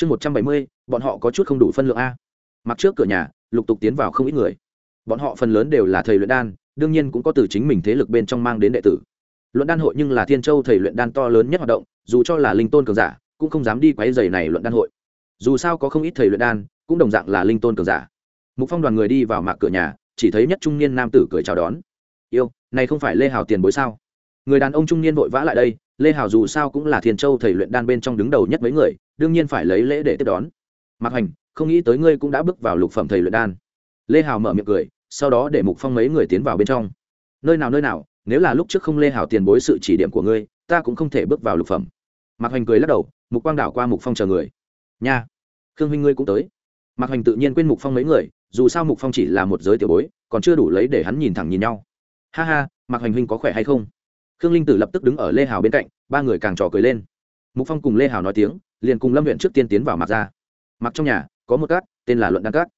chương một trăm bảy mươi, bọn họ có chút không đủ phân lượng a. Mặc trước cửa nhà, lục tục tiến vào không ít người. Bọn họ phần lớn đều là thầy luyện đan, đương nhiên cũng có từ chính mình thế lực bên trong mang đến đệ tử. Luận đan hội nhưng là thiên châu thầy luyện đan to lớn nhất hoạt động, dù cho là linh tôn cường giả, cũng không dám đi quáy dày này luận đan hội. Dù sao có không ít thầy luyện đan, cũng đồng dạng là linh tôn cường giả. Mục phong đoàn người đi vào mạc cửa nhà, chỉ thấy nhất trung niên nam tử cười chào đón. Yêu, này không phải lê hào tiền bối sao? Người đàn ông trung niên vội vã lại đây lê hào dù sao cũng là thiên châu thầy luyện đan bên trong đứng đầu nhất mấy người, đương nhiên phải lấy lễ để tiếp đón. Mạc hành, không nghĩ tới ngươi cũng đã bước vào lục phẩm thầy luyện đan. Lê hào mở miệng cười, sau đó để mục phong mấy người tiến vào bên trong. Nơi nào nơi nào, nếu là lúc trước không lê hào tiền bối sự chỉ điểm của ngươi, ta cũng không thể bước vào lục phẩm. Mạc hành cười lắc đầu, mục quang đảo qua mục phong chờ người. Nha, khương huynh ngươi cũng tới. Mạc hành tự nhiên quên mục phong mấy người, dù sao mục phong chỉ là một giới tiểu bối, còn chưa đủ lấy để hắn nhìn thẳng nhìn nhau. Ha ha, mạc hành huynh có khỏe hay không? Khương linh tử lập tức đứng ở lê hào bên cạnh, ba người càng trò cười lên. Mục phong cùng lê hào nói tiếng, liền cùng lâm huyện trước tiên tiến vào mặc ra mặc trong nhà, có một cát, tên là luận đan cát.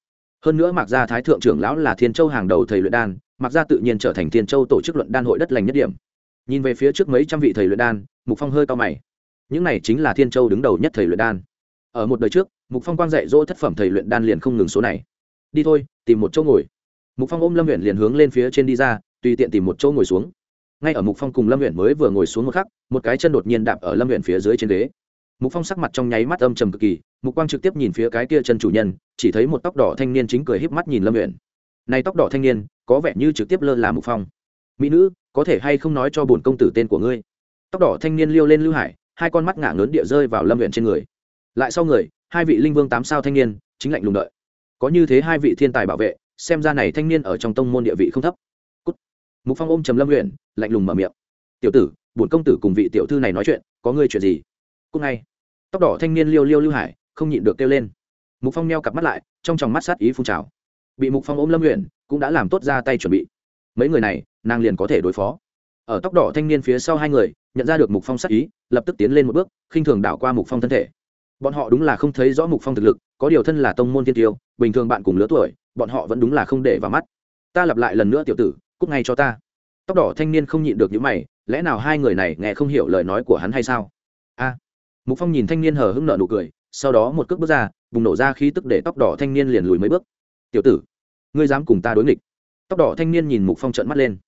Hơn nữa mặc gia thái thượng trưởng lão là thiên châu hàng đầu thầy luyện đan mặc gia tự nhiên trở thành thiên châu tổ chức luận đan hội đất lành nhất điểm. Nhìn về phía trước mấy trăm vị thầy luyện đan, mục phong hơi cao mày. Những này chính là thiên châu đứng đầu nhất thầy luyện đan. Ở một đời trước, mục phong quang dạy dỗ thất phẩm thầy luyện đan liền không ngừng số này. Đi thôi, tìm một chỗ ngồi. Mục phong ôm lâm huyện liền hướng lên phía trên đi ra, tùy tiện tìm một chỗ ngồi xuống ngay ở mục phong cùng lâm huyện mới vừa ngồi xuống một khắc, một cái chân đột nhiên đạp ở lâm huyện phía dưới trên ghế. Mục phong sắc mặt trong nháy mắt âm trầm cực kỳ, mục quang trực tiếp nhìn phía cái kia chân chủ nhân, chỉ thấy một tóc đỏ thanh niên chính cười híp mắt nhìn lâm huyện. Này tóc đỏ thanh niên, có vẻ như trực tiếp lơ là mục phong. Mỹ nữ, có thể hay không nói cho bổn công tử tên của ngươi? Tóc đỏ thanh niên liêu lên lưu hải, hai con mắt ngả lớn địa rơi vào lâm huyện trên người. Lại sau người, hai vị linh vương tám sao thanh niên, chính lạnh lùng đợi. Có như thế hai vị thiên tài bảo vệ, xem ra này thanh niên ở trong tông môn địa vị không thấp. Cút. mục phong ôm trầm lâm huyện lạnh lùng mở miệng. Tiểu tử bổn công tử cùng vị tiểu thư này nói chuyện có ngươi chuyện gì? Cúc ngay tóc đỏ thanh niên liêu liêu lưu hải không nhịn được kêu lên. Mục phong neo cặp mắt lại trong tròng mắt sát ý phun trào. Bị mục phong ôm lâm nguyện, cũng đã làm tốt ra tay chuẩn bị. Mấy người này nàng liền có thể đối phó. Ở tóc đỏ thanh niên phía sau hai người nhận ra được mục phong sát ý lập tức tiến lên một bước khinh thường đảo qua mục phong thân thể. Bọn họ đúng là không thấy rõ mục phong thực lực có điều thân là tông môn tiên tiêu bình thường bạn cùng lứa tuổi bọn họ vẫn đúng là không để vào mắt. Ta lặp lại lần nữa tiểu tử cút ngay cho ta tóc đỏ thanh niên không nhịn được những mày, lẽ nào hai người này nghe không hiểu lời nói của hắn hay sao? A. Mục phong nhìn thanh niên hờ hững nợ nụ cười, sau đó một cước bước ra, bùng nổ ra khí tức để tóc đỏ thanh niên liền lùi mấy bước. Tiểu tử, ngươi dám cùng ta đối nghịch? Tóc đỏ thanh niên nhìn mục phong trợn mắt lên.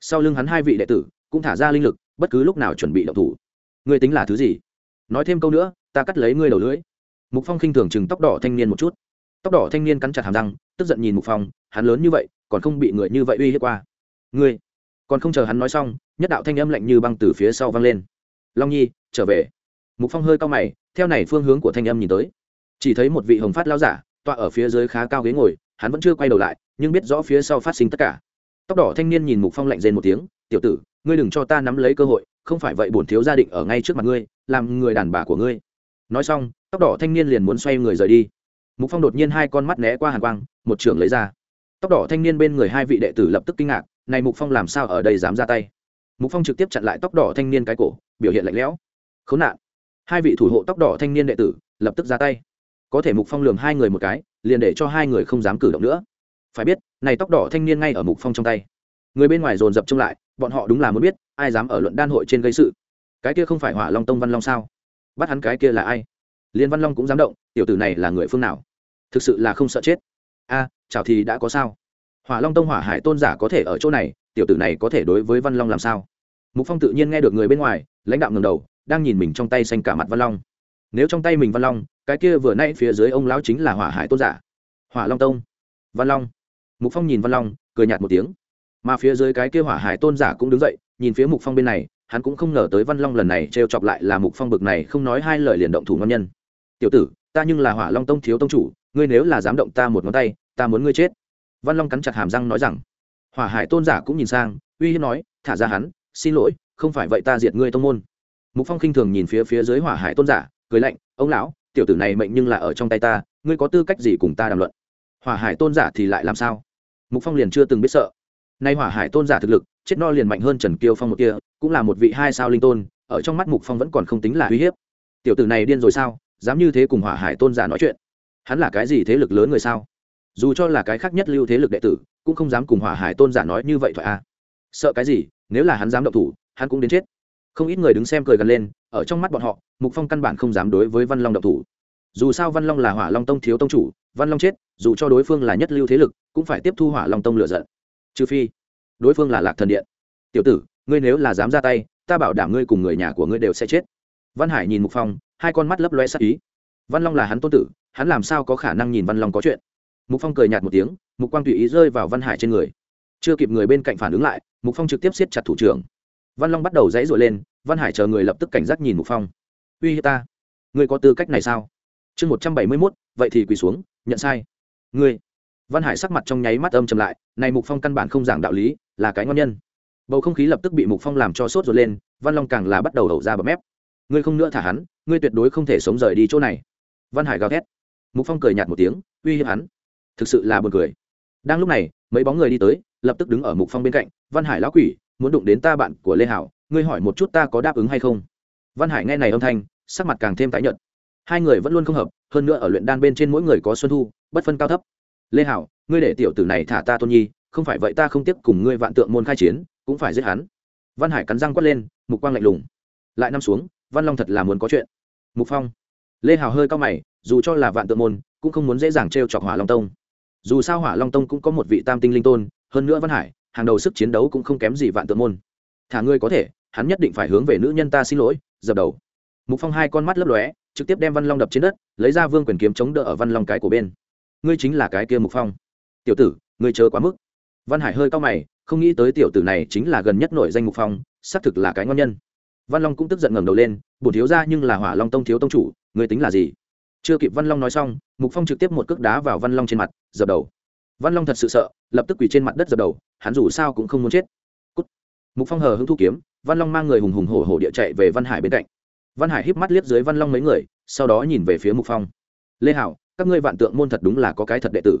Sau lưng hắn hai vị đệ tử cũng thả ra linh lực, bất cứ lúc nào chuẩn bị động thủ. Ngươi tính là thứ gì? Nói thêm câu nữa, ta cắt lấy ngươi đầu lưỡi. Mục phong khinh thường chừng tóc đỏ thanh niên một chút. Tóc đỏ thanh niên cắn chặt hàm răng, tức giận nhìn mục phong, hắn lớn như vậy, còn không bị người như vậy uy hiếp qua. Ngươi còn không chờ hắn nói xong, nhất đạo thanh âm lạnh như băng từ phía sau vang lên. Long nhi, trở về. Mục phong hơi cao mày, theo này phương hướng của thanh âm nhìn tới. Chỉ thấy một vị hồng phát lao giả, tọa ở phía dưới khá cao ghế ngồi, hắn vẫn chưa quay đầu lại, nhưng biết rõ phía sau phát sinh tất cả. Tóc đỏ thanh niên nhìn mục phong lạnh rên một tiếng, tiểu tử, ngươi đừng cho ta nắm lấy cơ hội, không phải vậy bổn thiếu gia định ở ngay trước mặt ngươi, làm người đàn bà của ngươi. Nói xong, tóc đỏ thanh niên liền muốn xoay người rời đi. Mục phong đột nhiên hai con mắt né qua hàn quang, một trưởng lấy ra. Tóc đỏ thanh niên bên người hai vị đệ tử lập tức kinh ngạc này mục phong làm sao ở đây dám ra tay? Mục phong trực tiếp chặn lại tóc đỏ thanh niên cái cổ, biểu hiện lạnh lẽo. Khốn nạn. Hai vị thủ hộ tóc đỏ thanh niên đệ tử, lập tức ra tay. Có thể mục phong lường hai người một cái, liền để cho hai người không dám cử động nữa. Phải biết, này tóc đỏ thanh niên ngay ở mục phong trong tay. Người bên ngoài dồn dập trông lại, bọn họ đúng là muốn biết, ai dám ở luận đan hội trên gây sự. Cái kia không phải hỏa long tông văn long sao? Bắt hắn cái kia là ai? Liên văn long cũng dám động, tiểu tử này là người phương nào? Thực sự là không sợ chết. A, chào thì đã có sao? Hỏa long tông hỏa hải tôn giả có thể ở chỗ này, tiểu tử này có thể đối với văn long làm sao? Mục phong tự nhiên nghe được người bên ngoài, lãnh đạo ngầm đầu, đang nhìn mình trong tay xanh cả mặt văn long. Nếu trong tay mình văn long, cái kia vừa nay phía dưới ông lão chính là hỏa hải tôn giả. Hỏa long tông. Văn long. Mục phong nhìn văn long, cười nhạt một tiếng. Mà phía dưới cái kia hỏa hải tôn giả cũng đứng dậy, nhìn phía mục phong bên này, hắn cũng không ngờ tới văn long lần này t chọc lại là mục phong bực này không nói hai lời liền động thủ ngon nhân. Tiểu tử, ta nhưng là hỏa long tông thiếu tông chủ, ngươi nếu là dám động ta một ngón tay, ta muốn ngươi chết văn long cắn chặt hàm răng nói rằng, hỏa hải tôn giả cũng nhìn sang, uy hiếp nói, thả ra hắn, xin lỗi, không phải vậy ta diệt ngươi tông môn. Mục phong khinh thường nhìn phía phía dưới hỏa hải tôn giả, cười lạnh, ông lão, tiểu tử này mệnh nhưng là ở trong tay ta, ngươi có tư cách gì cùng ta đàm luận? Hỏa hải tôn giả thì lại làm sao? Mục phong liền chưa từng biết sợ. Nay hỏa hải tôn giả thực lực, chết no liền mạnh hơn trần kiêu phong một kia, cũng là một vị hai sao linh tôn, ở trong mắt mục phong vẫn còn không tính là uy hiếp. Tiểu tử này điên rồi sao? Dám như thế cùng hỏa hải tôn giả nói chuyện? Hắn là cái gì thế lực lớn người sao? Dù cho là cái khác nhất lưu thế lực đệ tử, cũng không dám cùng hỏa hải tôn giả nói như vậy thoại a. À. sợ cái gì, nếu là hắn dám động thủ, hắn cũng đến chết. Không ít người đứng xem cười gần lên, ở trong mắt bọn họ, mục phong căn bản không dám đối với văn long động thủ. Dù sao văn long là hỏa long tông thiếu tông chủ, văn long chết, dù cho đối phương là nhất lưu thế lực, cũng phải tiếp thu hỏa long tông lựa giận. Trừ phi, đối phương là lạc thần điện. Tiểu tử, ngươi nếu là dám ra tay, ta bảo đảm ngươi cùng người nhà của ngươi đều sẽ chết. Văn hải nhìn mục phong, hai con mắt lấp loe sắc ý. Văn long là hắn tôn tử, hắn làm sao có khả năng nhìn văn long có chuyện? Mục phong cười nhạt một tiếng, mục quang tùy ý rơi vào văn hải trên người. Chưa kịp người bên cạnh phản ứng lại, mục phong trực tiếp siết chặt thủ trưởng. Văn long bắt đầu dãy dội lên, văn hải chờ người lập tức cảnh giác nhìn mục phong. Uy hiếp ta? Ngươi có tư cách này sao? Chương một trăm bảy mươi mốt, vậy thì quỳ xuống, nhận sai. Ngươi? Văn hải sắc mặt trong nháy mắt âm chầm lại, này mục phong căn bản không giảng đạo lý, là cái ngon nhân. Bầu không khí lập tức bị mục phong làm cho sốt ruột lên, văn long càng là bắt đầu đổ ra bậm mép. Ngươi không nữa thả hắn, ngươi tuyệt đối không thể sống rời đi chỗ này. Văn hải gào thét. Mục phong cười nhạt một tiếng, uy hiếp hắn thực sự là buồn cười. Đang lúc này, mấy bóng người đi tới, lập tức đứng ở mục phong bên cạnh, văn hải lão quỷ, muốn đụng đến ta bạn của lê hảo, ngươi hỏi một chút ta có đáp ứng hay không? Văn hải nghe này âm thanh, sắc mặt càng thêm tái nhợt. Hai người vẫn luôn không hợp, hơn nữa ở luyện đan bên trên mỗi người có xuân thu, bất phân cao thấp. Lê hảo, ngươi để tiểu tử này thả ta tôn nhi, không phải vậy ta không tiếp cùng ngươi vạn tượng môn khai chiến, cũng phải giết hắn. Văn hải cắn răng quát lên, mục quang lạnh lùng. Lại năm xuống, văn long thật là muốn có chuyện. Mục phong. Lê hào hơi cao mày, dù cho là vạn tượng môn, cũng không muốn dễ dàng t r e o chọc hỏa long tông dù sao hỏa long tông cũng có một vị tam tinh linh tôn, hơn nữa văn hải, hàng đầu sức chiến đấu cũng không kém gì vạn tượng môn. Thả ngươi có thể, hắn nhất định phải hướng về nữ nhân ta xin lỗi, dập đầu. Mục phong hai con mắt lấp lóe, trực tiếp đem văn long đập trên đất, lấy ra vương quyền kiếm chống đỡ ở văn long cái của bên. Ngươi chính là cái kia mục phong. Tiểu tử, ngươi chờ quá mức. Văn hải hơi cao mày, không nghĩ tới tiểu tử này chính là gần nhất nổi danh mục phong, xác thực là cái ngon nhân. Văn long cũng tức giận ngẩng đầu lên, bổn thiếu ra nhưng là hỏa long tông thiếu tông chủ, ngươi tính là gì? Chưa kịp văn long nói xong, mục phong trực tiếp một cước đá vào văn long trên mặt, dập đầu. Văn long thật sự sợ, lập tức quỳ trên mặt đất dập đầu, hắn dù sao cũng không muốn chết. Cút. mục phong hờ hứng thu kiếm, văn long mang người hùng hùng hổ hổ địa chạy về văn hải bên cạnh. Văn hải híp mắt liếc dưới văn long mấy người, sau đó nhìn về phía mục phong. Lê hảo, các ngươi vạn tượng môn thật đúng là có cái thật đệ tử.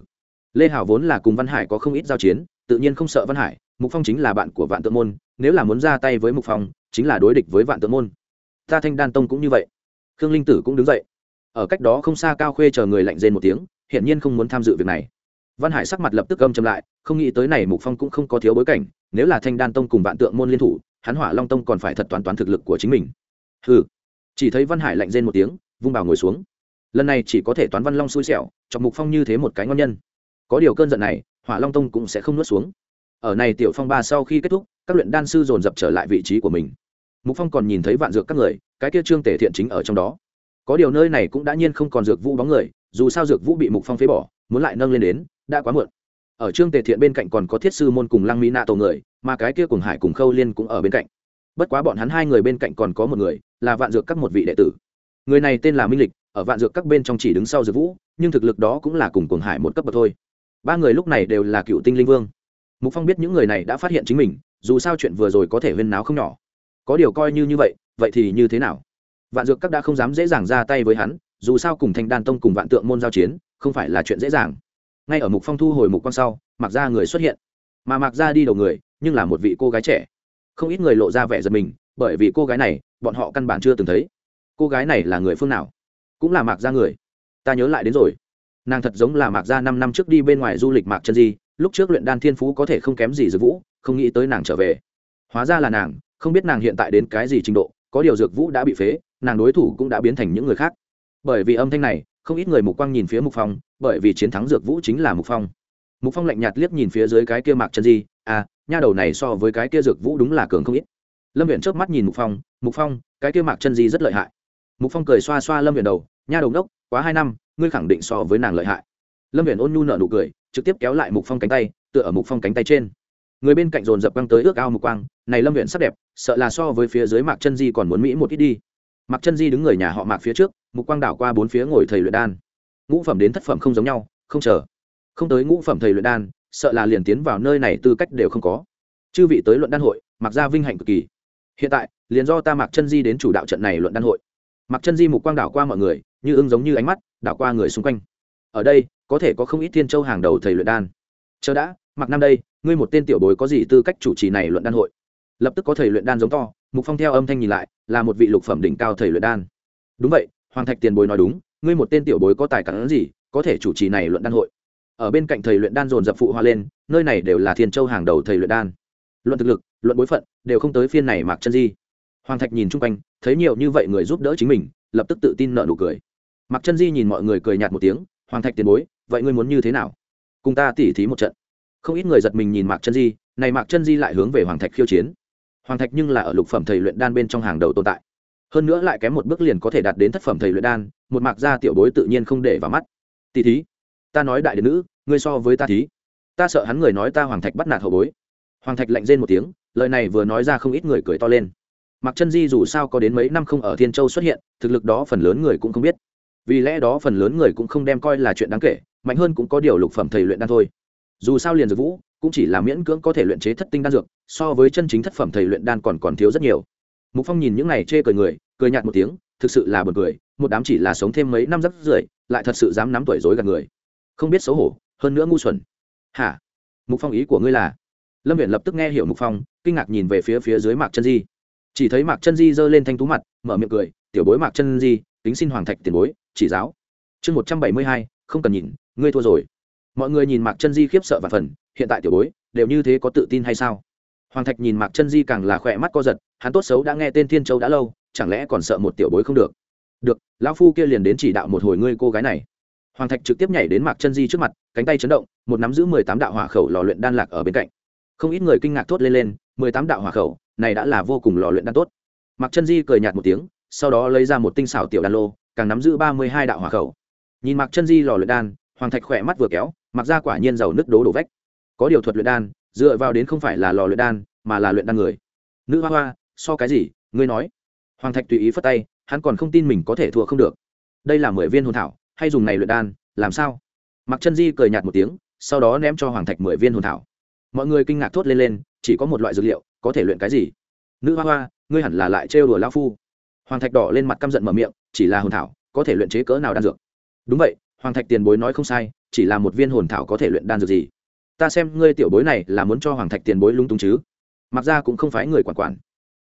Lê hảo vốn là cùng văn hải có không ít giao chiến, tự nhiên không sợ văn hải, mục phong chính là bạn của vạn tượng môn, nếu là muốn ra tay với mục phong, chính là đối địch với vạn tượng môn. Ta thanh đan tông cũng như vậy. Khương linh tử cũng đứng dậy ở cách đó không xa cao khuê chờ người lạnh rên một tiếng, hiển nhiên không muốn tham dự việc này. Văn hải sắc mặt lập tức gâm chầm lại, không nghĩ tới này mục phong cũng không có thiếu bối cảnh, nếu là thanh đan tông cùng vạn tượng môn liên thủ, hắn hỏa long tông còn phải thật toán toán thực lực của chính mình. Ừ chỉ thấy văn hải lạnh rên một tiếng, vung bào ngồi xuống. Lần này chỉ có thể toán văn long xui xẻo, chọc mục phong như thế một cái ngon nhân. Có điều cơn giận này, hỏa long tông cũng sẽ không nuốt xuống. Ở này tiểu phong ba sau khi kết thúc, các luyện đan sư dồn dập trở lại vị trí của mình. Mục phong còn nhìn thấy vạn dược các người, cái kia trương tể thiện chính ở trong đó có điều nơi này cũng đã nhiên không còn dược vũ bóng người, dù sao dược vũ bị mục phong phế bỏ, muốn lại nâng lên đến, đã quá muộn. Ở trương tề thiện bên cạnh còn có thiết sư môn cùng lăng mỹ nạ tổ người, mà cái kia cùng hải cùng khâu liên cũng ở bên cạnh. Bất quá bọn hắn hai người bên cạnh còn có một người, là vạn dược các một vị đệ tử. Người này tên là minh lịch, ở vạn dược các bên trong chỉ đứng sau dược vũ, nhưng thực lực đó cũng là cùng cuồng hải một cấp bậc thôi. Ba người lúc này đều là cựu tinh linh vương. Mục phong biết những người này đã phát hiện chính mình, dù sao chuyện vừa rồi có thể huyên náo không nhỏ. Có điều coi như như vậy vậy thì như thế nào? Vạn dược các đã không dám dễ dàng ra tay với hắn, dù sao cùng thanh đan tông cùng vạn tượng môn giao chiến, không phải là chuyện dễ dàng. Ngay ở mục phong thu hồi mục quang sau mặc ra người xuất hiện. Mà mặc ra đi đầu người, nhưng là một vị cô gái trẻ. Không ít người lộ ra vẻ giật mình, bởi vì cô gái này, bọn họ căn bản chưa từng thấy. Cô gái này là người phương nào? Cũng là mạc gia người. Ta nhớ lại đến rồi. Nàng thật giống là mạc gia năm năm trước đi bên ngoài du lịch mạc chân di, lúc trước luyện đan thiên phú có thể không kém gì dược vũ, không nghĩ tới nàng trở về. Hóa ra là nàng, không biết nàng hiện tại đến cái gì trình độ, có điều dược vũ đã bị phế nàng đối thủ cũng đã biến thành những người khác. Bởi vì âm thanh này, không ít người mục quang nhìn phía mục phong, bởi vì chiến thắng dược vũ chính là mục phong. Mục phong lạnh nhạt liếc nhìn phía dưới cái kia mạc chân di à nha đầu này so với cái kia dược vũ đúng là cường không ít. Lâm viện chớp mắt nhìn mục phong mục phong, cái kia mạc chân di rất lợi hại. Mục phong cười xoa xoa lâm viện đầu, nha đầu đốc quá hai năm, ngươi khẳng định so với nàng lợi hại. Lâm viện ôn nhu nợ nụ cười, trực tiếp kéo lại mục phong cánh tay, tựa ở mục phong cánh tay trên. Người bên cạnh dồn dập quăng tới ước ao mục quang, này lâm viện sắc đẹp, sợ là so với phía dưới mạc chân di còn muốn mỹ một ít đi mặc chân di đứng người nhà họ mạc phía trước, mục quang đảo qua bốn phía ngồi thầy luyện đan. Ngũ phẩm đến thất phẩm không giống nhau, không chờ. Không tới ngũ phẩm thầy luyện đan, sợ là liền tiến vào nơi này tư cách đều không có. Chư vị tới luận đan hội mặc ra vinh hạnh cực kỳ. Hiện tại, liền do ta mạc chân di đến chủ đạo trận này luận đan hội. Mặc chân di mục quang đảo qua mọi người, như ưng giống như ánh mắt, đảo qua người xung quanh. Ở đây, có thể có không ít thiên châu hàng đầu thầy luyện đan. Chờ đã mặc năm đây, ngươi một tên tiểu bối có gì tư cách chủ trì này luận đan hội? Lập tức có thầy luyện đan giống to, mục phong theo âm thanh nhìn lại là một vị lục phẩm đỉnh cao thầy luyện đan. Đúng vậy, hoàng thạch tiền bối nói đúng, ngươi một tên tiểu bối có tài cản gì, có thể chủ trì này luận đan hội. Ở bên cạnh thầy luyện đan dồn dập phụ hoa lên, nơi này đều là thiên châu hàng đầu thầy luyện đan. Luận thực lực, luận bối phận, đều không tới phiên này mạc chân di. Hoàng thạch nhìn chung quanh, thấy nhiều như vậy người giúp đỡ chính mình, lập tức tự tin nợ nụ cười. Mặc chân di nhìn mọi người cười nhạt một tiếng, hoàng thạch tiền bối, vậy ngươi muốn như thế nào? Cùng ta tỉ thí một trận. Không ít người giật mình nhìn mạc chân di, này mạc chân di lại hướng về hoàng thạch khiêu chiến hoàng thạch nhưng là ở lục phẩm thầy luyện đan bên trong hàng đầu tồn tại. Hơn nữa lại kém một bước liền có thể đạt đến thất phẩm thầy luyện đan, một mạc gia tiểu bối tự nhiên không để vào mắt. Tỷ thí, ta nói đại đệ nữ, ngươi so với ta thí. Ta sợ hắn người nói ta hoàng thạch bắt nạt hậu bối. Hoàng thạch lạnh rên một tiếng, lời này vừa nói ra không ít người cười to lên. Mặc chân di dù sao có đến mấy năm không ở thiên châu xuất hiện, thực lực đó phần lớn người cũng không biết. Vì lẽ đó phần lớn người cũng không đem coi là chuyện đáng kể, mạnh hơn cũng có điều lục phẩm thầy luyện đan thôi. Dù sao liền dược vũ cũng chỉ là miễn cưỡng có thể luyện chế thất tinh đan dược, so với chân chính thất phẩm thầy luyện đan còn còn thiếu rất nhiều. Mục phong nhìn những này chê cười người, cười nhạt một tiếng, thực sự là buồn cười, một đám chỉ là sống thêm mấy năm rắc rưởi, lại thật sự dám nắm tuổi dối gạt người. Không biết xấu hổ, hơn nữa ngu xuẩn. Hả? Mục phong ý của ngươi là? Lâm viện lập tức nghe hiểu mục phong, kinh ngạc nhìn về phía phía dưới mạc chân di. Chỉ thấy mạc chân di giơ lên thanh tú mặt, mở miệng cười, tiểu bối mạc chân di tính xin hoàng thạch tiền bối, chỉ giáo. Chương một trăm bảy mươi hai, không cần nhìn, ngươi thua rồi mọi người nhìn mạc chân di khiếp sợ và phần, hiện tại tiểu bối, đều như thế có tự tin hay sao? Hoàng thạch nhìn mạc chân di càng là khỏe mắt co giật, hắn tốt xấu đã nghe tên thiên châu đã lâu, chẳng lẽ còn sợ một tiểu bối không được? Được, lão phu kia liền đến chỉ đạo một hồi ngươi cô gái này. Hoàng thạch trực tiếp nhảy đến mạc chân di trước mặt, cánh tay chấn động, một nắm giữ mười tám đạo hỏa khẩu lò luyện đan lạc ở bên cạnh. Không ít người kinh ngạc thốt lên lên, mười tám đạo hỏa khẩu, này đã là vô cùng lò luyện đan tốt. Mạc chân di cười nhạt một tiếng, sau đó lấy ra một tinh xảo tiểu đan lô, càng nắm giữ ba mươi hai đạo hỏa khẩu. Nhìn mạc chân di lò luyện đan, hoàng thạch khỏe mắt vừa kéo mặc ra quả nhiên giàu nứt đố đổ vách. Có điều thuật luyện đan, dựa vào đến không phải là lò luyện đan, mà là luyện đan người. Nữ hoa hoa, so cái gì, ngươi nói. Hoàng thạch tùy ý phất tay, hắn còn không tin mình có thể thua không được. Đây là mười viên hồn thảo, hay dùng này luyện đan, làm sao? Mặc chân di cười nhạt một tiếng, sau đó ném cho hoàng thạch mười viên hồn thảo. Mọi người kinh ngạc thốt lên lên, chỉ có một loại dược liệu, có thể luyện cái gì? Nữ hoa hoa, ngươi hẳn là lại trêu đùa lao phu. Hoàng thạch đỏ lên mặt căm giận mở miệng, chỉ là hồn thảo, có thể luyện chế cỡ nào đan dược? Đúng vậy, hoàng thạch tiền bối nói không sai chỉ là một viên hồn thảo có thể luyện đan dược gì. Ta xem ngươi tiểu bối này là muốn cho hoàng thạch tiền bối lung tung chứ? Mặc ra cũng không phải người quản quản.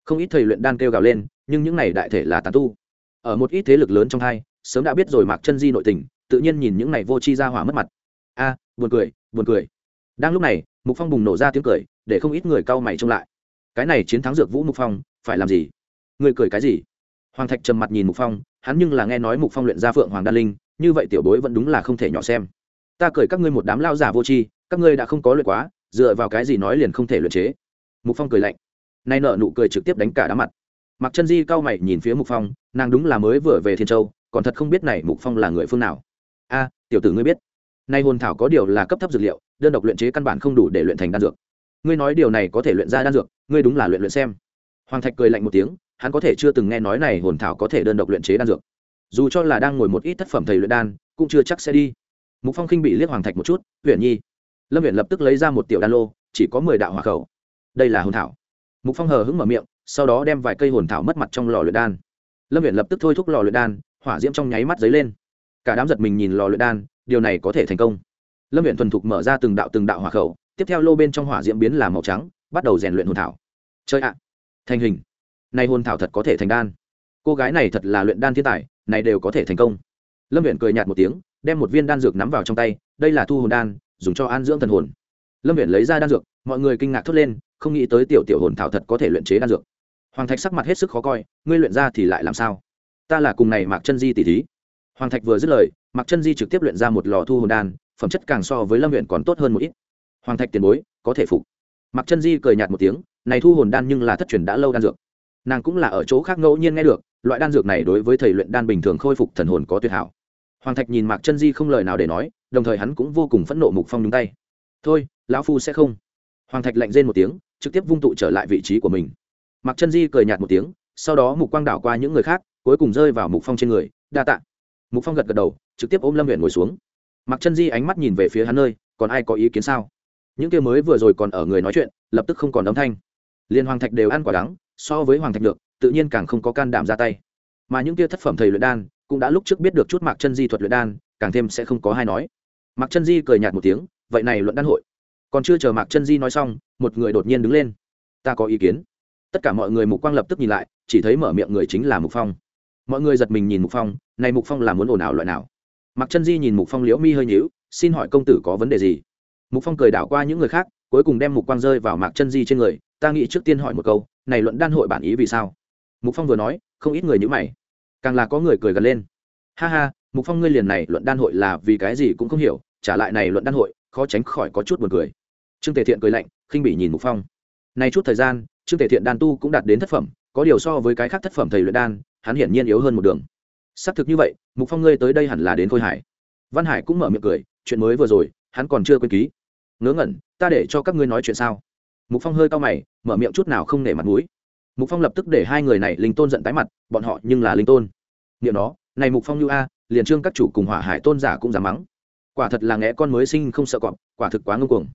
Không ít thầy luyện đan kêu gào lên, nhưng những này đại thể là tàn tu. Ở một ít thế lực lớn trong hai, sớm đã biết rồi mạc chân di nội tình, tự nhiên nhìn những này vô chi ra hỏa mất mặt. A, buồn cười buồn cười. Đang lúc này, mục phong bùng nổ ra tiếng cười, để không ít người cau mày trông lại. Cái này chiến thắng dược vũ mục phong, phải làm gì? Người cười cái gì? Hoàng thạch trầm mặt nhìn mục phong, hắn nhưng là nghe nói mục phong luyện ra phượng hoàng đan linh, như vậy tiểu bối vẫn đúng là không thể nhỏ xem ta cười các ngươi một đám lao giả vô tri, các ngươi đã không có luyện quá, dựa vào cái gì nói liền không thể luyện chế. Mục phong cười lạnh. Nay nợ nụ cười trực tiếp đánh cả đám mặt. Mặc chân di cao mày nhìn phía mục phong, nàng đúng là mới vừa về thiên châu, còn thật không biết này mục phong là người phương nào. A, tiểu tử ngươi biết. Nay hồn thảo có điều là cấp thấp dược liệu, đơn độc luyện chế căn bản không đủ để luyện thành đan dược. Ngươi nói điều này có thể luyện ra đan dược, ngươi đúng là luyện luyện xem. Hoàng thạch cười lạnh một tiếng, hắn có thể chưa từng nghe nói này hồn thảo có thể đơn độc luyện chế đan dược. Dù cho là đang ngồi một ít thất phẩm thầy luyện đan, cũng chưa chắc sẽ đi mục phong khinh bị liếc hoàng thạch một chút huyện nhi. Lâm huyện lập tức lấy ra một tiểu đan lô, chỉ có mười đạo hỏa khẩu. Đây là hồn thảo. Mục phong hờ hững mở miệng, sau đó đem vài cây hồn thảo mất mặt trong lò luyện đan. Lâm huyện lập tức thôi thúc lò luyện đan, hỏa diễm trong nháy mắt dấy lên. Cả đám giật mình nhìn lò luyện đan, điều này có thể thành công. Lâm huyện thuần thục mở ra từng đạo từng đạo hỏa khẩu, tiếp theo lô bên trong hỏa diễm biến làm màu trắng, bắt đầu rèn luyện hồn thảo. Chơi ạ. Thành hình. Này hồn thảo thật có thể thành đan. Cô gái này thật là luyện đan thiên tài, này đều có thể thành công. Lâm huyện cười nhạt một tiếng đem một viên đan dược nắm vào trong tay, đây là thu hồn đan, dùng cho an dưỡng thần hồn. Lâm viện lấy ra đan dược, mọi người kinh ngạc thốt lên, không nghĩ tới tiểu tiểu hồn thảo thật có thể luyện chế đan dược. Hoàng thạch sắc mặt hết sức khó coi, ngươi luyện ra thì lại làm sao? Ta là cùng này mạc chân di tỷ thí. Hoàng thạch vừa dứt lời, mạc chân di trực tiếp luyện ra một lò thu hồn đan, phẩm chất càng so với lâm viện còn tốt hơn một ít. Hoàng thạch tiền bối, có thể phục. Mạc chân di cười nhạt một tiếng, này thu hồn đan nhưng là thất truyền đã lâu đan dược. Nàng cũng là ở chỗ khác ngẫu nhiên nghe được, loại đan dược này đối với thầy luyện đan bình thường khôi phục thần hồn có tuyệt hảo hoàng thạch nhìn mạc chân di không lời nào để nói, đồng thời hắn cũng vô cùng phẫn nộ mục phong nhúng tay. Thôi, lão phu sẽ không. Hoàng thạch lạnh rên một tiếng, trực tiếp vung tụ trở lại vị trí của mình. Mạc chân di cười nhạt một tiếng, sau đó mục quang đảo qua những người khác, cuối cùng rơi vào mục phong trên người. Đa tạ. Mục phong gật gật đầu, trực tiếp ôm lâm huyện ngồi xuống. Mạc chân di ánh mắt nhìn về phía hắn nơi, còn ai có ý kiến sao? Những kia mới vừa rồi còn ở người nói chuyện, lập tức không còn âm thanh. Liên hoàng thạch đều ăn quả đắng, so với hoàng thạch được, tự nhiên càng không có can đảm ra tay. Mà những kia thất phẩm thầy luyện đan cũng đã lúc trước biết được chút mạc chân di thuật luyện đan, càng thêm sẽ không có hai nói. Mạc chân di cười nhạt một tiếng, vậy này luận đan hội. Còn chưa chờ mạc chân di nói xong, một người đột nhiên đứng lên. Ta có ý kiến. Tất cả mọi người mục quang lập tức nhìn lại, chỉ thấy mở miệng người chính là mục phong. Mọi người giật mình nhìn mục phong, này mục phong là muốn ồn ào loại nào? Mạc chân di nhìn mục phong liễu mi hơi nhíu, xin hỏi công tử có vấn đề gì? Mục phong cười đảo qua những người khác, cuối cùng đem mục quang rơi vào mạc chân di trên người, ta nghĩ trước tiên hỏi một câu, này luận đan hội bản ý vì sao? Mục phong vừa nói, không ít người nhữ mày càng là có người cười gần lên. Ha ha, mục phong ngươi liền này luận đan hội là vì cái gì cũng không hiểu, trả lại này luận đan hội, khó tránh khỏi có chút buồn cười. Trương tề thiện cười lạnh, khinh bị nhìn mục phong. Này chút thời gian, trương tề thiện đan tu cũng đạt đến thất phẩm, có điều so với cái khác thất phẩm thầy luyện đan, hắn hiển nhiên yếu hơn một đường. Xác thực như vậy, mục phong ngươi tới đây hẳn là đến khôi hải. Văn hải cũng mở miệng cười, chuyện mới vừa rồi, hắn còn chưa quên ký. Ngớ ngẩn, ta để cho các ngươi nói chuyện sao? Mục phong hơi cao mày, mở miệng chút nào không nể mặt mũi mục phong lập tức để hai người này linh tôn giận tái mặt, bọn họ nhưng là linh tôn. Niệm nó này mục phong như a, liền trương các chủ cùng hỏa hải tôn giả cũng dám mắng. Quả thật là nghe con mới sinh không sợ cọp, quả thực quá ngưng cuồng.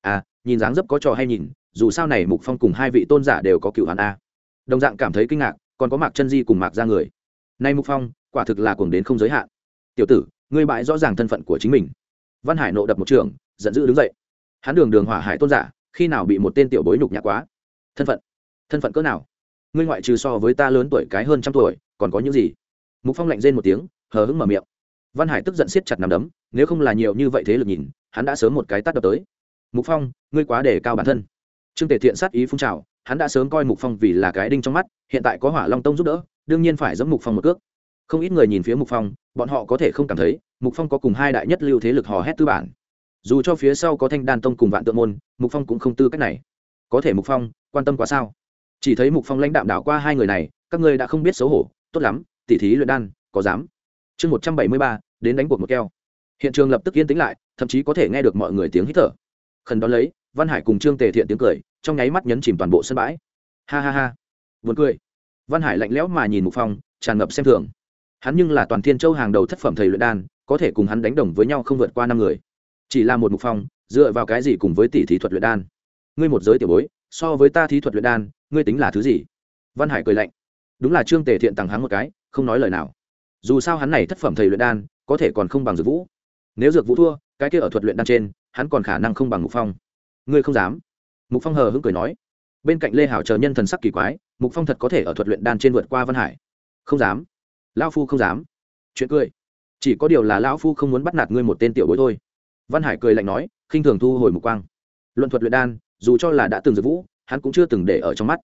À nhìn dáng dấp có trò hay nhìn, dù sao này mục phong cùng hai vị tôn giả đều có cựu hắn a. Đồng dạng cảm thấy kinh ngạc, còn có mạc chân di cùng mạc ra người. Nay mục phong, quả thực là cuồng đến không giới hạn. Tiểu tử, ngươi bại rõ ràng thân phận của chính mình. Văn hải nộ đập một trường, giận dữ đứng dậy. Hắn đường đường hỏa hải tôn giả, khi nào bị một tên tiểu bối nhục nhã quá? Thân phận thân phận cỡ nào? Ngươi ngoại trừ so với ta lớn tuổi cái hơn trăm tuổi, còn có những gì? Mục phong lạnh rên một tiếng, hờ hững mở miệng. Văn hải tức giận siết chặt nằm đấm, nếu không là nhiều như vậy thế lực nhìn, hắn đã sớm một cái tắt đập tới. Mục phong, ngươi quá đề cao bản thân. Trương tề thiện sát ý phun trào, hắn đã sớm coi mục phong vì là cái đinh trong mắt, hiện tại có hỏa long tông giúp đỡ, đương nhiên phải giẫm mục phong một cước. Không ít người nhìn phía mục phong, bọn họ có thể không cảm thấy, mục phong có cùng hai đại nhất lưu thế lực hò hét tư bản. Dù cho phía sau có thanh đan tông cùng vạn tượng môn, mục phong cũng không tư cách này. Có thể mục phong, quan tâm quá sao? Chỉ thấy mục phong lãnh đạm đảo qua hai người này, các ngươi đã không biết xấu hổ, tốt lắm, tỉ thí luyện đan, có dám. Chương một trăm bảy mươi ba, đến đánh cuộc một keo. Hiện trường lập tức yên tĩnh lại, thậm chí có thể nghe được mọi người tiếng hít thở. Khẩn đón lấy, văn hải cùng trương tề thiện tiếng cười, trong nháy mắt nhấn chìm toàn bộ sân bãi. Ha ha ha. Buồn cười. Văn hải lạnh lẽo mà nhìn mục phong, tràn ngập xem thường. Hắn nhưng là toàn thiên châu hàng đầu thất phẩm thầy luyện đan, có thể cùng hắn đánh đồng với nhau không vượt qua năm người. Chỉ là một mục phong, dựa vào cái gì cùng với tỷ thí thuật luyện đan? Ngươi một giới tiểu bối, so với ta thí thuật luyện đan ngươi tính là thứ gì? Văn hải cười lạnh. Đúng là trương tề thiện tặng hắn một cái, không nói lời nào. Dù sao hắn này thất phẩm thầy luyện đan, có thể còn không bằng dược vũ. Nếu dược vũ thua, cái kia ở thuật luyện đan trên, hắn còn khả năng không bằng mục phong. Ngươi không dám. Mục phong hờ hững cười nói. Bên cạnh lê hảo chờ nhân thần sắc kỳ quái, mục phong thật có thể ở thuật luyện đan trên vượt qua văn hải. Không dám. Lao phu không dám. Chuyện cười. Chỉ có điều là lão phu không muốn bắt nạt ngươi một tên tiểu bối thôi. Văn hải cười lạnh nói, khinh thường thu hồi mục quang. Luận thuật luyện đan, dù cho là đã từng dược vũ hắn cũng chưa từng để ở trong mắt.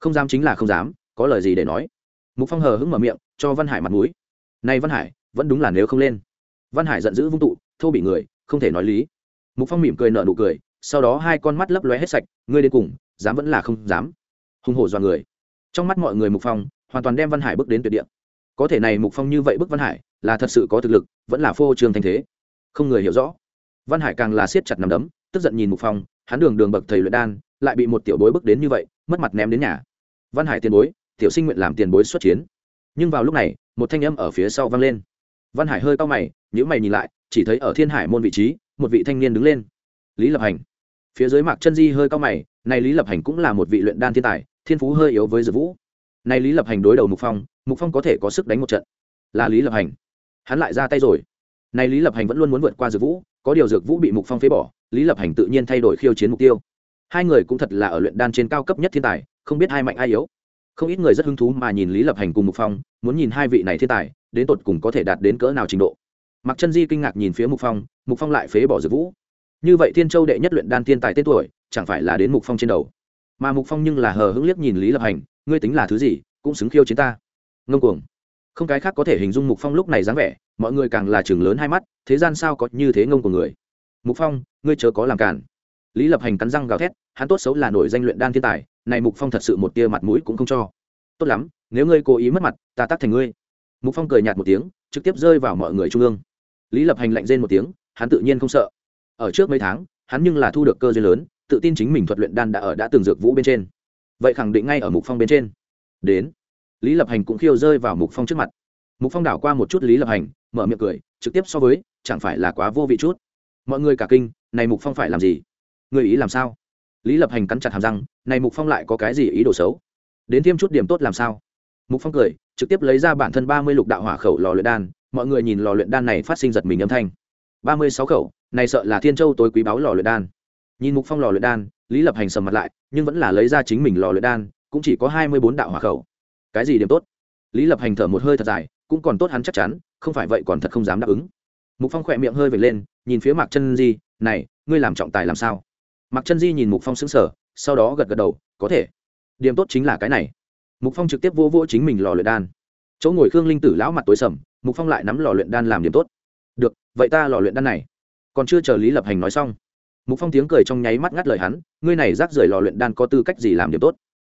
Không dám chính là không dám, có lời gì để nói. Mục phong hờ hững mở miệng, cho văn hải mặt mũi. Nay văn hải, vẫn đúng là nếu không lên. Văn hải giận dữ vung tụ, thô bị người, không thể nói lý. Mục phong mỉm cười nợ nụ cười, sau đó hai con mắt lấp lóe hết sạch, ngươi đến cùng, dám vẫn là không dám. Hùng hổ dọa người. Trong mắt mọi người mục phong, hoàn toàn đem văn hải bước đến tuyệt địa. Có thể này mục phong như vậy bức văn hải, là thật sự có thực lực, vẫn là phô trương thanh thế. Không người hiểu rõ. Văn hải càng là siết chặt nằm đấm, tức giận nhìn mục phong, hắn đường đường bậc thầy luyện đan lại bị một tiểu bối bước đến như vậy, mất mặt ném đến nhà. Văn hải tiền bối, tiểu sinh nguyện làm tiền bối xuất chiến. Nhưng vào lúc này, một thanh âm ở phía sau vang lên. Văn hải hơi cau mày nhữ mày nhìn lại, chỉ thấy ở thiên hải môn vị trí, một vị thanh niên đứng lên. Lý lập hành. Phía dưới mạc chân di hơi cau mày, này lý lập hành cũng là một vị luyện đan thiên tài, thiên phú hơi yếu với dược vũ. Này lý lập hành đối đầu mục phong mục phong có thể có sức đánh một trận. Là lý lập hành. Hắn lại ra tay rồi. Này lý lập hành vẫn luôn muốn vượt qua dược vũ, có điều dược vũ bị mục phong phế bỏ, lý lập hành tự nhiên thay đổi khiêu chiến mục tiêu hai người cũng thật là ở luyện đan trên cao cấp nhất thiên tài, không biết hai mạnh ai yếu. Không ít người rất hứng thú mà nhìn lý lập hành cùng mục phong, muốn nhìn hai vị này thiên tài, đến tột cùng có thể đạt đến cỡ nào trình độ. Mặc chân di kinh ngạc nhìn phía mục phong mục phong lại phế bỏ dược vũ. Như vậy thiên châu đệ nhất luyện đan thiên tài tên tuổi, chẳng phải là đến mục phong trên đầu. Mà mục phong nhưng là hờ hững liếc nhìn lý lập hành, ngươi tính là thứ gì, cũng xứng khiêu chiến ta. Ngông cuồng. Không cái khác có thể hình dung mục phong lúc này dáng vẻ, mọi người càng là chừng lớn hai mắt, thế gian sao có như thế ngông của người. Mục phong, ngươi chớ có làm cản lý lập hành cắn răng gào thét, hắn tốt xấu là nổi danh luyện đan thiên tài, này mục phong thật sự một tia mặt mũi cũng không cho. Tốt lắm, nếu ngươi cố ý mất mặt, ta tắt thành ngươi. Mục phong cười nhạt một tiếng, trực tiếp rơi vào mọi người trung ương. Lý lập hành lạnh rên một tiếng, hắn tự nhiên không sợ. Ở trước mấy tháng, hắn nhưng là thu được cơ duyên lớn, tự tin chính mình thuật luyện đan đã ở đã từng dược vũ bên trên. Vậy khẳng định ngay ở mục phong bên trên. Đến, lý lập hành cũng khiêu rơi vào mục phong trước mặt. Mục phong đảo qua một chút lý lập hành, mở miệng cười, trực tiếp so với, chẳng phải là quá vô vị chút. Mọi người cả kinh, này mục phong phải làm gì? Người ý làm sao? Lý lập hành cắn chặt hàm răng, này mục phong lại có cái gì ý đồ xấu? Đến thêm chút điểm tốt làm sao? Mục phong cười, trực tiếp lấy ra bản thân ba mươi lục đạo hỏa khẩu lò luyện đan, mọi người nhìn lò luyện đan này phát sinh giật mình âm thanh. Ba mươi sáu khẩu, này sợ là thiên châu tối quý báu lò luyện đan. Nhìn mục phong lò luyện đan, lý lập hành sầm mặt lại, nhưng vẫn là lấy ra chính mình lò luyện đan, cũng chỉ có hai mươi bốn đạo hỏa khẩu. Cái gì điểm tốt? Lý lập hành thở một hơi thật dài, cũng còn tốt hắn chắc chắn, không phải vậy còn thật không dám đáp ứng. Mục phong khỏe miệng hơi vệt lên, nhìn phía mạc chân di, này, ngươi làm trọng tài làm sao? Mặc chân di nhìn mục phong xứng sở sau đó gật gật đầu, có thể. Điểm tốt chính là cái này. Mục phong trực tiếp vô vô chính mình lò luyện đan. Chỗ ngồi khương linh tử lão mặt tối sầm, mục phong lại nắm lò luyện đan làm điểm tốt. Được, vậy ta lò luyện đan này. Còn chưa chờ lý lập hành nói xong, mục phong tiếng cười trong nháy mắt ngắt lời hắn, ngươi này rác rưởi lò luyện đan có tư cách gì làm điểm tốt?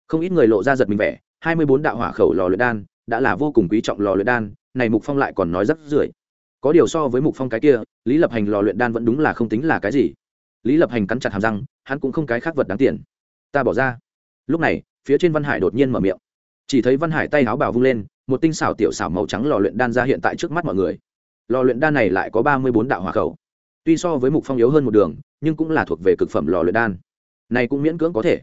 Không ít người lộ ra giật mình vẻ, hai mươi bốn đạo hỏa khẩu lò luyện đan, đã là vô cùng quý trọng lò luyện đan, này mục phong lại còn nói rác rưởi. Có điều so với mục phong cái kia, lý lập hành lò luyện đan vẫn đúng là không tính là cái gì lý lập hành cắn chặt hàm răng, hắn cũng không cái khác vật đáng tiền. Ta bỏ ra. Lúc này, phía trên văn hải đột nhiên mở miệng. Chỉ thấy văn hải tay áo bào vung lên, một tinh xảo tiểu xảo màu trắng lò luyện đan ra hiện tại trước mắt mọi người. Lò luyện đan này lại có ba mươi bốn đạo hỏa khẩu. Tuy so với mục phong yếu hơn một đường, nhưng cũng là thuộc về cực phẩm lò luyện đan. Này cũng miễn cưỡng có thể.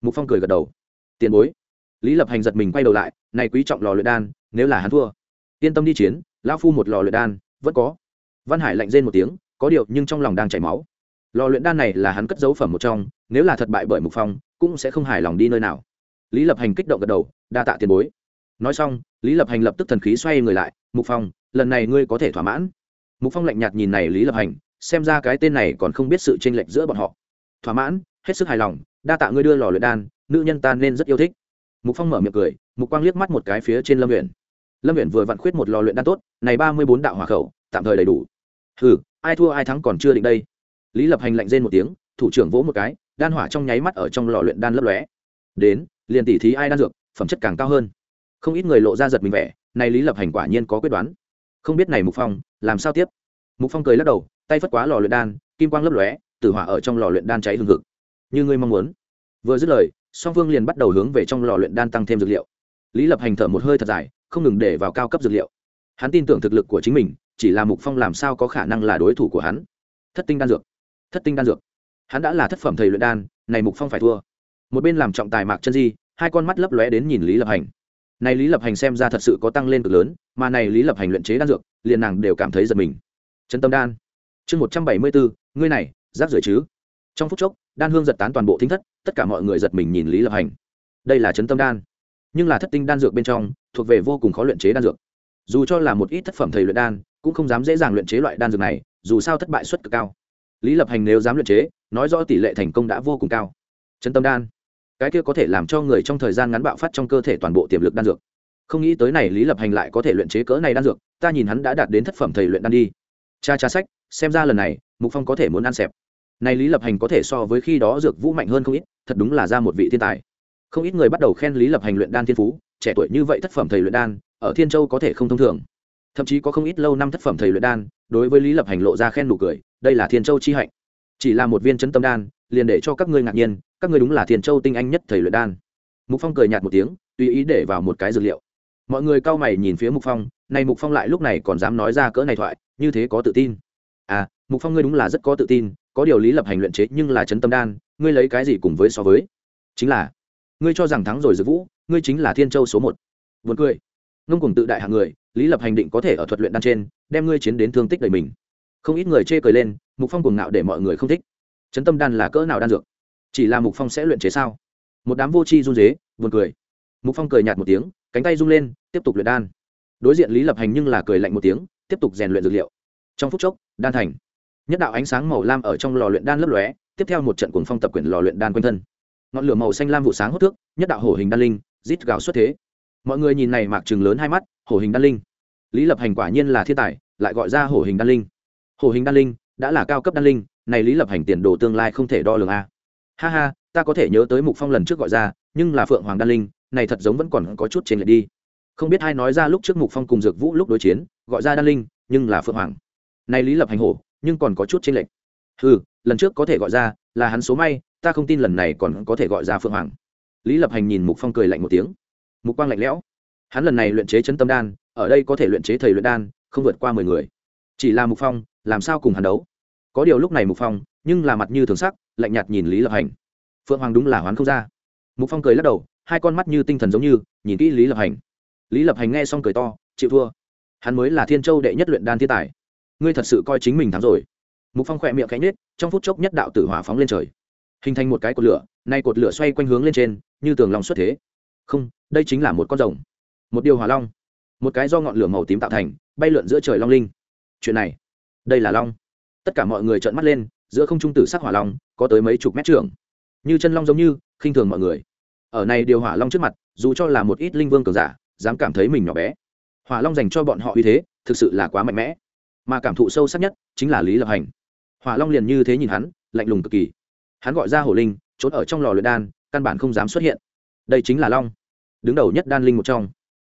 Mục phong cười gật đầu. Tiền bối. Lý lập hành giật mình quay đầu lại, này quý trọng lò luyện đan, nếu là hắn thua. Yên tâm đi chiến, lão phu một lò luyện đan, vẫn có. Văn hải lạnh rên một tiếng, có điều nhưng trong lòng đang chảy máu lò luyện đan này là hắn cất dấu phẩm một trong, nếu là thất bại bởi mục phong, cũng sẽ không hài lòng đi nơi nào. Lý lập hành kích động gật đầu, đa tạ tiền bối. Nói xong, lý lập hành lập tức thần khí xoay người lại, mục phong, lần này ngươi có thể thỏa mãn. Mục phong lạnh nhạt nhìn này lý lập hành, xem ra cái tên này còn không biết sự chênh lệch giữa bọn họ. Thỏa mãn, hết sức hài lòng, đa tạ ngươi đưa lò luyện đan, nữ nhân ta nên rất yêu thích. Mục phong mở miệng cười, mục quang liếc mắt một cái phía trên lâm huyện lâm huyện vừa vặn khuyết một lò luyện đan tốt, này ba mươi bốn đạo hỏa khẩu, tạm thời đầy đủ. Hừ, ai thua ai thắng còn chưa định đây lý lập hành lạnh rên một tiếng, thủ trưởng vỗ một cái, đan hỏa trong nháy mắt ở trong lò luyện đan lấp lóe. Đến, liền tỉ thí ai đan dược, phẩm chất càng cao hơn. Không ít người lộ ra giật mình vẻ này lý lập hành quả nhiên có quyết đoán. Không biết này mục phong, làm sao tiếp? Mục phong cười lắc đầu, tay phất quá lò luyện đan, kim quang lấp lóe, tử hỏa ở trong lò luyện đan cháy hừng hực. Như ngươi mong muốn. Vừa dứt lời, song phương liền bắt đầu hướng về trong lò luyện đan tăng thêm dược liệu. Lý lập hành thở một hơi thật dài, không ngừng để vào cao cấp dược liệu. Hắn tin tưởng thực lực của chính mình, chỉ là mục phong làm sao có khả năng là đối thủ của hắn. Thất tinh đan dược thất tinh đan dược. Hắn đã là thất phẩm thầy luyện đan, này mục phong phải thua. Một bên làm trọng tài mạc chân di, hai con mắt lấp lóe đến nhìn lý lập hành. Này lý lập hành xem ra thật sự có tăng lên cực lớn, mà này lý lập hành luyện chế đan dược, liền nàng đều cảm thấy giật mình. Chân tâm đan. Chương một trăm bảy mươi bốn ngươi này rác rưởi chứ? Trong phút chốc, đan hương giật tán toàn bộ thính thất, tất cả mọi người giật mình nhìn lý lập hành. Đây là chấn tâm đan. Nhưng là thất tinh đan dược bên trong, thuộc về vô cùng khó luyện chế đan dược. Dù cho là một ít thất phẩm thầy luyện đan, cũng không dám dễ dàng luyện chế loại đan dược này, dù sao thất bại suất cực cao lý lập hành nếu dám luyện chế, nói rõ tỷ lệ thành công đã vô cùng cao. Chân tâm đan. Cái kia có thể làm cho người trong thời gian ngắn bạo phát trong cơ thể toàn bộ tiềm lực đan dược. Không nghĩ tới này lý lập hành lại có thể luyện chế cỡ này đan dược, ta nhìn hắn đã đạt đến thất phẩm thầy luyện đan đi. Cha cha sách, xem ra lần này, mục phong có thể muốn ăn xẹp. Này lý lập hành có thể so với khi đó dược vũ mạnh hơn không ít, thật đúng là ra một vị thiên tài. Không ít người bắt đầu khen lý lập hành luyện đan thiên phú, trẻ tuổi như vậy thất phẩm thầy luyện đan, ở thiên châu có thể không thông thường thậm chí có không ít lâu năm thất phẩm thầy luyện đan, đối với lý lập hành lộ ra khen nụ cười, đây là thiên châu chi hạnh. Chỉ là một viên chấn tâm đan, liền để cho các ngươi ngạc nhiên, các ngươi đúng là thiên châu tinh anh nhất thầy luyện đan. Mục phong cười nhạt một tiếng, tùy ý để vào một cái dược liệu. Mọi người cau mày nhìn phía mục phong, này mục phong lại lúc này còn dám nói ra cỡ này thoại, như thế có tự tin. À mục phong ngươi đúng là rất có tự tin, có điều lý lập hành luyện chế nhưng là chấn tâm đan, ngươi lấy cái gì cùng với so với? Chính là, ngươi cho rằng thắng rồi dược vũ, ngươi chính là thiên châu số một. Vượt cười ngông cùng tự đại hạng người, lý lập hành định có thể ở thuật luyện đan trên, đem ngươi chiến đến thương tích đầy mình. Không ít người chê cười lên, mục phong cuồng ngạo để mọi người không thích. Chấn tâm đan là cỡ nào đan dược? Chỉ là mục phong sẽ luyện chế sao? Một đám vô tri run dế buồn cười. Mục phong cười nhạt một tiếng, cánh tay rung lên, tiếp tục luyện đan. Đối diện lý lập hành nhưng là cười lạnh một tiếng, tiếp tục rèn luyện dược liệu. Trong phút chốc, đan thành. Nhất đạo ánh sáng màu lam ở trong lò luyện đan lấp lóe, tiếp theo một trận cuồng phong tập quyển lò luyện đan quanh thân. Ngọn lửa màu xanh lam vụ sáng hốt thước, nhất đạo hổ hình đan linh, rít gào xuất thế mọi người nhìn này mạc chừng lớn hai mắt, hổ hình đan linh. Lý lập hành quả nhiên là thiên tài, lại gọi ra hổ hình đan linh. Hổ hình đan linh, đã là cao cấp đan linh, này lý lập hành tiền đồ tương lai không thể đo lường a. Ha ha, ta có thể nhớ tới mục phong lần trước gọi ra, nhưng là phượng hoàng đan linh, này thật giống vẫn còn có chút trên lệch đi. Không biết ai nói ra lúc trước mục phong cùng dược vũ lúc đối chiến, gọi ra đan linh, nhưng là phượng hoàng. Này lý lập hành hổ, nhưng còn có chút trên lệch. Ừ lần trước có thể gọi ra, là hắn số may, ta không tin lần này còn có thể gọi ra phượng hoàng. Lý lập hành nhìn mục phong cười lạnh một tiếng mục quang lạnh lẽo. Hắn lần này luyện chế chấn tâm đan, ở đây có thể luyện chế thầy luyện đan, không vượt qua mười người. Chỉ là mục phong, làm sao cùng hắn đấu? Có điều lúc này mục phong, nhưng là mặt như thường sắc, lạnh nhạt nhìn lý lập hành. Phượng hoàng đúng là hoán không ra. Mục phong cười lắc đầu, hai con mắt như tinh thần giống như, nhìn kỹ lý lập hành. Lý lập hành nghe xong cười to, chịu thua. Hắn mới là thiên châu đệ nhất luyện đan thiên tài. Ngươi thật sự coi chính mình thắng rồi. Mục phong khỏe miệng cánh nết trong phút chốc nhất đạo tử hỏa phóng lên trời. Hình thành một cái cột lửa, nay cột lửa xoay quanh hướng lên trên, như tường lòng xuất thế không, đây chính là một con rồng. Một điều hỏa long. Một cái do ngọn lửa màu tím tạo thành, bay lượn giữa trời long linh. Chuyện này, đây là long. Tất cả mọi người trợn mắt lên, giữa không trung tử sắc hỏa long, có tới mấy chục mét trưởng như chân long giống như, khinh thường mọi người. Ở này điều hỏa long trước mặt, dù cho là một ít linh vương cường giả, dám cảm thấy mình nhỏ bé. Hỏa long dành cho bọn họ uy thế, thực sự là quá mạnh mẽ. Mà cảm thụ sâu sắc nhất, chính là lý lập hành. Hỏa long liền như thế nhìn hắn, lạnh lùng cực kỳ. Hắn gọi ra hổ linh, trốn ở trong lò luyện đan, căn bản không dám xuất hiện đây chính là long. Đứng đầu nhất đan linh một trong.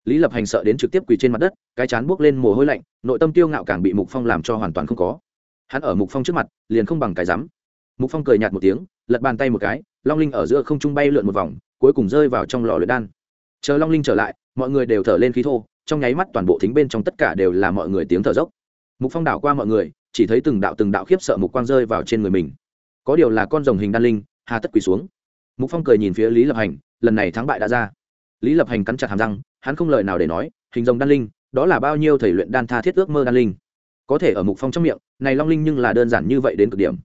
Lý lập hành sợ đến trực tiếp quỳ trên mặt đất, cái chán buốc lên mồ hôi lạnh, nội tâm tiêu ngạo càng bị mục phong làm cho hoàn toàn không có. Hắn ở mục phong trước mặt, liền không bằng cái rắm. Mục phong cười nhạt một tiếng, lật bàn tay một cái, long linh ở giữa không trung bay lượn một vòng, cuối cùng rơi vào trong lò luyện đan. Chờ long linh trở lại, mọi người đều thở lên khí thô, trong nháy mắt toàn bộ thính bên trong tất cả đều là mọi người tiếng thở dốc. Mục phong đảo qua mọi người, chỉ thấy từng đạo từng đạo khiếp sợ mục quang rơi vào trên người mình. Có điều là con rồng hình đan linh, hà tất quỳ xuống. Mục phong cười nhìn phía lý lập hành lần này thắng bại đã ra. Lý lập hành cắn chặt hàm răng, hắn không lời nào để nói, hình rồng đan linh, đó là bao nhiêu thầy luyện đan tha thiết ước mơ đan linh. Có thể ở mục phong trong miệng, này long linh nhưng là đơn giản như vậy đến cực điểm.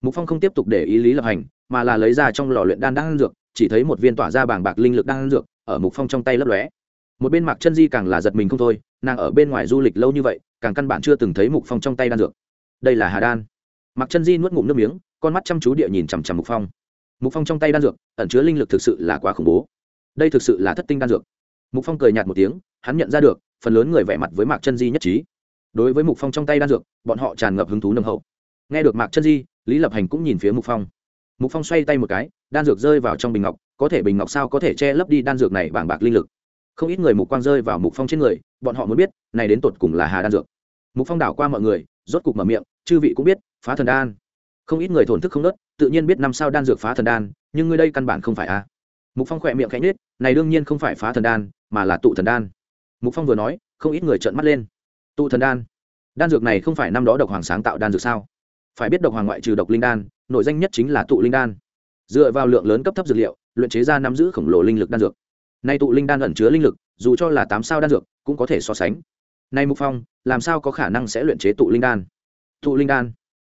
Mục phong không tiếp tục để ý lý lập hành, mà là lấy ra trong lò luyện đan đan dược, chỉ thấy một viên tỏa ra bảng bạc linh lực đan dược, ở mục phong trong tay lấp lóe. Một bên mạc chân di càng là giật mình không thôi, nàng ở bên ngoài du lịch lâu như vậy, càng căn bản chưa từng thấy mục phong trong tay đan dược. Đây là hà đan. Mạc chân di nuốt ngụm nước miếng, con mắt chăm chú địa nhìn chằm chằm mục phong mục phong trong tay đan dược, ẩn chứa linh lực thực sự là quá khủng bố. Đây thực sự là thất tinh đan dược. Mục phong cười nhạt một tiếng, hắn nhận ra được, phần lớn người vẻ mặt với mạc chân di nhất trí. Đối với mục phong trong tay đan dược, bọn họ tràn ngập hứng thú nâng hậu. Nghe được mạc chân di, lý lập hành cũng nhìn phía mục phong. Mục phong xoay tay một cái, đan dược rơi vào trong bình ngọc, có thể bình ngọc sao có thể che lấp đi đan dược này bảng bạc linh lực. Không ít người mục quang rơi vào mục phong trên người, bọn họ muốn biết, này đến tột cùng là hà đan dược. Mục phong đảo qua mọi người, rốt cục mở miệng, chư vị cũng biết, phá thần đan không ít người thổn thức không nớt, tự nhiên biết năm sao đan dược phá thần đan, nhưng người đây căn bản không phải a. Mục phong khỏe miệng khẽ nhết này đương nhiên không phải phá thần đan, mà là tụ thần đan. Mục phong vừa nói, không ít người trợn mắt lên. Tụ thần đan? Đan dược này không phải năm đó độc hoàng sáng tạo đan dược sao? Phải biết độc hoàng ngoại trừ độc linh đan, nội danh nhất chính là tụ linh đan. Dựa vào lượng lớn cấp thấp dược liệu, luyện chế ra nắm giữ khổng lồ linh lực đan dược. Nay tụ linh đan ẩn chứa linh lực, dù cho là tám sao đan dược, cũng có thể so sánh. Nay mục phong, làm sao có khả năng sẽ luyện chế tụ linh đan? Tụ linh đan?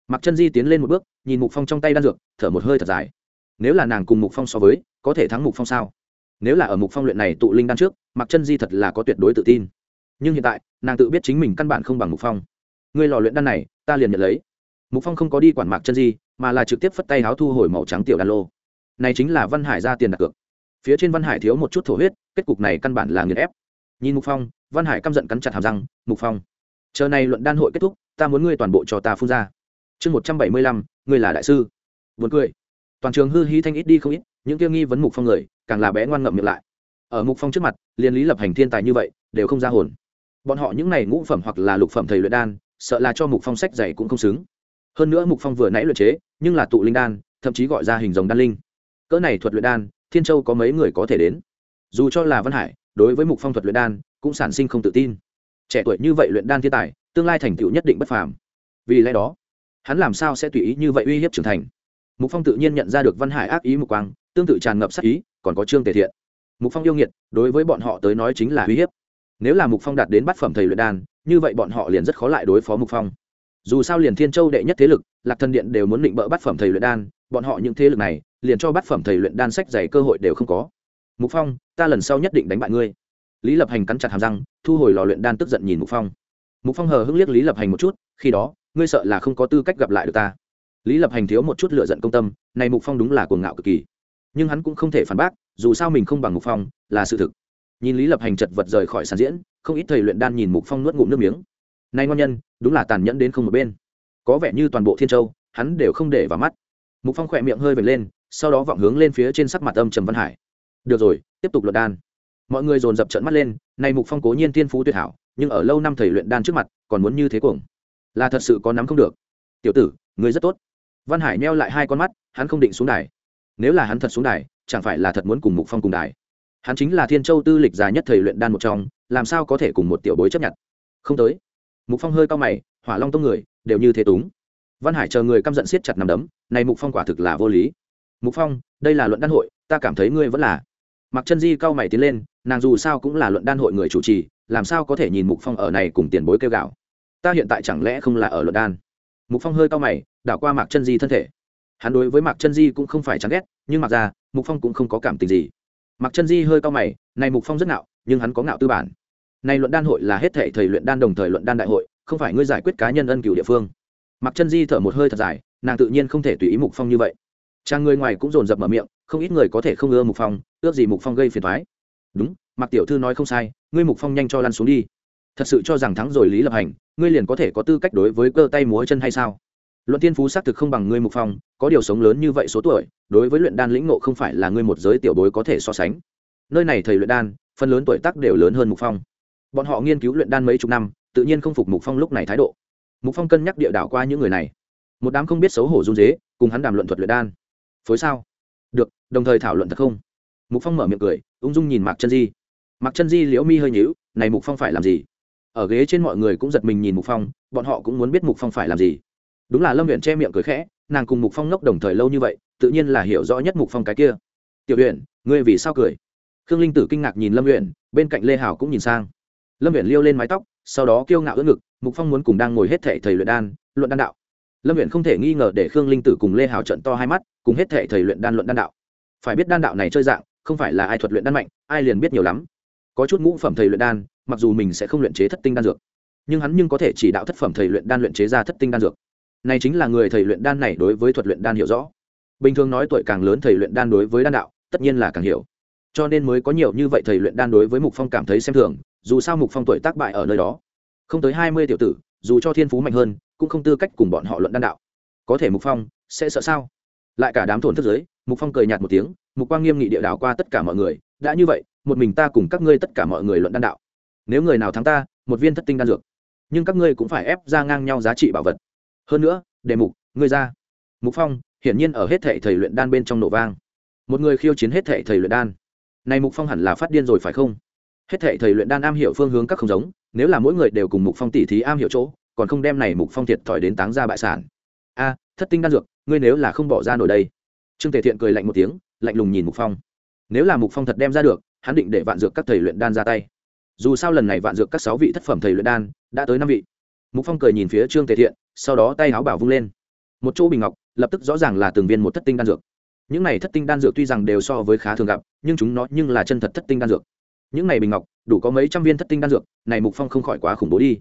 Mặc chân di tiến lên một bước, nhìn mục phong trong tay đan dược, thở một hơi thật dài. Nếu là nàng cùng mục phong so với, có thể thắng mục phong sao? Nếu là ở mục phong luyện này tụ linh đan trước, mặc chân di thật là có tuyệt đối tự tin. Nhưng hiện tại, nàng tự biết chính mình căn bản không bằng mục phong. Ngươi lò luyện đan này, ta liền nhận lấy. Mục phong không có đi quản mạc chân di, mà là trực tiếp phất tay háo thu hồi màu trắng tiểu đan lô. Này chính là văn hải ra tiền đặt cược. Phía trên văn hải thiếu một chút thổ huyết, kết cục này căn bản là nghiền ép. Nhìn mục phong, văn hải căm giận cắn chặt hàm răng, mục phong, chờ này luận đan hội kết thúc, ta muốn ngươi toàn bộ cho ta phun ra chương một trăm bảy mươi lăm ngươi là đại sư. Vượt cười. Toàn trường hư hí thanh ít đi không ít, những kia nghi vấn mục phong người, càng là bé ngoan ngậm miệng lại. Ở mục phong trước mặt liên lý lập hành thiên tài như vậy, đều không ra hồn. Bọn họ những này ngũ phẩm hoặc là lục phẩm thầy luyện đan, sợ là cho mục phong sách dày cũng không xứng. Hơn nữa mục phong vừa nãy luyện chế, nhưng là tụ linh đan, thậm chí gọi ra hình dòng đan linh. Cỡ này thuật luyện đan, thiên châu có mấy người có thể đến? Dù cho là văn hải, đối với mục phong thuật luyện đan, cũng sản sinh không tự tin. Trẻ tuổi như vậy luyện đan thiên tài, tương lai thành tựu nhất định bất phàm. Vì lẽ đó hắn làm sao sẽ tùy ý như vậy uy hiếp trưởng thành? Mục phong tự nhiên nhận ra được văn hải ác ý mục quang, tương tự tràn ngập sắc ý, còn có trương tề thiện. Mục phong yêu nghiệt, đối với bọn họ tới nói chính là uy hiếp. Nếu là mục phong đạt đến bát phẩm thầy luyện đan, như vậy bọn họ liền rất khó lại đối phó mục phong. Dù sao liền thiên châu đệ nhất thế lực, lạc thần điện đều muốn định bỡ bát phẩm thầy luyện đan, bọn họ những thế lực này, liền cho bát phẩm thầy luyện đan sách dày cơ hội đều không có. Mục phong, ta lần sau nhất định đánh bại ngươi. Lý lập hành cắn chặt hàm răng, thu hồi lò luyện đan tức giận nhìn mục phong. Mục phong hờ hững liếc lý lập hành một chút, khi đó ngươi sợ là không có tư cách gặp lại được ta. Lý lập hành thiếu một chút lựa giận công tâm, này mục phong đúng là cuồng ngạo cực kỳ. Nhưng hắn cũng không thể phản bác, dù sao mình không bằng mục phong, là sự thực. Nhìn lý lập hành chật vật rời khỏi sàn diễn, không ít thầy luyện đan nhìn mục phong nuốt ngụm nước miếng. Nay ngon nhân, đúng là tàn nhẫn đến không một bên. Có vẻ như toàn bộ thiên châu, hắn đều không để vào mắt. Mục phong khỏe miệng hơi vệt lên, sau đó vọng hướng lên phía trên sắc mặt âm trầm văn hải. Được rồi, tiếp tục luận đan. Mọi người dồn dập trận mắt lên nay mục phong cố nhiên tiên phú tuyệt hảo, nhưng ở lâu năm thầy luyện đan trước mặt, còn muốn như thế cuồng là thật sự có nắm không được. Tiểu tử người rất tốt. Văn hải neo lại hai con mắt, hắn không định xuống đài. Nếu là hắn thật xuống đài, chẳng phải là thật muốn cùng mục phong cùng đài? Hắn chính là thiên châu tư lịch già nhất thầy luyện đan một trong, làm sao có thể cùng một tiểu bối chấp nhận? Không tới. Mục phong hơi cao mày, hỏa long tông người, đều như thế túng. Văn hải chờ người căm giận siết chặt nằm đấm, này mục phong quả thực là vô lý. Mục phong, đây là luận đan hội, ta cảm thấy ngươi vẫn là. Mặc chân di cao mày tiến lên, nàng dù sao cũng là luận đan hội người chủ trì, làm sao có thể nhìn mục phong ở này cùng tiền bối kêu gạo? Ta hiện tại chẳng lẽ không là ở luận đan? Mục phong hơi cao mày, đảo qua mạc chân di thân thể. Hắn đối với mạc chân di cũng không phải chán ghét, nhưng mặc ra, mục phong cũng không có cảm tình gì. Mạc chân di hơi cao mày, này mục phong rất ngạo, nhưng hắn có ngạo tư bản. Này luận đan hội là hết thể thầy luyện đan đồng thời luận đan đại hội, không phải ngươi giải quyết cá nhân ân cửu địa phương. Mạc chân di thở một hơi thật dài, nàng tự nhiên không thể tùy ý mục phong như vậy. Trang người ngoài cũng dồn dập mở miệng, không ít người có thể không ưa mục phong, ước gì mục phong gây phiền thoái đúng, mạc tiểu thư nói không sai, ngươi mục phong nhanh cho lăn xuống đi thật sự cho rằng thắng rồi lý lập hành, ngươi liền có thể có tư cách đối với cơ tay múa chân hay sao? Luận tiên phú xác thực không bằng ngươi mục phong, có điều sống lớn như vậy số tuổi, đối với luyện đan lĩnh ngộ không phải là ngươi một giới tiểu bối có thể so sánh. Nơi này thầy luyện đan, phần lớn tuổi tác đều lớn hơn mục phong. Bọn họ nghiên cứu luyện đan mấy chục năm, tự nhiên không phục mục phong lúc này thái độ. Mục phong cân nhắc địa đảo qua những người này. Một đám không biết xấu hổ run dế cùng hắn đàm luận thuật luyện đan. Phối sao? Được, đồng thời thảo luận thật không? Mục phong mở miệng cười, ung dung nhìn mạc chân di. Mạc chân di liễu mi hơi nhíu, này mục phong phải làm gì? Ở ghế trên mọi người cũng giật mình nhìn mục phong, bọn họ cũng muốn biết mục phong phải làm gì. Đúng là lâm huyện che miệng cười khẽ, nàng cùng mục phong ngốc đồng thời lâu như vậy, tự nhiên là hiểu rõ nhất mục phong cái kia. Tiểu huyện ngươi vì sao cười? Khương linh tử kinh ngạc nhìn lâm huyện bên cạnh lê hảo cũng nhìn sang. Lâm huyện liêu lên mái tóc, sau đó kiêu ngạo ưỡn ngực, mục phong muốn cùng đang ngồi hết thệ thầy luyện đan, luận đan đạo. Lâm huyện không thể nghi ngờ để khương linh tử cùng lê hảo trận to hai mắt, cùng hết thệ thầy luyện đan luận đan đạo. Phải biết đan đạo này chơi dạng, không phải là ai thuật luyện đan mạnh, ai liền biết nhiều lắm. Có chút ngũ phẩm thầy luyện đan mặc dù mình sẽ không luyện chế thất tinh đan dược, nhưng hắn nhưng có thể chỉ đạo thất phẩm thầy luyện đan luyện chế ra thất tinh đan dược. Này chính là người thầy luyện đan này đối với thuật luyện đan hiểu rõ. Bình thường nói tuổi càng lớn thầy luyện đan đối với đan đạo, tất nhiên là càng hiểu. Cho nên mới có nhiều như vậy thầy luyện đan đối với mục phong cảm thấy xem thường, dù sao mục phong tuổi tác bại ở nơi đó. Không tới hai mươi tiểu tử, dù cho thiên phú mạnh hơn, cũng không tư cách cùng bọn họ luận đan đạo. Có thể mục phong sẽ sợ sao? Lại cả đám thổn thức giới mục phong cười nhạt một tiếng, mục quang nghiêm nghị địa đảo qua tất cả mọi người, đã như vậy, một mình ta cùng các ngươi tất cả mọi người luận đan đạo nếu người nào thắng ta, một viên thất tinh đan dược. Nhưng các ngươi cũng phải ép ra ngang nhau giá trị bảo vật. Hơn nữa, đề mục, ngươi ra. Mục phong, hiển nhiên ở hết thệ thầy luyện đan bên trong nổ vang. Một người khiêu chiến hết thệ thầy luyện đan. Này mục phong hẳn là phát điên rồi phải không? Hết thệ thầy luyện đan am hiểu phương hướng các không giống, nếu là mỗi người đều cùng mục phong tỉ thí am hiểu chỗ, còn không đem này mục phong thiệt thòi đến táng ra bại sản. A, thất tinh đan dược, ngươi nếu là không bỏ ra nổi đây. Trương tề thiện cười lạnh một tiếng, lạnh lùng nhìn mục phong. Nếu là mục phong thật đem ra được, hắn định để vạn dược các thầy luyện đan ra tay dù sao lần này vạn dược các sáu vị thất phẩm thầy luyện đan đã tới năm vị. Mục phong cười nhìn phía trương tề thiện, sau đó tay áo bảo vung lên. Một chỗ bình ngọc, lập tức rõ ràng là từng viên một thất tinh đan dược. Những này thất tinh đan dược tuy rằng đều so với khá thường gặp, nhưng chúng nó nhưng là chân thật thất tinh đan dược. Những này bình ngọc, đủ có mấy trăm viên thất tinh đan dược, này mục phong không khỏi quá khủng bố đi.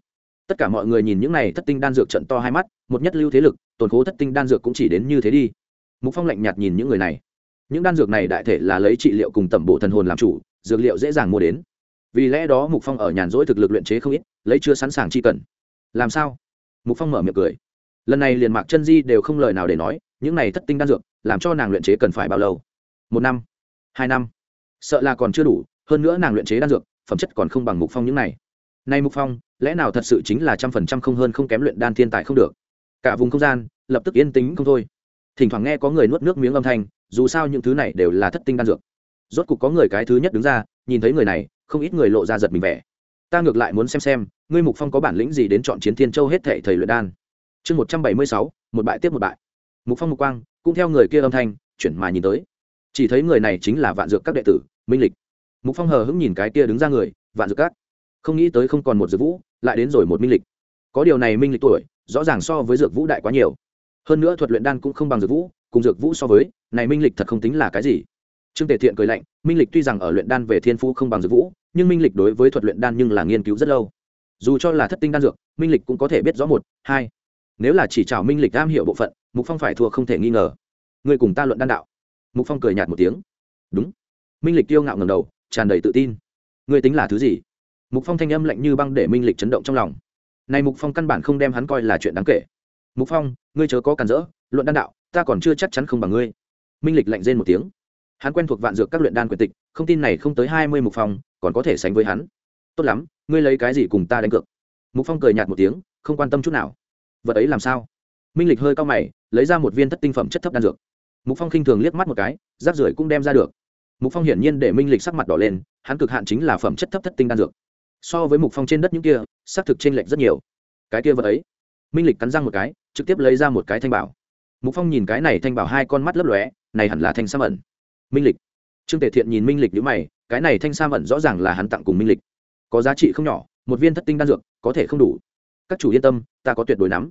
Tất cả mọi người nhìn những này thất tinh đan dược trận to hai mắt, một nhất lưu thế lực, tồn khố thất tinh đan dược cũng chỉ đến như thế đi. Mục phong lạnh nhạt nhìn những người này. Những đan dược này đại thể là lấy trị liệu cùng tẩm bộ thần hồn làm chủ, dược liệu dễ dàng mua đến vì lẽ đó mục phong ở nhàn rỗi thực lực luyện chế không ít, lấy chưa sẵn sàng chi cần. Làm sao? Mục phong mở miệng cười. Lần này liền mạc chân di đều không lời nào để nói, những này thất tinh đan dược, làm cho nàng luyện chế cần phải bao lâu? Một năm? Hai năm? Sợ là còn chưa đủ, hơn nữa nàng luyện chế đan dược, phẩm chất còn không bằng mục phong những này. Nay mục phong, lẽ nào thật sự chính là trăm phần trăm không hơn không kém luyện đan thiên tài không được? Cả vùng không gian, lập tức yên tĩnh không thôi. Thỉnh thoảng nghe có người nuốt nước miếng âm thanh, dù sao những thứ này đều là thất tinh đan dược. Rốt cục có người cái thứ nhất đứng ra nhìn thấy người này, không ít người lộ ra giật mình vẻ. Ta ngược lại muốn xem xem, ngươi mục phong có bản lĩnh gì đến chọn chiến thiên châu hết thệ thầy luyện đan? Chương một trăm bảy mươi sáu, một bại tiếp một bại. Mục phong mục quang, cũng theo người kia âm thanh, chuyển mà nhìn tới. Chỉ thấy người này chính là vạn dược các đệ tử, minh lịch. Mục phong hờ hững nhìn cái kia đứng ra người, vạn dược các. Không nghĩ tới không còn một dược vũ, lại đến rồi một minh lịch. Có điều này minh lịch tuổi, rõ ràng so với dược vũ đại quá nhiều. Hơn nữa thuật luyện đan cũng không bằng dược vũ, cùng dược vũ so với, này minh lịch thật không tính là cái gì trương tề thiện cười lạnh, minh lịch tuy rằng ở luyện đan về thiên phú không bằng dược vũ, nhưng minh lịch đối với thuật luyện đan nhưng là nghiên cứu rất lâu. Dù cho là thất tinh đan dược, minh lịch cũng có thể biết rõ một, hai. Nếu là chỉ chào minh lịch am hiểu bộ phận, mục phong phải thua không thể nghi ngờ. Người cùng ta luận đan đạo. Mục phong cười nhạt một tiếng. Đúng. Minh lịch kiêu ngạo ngầm đầu, tràn đầy tự tin. Người tính là thứ gì? Mục phong thanh âm lạnh như băng để minh lịch chấn động trong lòng. Này mục phong căn bản không đem hắn coi là chuyện đáng kể. Mục phong, ngươi chớ có cản rỡ, luận đan đạo, ta còn chưa chắc chắn không bằng ngươi. Minh lịch lạnh rên một tiếng hắn quen thuộc vạn dược các luyện đan quyền tịch, không tin này không tới hai mươi mục phong, còn có thể sánh với hắn. Tốt lắm, ngươi lấy cái gì cùng ta đánh cược? Mục phong cười nhạt một tiếng, không quan tâm chút nào. Vật ấy làm sao? Minh lịch hơi cao mày, lấy ra một viên thất tinh phẩm chất thấp đan dược. Mục phong khinh thường liếc mắt một cái rác rưởi cũng đem ra được. Mục phong hiển nhiên để minh lịch sắc mặt đỏ lên, hắn cực hạn chính là phẩm chất thấp thất tinh đan dược. So với mục phong trên đất những kia xác thực t r ê n lệch rất nhiều. Cái kia vật ấy. Minh lịch cắn răng một cái, trực tiếp lấy ra một cái thanh bảo. Mục phong nhìn cái này thanh bảo hai con mắt lấp lóe, này hẳn là thanh sam ẩn minh lịch. Trương tể thiện nhìn minh lịch nhữ mày, cái này thanh sa ẩn rõ ràng là hắn tặng cùng minh lịch. Có giá trị không nhỏ, một viên thất tinh đan dược, có thể không đủ. Các chủ yên tâm, ta có tuyệt đối nắm.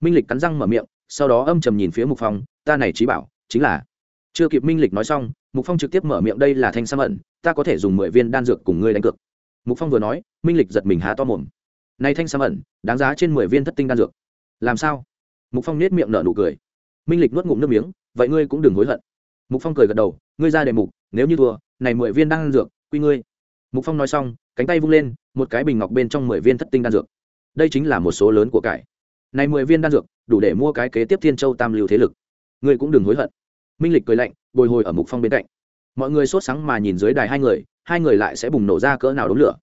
Minh lịch cắn răng mở miệng, sau đó âm trầm nhìn phía mục phong, ta này trí bảo, chính là. Chưa kịp minh lịch nói xong, mục phong trực tiếp mở miệng đây là thanh sa ẩn, ta có thể dùng mười viên đan dược cùng ngươi đánh cược. Mục phong vừa nói, minh lịch giật mình há to mồm. Này thanh sa ẩn, đáng giá trên mười viên thất tinh đan dược. Làm sao? Mục phong nết miệng nở nụ cười. Minh lịch nuốt ngụm nước miếng, vậy ngươi cũng đừng hối hận mục phong cười gật đầu, ngươi ra đề mục, nếu như thua, này mười viên đan dược, quy ngươi. Mục phong nói xong, cánh tay vung lên, một cái bình ngọc bên trong mười viên thất tinh đan dược. Đây chính là một số lớn của cải. Này mười viên đan dược, đủ để mua cái kế tiếp thiên châu tam lưu thế lực. Ngươi cũng đừng hối hận. Minh lịch cười lạnh, bồi hồi ở mục phong bên cạnh. Mọi người sốt sắng mà nhìn dưới đài hai người hai người lại sẽ bùng nổ ra cỡ nào đống lửa.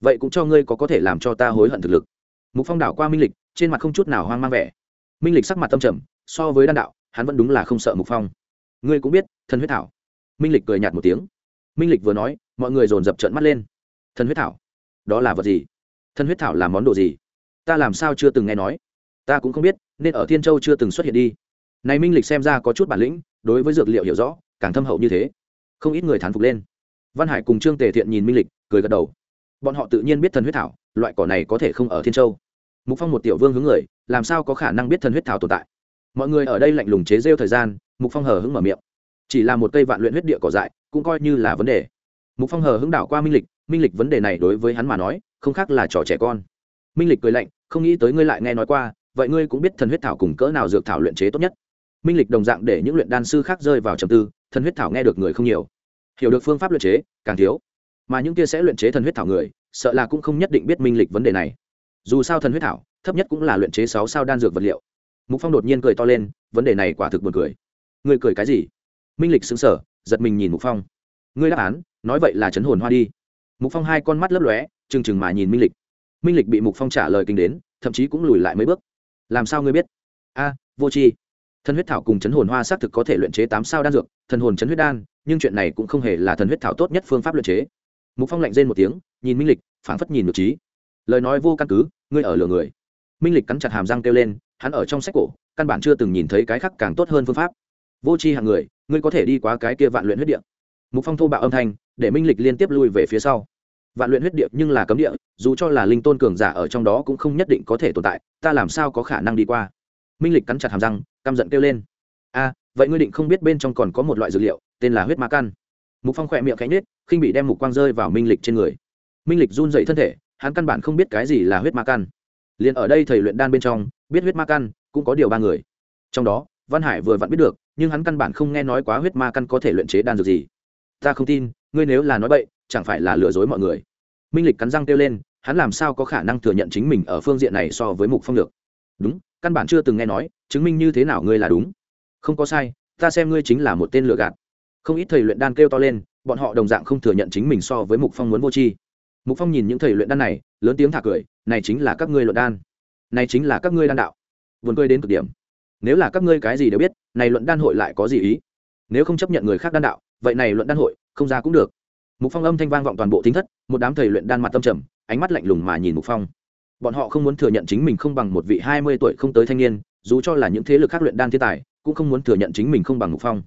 Vậy cũng cho ngươi có có thể làm cho ta hối hận thực lực. Mục phong đảo qua minh lịch, trên mặt không chút nào hoang mang vẻ. Minh lịch sắc mặt tâm trầm, so với đan đạo, hắn vẫn đúng là không sợ mục phong ngươi cũng biết, thần huyết thảo. Minh lịch cười nhạt một tiếng. Minh lịch vừa nói, mọi người dồn dập trợn mắt lên. Thần huyết thảo? Đó là vật gì? Thần huyết thảo là món đồ gì? Ta làm sao chưa từng nghe nói. Ta cũng không biết, nên ở thiên châu chưa từng xuất hiện đi. Này minh lịch xem ra có chút bản lĩnh, đối với dược liệu hiểu rõ, càng thâm hậu như thế. Không ít người thán phục lên. Văn hải cùng trương tề thiện nhìn minh lịch, cười gật đầu. Bọn họ tự nhiên biết thần huyết thảo, loại cỏ này có thể không ở thiên châu. Mục phong một tiểu vương hướng người, làm sao có khả năng biết thần huyết thảo tồn tại? Mọi người ở đây lạnh lùng chế rêu thời gian, mục phong hờ hững mở miệng. Chỉ là một cây vạn luyện huyết địa cỏ dại, cũng coi như là vấn đề. Mục phong hờ hững đảo qua minh lịch minh lịch vấn đề này đối với hắn mà nói, không khác là trò trẻ con. Minh lịch cười lạnh, không nghĩ tới ngươi lại nghe nói qua, vậy ngươi cũng biết thần huyết thảo cùng cỡ nào dược thảo luyện chế tốt nhất. Minh lịch đồng dạng để những luyện đan sư khác rơi vào trầm tư, thần huyết thảo nghe được người không nhiều. Hiểu được phương pháp luyện chế, càng thiếu. Mà những kia sẽ luyện chế thần huyết thảo người, sợ là cũng không nhất định biết minh lịch vấn đề này. Dù sao thần huyết thảo, thấp nhất cũng là luyện chế sáu sao đan dược vật liệu mục phong đột nhiên cười to lên, vấn đề này quả thực buồn cười. Ngươi cười cái gì? Minh lịch xứng sở giật mình nhìn mục phong. Ngươi đáp án, nói vậy là chấn hồn hoa đi. Mục phong hai con mắt lấp lóe, trừng trừng mà nhìn minh lịch. Minh lịch bị mục phong trả lời kinh đến, thậm chí cũng lùi lại mấy bước. Làm sao ngươi biết? A, vô tri. Thần huyết thảo cùng chấn hồn hoa xác thực có thể luyện chế tám sao đan dược, thần hồn chấn huyết đan, nhưng chuyện này cũng không hề là thần huyết thảo tốt nhất phương pháp luyện chế. Mục phong lạnh rên một tiếng, nhìn minh lịch, phảng phất nhìn được trí. Lời nói vô căn cứ, ngươi ở lừa người. Minh lịch cắn chặt hàm răng kêu lên hắn ở trong sách cổ, căn bản chưa từng nhìn thấy cái khác càng tốt hơn phương pháp. Vô tri hạng người, ngươi có thể đi qua cái kia vạn luyện huyết địa. Mục phong thô bạo âm thanh, để minh lịch liên tiếp lui về phía sau. Vạn luyện huyết địa nhưng là cấm địa, dù cho là linh tôn cường giả ở trong đó cũng không nhất định có thể tồn tại, ta làm sao có khả năng đi qua? Minh lịch cắn chặt hàm răng, căm giận kêu lên. A, vậy ngươi định không biết bên trong còn có một loại dược liệu, tên là huyết ma căn. Mục phong khỏe miệng cánh nết khinh bị đem mục quang rơi vào minh lịch trên người. Minh lịch run dậy thân thể, hắn căn bản không biết cái gì là huyết ma căn liền ở đây thầy luyện đan bên trong, biết huyết ma căn, cũng có điều ba người. Trong đó, văn hải vừa vặn biết được, nhưng hắn căn bản không nghe nói quá huyết ma căn có thể luyện chế đan dược gì. Ta không tin, ngươi nếu là nói bậy, chẳng phải là lừa dối mọi người. Minh lịch cắn răng kêu lên, hắn làm sao có khả năng thừa nhận chính mình ở phương diện này so với mục phong được? Đúng, căn bản chưa từng nghe nói, chứng minh như thế nào ngươi là đúng. Không có sai, ta xem ngươi chính là một tên lừa gạt. Không ít thầy luyện đan kêu to lên, bọn họ đồng dạng không thừa nhận chính mình so với mục phong muốn vô tri. Mục phong nhìn những thầy luyện đan này lớn tiếng thả cười, này chính là các ngươi luận đan. Này chính là các ngươi đan đạo. Vườn cười đến cực điểm. Nếu là các ngươi cái gì đều biết, này luận đan hội lại có gì ý? Nếu không chấp nhận người khác đan đạo, vậy này luận đan hội, không ra cũng được. Mục phong âm thanh vang vọng toàn bộ thính thất, một đám thầy luyện đan mặt tâm trầm, ánh mắt lạnh lùng mà nhìn mục phong. Bọn họ không muốn thừa nhận chính mình không bằng một vị hai mươi tuổi không tới thanh niên, dù cho là những thế lực khác luyện đan thiên tài, cũng không muốn thừa nhận chính mình không bằng mục phong.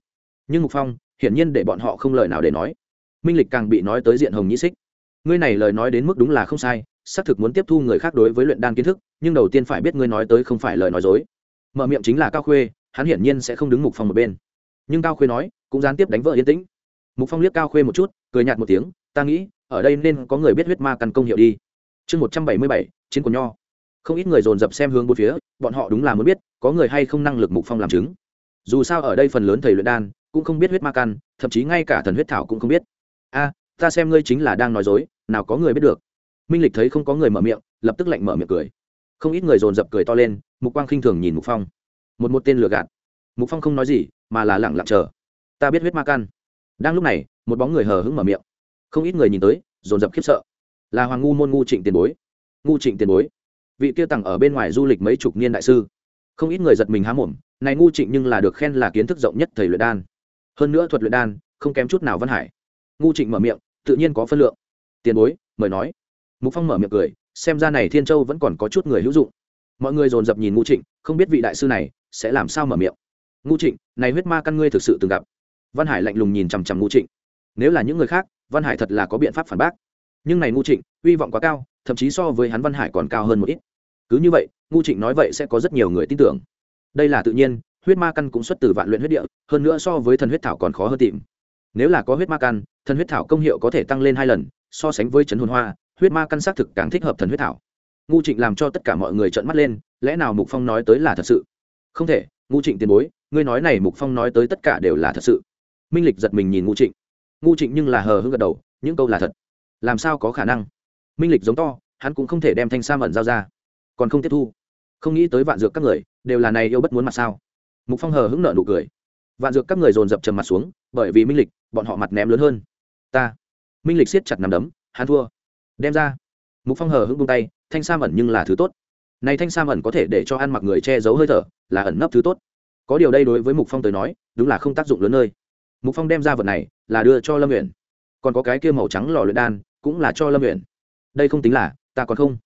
Nhưng mục phong, hiển nhiên để bọn họ không lời nào để nói. Minh lịch càng bị nói tới diện hồng nhĩ xích. Ngươi này lời nói đến mức đúng là không sai xác thực muốn tiếp thu người khác đối với luyện đan kiến thức, nhưng đầu tiên phải biết ngươi nói tới không phải lời nói dối. Mở miệng chính là cao khuê, hắn hiển nhiên sẽ không đứng mục phong một bên. Nhưng cao khuê nói, cũng gián tiếp đánh vợ yên tĩnh. Mục phong liếc cao khuê một chút, cười nhạt một tiếng, ta nghĩ, ở đây nên có người biết huyết ma căn công hiệu đi. Chương một trăm bảy mươi bảy, chiến của nho. Không ít người dồn dập xem hướng bốn phía, bọn họ đúng là muốn biết, có người hay không năng lực mục phong làm chứng. Dù sao ở đây phần lớn thầy luyện đan, cũng không biết huyết ma căn, thậm chí ngay cả thần huyết thảo cũng không biết. A, ta xem ngươi chính là đang nói dối, nào có người biết được minh lịch thấy không có người mở miệng, lập tức lạnh mở miệng cười. Không ít người dồn dập cười to lên, mục quang khinh thường nhìn mục phong. Một một tên lừa gạt. Mục phong không nói gì, mà là lẳng lặng chờ. Ta biết huyết ma căn đang lúc này, một bóng người hờ hững mở miệng. Không ít người nhìn tới, dồn dập khiếp sợ. Là hoàng ngu môn ngu trịnh tiền bối. Ngu trịnh tiền bối. Vị kia tặng ở bên ngoài du lịch mấy chục niên đại sư. Không ít người giật mình há mồm, này ngu trịnh nhưng là được khen là kiến thức rộng nhất thầy luyện đan. Hơn nữa thuật luyện đan, không kém chút nào văn hải. Ngu trịnh mở miệng, tự nhiên có phân lượng. Tiền bối, mời nói mục phong mở miệng cười, xem ra này thiên châu vẫn còn có chút người hữu dụng. Mọi người dồn dập nhìn ngu trịnh, không biết vị đại sư này sẽ làm sao mở miệng. Ngu trịnh, này huyết ma căn ngươi thực sự từng gặp. Văn hải lạnh lùng nhìn chằm chằm ngu trịnh. Nếu là những người khác, văn hải thật là có biện pháp phản bác. Nhưng này ngu trịnh hy vọng quá cao, thậm chí so với hắn văn hải còn cao hơn một ít. Cứ như vậy ngu trịnh nói vậy sẽ có rất nhiều người tin tưởng. Đây là tự nhiên, huyết ma căn cũng xuất từ vạn luyện huyết địa, hơn nữa so với thần huyết thảo còn khó hơn tìm. Nếu là có huyết ma căn, thần huyết thảo công hiệu có thể tăng lên hai lần, so sánh với chấn hồn hoa huyết ma căn xác thực càng thích hợp thần huyết thảo. Ngu trịnh làm cho tất cả mọi người trợn mắt lên, lẽ nào mục phong nói tới là thật sự? Không thể, ngu trịnh tiền bối, ngươi nói này mục phong nói tới tất cả đều là thật sự. Minh lịch giật mình nhìn ngu trịnh. Ngu trịnh nhưng là hờ hững gật đầu, những câu là thật. Làm sao có khả năng? Minh lịch giống to, hắn cũng không thể đem thanh sa mẩn giao ra. Còn không tiếp thu. Không nghĩ tới vạn dược các người, đều là này yêu bất muốn mặt sao? Mục phong hờ hững nợ nụ cười. Vạn dược các người dồn dập trầm mặt xuống, bởi vì minh lịch, bọn họ mặt ném lớn hơn. Ta. Minh lịch siết chặt nằm đấm, hắn thua đem ra. Mục phong hờ hững buông tay, thanh sa mẩn nhưng là thứ tốt. Này thanh sa mẩn có thể để cho ăn mặc người che giấu hơi thở, là ẩn nấp thứ tốt. Có điều đây đối với mục phong tới nói, đúng là không tác dụng lớn nơi. Mục phong đem ra vật này, là đưa cho lâm nguyện còn có cái kia màu trắng lò luyện đan, cũng là cho lâm nguyện đây không tính là, ta còn không.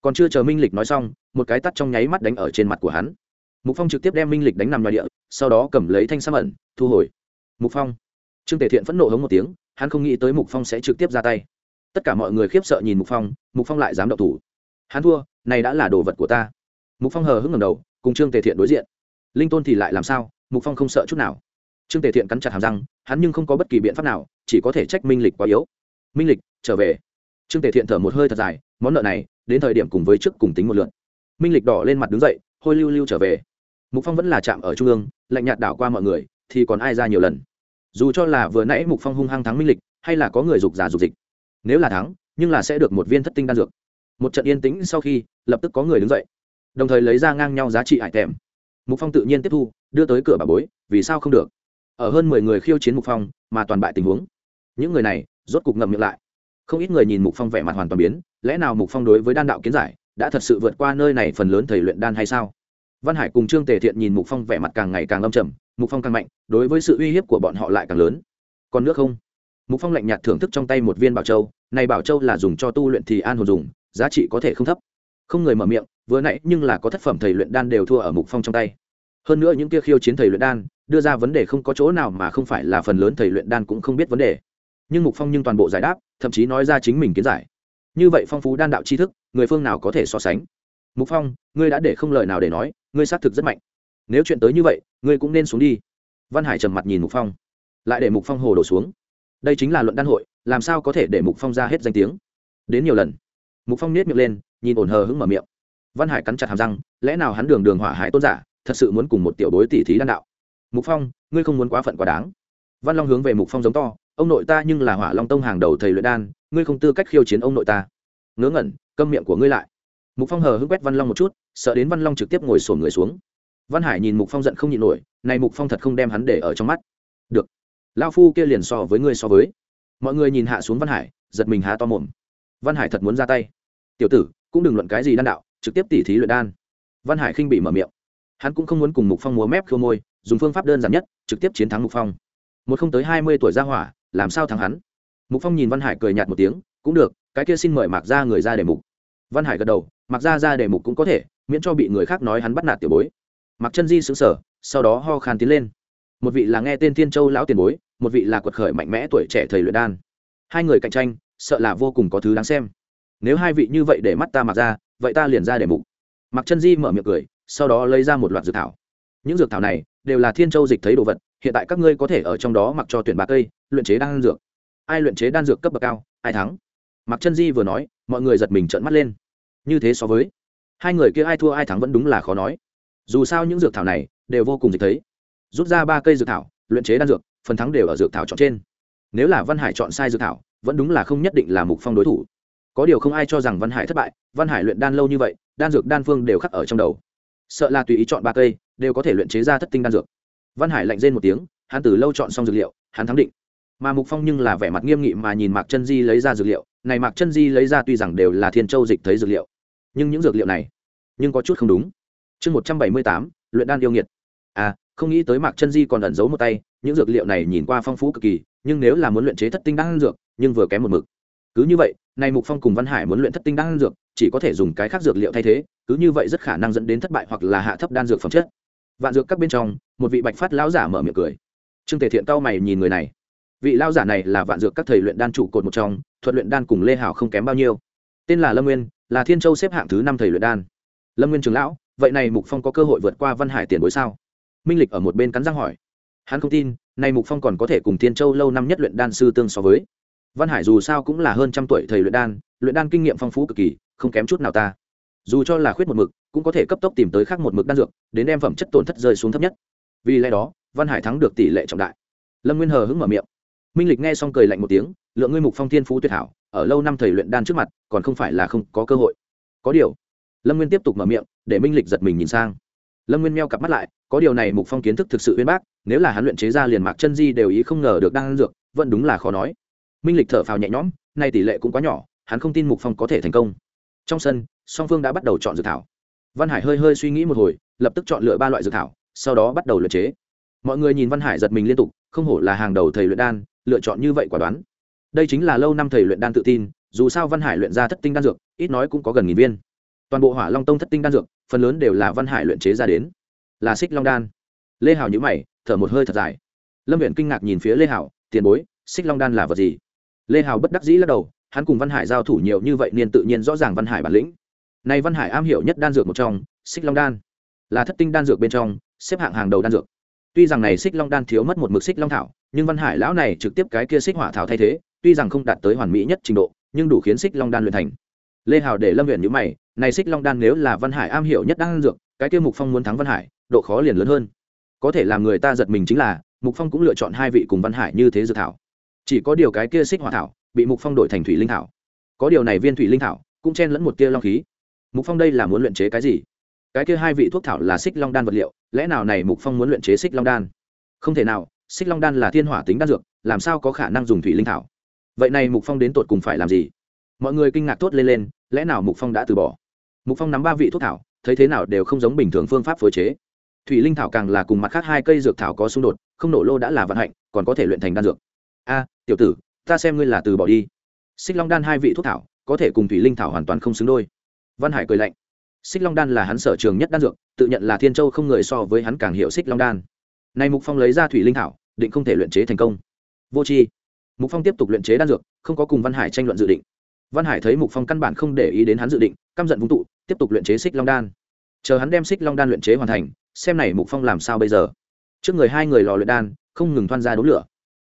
Còn chưa chờ minh lịch nói xong, một cái tắt trong nháy mắt đánh ở trên mặt của hắn. Mục phong trực tiếp đem minh lịch đánh nằm ngoài địa, sau đó cầm lấy thanh sa mẩn thu hồi. Mục phong. Trương tề thiện phẫn nộ hống một tiếng, hắn không nghĩ tới mục phong sẽ trực tiếp ra tay tất cả mọi người khiếp sợ nhìn mục phong mục phong lại dám động thủ. Hắn thua, này đã là đồ vật của ta. Mục phong hờ hững ngầm đầu, cùng trương tề thiện đối diện. Linh tôn thì lại làm sao? Mục phong không sợ chút nào. Trương tề thiện cắn chặt hàm răng, hắn nhưng không có bất kỳ biện pháp nào, chỉ có thể trách minh lịch quá yếu. Minh lịch, trở về. Trương tề thiện thở một hơi thật dài, món nợ này, đến thời điểm cùng với trước cùng tính một lượn minh lịch đỏ lên mặt đứng dậy, hôi lưu lưu trở về. Mục phong vẫn là chạm ở trung ương, lạnh nhạt đảo qua mọi người, thì còn ai ra nhiều lần? Dù cho là vừa nãy mục phong hung hăng thắng minh lịch, hay là có người dục giả dục dịch nếu là thắng, nhưng là sẽ được một viên thất tinh đan dược. Một trận yên tĩnh sau khi, lập tức có người đứng dậy. Đồng thời lấy ra ngang nhau giá trị hải tèm. Mục phong tự nhiên tiếp thu, đưa tới cửa bà bối, vì sao không được? Ở hơn mười người khiêu chiến mục phong, mà toàn bại tình huống. Những người này, rốt cục ngậm miệng lại. Không ít người nhìn mục phong vẻ mặt hoàn toàn biến, lẽ nào mục phong đối với đan đạo kiến giải, đã thật sự vượt qua nơi này phần lớn thầy luyện đan hay sao? Văn hải cùng trương tề thiện nhìn mục phong vẻ mặt càng ngày càng âm trầm, mục phong càng mạnh, đối với sự uy hiếp của bọn họ lại càng lớn. Còn nước không? Mục phong lạnh nhạt thưởng thức trong tay một viên bảo châu, này bảo châu là dùng cho tu luyện thì an hồn dùng, giá trị có thể không thấp. Không người mở miệng, vừa nãy nhưng là có thất phẩm thầy luyện đan đều thua ở mục phong trong tay. Hơn nữa những kia khiêu chiến thầy luyện đan, đưa ra vấn đề không có chỗ nào mà không phải là phần lớn thầy luyện đan cũng không biết vấn đề. Nhưng mục phong nhưng toàn bộ giải đáp, thậm chí nói ra chính mình kiến giải. Như vậy phong phú đan đạo tri thức, người phương nào có thể so sánh? Mục phong, ngươi đã để không lời nào để nói, ngươi xác thực rất mạnh. Nếu chuyện tới như vậy, ngươi cũng nên xuống đi. Văn hải trầm mặt nhìn mục phong. Lại để mục phong hồ đổ xuống đây chính là luận đan hội, làm sao có thể để mục phong ra hết danh tiếng? Đến nhiều lần, mục phong nết miệng lên, nhìn ổn hờ hững mở miệng. Văn hải cắn chặt hàm răng, lẽ nào hắn đường đường hỏa hải tôn giả, thật sự muốn cùng một tiểu bối tỷ thí đan đạo? Mục phong, ngươi không muốn quá phận quá đáng. Văn long hướng về mục phong giống to, ông nội ta nhưng là hỏa long tông hàng đầu thầy luyện đan, ngươi không tư cách khiêu chiến ông nội ta. Ngớ ngẩn, câm miệng của ngươi lại. Mục phong hờ hững quét văn long một chút, sợ đến văn long trực tiếp ngồi sổn người xuống. Văn hải nhìn mục phong giận không nhịn nổi, này mục phong thật không đem hắn để ở trong mắt. Được lao phu kia liền so với ngươi so với. Mọi người nhìn hạ xuống văn hải, giật mình há to mồm. Văn hải thật muốn ra tay. Tiểu tử, cũng đừng luận cái gì đan đạo, trực tiếp tỉ thí luyện đan. Văn hải khinh bị mở miệng. Hắn cũng không muốn cùng mục phong múa mép khô môi, dùng phương pháp đơn giản nhất, trực tiếp chiến thắng mục phong. Một không tới hai mươi tuổi ra hỏa, làm sao thắng hắn? Mục phong nhìn văn hải cười nhạt một tiếng, cũng được, cái kia xin mời mạc ra người ra để mục. Văn hải gật đầu mặc ra ra để mục cũng có thể, miễn cho bị người khác nói hắn bắt nạt tiểu bối. Mặc chân di xứng sở sau đó ho khan tiến lên một vị là nghe tên thiên châu lão tiền bối, một vị là quật khởi mạnh mẽ tuổi trẻ thầy luyện đan. Hai người cạnh tranh, sợ là vô cùng có thứ đáng xem. Nếu hai vị như vậy để mắt ta mặc ra, vậy ta liền ra để mục. Mặc chân di mở miệng cười, sau đó lấy ra một loạt dược thảo. Những dược thảo này đều là thiên châu dịch thấy đồ vật, hiện tại các ngươi có thể ở trong đó mặc cho tuyển bạc cây, luyện chế đan dược. Ai luyện chế đan dược cấp bậc cao, ai thắng. Mặc chân di vừa nói, mọi người giật mình trợn mắt lên. Như thế so với, hai người kia ai thua ai thắng vẫn đúng là khó nói. Dù sao những dược thảo này đều vô cùng dịch thấy rút ra ba cây dược thảo, luyện chế đan dược, phần thắng đều ở dược thảo chọn trên. Nếu là văn hải chọn sai dược thảo, vẫn đúng là không nhất định là mục phong đối thủ. Có điều không ai cho rằng văn hải thất bại, văn hải luyện đan lâu như vậy, đan dược đan phương đều khắc ở trong đầu. Sợ là tùy ý chọn ba cây, đều có thể luyện chế ra thất tinh đan dược. Văn hải lạnh rên một tiếng, hắn từ lâu chọn xong dược liệu, hắn thắng định. Mà mục phong nhưng là vẻ mặt nghiêm nghị mà nhìn mạc chân di lấy ra dược liệu, này mạc chân di lấy ra tuy rằng đều là thiên châu dịch thấy dược liệu, nhưng những dược liệu này, nhưng có chút không đúng. Chương một trăm bảy mươi tám, luyện đan yêu nghiệt. À không nghĩ tới mạc chân di còn ẩn giấu một tay, những dược liệu này nhìn qua phong phú cực kỳ, nhưng nếu là muốn luyện chế thất tinh đan dược, nhưng vừa kém một mực. Cứ như vậy, này mục phong cùng văn hải muốn luyện thất tinh đan dược, chỉ có thể dùng cái khác dược liệu thay thế, cứ như vậy rất khả năng dẫn đến thất bại hoặc là hạ thấp đan dược phẩm chất. Vạn dược các bên trong, một vị bạch phát lão giả mở miệng cười. Trương tề thiện cao mày nhìn người này. Vị lão giả này là vạn dược các thầy luyện đan trụ cột một trong, thuật luyện đan cùng lê hảo không kém bao nhiêu. Tên là lâm nguyên, là thiên châu xếp hạng thứ năm thầy luyện đan. Lâm nguyên trường lão, vậy này mục phong có cơ hội vượt qua văn hải tiền bối sao? Minh lịch ở một bên cắn răng hỏi. Hắn không tin, nay mục phong còn có thể cùng thiên châu lâu năm nhất luyện đan sư tương so với. Văn hải dù sao cũng là hơn trăm tuổi thầy luyện đan luyện đan kinh nghiệm phong phú cực kỳ, không kém chút nào ta. Dù cho là khuyết một mực, cũng có thể cấp tốc tìm tới khác một mực đan dược, đến đem phẩm chất tổn thất rơi xuống thấp nhất. Vì lẽ đó, văn hải thắng được tỷ lệ trọng đại. Lâm nguyên hờ hững mở miệng. Minh lịch nghe xong cười lạnh một tiếng, lượng ngươi mục phong thiên phú tuyệt hảo, ở lâu năm thầy luyện đan trước mặt, còn không phải là không có cơ hội. Có điều, lâm nguyên tiếp tục mở miệng, để minh lịch giật mình nhìn sang. Lâm nguyên meo cặp mắt lại có điều này mục phong kiến thức thực sự uyên bác, nếu là hắn luyện chế ra liền mạc chân di đều ý không ngờ được đang ăn dược, vẫn đúng là khó nói. Minh lịch thở phào nhẹ nhõm, nay tỷ lệ cũng quá nhỏ, hắn không tin mục phong có thể thành công. Trong sân, song phương đã bắt đầu chọn dược thảo. Văn hải hơi hơi suy nghĩ một hồi, lập tức chọn lựa ba loại dược thảo, sau đó bắt đầu luyện chế. Mọi người nhìn văn hải giật mình liên tục, không hổ là hàng đầu thầy luyện đan, lựa chọn như vậy quả đoán. Đây chính là lâu năm thầy luyện đan tự tin, dù sao văn hải luyện ra thất tinh đan dược, ít nói cũng có gần nghìn viên. Toàn bộ hỏa long tông thất tinh đan dược, phần lớn đều là văn hải luyện chế ra đến là xích long đan. Lê hảo nhữ mày, thở một hơi thật dài. Lâm viện kinh ngạc nhìn phía lê hảo, tiền bối, xích long đan là vật gì? Lê hảo bất đắc dĩ lắc đầu, hắn cùng văn hải giao thủ nhiều như vậy nên tự nhiên rõ ràng văn hải bản lĩnh. Này văn hải am hiểu nhất đan dược một trong, xích long đan. Là thất tinh đan dược bên trong, xếp hạng hàng đầu đan dược. Tuy rằng này xích long đan thiếu mất một mực xích long thảo, nhưng văn hải lão này trực tiếp cái kia xích hỏa thảo thay thế, tuy rằng không đạt tới hoàn mỹ nhất trình độ, nhưng đủ khiến xích long đan luyện thành. Lê hào để lâm huyện nhữ mày, này xích long đan nếu là văn hải am hiểu nhất đan dược, cái kia mục phong muốn thắng văn hải độ khó liền lớn hơn. Có thể làm người ta giật mình chính là, mục phong cũng lựa chọn hai vị cùng văn hải như thế dược thảo. Chỉ có điều cái kia xích hỏa thảo, bị mục phong đổi thành thủy linh thảo. Có điều này viên thủy linh thảo, cũng chen lẫn một tia long khí. Mục phong đây là muốn luyện chế cái gì? Cái kia hai vị thuốc thảo là xích long đan vật liệu, lẽ nào này mục phong muốn luyện chế xích long đan? Không thể nào, xích long đan là thiên hỏa tính đan dược, làm sao có khả năng dùng thủy linh thảo? Vậy này mục phong đến tột cùng phải làm gì? Mọi người kinh ngạc thốt lên lên, lẽ nào mục phong đã từ bỏ? Mục phong nắm ba vị thuốc thảo, thấy thế nào đều không giống bình thường phương pháp phối chế thủy linh thảo càng là cùng mặt khác hai cây dược thảo có xung đột, không nổ lô đã là vận hạnh, còn có thể luyện thành đan dược. A, tiểu tử, ta xem ngươi là từ bỏ đi. Xích long đan hai vị thuốc thảo, có thể cùng thủy linh thảo hoàn toàn không xứng đôi. Văn hải cười lạnh. Xích long đan là hắn sở trường nhất đan dược, tự nhận là thiên châu không người so với hắn càng hiệu xích long đan. Này mục phong lấy ra thủy linh thảo, định không thể luyện chế thành công. Vô tri. Mục phong tiếp tục luyện chế đan dược, không có cùng văn hải tranh luận dự định. Văn hải thấy mục phong căn bản không để ý đến hắn dự định, căm giận vung tụ, tiếp tục luyện chế xích long đan. Chờ hắn đem xích long đan luyện chế hoàn thành xem này mục phong làm sao bây giờ. Trước người hai người lò luyện đan, không ngừng thoan ra đốn lửa.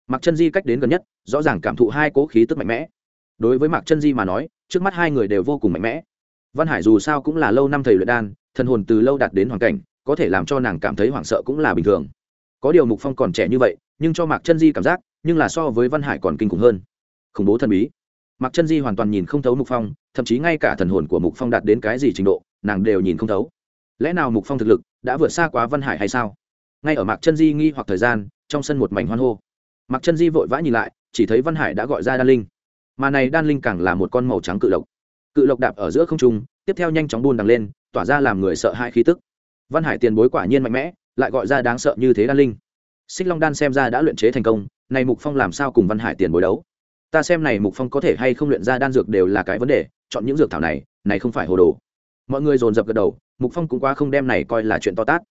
Mặc chân di cách đến gần nhất, rõ ràng cảm thụ hai cố khí tức mạnh mẽ. Đối với mạc chân di mà nói, trước mắt hai người đều vô cùng mạnh mẽ. Văn hải dù sao cũng là lâu năm thầy luyện đan, thần hồn từ lâu đạt đến hoàn cảnh, có thể làm cho nàng cảm thấy hoảng sợ cũng là bình thường. Có điều mục phong còn trẻ như vậy, nhưng cho mạc chân di cảm giác, nhưng là so với văn hải còn kinh khủng hơn. Khủng bố thần bí. Mạc chân di hoàn toàn nhìn không thấu mục phong, thậm chí ngay cả thần hồn của mục phong đạt đến cái gì trình độ, nàng đều nhìn không thấu. Lẽ nào mục phong thực lực đã vượt xa quá văn hải hay sao? Ngay ở mạc chân di nghi hoặc thời gian, trong sân một mảnh hoan hô. Mạc chân di vội vã nhìn lại, chỉ thấy văn hải đã gọi ra đan linh. Mà này đan linh càng là một con màu trắng cự lộc. Cự lộc đạp ở giữa không trung, tiếp theo nhanh chóng buôn đằng lên, tỏa ra làm người sợ hai khí tức. Văn hải tiền bối quả nhiên mạnh mẽ, lại gọi ra đáng sợ như thế đan linh. Xích long đan xem ra đã luyện chế thành công, này mục phong làm sao cùng văn hải tiền bối đấu? Ta xem này mục phong có thể hay không luyện ra đan dược đều là cái vấn đề, chọn những dược thảo này này không phải hồ đồ. Mọi người dồn dập gật đầu mục phong cũng quá không đem này coi là chuyện to tát.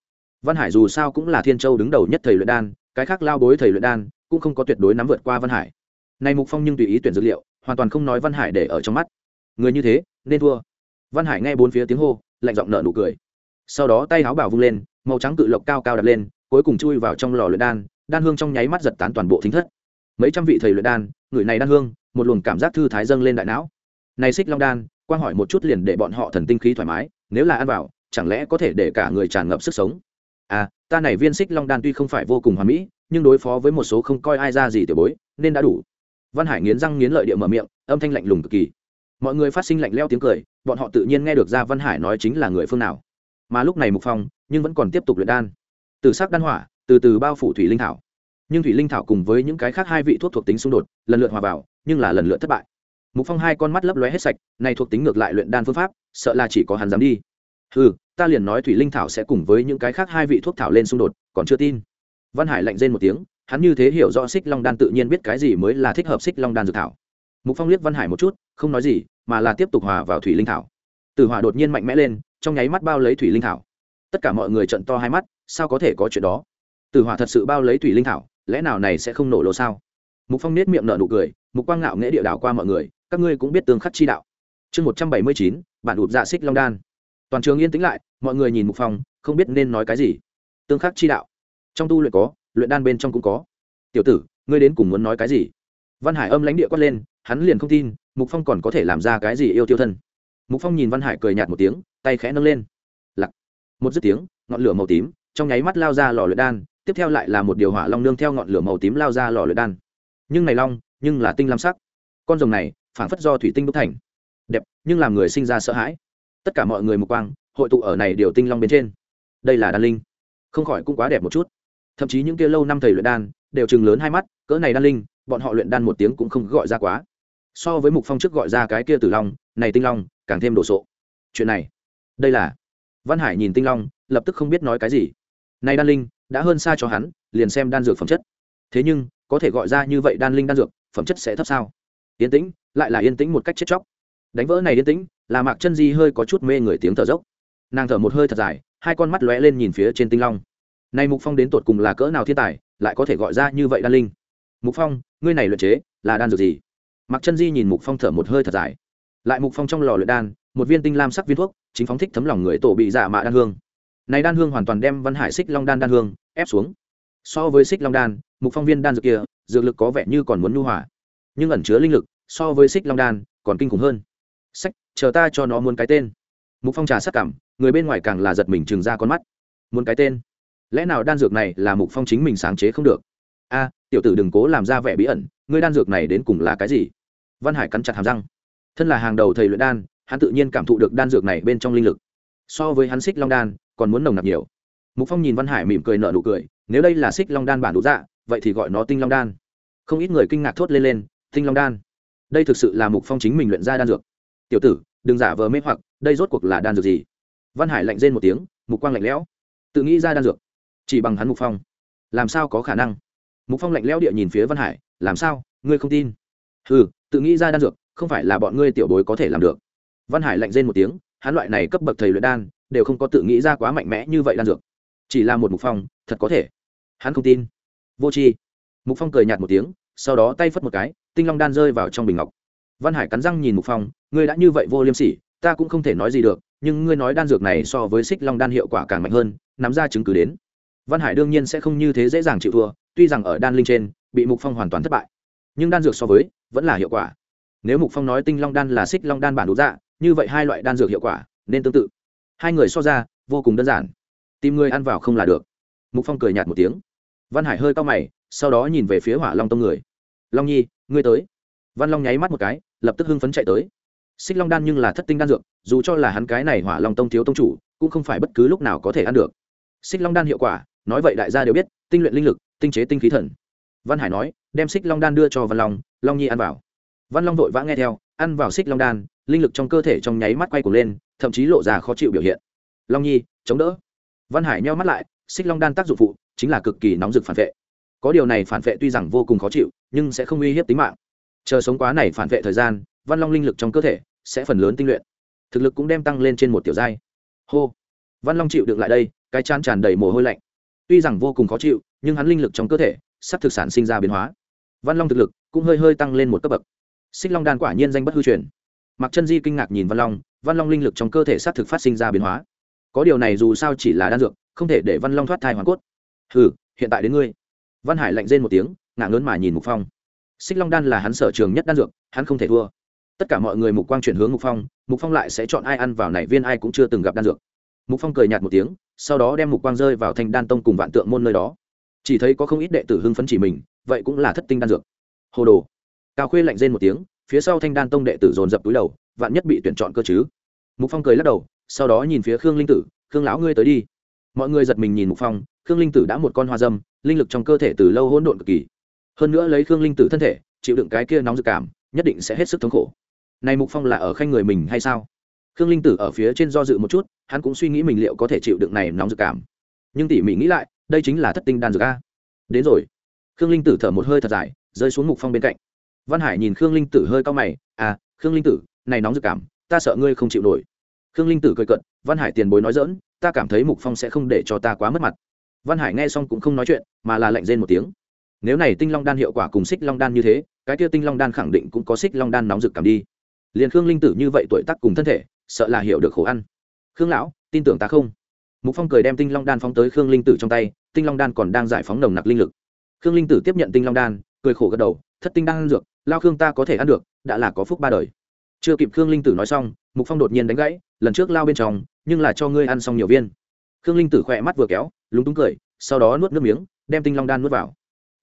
Văn hải dù sao cũng là thiên châu đứng đầu nhất thầy luyện đan, cái khác lao bối thầy luyện đan cũng không có tuyệt đối nắm vượt qua văn hải. Này mục phong nhưng tùy ý tuyển dữ liệu, hoàn toàn không nói văn hải để ở trong mắt. Người như thế, nên thua. Văn hải nghe bốn phía tiếng hô, lạnh giọng nở nụ cười. Sau đó tay áo bảo vung lên, màu trắng cự lộc cao cao đặt lên, cuối cùng chui vào trong lò luyện đan đan hương trong nháy mắt giật tán toàn bộ thính thất. Mấy trăm vị thầy luyện đan, người này đan hương, một luồng cảm giác thư thái dâng lên đại não. Này xích long đan, quang hỏi một chút liền để bọn họ thần tinh khí thoải mái, nếu là ăn vào chẳng lẽ có thể để cả người tràn ngập sức sống? À ta này viên xích long đan tuy không phải vô cùng hoàn mỹ, nhưng đối phó với một số không coi ai ra gì tiểu bối, nên đã đủ. Văn hải nghiến răng nghiến lợi địa mở miệng, âm thanh lạnh lùng cực kỳ. Mọi người phát sinh lạnh leo tiếng cười, bọn họ tự nhiên nghe được ra văn hải nói chính là người phương nào. Mà lúc này mục phong, nhưng vẫn còn tiếp tục luyện đan. Từ sắc đan hỏa, từ từ bao phủ thủy linh thảo. Nhưng thủy linh thảo cùng với những cái khác hai vị thuốc thuộc tính xung đột, lần lượt hòa vào, nhưng là lần lượt thất bại. Mục phong hai con mắt lấp lóe hết sạch, này thuộc tính ngược lại luyện đan phương pháp, sợ là chỉ có hắn dám đi. Ừ ta liền nói thủy linh thảo sẽ cùng với những cái khác hai vị thuốc thảo lên xung đột, còn chưa tin. Văn hải lạnh rên một tiếng, hắn như thế hiểu rõ xích long đan tự nhiên biết cái gì mới là thích hợp xích long đan dược thảo. Mục phong liếc văn hải một chút, không nói gì, mà là tiếp tục hòa vào thủy linh thảo. Tử hỏa đột nhiên mạnh mẽ lên, trong nháy mắt bao lấy thủy linh thảo. Tất cả mọi người trận to hai mắt, sao có thể có chuyện đó? Tử hỏa thật sự bao lấy thủy linh thảo, lẽ nào này sẽ không nổ lỗ sao? Mục phong nết miệng nở nụ cười, mục quang ngạo nghễ địa đảo qua mọi người, các ngươi cũng biết tương khắc chi đạo. Chương một trăm bảy mươi chín, bản ụp dạ xích long đan toàn trường yên tĩnh lại, mọi người nhìn mục phong, không biết nên nói cái gì. Tương khắc chi đạo. Trong tu luyện có, luyện đan bên trong cũng có. Tiểu tử, ngươi đến cùng muốn nói cái gì? Văn hải âm lãnh địa quát lên, hắn liền không tin, mục phong còn có thể làm ra cái gì yêu tiêu thân. Mục phong nhìn văn hải cười nhạt một tiếng, tay khẽ nâng lên. Lặc. Một dứt tiếng, ngọn lửa màu tím, trong nháy mắt lao ra lò luyện đan, tiếp theo lại là một điều hỏa long nương theo ngọn lửa màu tím lao ra lò luyện đan. Nhưng này long, nhưng là tinh lam sắc. Con rồng này, phảng phất do thủy tinh đúc thành. Đẹp, nhưng làm người sinh ra sợ hãi tất cả mọi người mục quang, hội tụ ở này điều tinh long bên trên. Đây là đan linh. Không khỏi cũng quá đẹp một chút. Thậm chí những kia lâu năm thầy luyện đan đều chừng lớn hai mắt, cỡ này đan linh, bọn họ luyện đan một tiếng cũng không gọi ra quá. So với mục phong trước gọi ra cái kia tử long, này tinh long càng thêm đồ sộ. Chuyện này, đây là văn hải nhìn tinh long, lập tức không biết nói cái gì. Này đan linh đã hơn xa cho hắn, liền xem đan dược phẩm chất. Thế nhưng, có thể gọi ra như vậy đan linh đan dược, phẩm chất sẽ thấp sao? Yên tĩnh, lại là yên tĩnh một cách chết chóc đánh vỡ này yên tĩnh, là mạc chân di hơi có chút mê người tiếng thở dốc. Nàng thở một hơi thật dài, hai con mắt lóe lên nhìn phía trên tinh long. Này mục phong đến tột cùng là cỡ nào thiên tài, lại có thể gọi ra như vậy đan linh? Mục phong, ngươi này luyện chế, là đan dược gì? Mạc chân di nhìn mục phong thở một hơi thật dài. Lại mục phong trong lò luyện đan, một viên tinh lam sắc viên thuốc, chính phóng thích thấm lòng người tổ bị giả mạ đan hương. Này đan hương hoàn toàn đem văn hải xích long đan đan hương, ép xuống. So với xích long đan, mục phong viên đan dược kia, dược lực có vẻ như còn muốn nhu hòa. Nhưng ẩn chứa linh lực, so với xích long đan, còn kinh khủng hơn sách, chờ ta cho nó muốn cái tên. Mục phong trà sắc cảm, người bên ngoài càng là giật mình trừng ra con mắt. Muốn cái tên? Lẽ nào đan dược này là mục phong chính mình sáng chế không được? A, tiểu tử đừng cố làm ra vẻ bí ẩn ngươi đan dược này đến cùng là cái gì? Văn hải cắn chặt hàm răng. Thân là hàng đầu thầy luyện đan, hắn tự nhiên cảm thụ được đan dược này bên trong linh lực. So với hắn xích long đan, còn muốn nồng nặc nhiều. Mục phong nhìn văn hải mỉm cười nở nụ cười, nếu đây là xích long đan bản đủ dạ vậy thì gọi nó tinh long đan. Không ít người kinh ngạc thốt lên lên, tinh long đan. Đây thực sự là mục phong chính mình luyện ra đan dược tiểu tử, đừng giả vờ mê hoặc, đây rốt cuộc là đan dược gì? Văn hải lạnh rên một tiếng, mục quang lạnh lẽo. Tự nghĩ ra đan dược, chỉ bằng hắn mục phong. Làm sao có khả năng? Mục phong lạnh lẽo địa nhìn phía văn hải, làm sao? Ngươi không tin? Ừ tự nghĩ ra đan dược, không phải là bọn ngươi tiểu bối có thể làm được. Văn hải lạnh rên một tiếng, hắn loại này cấp bậc thầy luyện đan, đều không có tự nghĩ ra quá mạnh mẽ như vậy đan dược. Chỉ là một mục phong, thật có thể. Hắn không tin. Vô c h i mục phong cười nhạt một tiếng, sau đó tay phất một cái, tinh long đan rơi vào trong bình ngọc văn hải cắn răng nhìn mục phong, ngươi đã như vậy vô liêm sỉ, ta cũng không thể nói gì được, nhưng ngươi nói đan dược này so với xích long đan hiệu quả càng mạnh hơn, nắm ra chứng cứ đến. Văn hải đương nhiên sẽ không như thế dễ dàng chịu thua, tuy rằng ở đan linh trên, bị mục phong hoàn toàn thất bại, nhưng đan dược so với vẫn là hiệu quả. Nếu mục phong nói tinh long đan là xích long đan bản đủ dạ như vậy hai loại đan dược hiệu quả nên tương tự. Hai người so ra, vô cùng đơn giản. Tìm người ăn vào không là được. Mục phong cười nhạt một tiếng. Văn hải hơi cao mày, sau đó nhìn về phía hỏa long tông người. Long nhi, ngươi tới. Văn long nháy mắt một cái lập tức hưng phấn chạy tới. Xích long đan nhưng là thất tinh đan dược, dù cho là hắn cái này hỏa long tông thiếu tông chủ, cũng không phải bất cứ lúc nào có thể ăn được. Xích long đan hiệu quả, nói vậy đại gia đều biết, tinh luyện linh lực, tinh chế tinh khí thần. Văn hải nói, đem xích long đan đưa cho văn long long nhi ăn vào. Văn long vội vã nghe theo, ăn vào xích long đan, linh lực trong cơ thể trong nháy mắt quay cuồng lên, thậm chí lộ ra khó chịu biểu hiện. Long nhi, chống đỡ. Văn hải nheo mắt lại, xích long đan tác dụng phụ chính là cực kỳ nóng rực phản vệ. Có điều này phản vệ tuy rằng vô cùng khó chịu, nhưng sẽ không uy hiếp tính mạng chờ sống quá này phản vệ thời gian, văn long linh lực trong cơ thể sẽ phần lớn tinh luyện. Thực lực cũng đem tăng lên trên một tiểu giai. Hô! Văn long chịu được lại đây, cái chán tràn đầy mồ hôi lạnh. Tuy rằng vô cùng khó chịu, nhưng hắn linh lực trong cơ thể sắp thực sản sinh ra biến hóa. Văn long thực lực cũng hơi hơi tăng lên một cấp bậc. Xích long đan quả nhiên danh bất hư truyền. Mặc chân di kinh ngạc nhìn văn long văn long linh lực trong cơ thể s á t thực phát sinh ra biến hóa. Có điều này dù sao chỉ là đan dược, không thể để văn long thoát thai hoàn cốt. Ừ hiện tại đến ngươi. Văn hải lạnh rên một tiếng ngạc lớn mà nhìn mục phong xích long đan là hắn sở trường nhất đan dược, hắn không thể thua. Tất cả mọi người mục quang chuyển hướng mục phong mục phong lại sẽ chọn ai ăn vào này viên ai cũng chưa từng gặp đan dược. Mục phong cười nhạt một tiếng, sau đó đem mục quang rơi vào thanh đan tông cùng vạn tượng môn nơi đó. Chỉ thấy có không ít đệ tử hưng phấn chỉ mình, vậy cũng là thất tinh đan dược. Hồ đồ. Cao khuê lạnh rên một tiếng, phía sau thanh đan tông đệ tử dồn dập túi đầu, vạn nhất bị tuyển chọn cơ chứ? Mục phong cười lắc đầu, sau đó nhìn phía khương linh tử, khương lão ngươi tới đi. Mọi người giật mình nhìn mục phong, khương linh tử đã một con hoa dâm, linh lực trong cơ thể từ lâu hỗn độn cực kỳ hơn nữa lấy khương linh tử thân thể, chịu đựng cái kia nóng dực cảm, nhất định sẽ hết sức thống khổ. Này mục phong là ở khanh người mình hay sao? Khương linh tử ở phía trên do dự một chút, hắn cũng suy nghĩ mình liệu có thể chịu đựng này nóng dực cảm. Nhưng tỉ mỉ nghĩ lại, đây chính là thất tinh đan dược a. Đến rồi. Khương linh tử thở một hơi thật dài, rơi xuống mục phong bên cạnh. Văn hải nhìn khương linh tử hơi cao mày à khương linh tử, này nóng dực cảm, ta sợ ngươi không chịu nổi. Khương linh tử cười cận văn hải tiền bối nói dỡn ta cảm thấy mục phong sẽ không để cho ta quá mất mặt. Văn hải nghe xong cũng không nói chuyện, mà là lạnh rên một tiếng nếu này tinh long đan hiệu quả cùng xích long đan như thế, cái kia tinh long đan khẳng định cũng có xích long đan nóng rực cảm đi. Liền khương linh tử như vậy tuổi tác cùng thân thể, sợ là hiểu được khổ ăn. Khương lão, tin tưởng ta không? Mục phong cười đem tinh long đan phóng tới khương linh tử trong tay, tinh long đan còn đang giải phóng nồng nặc linh lực. Khương linh tử tiếp nhận tinh long đan, cười khổ gật đầu, thất tinh đan dược, lao khương ta có thể ăn được, đã là có phúc ba đời. Chưa kịp khương linh tử nói xong, mục phong đột nhiên đánh gãy, lần trước lao bên trong, nhưng là cho ngươi ăn xong nhiều viên. Khương linh tử khỏe mắt vừa kéo, lúng túng cười, sau đó nuốt nước miếng, đem tinh long đan nuốt vào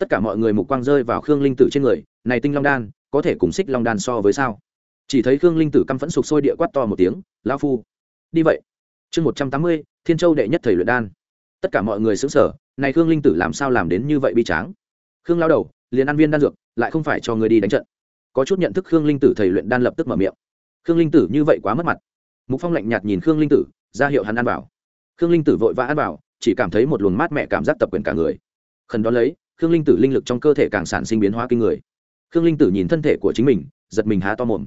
tất cả mọi người mục quang rơi vào khương linh tử trên người, này tinh long đan, có thể cùng xích long đan so với sao? Chỉ thấy khương linh tử căm phẫn sục sôi địa quát to một tiếng lao phu, đi vậy. Chương một trăm tám mươi, thiên châu đệ nhất thầy luyện đan. Tất cả mọi người xứng sở này khương linh tử làm sao làm đến như vậy bi tráng? Khương lao đầu, liền ăn viên đan dược, lại không phải cho người đi đánh trận. Có chút nhận thức khương linh tử thầy luyện đan lập tức mở miệng. Khương linh tử như vậy quá mất mặt. Mục phong lạnh nhạt nhìn khương linh tử, ra hiệu hắn ăn vào. Khương linh tử vội vã ăn vào, chỉ cảm thấy một luồng mát mẹ cảm giác tập quyền cả người. Khẩn đón lấy khương linh tử linh lực trong cơ thể càng sản sinh biến hóa kinh người. Khương linh tử nhìn thân thể của chính mình, giật mình há to mồm.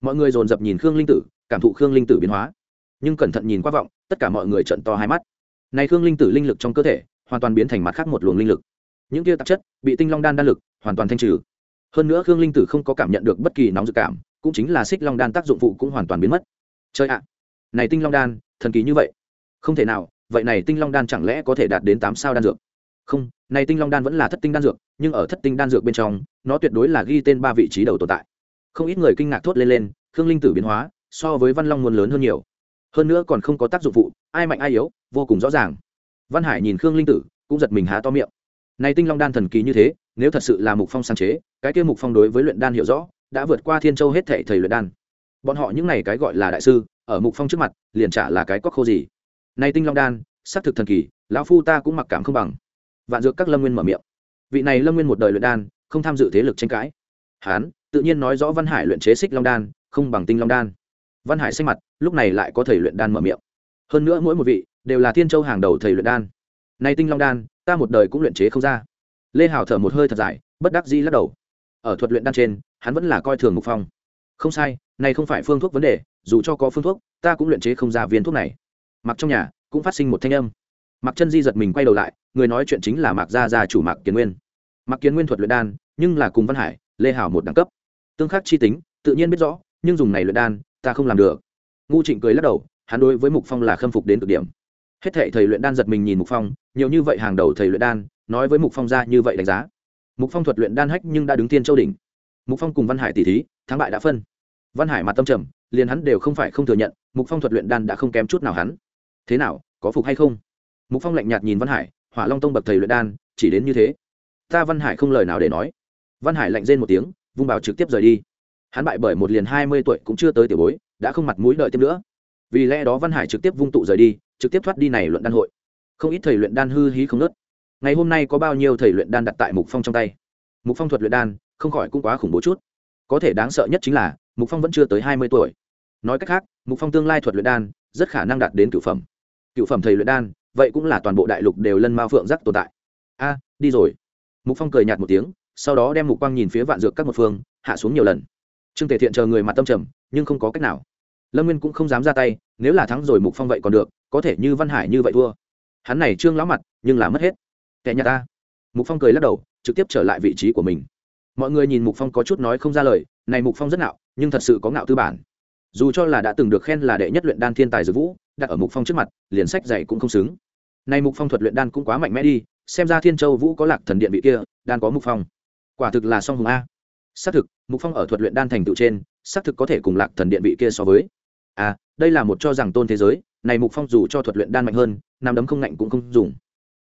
Mọi người dồn dập nhìn khương linh tử, cảm thụ khương linh tử biến hóa. Nhưng cẩn thận nhìn qua vọng, tất cả mọi người trận to hai mắt. Này khương linh tử linh lực trong cơ thể, hoàn toàn biến thành mặt khác một luồng linh lực. Những tia tạp chất, bị tinh long đan đan lực, hoàn toàn thanh trừ. Hơn nữa khương linh tử không có cảm nhận được bất kỳ nóng dự cảm, cũng chính là xích long đan tác dụng phụ cũng hoàn toàn biến mất. Chơi ạ! Này tinh long đan, thần kỳ như vậy. Không thể nào, vậy này tinh long đan chẳng lẽ có thể đạt đến tám sao đan dược? Không, này tinh long đan vẫn là thất tinh đan dược, nhưng ở thất tinh đan dược bên trong, nó tuyệt đối là ghi tên ba vị trí đầu tồn tại. Không ít người kinh ngạc thốt lên lên, khương linh tử biến hóa, so với văn long nguồn lớn hơn nhiều. Hơn nữa còn không có tác dụng phụ, ai mạnh ai yếu, vô cùng rõ ràng. Văn hải nhìn khương linh tử, cũng giật mình há to miệng. Này tinh long đan thần kỳ như thế, nếu thật sự là mục phong sáng chế, cái kia mục phong đối với luyện đan hiểu rõ, đã vượt qua thiên châu hết thệ thầy luyện đan. Bọn họ những này cái gọi là đại sư, ở mục phong trước mặt, liền trả là cái cóc khô gì. Này tinh long đan, xác thực thần kỳ, lão phu ta cũng mặc cảm không bằng vạn dược các lâm nguyên mở miệng. Vị này lâm nguyên một đời luyện đan, không tham dự thế lực tranh cãi. Hán, tự nhiên nói rõ văn hải luyện chế xích long đan, không bằng tinh long đan. Văn hải xanh mặt, lúc này lại có thầy luyện đan mở miệng. Hơn nữa mỗi một vị, đều là thiên châu hàng đầu thầy luyện đan. Nay tinh long đan, ta một đời cũng luyện chế không ra. Lê hào thở một hơi thật dài, bất đắc dĩ lắc đầu. Ở thuật luyện đan trên, hắn vẫn là coi thường mục phong. Không sai, này không phải phương thuốc vấn đề, dù cho có phương thuốc, ta cũng luyện chế không ra viên thuốc này. Mặc trong nhà, cũng phát sinh một thanh âm. Mặc chân di giật mình quay đầu lại người nói chuyện chính là mạc gia gia chủ mạc kiến nguyên. Mạc kiến nguyên thuật luyện đan, nhưng là cùng văn hải, lê hảo một đẳng cấp. Tương khắc chi tính, tự nhiên biết rõ, nhưng dùng này luyện đan, ta không làm được. Ngu trịnh cười lắc đầu, hắn đối với mục phong là khâm phục đến cực điểm. Hết thệ thầy luyện đan giật mình nhìn mục phong, nhiều như vậy hàng đầu thầy luyện đan, nói với mục phong ra như vậy đánh giá. Mục phong thuật luyện đan hách nhưng đã đứng tiên châu đỉnh. Mục phong cùng văn hải tỷ thí, thắng bại đã phân. Văn hải mặt tâm trầm, liền hắn đều không phải không thừa nhận, mục phong thuật luyện đan đã không kém chút nào hắn. Thế nào, có phục hay không? Mục phong lạnh nhạt nhìn văn hải hỏa long tông bậc thầy luyện đan, chỉ đến như thế. Ta văn hải không lời nào để nói. Văn hải lạnh rên một tiếng, vung bảo trực tiếp rời đi. Hắn bại bởi một liền hai mươi tuổi cũng chưa tới tiểu bối, đã không mặt mũi đợi tiếp nữa. Vì lẽ đó văn hải trực tiếp vung tụ rời đi, trực tiếp thoát đi này luận đan hội. Không ít thầy luyện đan hư hí không nớt ngày hôm nay có bao nhiêu thầy luyện đan đặt tại mục phong trong tay? Mục phong thuật luyện đan, không khỏi cũng quá khủng bố chút. Có thể đáng sợ nhất chính là, mục phong vẫn chưa tới hai mươi tuổi. Nói cách khác, mục phong tương lai thuật luyện đan, rất khả năng đạt đến cựu phẩm. Cựu phẩm thầy luyện đan vậy cũng là toàn bộ đại lục đều lân mao phượng giác tồn tại. A, đi rồi. Mục phong cười nhạt một tiếng, sau đó đem mục quang nhìn phía vạn dược các một phương, hạ xuống nhiều lần. Trương tề thiện chờ người mặt tâm trầm, nhưng không có cách nào. Lâm nguyên cũng không dám ra tay, nếu là thắng rồi mục phong vậy còn được, có thể như văn hải như vậy thua. Hắn này trương lão mặt, nhưng là mất hết. Kẻ nhà ta. Mục phong cười lắc đầu, trực tiếp trở lại vị trí của mình. Mọi người nhìn mục phong có chút nói không ra lời, này mục phong rất ngạo, nhưng thật sự có ngạo tư bản. Dù cho là đã từng được khen là đệ nhất luyện đan thiên tài dược vũ đặt ở mục phong trước mặt, liền sách dày cũng không xứng. Này mục phong thuật luyện đan cũng quá mạnh mẽ đi, xem ra thiên châu vũ có lạc thần điện vị kia, đan có mục phong. Quả thực là song hùng a. Xác thực, mục phong ở thuật luyện đan thành tựu trên, xác thực có thể cùng lạc thần điện vị kia so với. À đây là một cho rằng tôn thế giới, này mục phong dù cho thuật luyện đan mạnh hơn nằm đấm không ngạnh cũng không dùng.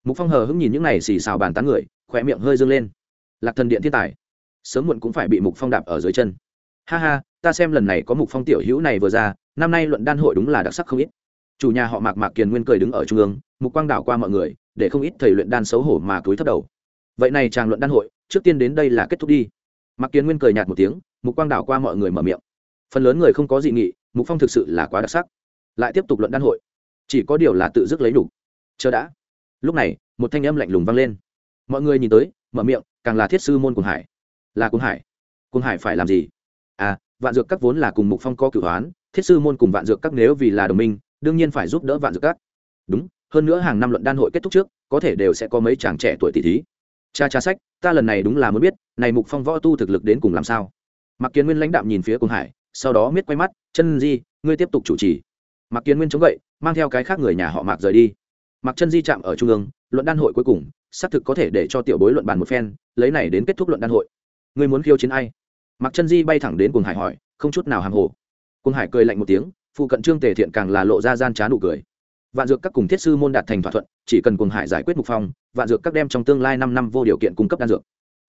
Mục phong hờ hững nhìn những này xì xào bàn tán người khỏe miệng hơi dâng lên. Lạc thần điện thiên tài, sớm muộn cũng phải bị mục phong đạp ở dưới chân. Ha ha, ta xem lần này có mục phong tiểu hữu này vừa ra, năm nay luận đan hội đúng là đặc sắc không ít chủ nhà họ mạc mạc kiền nguyên cười đứng ở trung ương, mục quang đảo qua mọi người, để không ít thầy luyện đan xấu hổ mà cúi thấp đầu. Vậy này chàng luận đan hội, trước tiên đến đây là kết thúc đi. Mạc kiền nguyên cười nhạt một tiếng, mục quang đảo qua mọi người mở miệng. Phần lớn người không có dị nghị, mục phong thực sự là quá đặc sắc. Lại tiếp tục luận đan hội. Chỉ có điều là tự dứt lấy đủ. Chờ đã. Lúc này, một thanh âm lạnh lùng vang lên. Mọi người nhìn tới, mở miệng, càng là thiết sư môn cùng hải. Là cùng hải. Cùng hải phải làm gì? À vạn dược các vốn là cùng mục phong có cửu hoán, thiết sư môn cùng vạn dược các nếu vì là đồng minh đương nhiên phải giúp đỡ vạn dược các. Đúng, hơn nữa hàng năm luận đan hội kết thúc trước, có thể đều sẽ có mấy chàng trẻ tuổi tỷ thí. Cha cha sách, ta lần này đúng là muốn biết, này mục phong võ tu thực lực đến cùng làm sao? Mặc kiến nguyên lãnh đạm nhìn phía cùng hải, sau đó miết quay mắt, chân di, ngươi tiếp tục chủ trì. Mặc kiến nguyên chống gậy, mang theo cái khác người nhà họ mạc rời đi. Mặc chân di chạm ở trung ương, luận đan hội cuối cùng, xác thực có thể để cho tiểu bối luận bàn một phen, lấy này đến kết thúc luận đan hội. Ngươi muốn khiêu chiến ai? Mặc chân di bay thẳng đến cùng hải hỏi, không chút nào hàng hồ. Cùng hải cười lạnh một tiếng phụ cận trương tề thiện càng là lộ ra gian trá nụ cười. Vạn dược các cùng thiết sư môn đạt thành thỏa thuận chỉ cần cuồng hải giải quyết mục phong vạn dược các đem trong tương lai năm năm vô điều kiện cung cấp đan dược.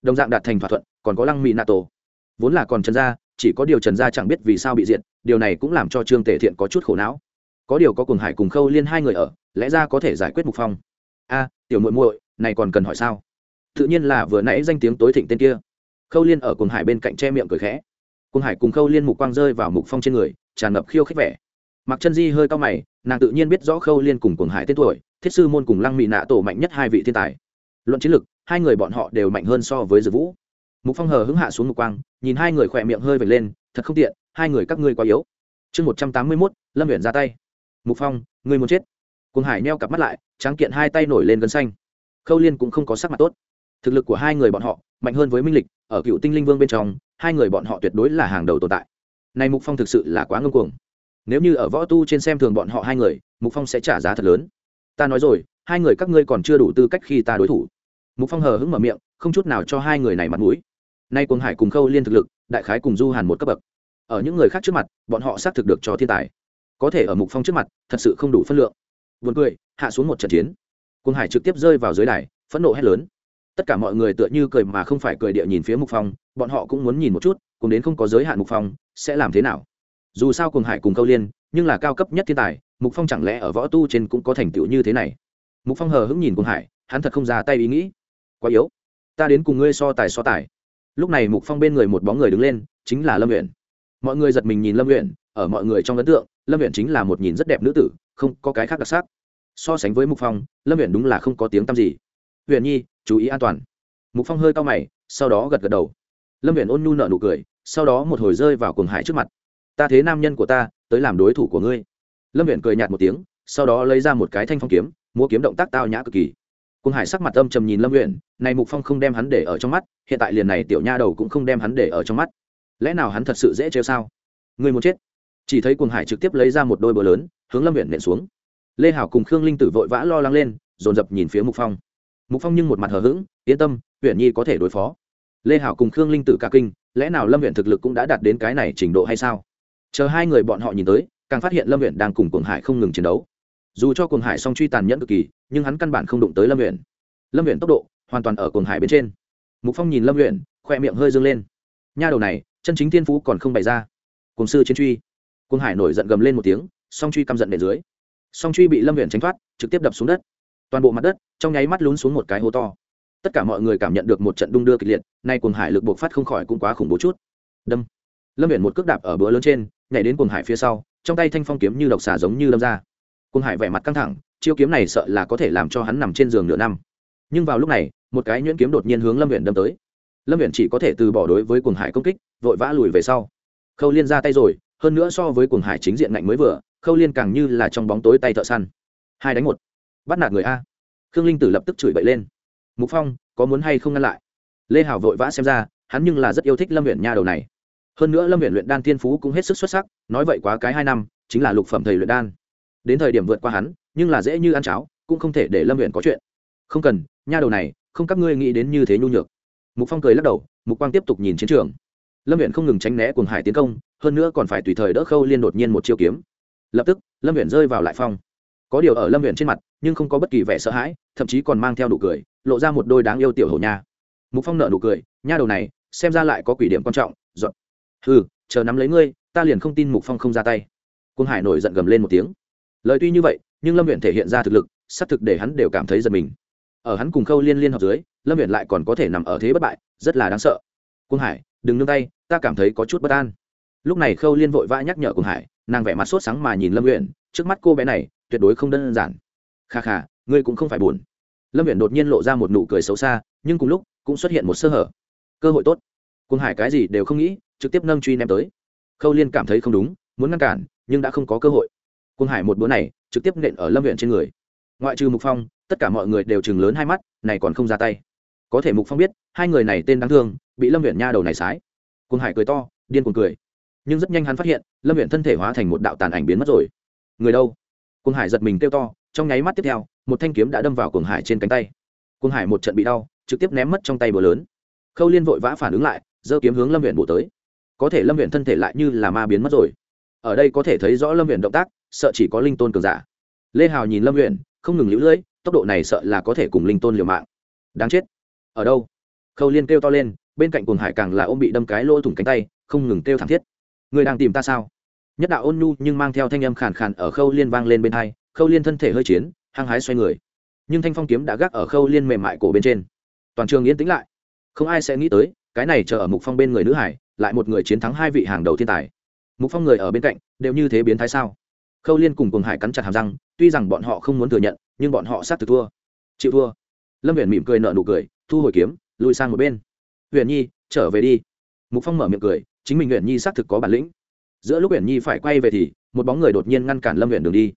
Đồng dạng đạt thành thỏa thuận còn có lăng mỹ nato vốn là còn trần gia chỉ có điều trần gia chẳng biết vì sao bị diện, điều này cũng làm cho trương tề thiện có chút khổ não. Có điều có cùng hải cùng khâu liên hai người ở lẽ ra có thể giải quyết mục phong. A tiểu muội muội này còn cần hỏi sao? Tự nhiên là vừa nãy danh tiếng tối thịnh tên kia. Khâu liên ở cùng hải bên cạnh che miệng cười khẽ. Cùng hải cùng khâu liên mục quang rơi vào mục phong trên người tràn ngập khiêu khích vẻ. Mặc chân di hơi cao mày, nàng tự nhiên biết rõ khâu liên cùng cùng hải tên tuổi, thiết sư môn cùng lăng mỹ nạ tổ mạnh nhất hai vị thiên tài. Luận chiến lược hai người bọn họ đều mạnh hơn so với dược vũ. Mục phong hờ hứng hạ xuống mục quang, nhìn hai người khỏe miệng hơi vệt lên, thật không tiện, hai người các ngươi quá yếu. Chương một trăm tám mươi mốt, lâm huyện ra tay. Mục phong người muốn chết. Cùng hải neo cặp mắt lại, tráng kiện hai tay nổi lên gân xanh. Khâu liên cũng không có sắc mặt tốt. Thực lực của hai người bọn họ mạnh hơn với minh lịch, ở cựu tinh linh vương bên trong, hai người bọn họ tuyệt đối là hàng đầu tồn tại này mục phong thực sự là quá ngông cuồng. Nếu như ở võ tu trên xem thường bọn họ hai người, mục phong sẽ trả giá thật lớn. Ta nói rồi, hai người các ngươi còn chưa đủ tư cách khi ta đối thủ. Mục phong hờ hững mở miệng, không chút nào cho hai người này mặt mũi. Nay quân hải cùng khâu liên thực lực, đại khái cùng du hàn một cấp bậc. Ở những người khác trước mặt, bọn họ xác thực được cho thiên tài. Có thể ở mục phong trước mặt, thật sự không đủ phân lượng. Vườn cười, hạ xuống một trận chiến. Quân hải trực tiếp rơi vào dưới đài, phẫn nộ hét lớn. Tất cả mọi người tựa như cười mà không phải cười địa nhìn phía mục phong, bọn họ cũng muốn nhìn một chút cùng đến không có giới hạn mục phong, sẽ làm thế nào? Dù sao cùng hải cùng câu liên, nhưng là cao cấp nhất thiên tài, mục phong chẳng lẽ ở võ tu trên cũng có thành tựu như thế này? Mục phong hờ hững nhìn cùng hải, hắn thật không ra tay ý nghĩ. Quá yếu. Ta đến cùng ngươi so tài so tài. Lúc này mục phong bên người một bóng người đứng lên, chính là lâm nguyện mọi người giật mình nhìn lâm nguyện ở mọi người trong ấn tượng, lâm nguyện chính là một nhìn rất đẹp nữ tử, không có cái khác đặc sắc. So sánh với mục phong, lâm nguyện đúng là không có tiếng tăm gì. Huyện nhi, chú ý an toàn. Mục phong hơi cao mày, sau đó gật gật đầu. Lâm huyện ôn nhu nợ nụ cười sau đó một hồi rơi vào cuồng hải trước mặt. Ta thế nam nhân của ta, tới làm đối thủ của ngươi. Lâm huyện cười nhạt một tiếng, sau đó lấy ra một cái thanh phong kiếm, múa kiếm động tác tao nhã cực kỳ. Cuồng hải sắc mặt âm trầm nhìn lâm huyện này mục phong không đem hắn để ở trong mắt, hiện tại liền này tiểu nha đầu cũng không đem hắn để ở trong mắt. Lẽ nào hắn thật sự dễ trêu sao? Ngươi muốn chết. Chỉ thấy cuồng hải trực tiếp lấy ra một đôi bờ lớn, hướng lâm huyện nện xuống. Lê hảo cùng khương linh tử vội vã lo lắng lên, dồn dập nhìn phía mục phong. Mục phong nhưng một mặt hờ hững, yên tâm huyện nhi có thể đối phó. Lê hảo cùng khương linh tử cả kinh lẽ nào lâm huyện thực lực cũng đã đạt đến cái này trình độ hay sao? Chờ hai người bọn họ nhìn tới, càng phát hiện lâm huyện đang cùng cuồng hải không ngừng chiến đấu. Dù cho cuồng hải song truy tàn nhẫn cực kỳ, nhưng hắn căn bản không đụng tới lâm huyện lâm huyện tốc độ hoàn toàn ở cuồng hải bên trên. Mục phong nhìn lâm huyện khoe miệng hơi dâng lên. Nha đầu này, chân chính thiên phú còn không bày ra. Cùng sư chiến truy. Cuồng hải nổi giận gầm lên một tiếng, song truy căm giận để dưới. Song truy bị lâm huyện tránh thoát, trực tiếp đập xuống đất. Toàn bộ mặt đất, trong nháy mắt lún xuống một cái hố to tất cả mọi người cảm nhận được một trận đung đưa kịch liệt, nay cuồng hải lực buộc phát không khỏi cũng quá khủng bố chút. Đâm. Lâm viện một cước đạp ở bữa lớn trên, nhảy đến cuồng hải phía sau, trong tay thanh phong kiếm như độc xà giống như lâm ra. Cuồng hải vẻ mặt căng thẳng, chiêu kiếm này sợ là có thể làm cho hắn nằm trên giường nửa năm. Nhưng vào lúc này, một cái nhuyễn kiếm đột nhiên hướng lâm viện đâm tới. Lâm viện chỉ có thể từ bỏ đối với cuồng hải công kích, vội vã lùi về sau. Khâu liên ra tay rồi, hơn nữa so với cuồng hải chính diện ngạnh mới vừa, khâu liên càng như là trong bóng tối tay thợ săn. Hai đánh một. Bắt nạt người a. Khương linh tử lập tức chửi bậy lên mục phong có muốn hay không ngăn lại lê hảo vội vã xem ra hắn nhưng là rất yêu thích lâm huyện nha đầu này hơn nữa lâm huyện luyện đan thiên phú cũng hết sức xuất sắc nói vậy quá cái hai năm chính là lục phẩm thầy luyện đan đến thời điểm vượt qua hắn nhưng là dễ như ăn cháo cũng không thể để lâm huyện có chuyện không cần nha đầu này không các ngươi nghĩ đến như thế nhu nhược mục phong cười lắc đầu mục quang tiếp tục nhìn chiến trường lâm huyện không ngừng tránh né cuồng hải tiến công hơn nữa còn phải tùy thời đỡ khâu liên đột nhiên một chiêu kiếm lập tức lâm huyện rơi vào lại phong có điều ở lâm huyện trên mặt nhưng không có bất kỳ vẻ sợ hãi thậm chí còn mang theo nụ cười lộ ra một đôi đáng yêu tiểu hổ nha. Mục phong nợ nụ cười, nha đầu này, xem ra lại có quỷ điểm quan trọng dọn ừ chờ nắm lấy ngươi, ta liền không tin mục phong không ra tay. Quân hải nổi giận gầm lên một tiếng. Lời tuy như vậy, nhưng lâm huyện thể hiện ra thực lực, xác thực để hắn đều cảm thấy giật mình. Ở hắn cùng khâu liên liên hợp dưới, lâm huyện lại còn có thể nằm ở thế bất bại, rất là đáng sợ. Quân hải, đừng nương tay, ta cảm thấy có chút bất an. Lúc này khâu liên vội vã nhắc nhở quân hải, nàng vẻ mặt sốt sáng mà nhìn lâm huyện trước mắt cô bé này, tuyệt đối không đơn giản. Kha kha, ngươi cũng không phải buồn lâm viện đột nhiên lộ ra một nụ cười xấu xa, nhưng cùng lúc cũng xuất hiện một sơ hở. Cơ hội tốt. Quân hải cái gì đều không nghĩ, trực tiếp nâng truy ném tới. Khâu liên cảm thấy không đúng, muốn ngăn cản, nhưng đã không có cơ hội. Quân hải một bữa này, trực tiếp nện ở lâm viện trên người. Ngoại trừ mục phong, tất cả mọi người đều chừng lớn hai mắt, này còn không ra tay. Có thể mục phong biết, hai người này tên đáng thương, bị lâm viện nha đầu này sái. Quân hải cười to, điên cuồng cười. Nhưng rất nhanh hắn phát hiện, lâm viện thân thể hóa thành một đạo tàn ảnh biến mất rồi. Người đâu? Quân hải giật mình kêu to, trong nháy mắt tiếp theo một thanh kiếm đã đâm vào cuồng hải trên cánh tay. Cuồng hải một trận bị đau, trực tiếp ném mất trong tay bờ lớn. Khâu liên vội vã phản ứng lại, giơ kiếm hướng lâm huyện bổ tới. Có thể lâm huyện thân thể lại như là ma biến mất rồi. Ở đây có thể thấy rõ lâm huyện động tác, sợ chỉ có linh tôn cường giả. Lê hào nhìn lâm huyện không ngừng lũ lưỡi tốc độ này sợ là có thể cùng linh tôn liều mạng. Đáng chết. Ở đâu? Khâu liên kêu to lên, bên cạnh cuồng hải càng là ôm bị đâm cái lỗ thủng cánh tay, không ngừng kêu thảm thiết. Người đang tìm ta sao? Nhất đạo ôn nhu nhưng mang theo thanh âm khàn khàn ở khâu liên vang lên bên hai, khâu liên thân thể hơi chiến hăng hái xoay người. Nhưng thanh phong kiếm đã gác ở khâu liên mềm mại cổ bên trên. Toàn trường yên tĩnh lại. Không ai sẽ nghĩ tới, cái này chờ ở mục phong bên người nữ hải, lại một người chiến thắng hai vị hàng đầu thiên tài. Mục phong người ở bên cạnh, đều như thế biến thái sao? Khâu liên cùng cùng hải cắn chặt hàm răng, tuy rằng bọn họ không muốn thừa nhận, nhưng bọn họ sát từ thua. Chịu thua. Lâm huyện mỉm cười nợ nụ cười, thu hồi kiếm, lùi sang một bên. Huyền nhi, trở về đi. Mục phong mở miệng cười, chính mình huyền nhi xác thực có bản lĩnh. Giữa lúc huyền nhi phải quay về thì, một bóng người đột nhiên ngăn cản lâm huyền đường đi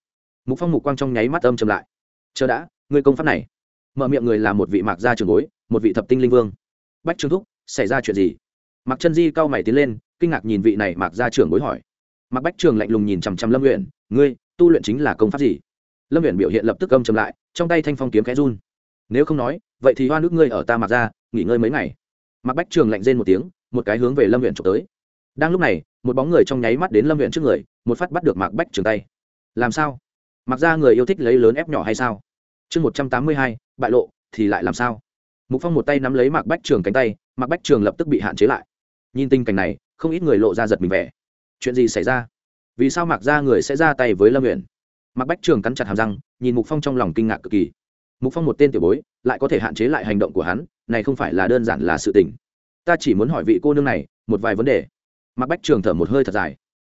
mục phong mục quang trong nháy mắt âm chậm lại. Chờ đã người công pháp này. Mở miệng người là một vị mạc gia trường bối, một vị thập tinh linh vương. Bách trương thúc, xảy ra chuyện gì? Mạc chân di cao mày tiến lên, kinh ngạc nhìn vị này mạc gia trưởng bối hỏi. Mạc bách trường lạnh lùng nhìn chằm chằm lâm nguyện ngươi, tu luyện chính là công pháp gì? Lâm nguyện biểu hiện lập tức âm chậm lại, trong tay thanh phong kiếm khẽ run. Nếu không nói, vậy thì hoa nước ngươi ở ta mạc ra nghỉ ngơi mấy ngày. Mạc bách trường lạnh rên một tiếng, một cái hướng về lâm huyện trộm tới. Đang lúc này, một bóng người trong nháy mắt đến lâm huyện trước người, một phát bắt được mạc bách trường tay. Làm sao? Mặc ra người yêu thích lấy lớn ép nhỏ hay sao? Chương một trăm tám mươi hai, bại lộ, thì lại làm sao? Mục phong một tay nắm lấy mạc bách trường cánh tay, mạc bách trường lập tức bị hạn chế lại. Nhìn tình cảnh này, không ít người lộ ra giật mình vẻ. Chuyện gì xảy ra? Vì sao mạc ra người sẽ ra tay với lâm nguyện mạc bách trường cắn chặt hàm răng, nhìn mục phong trong lòng kinh ngạc cực kỳ. Mục phong một tên tiểu bối, lại có thể hạn chế lại hành động của hắn, này không phải là đơn giản là sự tình. Ta chỉ muốn hỏi vị cô nương này một vài vấn đề. Mạc bách trường thở một hơi thật dài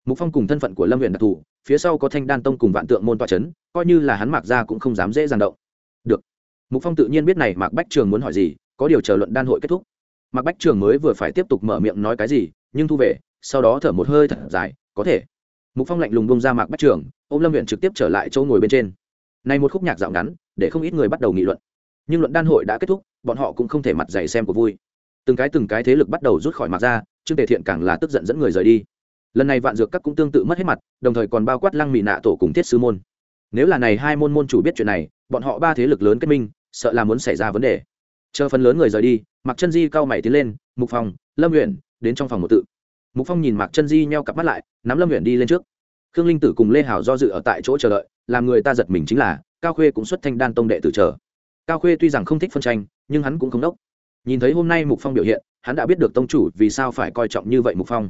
mục phong cùng thân phận của lâm huyện đặc thù, phía sau có thanh đan tông cùng vạn tượng môn toa c h ấ n coi như là hắn mạc ra cũng không dám dễ dàng động. Được. Mục phong tự nhiên biết này mạc bách trường muốn hỏi gì, có điều chờ luận đan hội kết thúc. Mạc bách trường mới vừa phải tiếp tục mở miệng nói cái gì, nhưng thu về, sau đó thở một hơi thật dài, có thể. Mục phong lạnh lùng bông ra mạc bách trường ô m lâm huyện trực tiếp trở lại chỗ ngồi bên trên. Này một khúc nhạc dạo ngắn, để không ít người bắt đầu nghị luận. Nhưng luận đan hội đã kết thúc, bọn họ cũng không thể mặt dày xem của vui. Từng cái từng cái thế lực bắt đầu rút khỏi mặt ra trương tề thiện càng là tức giận dẫn người rời đi lần này vạn dược các cũng tương tự mất hết mặt, đồng thời còn bao quát lăng mỹ nạ tổ cùng thiết sư môn. Nếu là này hai môn môn chủ biết chuyện này, bọn họ ba thế lực lớn kết minh, sợ là muốn xảy ra vấn đề. Chờ phần lớn người rời đi mặc chân di cao mày tiến lên, mục phong, lâm huyện đến trong phòng một tự. Mục phong nhìn mặc chân di nheo cặp mắt lại, nắm lâm huyện đi lên trước. Khương linh tử cùng lê hảo do dự ở tại chỗ chờ đợi, làm người ta giật mình chính là, cao khuê cũng xuất thanh đan tông đệ tử chờ. Cao khuê tuy rằng không thích phân tranh, nhưng hắn cũng không đốc. Nhìn thấy hôm nay mục phong biểu hiện, hắn đã biết được tông chủ vì sao phải coi trọng như vậy mục phong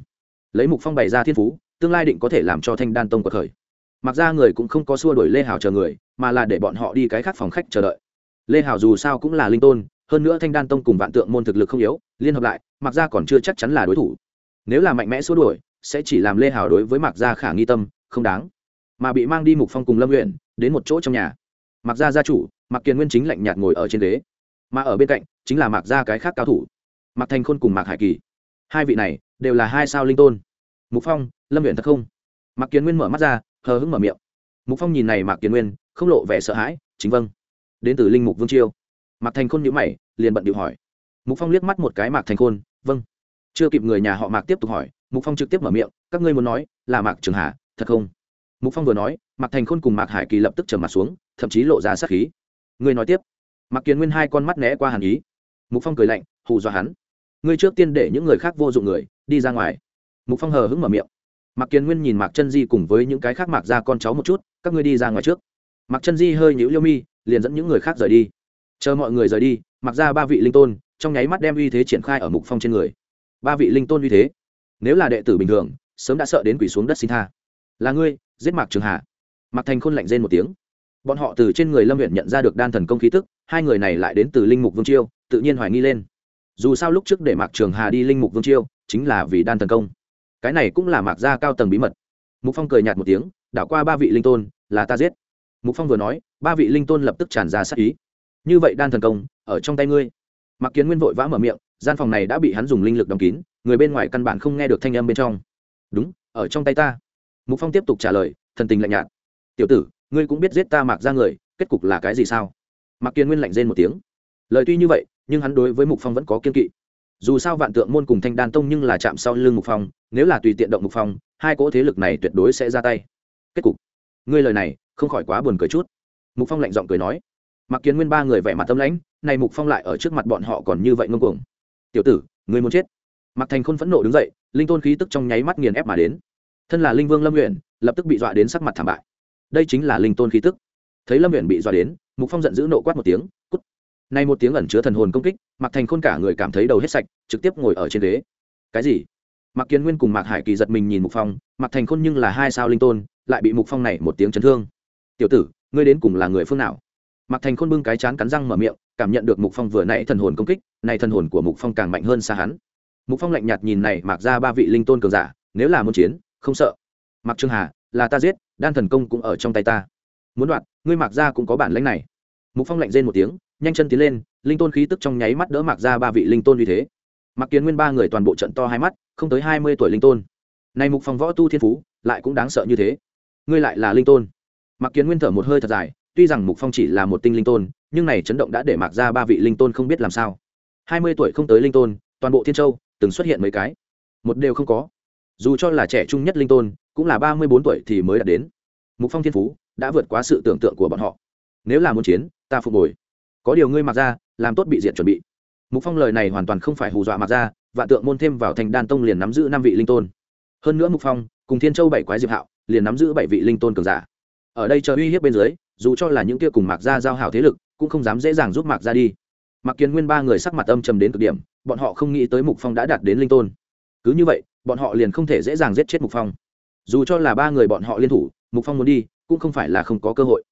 lấy mục phong bày ra thiên phú, tương lai định có thể làm cho thanh đan tông cuộc khởi. Mặc ra người cũng không có xua đuổi lê hào chờ người, mà là để bọn họ đi cái khác phòng khách chờ đợi. Lê hào dù sao cũng là linh tôn, hơn nữa thanh đan tông cùng vạn tượng môn thực lực không yếu, liên hợp lại, mặc ra còn chưa chắc chắn là đối thủ. Nếu là mạnh mẽ xua đuổi, sẽ chỉ làm lê hào đối với mặc gia khả nghi tâm, không đáng. Mà bị mang đi mục phong cùng lâm nguyện đến một chỗ trong nhà. Mặc gia gia chủ mặc kiền nguyên chính lạnh nhạt ngồi ở trên ghế. Mà ở bên cạnh, chính là mặc gia cái khác cao thủ. Mặc thành khôn cùng mạc hải kỳ. Hai vị này, đều là hai sao linh tôn mục phong, lâm huyện thật không? Mạc kiến nguyên mở mắt ra, hờ hững mở miệng. Mục phong nhìn này mạc kiến nguyên, không lộ vẻ sợ hãi, chính vâng. Đến từ linh mục vương chiêu. Mạc thành khôn nhíu mày, liền bận điệu hỏi. Mục phong liếc mắt một cái mạc thành khôn vâng. Chưa kịp người nhà họ mạc tiếp tục hỏi, mục phong trực tiếp mở miệng, các ngươi muốn nói là mạc trường hà, thật không? Mục phong vừa nói, mạc thành khôn cùng mạc hải kỳ lập tức trầm mặt xuống, thậm chí lộ ra sát khí. Ngươi nói tiếp. Mạc kiến nguyên hai con mắt né qua hàn ý. Mục phong cười lạnh, hù dọa hắn. Ngươi trước tiên để những người khác vô dụng người, đi ra ngoài mục phong hờ hững mở miệng. Mạc kiến nguyên nhìn mạc chân di cùng với những cái khác mạc ra con cháu một chút, các ngươi đi ra ngoài trước. Mạc chân di hơi nhũ liêu mi, liền dẫn những người khác rời đi. Chờ mọi người rời đi mặc ra ba vị linh tôn, trong nháy mắt đem uy thế triển khai ở mục phong trên người. Ba vị linh tôn uy thế, nếu là đệ tử bình thường, sớm đã sợ đến quỷ xuống đất xin tha. Là ngươi, giết mạc trường hà. Mạc thành khôn lạnh rên một tiếng. Bọn họ từ trên người lâm huyện nhận ra được đan thần công khí tức, hai người này lại đến từ linh mục vương chiêu, tự nhiên hoài nghi lên. Dù sao lúc trước để mạc trường hà đi linh mục vương chiêu, chính là vì đan thần công cái này cũng là mạc gia cao tầng bí mật. Mục phong cười nhạt một tiếng, đảo qua ba vị linh tôn, là ta giết. Mục phong vừa nói, ba vị linh tôn lập tức tràn ra sát ý. Như vậy đan thần công, ở trong tay ngươi. Mạc kiến nguyên vội vã mở miệng, gian phòng này đã bị hắn dùng linh lực đóng kín, người bên ngoài căn bản không nghe được thanh âm bên trong. Đúng, ở trong tay ta. Mục phong tiếp tục trả lời, thần tình lạnh nhạt. Tiểu tử, ngươi cũng biết giết ta mạc ra người, kết cục là cái gì sao? Mạc kiến nguyên lạnh rên một tiếng. Lời tuy như vậy, nhưng hắn đối với mục phong vẫn có kiên kỵ dù sao vạn tượng môn cùng thanh đan tông nhưng là chạm sau lưng mục phong, nếu là tùy tiện động mục phong, hai cỗ thế lực này tuyệt đối sẽ ra tay. Kết cục. Ngươi lời này, không khỏi quá buồn cười chút. Mục phong lạnh giọng cười nói. Mặc kiến nguyên ba người vẻ mặt tâm lãnh, này mục phong lại ở trước mặt bọn họ còn như vậy ngông cuồng. Tiểu tử, ngươi muốn chết. Mặc thành khôn phẫn nộ đứng dậy, linh tôn khí tức trong nháy mắt nghiền ép mà đến. Thân là linh vương lâm nguyện lập tức bị dọa đến sắc mặt thảm bại. Đây chính là linh tôn khí tức. Thấy lâm nguyện bị dọa đến, mục phong giận dữ nộ quát một tiếng, cút! Nay một tiếng ẩn chứa thần hồn công kích, mạc thành khôn cả người cảm thấy đầu hết sạch, trực tiếp ngồi ở trên ghế. Cái gì? Mạc kiến nguyên cùng mạc hải kỳ giật mình nhìn mục phong, mạc thành khôn nhưng là hai sao linh tôn, lại bị mục phong này một tiếng chấn thương. Tiểu tử, ngươi đến cùng là người phương nào? Mạc thành khôn bưng cái chán cắn răng mở miệng, cảm nhận được mục phong vừa nãy thần hồn công kích này thần hồn của mục phong càng mạnh hơn xa hắn. Mục phong lạnh nhạt nhìn này mạc ra ba vị linh tôn cường giả, nếu là muốn chiến, không sợ. Mạc trương hà, là ta giết, đan thần công cũng ở trong tay ta. Muốn đoạt, ngươi mạc ra cũng có bản lãnh này mục phong lạnh rên một tiếng, nhanh chân tiến lên, linh tôn khí tức trong nháy mắt đỡ mạc ra ba vị linh tôn như thế. Mặc kiến nguyên ba người toàn bộ trận to hai mắt, không tới hai mươi tuổi linh tôn. Này mục phong võ tu thiên phú, lại cũng đáng sợ như thế. Ngươi lại là linh tôn. Mặc kiến nguyên thở một hơi thật dài, tuy rằng mục phong chỉ là một tinh linh tôn, nhưng này chấn động đã để mạc ra ba vị linh tôn không biết làm sao. Hai mươi tuổi không tới linh tôn, toàn bộ thiên châu, từng xuất hiện mấy cái. Một đều không có. Dù cho là trẻ trung nhất linh tôn, cũng là ba mươi bốn tuổi thì mới đạt đến. Mục phong thiên phú, đã vượt quá sự tưởng tượng của bọn họ. Nếu là muốn chiến ta phục hồi. Có điều ngươi mặc ra, làm tốt bị diện chuẩn bị. Mục phong lời này hoàn toàn không phải hù dọa mặc ra, vạn tượng môn thêm vào thành đan tông liền nắm giữ năm vị linh tôn. Hơn nữa mục phong, cùng thiên châu bảy quái diệp hạo, liền nắm giữ bảy vị linh tôn cường giả. Ở đây chờ uy hiếp bên dưới, dù cho là những kia cùng mạc gia giao hảo thế lực, cũng không dám dễ dàng giúp mạc gia đi. Mặc kiến nguyên ba người sắc mặt âm trầm đến cực điểm, bọn họ không nghĩ tới mục phong đã đạt đến linh tôn. Cứ như vậy, bọn họ liền không thể dễ dàng giết chết mục phong. Dù cho là ba người bọn họ liên thủ, mục phong muốn đi, cũng không phải là không có cơ hội.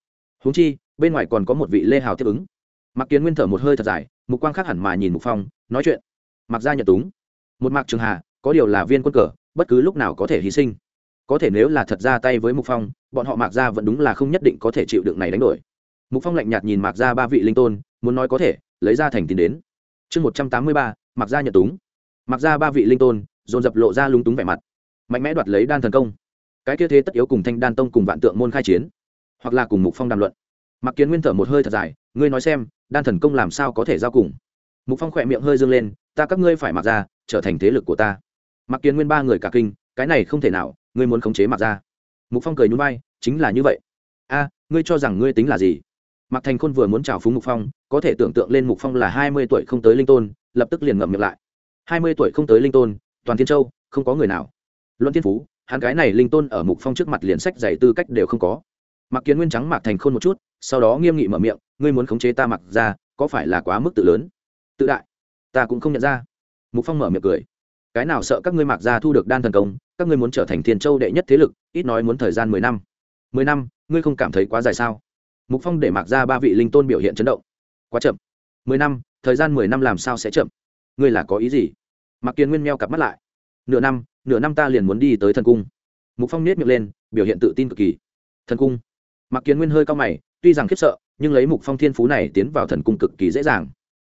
Huống chi bên ngoài còn có một vị lê hào tiếp ứng. Mạc kiến nguyên thở một hơi thật dài, mục quang khác hẳn mà nhìn mục phong, nói chuyện. Mặc ra nhận túng. Một mạc trường hà, có điều là viên quân cờ, bất cứ lúc nào có thể hy sinh. Có thể nếu là thật ra tay với mục phong, bọn họ mạc ra vẫn đúng là không nhất định có thể chịu đựng này đánh đổi. Mục phong lạnh nhạt nhìn mạc ra ba vị linh tôn, muốn nói có thể, lấy ra thành tin đến. Chương một trăm tám mươi ba, mạc ra nhận túng. Mạc ra ba vị linh tôn, dồn dập lộ ra lúng túng vẻ mặt. Mạnh mẽ đoạt lấy đan thần công. Cái kia thế tất yếu cùng thanh đan tông cùng vạn tượng môn khai chiến, hoặc là cùng mục phong đàm luận mặc kiến nguyên thở một hơi thật dài, ngươi nói xem, đan thần công làm sao có thể giao cùng? Mục phong khỏe miệng hơi dâng lên, ta các ngươi phải mặc ra, trở thành thế lực của ta. Mặc kiến nguyên ba người cả kinh, cái này không thể nào, ngươi muốn khống chế mặc ra. Mục phong cười nhún vai, chính là như vậy. A, ngươi cho rằng ngươi tính là gì? Mặc thành khôn vừa muốn chào phúng mục phong, có thể tưởng tượng lên mục phong là hai mươi tuổi không tới linh tôn, lập tức liền ngậm miệng lại. Hai mươi tuổi không tới linh tôn, toàn thiên châu, không có người nào. Luận thiên phú, hắn cái này linh tôn ở mục phong trước mặt liền sách dạy tư cách đều không có. Mạc kiến nguyên trắng mạc thành khôn một chút, sau đó nghiêm nghị mở miệng, ngươi muốn khống chế ta mặc ra, có phải là quá mức tự lớn? Tự đại, ta cũng không nhận ra. Mục phong mở miệng cười. Cái nào sợ các ngươi mặc ra thu được đan thần công, các ngươi muốn trở thành thiên châu đệ nhất thế lực, ít nói muốn thời gian mười năm. Mười năm? Ngươi không cảm thấy quá dài sao? Mục phong để mặc ra ba vị linh tôn biểu hiện chấn động. Quá chậm. Mười năm, thời gian mười năm làm sao sẽ chậm? Ngươi là có ý gì? Mạc kiến nguyên meo cặp mắt lại. Nửa năm nửa năm ta liền muốn đi tới thần cung. Mục phong nết miệng lên, biểu hiện tự tin cực kỳ. Thần cung? Mặc kiến nguyên hơi cao mày, tuy rằng khiếp sợ, nhưng lấy mục phong thiên phú này tiến vào thần cung cực kỳ dễ dàng.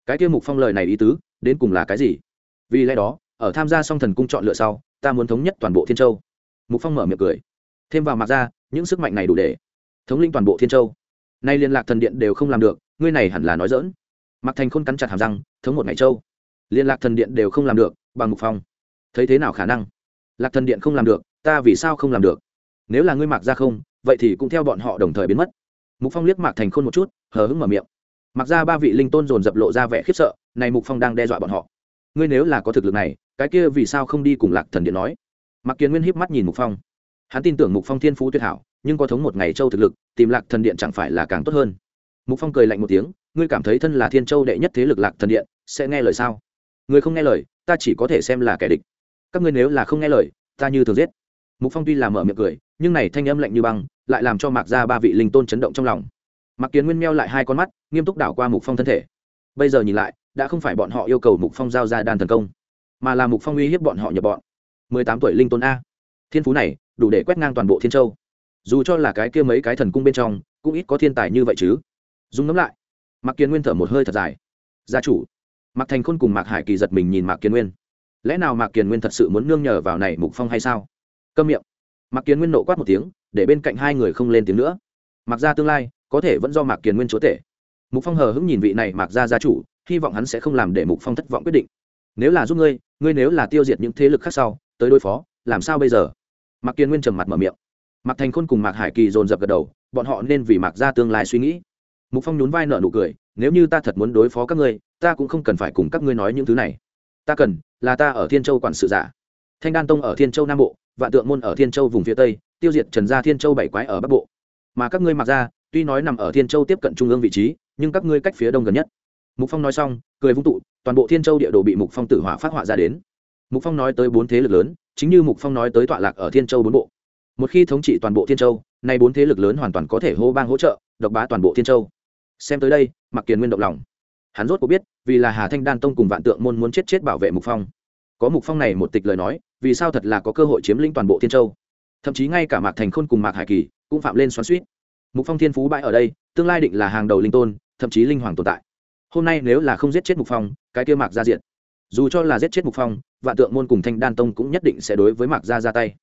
Cái kia mục phong lời này ý tứ, đến cùng là cái gì? Vì lẽ đó, ở tham gia xong thần cung chọn lựa sau, ta muốn thống nhất toàn bộ thiên châu. Mục phong mở miệng cười. Thêm vào mặt ra những sức mạnh này đủ để thống linh toàn bộ thiên châu. Nay liên lạc thần điện đều không làm được, ngươi này hẳn là nói dỡn mặc thành khôn cắn chặt hàm răng, thống một ngày châu. Liên lạc thần điện đều không làm được, bằng mục phong. Thấy thế nào khả năng? Lạc thần điện không làm được, ta vì sao không làm được? Nếu là ngươi mặc ra không vậy thì cũng theo bọn họ đồng thời biến mất. Mục phong liếc mạc thành khôn một chút, hờ hững mở miệng. Mặc ra ba vị linh tôn dồn dập lộ ra vẻ khiếp sợ, này mục phong đang đe dọa bọn họ. Ngươi nếu là có thực lực này, cái kia vì sao không đi cùng lạc thần điện nói? Mặc kiến nguyên híp mắt nhìn mục phong. Hắn tin tưởng mục phong thiên phú tuyệt hảo, nhưng có thống một ngày châu thực lực, tìm lạc thần điện chẳng phải là càng tốt hơn. Mục phong cười lạnh một tiếng, ngươi cảm thấy thân là thiên châu đệ nhất thế lực lạc thần điện, sẽ nghe lời sao? Ngươi không nghe lời, ta chỉ có thể xem là kẻ địch. Các ngươi nếu là không nghe lời, ta như thường giết mục phong tuy là mở miệng cười, nhưng này thanh âm lạnh như băng, lại làm cho mạc ra ba vị linh tôn chấn động trong lòng. Mạc kiến nguyên meo lại hai con mắt, nghiêm túc đảo qua mục phong thân thể. Bây giờ nhìn lại, đã không phải bọn họ yêu cầu mục phong giao ra đan thần công, mà là mục phong uy hiếp bọn họ nhập bọn. Mười tám tuổi linh tôn a. Thiên phú này, đủ để quét ngang toàn bộ thiên châu. Dù cho là cái kia mấy cái thần cung bên trong, cũng ít có thiên tài như vậy chứ. Dung ngẫm lại, mạc kiến nguyên thở một hơi thật dài. Gia chủ, mạc thành khôn cùng mạc hải kỳ giật mình nhìn mạc kiến nguyên. Lẽ nào mạc Kiến nguyên thật sự muốn nương nhờ vào này mục phong hay sao? Câm miệng. Mạc kiền nguyên nộ quát một tiếng, để bên cạnh hai người không lên tiếng nữa. Mặc ra tương lai, có thể vẫn do mạc kiền nguyên chúa tể. Mục phong hờ hững nhìn vị này mạc ra gia chủ, hy vọng hắn sẽ không làm để mục phong thất vọng quyết định. Nếu là giúp ngươi ngươi nếu là tiêu diệt những thế lực khác sau, tới đối phó, làm sao bây giờ? Mạc kiền nguyên trầm mặt mở miệng. Mạc thành khôn cùng mạc hải kỳ dồn dập gật đầu, bọn họ nên vì mạc ra tương lai suy nghĩ. Mục phong nhún vai nợ nụ cười, nếu như ta thật muốn đối phó các ngươi, ta cũng không cần phải cùng các ngươi nói những thứ này. Ta cần, là ta ở thiên châu quản sự giả thanh đan tông ở thiên châu nam bộ, vạn tượng môn ở thiên châu vùng phía tây, tiêu diệt trần gia thiên châu bảy quái ở bắc bộ. Mà các ngươi mặc ra, tuy nói nằm ở thiên châu tiếp cận trung ương vị trí, nhưng các ngươi cách phía đông gần nhất. Mục phong nói xong, cười vung tụ, toàn bộ thiên châu địa đồ bị mục phong tử hỏa phát họa ra đến. Mục phong nói tới bốn thế lực lớn, chính như mục phong nói tới tọa lạc ở thiên châu bốn bộ. Một khi thống trị toàn bộ thiên châu, nay bốn thế lực lớn hoàn toàn có thể hô bang hỗ trợ, độc bá toàn bộ thiên châu. Xem tới đây mặc kiền nguyên động lòng. Hắn rốt có biết, vì là hà thanh đan tông cùng vạn tượng môn muốn chết chết bảo vệ mục phong. Có mục phong này một tịch lời nói vì sao thật là có cơ hội chiếm lĩnh toàn bộ thiên châu? Thậm chí ngay cả mạc thành khôn cùng mạc hải kỳ cũng phạm lên xoắn suýt mục phong thiên phú bãi ở đây, tương lai định là hàng đầu linh tôn, thậm chí linh hoàng tồn tại. Hôm nay nếu là không giết chết mục phong, cái kia mạc ra diện dù cho là giết chết mục phong, vạn tượng môn cùng thanh đan tông cũng nhất định sẽ đối với mạc gia ra tay.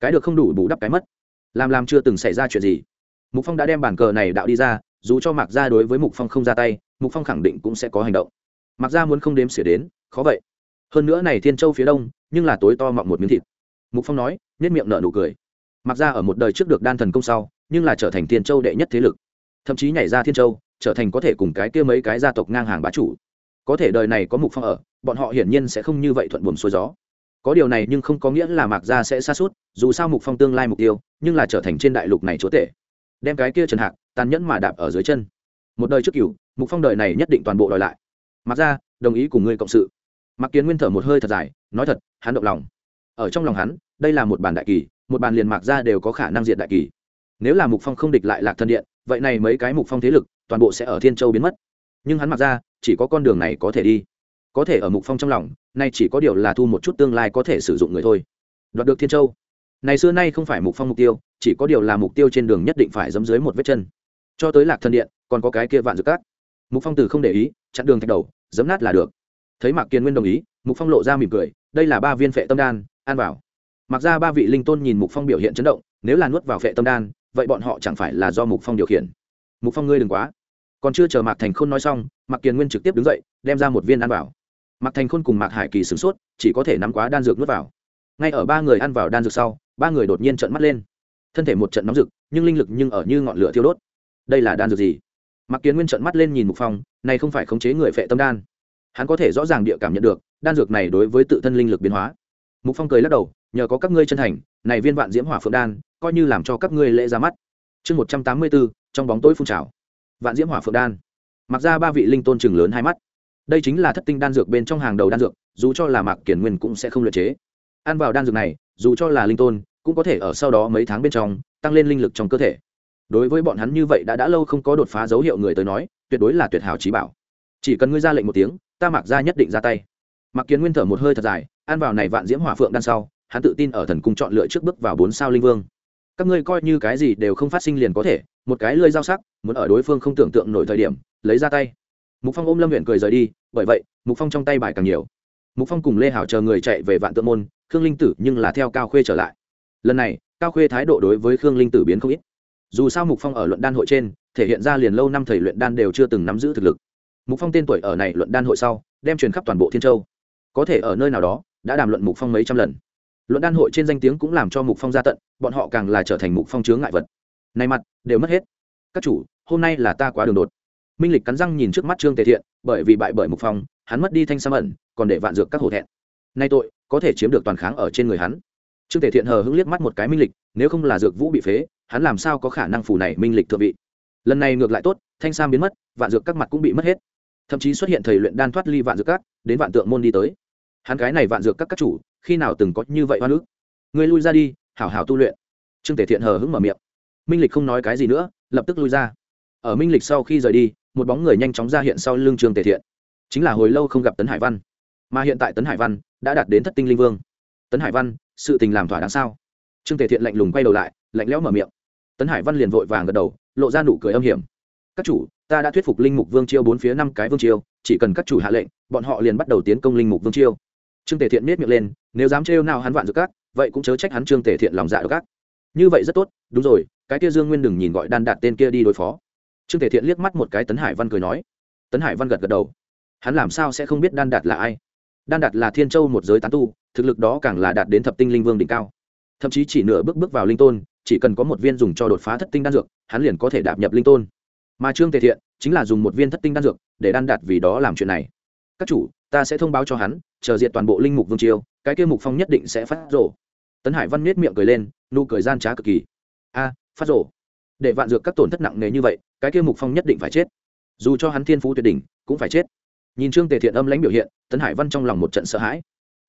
Cái được không đủ bù đắp cái mất. Làm làm chưa từng xảy ra chuyện gì. Mục phong đã đem bản cờ này đạo đi ra, dù cho mạc gia đối với mục phong không ra tay, mục phong khẳng định cũng sẽ có hành động. Mạc gia muốn không đếm xỉa đến, khó vậy hơn nữa này thiên châu phía đông, nhưng là tối to mọng một miếng thịt. Mục phong nói nhất miệng nở nụ cười. Mặc ra ở một đời trước được đan thần công sau, nhưng là trở thành thiên châu đệ nhất thế lực. Thậm chí nhảy ra thiên châu, trở thành có thể cùng cái kia mấy cái gia tộc ngang hàng bá chủ. Có thể đời này có mục phong ở, bọn họ hiển nhiên sẽ không như vậy thuận buồm xuôi gió. Có điều này nhưng không có nghĩa là mạc gia sẽ xa suốt dù sao mục phong tương lai mục tiêu, nhưng là trở thành trên đại lục này chúa tể. Đem cái kia trần hạc, tàn nhẫn mà đạp ở dưới chân. Một đời trước cửu, mục phong đời này nhất định toàn bộ đòi lại. Mặc gia, đồng ý cùng ngươi cộng sự mặc kiến nguyên thở một hơi thật dài, nói thật, hắn động lòng. Ở trong lòng hắn, đây là một bản đại kỳ, một bàn liền mạc ra đều có khả năng diện đại kỳ. Nếu là mục phong không địch lại lạc thân điện, vậy này mấy cái mục phong thế lực, toàn bộ sẽ ở thiên châu biến mất. Nhưng hắn mặc ra chỉ có con đường này có thể đi. Có thể ở mục phong trong lòng, nay chỉ có điều là thu một chút tương lai có thể sử dụng người thôi. Đoạt được thiên châu. Này xưa nay không phải mục phong mục tiêu, chỉ có điều là mục tiêu trên đường nhất định phải dấm dưới một vết chân. Cho tới lạc thân điện, còn có cái kia vạn dược cát mục phong từ không để ý, chặn đường thạch đầu dấm nát là được thấy mạc kiên nguyên đồng ý, mục phong lộ ra mỉm cười, đây là ba viên phệ tâm đan, ăn vào. Mặc ra ba vị linh tôn nhìn mục phong biểu hiện chấn động, nếu là nuốt vào phệ tâm đan, vậy bọn họ chẳng phải là do mục phong điều khiển. Mục phong ngươi đừng quá. Còn chưa chờ mạc thành khôn nói xong, mạc kiền nguyên trực tiếp đứng dậy, đem ra một viên ăn vào. Mạc thành khôn cùng mạc hải kỳ sửng sốt, chỉ có thể nắm quá đan dược nuốt vào. Ngay ở ba người ăn vào đan dược sau, ba người đột nhiên trợn mắt lên. Thân thể một trận nóng rực, nhưng linh lực nhưng ở như ngọn lửa thiêu đốt. Đây là đan dược gì? Mạc kiến nguyên trợn mắt lên nhìn mục phong, này không phải khống chế người phệ tâm đan hắn có thể rõ ràng địa cảm nhận được, đan dược này đối với tự thân linh lực biến hóa. Mục phong cười lắc đầu, nhờ có các ngươi chân thành, này viên vạn diễm hỏa phượng đan, coi như làm cho các ngươi lễ ra mắt. Chương một trăm tám mươi bốn, trong bóng tối phun trào. Vạn diễm hỏa phượng đan. Mặc ra ba vị linh tôn chừng lớn hai mắt. Đây chính là thất tinh đan dược bên trong hàng đầu đan dược, dù cho là mạc kiển nguyên cũng sẽ không luyện chế. Ăn vào đan dược này, dù cho là linh tôn, cũng có thể ở sau đó mấy tháng bên trong, tăng lên linh lực trong cơ thể. Đối với bọn hắn như vậy đã đã lâu không có đột phá dấu hiệu người tới nói, tuyệt đối là tuyệt hảo trí bảo. Chỉ cần ngươi ra lệnh một tiếng ta mặc ra nhất định ra tay. Mặc kiến nguyên thở một hơi thật dài, ăn vào này vạn diễm hỏa phượng đan sau, hắn tự tin ở thần cung chọn lựa trước bước vào bốn sao linh vương. Các ngươi coi như cái gì đều không phát sinh liền có thể, một cái lơi dao sắc, muốn ở đối phương không tưởng tượng nổi thời điểm, lấy ra tay. Mục phong ôm lâm huyện cười rời đi, bởi vậy, mục phong trong tay bài càng nhiều. Mục phong cùng lê hảo chờ người chạy về vạn tượng môn, khương linh tử nhưng là theo cao khuê trở lại. Lần này, cao khuê thái độ đối với khương linh tử biến không ít. Dù sao mục phong ở luận đan hội trên, thể hiện ra liền lâu năm thầy luyện đan đều chưa từng nắm giữ thực lực mục phong tên tuổi ở này luận đan hội sau, đem truyền khắp toàn bộ thiên châu. Có thể ở nơi nào đó, đã đàm luận mục phong mấy trăm lần. Luận đan hội trên danh tiếng cũng làm cho mục phong ra tận, bọn họ càng là trở thành mục phong chướng ngại vật. Này mặt, đều mất hết. Các chủ, hôm nay là ta quá đường đột. Minh lịch cắn răng nhìn trước mắt trương tề thiện, bởi vì bại bởi mục phong, hắn mất đi thanh sam ẩn, còn để vạn dược các hổ thẹn. Nay tội, có thể chiếm được toàn kháng ở trên người hắn. Trương tề thiện hờ hững liếc mắt một cái minh lịch, nếu không là dược vũ bị phế, hắn làm sao có khả năng phủ này minh lịch thượng vị? Lần này ngược lại tốt, thanh sam biến mất, vạn dược các mặt cũng bị mất hết thậm chí xuất hiện thầy luyện đan thoát ly vạn dược các, đến vạn tượng môn đi tới. Hắn cái này vạn dược các các chủ, khi nào từng có như vậy hoa nước người lui ra đi, hảo hảo tu luyện. Trương tể thiện hờ hững mở miệng. Minh lịch không nói cái gì nữa, lập tức lui ra. Ở minh lịch sau khi rời đi, một bóng người nhanh chóng ra hiện sau lưng trương tể thiện. Chính là hồi lâu không gặp tấn hải văn. Mà hiện tại tấn hải văn đã đạt đến thất tinh linh vương. Tấn hải văn, sự tình làm thỏa đáng sao? Trương tể thiện lạnh lùng quay đầu lại, lạnh lẽo mở miệng. Tấn hải văn liền vội vàng gật đầu, lộ ra nụ cười âm hiểm. Các chủ ta đã thuyết phục linh mục vương chiêu bốn phía năm cái vương chiêu, chỉ cần các chủ hạ lệnh, bọn họ liền bắt đầu tiến công linh mục vương chiêu. Trương tề thiện miết miệng lên, nếu dám trêu nào hắn vạn dược các, vậy cũng chớ trách hắn trương tề thiện lòng dạ các. Như vậy rất tốt, đúng rồi, cái kia dương nguyên đừng nhìn gọi đan đạt tên kia đi đối phó. Trương tề thiện liếc mắt một cái tấn hải văn cười nói. Tấn hải văn gật gật đầu. Hắn làm sao sẽ không biết đan đạt là ai? Đan đạt là thiên châu một giới tán tu, thực lực đó càng là đạt đến thập tinh linh vương đỉnh cao. Thậm chí chỉ nửa bước bước vào linh tôn, chỉ cần có một viên dùng cho đột phá thất tinh đan dược, hắn liền có thể đạp nhập linh tôn mà trương tề thiện chính là dùng một viên thất tinh đan dược để đan đạt vì đó làm chuyện này. Các chủ, ta sẽ thông báo cho hắn, chờ diện toàn bộ linh mục vương triều, cái kia mục phong nhất định sẽ phát rổ tấn hải văn nết miệng cười lên, nụ cười gian trá cực kỳ. A, phát rổ để vạn dược các tổn thất nặng nề như vậy, cái kia mục phong nhất định phải chết. Dù cho hắn thiên phú tuyệt đỉnh, cũng phải chết. Nhìn trương tề thiện âm lãnh biểu hiện, tấn hải văn trong lòng một trận sợ hãi.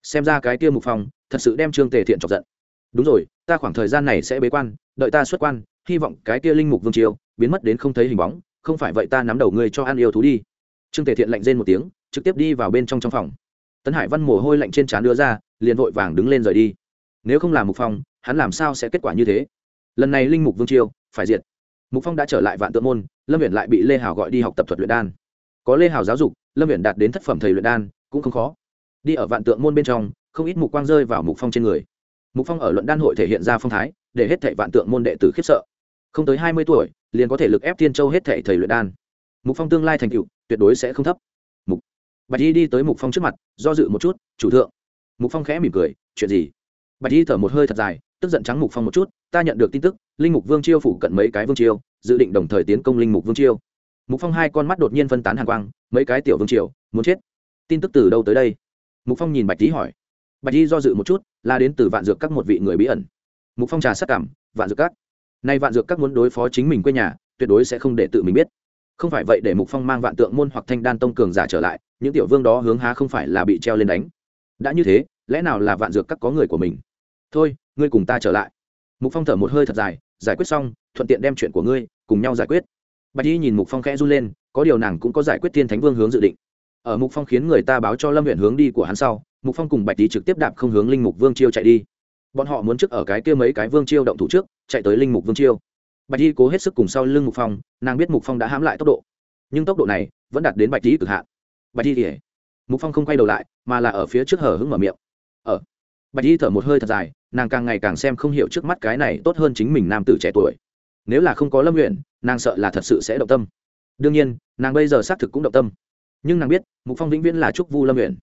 Xem ra cái kia mục phong, thật sự đem trương tề thiện chọc giận. Đúng rồi, ta khoảng thời gian này sẽ bế quan, đợi ta xuất quan, hy vọng cái kia linh mục vương triều biến mất đến không thấy hình bóng, không phải vậy ta nắm đầu ngươi cho ăn yêu thú đi. Trương tề thiện lạnh rên một tiếng, trực tiếp đi vào bên trong trong phòng. Tấn hải văn mồ hôi lạnh trên trán đưa ra, liền vội vàng đứng lên rời đi. Nếu không làm mục phong, hắn làm sao sẽ kết quả như thế? Lần này linh mục vương chiêu phải diệt. Mục phong đã trở lại vạn tượng môn, lâm viện lại bị lê hào gọi đi học tập thuật luyện đan. Có lê hào giáo dục, lâm viện đạt đến thất phẩm thầy luyện đan, cũng không khó. Đi ở vạn tượng môn bên trong, không ít mục quang rơi vào mục phong trên người. Mục phong ở luận đan hội thể hiện ra phong thái, để hết thảy vạn tượng môn đệ tử khiếp sợ không tới hai mươi tuổi, liền có thể lực ép thiên châu hết thảy thầy luyện đan. Mục phong tương lai thành tựu, tuyệt đối sẽ không thấp. Mục bạch y đi tới mục phong trước mặt, do dự một chút, chủ thượng. Mục phong khẽ mỉm cười, chuyện gì? Bạch y thở một hơi thật dài, tức giận trắng mục phong một chút, ta nhận được tin tức, linh mục vương chiêu phủ cận mấy cái vương chiêu dự định đồng thời tiến công linh mục vương chiêu. Mục phong hai con mắt đột nhiên phân tán hàng quang, mấy cái tiểu vương triều, muốn chết? Tin tức từ đâu tới đây? Mục phong nhìn bạch tý hỏi. Bạch y do dự một chút là đến từ vạn dược các một vị người bí ẩn. Mục phong trà sắc cảm, vạn dược các nay vạn dược các muốn đối phó chính mình quê nhà, tuyệt đối sẽ không để tự mình biết. Không phải vậy để mục phong mang vạn tượng môn hoặc thanh đan tông cường giả trở lại, những tiểu vương đó hướng há không phải là bị treo lên đánh. Đã như thế, lẽ nào là vạn dược các có người của mình? Thôi, ngươi cùng ta trở lại. Mục phong thở một hơi thật dài, giải quyết xong, thuận tiện đem chuyện của ngươi cùng nhau giải quyết. Bạch y nhìn mục phong khẽ run lên, có điều nàng cũng có giải quyết thiên thánh vương hướng dự định. Ở mục phong khiến người ta báo cho lâm huyện hướng đi của hắn sau, mục phong cùng bạch tý trực tiếp đạp không hướng linh mục vương chiêu chạy đi. Bọn họ muốn trước ở cái kia mấy cái vương chiêu động thủ trước chạy tới linh mục vương chiêu. Bạch y cố hết sức cùng sau lưng mục phong, nàng biết mục phong đã hãm lại tốc độ. Nhưng tốc độ này vẫn đạt đến bạch tý cực hạn. Bạch y thì mục phong không quay đầu lại, mà là ở phía trước hở hứng mở miệng. Ở bạch y thở một hơi thật dài, nàng càng ngày càng xem không hiểu trước mắt cái này tốt hơn chính mình nam tử trẻ tuổi. Nếu là không có lâm nguyện nàng sợ là thật sự sẽ động tâm. Đương nhiên, nàng bây giờ xác thực cũng động tâm. Nhưng nàng biết, mục phong vĩnh viễn là trúc vu lâm nguyện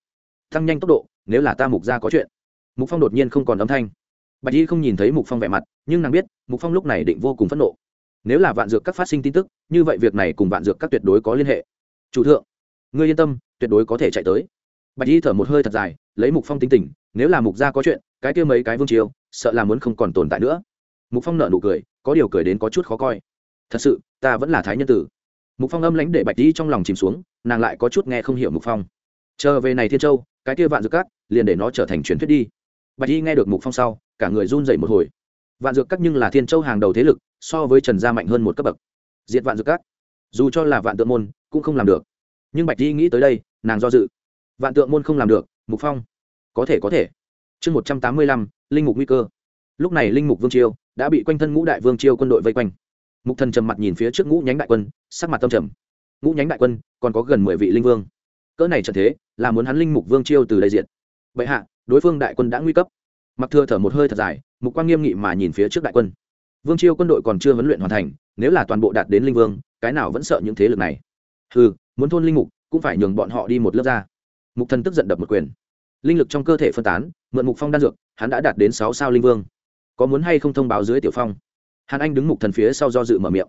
tăng nhanh tốc độ, nếu là ta mục ra có chuyện. Mục phong đột nhiên không còn âm thanh bạch y không nhìn thấy mục phong vẻ mặt, nhưng nàng biết, mục phong lúc này định vô cùng phẫn nộ. Nếu là vạn dược các phát sinh tin tức, như vậy việc này cùng vạn dược các tuyệt đối có liên hệ. Chủ thượng, ngươi yên tâm, tuyệt đối có thể chạy tới. Bạch y thở một hơi thật dài, lấy mục phong tính tình, nếu là mục gia có chuyện, cái kia mấy cái vương triều, sợ là muốn không còn tồn tại nữa. Mục phong nợ nụ cười, có điều cười đến có chút khó coi. Thật sự, ta vẫn là thái nhân tử. Mục phong âm lãnh để bạch y trong lòng chìm xuống, nàng lại có chút nghe không hiểu mục phong. Chờ về này thiên châu, cái kia vạn dược các, liền để nó trở thành truyền thuyết đi bạch y nghe được mục phong sau, cả người run dậy một hồi. Vạn dược các nhưng là thiên châu hàng đầu thế lực, so với trần gia mạnh hơn một cấp bậc. Diệt vạn dược các. Dù cho là vạn tượng môn, cũng không làm được. Nhưng bạch y nghĩ tới đây, nàng do dự. Vạn tượng môn không làm được, mục phong. Có thể có thể. Chương một trăm tám mươi lăm, linh mục nguy cơ. Lúc này linh mục vương chiêu đã bị quanh thân ngũ đại vương chiêu quân đội vây quanh. Mục thần trầm mặt nhìn phía trước ngũ nhánh đại quân, sắc mặt tâm trầm. Ngũ nhánh đại quân còn có gần mười vị linh vương. Cỡ này trận thế, là muốn hắn linh mục vương chiêu từ đây diện vậy hạ, đối phương đại quân đã nguy cấp. Mặc thừa thở một hơi thật dài, mục quan nghiêm nghị mà nhìn phía trước đại quân. Vương chiêu quân đội còn chưa huấn luyện hoàn thành, nếu là toàn bộ đạt đến linh vương, cái nào vẫn sợ những thế lực này? Ừ muốn thôn linh mục, cũng phải nhường bọn họ đi một lớp ra. Mục thần tức giận đập một quyền. Linh lực trong cơ thể phân tán, mượn mục phong đan dược, hắn đã đạt đến sáu sao linh vương. Có muốn hay không thông báo dưới tiểu phong? Hàn anh đứng mục thần phía sau do dự mở miệng.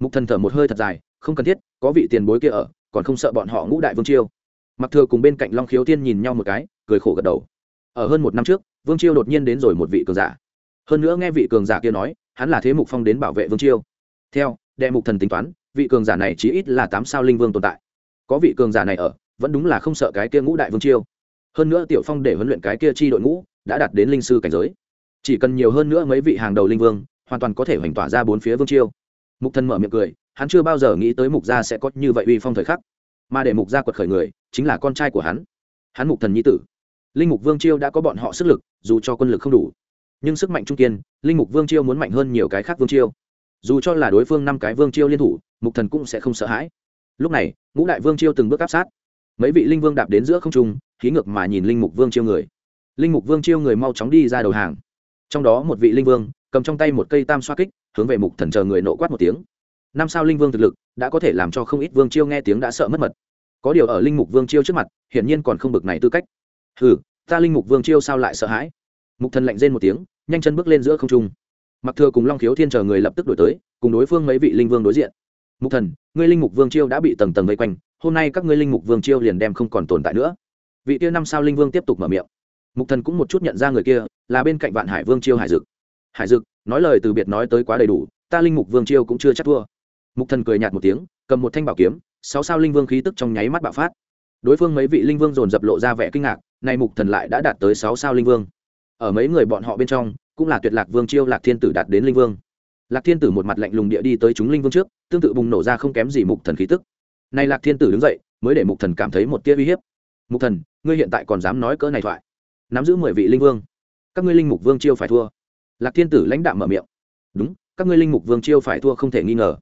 Mục thần thở một hơi thật dài, không cần thiết, có vị tiền bối kia ở, còn không sợ bọn họ ngũ đại vương chiêu mặc thừa cùng bên cạnh long khiếu tiên nhìn nhau một cái, cười khổ gật đầu. Ở hơn một năm trước, vương chiêu đột nhiên đến rồi một vị cường giả. Hơn nữa nghe vị cường giả kia nói, hắn là thế mục phong đến bảo vệ vương chiêu. Theo, đệ mục thần tính toán, vị cường giả này chỉ ít là tám sao linh vương tồn tại. Có vị cường giả này ở, vẫn đúng là không sợ cái kia ngũ đại vương chiêu. Hơn nữa tiểu phong để huấn luyện cái kia chi đội ngũ, đã đạt đến linh sư cảnh giới. Chỉ cần nhiều hơn nữa mấy vị hàng đầu linh vương, hoàn toàn có thể hoành tỏa ra bốn phía vương chiêu. Mục thần mở miệng cười, hắn chưa bao giờ nghĩ tới mục gia sẽ có như vậy uy phong thời khắc mà để mục gia quật khởi người chính là con trai của hắn hắn mục thần nhi tử. Linh mục vương chiêu đã có bọn họ sức lực, dù cho quân lực không đủ, nhưng sức mạnh trung kiên, linh mục vương chiêu muốn mạnh hơn nhiều cái khác vương chiêu. Dù cho là đối phương năm cái vương chiêu liên thủ, mục thần cũng sẽ không sợ hãi. Lúc này, ngũ đại vương chiêu từng bước áp sát. Mấy vị linh vương đạp đến giữa không trung, khí ngược mà nhìn linh mục vương chiêu người. Linh mục vương chiêu người mau chóng đi ra đầu hàng. Trong đó một vị linh vương, cầm trong tay một cây tam xoa kích, hướng về mục thần chờ người nộ quát một tiếng. Năm sao linh vương thực lực đã có thể làm cho không ít vương chiêu nghe tiếng đã sợ mất mật có điều ở linh mục vương chiêu trước mặt, hiển nhiên còn không bực này tư cách. Ừ ta linh mục vương chiêu sao lại sợ hãi? Mục thần lạnh rên một tiếng, nhanh chân bước lên giữa không trung. Mặc thừa cùng long khiếu thiên chờ người lập tức đổi tới, cùng đối phương mấy vị linh vương đối diện. Mục thần, ngươi linh mục vương chiêu đã bị tầng tầng vây quanh, hôm nay các ngươi linh mục vương chiêu liền đem không còn tồn tại nữa. Vị kia năm sao linh vương tiếp tục mở miệng. Mục thần cũng một chút nhận ra người kia, là bên cạnh vạn hải vương chiêu hải dực. Hải dực, nói lời từ biệt nói tới quá đầy đủ, ta linh mục vương chiêu cũng chưa chắc thua. Mục thần cười nhạt một tiếng, cầm một thanh bảo kiếm sáu sao linh vương khí tức trong nháy mắt bạo phát. Đối phương mấy vị linh vương dồn dập lộ ra vẻ kinh ngạc, nay mục thần lại đã đạt tới sáu sao linh vương. Ở mấy người bọn họ bên trong, cũng là tuyệt lạc vương chiêu lạc thiên tử đạt đến linh vương. Lạc thiên tử một mặt lạnh lùng địa đi tới chúng linh vương trước, tương tự bùng nổ ra không kém gì mục thần khí tức. Nay lạc thiên tử đứng dậy, mới để mục thần cảm thấy một tia uy hiếp. Mục thần, ngươi hiện tại còn dám nói cỡ này thoại? Nắm giữ mười vị linh vương. Các ngươi linh mục vương chiêu phải thua. Lạc thiên tử lãnh đạm mở miệng. Đúng, các ngươi linh mục vương chiêu phải thua không thể nghi ngờ.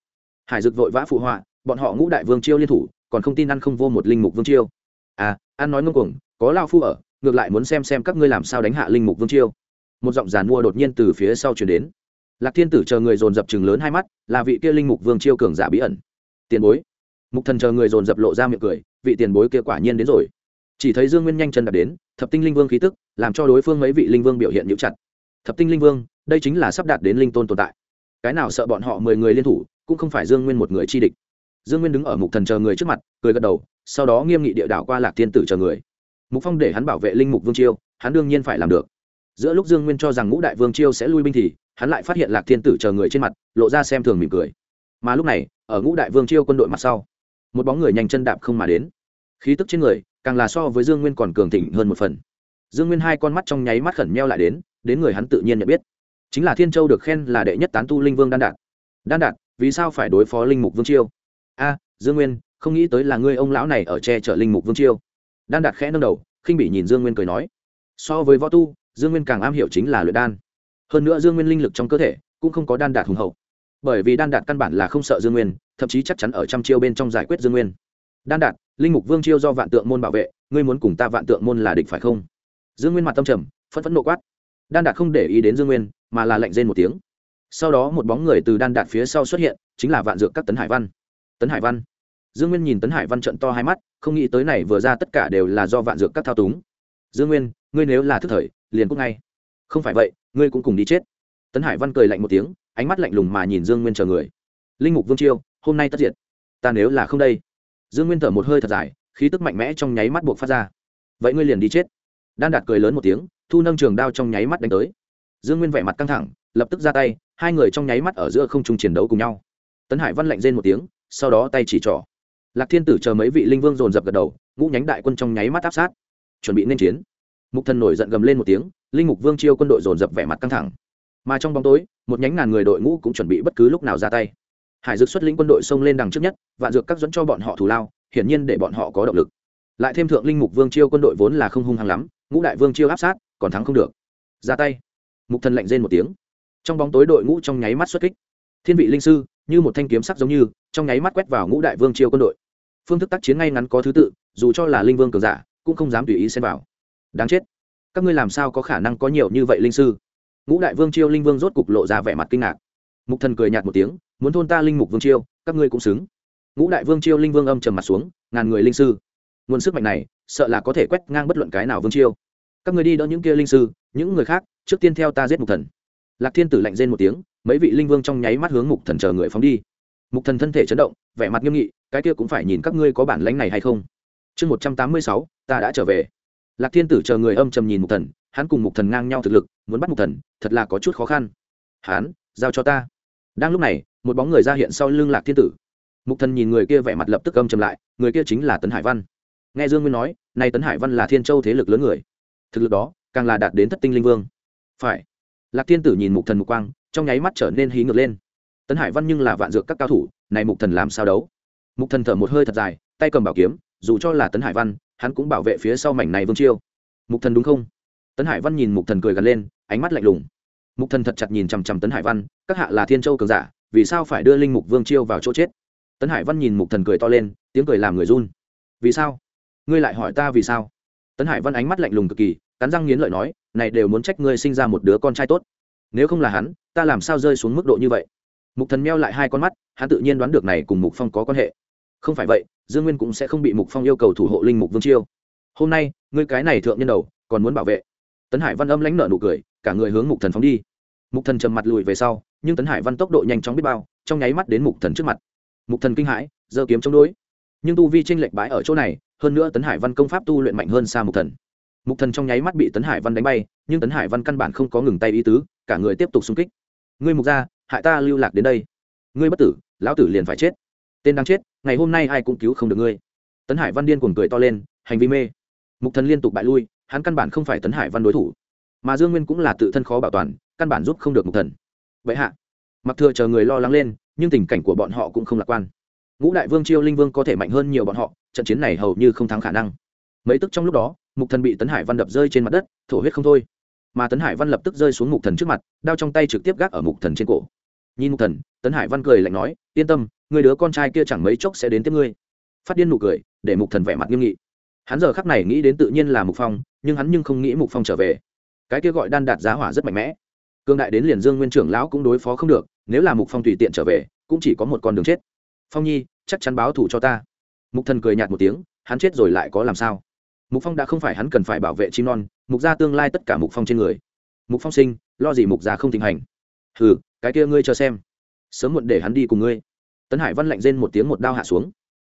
Hải dực vội vã phụ họa bọn họ ngũ đại vương chiêu liên thủ, còn không tin ăn không vô một linh mục vương chiêu. À ăn nói ngông cuồng, có lao phu ở, ngược lại muốn xem xem các ngươi làm sao đánh hạ linh mục vương chiêu. Một giọng giàn mua đột nhiên từ phía sau chuyển đến. Lạc thiên tử chờ người dồn dập chừng lớn hai mắt, là vị kia linh mục vương chiêu cường giả bí ẩn. Tiền bối. Mục thần chờ người dồn dập lộ ra miệng cười, vị tiền bối kia quả nhiên đến rồi. Chỉ thấy dương nguyên nhanh chân đặt đến, thập tinh linh vương khí tức, làm cho đối phương mấy vị linh vương biểu hiện nhũ chặt. Thập tinh linh vương, đây chính là sắp đạt đến linh tôn tồn tại. Cái nào sợ bọn họ mười người liên thủ, cũng không phải dương nguyên một người chi địch dương nguyên đứng ở mục thần chờ người trước mặt, cười gật đầu, sau đó nghiêm nghị địa đảo qua lạc thiên tử chờ người. Mục phong để hắn bảo vệ linh mục vương chiêu hắn đương nhiên phải làm được. Giữa lúc dương nguyên cho rằng ngũ đại vương chiêu sẽ lui binh thì, hắn lại phát hiện lạc thiên tử chờ người trên mặt, lộ ra xem thường mỉm cười. Mà lúc này, ở ngũ đại vương chiêu quân đội mặt sau, một bóng người nhanh chân đạp không mà đến. Khí tức trên người, càng là so với dương nguyên còn cường thịnh hơn một phần. Dương nguyên hai con mắt trong nháy mắt khẩn meo lại đến đến người hắn tự nhiên nhận biết. Chính là thiên châu được khen là đệ nhất tán tu linh vương đan đạt. Đan đạt, vì sao phải đối phó linh mục vương chiêu a, dương nguyên, không nghĩ tới là ngươi ông lão này ở che chở linh mục vương chiêu. Đan đạt khẽ nâng đầu, khinh bị nhìn dương nguyên cười nói. So với võ tu, dương nguyên càng am hiểu chính là luyện đan. Hơn nữa dương nguyên linh lực trong cơ thể cũng không có đan đạt hùng hậu. Bởi vì đan đạt căn bản là không sợ dương nguyên, thậm chí chắc chắn ở trăm chiêu bên trong giải quyết dương nguyên. Đan đạt, linh mục vương chiêu do vạn tượng môn bảo vệ, ngươi muốn cùng ta vạn tượng môn là địch phải không? Dương nguyên mặt tâm trầm, phẫn phẫn nộ quát. Đan đạt không để ý đến dương nguyên, mà là lệnh rên một tiếng. Sau đó một bóng người từ đan đạt phía sau xuất hiện, chính là vạn dược các tấn hải văn tấn hải văn. Dương nguyên nhìn tấn hải văn trận to hai mắt, không nghĩ tới này vừa ra tất cả đều là do vạn dược các thao túng. Dương nguyên, ngươi nếu là thức thời, liền cúc ngay. Không phải vậy, ngươi cũng cùng đi chết. Tấn hải văn cười lạnh một tiếng, ánh mắt lạnh lùng mà nhìn dương nguyên chờ người. Linh mục vương chiêu, hôm nay tất diệt. Ta nếu là không đây. Dương nguyên thở một hơi thật dài, khí tức mạnh mẽ trong nháy mắt buộc phát ra. Vậy ngươi liền đi chết. Đan đạt cười lớn một tiếng, thu nâng trường đao trong nháy mắt đánh tới. Dương nguyên vẻ mặt căng thẳng, lập tức ra tay, hai người trong nháy mắt ở giữa không trung chiến đấu cùng nhau. Tấn hải văn lạnh rên một tiếng sau đó tay chỉ trỏ. Lạc thiên tử chờ mấy vị linh vương dồn dập gật đầu, ngũ nhánh đại quân trong nháy mắt áp sát. Chuẩn bị nên chiến. Mục thần nổi giận gầm lên một tiếng, linh mục vương chiêu quân đội dồn dập vẻ mặt căng thẳng. Mà trong bóng tối, một nhánh ngàn người đội ngũ cũng chuẩn bị bất cứ lúc nào ra tay. Hải dược xuất lĩnh quân đội xông lên đằng trước nhất, vạn dược các dẫn cho bọn họ thù lao, hiển nhiên để bọn họ có động lực. Lại thêm thượng linh mục vương chiêu quân đội vốn là không hung hăng lắm, ngũ đại vương chiêu áp sát, còn thắng không được. Ra tay. Mục thần lạnh rên một tiếng. Trong bóng tối đội ngũ trong nháy mắt xuất kích thiên vị linh sư, như một thanh kiếm sắc giống như, trong nháy mắt quét vào ngũ đại vương chiêu quân đội. Phương thức tác chiến ngay ngắn có thứ tự, dù cho là linh vương cường giả, cũng không dám tùy ý xen vào. Đáng chết. Các ngươi làm sao có khả năng có nhiều như vậy linh sư? Ngũ đại vương chiêu linh vương rốt cục lộ ra vẻ mặt kinh ngạc. Mục thần cười nhạt một tiếng, muốn thôn ta linh mục vương chiêu các ngươi cũng xứng. Ngũ đại vương chiêu linh vương âm trầm mặt xuống, ngàn người linh sư, nguồn sức mạnh này, sợ là có thể quét ngang bất luận cái nào vương chiêu các ngươi đi đỡ những kia linh sư, những người khác, trước tiên theo ta giết mục thần. Lạc thiên tử lạnh rên một tiếng mấy vị linh vương trong nháy mắt hướng mục thần chờ người phóng đi. Mục thần thân thể chấn động, vẻ mặt nghiêm nghị, cái kia cũng phải nhìn các ngươi có bản lãnh này hay không. Chương một trăm tám mươi sáu, ta đã trở về. Lạc thiên tử chờ người âm trầm nhìn mục thần, hắn cùng mục thần ngang nhau thực lực, muốn bắt mục thần, thật là có chút khó khăn. Hắn, giao cho ta. Đang lúc này, một bóng người ra hiện sau lưng lạc thiên tử. Mục thần nhìn người kia vẻ mặt lập tức âm trầm lại, người kia chính là tấn hải văn. Nghe dương nguyên nói, nay tấn hải văn là thiên châu thế lực lớn người. Thực lực đó, càng là đạt đến thất tinh linh vương. Phải. Lạc thiên tử nhìn mục thần mục quang trong nháy mắt trở nên hí ngược lên. Tấn hải văn nhưng là vạn dược các cao thủ, này mục thần làm sao đấu? Mục thần thở một hơi thật dài, tay cầm bảo kiếm, dù cho là tấn hải văn, hắn cũng bảo vệ phía sau mảnh này vương chiêu. Mục thần đúng không? Tấn hải văn nhìn mục thần cười gần lên, ánh mắt lạnh lùng. Mục thần thật chặt nhìn chằm chằm tấn hải văn, các hạ là thiên châu cường giả, vì sao phải đưa linh mục vương chiêu vào chỗ chết? Tấn hải văn nhìn mục thần cười to lên, tiếng cười làm người run. Vì sao? Ngươi lại hỏi ta vì sao? Tấn hải văn ánh mắt lạnh lùng cực kỳ, cắn răng nghiến lợi nói, này đều muốn trách ngươi sinh ra một đứa con trai tốt. Nếu không là hắn ta làm sao rơi xuống mức độ như vậy? Mục thần meo lại hai con mắt, hắn tự nhiên đoán được này cùng mục phong có quan hệ. Không phải vậy, dương nguyên cũng sẽ không bị mục phong yêu cầu thủ hộ linh mục vương chiêu. Hôm nay, ngươi cái này thượng nhân đầu, còn muốn bảo vệ. Tấn hải văn âm lãnh nợ nụ cười, cả người hướng mục thần phóng đi. Mục thần trầm mặt lùi về sau, nhưng tấn hải văn tốc độ nhanh chóng biết bao, trong nháy mắt đến mục thần trước mặt. Mục thần kinh hãi, giơ kiếm chống đối. Nhưng tu vi tranh lệch bãi ở chỗ này, hơn nữa tấn hải văn công pháp tu luyện mạnh hơn xa mục thần. Mục thần trong nháy mắt bị tấn hải văn đánh bay, nhưng tấn hải văn căn bản không có ngừng tay ý tứ cả người tiếp tục xung kích. Ngươi mục ra hại ta lưu lạc đến đây. Ngươi bất tử, lão tử liền phải chết. Tên đang chết, ngày hôm nay ai cũng cứu không được ngươi. Tấn hải văn điên cuồng cười to lên, hành vi mê. Mục thần liên tục bại lui, hắn căn bản không phải tấn hải văn đối thủ. Mà dương nguyên cũng là tự thân khó bảo toàn, căn bản giúp không được mục thần. Vậy hạ, mặc thừa chờ người lo lắng lên, nhưng tình cảnh của bọn họ cũng không lạc quan. Ngũ đại vương chiêu linh vương có thể mạnh hơn nhiều bọn họ, trận chiến này hầu như không thắng khả năng. Mấy tức trong lúc đó, mục thần bị tấn hải văn đập rơi trên mặt đất, thổ huyết không thôi mà tấn hải văn lập tức rơi xuống mục thần trước mặt đao trong tay trực tiếp gác ở mục thần trên cổ nhìn mục thần tấn hải văn cười lạnh nói yên tâm người đứa con trai kia chẳng mấy chốc sẽ đến tiếp ngươi phát điên nụ cười để mục thần vẻ mặt nghiêm nghị hắn giờ khắc này nghĩ đến tự nhiên là mục phong nhưng hắn nhưng không nghĩ mục phong trở về cái kia gọi đan đạt giá hỏa rất mạnh mẽ cương đại đến liền dương nguyên trưởng lão cũng đối phó không được nếu là mục phong tùy tiện trở về cũng chỉ có một con đường chết phong nhi chắc chắn báo thù cho ta mục thần cười nhạt một tiếng hắn chết rồi lại có làm sao mục phong đã không phải hắn cần phải bảo vệ chim non, mục Gia tương lai tất cả mục phong trên người. Mục phong sinh, lo gì mục Gia không thịnh hành. Hừ, cái kia ngươi cho xem. Sớm muộn để hắn đi cùng ngươi. Tấn hải văn lạnh rên một tiếng một đao hạ xuống.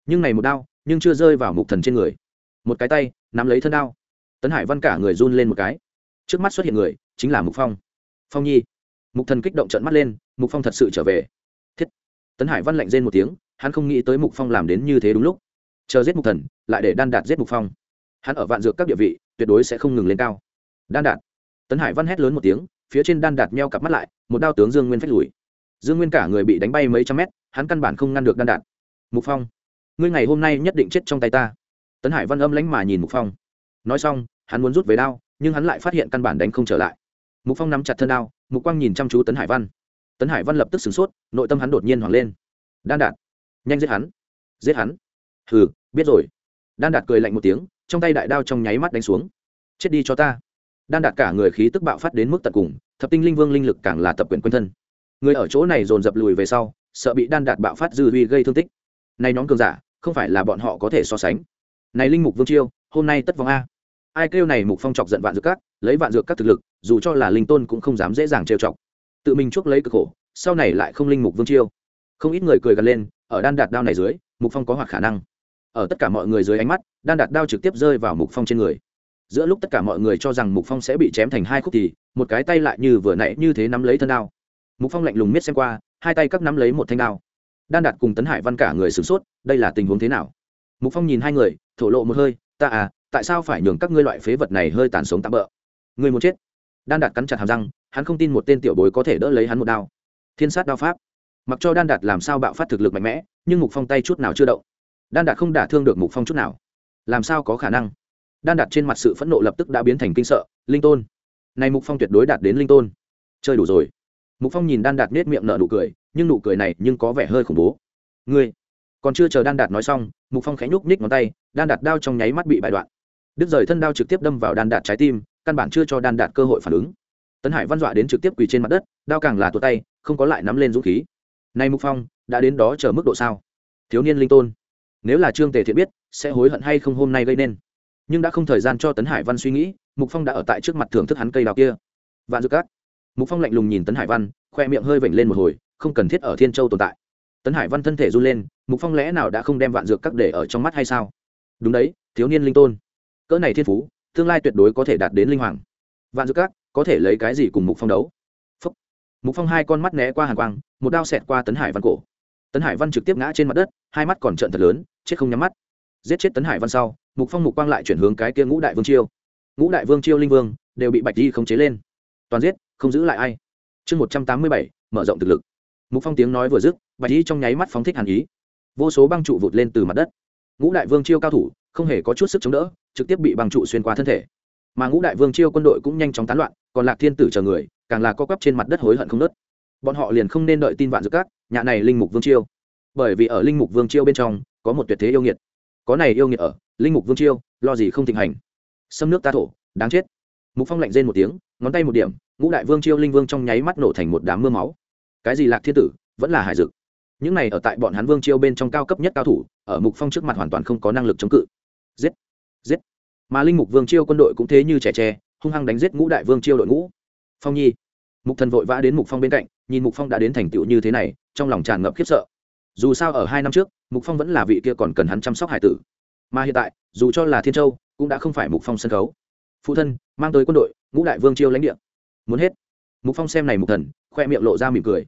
Nhưng này một đao, nhưng chưa rơi vào mục thần trên người. Một cái tay, nắm lấy thân đao. Tấn hải văn cả người run lên một cái. Trước mắt xuất hiện người, chính là mục phong. Phong nhi. Mục thần kích động trận mắt lên, mục phong thật sự trở về. Thiết. Tấn hải văn lạnh rên một tiếng, hắn không nghĩ tới mục phong làm đến như thế đúng lúc. Chờ giết mục thần, lại để đan đạt giết mục phong hắn ở vạn dược các địa vị, tuyệt đối sẽ không ngừng lên cao. Đan đạt. Tấn hải văn hét lớn một tiếng, phía trên đan đạt meo cặp mắt lại, một đao tướng dương nguyên phách lùi. Dương nguyên cả người bị đánh bay mấy trăm mét, hắn căn bản không ngăn được đan đạt. Mục phong. Ngươi ngày hôm nay nhất định chết trong tay ta. Tấn hải văn âm lánh mà nhìn mục phong. Nói xong, hắn muốn rút về đao, nhưng hắn lại phát hiện căn bản đánh không trở lại. Mục phong nắm chặt thân đao, mục quang nhìn chăm chú tấn hải văn. Tấn hải văn lập tức sửng sốt, nội tâm hắn đột nhiên hoảng lên. Đan đạt. Nhanh giết hắn. Giết hắn. Hừ, biết rồi. Đan đạt cười lạnh một tiếng trong tay đại đao trong nháy mắt đánh xuống. Chết đi cho ta. Đan đạt cả người khí tức bạo phát đến mức tận cùng, thập tinh linh vương linh lực càng là tập quyền quân thân. Người ở chỗ này dồn dập lùi về sau, sợ bị đan đạt bạo phát dư huy gây thương tích. Này nhóm cường giả, không phải là bọn họ có thể so sánh. Này linh mục vương chiêu, hôm nay tất vong a. Ai kêu này mục phong chọc giận vạn dược các, lấy vạn dược các thực lực, dù cho là linh tôn cũng không dám dễ dàng trêu chọc. Tự mình chuốc lấy cực khổ, sau này lại không linh mục vương chiêu. Không ít người cười gần lên, ở đan đạt đao này dưới, mục phong có hoặc khả năng ở tất cả mọi người dưới ánh mắt, đan đạt đao trực tiếp rơi vào mục phong trên người. Giữa lúc tất cả mọi người cho rằng mục phong sẽ bị chém thành hai khúc thì, một cái tay lại như vừa nãy như thế nắm lấy thân đao. Mục phong lạnh lùng miết xem qua, hai tay các nắm lấy một thanh đao. Đan đạt cùng tấn hải văn cả người sửng sốt, đây là tình huống thế nào? Mục phong nhìn hai người, thổ lộ một hơi, ta à tại sao phải nhường các ngươi loại phế vật này hơi tàn sống tạm bỡ? Người muốn chết? Đan đạt cắn chặt hàm răng, hắn không tin một tên tiểu bối có thể đỡ lấy hắn một đao. Thiên sát đao pháp. Mặc cho đan đạt làm sao bạo phát thực lực mạnh mẽ, nhưng mục phong tay chút nào chưa động đan đạt không đả thương được mục phong chút nào. Làm sao có khả năng? Đan đạt trên mặt sự phẫn nộ lập tức đã biến thành kinh sợ. Linh tôn. Này mục phong tuyệt đối đạt đến linh tôn. Chơi đủ rồi. Mục phong nhìn đan đạt nết miệng nở nụ cười, nhưng nụ cười này nhưng có vẻ hơi khủng bố. Ngươi. Còn chưa chờ đan đạt nói xong, mục phong khẽ nhúc nhích ngón tay, đan đạt đao trong nháy mắt bị bại đoạn. Đứt rời thân đao trực tiếp đâm vào đan đạt trái tim, căn bản chưa cho đan đạt cơ hội phản ứng. Tấn hải văn dọa đến trực tiếp quỳ trên mặt đất, đao càng là tuột tay, không có lại nắm lên dũng khí. Nay mục phong, đã đến đó chờ mức độ sao? Thiếu niên linh tôn nếu là trương tề thiện biết, sẽ hối hận hay không hôm nay gây nên. Nhưng đã không thời gian cho tấn hải văn suy nghĩ, mục phong đã ở tại trước mặt thưởng thức hắn cây đào kia. Vạn dược cát mục phong lạnh lùng nhìn tấn hải văn, khoe miệng hơi vểnh lên một hồi, không cần thiết ở thiên châu tồn tại. Tấn hải văn thân thể run lên, mục phong lẽ nào đã không đem vạn dược các để ở trong mắt hay sao? Đúng đấy, thiếu niên linh tôn. Cỡ này thiên phú, tương lai tuyệt đối có thể đạt đến linh hoàng. Vạn dược các, có thể lấy cái gì cùng mục phong đấu? Phúc. mục phong hai con mắt né qua hàn quang, một đao xẹt qua tấn hải văn cổ tấn hải văn trực tiếp ngã trên mặt đất, hai mắt còn trợn thật lớn, chết không nhắm mắt. Giết chết tấn hải văn sau, mục phong mục quang lại chuyển hướng cái kia ngũ đại vương chiêu. Ngũ đại vương chiêu linh vương đều bị bạch di khống chế lên. Toàn giết, không giữ lại ai. Chương một trăm tám mươi bảy, mở rộng thực lực. Mục phong tiếng nói vừa dứt, bạch di trong nháy mắt phóng thích hàn ý. Vô số băng trụ vụt lên từ mặt đất. Ngũ đại vương chiêu cao thủ, không hề có chút sức chống đỡ, trực tiếp bị băng trụ xuyên qua thân thể. Mà ngũ đại vương chiêu quân đội cũng nhanh chóng tán loạn, còn lạc thiên tử chờ người, càng là co quắp trên mặt đất hối hận không nớt bọn họ liền không nên đợi tin vạn dược các, nhà này linh mục vương chiêu. Bởi vì ở linh mục vương chiêu bên trong, có một tuyệt thế yêu nghiệt. Có này yêu nghiệt ở, linh mục vương chiêu, lo gì không thịnh hành. Xâm nước ta thổ, đáng chết. Mục phong lạnh rên một tiếng, ngón tay một điểm, ngũ đại vương chiêu linh vương trong nháy mắt nổ thành một đám mưa máu. Cái gì lạc thiên tử, vẫn là hải dực những này ở tại bọn hắn vương chiêu bên trong cao cấp nhất cao thủ, ở mục phong trước mặt hoàn toàn không có năng lực chống cự. Giết giết. Mà linh mục vương chiêu quân đội cũng thế như trẻ tre, hung hăng đánh giết ngũ đại vương chiêu đội ngũ. Phong nhi mục thần vội vã đến mục phong bên cạnh, nhìn mục phong đã đến thành tựu như thế này, trong lòng tràn ngập khiếp sợ. Dù sao ở hai năm trước, mục phong vẫn là vị kia còn cần hắn chăm sóc hải tử. Mà hiện tại, dù cho là thiên châu, cũng đã không phải mục phong sân khấu. Phụ thân, mang tới quân đội, ngũ đại vương chiêu lãnh địa. Muốn hết. Mục phong xem này mục thần, khoe miệng lộ ra mỉm cười.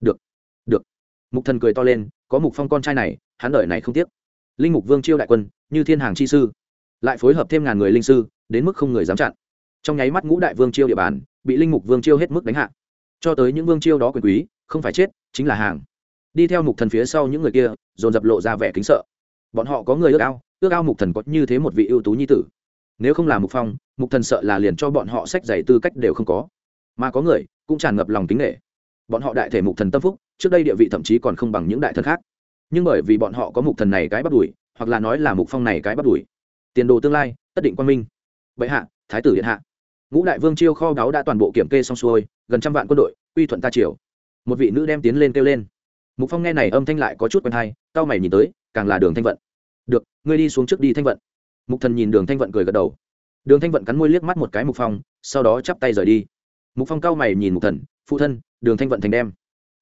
Được được. Mục thần cười to lên, có mục phong con trai này, hắn đợi này không tiếc. Linh mục vương chiêu đại quân, như thiên hàng chi sư. Lại phối hợp thêm ngàn người linh sư, đến mức không người dám chặn. Trong nháy mắt ngũ đại vương chiêu địa bàn bị linh mục vương chiêu hết mức đánh hạ. Cho tới những vương chiêu đó quyền quý, không phải chết, chính là hàng. Đi theo mục thần phía sau những người kia, dồn dập lộ ra vẻ kính sợ. Bọn họ có người ước ao ước ao mục thần có như thế một vị ưu tú nhi tử. Nếu không là mục phong, mục thần sợ là liền cho bọn họ sách giày tư cách đều không có. Mà có người cũng tràn ngập lòng kính nghệ bọn họ đại thể mục thần tâm phúc, trước đây địa vị thậm chí còn không bằng những đại thần khác. Nhưng bởi vì bọn họ có mục thần này cái bắt đuổi, hoặc là nói là mục phong này cái bắt đuổi, tiền đồ tương lai, tất định quan minh. Bệ hạ, thái tử điện hạ ngũ đại vương chiêu kho báu đã toàn bộ kiểm kê xong xuôi, gần trăm vạn quân đội uy thuận ta triều. Một vị nữ đem tiến lên kêu lên. Mục phong nghe này âm thanh lại có chút quen hay tao mày nhìn tới, càng là đường thanh vận. Được, ngươi đi xuống trước đi thanh vận. Mục thần nhìn đường thanh vận cười gật đầu. Đường thanh vận cắn môi liếc mắt một cái mục phong, sau đó chắp tay rời đi. Mục phong cao mày nhìn mục thần, phụ thân, đường thanh vận thành đem.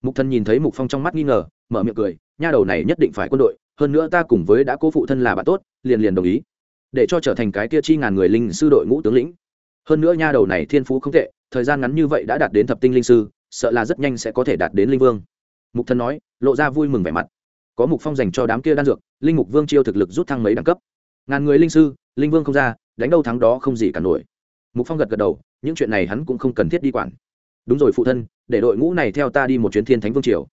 Mục thần nhìn thấy mục phong trong mắt nghi ngờ, mở miệng cười, nha đầu này nhất định phải quân đội, hơn nữa ta cùng với đã cố phụ thân là bạn tốt, liền liền đồng ý. Để cho trở thành cái kia chi ngàn người linh sư đội ngũ tướng lĩnh hơn nữa nha đầu này thiên phú không tệ, thời gian ngắn như vậy đã đạt đến thập tinh linh sư, sợ là rất nhanh sẽ có thể đạt đến linh vương. Mục thần nói, lộ ra vui mừng vẻ mặt. Có mục phong dành cho đám kia đan dược, linh mục vương chiêu thực lực rút thăng mấy đẳng cấp. Ngàn người linh sư, linh vương không ra, đánh đâu thắng đó không gì cả nổi. Mục phong gật gật đầu, những chuyện này hắn cũng không cần thiết đi quản. Đúng rồi phụ thân, để đội ngũ này theo ta đi một chuyến thiên thánh vương triều.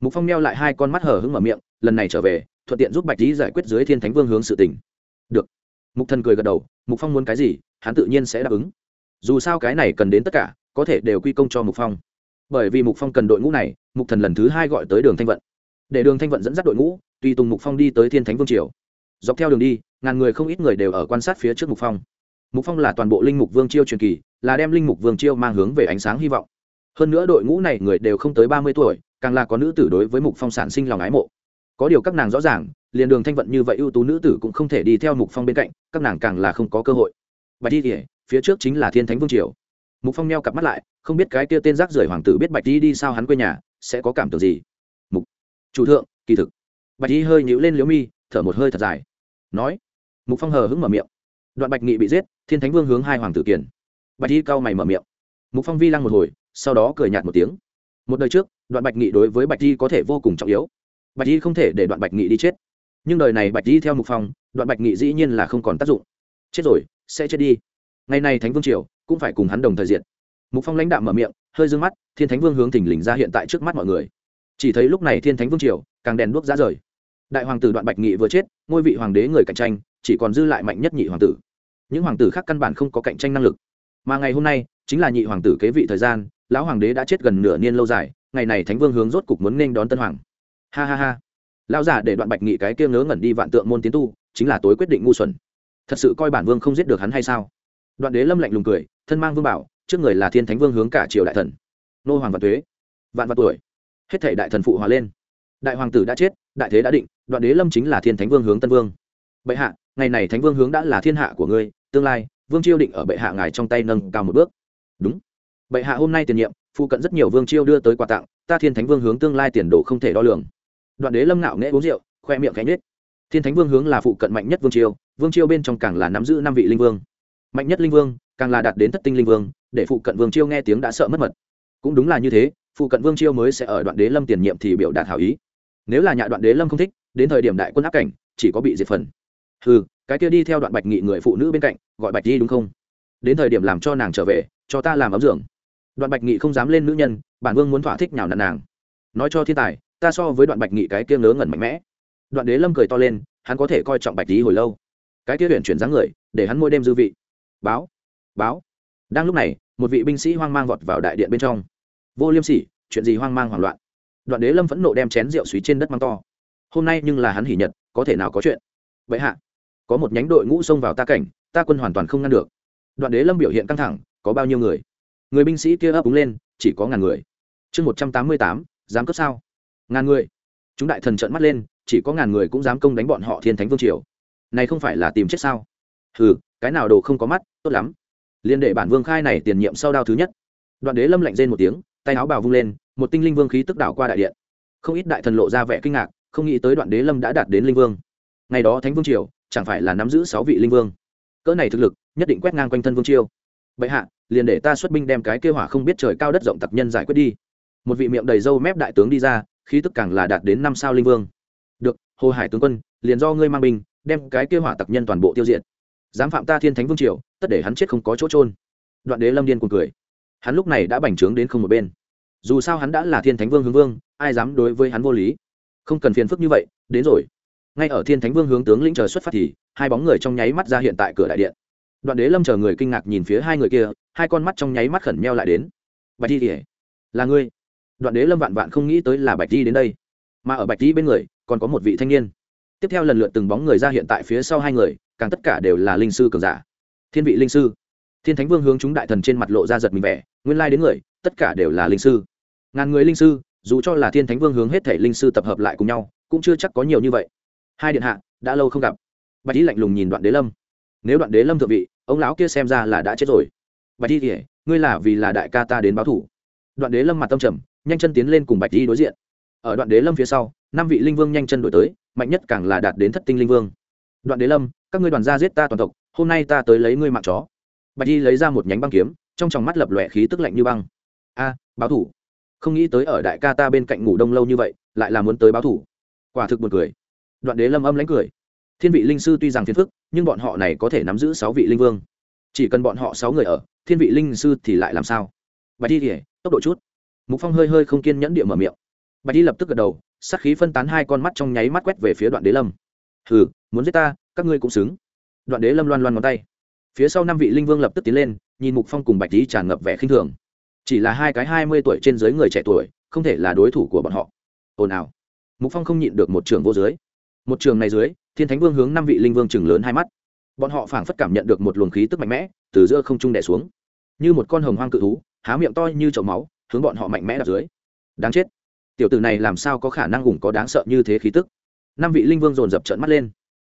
Mục phong meo lại hai con mắt hở hứng mở miệng, lần này trở về, thuận tiện giúp bạch lý giải quyết dưới thiên thánh vương hướng sự tình. Được. Mục thần cười gật đầu, mục phong muốn cái gì, hắn tự nhiên sẽ đáp ứng dù sao cái này cần đến tất cả, có thể đều quy công cho mục phong. Bởi vì mục phong cần đội ngũ này, mục thần lần thứ hai gọi tới đường thanh vận. Để đường thanh vận dẫn dắt đội ngũ, tùy tùng mục phong đi tới thiên thánh vương triều. Dọc theo đường đi, ngàn người không ít người đều ở quan sát phía trước mục phong. Mục phong là toàn bộ linh mục vương chiêu truyền kỳ, là đem linh mục vương chiêu mang hướng về ánh sáng hy vọng. Hơn nữa đội ngũ này người đều không tới ba mươi tuổi, càng là có nữ tử đối với mục phong sản sinh lòng ái mộ. Có điều các nàng rõ ràng, liền đường thanh vận như vậy ưu tú nữ tử cũng không thể đi theo mục phong bên cạnh, các nàng càng là không có cơ hội bạch đi kể phía trước chính là thiên thánh vương triều. Mục phong neo cặp mắt lại, không biết cái kia tên rác rưởi hoàng tử biết bạch đi đi sao hắn quê nhà, sẽ có cảm tưởng gì? Mục, chủ thượng, kỳ thực. Bạch đi hơi nhíu lên liếu mi, thở một hơi thật dài. Nói. Mục phong hờ hững mở miệng. Đoạn bạch nghị bị giết, thiên thánh vương hướng hai hoàng tử kiền bạch đi cau mày mở miệng. Mục phong vi lăng một hồi, sau đó cười nhạt một tiếng. Một đời trước, đoạn bạch nghị đối với bạch di có thể vô cùng trọng yếu. Bạch di không thể để đoạn bạch nghị đi chết. Nhưng đời này bạch di theo mục phong, đoạn bạch nghị dĩ nhiên là không còn tác dụng chết rồi, sẽ chết đi. Ngày nay thánh vương triều cũng phải cùng hắn đồng thời diện mục phong lãnh đạo mở miệng, hơi d ư ơ n g mắt, thiên thánh vương hướng thỉnh lình ra hiện tại trước mắt mọi người. Chỉ thấy lúc này thiên thánh vương triều càng đèn đuốc ra rời. Đại hoàng tử đoạn bạch nghị vừa chết, ngôi vị hoàng đế người cạnh tranh chỉ còn dư lại mạnh nhất nhị hoàng tử. Những hoàng tử khác căn bản không có cạnh tranh năng lực. Mà ngày hôm nay, chính là nhị hoàng tử kế vị thời gian, lão hoàng đế đã chết gần nửa niên lâu dài, ngày này thánh vương hướng rốt cục muốn nên đón tân hoàng. Ha ha ha. Lão giả để đoạn bạch nghị cái kia ngớ ngẩn đi vạn tượng môn tiến tu, chính là tối quyết định ngu xuẩn thật sự coi bản vương không giết được hắn hay sao? Đoạn đế lâm lạnh lùng cười, thân mang vương bảo, trước người là thiên thánh vương hướng cả triều đại thần. Nô hoàng và tuế, vạn vạn tuổi. Hết thể đại thần phụ hòa lên. Đại hoàng tử đã chết, đại thế đã định, đoạn đế lâm chính là thiên thánh vương hướng tân vương. Bệ hạ, ngày này thánh vương hướng đã là thiên hạ của ngươi, tương lai, vương chiêu định ở bệ hạ ngài trong tay nâng cao một bước. Đúng. Bệ hạ hôm nay tiền nhiệm, phụ cận rất nhiều vương chiêu đưa tới quà tặng, ta thiên thánh vương hướng tương lai tiền đồ không thể đo lường. Đoạn đế lâm ngạo nghễ uống rượu, khoe miệng cánh nết thiên thánh vương hướng là phụ cận mạnh nhất vương chiêu vương chiêu bên trong càng là nắm giữ năm vị linh vương. Mạnh nhất linh vương, càng là đạt đến thất tinh linh vương, để phụ cận vương chiêu nghe tiếng đã sợ mất mật. Cũng đúng là như thế, phụ cận vương chiêu mới sẽ ở đoạn đế lâm tiền nhiệm thì biểu đạt hảo ý. Nếu là nhà đoạn đế lâm không thích, đến thời điểm đại quân áp cảnh, chỉ có bị diệt phần. Ừ cái kia đi theo đoạn bạch nghị người phụ nữ bên cạnh, gọi bạch đi đúng không? Đến thời điểm làm cho nàng trở về, cho ta làm ấm dưỡng đoạn bạch nghị không dám lên nữ nhân, bản vương muốn thỏa thích nhào nặn nàng. Nói cho thiên tài, ta so với đoạn bạch nghị cái kia ngớ ngẩn mạnh mẽ. Đoạn đế lâm cười to lên, hắn có thể coi trọng bạch lý hồi lâu cái kia huyện chuyển dáng người, để hắn môi đêm dư vị. Báo báo. Đang lúc này, một vị binh sĩ hoang mang vọt vào đại điện bên trong. Vô liêm sỉ, chuyện gì hoang mang hoảng loạn? Đoạn đế lâm phẫn nộ đem chén rượu suý trên đất mang to. Hôm nay nhưng là hắn hỉ nhật, có thể nào có chuyện? Vậy hạ, có một nhánh đội ngũ xông vào ta cảnh, ta quân hoàn toàn không ngăn được. Đoạn đế lâm biểu hiện căng thẳng, có bao nhiêu người? Người binh sĩ kia ấp úng lên, chỉ có ngàn người. Chương một trăm tám mươi tám dám cấp sao? Ngàn người. Chúng đại thần trợn mắt lên, chỉ có ngàn người cũng dám công đánh bọn họ thiên thánh vương triều này không phải là tìm chết sao? Hừ, cái nào đồ không có mắt, tốt lắm. Liên đệ bản vương khai này tiền nhiệm sau đao thứ nhất. Đoạn đế lâm lạnh rên một tiếng, tay áo bào vung lên, một tinh linh vương khí tức đảo qua đại điện. Không ít đại thần lộ ra vẻ kinh ngạc, không nghĩ tới đoạn đế lâm đã đạt đến linh vương. Ngày đó thánh vương triều, chẳng phải là nắm giữ sáu vị linh vương. Cỡ này thực lực, nhất định quét ngang quanh thân vương triều. Vậy hạ, liền để ta xuất binh đem cái kêu hỏa không biết trời cao đất rộng tặc nhân giải quyết đi. Một vị miệng đầy râu mép đại tướng đi ra, khí tức càng là đạt đến năm sao linh vương. Được, hồ hải tướng quân, liền do ngươi mang binh đem cái kêu hỏa tặc nhân toàn bộ tiêu diệt. Dám phạm ta thiên thánh vương triều, tất để hắn chết không có chỗ trôn đoạn đế lâm điên cuồng cười. Hắn lúc này đã bành trướng đến không một bên. Dù sao hắn đã là thiên thánh vương hướng vương, ai dám đối với hắn vô lý? Không cần phiền phức như vậy, đến rồi. Ngay ở thiên thánh vương hướng tướng lĩnh chờ xuất phát thì, hai bóng người trong nháy mắt ra hiện tại cửa đại điện. Đoạn đế lâm chờ người kinh ngạc nhìn phía hai người kia, hai con mắt trong nháy mắt khẩn meo lại đến. Bạch di kỉa là ngươi? Đoạn đế lâm vạn vạn không nghĩ tới là bạch di đến đây. Mà ở bạch di bên người, còn có một vị thanh niên tiếp theo lần lượt từng bóng người ra hiện tại phía sau hai người, càng tất cả đều là linh sư cường giả. Thiên vị linh sư. Thiên thánh vương hướng chúng đại thần trên mặt lộ ra giật mình vẻ, nguyên lai đến người, tất cả đều là linh sư. Ngàn người linh sư, dù cho là thiên thánh vương hướng hết thể linh sư tập hợp lại cùng nhau, cũng chưa chắc có nhiều như vậy. Hai điện hạ, đã lâu không gặp. Bạch y lạnh lùng nhìn đoạn đế lâm. Nếu đoạn đế lâm thượng vị, ông lão kia xem ra là đã chết rồi. Bạch y kể ngươi là vì là đại ca ta đến báo thủ. Đoạn đế lâm mặt tâm trầm, nhanh chân tiến lên cùng bạch y đối diện. Ở đoạn đế lâm phía sau, năm vị linh vương nhanh chân đổi tới mạnh nhất càng là đạt đến thất tinh linh vương. Đoạn đế lâm, các ngươi đoàn gia giết ta toàn tộc, hôm nay ta tới lấy ngươi mạng chó. Bạch y lấy ra một nhánh băng kiếm, trong tròng mắt lập lòe khí tức lạnh như băng. A, báo thủ. Không nghĩ tới ở đại ca ta bên cạnh ngủ đông lâu như vậy, lại là muốn tới báo thủ. Quả thực buồn cười. Đoạn đế lâm âm lãnh cười. Thiên vị linh sư tuy rằng phiền phức, nhưng bọn họ này có thể nắm giữ sáu vị linh vương. Chỉ cần bọn họ sáu người ở, thiên vị linh sư thì lại làm sao? Bạch y kể tốc độ chút. Mục phong hơi hơi không kiên nhẫn địa mở miệng. Bạch y lập tức gật đầu sắc khí phân tán hai con mắt trong nháy mắt quét về phía đoạn đế lâm. Hừ, muốn giết ta, các ngươi cũng xứng. Đoạn đế lâm loan loan ngón tay. Phía sau năm vị linh vương lập tức tiến lên, nhìn mục phong cùng bạch lý tràn ngập vẻ khinh thường. Chỉ là hai cái hai mươi tuổi trên dưới người trẻ tuổi, không thể là đối thủ của bọn họ. Ồn ào. Mục phong không nhịn được một trường vô dưới. Một trường này dưới, thiên thánh vương hướng năm vị linh vương chừng lớn hai mắt. Bọn họ phảng phất cảm nhận được một luồng khí tức mạnh mẽ, từ giữa không trung đẻ xuống. Như một con hồng hoang cự thú, há miệng to như chậu máu, hướng bọn họ mạnh mẽ đặt dưới. Đáng chết tiểu tử này làm sao có khả năng ủng có đáng sợ như thế khí tức? Năm vị linh vương dồn dập trợn mắt lên.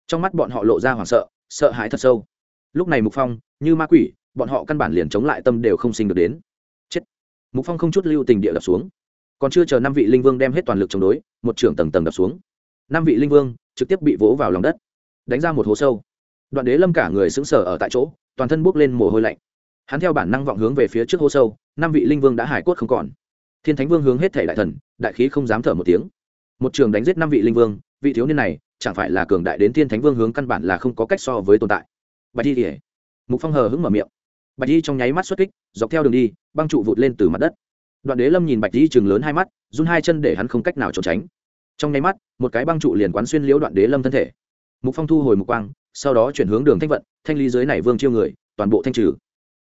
Trong mắt bọn họ lộ ra hoảng sợ sợ hãi thật sâu. Lúc này mục phong, như ma quỷ, bọn họ căn bản liền chống lại tâm đều không sinh được đến. Chết! Mục phong không chút lưu tình địa đập xuống. Còn chưa chờ năm vị linh vương đem hết toàn lực chống đối, một trưởng tầng tầng đập xuống. Năm vị linh vương trực tiếp bị vỗ vào lòng đất, đánh ra một hố sâu. Đoạn đế lâm cả người sững sờ ở tại chỗ, toàn thân bốc lên mồ hôi lạnh. Hắn theo bản năng vọng hướng về phía trước hố sâu, năm vị linh vương đã hải cốt không còn thiên thánh vương hướng hết thể đại thần, đại khí không dám thở một tiếng. Một trường đánh giết năm vị linh vương, vị thiếu niên này chẳng phải là cường đại đến thiên thánh vương hướng căn bản là không có cách so với tồn tại. Bạch di kể mục phong hờ hững mở miệng. Bạch di trong nháy mắt xuất kích, dọc theo đường đi, băng trụ vụt lên từ mặt đất. Đoạn đế lâm nhìn bạch di chừng lớn hai mắt, run hai chân để hắn không cách nào trốn tránh. Trong nháy mắt, một cái băng trụ liền quán xuyên liễu đoạn đế lâm thân thể. Mục phong thu hồi mục quang, sau đó chuyển hướng đường thanh vận, thanh lý dưới này vương chiêu người, toàn bộ thanh trừ.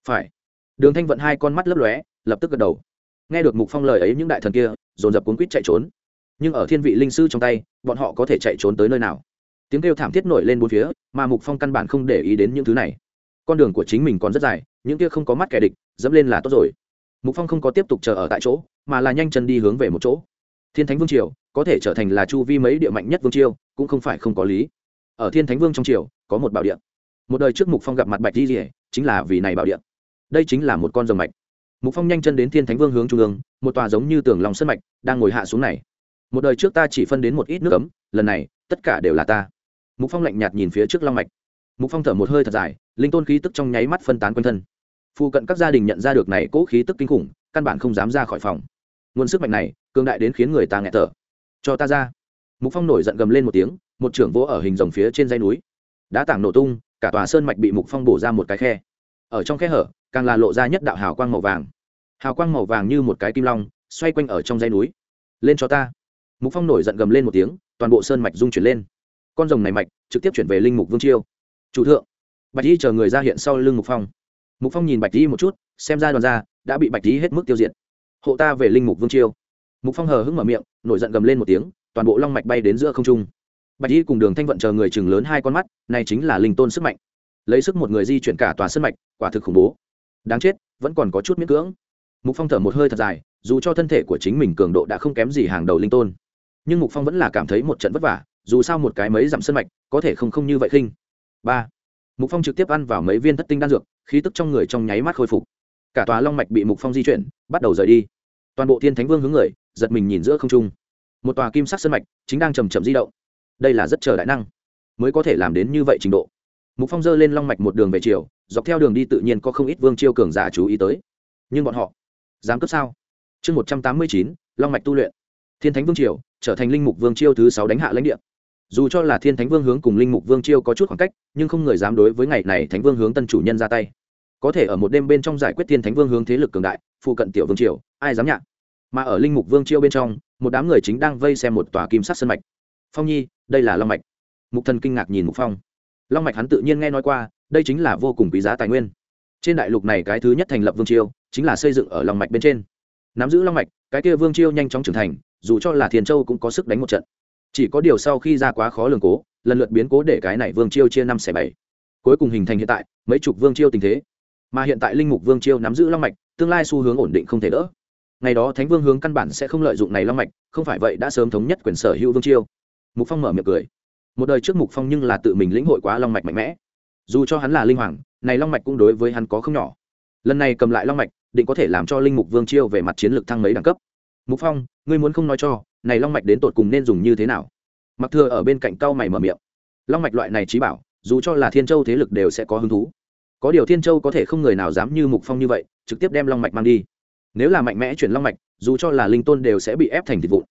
Phải. Đường thanh vận hai con mắt lấp lóe, lập tức gật đầu nghe được mục phong lời ấy những đại thần kia, dồn dập cuốn quýt chạy trốn. Nhưng ở thiên vị linh sư trong tay, bọn họ có thể chạy trốn tới nơi nào? Tiếng kêu thảm thiết nổi lên bốn phía, mà mục phong căn bản không để ý đến những thứ này. Con đường của chính mình còn rất dài, những kia không có mắt kẻ địch, dẫm lên là tốt rồi. Mục phong không có tiếp tục chờ ở tại chỗ, mà là nhanh chân đi hướng về một chỗ. Thiên thánh vương triều, có thể trở thành là chu vi mấy địa mạnh nhất vương triều, cũng không phải không có lý. Ở thiên thánh vương trong triều, có một bảo địa. Một đời trước mục phong gặp mặt bạch di rỉa chính là vì này bảo địa. Đây chính là một con rồng mạch mục phong nhanh chân đến thiên thánh vương hướng trung ương, một tòa giống như tường lòng sân mạch đang ngồi hạ xuống này. Một đời trước ta chỉ phân đến một ít nước cấm lần này, tất cả đều là ta. Mục phong lạnh nhạt nhìn phía trước long mạch. Mục phong thở một hơi thật dài, linh tôn khí tức trong nháy mắt phân tán quanh thân. Phụ cận các gia đình nhận ra được này cố khí tức kinh khủng, căn bản không dám ra khỏi phòng. Nguồn sức mạnh này, cường đại đến khiến người ta nghẹt thở. Cho ta ra. Mục phong nổi giận gầm lên một tiếng, một trưởng vỗ ở hình rồng phía trên dây núi. Đã tảng nổ tung, cả tòa sơn mạch bị mục phong bổ ra một cái khe. Ở trong khe hở, càng là lộ ra nhất đạo hào quang màu vàng hào quang màu vàng như một cái kim long, xoay quanh ở trong dây núi. Lên cho ta. Mục phong nổi giận gầm lên một tiếng, toàn bộ sơn mạch dung chuyển lên. Con rồng này mạch, trực tiếp chuyển về linh mục vương chiêu. Chủ thượng. Bạch y chờ người ra hiện sau lưng mục phong. Mục phong nhìn bạch y một chút, xem ra đoàn ra đã bị bạch y hết mức tiêu diệt. Hộ ta về linh mục vương chiêu. Mục phong hờ hững mở miệng, nổi giận gầm lên một tiếng, toàn bộ long mạch bay đến giữa không trung. Bạch y cùng đường thanh vận chờ người chừng lớn hai con mắt, này chính là linh tôn sức mạnh. Lấy sức một người di chuyển cả tòa sân mạch, quả thực khủng bố. Đáng chết, vẫn còn có chút miễn cưỡng mục phong thở một hơi thật dài, dù cho thân thể của chính mình cường độ đã không kém gì hàng đầu linh tôn, nhưng mục phong vẫn là cảm thấy một trận vất vả, dù sao một cái mấy dặm sân mạch, có thể không không như vậy khinh. Ba, mục phong trực tiếp ăn vào mấy viên thất tinh đan dược, khí tức trong người trong nháy mắt khôi phục. Cả tòa long mạch bị mục phong di chuyển, bắt đầu rời đi. Toàn bộ thiên thánh vương hướng người, giật mình nhìn giữa không trung. Một tòa kim sắc sân mạch chính đang chầm chậm di động. Đây là rất chờ đại năng, mới có thể làm đến như vậy trình độ. Mục phong dơ lên long mạch một đường về chiều, dọc theo đường đi tự nhiên có không ít vương chiêu cường giả chú ý tới. Nhưng bọn họ dám cấp sao? Chương một trăm tám mươi chín, long mạch tu luyện. Thiên thánh vương triều, trở thành linh mục vương chiêu thứ sáu đánh hạ lãnh địa. Dù cho là thiên thánh vương hướng cùng linh mục vương chiêu có chút khoảng cách, nhưng không người dám đối với ngày này thánh vương hướng tân chủ nhân ra tay. Có thể ở một đêm bên trong giải quyết thiên thánh vương hướng thế lực cường đại, phụ cận tiểu vương triều, ai dám nhạc mà ở linh mục vương chiêu bên trong, một đám người chính đang vây xem một tòa kim sắc sân mạch. Phong nhi, đây là long mạch. Mục thần kinh ngạc nhìn mục phong. Long mạch hắn tự nhiên nghe nói qua, đây chính là vô cùng quý giá tài nguyên trên đại lục này cái thứ nhất thành lập vương chiêu chính là xây dựng ở long mạch bên trên. Nắm giữ long mạch, cái kia vương chiêu nhanh chóng trưởng thành, dù cho là thiền châu cũng có sức đánh một trận. Chỉ có điều sau khi ra quá khó lường cố, lần lượt biến cố để cái này vương chiêu chia năm xẻ bảy. Cuối cùng hình thành hiện tại, mấy chục vương chiêu tình thế. Mà hiện tại linh mục vương chiêu nắm giữ long mạch, tương lai xu hướng ổn định không thể đỡ. Ngày đó thánh vương hướng căn bản sẽ không lợi dụng này long mạch, không phải vậy đã sớm thống nhất quyền sở hữu vương chiêu mục phong mở miệng cười. Một đời trước mục phong nhưng là tự mình lĩnh hội quá long mạch mạnh mẽ. Dù cho hắn là linh hoàng này long mạch cũng đối với hắn có không nhỏ. Lần này cầm lại long mạch, định có thể làm cho linh mục vương chiêu về mặt chiến lược thăng mấy đẳng cấp. Mục phong, ngươi muốn không nói cho, này long mạch đến tột cùng nên dùng như thế nào? Mặc thừa ở bên cạnh cau mày mở miệng. Long mạch loại này trí bảo, dù cho là thiên châu thế lực đều sẽ có hứng thú. Có điều thiên châu có thể không người nào dám như mục phong như vậy, trực tiếp đem long mạch mang đi. Nếu là mạnh mẽ chuyển long mạch, dù cho là linh tôn đều sẽ bị ép thành thịt vụn.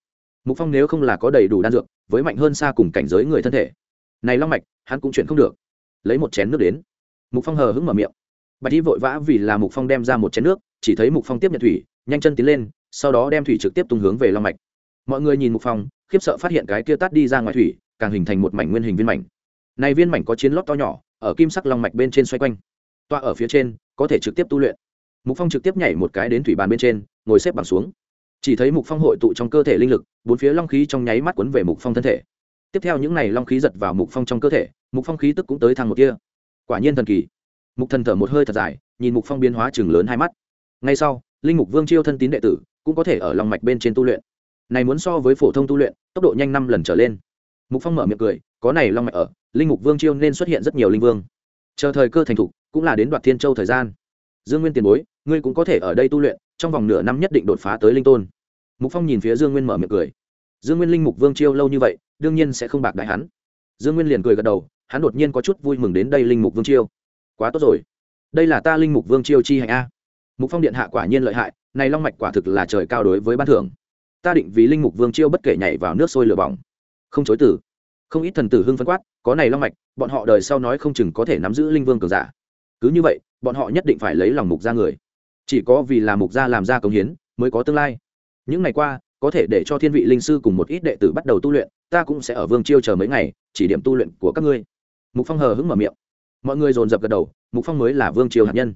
Mục phong nếu không là có đầy đủ đan dược, với mạnh hơn xa cùng cảnh giới người thân thể, này long mạch, hắn cũng chuyển không được. Lấy một chén nước đến mục phong hờ hững mở miệng. Bạch Y vội vã vì là mục phong đem ra một chén nước, chỉ thấy mục phong tiếp nhận thủy, nhanh chân tiến lên, sau đó đem thủy trực tiếp tung hướng về long mạch. Mọi người nhìn mục phong, khiếp sợ phát hiện cái kia tát đi ra ngoài thủy, càng hình thành một mảnh nguyên hình viên mảnh. Này viên mảnh có chiến lót to nhỏ, ở kim sắc long mạch bên trên xoay quanh. Toa ở phía trên, có thể trực tiếp tu luyện. Mục phong trực tiếp nhảy một cái đến thủy bàn bên trên, ngồi xếp bằng xuống. Chỉ thấy mục phong hội tụ trong cơ thể linh lực, bốn phía long khí trong nháy mắt quấn về mục phong thân thể. Tiếp theo những này long khí giật vào mục phong trong cơ thể, mục phong khí tức cũng tới thang một kia quả nhiên thần kỳ. Mục thần thở một hơi thật dài, nhìn mục phong biến hóa chừng lớn hai mắt. Ngay sau, linh mục vương chiêu thân tín đệ tử cũng có thể ở lòng mạch bên trên tu luyện. Này muốn so với phổ thông tu luyện, tốc độ nhanh năm lần trở lên. Mục phong mở miệng cười, có này long mạch ở, linh mục vương chiêu nên xuất hiện rất nhiều linh vương. Chờ thời cơ thành thục, cũng là đến đoạt thiên châu thời gian. Dương nguyên tiền bối, ngươi cũng có thể ở đây tu luyện, trong vòng nửa năm nhất định đột phá tới linh tôn. Mục phong nhìn phía dương nguyên mở miệng cười. Dương nguyên linh mục vương chiêu lâu như vậy, đương nhiên sẽ không bạc đại hắn. Dương nguyên liền cười gật đầu hắn đột nhiên có chút vui mừng đến đây linh mục vương chiêu. Quá tốt rồi. Đây là ta linh mục vương chiêu chi hạnh a. Mục phong điện hạ quả nhiên lợi hại, này long mạch quả thực là trời cao đối với ban thưởng. Ta định vì linh mục vương chiêu bất kể nhảy vào nước sôi lửa bỏng. Không chối tử không ít thần tử hưng phân quát, có này long mạch, bọn họ đời sau nói không chừng có thể nắm giữ linh vương cường giả. Cứ như vậy, bọn họ nhất định phải lấy lòng mục ra người. Chỉ có vì là mục gia làm ra công hiến, mới có tương lai. Những ngày qua, có thể để cho thiên vị linh sư cùng một ít đệ tử bắt đầu tu luyện, ta cũng sẽ ở vương chiêu chờ mấy ngày, chỉ điểm tu luyện của các ngươi mục phong hờ hững mở miệng. Mọi người dồn dập gật đầu, mục phong mới là vương triều hạt nhân.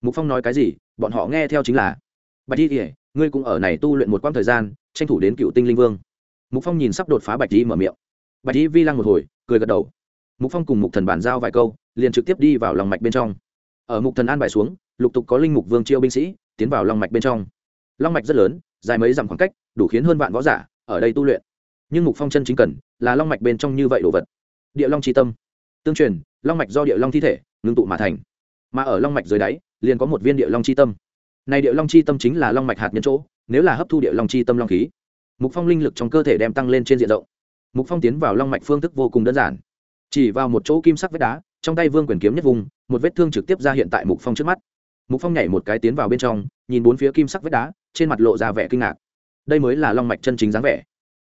Mục phong nói cái gì, bọn họ nghe theo chính là, bạch di ngươi cũng ở này tu luyện một quãng thời gian, tranh thủ đến cựu tinh linh vương. Mục phong nhìn sắp đột phá bạch di mở miệng. Bạch di vi lăng một hồi, cười gật đầu. Mục phong cùng mục thần bàn giao vài câu, liền trực tiếp đi vào lòng mạch bên trong. Ở mục thần an bài xuống, lục tục có linh mục vương chiêu binh sĩ tiến vào long mạch bên trong. Long mạch rất lớn, dài mấy dặm khoảng cách, đủ khiến hơn vạn võ giả ở đây tu luyện. Nhưng mục phong chân chính cần là long mạch bên trong như vậy đồ vật. Địa long tri tâm tương truyền, long mạch do địa long thi thể, ngưng tụ mà thành. Mà ở long mạch dưới đáy, liền có một viên địa long chi tâm. Này địa long chi tâm chính là long mạch hạt nhân chỗ, nếu là hấp thu địa long chi tâm long khí, mục phong linh lực trong cơ thể đem tăng lên trên diện rộng. Mục phong tiến vào long mạch phương thức vô cùng đơn giản. Chỉ vào một chỗ kim sắc vết đá, trong tay vương quyền kiếm nhất vùng, một vết thương trực tiếp ra hiện tại mục phong trước mắt. Mục phong nhảy một cái tiến vào bên trong, nhìn bốn phía kim sắc vết đá, trên mặt lộ ra vẻ kinh ngạc. Đây mới là long mạch chân chính dáng vẻ.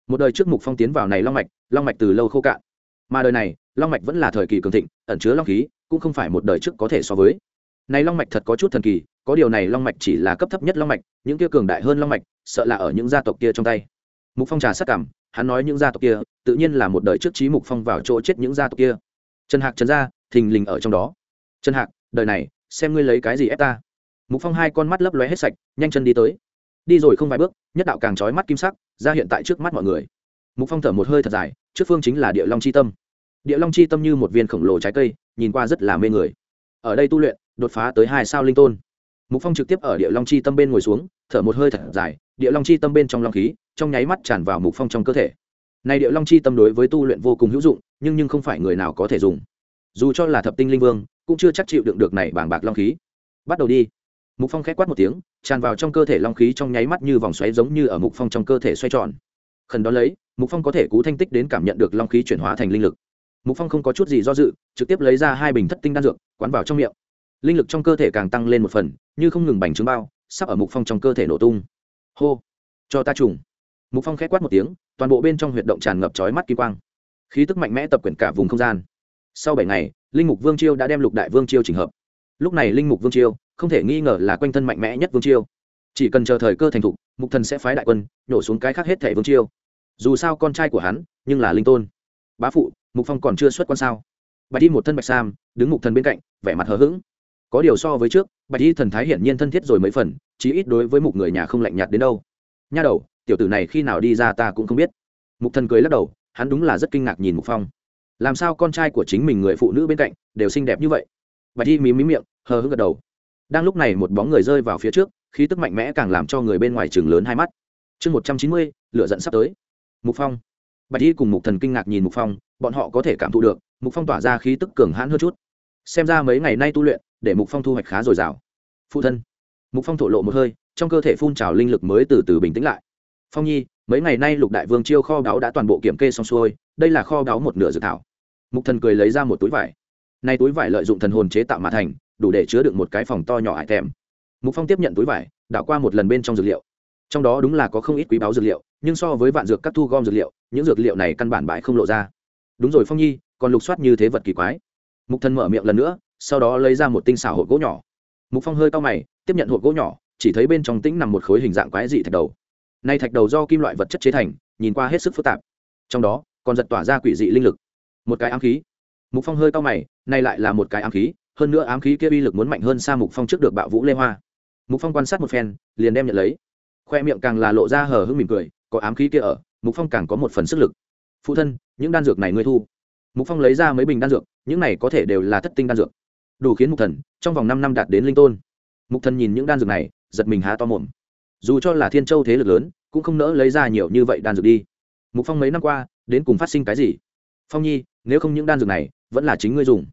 Một đời trước mục phong tiến vào này long mạch long mạch từ lâu khô cạn mà đời này, long mạch vẫn là thời kỳ cường thịnh, ẩn chứa long khí, cũng không phải một đời trước có thể so với. Này long mạch thật có chút thần kỳ, có điều này long mạch chỉ là cấp thấp nhất long mạch, những kia cường đại hơn long mạch, sợ là ở những gia tộc kia trong tay. Mục phong trà sắc cảm, hắn nói những gia tộc kia, tự nhiên là một đời trước trí mục phong vào chỗ chết những gia tộc kia. Trần hạc trần gia, thình lình ở trong đó. Trần hạc, đời này, xem ngươi lấy cái gì ép ta? Mục phong hai con mắt lấp lóe hết sạch, nhanh chân đi tới. Đi rồi không vài bước, nhất đạo càng trói mắt kim sắc, ra hiện tại trước mắt mọi người. Mục phong thở một hơi thật dài trước phương chính là địa long c h i tâm. Địa long c h i tâm như một viên khổng lồ trái cây, nhìn qua rất là mê người. Ở đây tu luyện, đột phá tới hai sao linh tôn. Mục phong trực tiếp ở địa long c h i tâm bên ngồi xuống, thở một hơi thật dài, địa long c h i tâm bên trong long khí, trong nháy mắt tràn vào mục phong trong cơ thể. Này địa long c h i tâm đối với tu luyện vô cùng hữu dụng, nhưng nhưng không phải người nào có thể dùng. Dù cho là thập tinh linh vương, cũng chưa chắc chịu đựng được này bảng bạc long khí. Bắt đầu đi. Mục phong k h é quát một tiếng, tràn vào trong cơ thể long khí trong nháy mắt như vòng xoáy giống như ở mục phong trong cơ thể xoay tròn. Khẩn đó lấy mục phong có thể cú thanh tích đến cảm nhận được long khí chuyển hóa thành linh lực mục phong không có chút gì do dự trực tiếp lấy ra hai bình thất tinh đan dược quán vào trong miệng linh lực trong cơ thể càng tăng lên một phần như không ngừng bành trướng bao sắp ở mục phong trong cơ thể nổ tung hô cho ta trùng mục phong k h é quát một tiếng toàn bộ bên trong huyệt động tràn ngập trói mắt kỳ quang khí tức mạnh mẽ tập quyển cả vùng không gian sau bảy ngày linh mục vương chiêu đã đem lục đại vương chiêu trình hợp lúc này linh mục vương chiêu không thể nghi ngờ là quanh thân mạnh mẽ nhất vương chiêu chỉ cần chờ thời cơ thành thục mục thần sẽ phái đại quân nhổ xuống cái khác hết thẻ vương chiêu dù sao con trai của hắn, nhưng là linh tôn. Bá phụ, mục phong còn chưa xuất quan sao? Bạch y một thân bạch sam, đứng mục thần bên cạnh, vẻ mặt hờ hững. Có điều so với trước, bạch y thần thái hiển nhiên thân thiết rồi mấy phần, chí ít đối với mục người nhà không lạnh nhạt đến đâu. Nha đầu, tiểu tử này khi nào đi ra ta cũng không biết. Mục thần cười lắc đầu, hắn đúng là rất kinh ngạc nhìn mục phong. Làm sao con trai của chính mình người phụ nữ bên cạnh đều xinh đẹp như vậy? Bạch y mí mí miệng, hờ hững gật đầu. Đang lúc này một bóng người rơi vào phía trước, khí tức mạnh mẽ càng làm cho người bên ngoài chừng lớn hai mắt. Chương một trăm chín mươi lựa dẫn sắp tới mục phong. Bạch y cùng mục thần kinh ngạc nhìn mục phong, bọn họ có thể cảm thụ được, mục phong tỏa ra khí tức cường hãn hơn chút. Xem ra mấy ngày nay tu luyện, để mục phong thu hoạch khá dồi dào. Phụ thân. Mục phong thổ lộ một hơi, trong cơ thể phun trào linh lực mới từ từ bình tĩnh lại. Phong nhi, mấy ngày nay lục đại vương chiêu kho báu đã toàn bộ kiểm kê xong xuôi, đây là kho báu một nửa dự thảo. Mục thần cười lấy ra một túi vải. Nay túi vải lợi dụng thần hồn chế tạo mà thành, đủ để chứa được một cái phòng to nhỏ hại thèm. Mục phong tiếp nhận túi vải, đảo qua một lần bên trong dược liệu. Trong đó đúng là có không ít quý báu dược liệu nhưng so với vạn dược các thu gom dược liệu, những dược liệu này căn bản bãi không lộ ra. Đúng rồi phong nhi, còn lục soát như thế vật kỳ quái. Mục thần mở miệng lần nữa, sau đó lấy ra một tinh xảo hộp gỗ nhỏ. Mục phong hơi cao mày, tiếp nhận hộp gỗ nhỏ, chỉ thấy bên trong tĩnh nằm một khối hình dạng quái dị thạch đầu. Nay thạch đầu do kim loại vật chất chế thành, nhìn qua hết sức phức tạp. Trong đó, còn giật tỏa ra quỷ dị linh lực. Một cái ám khí. Mục phong hơi cao mày, nay lại là một cái ám khí, hơn nữa ám khí kia uy lực muốn mạnh hơn xa mục phong trước được bạo vũ lê hoa. Mục phong quan sát một phen, liền đem nhận lấy. Khoe miệng càng là lộ ra hờ hững mỉm cười có ám khí kia ở, mục phong càng có một phần sức lực. Phụ thân, những đan dược này ngươi thu. Mục phong lấy ra mấy bình đan dược, những này có thể đều là thất tinh đan dược. Đủ khiến mục thần trong vòng năm năm đạt đến linh tôn. Mục thần nhìn những đan dược này, giật mình há to mồm. Dù cho là thiên châu thế lực lớn, cũng không nỡ lấy ra nhiều như vậy đan dược đi. Mục phong mấy năm qua, đến cùng phát sinh cái gì? Phong nhi, nếu không những đan dược này, vẫn là chính ngươi dùng.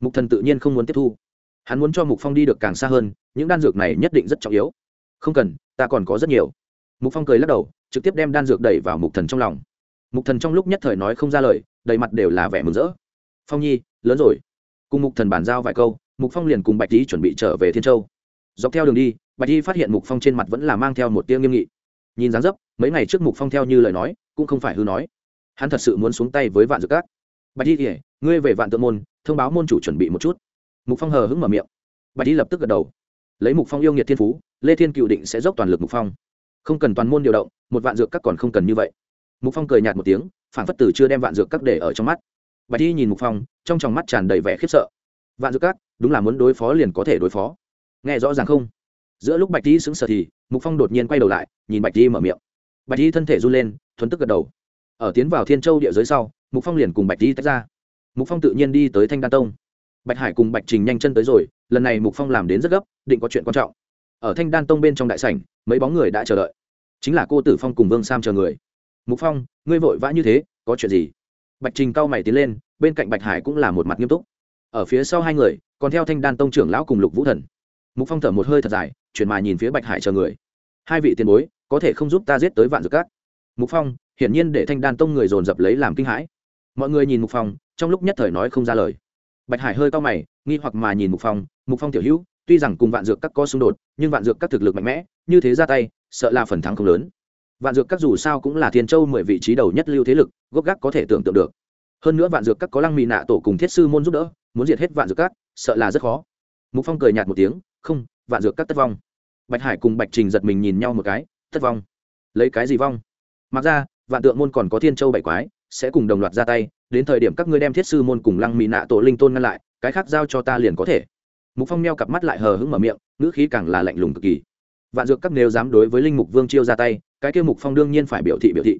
Mục thần tự nhiên không muốn tiếp thu. Hắn muốn cho mục phong đi được càng xa hơn, những đan dược này nhất định rất trọng yếu. Không cần, ta còn có rất nhiều. Mục phong cười lắc đầu trực tiếp đem đan dược đẩy vào mục thần trong lòng. Mục thần trong lúc nhất thời nói không ra lời, đầy mặt đều là vẻ mừng rỡ. Phong nhi, lớn rồi. Cùng mục thần bàn giao vài câu, mục phong liền cùng bạch tý chuẩn bị trở về thiên châu. Dọc theo đường đi, bạch tý phát hiện mục phong trên mặt vẫn là mang theo một tia nghiêm nghị. Nhìn dáng dấp, mấy ngày trước mục phong theo như lời nói, cũng không phải hư nói. Hắn thật sự muốn xuống tay với vạn dược các. Bạch tý kể ngươi về vạn tượng môn, thông báo môn chủ chuẩn bị một chút. Mục phong hờ hững mở miệng. Bạch tý lập tức gật đầu. Lấy mục phong yêu nghiệt thiên phú, lê thiên cựu định sẽ dốc toàn lực mục phong không cần toàn môn điều động, một vạn dược các còn không cần như vậy. Mục phong cười nhạt một tiếng phản phất tử chưa đem vạn dược các để ở trong mắt. Bạch y nhìn mục phong, trong tròng mắt tràn đầy vẻ khiếp sợ. Vạn dược các, đúng là muốn đối phó liền có thể đối phó. Nghe rõ ràng không? Giữa lúc bạch y sững sờ thì, mục phong đột nhiên quay đầu lại, nhìn bạch y mở miệng. Bạch y thân thể run lên thuấn tức gật đầu. Ở tiến vào thiên châu địa giới sau, mục phong liền cùng bạch y tách ra. Mục phong tự nhiên đi tới thanh đan tông. Bạch hải cùng bạch trình nhanh chân tới rồi, lần này mục phong làm đến rất gấp, định có chuyện quan trọng ở thanh đan tông bên trong đại sảnh, mấy bóng người đã chờ đợi. Chính là cô tử phong cùng vương sam chờ người. Mục phong, ngươi vội vã như thế, có chuyện gì? Bạch trình cao mày tiến lên, bên cạnh bạch hải cũng là một mặt nghiêm túc. Ở phía sau hai người, còn theo thanh đan tông trưởng lão cùng lục vũ thần. Mục phong thở một hơi thật dài, chuyển mà nhìn phía bạch hải chờ người. Hai vị tiền bối, có thể không giúp ta giết tới vạn dược cát mục phong, hiển nhiên để thanh đan tông người dồn dập lấy làm kinh hãi. Mọi người nhìn mục phong, trong lúc nhất thời nói không ra lời. Bạch hải hơi cao mày, nghi hoặc mà nhìn mục phong mục phong tiểu hữu tuy rằng cùng vạn dược các có xung đột, nhưng vạn dược các thực lực mạnh mẽ, như thế ra tay, sợ là phần thắng không lớn. Vạn dược các dù sao cũng là thiên châu mười vị trí đầu nhất lưu thế lực, gốc gác có thể tưởng tượng được. Hơn nữa vạn dược các có lăng mì nạ tổ cùng thiết sư môn giúp đỡ, muốn diệt hết vạn dược các, sợ là rất khó. Mục phong cười nhạt một tiếng, không, vạn dược các tất vong. Bạch hải cùng bạch trình giật mình nhìn nhau một cái, tất vong? Lấy cái gì vong? Mặc ra, vạn tượng môn còn có thiên châu bảy quái, sẽ cùng đồng loạt ra tay, đến thời điểm các ngươi đem thiết sư môn cùng lăng mì nạ tổ linh tôn ngăn lại, cái khác giao cho ta liền có thể mục phong neo cặp mắt lại hờ hững mở miệng, ngữ khí càng là lạnh lùng cực kỳ. Vạn dược các nếu dám đối với linh mục vương chiêu ra tay, cái kia mục phong đương nhiên phải biểu thị biểu thị.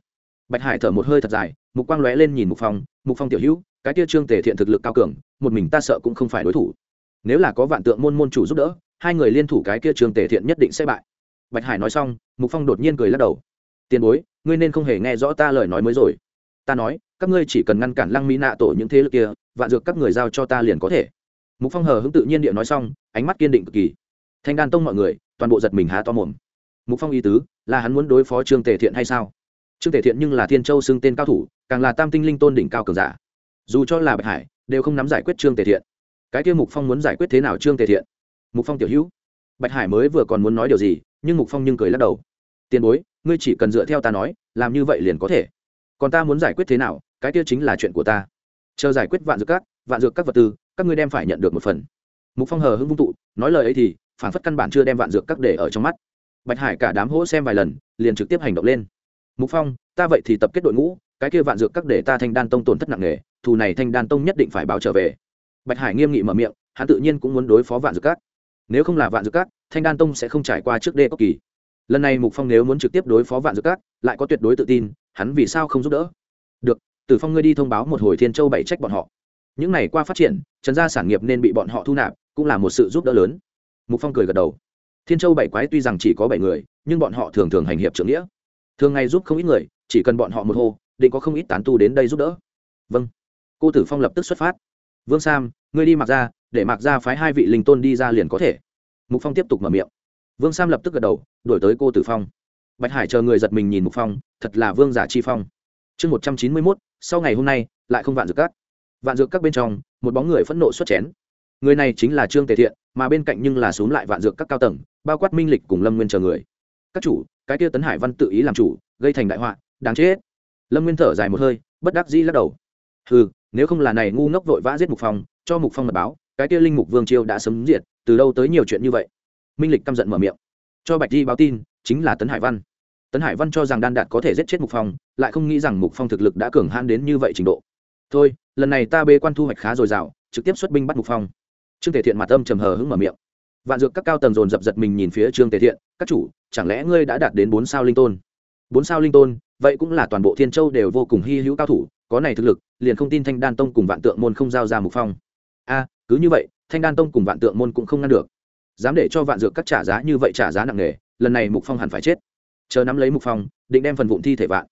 Bạch hải thở một hơi thật dài, mục quang lóe lên nhìn mục phong mục phong tiểu hữu, cái kia trương tề thiện thực lực cao cường, một mình ta sợ cũng không phải đối thủ. Nếu là có vạn tượng môn môn chủ giúp đỡ, hai người liên thủ cái kia trương tề thiện nhất định sẽ bại. Bạch hải nói xong, mục phong đột nhiên cười lắc đầu. Tiền bối, ngươi nên không hề nghe rõ ta lời nói mới rồi. Ta nói, các ngươi chỉ cần ngăn cản lăng mỹ nạ tổ những thế lực kia, vạn dược các người giao cho ta liền có thể mục phong hờ hững tự nhiên địa nói xong, ánh mắt kiên định cực kỳ. Thanh đan tông mọi người, toàn bộ giật mình há to mồm. Mục phong ý tứ, là hắn muốn đối phó trương tề thiện hay sao? Trương tề thiện nhưng là thiên châu xưng tên cao thủ, càng là tam tinh linh tôn đỉnh cao cường giả. Dù cho là bạch hải, đều không nắm giải quyết trương tề thiện. Cái kia mục phong muốn giải quyết thế nào trương tề thiện? Mục phong tiểu hữu, bạch hải mới vừa còn muốn nói điều gì, nhưng mục phong nhưng cười lắc đầu. Tiền bối, ngươi chỉ cần dựa theo ta nói, làm như vậy liền có thể. Còn ta muốn giải quyết thế nào, cái kia chính là chuyện của ta. Chờ giải quyết vạn dược các, vạn dược các vật tư các ngươi đem phải nhận được một phần. Mục phong hờ hưng vung tụ, nói lời ấy thì, phản phất căn bản chưa đem vạn dược các để ở trong mắt. Bạch hải cả đám hỗ xem vài lần, liền trực tiếp hành động lên. Mục phong, ta vậy thì tập kết đội ngũ, cái kia vạn dược các để ta thanh đan tông tổn thất nặng nề, thù này thanh đan tông nhất định phải báo trở về. Bạch hải nghiêm nghị mở miệng, hắn tự nhiên cũng muốn đối phó vạn dược các. Nếu không là vạn dược các, thanh đan tông sẽ không trải qua trước đê cốc kỳ. Lần này mục phong nếu muốn trực tiếp đối phó vạn dược các, lại có tuyệt đối tự tin, hắn vì sao không giúp đỡ? Được, tử phong ngươi đi thông báo một hồi thiên châu bảy trách bọn họ những này qua phát triển, trần gia sản nghiệp nên bị bọn họ thu nạp, cũng là một sự giúp đỡ lớn. Mục phong cười gật đầu. Thiên châu bảy quái tuy rằng chỉ có bảy người, nhưng bọn họ thường thường hành hiệp trưởng nghĩa. Thường ngày giúp không ít người, chỉ cần bọn họ một hô, định có không ít tán tu đến đây giúp đỡ. Vâng. Cô tử phong lập tức xuất phát. Vương sam, ngươi đi mặc ra để mặc ra phái hai vị linh tôn đi ra liền có thể. Mục phong tiếp tục mở miệng. Vương sam lập tức gật đầu đổi tới cô tử phong. Bạch hải chờ người giật mình nhìn mục phong, thật là vương giả chi phong. Chương một trăm chín mươi mốt, sau ngày hôm nay, lại không vạn dược cát vạn dược các bên trong, một bóng người phẫn nộ xuất chén. Người này chính là trương tề thiện, mà bên cạnh nhưng là xuống lại vạn dược các cao tầng, bao quát minh lịch cùng lâm nguyên chờ người. Các chủ, cái kia tấn hải văn tự ý làm chủ, gây thành đại họa, đáng chết. Lâm nguyên thở dài một hơi, bất đắc dĩ lắc đầu. Ừ nếu không là này ngu ngốc vội vã giết mục phong, cho mục phong mật báo, cái kia linh mục vương chiêu đã sấm diệt, từ đâu tới nhiều chuyện như vậy? Minh lịch căm giận mở miệng. Cho bạch di báo tin, chính là tấn hải văn. Tấn hải văn cho rằng đan đạt có thể giết chết mục phong, lại không nghĩ rằng mục phong thực lực đã cường hãn đến như vậy trình độ thôi, lần này ta bê quan thu hoạch khá dồi dào, trực tiếp xuất binh bắt mục phong. Trương tề thiện mặt âm trầm hờ hững mở miệng. Vạn dược các cao tầng dồn dập giật mình nhìn phía trương tề thiện, các chủ, chẳng lẽ ngươi đã đạt đến bốn sao linh tôn? Bốn sao linh tôn? Vậy cũng là toàn bộ thiên châu đều vô cùng hy hữu cao thủ, có này thực lực, liền không tin thanh đan tông cùng vạn tượng môn không giao ra mục phong. A, cứ như vậy, thanh đan tông cùng vạn tượng môn cũng không ngăn được. Dám để cho vạn dược các trả giá như vậy trả giá nặng nề, lần này mục phong hẳn phải chết. Chờ nắm lấy mục phong, định đem phần vụn thi thể vạn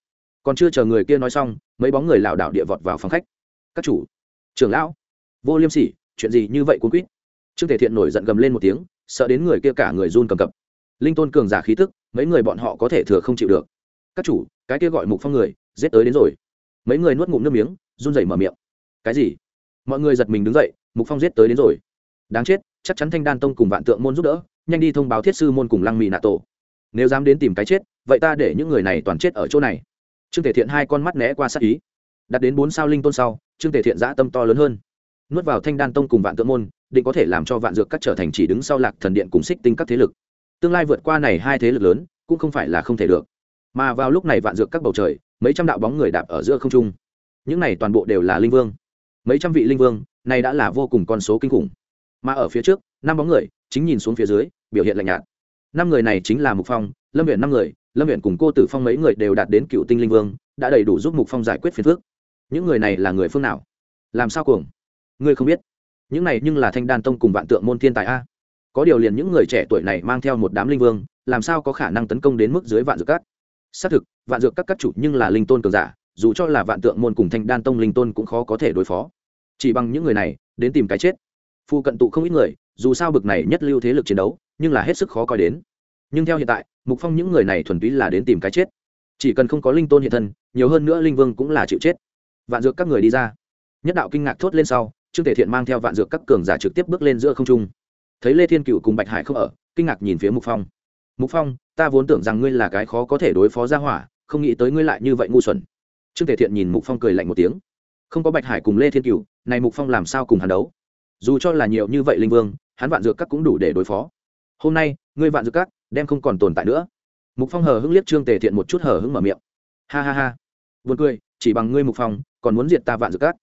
còn chưa chờ người kia nói xong, mấy bóng người lảo đảo địa vọt vào phòng khách. Các chủ, trưởng lão. Vô liêm sỉ, chuyện gì như vậy cuốn quýt? Trương thể thiện nổi giận gầm lên một tiếng, sợ đến người kia cả người run cầm cập. Linh tôn cường giả khí tức, mấy người bọn họ có thể thừa không chịu được. Các chủ, cái kia gọi mục phong người, giết tới đến rồi. Mấy người nuốt ngụm nước miếng, run rẩy mở miệng. Cái gì? Mọi người giật mình đứng dậy, mục phong giết tới đến rồi. Đáng chết, chắc chắn thanh đan tông cùng vạn tượng môn giúp đỡ, nhanh đi thông báo thiết sư môn cùng lăng mì nạ tổ. Nếu dám đến tìm cái chết, vậy ta để những người này toàn chết ở chỗ này trương thể thiện hai con mắt né qua sát ý. Đặt đến bốn sao linh tôn sau, trương thể thiện giã tâm to lớn hơn. Nuốt vào thanh đan tông cùng vạn tượng môn, định có thể làm cho vạn dược các trở thành chỉ đứng sau lạc thần điện cùng xích tinh các thế lực. Tương lai vượt qua này hai thế lực lớn, cũng không phải là không thể được. Mà vào lúc này vạn dược các bầu trời, mấy trăm đạo bóng người đạp ở giữa không trung. Những này toàn bộ đều là linh vương. Mấy trăm vị linh vương, này đã là vô cùng con số kinh khủng. Mà ở phía trước, năm bóng người, chính nhìn xuống phía dưới, biểu hiện lạnh nhạt. Năm người này chính là mục phong, lâm viện năm người lâm huyện cùng cô tử phong mấy người đều đạt đến cựu tinh linh vương, đã đầy đủ giúp mục phong giải quyết phiền phước những người này là người phương nào? Làm sao cuồng? Ngươi không biết. Những này nhưng là thanh đan tông cùng vạn tượng môn thiên tài a. Có điều liền những người trẻ tuổi này mang theo một đám linh vương, làm sao có khả năng tấn công đến mức dưới vạn dược các? Xác thực, vạn dược các các chủ nhưng là linh tôn cường giả, dù cho là vạn tượng môn cùng thanh đan tông linh tôn cũng khó có thể đối phó. Chỉ bằng những người này, đến tìm cái chết. Phu cận tụ không ít người, dù sao bực này nhất lưu thế lực chiến đấu, nhưng là hết sức khó coi đến nhưng theo hiện tại, mục phong những người này thuần túy là đến tìm cái chết. Chỉ cần không có linh tôn hiện thân, nhiều hơn nữa linh vương cũng là chịu chết. Vạn dược các người đi ra. Nhất đạo kinh ngạc thốt lên sau, trương thể thiện mang theo vạn dược các cường giả trực tiếp bước lên giữa không trung. Thấy lê thiên cựu cùng bạch hải không ở, kinh ngạc nhìn phía mục phong. Mục phong, ta vốn tưởng rằng ngươi là cái khó có thể đối phó ra hỏa, không nghĩ tới ngươi lại như vậy ngu xuẩn. Trương thể thiện nhìn mục phong cười lạnh một tiếng. Không có bạch hải cùng lê thiên cựu này mục phong làm sao cùng hắn đấu? Dù cho là nhiều như vậy linh vương, hắn vạn dược các cũng đủ để đối phó. Hôm nay, ngươi vạn dược các đem không còn tồn tại nữa. Mục phong hờ hững liếc trương tề thiện một chút hờ hững mở miệng. Ha ha ha. Vượt cười, chỉ bằng ngươi mục phong, còn muốn diệt ta vạn dược các.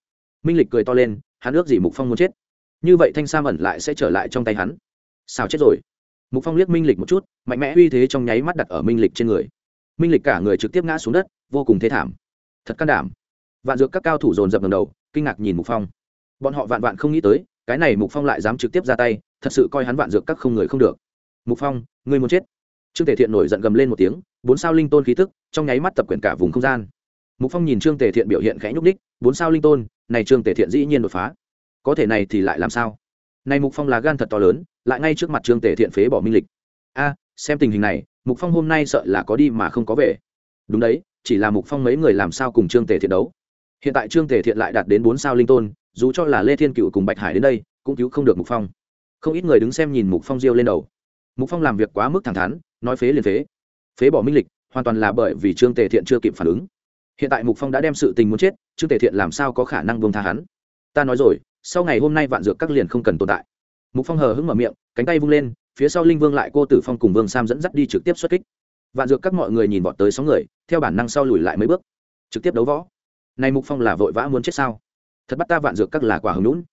Minh lịch cười to lên, hắn ước gì mục phong muốn chết. Như vậy thanh sa ẩn lại sẽ trở lại trong tay hắn. Sao chết rồi? Mục phong liếc minh lịch một chút, mạnh mẽ uy thế trong nháy mắt đặt ở minh lịch trên người. Minh lịch cả người trực tiếp ngã xuống đất, vô cùng thế thảm. Thật can đảm. Vạn dược các cao thủ dồn dập ngầm đầu, kinh ngạc nhìn mục phong. Bọn họ vạn vạn không nghĩ tới, cái này mục phong lại dám trực tiếp ra tay, thật sự coi hắn vạn dược các không người không được mục phong người muốn chết. Trương tề thiện nổi giận gầm lên một tiếng, bốn sao linh tôn khí tức, trong nháy mắt tập quyển cả vùng không gian. Mục phong nhìn trương tề thiện biểu hiện khẽ nhúc ních bốn sao linh tôn, này trương tề thiện dĩ nhiên đột phá. Có thể này thì lại làm sao? Này mục phong là gan thật to lớn, lại ngay trước mặt trương tề thiện phế bỏ minh lịch. A, xem tình hình này, mục phong hôm nay sợ là có đi mà không có về. Đúng đấy, chỉ là mục phong mấy người làm sao cùng trương tề thiện đấu? Hiện tại trương tề thiện lại đạt đến bốn sao linh tôn, dù cho là lê thiên cựu cùng bạch hải đến đây, cũng cứu không được mục phong. Không ít người đứng xem nhìn mục phong diêu lên đầu mục phong làm việc quá mức thẳng thắn, nói phế liền phế. Phế bỏ minh lịch, hoàn toàn là bởi vì trương tề thiện chưa kịp phản ứng. Hiện tại mục phong đã đem sự tình muốn chết, trương tề thiện làm sao có khả năng buông tha hắn? Ta nói rồi, sau ngày hôm nay vạn dược các liền không cần tồn tại. Mục phong hờ hững mở miệng, cánh tay vung lên, phía sau linh vương lại cô tử phong cùng vương sam dẫn dắt đi trực tiếp xuất kích. Vạn dược các mọi người nhìn vọt tới sáu người, theo bản năng sau lùi lại mấy bước, trực tiếp đấu võ. Này mục phong là vội vã muốn chết sao? Thật bắt ta vạn dược các là quả hứng lũn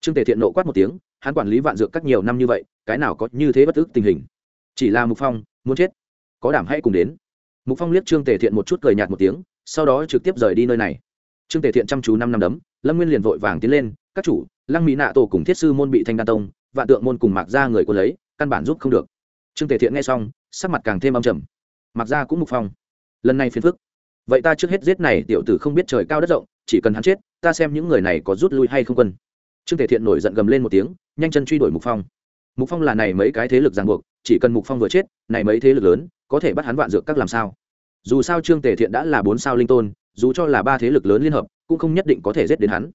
trương tề thiện nộ quát một tiếng, hắn quản lý vạn dược các nhiều năm như vậy cái nào có như thế bất ức tình hình. Chỉ là mục phong, muốn chết, có đảm hãy cùng đến. Mục phong liếc trương tề thiện một chút cười nhạt một tiếng, sau đó trực tiếp rời đi nơi này. Trương tề thiện chăm chú năm năm đấm, lâm nguyên liền vội vàng tiến lên, các chủ, lăng mỹ nạ tổ cùng thiết sư môn bị thanh đan tông, vạn tượng môn cùng mạc ra người quân lấy, căn bản giúp không được. Trương tề thiện nghe xong, sắc mặt càng thêm âm trầm. Mặc ra cũng mục phong. Lần này phiền phức. Vậy ta trước hết giết này tiểu tử không biết trời cao đất rộng, chỉ cần hắn chết, ta xem những người này có rút lui hay không quân. Trương tề thiện nổi giận gầm lên một tiếng, nhanh chân truy đuổi mục phong mục phong là này mấy cái thế lực ràng buộc, chỉ cần mục phong vừa chết, này mấy thế lực lớn, có thể bắt hắn vạn dược các làm sao? Dù sao trương tề thiện đã là bốn sao linh tôn, dù cho là ba thế lực lớn liên hợp, cũng không nhất định có thể giết đến hắn.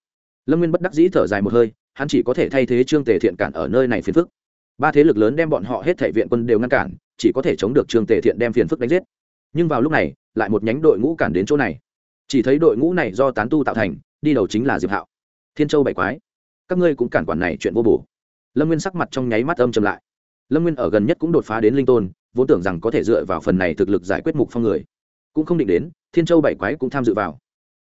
Lâm nguyên bất đắc dĩ thở dài một hơi, hắn chỉ có thể thay thế trương tề thiện cản ở nơi này phiền phức. Ba thế lực lớn đem bọn họ hết thể viện quân đều ngăn cản, chỉ có thể chống được trương tề thiện đem phiền phức đánh giết. Nhưng vào lúc này, lại một nhánh đội ngũ cản đến chỗ này. Chỉ thấy đội ngũ này do tán tu tạo thành, đi đầu chính là diệp hạo. Thiên châu bảy quái. Các ngươi cũng cản quản này chuyện vô bổ lâm nguyên sắc mặt trong nháy mắt âm chầm lại. Lâm nguyên ở gần nhất cũng đột phá đến linh tôn, vốn tưởng rằng có thể dựa vào phần này thực lực giải quyết mục phong người. Cũng không định đến, thiên châu bảy quái cũng tham dự vào.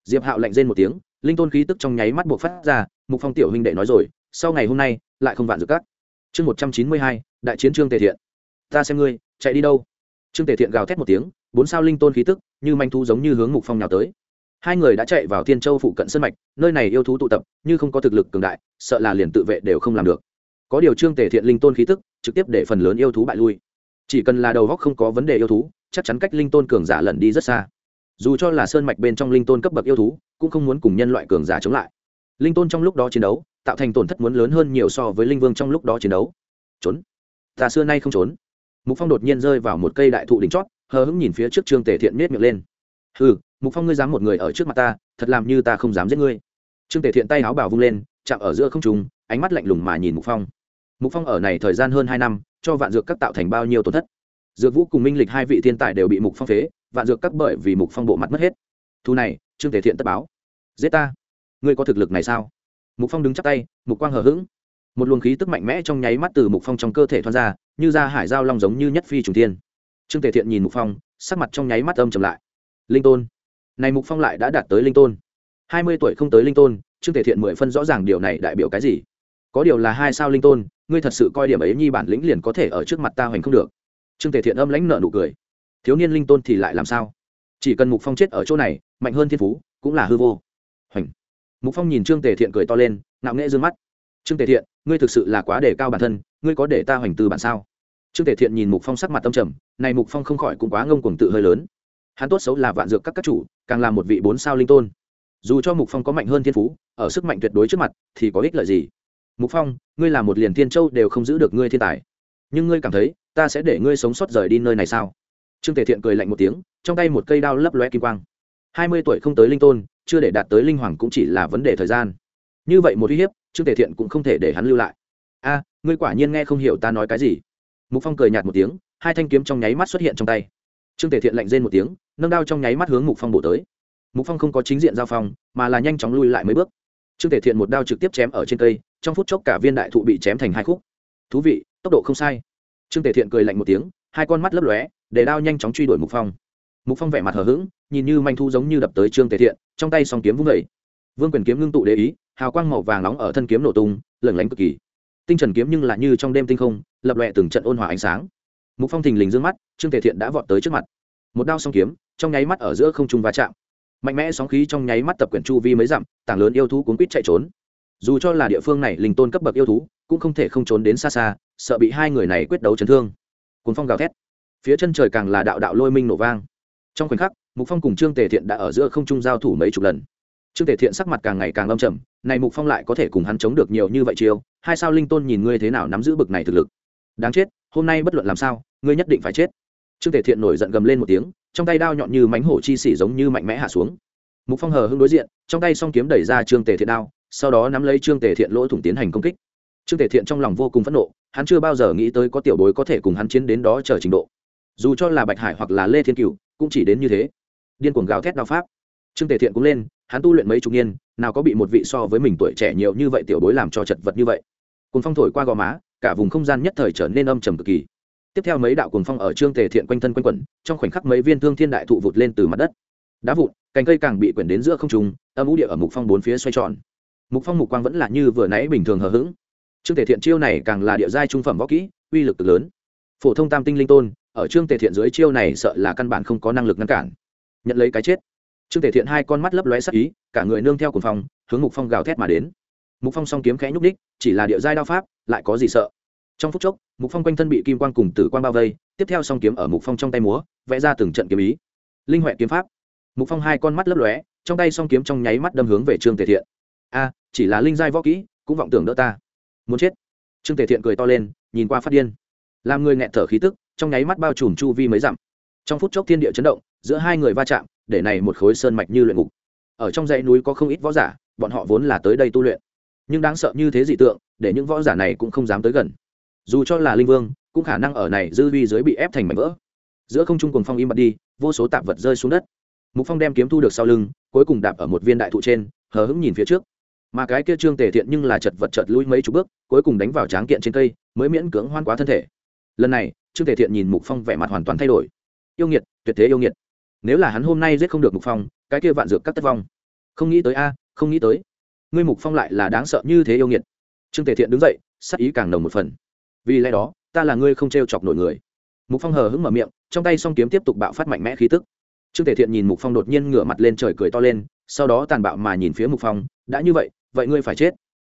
Diệp hạo lạnh rên một tiếng, linh tôn khí tức trong nháy mắt buộc phát ra, mục phong tiểu huynh đệ nói rồi, sau ngày hôm nay, lại không vạn dự cắt chương một trăm chín mươi hai, đại chiến trương tề thiện. Ta xem ngươi, chạy đi đâu? Trương tề thiện gào thét một tiếng, bốn sao linh tôn khí tức, như manh thu giống như hướng mục phong nào tới. Hai người đã chạy vào thiên châu phụ cận sân mạch, nơi này yêu thú tụ tập, như không có thực lực cường đại, sợ là liền tự vệ đều không làm được có điều trương tề thiện linh tôn khí tức, trực tiếp để phần lớn yêu thú bại lui. Chỉ cần là đầu góc không có vấn đề yêu thú, chắc chắn cách linh tôn cường giả lẩn đi rất xa. Dù cho là sơn mạch bên trong linh tôn cấp bậc yêu thú, cũng không muốn cùng nhân loại cường giả chống lại. Linh tôn trong lúc đó chiến đấu, tạo thành tổn thất muốn lớn hơn nhiều so với linh vương trong lúc đó chiến đấu. Trốn. Ta xưa nay không trốn. Mục phong đột nhiên rơi vào một cây đại thụ đỉnh chót, hờ hững nhìn phía trước trương tề thiện nết miệng lên. Ừ mục phong ngươi dám một người ở trước mặt ta, thật làm như ta không dám giết ngươi. Trương tề thiện tay áo bảo vung lên, chạm ở giữa không trùng ánh mắt lạnh lùng mà nhìn mục phong mục phong ở này thời gian hơn hai năm, cho vạn dược các tạo thành bao nhiêu tổn thất? Dược vũ cùng minh lịch hai vị thiên tài đều bị mục phong phế, vạn dược các bởi vì mục phong bộ mặt mất hết. Thu này, trương tề thiện tất báo. Giết ta! Ngươi có thực lực này sao? Mục phong đứng chắp tay, mục quang hờ hững. Một luồng khí tức mạnh mẽ trong nháy mắt từ mục phong trong cơ thể thoát ra, như ra hải giao long giống như nhất phi trùng thiên. Trương tề thiện nhìn mục phong, sắc mặt trong nháy mắt âm trầm lại. Linh tôn. Này mục phong lại đã đạt tới linh tôn. Hai mươi tuổi không tới linh tôn, trương tề thiện mười phân rõ ràng điều này đại biểu cái gì? Có điều là hai sao linh tôn ngươi thật sự coi điểm ấy nhi bản lĩnh liền có thể ở trước mặt ta hoành không được. Trương tề thiện âm lãnh nợ nụ cười. Thiếu niên linh tôn thì lại làm sao? Chỉ cần mục phong chết ở chỗ này, mạnh hơn thiên phú, cũng là hư vô. Hoành. Mục phong nhìn trương tề thiện cười to lên, ngạo nghễ dương mắt. Trương tề thiện, ngươi thực sự là quá đề cao bản thân, ngươi có để ta hoành từ bản sao? Trương tề thiện nhìn mục phong sắc mặt tâm trầm, này mục phong không khỏi cũng quá ngông cuồng tự hơi lớn. Hắn tốt xấu là vạn dược các các chủ, càng là một vị bốn sao linh tôn. Dù cho mục phong có mạnh hơn thiên phú, ở sức mạnh tuyệt đối trước mặt, thì có ích lợi gì? Mục phong, ngươi là một liền thiên châu đều không giữ được ngươi thiên tài. Nhưng ngươi cảm thấy, ta sẽ để ngươi sống sót rời đi nơi này sao? Trương tề thiện cười lạnh một tiếng, trong tay một cây đao lấp lóe kim quang. Hai mươi tuổi không tới linh tôn, chưa để đạt tới linh hoàng cũng chỉ là vấn đề thời gian. Như vậy một uy hiếp, trương tề thiện cũng không thể để hắn lưu lại. A, ngươi quả nhiên nghe không hiểu ta nói cái gì. Mục phong cười nhạt một tiếng, hai thanh kiếm trong nháy mắt xuất hiện trong tay. Trương tề thiện lạnh rên một tiếng, nâng đao trong nháy mắt hướng mục phong bổ tới. Mục phong không có chính diện giao phong, mà là nhanh chóng lui lại mấy bước trương Thể thiện một đao trực tiếp chém ở trên cây, trong phút chốc cả viên đại thụ bị chém thành hai khúc. Thú vị, tốc độ không sai. Trương Thể thiện cười lạnh một tiếng, hai con mắt lấp lóe, để đao nhanh chóng truy đuổi mục phong. Mục phong vẻ mặt hờ hững, nhìn như manh thu giống như đập tới trương Thể thiện, trong tay song kiếm vung vẩy vương quyền kiếm ngưng tụ để ý, hào quang màu vàng nóng ở thân kiếm nổ tung lẩn lánh cực kỳ. Tinh trần kiếm nhưng lại như trong đêm tinh không, lập lòe từng trận ôn hòa ánh sáng. Mục phong thình lình dương mắt, trương Thể thiện đã vọt tới trước mặt. Một đao song kiếm, trong nháy mắt ở giữa không trung va chạm mạnh mẽ sóng khí trong nháy mắt tập quyển chu vi mấy dặm, tảng lớn yêu thú cuốn quýt chạy trốn. Dù cho là địa phương này linh tôn cấp bậc yêu thú, cũng không thể không trốn đến xa xa, sợ bị hai người này quyết đấu chấn thương. Cuốn phong gào thét. Phía chân trời càng là đạo đạo lôi minh nổ vang. Trong khoảnh khắc, mục phong cùng trương tề thiện đã ở giữa không trung giao thủ mấy chục lần. Trương tề thiện sắc mặt càng ngày càng âm trầm, này mục phong lại có thể cùng hắn chống được nhiều như vậy chiêu, hai sao linh tôn nhìn ngươi thế nào nắm giữ bực này thực lực. Đáng chết, hôm nay bất luận làm sao, ngươi nhất định phải chết. Trương tề thiện nổi giận gầm lên một tiếng trong tay đao nhọn như mánh hổ chi xỉ giống như mạnh mẽ hạ xuống. Mục phong hờ hưng đối diện, trong tay song kiếm đẩy ra trương tề thiện đao, sau đó nắm lấy trương tề thiện lỗ thủng tiến hành công kích. Trương tề thiện trong lòng vô cùng phẫn nộ, hắn chưa bao giờ nghĩ tới có tiểu bối có thể cùng hắn chiến đến đó chờ trình độ. Dù cho là bạch hải hoặc là lê thiên cửu, cũng chỉ đến như thế. Điên cuồng gào thét đao pháp. Trương tề thiện cũng lên, hắn tu luyện mấy chục niên, nào có bị một vị so với mình tuổi trẻ nhiều như vậy tiểu bối làm cho chật vật như vậy. Cùng phong thổi qua gò má, cả vùng không gian nhất thời trở nên âm trầm cực kỳ tiếp theo mấy đạo cuồng phong ở trương tề thiện quanh thân quanh quẩn, trong khoảnh khắc mấy viên thương thiên đại thụ vụt lên từ mặt đất. Đá vụt cành cây càng bị quyển đến giữa không trung, âm ú địa ở mục phong bốn phía xoay tròn. Mục phong mục quang vẫn là như vừa nãy bình thường hờ hững. Trương tề thiện chiêu này càng là địa giai trung phẩm võ kỹ, uy lực cực lớn. Phổ thông tam tinh linh tôn, ở trương tề thiện dưới chiêu này sợ là căn bản không có năng lực ngăn cản. Nhận lấy cái chết. Trương tề thiện hai con mắt lấp lóe sắc ý, cả người nương theo cuồng phong, hướng mục phong gào thét mà đến. Mục phong song kiếm khẽ nhúc đích chỉ là địa giai đao pháp, lại có gì sợ? Trong phút chốc, mục phong quanh thân bị kim quang cùng tử quang bao vây, tiếp theo song kiếm ở mục phong trong tay múa, vẽ ra từng trận kiếm ý. Linh huệ kiếm pháp. Mục phong hai con mắt lấp lóe, trong tay song kiếm trong nháy mắt đâm hướng về trương tề thiện. A, chỉ là linh giai võ kỹ, cũng vọng tưởng đỡ ta. Muốn chết. Trương tề thiện cười to lên, nhìn qua phát điên. Làm người nghẹn thở khí tức, trong nháy mắt bao trùm chu vi mấy dặm. Trong phút chốc thiên địa chấn động, giữa hai người va chạm, để này một khối sơn mạch như luyện ngục. Ở trong dãy núi có không ít võ giả, bọn họ vốn là tới đây tu luyện. Nhưng đáng sợ như thế dị tượng, để những võ giả này cũng không dám tới gần dù cho là linh vương, cũng khả năng ở này dư vi dưới bị ép thành mảnh vỡ. Giữa không trung cùng phong im bật đi, vô số tạp vật rơi xuống đất. Mục phong đem kiếm thu được sau lưng, cuối cùng đạp ở một viên đại thụ trên, hờ hững nhìn phía trước. Mà cái kia trương tề thiện nhưng là chật vật chợt lui mấy chục bước, cuối cùng đánh vào tráng kiện trên cây, mới miễn cưỡng hoan quá thân thể. Lần này, trương tề thiện nhìn mục phong vẻ mặt hoàn toàn thay đổi. Yêu nghiệt, tuyệt thế yêu nghiệt. Nếu là hắn hôm nay giết không được mục phong, cái kia vạn dược các tất vong. Không nghĩ tới a, không nghĩ tới. Ngươi mục phong lại là đáng sợ như thế yêu nghiệt. Trương tề thiện đứng dậy, sắc ý càng nồng một phần vì lẽ đó, ta là ngươi không t chọc nổi người. Mục phong hờ hững mở miệng, trong tay song kiếm tiếp tục bạo phát mạnh mẽ khí tức. Trương tề thiện nhìn mục phong đột nhiên ngửa mặt lên trời cười to lên, sau đó tàn bạo mà nhìn phía mục phong, đã như vậy vậy ngươi phải chết.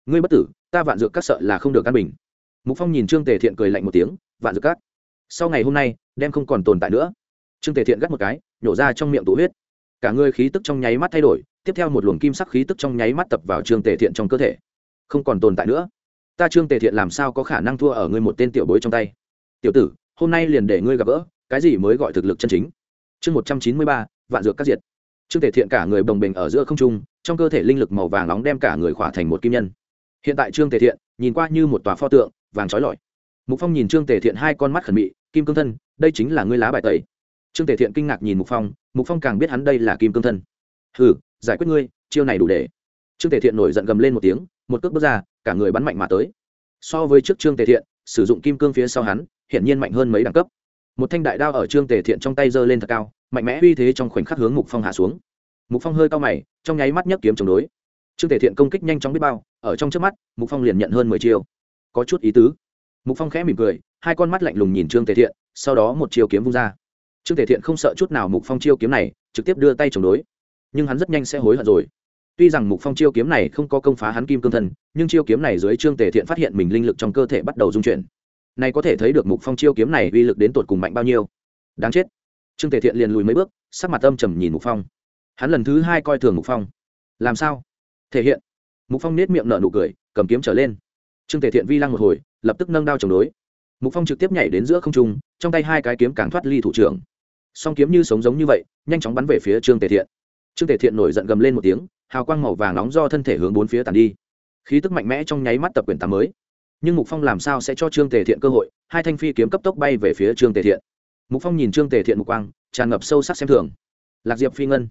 Ngươi bất tử, ta vạn dược các sợ là không được căn bình. Mục phong nhìn trương tề thiện cười lạnh một tiếng, vạn dược các, sau ngày hôm nay, đem không còn tồn tại nữa. Trương tề thiện gắt một cái, nhổ ra trong miệng tụ huyết. Cả người khí tức trong nháy mắt thay đổi, tiếp theo một luồng kim sắc khí tức trong nháy mắt tập vào trương tề thiện trong cơ thể. Không còn tồn tại nữa ta trương tề thiện làm sao có khả năng thua ở ngươi một tên tiểu bối trong tay? Tiểu tử, hôm nay liền để ngươi gặp gỡ, cái gì mới gọi thực lực chân chính? Chương một trăm chín mươi ba, vạn dược các diệt. Trương tề thiện cả người bồng bềnh ở giữa không trung, trong cơ thể linh lực màu vàng nóng đem cả người khỏa thành một kim nhân. Hiện tại trương tề thiện, nhìn qua như một tòa pho tượng, vàng trói lọi. Mục phong nhìn trương tề thiện hai con mắt khẩn mị, kim cương thân, đây chính là ngươi lá bài tẩy. Trương tề thiện kinh ngạc nhìn mục phong mục phong càng biết hắn đây là kim cương thân. Hừ, giải quyết ngươi, chiêu này đủ để. Trương tề thiện nổi giận gầm lên một tiếng một cước bước ra, cả người bắn mạnh mà tới. So với trước trương tề thiện, sử dụng kim cương phía sau hắn, hiển nhiên mạnh hơn mấy đẳng cấp. Một thanh đại đao ở trương tề thiện trong tay giơ lên thật cao, mạnh mẽ uy thế trong khoảnh khắc hướng mục phong hạ xuống. Mục phong hơi cao mày, trong nháy mắt nhấc kiếm chống đối. Trương tề thiện công kích nhanh chóng biết bao, ở trong trước mắt, mục phong liền nhận hơn mười chiêu. Có chút ý tứ. Mục phong khẽ mỉm cười, hai con mắt lạnh lùng nhìn trương tề thiện, sau đó một chiêu kiếm vung ra. Trương tề thiện không sợ chút nào mục phong chiêu kiếm này, trực tiếp đưa tay chống đối. Nhưng hắn rất nhanh sẽ hối hận rồi tuy rằng mục phong chiêu kiếm này không có công phá hắn kim cương thần, nhưng chiêu kiếm này dưới trương tề thiện phát hiện mình linh lực trong cơ thể bắt đầu dung chuyển. Này có thể thấy được mục phong chiêu kiếm này uy lực đến tột cùng mạnh bao nhiêu. Đáng chết. Trương tề thiện liền lùi mấy bước sắc mặt âm trầm nhìn mục phong. Hắn lần thứ hai coi thường mục phong. Làm sao? Thể hiện. Mục phong nết miệng nở nụ cười cầm kiếm trở lên. Trương tề thiện vi lăng một hồi lập tức nâng đao chống đối. Mục phong trực tiếp nhảy đến giữa không trung trong tay hai cái kiếm càng thoát ly thủ trưởng. Song kiếm như sống giống như vậy nhanh chóng bắn về phía trương tề thiện. Trương tề thiện nổi giận gầm lên một tiếng hào quang màu vàng nóng do thân thể hướng bốn phía tàn đi. Khí tức mạnh mẽ trong nháy mắt tập quyền tám mới. Nhưng mục phong làm sao sẽ cho trương tề thiện cơ hội? Hai thanh phi kiếm cấp tốc bay về phía trương tề thiện. Mục phong nhìn trương tề thiện mục quang, tràn ngập sâu sắc xem thường. Lạc diệp phi ngân.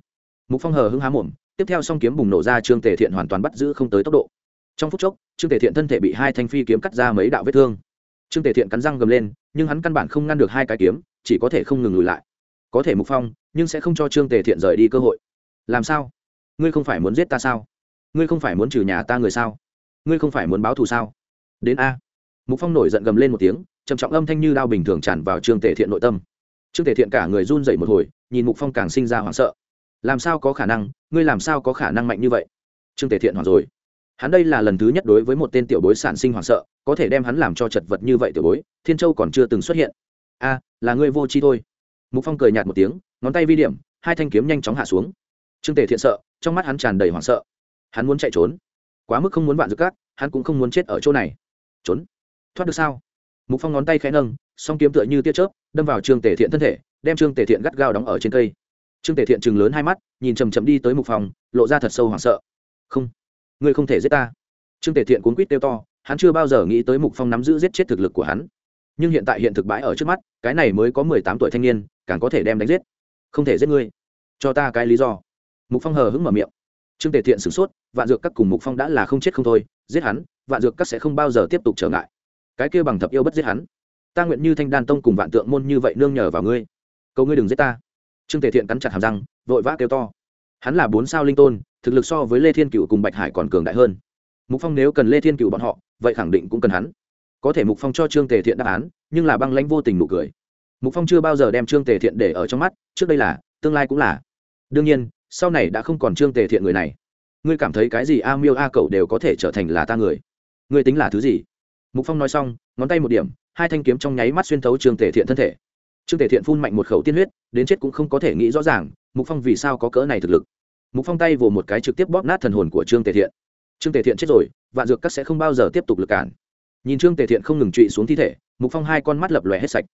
Mục phong hờ hưng há mồm, tiếp theo song kiếm bùng nổ ra, trương tề thiện hoàn toàn bắt giữ không tới tốc độ. Trong phút chốc, trương tề thiện thân thể bị hai thanh phi kiếm cắt ra mấy đạo vết thương. Trương tề thiện cắn răng gầm lên, nhưng hắn căn bản không ngăn được hai cái kiếm, chỉ có thể không ngừng lùi lại. Có thể mục phong, nhưng sẽ không cho trương tề thiện rời đi cơ hội. Làm sao? Ngươi không phải muốn giết ta sao? Ngươi không phải muốn trừ nhà ta người sao? Ngươi không phải muốn báo thù sao? Đến a. Mục phong nổi giận gầm lên một tiếng, trầm trọng âm thanh như đao bình thường tràn vào trương tề thiện nội tâm. Trương tề thiện cả người run dậy một hồi, nhìn mục phong càng sinh ra hoảng sợ. Làm sao có khả năng? Ngươi làm sao có khả năng mạnh như vậy? Trương tề thiện hoảng rồi. Hắn đây là lần thứ nhất đối với một tên tiểu bối sản sinh hoảng sợ, có thể đem hắn làm cho chật vật như vậy tiểu bối, thiên châu còn chưa từng xuất hiện. A, là ngươi vô tri thôi. Mục phong cười nhạt một tiếng, ngón tay vi điểm, hai thanh kiếm nhanh chóng hạ xuống trương tề thiện sợ, trong mắt hắn tràn đầy hoảng sợ. Hắn muốn chạy trốn, quá mức không muốn vạn dược cát hắn cũng không muốn chết ở chỗ này. Trốn? Thoát được sao? Mục phong ngón tay khẽ nâng, song kiếm tựa như tia chớp, đâm vào trương tề thiện thân thể, đem trương tề thiện gắt gao đóng ở trên cây. Trương tề thiện chừng lớn hai mắt, nhìn chầm chậm đi tới mục phong, lộ ra thật sâu hoảng sợ. Không, ngươi không thể giết ta. Trương tề thiện cuốn quýt tiêu to, hắn chưa bao giờ nghĩ tới mục phong nắm giữ giết chết thực lực của hắn. Nhưng hiện tại hiện thực bãi ở trước mắt, cái này mới có mười tám tuổi thanh niên, càng có thể đem đánh giết. Không thể giết ngươi. Cho ta cái lý do mục phong hờ hững mở miệng. Trương tề thiện sửng sốt, vạn dược các cùng mục phong đã là không chết không thôi, giết hắn, vạn dược các sẽ không bao giờ tiếp tục trở ngại. Cái kia bằng thập yêu bất giết hắn. Ta nguyện như thanh đan tông cùng vạn tượng môn như vậy nương nhờ vào ngươi. Cầu ngươi đừng giết ta. Trương tề thiện cắn chặt hàm răng, vội vã kêu to. Hắn là bốn sao linh tôn, thực lực so với lê thiên cựu cùng bạch hải còn cường đại hơn. Mục phong nếu cần lê thiên cựu bọn họ, vậy khẳng định cũng cần hắn. Có thể mục phong cho trương tề thiện đáp án, nhưng là băng lãnh vô tình nụ cười. Mục phong chưa bao giờ đem trương tề thiện để ở trong mắt, trước đây là, tương lai cũng là. Đương nhiên sau này đã không còn trương tề thiện người này. Ngươi cảm thấy cái gì, a miêu, a cậu đều có thể trở thành là ta người. Ngươi tính là thứ gì? Mục phong nói xong, ngón tay một điểm, hai thanh kiếm trong nháy mắt xuyên thấu trương tề thiện thân thể. Trương tề thiện phun mạnh một khẩu tiên huyết, đến chết cũng không có thể nghĩ rõ ràng, mục phong vì sao có cỡ này thực lực? Mục phong tay vồ một cái trực tiếp bóp nát thần hồn của trương tề thiện. Trương tề thiện chết rồi, vạn dược các sẽ không bao giờ tiếp tục lực cản. Nhìn trương tề thiện không ngừng trụy xuống thi thể, mục phong hai con mắt lập lòe hết sạch.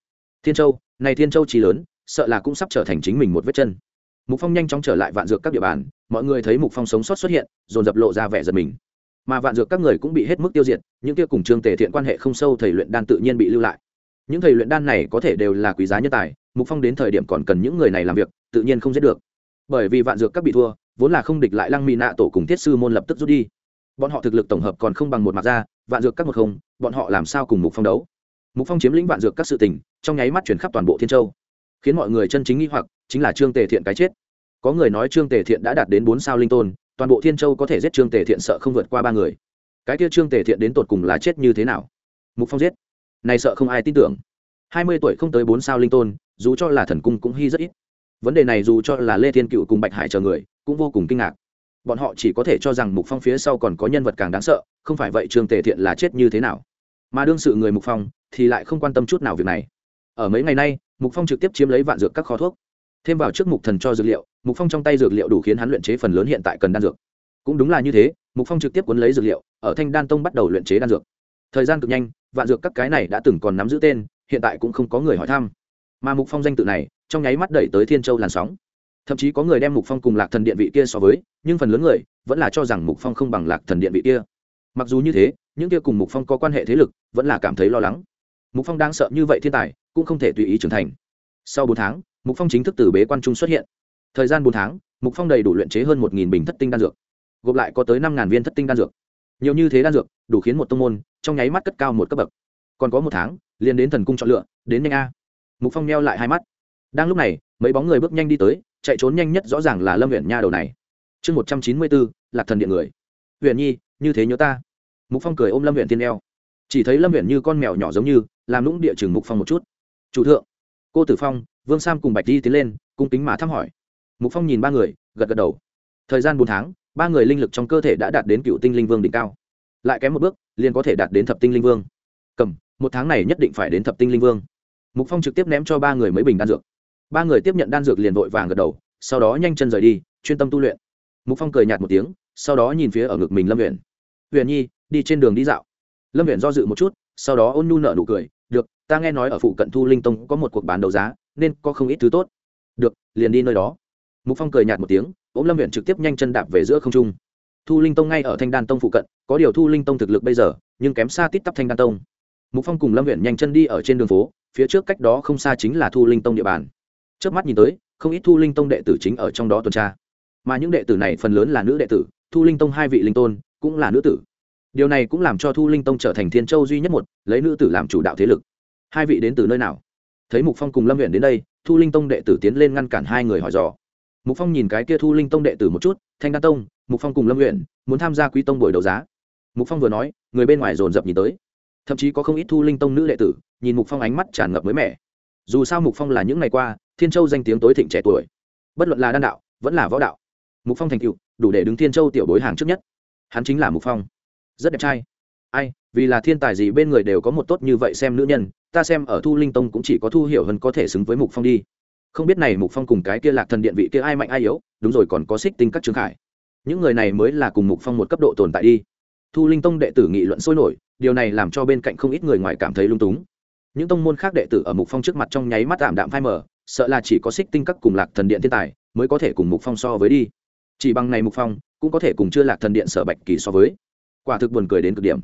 Thiên châu, này thiên châu trí lớn, sợ là cũng sắp trở thành chính mình một vết chân mục phong nhanh chóng trở lại vạn dược các địa bàn, mọi người thấy mục phong sống sót xuất hiện, dồn dập lộ ra vẻ giật mình. Mà vạn dược các người cũng bị hết mức tiêu diệt, những kia cùng trương tề thiện quan hệ không sâu thầy luyện đan tự nhiên bị lưu lại. Những thầy luyện đan này có thể đều là quý giá nhân tài, mục phong đến thời điểm còn cần những người này làm việc, tự nhiên không giết được. Bởi vì vạn dược các bị thua, vốn là không địch lại lăng mỹ nạ tổ cùng thiết sư môn lập tức rút đi. Bọn họ thực lực tổng hợp còn không bằng một mặt ra, vạn dược các một không, bọn họ làm sao cùng mục phong đấu? Mục phong chiếm lĩnh vạn dược các sự tình, trong nháy mắt chuyển khắp toàn bộ thiên châu, khiến mọi người chân chính nghi hoặc chính là trương tề thiện cái chết. Có người nói trương tề thiện đã đạt đến bốn sao linh tôn, toàn bộ thiên châu có thể giết trương tề thiện sợ không vượt qua ba người. Cái kia trương tề thiện đến tột cùng là chết như thế nào? Mục phong giết. Này sợ không ai tin tưởng. Hai mươi tuổi không tới bốn sao linh tôn, dù cho là thần cung cũng hy rất ít. Vấn đề này dù cho là lê thiên cựu cùng bạch hải chờ người, cũng vô cùng kinh ngạc. Bọn họ chỉ có thể cho rằng mục phong phía sau còn có nhân vật càng đáng sợ, không phải vậy trương tề thiện là chết như thế nào? Mà đương sự người mục phong thì lại không quan tâm chút nào việc này. Ở mấy ngày nay, mục phong trực tiếp chiếm lấy vạn dược các kho thuốc thêm vào trước mục thần cho dược liệu, mục phong trong tay dược liệu đủ khiến hắn luyện chế phần lớn hiện tại cần đan dược. Cũng đúng là như thế, mục phong trực tiếp cuốn lấy dược liệu, ở thanh đan tông bắt đầu luyện chế đan dược. Thời gian cực nhanh, vạn dược các cái này đã từng còn nắm giữ tên, hiện tại cũng không có người hỏi thăm. Mà mục phong danh tự này, trong nháy mắt đẩy tới thiên châu làn sóng. Thậm chí có người đem mục phong cùng lạc thần điện vị kia so với, nhưng phần lớn người vẫn là cho rằng mục phong không bằng lạc thần điện vị kia. Mặc dù như thế, những kia cùng mục phong có quan hệ thế lực vẫn là cảm thấy lo lắng. Mục phong đang sợ như vậy thiên tài cũng không thể tùy ý trưởng thành. Sau bốn tháng mục phong chính thức từ bế quan trung xuất hiện. Thời gian bốn tháng, mục phong đầy đủ luyện chế hơn một bình thất tinh đan dược, gộp lại có tới năm viên thất tinh đan dược. Nhiều như thế đan dược, đủ khiến một tông môn, trong nháy mắt cất cao một cấp bậc. Còn có một tháng, liền đến thần cung chọn lựa, đến nhanh a. Mục phong neo lại hai mắt. Đang lúc này, mấy bóng người bước nhanh đi tới, chạy trốn nhanh nhất rõ ràng là lâm huyện nha đầu này. Chương một trăm chín mươi bốn, lạc thần điện người. Huyện nhi, như thế nhớ ta. Mục phong cười ôm lâm huyện tiên eo. Chỉ thấy lâm huyện như con mèo nhỏ giống như, làm lũng địa trường mục phong một chút. Chủ thượng cô tử phong, vương sam cùng bạch di tiến lên, cung kính mà thăm hỏi. Mục phong nhìn ba người, gật gật đầu. Thời gian bốn tháng, ba người linh lực trong cơ thể đã đạt đến cựu tinh linh vương đỉnh cao. Lại kém một bước, liền có thể đạt đến thập tinh linh vương. Cầm, một tháng này nhất định phải đến thập tinh linh vương. Mục phong trực tiếp ném cho ba người mấy bình đan dược. Ba người tiếp nhận đan dược liền vội vàng gật đầu, sau đó nhanh chân rời đi, chuyên tâm tu luyện. Mục phong cười nhạt một tiếng, sau đó nhìn phía ở ngực mình lâm huyện huyện nhi, đi trên đường đi dạo. Lâm huyện do dự một chút, sau đó ôn nhu nợ nụ cười được, ta nghe nói ở phụ cận thu linh tông có một cuộc bán đấu giá, nên có không ít thứ tốt. Được, liền đi nơi đó. Mục phong cười nhạt một tiếng, ôm lâm huyện trực tiếp nhanh chân đạp về giữa không trung. Thu linh tông ngay ở thanh đan tông phụ cận, có điều thu linh tông thực lực bây giờ, nhưng kém xa tít tắp thanh đan tông. Mục phong cùng lâm huyện nhanh chân đi ở trên đường phố, phía trước cách đó không xa chính là thu linh tông địa bàn. Trước mắt nhìn tới, không ít thu linh tông đệ tử chính ở trong đó tuần tra. Mà những đệ tử này phần lớn là nữ đệ tử, thu linh tông hai vị linh tôn, cũng là nữ tử điều này cũng làm cho thu linh tông trở thành thiên châu duy nhất một, lấy nữ tử làm chủ đạo thế lực. Hai vị đến từ nơi nào? Thấy mục phong cùng lâm huyện đến đây, thu linh tông đệ tử tiến lên ngăn cản hai người hỏi dò. Mục phong nhìn cái kia thu linh tông đệ tử một chút, thanh đa tông, mục phong cùng lâm huyện muốn tham gia quý tông buổi đấu giá. Mục phong vừa nói, người bên ngoài dồn dập nhìn tới. Thậm chí có không ít thu linh tông nữ đệ tử, nhìn mục phong ánh mắt tràn ngập mới mẻ. Dù sao mục phong là những ngày qua, thiên châu danh tiếng tối thịnh trẻ tuổi. Bất luận là đan đạo, vẫn là võ đạo. Mục phong thành cựu đủ để đứng thiên châu tiểu bối hàng trước nhất. Hắn chính là mục phong rất đẹp trai. Ai, vì là thiên tài gì bên người đều có một tốt như vậy xem nữ nhân, ta xem ở thu linh tông cũng chỉ có thu hiểu hơn có thể xứng với mục phong đi. Không biết này mục phong cùng cái kia lạc thần điện vị kia ai mạnh ai yếu, đúng rồi còn có xích tinh các trương khải. Những người này mới là cùng mục phong một cấp độ tồn tại đi. Thu linh tông đệ tử nghị luận sôi nổi, điều này làm cho bên cạnh không ít người ngoài cảm thấy lung túng. Những tông môn khác đệ tử ở mục phong trước mặt trong nháy mắt tạm đạm phai mờ, sợ là chỉ có xích tinh các cùng lạc thần điện thiên tài mới có thể cùng mục phong so với đi. Chỉ bằng này mục phong, cũng có thể cùng chưa lạc thần điện sở bạch kỳ so với quả thực buồn cười đến cực điểm.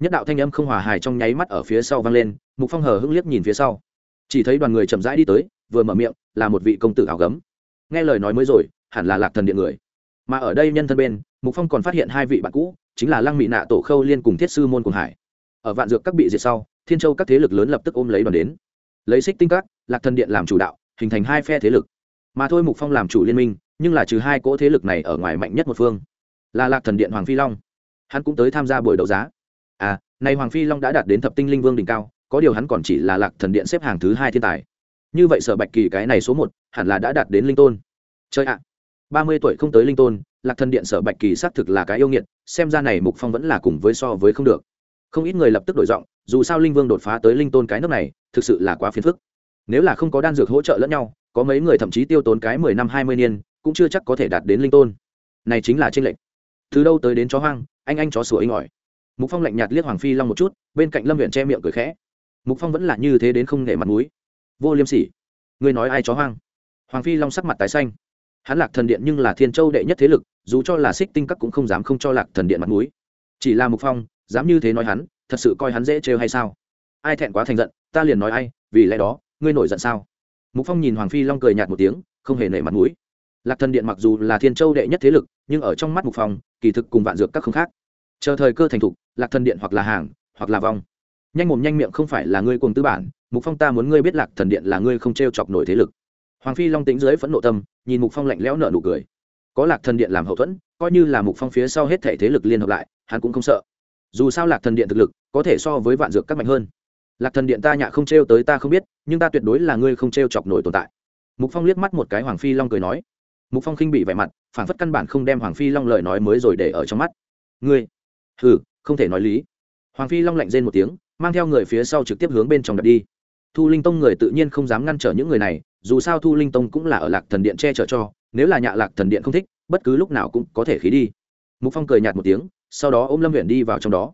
Nhất đạo thanh âm không hòa hài trong nháy mắt ở phía sau vang lên, mục phong hờ hững liếc nhìn phía sau. Chỉ thấy đoàn người chậm rãi đi tới, vừa mở miệng, là một vị công tử áo gấm. Nghe lời nói mới rồi, hẳn là lạc thần điện người. Mà ở đây nhân thân bên, mục phong còn phát hiện hai vị bạn cũ, chính là lăng mỹ nạ tổ khâu liên cùng thiết sư môn cùng hải. Ở vạn dược các bị diệt sau, thiên châu các thế lực lớn lập tức ôm lấy đoàn đến. Lấy xích tinh các, lạc thần điện làm chủ đạo, hình thành hai phe thế lực. Mà thôi mục phong làm chủ liên minh, nhưng là trừ hai cỗ thế lực này ở ngoài mạnh nhất một phương, là lạc thần điện hoàng phi long hắn cũng tới tham gia buổi đấu giá. À nay hoàng phi long đã đạt đến thập tinh linh vương đỉnh cao, có điều hắn còn chỉ là lạc thần điện xếp hàng thứ hai thiên tài. Như vậy sở bạch kỳ cái này số một, hẳn là đã đạt đến linh tôn. Chơi ạ. Ba mươi tuổi không tới linh tôn, lạc thần điện sở bạch kỳ xác thực là cái yêu nghiệt, xem ra này mục phong vẫn là cùng với so với không được. Không ít người lập tức đổi giọng, dù sao linh vương đột phá tới linh tôn cái nước này, thực sự là quá phiền phức. Nếu là không có đan dược hỗ trợ lẫn nhau, có mấy người thậm chí tiêu tốn cái mười năm hai mươi niên, cũng chưa chắc có thể đạt đến linh tôn. Này chính là tranh lệch từ đâu tới đến chó hoang, anh anh chó sủa inh ỏi. Mục phong lạnh nhạt liếc hoàng phi long một chút, bên cạnh lâm huyện che miệng cười khẽ. Mục phong vẫn là như thế đến không nể mặt mũi. Vô liêm sỉ. Ngươi nói ai chó hoang? Hoàng phi long sắc mặt tái xanh. Hắn lạc thần điện nhưng là thiên châu đệ nhất thế lực, dù cho là xích tinh các cũng không dám không cho lạc thần điện mặt mũi. Chỉ là mục phong, dám như thế nói hắn, thật sự coi hắn dễ trêu hay sao? Ai thẹn quá thành giận, ta liền nói ai, vì lẽ đó, ngươi nổi giận sao? Mục phong nhìn hoàng phi long cười nhạt một tiếng, không hề nể mặt mũi lạc thần điện mặc dù là thiên châu đệ nhất thế lực, nhưng ở trong mắt mục phong, kỳ thực cùng vạn dược các không khác. Chờ thời cơ thành thục, lạc thần điện hoặc là hàng, hoặc là vong. Nhanh mồm nhanh miệng không phải là ngươi cùng tư bản, mục phong ta muốn ngươi biết lạc thần điện là ngươi không t r e o chọc nổi thế lực. Hoàng phi long tính dưới phẫn nộ tâm, nhìn mục phong lạnh lẽo nở nụ cười. Có lạc thần điện làm hậu thuẫn, coi như là mục phong phía sau hết thể thế lực liên hợp lại, hắn cũng không sợ. Dù sao lạc thần điện thực lực, có thể so với vạn dược các mạnh hơn. Lạc thần điện ta nhạ không t r e o tới ta không biết, nhưng ta tuyệt đối là ngươi không t r e o chọc nổi tồn tại. Mục phong liếc mắt một cái hoàng phi long cười nói mục phong khinh bị vẻ mặt phản phất căn bản không đem hoàng phi long lời nói mới rồi để ở trong mắt. Ngươi? Ừ không thể nói lý. Hoàng phi long lạnh rên một tiếng, mang theo người phía sau trực tiếp hướng bên trong đặt đi. Thu linh tông người tự nhiên không dám ngăn trở những người này, dù sao thu linh tông cũng là ở lạc thần điện che chở cho, nếu là nhạ lạc thần điện không thích, bất cứ lúc nào cũng có thể khí đi. Mục phong cười nhạt một tiếng, sau đó ôm lâm huyện đi vào trong đó.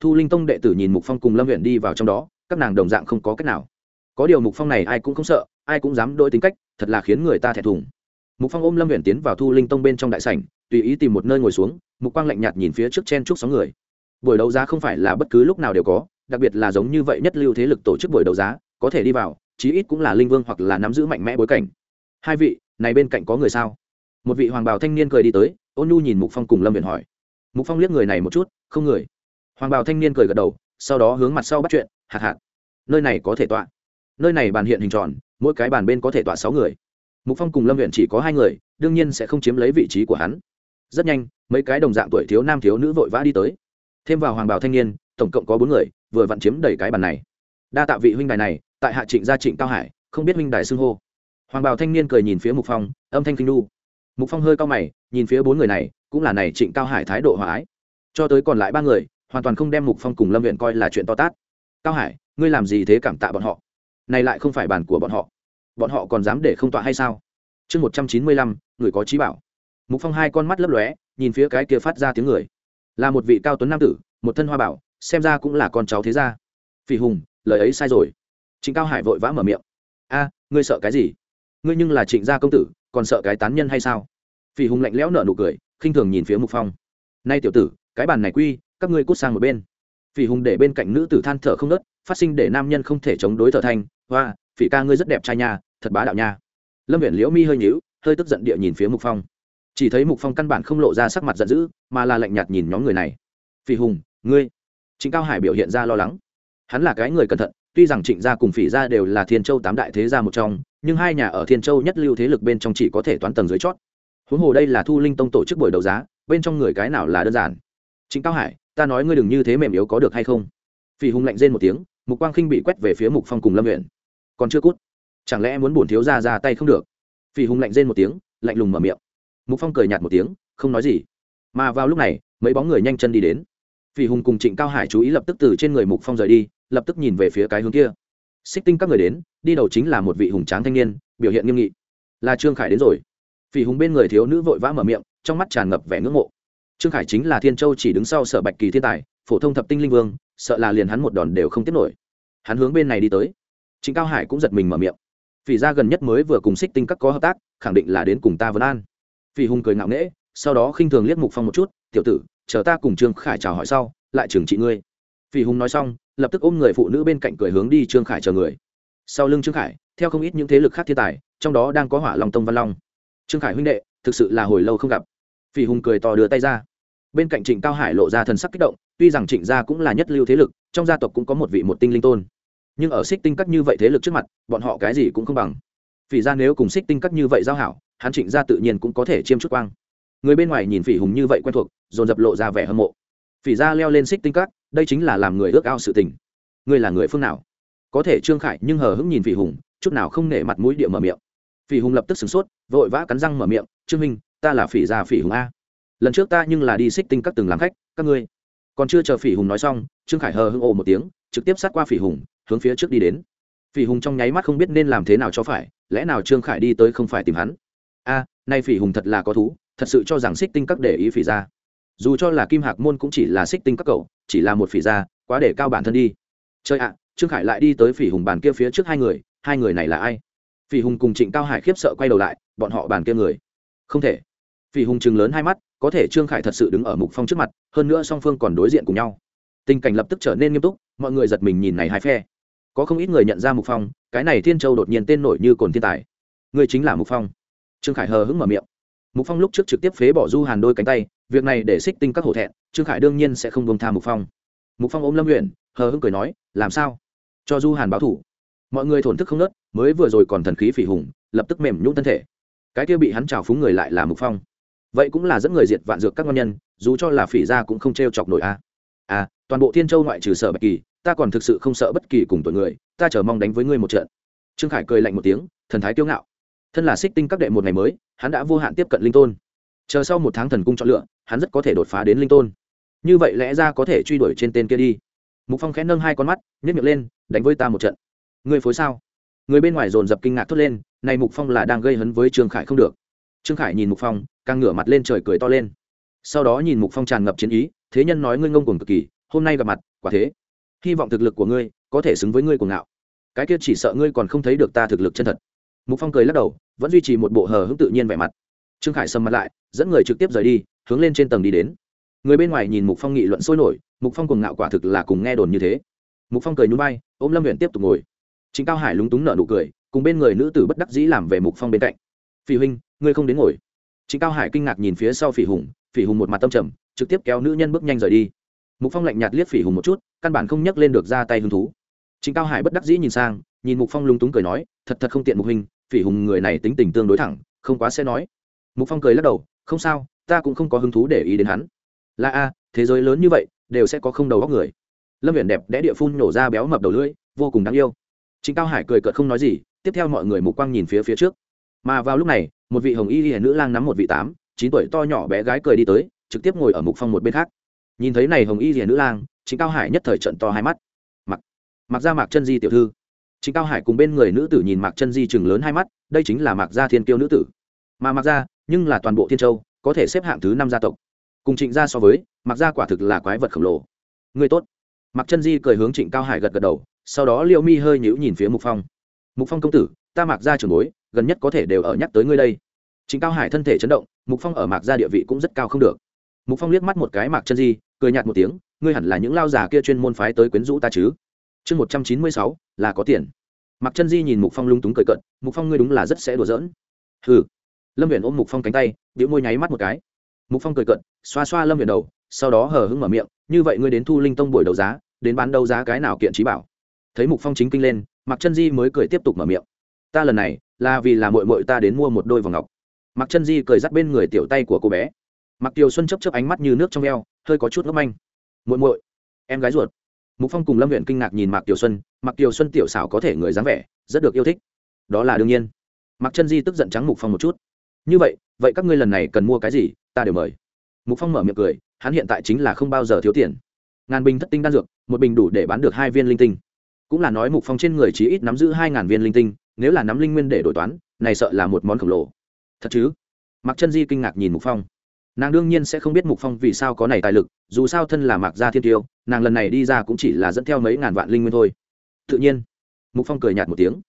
Thu linh tông đệ tử nhìn mục phong cùng lâm huyện đi vào trong đó, các nàng đồng dạng không có cách nào. Có điều mục phong này ai cũng không sợ, ai cũng dám đổi tính cách, thật là khiến người ta thẹn thùng mục phong ôm lâm huyện tiến vào thu linh tông bên trong đại sảnh, tùy ý tìm một nơi ngồi xuống, mục quang lạnh nhạt nhìn phía trước chen chúc sáu người. Buổi đấu giá không phải là bất cứ lúc nào đều có, đặc biệt là giống như vậy nhất lưu thế lực tổ chức buổi đấu giá, có thể đi vào, chí ít cũng là linh vương hoặc là nắm giữ mạnh mẽ bối cảnh. Hai vị, này bên cạnh có người sao? Một vị hoàng bào thanh niên cười đi tới, ôn nhu nhìn mục phong cùng lâm viện hỏi. Mục phong liếc người này một chút, không người. Hoàng bào thanh niên cười gật đầu, sau đó hướng mặt sau bắt chuyện, hạt hạt. Nơi này có thể tọa. Nơi này bàn hiện hình tròn, mỗi cái bàn bên có thể tọa sáu người mục phong cùng lâm viện chỉ có hai người đương nhiên sẽ không chiếm lấy vị trí của hắn rất nhanh mấy cái đồng dạng tuổi thiếu nam thiếu nữ vội vã đi tới thêm vào hoàng bào thanh niên tổng cộng có bốn người vừa vặn chiếm đầy cái bàn này đa tạ vị huynh đài này tại hạ trịnh gia trịnh cao hải không biết huynh đài xưng hô hoàng bào thanh niên cười nhìn phía mục phong âm thanh kinh đu mục phong hơi cao mày nhìn phía bốn người này cũng là này trịnh cao hải thái độ hòa ái cho tới còn lại ba người hoàn toàn không đem mục phong cùng lâm viện coi là chuyện to tát cao hải ngươi làm gì thế cảm tạ bọn họ này lại không phải bàn của bọn họ bọn họ còn dám để không tọa hay sao? Chương một trăm chín mươi lăm, người có trí bảo. Mục phong hai con mắt lấp lóe, nhìn phía cái kia phát ra tiếng người. Là một vị cao tuấn nam tử, một thân hoa bảo, xem ra cũng là con cháu thế gia. Phỉ hùng, lời ấy sai rồi. Trịnh cao hải vội vã mở miệng. A, ngươi sợ cái gì? Ngươi nhưng là trịnh gia công tử, còn sợ cái tán nhân hay sao? Phỉ hùng lạnh lẽo nở nụ cười, khinh thường nhìn phía mục phong. Nay tiểu tử, cái bàn này quy, các ngươi cút sang một bên. Phỉ hùng để bên cạnh nữ tử than thở không nớt phát sinh để nam nhân không thể chống đối thở thanh hoa phỉ ca ngươi rất đẹp trai nha, thật bá đạo nha. Lâm viện liễu mi hơi nhíu, hơi tức giận địa nhìn phía mục phong. Chỉ thấy mục phong căn bản không lộ ra sắc mặt giận dữ, mà là lạnh nhạt nhìn nhóm người này. Phỉ hùng, ngươi? Trịnh cao hải biểu hiện ra lo lắng. Hắn là cái người cẩn thận, tuy rằng trịnh gia cùng phỉ gia đều là thiên châu tám đại thế gia một trong, nhưng hai nhà ở thiên châu nhất lưu thế lực bên trong chỉ có thể toán tầng dưới chót. Huống hồ đây là thu linh tông tổ chức buổi đấu giá, bên trong người cái nào là đơn giản? Trịnh cao hải, ta nói ngươi đừng như thế mềm yếu có được hay không? Phỉ hùng lạnh rên một tiếng, mục quang khinh bị quét về phía mục phong cùng lâm nguyện còn chưa cút. Chẳng lẽ muốn bổn thiếu ra ra tay không được? Phỉ hùng lạnh rên một tiếng, lạnh lùng mở miệng. Mục phong cười nhạt một tiếng, không nói gì. Mà vào lúc này, mấy bóng người nhanh chân đi đến. Phỉ hùng cùng trịnh cao hải chú ý lập tức từ trên người mục phong rời đi, lập tức nhìn về phía cái hướng kia. Xích tinh các người đến, đi đầu chính là một vị hùng tráng thanh niên, biểu hiện nghiêm nghị. Là trương khải đến rồi. Phỉ hùng bên người thiếu nữ vội vã mở miệng, trong mắt tràn ngập vẻ ngưỡng mộ. Trương khải chính là thiên châu chỉ đứng sau sở bạch kỳ thiên tài, phổ thông thập tinh linh vương, sợ là liền hắn một đòn đều không tiếp nổi. Hắn hướng bên này đi tới trịnh cao hải cũng giật mình mở miệng. Phỉ ra gần nhất mới vừa cùng xích tinh các có hợp tác, khẳng định là đến cùng ta vấn an. Phỉ hùng cười ngạo nghễ, sau đó khinh thường liếc mục phong một chút, tiểu tử, chờ ta cùng trương khải chào hỏi sau, lại trừng trị ngươi. Phỉ hùng nói xong, lập tức ôm người phụ nữ bên cạnh cười hướng đi trương khải chờ người. Sau lưng trương khải, theo không ít những thế lực khác thiên tài, trong đó đang có hỏa long tông văn long. Trương khải huynh đệ, thực sự là hồi lâu không gặp. Phỉ hùng cười to đưa tay ra. Bên cạnh trịnh cao hải lộ ra thần sắc kích động, tuy rằng trịnh gia cũng là nhất lưu thế lực, trong gia tộc cũng có một vị một tinh linh tôn nhưng ở xích tinh các như vậy thế lực trước mặt, bọn họ cái gì cũng không bằng. Phỉ ra nếu cùng xích tinh các như vậy giao hảo, hắn trịnh gia tự nhiên cũng có thể chiêm chút quang. Người bên ngoài nhìn phỉ hùng như vậy quen thuộc, dồn dập lộ ra vẻ hâm mộ. Phỉ ra leo lên xích tinh các, đây chính là làm người ước ao sự tình. Ngươi là người phương nào? Có thể trương khải nhưng hờ hững nhìn phỉ hùng, chút nào không nể mặt mũi địa mở miệng. Phỉ hùng lập tức sửng sốt, vội vã cắn răng mở miệng, trương minh ta là phỉ gia phỉ hùng a. Lần trước ta nhưng là đi xích tinh các từng làm khách, các ngươi. Còn chưa chờ phỉ hùng nói xong, trương khải hờ hững ồ một tiếng, trực tiếp sát qua phỉ hùng hướng phía trước đi đến. Phỉ hùng trong nháy mắt không biết nên làm thế nào cho phải, lẽ nào trương khải đi tới không phải tìm hắn? A, nay phỉ hùng thật là có thú, thật sự cho rằng xích tinh các để ý phỉ ra dù cho là kim hạc môn cũng chỉ là xích tinh các cậu, chỉ là một phỉ ra quá để cao bản thân đi. Chơi ạ, trương khải lại đi tới phỉ hùng bàn kia phía trước hai người hai người này là ai? Phỉ hùng cùng trịnh cao hải khiếp sợ quay đầu lại, bọn họ bàn kia người. Không thể. Phỉ hùng chừng lớn hai mắt, có thể trương khải thật sự đứng ở mục phong trước mặt, hơn nữa song phương còn đối diện cùng nhau. Tình cảnh lập tức trở nên nghiêm túc, mọi người giật mình nhìn này hai phe có không ít người nhận ra mục phong, cái này thiên châu đột nhiên tên nổi như cồn thiên tài. Người chính là mục phong. Trương khải hờ hững mở miệng. Mục phong lúc trước trực tiếp phế bỏ du hàn đôi cánh tay, việc này để xích tinh các hổ thẹn, trương khải đương nhiên sẽ không bông tha mục phong. Mục phong ôm lâm huyện hờ hững cười nói, làm sao? Cho du hàn báo thủ mọi người thổn thức không nớt, mới vừa rồi còn thần khí phỉ hùng, lập tức mềm nhũng thân thể. Cái kia bị hắn trào phúng người lại là mục phong. Vậy cũng là dẫn người diệt vạn dược các ngon nhân, dù cho là phỉ ra cũng không t r e o chọc nổi a. À toàn bộ thiên châu ngoại trừ sở bạch kỳ ta còn thực sự không sợ bất kỳ cùng tuổi người, ta chờ mong đánh với ngươi một trận. Trương khải cười lạnh một tiếng, thần thái kiêu ngạo. Thân là xích tinh các đệ một ngày mới, hắn đã vô hạn tiếp cận linh tôn. Chờ sau một tháng thần cung chọn lựa, hắn rất có thể đột phá đến linh tôn. Như vậy lẽ ra có thể truy đuổi trên tên kia đi. Mục phong khẽ nâng hai con mắt nhét miệng lên, đánh với ta một trận. Ngươi phối sao? Người bên ngoài dồn dập kinh ngạc thốt lên, này mục phong là đang gây hấn với trương khải không được. Trương khải nhìn mục phong, càng ngửa mặt lên trời cười to lên. Sau đó nhìn mục phong tràn ngập chiến ý, thế nhân nói ngươi ngông cuồng cực kỳ, hôm nay gặp mặt, quả thế hy vọng thực lực của ngươi có thể xứng với ngươi cuồng ngạo. Cái kia chỉ sợ ngươi còn không thấy được ta thực lực chân thật. Mục phong cười lắc đầu, vẫn duy trì một bộ hờ hững tự nhiên vẻ mặt. Trương khải sầm mặt lại, dẫn người trực tiếp rời đi, hướng lên trên tầng đi đến. Người bên ngoài nhìn mục phong nghị luận sôi nổi, mục phong cùng ngạo quả thực là cùng nghe đồn như thế. Mục phong cười nhún bay ôm lâm huyện tiếp tục ngồi. Chính cao hải lúng túng nở nụ cười, cùng bên người nữ tử bất đắc dĩ làm về mục phong bên cạnh. Phỉ huynh, ngươi không đến ngồi. Chính cao hải kinh ngạc nhìn phía sau phỉ hùng phỉ hùng một mặt tâm trầm, trực tiếp kéo nữ nhân bước nhanh rời đi mục phong lạnh nhạt liếc phỉ hùng một chút căn bản không nhắc lên được ra tay hứng thú. Chính cao hải bất đắc dĩ nhìn sang nhìn mục phong lúng túng cười nói thật thật không tiện mục hình, phỉ hùng người này tính tình tương đối thẳng không quá sẽ nói. Mục phong cười lắc đầu không sao ta cũng không có hứng thú để ý đến hắn. Là a thế giới lớn như vậy đều sẽ có không đầu góc người. Lâm viện đẹp đẽ địa phun nổ ra béo mập đầu lưỡi vô cùng đáng yêu. Chính cao hải cười cợt không nói gì tiếp theo mọi người mục quang nhìn phía phía trước. Mà vào lúc này một vị hồng y hiền nữ lang nắm một vị tám chín tuổi to nhỏ bé gái cười đi tới trực tiếp ngồi ở mục phong một bên khác nhìn thấy này hồng y rìa nữ lang chính cao hải nhất thời trận to hai mắt. Mặc mặc ra mạc chân di tiểu thư. Chính cao hải cùng bên người nữ tử nhìn mạc chân di chừng lớn hai mắt, đây chính là mạc gia thiên kiêu nữ tử. Mà mạc gia, nhưng là toàn bộ thiên châu, có thể xếp hạng thứ năm gia tộc. Cùng trịnh gia so với, mạc gia quả thực là quái vật khổng lồ. Người tốt. Mạc chân di cười hướng trịnh cao hải gật gật đầu, sau đó liệu mi hơi nhíu nhìn phía mục phong. Mục phong công tử, ta mạc gia trưởng bối, gần nhất có thể đều ở nhắc tới ngươi đây. Trịnh cao hải thân thể chấn động, mục phong ở mạc gia địa vị cũng rất cao không được. Mục phong liếc mắt một cái mạc chân di cười nhạt một tiếng, ngươi hẳn là những lao già kia chuyên môn phái tới quyến rũ ta chứ? Chương một trăm chín mươi sáu, là có tiền. Mạc chân di nhìn mục phong lung túng cười cận mục phong ngươi đúng là rất sẽ đùa giỡn. Hừ. Lâm viện ôm mục phong cánh tay điệu môi nháy mắt một cái. Mục phong cười cận xoa xoa lâm viện đầu, sau đó hờ hững mở miệng, như vậy ngươi đến thu linh tông buổi đấu giá, đến bán đấu giá cái nào kiện trí bảo? Thấy mục phong chính kinh lên, mạc chân di mới cười tiếp tục mở miệng. Ta lần này, là vì là mội mội ta đến mua một đôi vòng ngọc. Mạc chân di cười dắt bên người tiểu tay của cô bé mạc kiều xuân chấp chấp ánh mắt như nước trong eo, hơi có chút ngốc manh. Muội muội, em gái ruột. Mục phong cùng lâm huyện kinh ngạc nhìn mạc kiều xuân. Mạc kiều xuân tiểu xảo có thể người dáng vẻ, rất được yêu thích. Đó là đương nhiên. Mạc chân di tức giận trắng mục phong một chút. Như vậy vậy các ngươi lần này cần mua cái gì, ta đều mời. Mục phong mở miệng cười, hắn hiện tại chính là không bao giờ thiếu tiền. Ngàn bình thất tinh đan dược, một bình đủ để bán được hai viên linh tinh. Cũng là nói mục phong trên người chỉ ít nắm giữ hai ngàn viên linh tinh, nếu là nắm linh nguyên để đổi toán, này sợ là một món khổng lồ. Thật chứ? Mạc chân di kinh ngạc nhìn mục phong nàng đương nhiên sẽ không biết mục phong vì sao có này tài lực, dù sao thân là mạc gia thiên tiêu, nàng lần này đi ra cũng chỉ là dẫn theo mấy ngàn vạn linh nguyên thôi. Tự nhiên, mục phong cười nhạt một tiếng.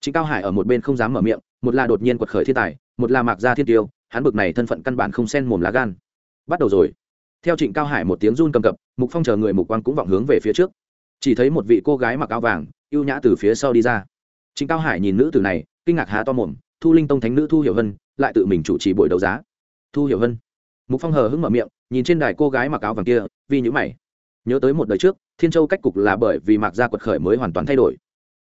Chính cao hải ở một bên không dám mở miệng, một là đột nhiên quật khởi thiên tài, một là mạc gia thiên tiêu, hắn bực này thân phận căn bản không xen mồm lá gan. Bắt đầu rồi. Theo trịnh cao hải một tiếng run cầm cập, mục phong chờ người mục quang cũng vọng hướng về phía trước. Chỉ thấy một vị cô gái mặc áo vàng, ưu nhã từ phía sau đi ra. Trịnh cao hải nhìn nữ tử này, kinh ngạc há to mồm, thu linh tông thánh nữ thu hiểu hân, lại tự mình chủ trì buổi đấu giá. Thu hiểu hân mục phong hờ hững mở miệng, nhìn trên đài cô gái mặc áo vàng kia vì nhữ mày. Nhớ tới một đời trước, thiên châu cách cục là bởi vì mạc gia quật khởi mới hoàn toàn thay đổi.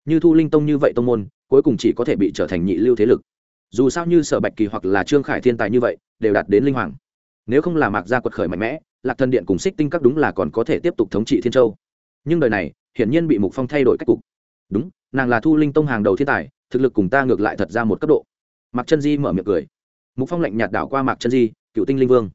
Như thu linh tông như vậy tông môn, cuối cùng chỉ có thể bị trở thành nhị lưu thế lực. Dù sao như sở bạch kỳ hoặc là trương khải thiên tài như vậy, đều đạt đến linh hoàng. Nếu không là mạc gia quật khởi mạnh mẽ, lạc thần điện cùng xích tinh các đúng là còn có thể tiếp tục thống trị thiên châu. Nhưng đời này, hiển nhiên bị mục phong thay đổi cách cục. Đúng, nàng là thu linh tông hàng đầu thiên tài, thực lực cùng ta ngược lại thật ra một cấp độ. Mạc chân di mở miệng cười. Mục phong lạnh nhạt đảo qua mạc chân di, cựu tinh linh vương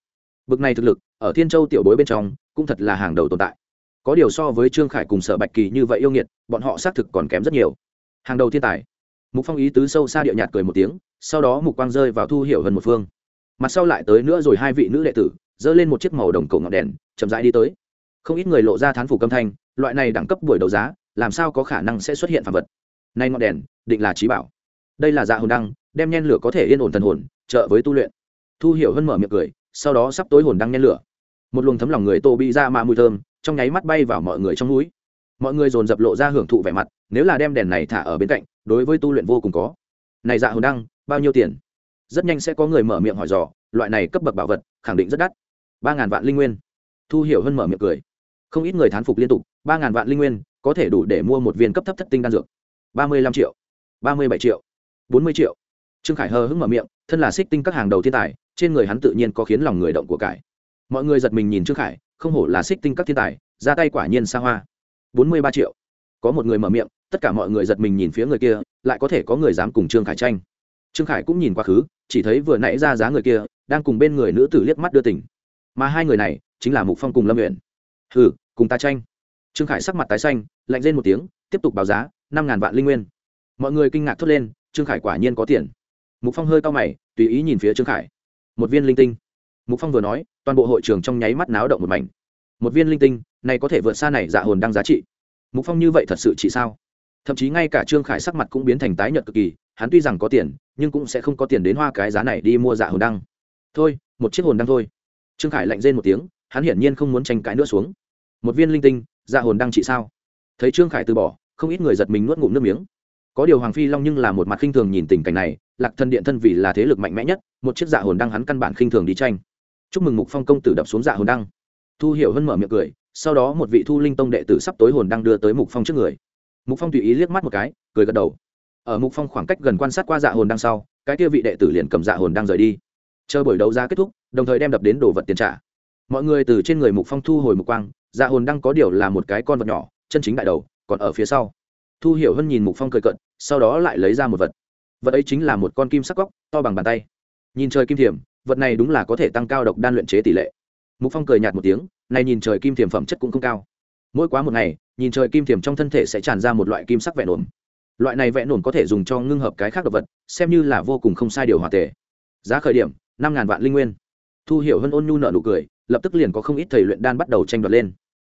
bực này thực lực, ở thiên châu tiểu bối bên trong, cũng thật là hàng đầu tồn tại. Có điều so với trương khải cùng sở bạch kỳ như vậy yêu nghiệt, bọn họ xác thực còn kém rất nhiều. Hàng đầu thiên tài. Mục phong ý tứ sâu xa địa nhạt cười một tiếng, sau đó mục quang rơi vào thu hiểu hơn một phương. Mặt sau lại tới nữa rồi hai vị nữ đệ tử, giơ lên một chiếc màu đồng cổ ngọn đèn, chậm rãi đi tới. Không ít người lộ ra thán phủ âm thanh, loại này đẳng cấp buổi đấu giá, làm sao có khả năng sẽ xuất hiện phản vật? Nay ngọn đèn, định là trí bảo. Đây là dạ hồn đăng, đem nhen lửa có thể yên ổn thần hồn, trợ với tu luyện. Thu hiểu hơn mở miệng cười sau đó sắp tối hồn đăng nhen lửa. Một luồng thấm lòng người tô bị ra mà mùi thơm, trong nháy mắt bay vào mọi người trong núi. Mọi người dồn dập lộ ra hưởng thụ vẻ mặt, nếu là đem đèn này thả ở bên cạnh, đối với tu luyện vô cùng có. Này dạ hồn đăng, bao nhiêu tiền? Rất nhanh sẽ có người mở miệng hỏi dò, loại này cấp bậc bảo vật, khẳng định rất đắt. Ba ngàn vạn linh nguyên. Thu hiểu hơn mở miệng cười. Không ít người thán phục liên tục, ba ngàn vạn linh nguyên, có thể đủ để mua một viên cấp thấp thất tinh đan dược. Ba mươi lăm triệu, ba mươi bảy triệu, bốn mươi triệu trương khải hờ hững mở miệng, thân là xích tinh các hàng đầu thiên tài, trên người hắn tự nhiên có khiến lòng người động của cải. Mọi người giật mình nhìn trương khải, không hổ là xích tinh các thiên tài, ra tay quả nhiên xa hoa. Bốn mươi ba triệu. Có một người mở miệng, tất cả mọi người giật mình nhìn phía người kia, lại có thể có người dám cùng trương khải tranh. Trương khải cũng nhìn quá khứ, chỉ thấy vừa nãy ra giá người kia, đang cùng bên người nữ tử liếc mắt đưa tỉnh mà hai người này, chính là mục phong cùng lâm nguyện hừ, cùng ta tranh. Trương khải sắc mặt tái xanh, lạnh lên một tiếng, tiếp tục báo giá, năm ngàn vạn linh nguyên. Mọi người kinh ngạc thốt lên, trương khải quả nhiên có tiền mục phong hơi cao mày, tùy ý nhìn phía trương khải. Một viên linh tinh. Mục phong vừa nói, toàn bộ hội trường trong nháy mắt náo động một mảnh. Một viên linh tinh, này có thể vượt xa này dạ hồn đang giá trị. Mục phong như vậy thật sự chỉ sao? Thậm chí ngay cả trương khải sắc mặt cũng biến thành tái nhợt cực kỳ, hắn tuy rằng có tiền, nhưng cũng sẽ không có tiền đến hoa cái giá này đi mua dạ hồn đăng. Thôi, một chiếc hồn đăng thôi. Trương khải lạnh rên một tiếng, hắn hiển nhiên không muốn tranh cãi nữa xuống. Một viên linh tinh dạ hồn đăng trị sao? Thấy trương khải từ bỏ, không ít người giật mình nuốt ngụm nước miếng có điều hoàng phi long nhưng là một mặt khinh thường nhìn tình cảnh này, lạc thân điện thân vì là thế lực mạnh mẽ nhất, một chiếc dạ hồn đăng hắn căn bản khinh thường đi tranh. Chúc mừng mục phong công tử đập xuống dạ hồn đăng. Thu hiểu hơn mở miệng cười, sau đó một vị thu linh tông đệ tử sắp tối hồn đăng đưa tới mục phong trước người. Mục phong tùy ý liếc mắt một cái, cười gật đầu. Ở mục phong khoảng cách gần quan sát qua dạ hồn đăng sau, cái kia vị đệ tử liền cầm dạ hồn đăng rời đi. Chờ buổi đấu giá kết thúc, đồng thời đem đập đến đồ vật tiền trả. Mọi người từ trên người mục phong thu hồi mục quang dạ hồn đăng có điều là một cái con vật nhỏ, chân chính đại đầu, còn ở phía sau thu hiểu hơn nhìn mục phong cười cận sau đó lại lấy ra một vật. Vật ấy chính là một con kim sắc góc, to bằng bàn tay. Nhìn trời kim thiểm, vật này đúng là có thể tăng cao độc đan luyện chế tỷ lệ. Mục phong cười nhạt một tiếng, này nhìn trời kim thiểm phẩm chất cũng không cao. Mỗi quá một ngày, nhìn trời kim thiểm trong thân thể sẽ tràn ra một loại kim sắc vẹn ổn loại này vẹn ổn có thể dùng cho ngưng hợp cái khác đ ộ vật, xem như là vô cùng không sai điều hòa tề. Giá khởi điểm, năm ngàn vạn linh nguyên. Thu hiểu hơn ôn nhu nợ nụ cười, lập tức liền có không ít thầy luyện đan bắt đầu tranh đoạt lên.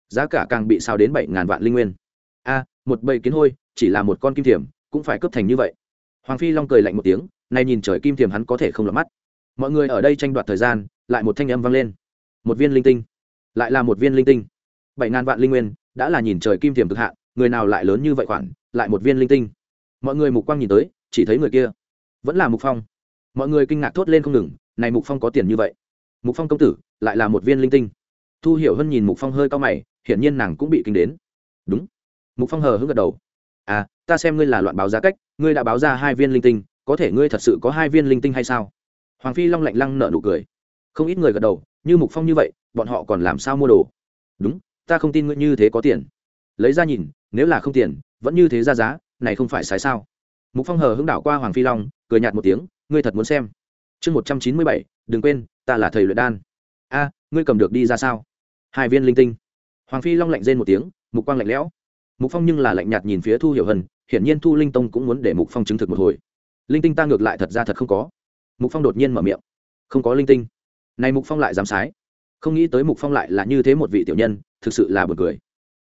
Giá cả càng bị sao đến bảy ngàn vạn linh nguyên. A một bầy kiến hôi, chỉ là một con kim thiểm, cũng phải cướp thành như vậy. Hoàng phi long cười lạnh một tiếng nay nhìn trời kim thiểm hắn có thể không lọt mắt. Mọi người ở đây tranh đoạt thời gian, lại một thanh âm vang lên. Một viên linh tinh. Lại là một viên linh tinh. Bảy ngàn vạn linh nguyên, đã là nhìn trời kim thiểm cực hạn, người nào lại lớn như vậy khoản, lại một viên linh tinh. Mọi người mục quang nhìn tới, chỉ thấy người kia. Vẫn là mục phong. Mọi người kinh ngạc thốt lên không ngừng, này mục phong có tiền như vậy. Mục phong công tử, lại là một viên linh tinh. Thu hiểu hơn nhìn mục phong hơi cao mày, hiển nhiên nàng cũng bị kinh đến. Đúng mục phong hờ hững gật đầu. À ta xem ngươi là loạn báo giá cách, ngươi đã báo ra hai viên linh tinh, có thể ngươi thật sự có hai viên linh tinh hay sao? Hoàng phi long lạnh lăng nợ nụ cười. Không ít người gật đầu, như mục phong như vậy, bọn họ còn làm sao mua đồ? Đúng, ta không tin ngươi như thế có tiền. Lấy ra nhìn, nếu là không tiền, vẫn như thế ra giá, này không phải sai sao? Mục phong hờ hững đảo qua hoàng phi long, cười nhạt một tiếng, ngươi thật muốn xem. Chương một trăm chín mươi bảy, đừng quên, ta là thầy luyện đan. A, ngươi cầm được đi ra sao? Hai viên linh tinh. Hoàng phi long lạnh rên một tiếng, mục quang lạnh lẽo mục phong nhưng là lạnh nhạt nhìn phía thu hiểu hân, hiển nhiên thu linh tông cũng muốn để mục phong chứng thực một hồi. Linh tinh ta ngược lại thật ra thật không có. Mục phong đột nhiên mở miệng. Không có linh tinh. Này mục phong lại dám sái. Không nghĩ tới mục phong lại là như thế một vị tiểu nhân, thực sự là b u ồ n cười.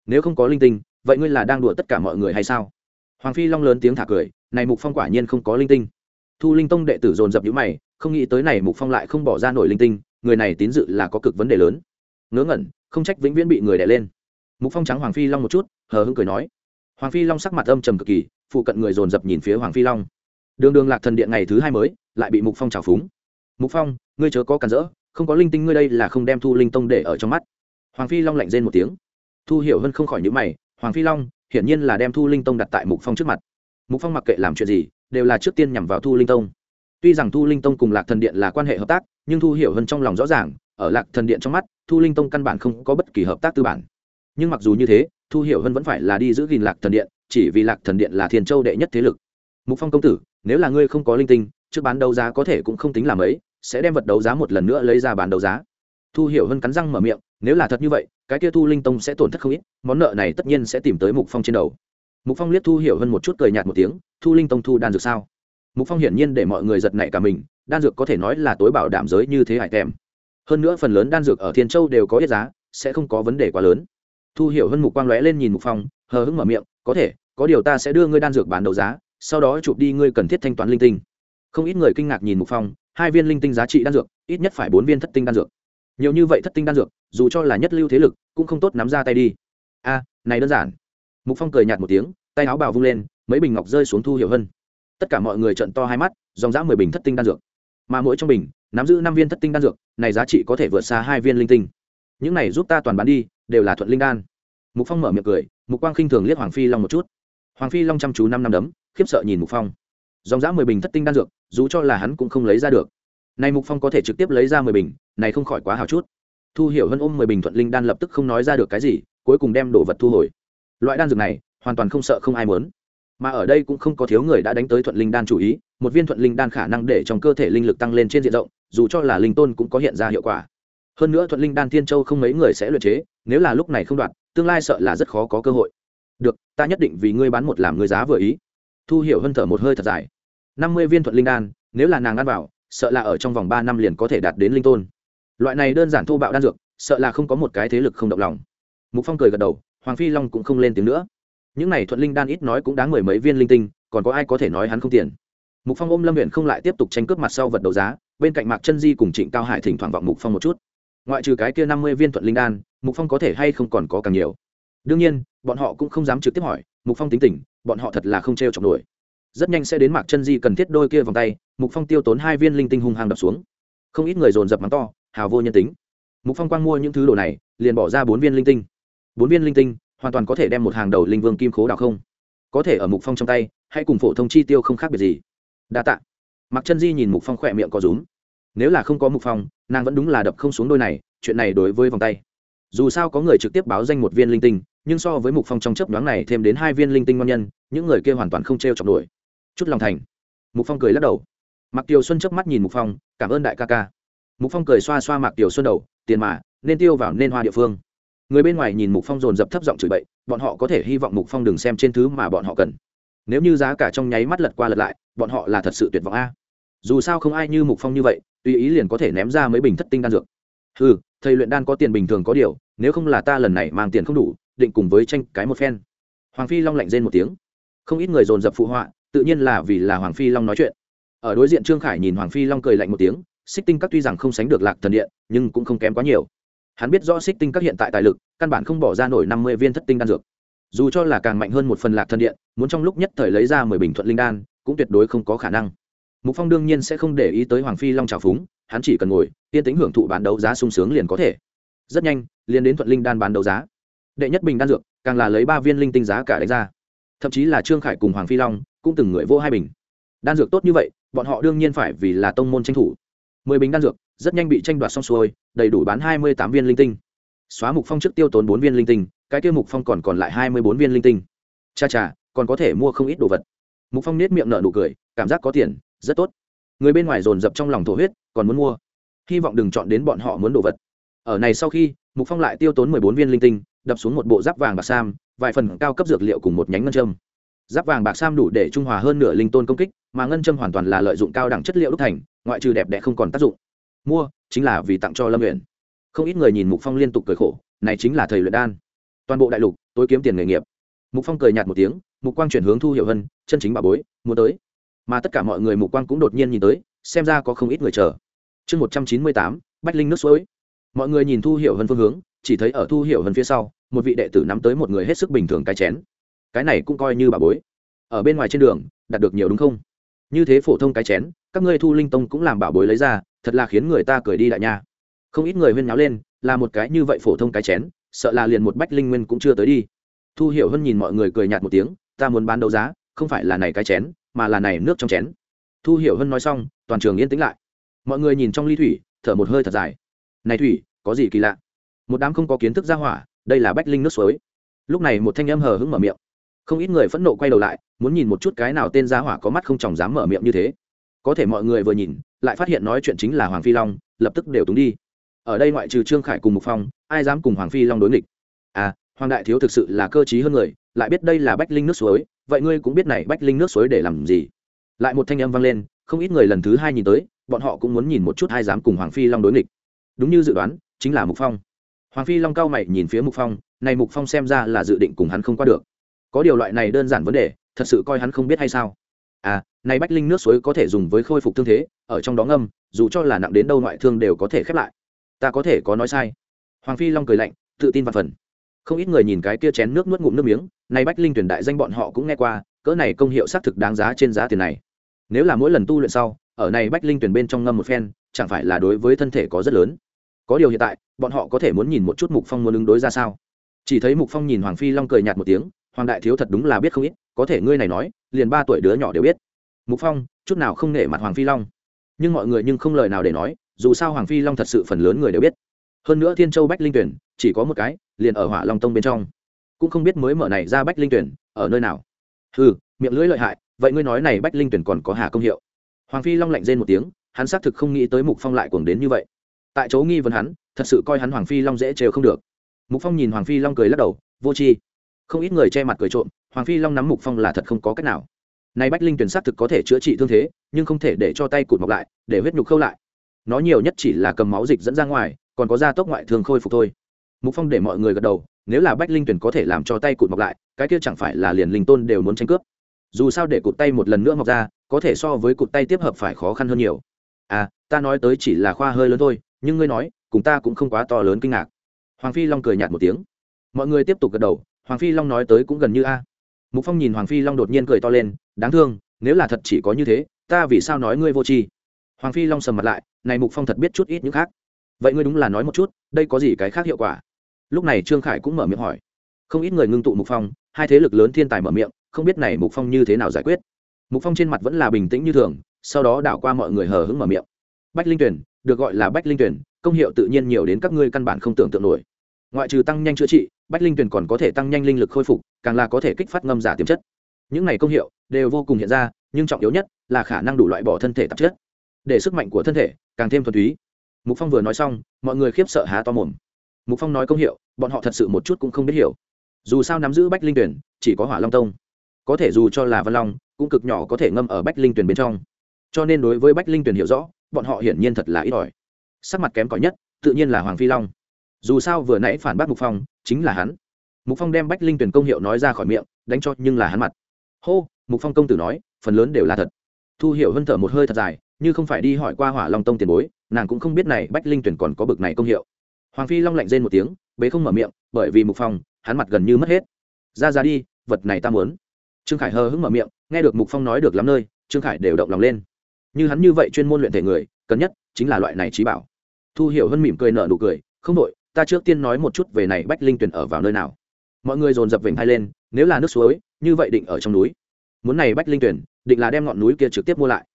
Nếu không có linh tinh, vậy ngươi là đang đùa tất cả mọi người hay sao? Hoàng phi long lớn tiếng thả cười, này mục phong quả nhiên không có linh tinh. Thu linh tông đệ tử dồn dập nhữ mày, không nghĩ tới này mục phong lại không bỏ ra nổi linh tinh, người này tín dự là có cực vấn đề lớn. Ngớ ngẩn, không trách vĩnh viễn bị người đẻ lên. Mục phong trắng hoàng phi long một chút hờ hững cười nói. Hoàng phi long sắc mặt âm trầm cực kỳ, phụ cận người dồn dập nhìn phía hoàng phi long. Đường đường lạc thần điện ngày thứ hai mới, lại bị mục phong trào phúng. Mục phong, ngươi chớ có cản rỡ, không có linh tinh ngươi đây là không đem thu linh tông để ở trong mắt. Hoàng phi long lạnh rên một tiếng. Thu hiểu hơn không khỏi nhữ mày, hoàng phi long, hiển nhiên là đem thu linh tông đặt tại mục phong trước mặt. Mục phong mặc kệ làm chuyện gì, đều là trước tiên nhằm vào thu linh tông. Tuy rằng thu linh tông cùng lạc thần điện là quan hệ hợp tác, nhưng thu hiểu hơn trong lòng rõ ràng, ở lạc thần điện trong mắt, thu linh tông căn bản không có bất kỳ hợp tác tư bản. Nhưng mặc dù như thế thu hiểu hơn vẫn phải là đi giữ gìn lạc thần điện, chỉ vì lạc thần điện là thiên châu đệ nhất thế lực. Mục phong công tử, nếu là ngươi không có linh tinh, trước bán đấu giá có thể cũng không tính làm ấy sẽ đem vật đấu giá một lần nữa lấy ra bán đấu giá. Thu hiểu hơn cắn răng mở miệng, nếu là thật như vậy, cái kia thu linh tông sẽ tổn thất không ít, món nợ này tất nhiên sẽ tìm tới mục phong trên đầu. Mục phong liếc thu hiểu hơn một chút cười nhạt một tiếng, thu linh tông thu đan dược sao? Mục phong hiển nhiên để mọi người giật nảy cả mình, đan dược có thể nói là tối bảo đảm giới như thế hải kèm hơn nữa phần lớn đan dược ở thiên châu đều có ít giá, sẽ không có vấn đề quá lớn thu hiểu hơn mục quang lóe lên nhìn mục phong, hờ hững mở miệng, có thể, có điều ta sẽ đưa ngươi đan dược bán đấu giá, sau đó chụp đi ngươi cần thiết thanh toán linh tinh. Không ít người kinh ngạc nhìn mục phong, hai viên linh tinh giá trị đan dược, ít nhất phải bốn viên thất tinh đan dược. Nhiều như vậy thất tinh đan dược, dù cho là nhất lưu thế lực, cũng không tốt nắm ra tay đi. A, này đơn giản. Mục phong cười nhạt một tiếng, tay áo bào vung lên, mấy bình ngọc rơi xuống thu hiểu hơn tất cả mọi người trận to hai mắt, dòng dã mười bình thất tinh đan dược. Mà mỗi trong bình, nắm giữ năm viên thất tinh đan dược, này giá trị có thể vượt xa hai viên linh tinh. Những này giúp ta toàn bán đi đều là thuận linh đan. Mục phong mở miệng cười, mục quang khinh thường liếc hoàng phi long một chút. Hoàng phi long chăm chú năm năm đấm, khiếp sợ nhìn mục phong. Dòng dã mười bình thất tinh đan dược, dù cho là hắn cũng không lấy ra được. Này mục phong có thể trực tiếp lấy ra mười bình, này không khỏi quá hào chút. Thu hiểu hơn ôm mười bình thuận linh đan lập tức không nói ra được cái gì, cuối cùng đem đồ vật thu hồi. Loại đan dược này, hoàn toàn không sợ không ai muốn. Mà ở đây cũng không có thiếu người đã đánh tới thuận linh đan chủ ý, một viên thuận linh đan khả năng để trong cơ thể linh lực tăng lên trên diện rộng, dù cho là linh tôn cũng có hiện ra hiệu quả hơn nữa thuận linh đan thiên châu không mấy người sẽ luyện chế, nếu là lúc này không đoạt tương lai sợ là rất khó có cơ hội. Được, ta nhất định vì ngươi bán một làm ngươi giá vừa ý. Thu hiểu hơn thở một hơi thật dài. Năm mươi viên thuận linh đan, nếu là nàng ăn vào, sợ là ở trong vòng ba năm liền có thể đạt đến linh tôn. Loại này đơn giản thô bạo đan dược, sợ là không có một cái thế lực không động lòng. Mục phong cười gật đầu, hoàng phi long cũng không lên tiếng nữa. Những này thuận linh đan ít nói cũng đáng mười mấy viên linh tinh, còn có ai có thể nói hắn không tiền. Mục phong ôm lâm huyện không lại tiếp tục tranh cướp mặt sau vật đấu giá, bên cạnh mạc chân di cùng trịnh cao hải thỉnh thoảng vọng mục phong một chút ngoại trừ cái kia năm mươi viên thuận linh đan, mục phong có thể hay không còn có càng nhiều. Đương nhiên, bọn họ cũng không dám trực tiếp hỏi, mục phong tính tình, bọn họ thật là không t r chọc nổi. Rất nhanh sẽ đến mạc chân di cần thiết đôi kia vòng tay, mục phong tiêu tốn hai viên linh tinh hung hăng đập xuống. Không ít người dồn dập mắng to, hào vô nhân tính. Mục phong quang mua những thứ đồ này, liền bỏ ra bốn viên linh tinh. Bốn viên linh tinh, hoàn toàn có thể đem một hàng đầu linh vương kim khố đào không. Có thể ở mục phong trong tay hay cùng phổ thông chi tiêu không khác biệt gì. Đa tạ. Mạc chân di nhìn mục phong khỏe miệng có rúm nếu là không có mục phong, nàng vẫn đúng là đập không xuống đôi này, chuyện này đối với vòng tay. Dù sao có người trực tiếp báo danh một viên linh tinh, nhưng so với mục phong trong chấp đoán này thêm đến hai viên linh tinh ngon nhân, những người kia hoàn toàn không t r e o chọc nổi. Chút lòng thành. Mục phong cười lắc đầu. Mặc tiều xuân chớp mắt nhìn mục phong, cảm ơn đại ca ca. Mục phong cười xoa xoa mạc tiều xuân đầu, tiền mà, nên tiêu vào nên hoa địa phương. Người bên ngoài nhìn mục phong dồn dập thấp giọng chửi bậy, bọn họ có thể hy vọng mục phong đừng xem trên thứ mà bọn họ cần. Nếu như giá cả trong nháy mắt lật qua lật lại, bọn họ là thật sự tuyệt vọng a. Dù sao không ai như mục phong như vậy tùy ý liền có thể ném ra mấy bình thất tinh đan dược. Ừ thầy luyện đan có tiền bình thường có điều, nếu không là ta lần này mang tiền không đủ, định cùng với tranh cái một phen. Hoàng phi long lạnh rên một tiếng. Không ít người dồn dập phụ họa, tự nhiên là vì là hoàng phi long nói chuyện. Ở đối diện trương khải nhìn hoàng phi long cười lạnh một tiếng, xích tinh các tuy rằng không sánh được lạc thần điện, nhưng cũng không kém quá nhiều. Hắn biết rõ xích tinh các hiện tại tài lực, căn bản không bỏ ra nổi năm mươi viên thất tinh đan dược. Dù cho là càng mạnh hơn một phần lạc thần điện, muốn trong lúc nhất thời lấy ra mười bình thuận linh đan, cũng tuyệt đối không có khả năng mục phong đương nhiên sẽ không để ý tới hoàng phi long trào phúng, hắn chỉ cần ngồi tiên tính hưởng thụ bán đấu giá sung sướng liền có thể. Rất nhanh, liền đến thuận linh đan bán đấu giá. Đệ nhất bình đan dược, càng là lấy ba viên linh tinh giá cả đánh ra. Thậm chí là trương khải cùng hoàng phi long cũng từng người vô hai bình. Đan dược tốt như vậy, bọn họ đương nhiên phải vì là tông môn tranh thủ. Mười bình đan dược, rất nhanh bị tranh đoạt xong xuôi, đầy đủ bán hai mươi tám viên linh tinh. Xóa mục phong trước tiêu tốn bốn viên linh tinh, cái tiêu mục phong còn còn lại hai mươi bốn viên linh tinh. Cha cha, còn có thể mua không ít đồ vật. Mục phong nết miệng nở nụ cười, cảm giác có tiền rất tốt. Người bên ngoài dồn dập trong lòng thổ huyết, còn muốn mua. Hy vọng đừng chọn đến bọn họ muốn đồ vật. Ở này sau khi, mục phong lại tiêu tốn mười bốn viên linh tinh, đập xuống một bộ giáp vàng bạc sam, vài phần cao cấp dược liệu cùng một nhánh ngân châm. Giáp vàng bạc sam đủ để trung hòa hơn nửa linh tôn công kích, mà ngân châm hoàn toàn là lợi dụng cao đẳng chất liệu đúc thành, ngoại trừ đẹp đẽ không còn tác dụng. Mua, chính là vì tặng cho lâm luyện không ít người nhìn mục phong liên tục cười khổ, này chính là thầy luyện đan. Toàn bộ đại lục, tôi kiếm tiền nghề nghiệp. Mục phong cười nhạt một tiếng, mục quang chuyển hướng thu hiệu hân, chân chính bà bối, muốn tới mà tất cả mọi người mục quang cũng đột nhiên nhìn tới, xem ra có không ít người chờ. Chương một trăm chín mươi tám, bách linh nước suối. Mọi người nhìn thu hiểu hân phương hướng, chỉ thấy ở thu hiểu hân phía sau, một vị đệ tử nắm tới một người hết sức bình thường cái chén. Cái này cũng coi như bà bối. Ở bên ngoài trên đường, đạt được nhiều đúng không? Như thế phổ thông cái chén, các ngươi thu linh tông cũng làm bảo bối lấy ra, thật là khiến người ta cười đi đại nha. Không ít người huyên nháo lên, là một cái như vậy phổ thông cái chén, sợ là liền một bách linh nguyên cũng chưa tới đi. Thu hiểu hơn nhìn mọi người cười nhạt một tiếng, ta muốn bán đấu giá, không phải là này cái chén mà là này nước trong chén. Thu hiểu hơn nói xong, toàn trường yên tĩnh lại. Mọi người nhìn trong ly thủy, thở một hơi thật dài. Này thủy, có gì kỳ lạ? Một đám không có kiến thức ra hỏa, đây là bách linh nước suối. Lúc này một thanh âm hờ hững mở miệng. Không ít người phẫn nộ quay đầu lại, muốn nhìn một chút cái nào tên gia hỏa có mắt không chòng dám mở miệng như thế. Có thể mọi người vừa nhìn, lại phát hiện nói chuyện chính là hoàng phi long, lập tức đều túng đi. Ở đây ngoại trừ trương khải cùng mục phong, ai dám cùng hoàng phi long đối nghịch? À hoàng đại thiếu thực sự là cơ t hơn người, lại biết đây là bách linh nước suối vậy ngươi cũng biết này bách linh nước suối để làm gì? Lại một thanh âm vang lên, không ít người lần thứ hai nhìn tới, bọn họ cũng muốn nhìn một chút hai dám cùng hoàng phi long đối nghịch. Đúng như dự đoán, chính là mục phong. Hoàng phi long cao mày nhìn phía mục phong, này mục phong xem ra là dự định cùng hắn không qua được. Có điều loại này đơn giản vấn đề, thật sự coi hắn không biết hay sao? À này bách linh nước suối có thể dùng với khôi phục thương thế, ở trong đó ngâm, dù cho là nặng đến đâu ngoại thương đều có thể khép lại. Ta có thể có nói sai. Hoàng phi long cười lạnh, tự tin và phần không ít người nhìn cái kia chén nước nuốt ngụm nước miếng, nay bách linh tuyển đại danh bọn họ cũng nghe qua, cỡ này công hiệu xác thực đáng giá trên giá tiền này. Nếu là mỗi lần tu luyện sau, ở này bách linh tuyển bên trong ngâm một phen, chẳng phải là đối với thân thể có rất lớn. Có điều hiện tại, bọn họ có thể muốn nhìn một chút mục phong muốn ứng đối ra sao. Chỉ thấy mục phong nhìn hoàng phi long cười nhạt một tiếng, hoàng đại thiếu thật đúng là biết không ít, có thể ngươi này nói, liền ba tuổi đứa nhỏ đều biết. Mục phong, chút nào không nể mặt hoàng phi long. Nhưng mọi người nhưng không lời nào để nói, dù sao hoàng phi long thật sự phần lớn người đều biết hơn nữa thiên châu bách linh tuyển, chỉ có một cái, liền ở hỏa long tông bên trong. Cũng không biết mới mở này ra bách linh tuyển, ở nơi nào. Ừ miệng lưỡi lợi hại, vậy ngươi nói này bách linh tuyển còn có hà công hiệu? Hoàng phi long lạnh rên một tiếng, hắn xác thực không nghĩ tới mục phong lại cuồng đến như vậy. Tại chỗ nghi vấn hắn, thật sự coi hắn hoàng phi long dễ trêu không được. Mục phong nhìn hoàng phi long cười lắc đầu, vô tri. Không ít người che mặt cười trộm, hoàng phi long nắm mục phong là thật không có cách nào. Nay bách linh tuyển xác thực có thể chữa trị thương thế, nhưng không thể để cho tay cụt mọc lại, để huyết nhục khâu lại. Nó nhiều nhất chỉ là cầm máu dịch dẫn ra ngoài còn có gia tốc ngoại thương khôi phục thôi. Mục phong để mọi người gật đầu, nếu là bách linh tuyển có thể làm cho tay cụt mọc lại, cái kia chẳng phải là liền linh tôn đều muốn tranh cướp. Dù sao để cụt tay một lần nữa mọc ra, có thể so với cụt tay tiếp hợp phải khó khăn hơn nhiều. À ta nói tới chỉ là khoa hơi lớn thôi, nhưng ngươi nói, cùng ta cũng không quá to lớn kinh ngạc. Hoàng phi long cười nhạt một tiếng. Mọi người tiếp tục gật đầu, hoàng phi long nói tới cũng gần như a. Mục phong nhìn hoàng phi long đột nhiên cười to lên, đáng thương, nếu là thật chỉ có như thế, ta vì sao nói ngươi vô tri? Hoàng phi long sầm mặt lại, này mục phong thật biết chút ít những khác vậy ngươi đúng là nói một chút, đây có gì cái khác hiệu quả? Lúc này trương khải cũng mở miệng hỏi. Không ít người ngưng tụ mục phong, hai thế lực lớn thiên tài mở miệng, không biết này mục phong như thế nào giải quyết. Mục phong trên mặt vẫn là bình tĩnh như thường, sau đó đảo qua mọi người hờ hững mở miệng. Bách linh tuyển, được gọi là bách linh tuyển, công hiệu tự nhiên nhiều đến các ngươi căn bản không tưởng tượng nổi. Ngoại trừ tăng nhanh chữa trị, bách linh tuyển còn có thể tăng nhanh linh lực khôi phục, càng là có thể kích phát ngâm giả tiềm chất. Những này công hiệu đều vô cùng hiện ra, nhưng trọng yếu nhất là khả năng đủ loại bỏ thân thể tạp chất. Để sức mạnh của thân thể càng thêm thuần túy mục phong vừa nói xong, mọi người khiếp sợ há to mồm. Mục phong nói công hiệu, bọn họ thật sự một chút cũng không biết hiểu. Dù sao nắm giữ bách linh tuyển chỉ có hỏa long tông. Có thể dù cho là văn long, cũng cực nhỏ có thể ngâm ở bách linh tuyển bên trong. Cho nên đối với bách linh tuyển hiểu rõ, bọn họ hiển nhiên thật là ít ỏi. Sắc mặt kém cỏi nhất, tự nhiên là hoàng phi long. Dù sao vừa nãy phản bác mục phong, chính là hắn. Mục phong đem bách linh tuyển công hiệu nói ra khỏi miệng, đánh cho nhưng là hắn mặt. Hô, mục phong công tử nói, phần lớn đều là thật. Thu hiểu hơn thở một hơi thật dài như không phải đi hỏi qua hỏa long tông tiền bối nàng cũng không biết này bách linh tuyển còn có bực này công hiệu hoàng phi long lạnh rên một tiếng bế không mở miệng bởi vì mục phong hắn mặt gần như mất hết ra ra đi vật này ta muốn trương khải hờ hững mở miệng nghe được mục phong nói được lắm nơi trương khải đều động lòng lên như hắn như vậy chuyên môn luyện thể người cần nhất chính là loại này trí bảo thu hiểu hơn mỉm cười nở nụ cười không đội, ta trước tiên nói một chút về này bách linh tuyển ở vào nơi nào mọi người dồn dập vểnh hai lên nếu là nước suối như vậy định ở trong núi muốn này bách linh tuyển định là đem ngọn núi kia trực tiếp mua lại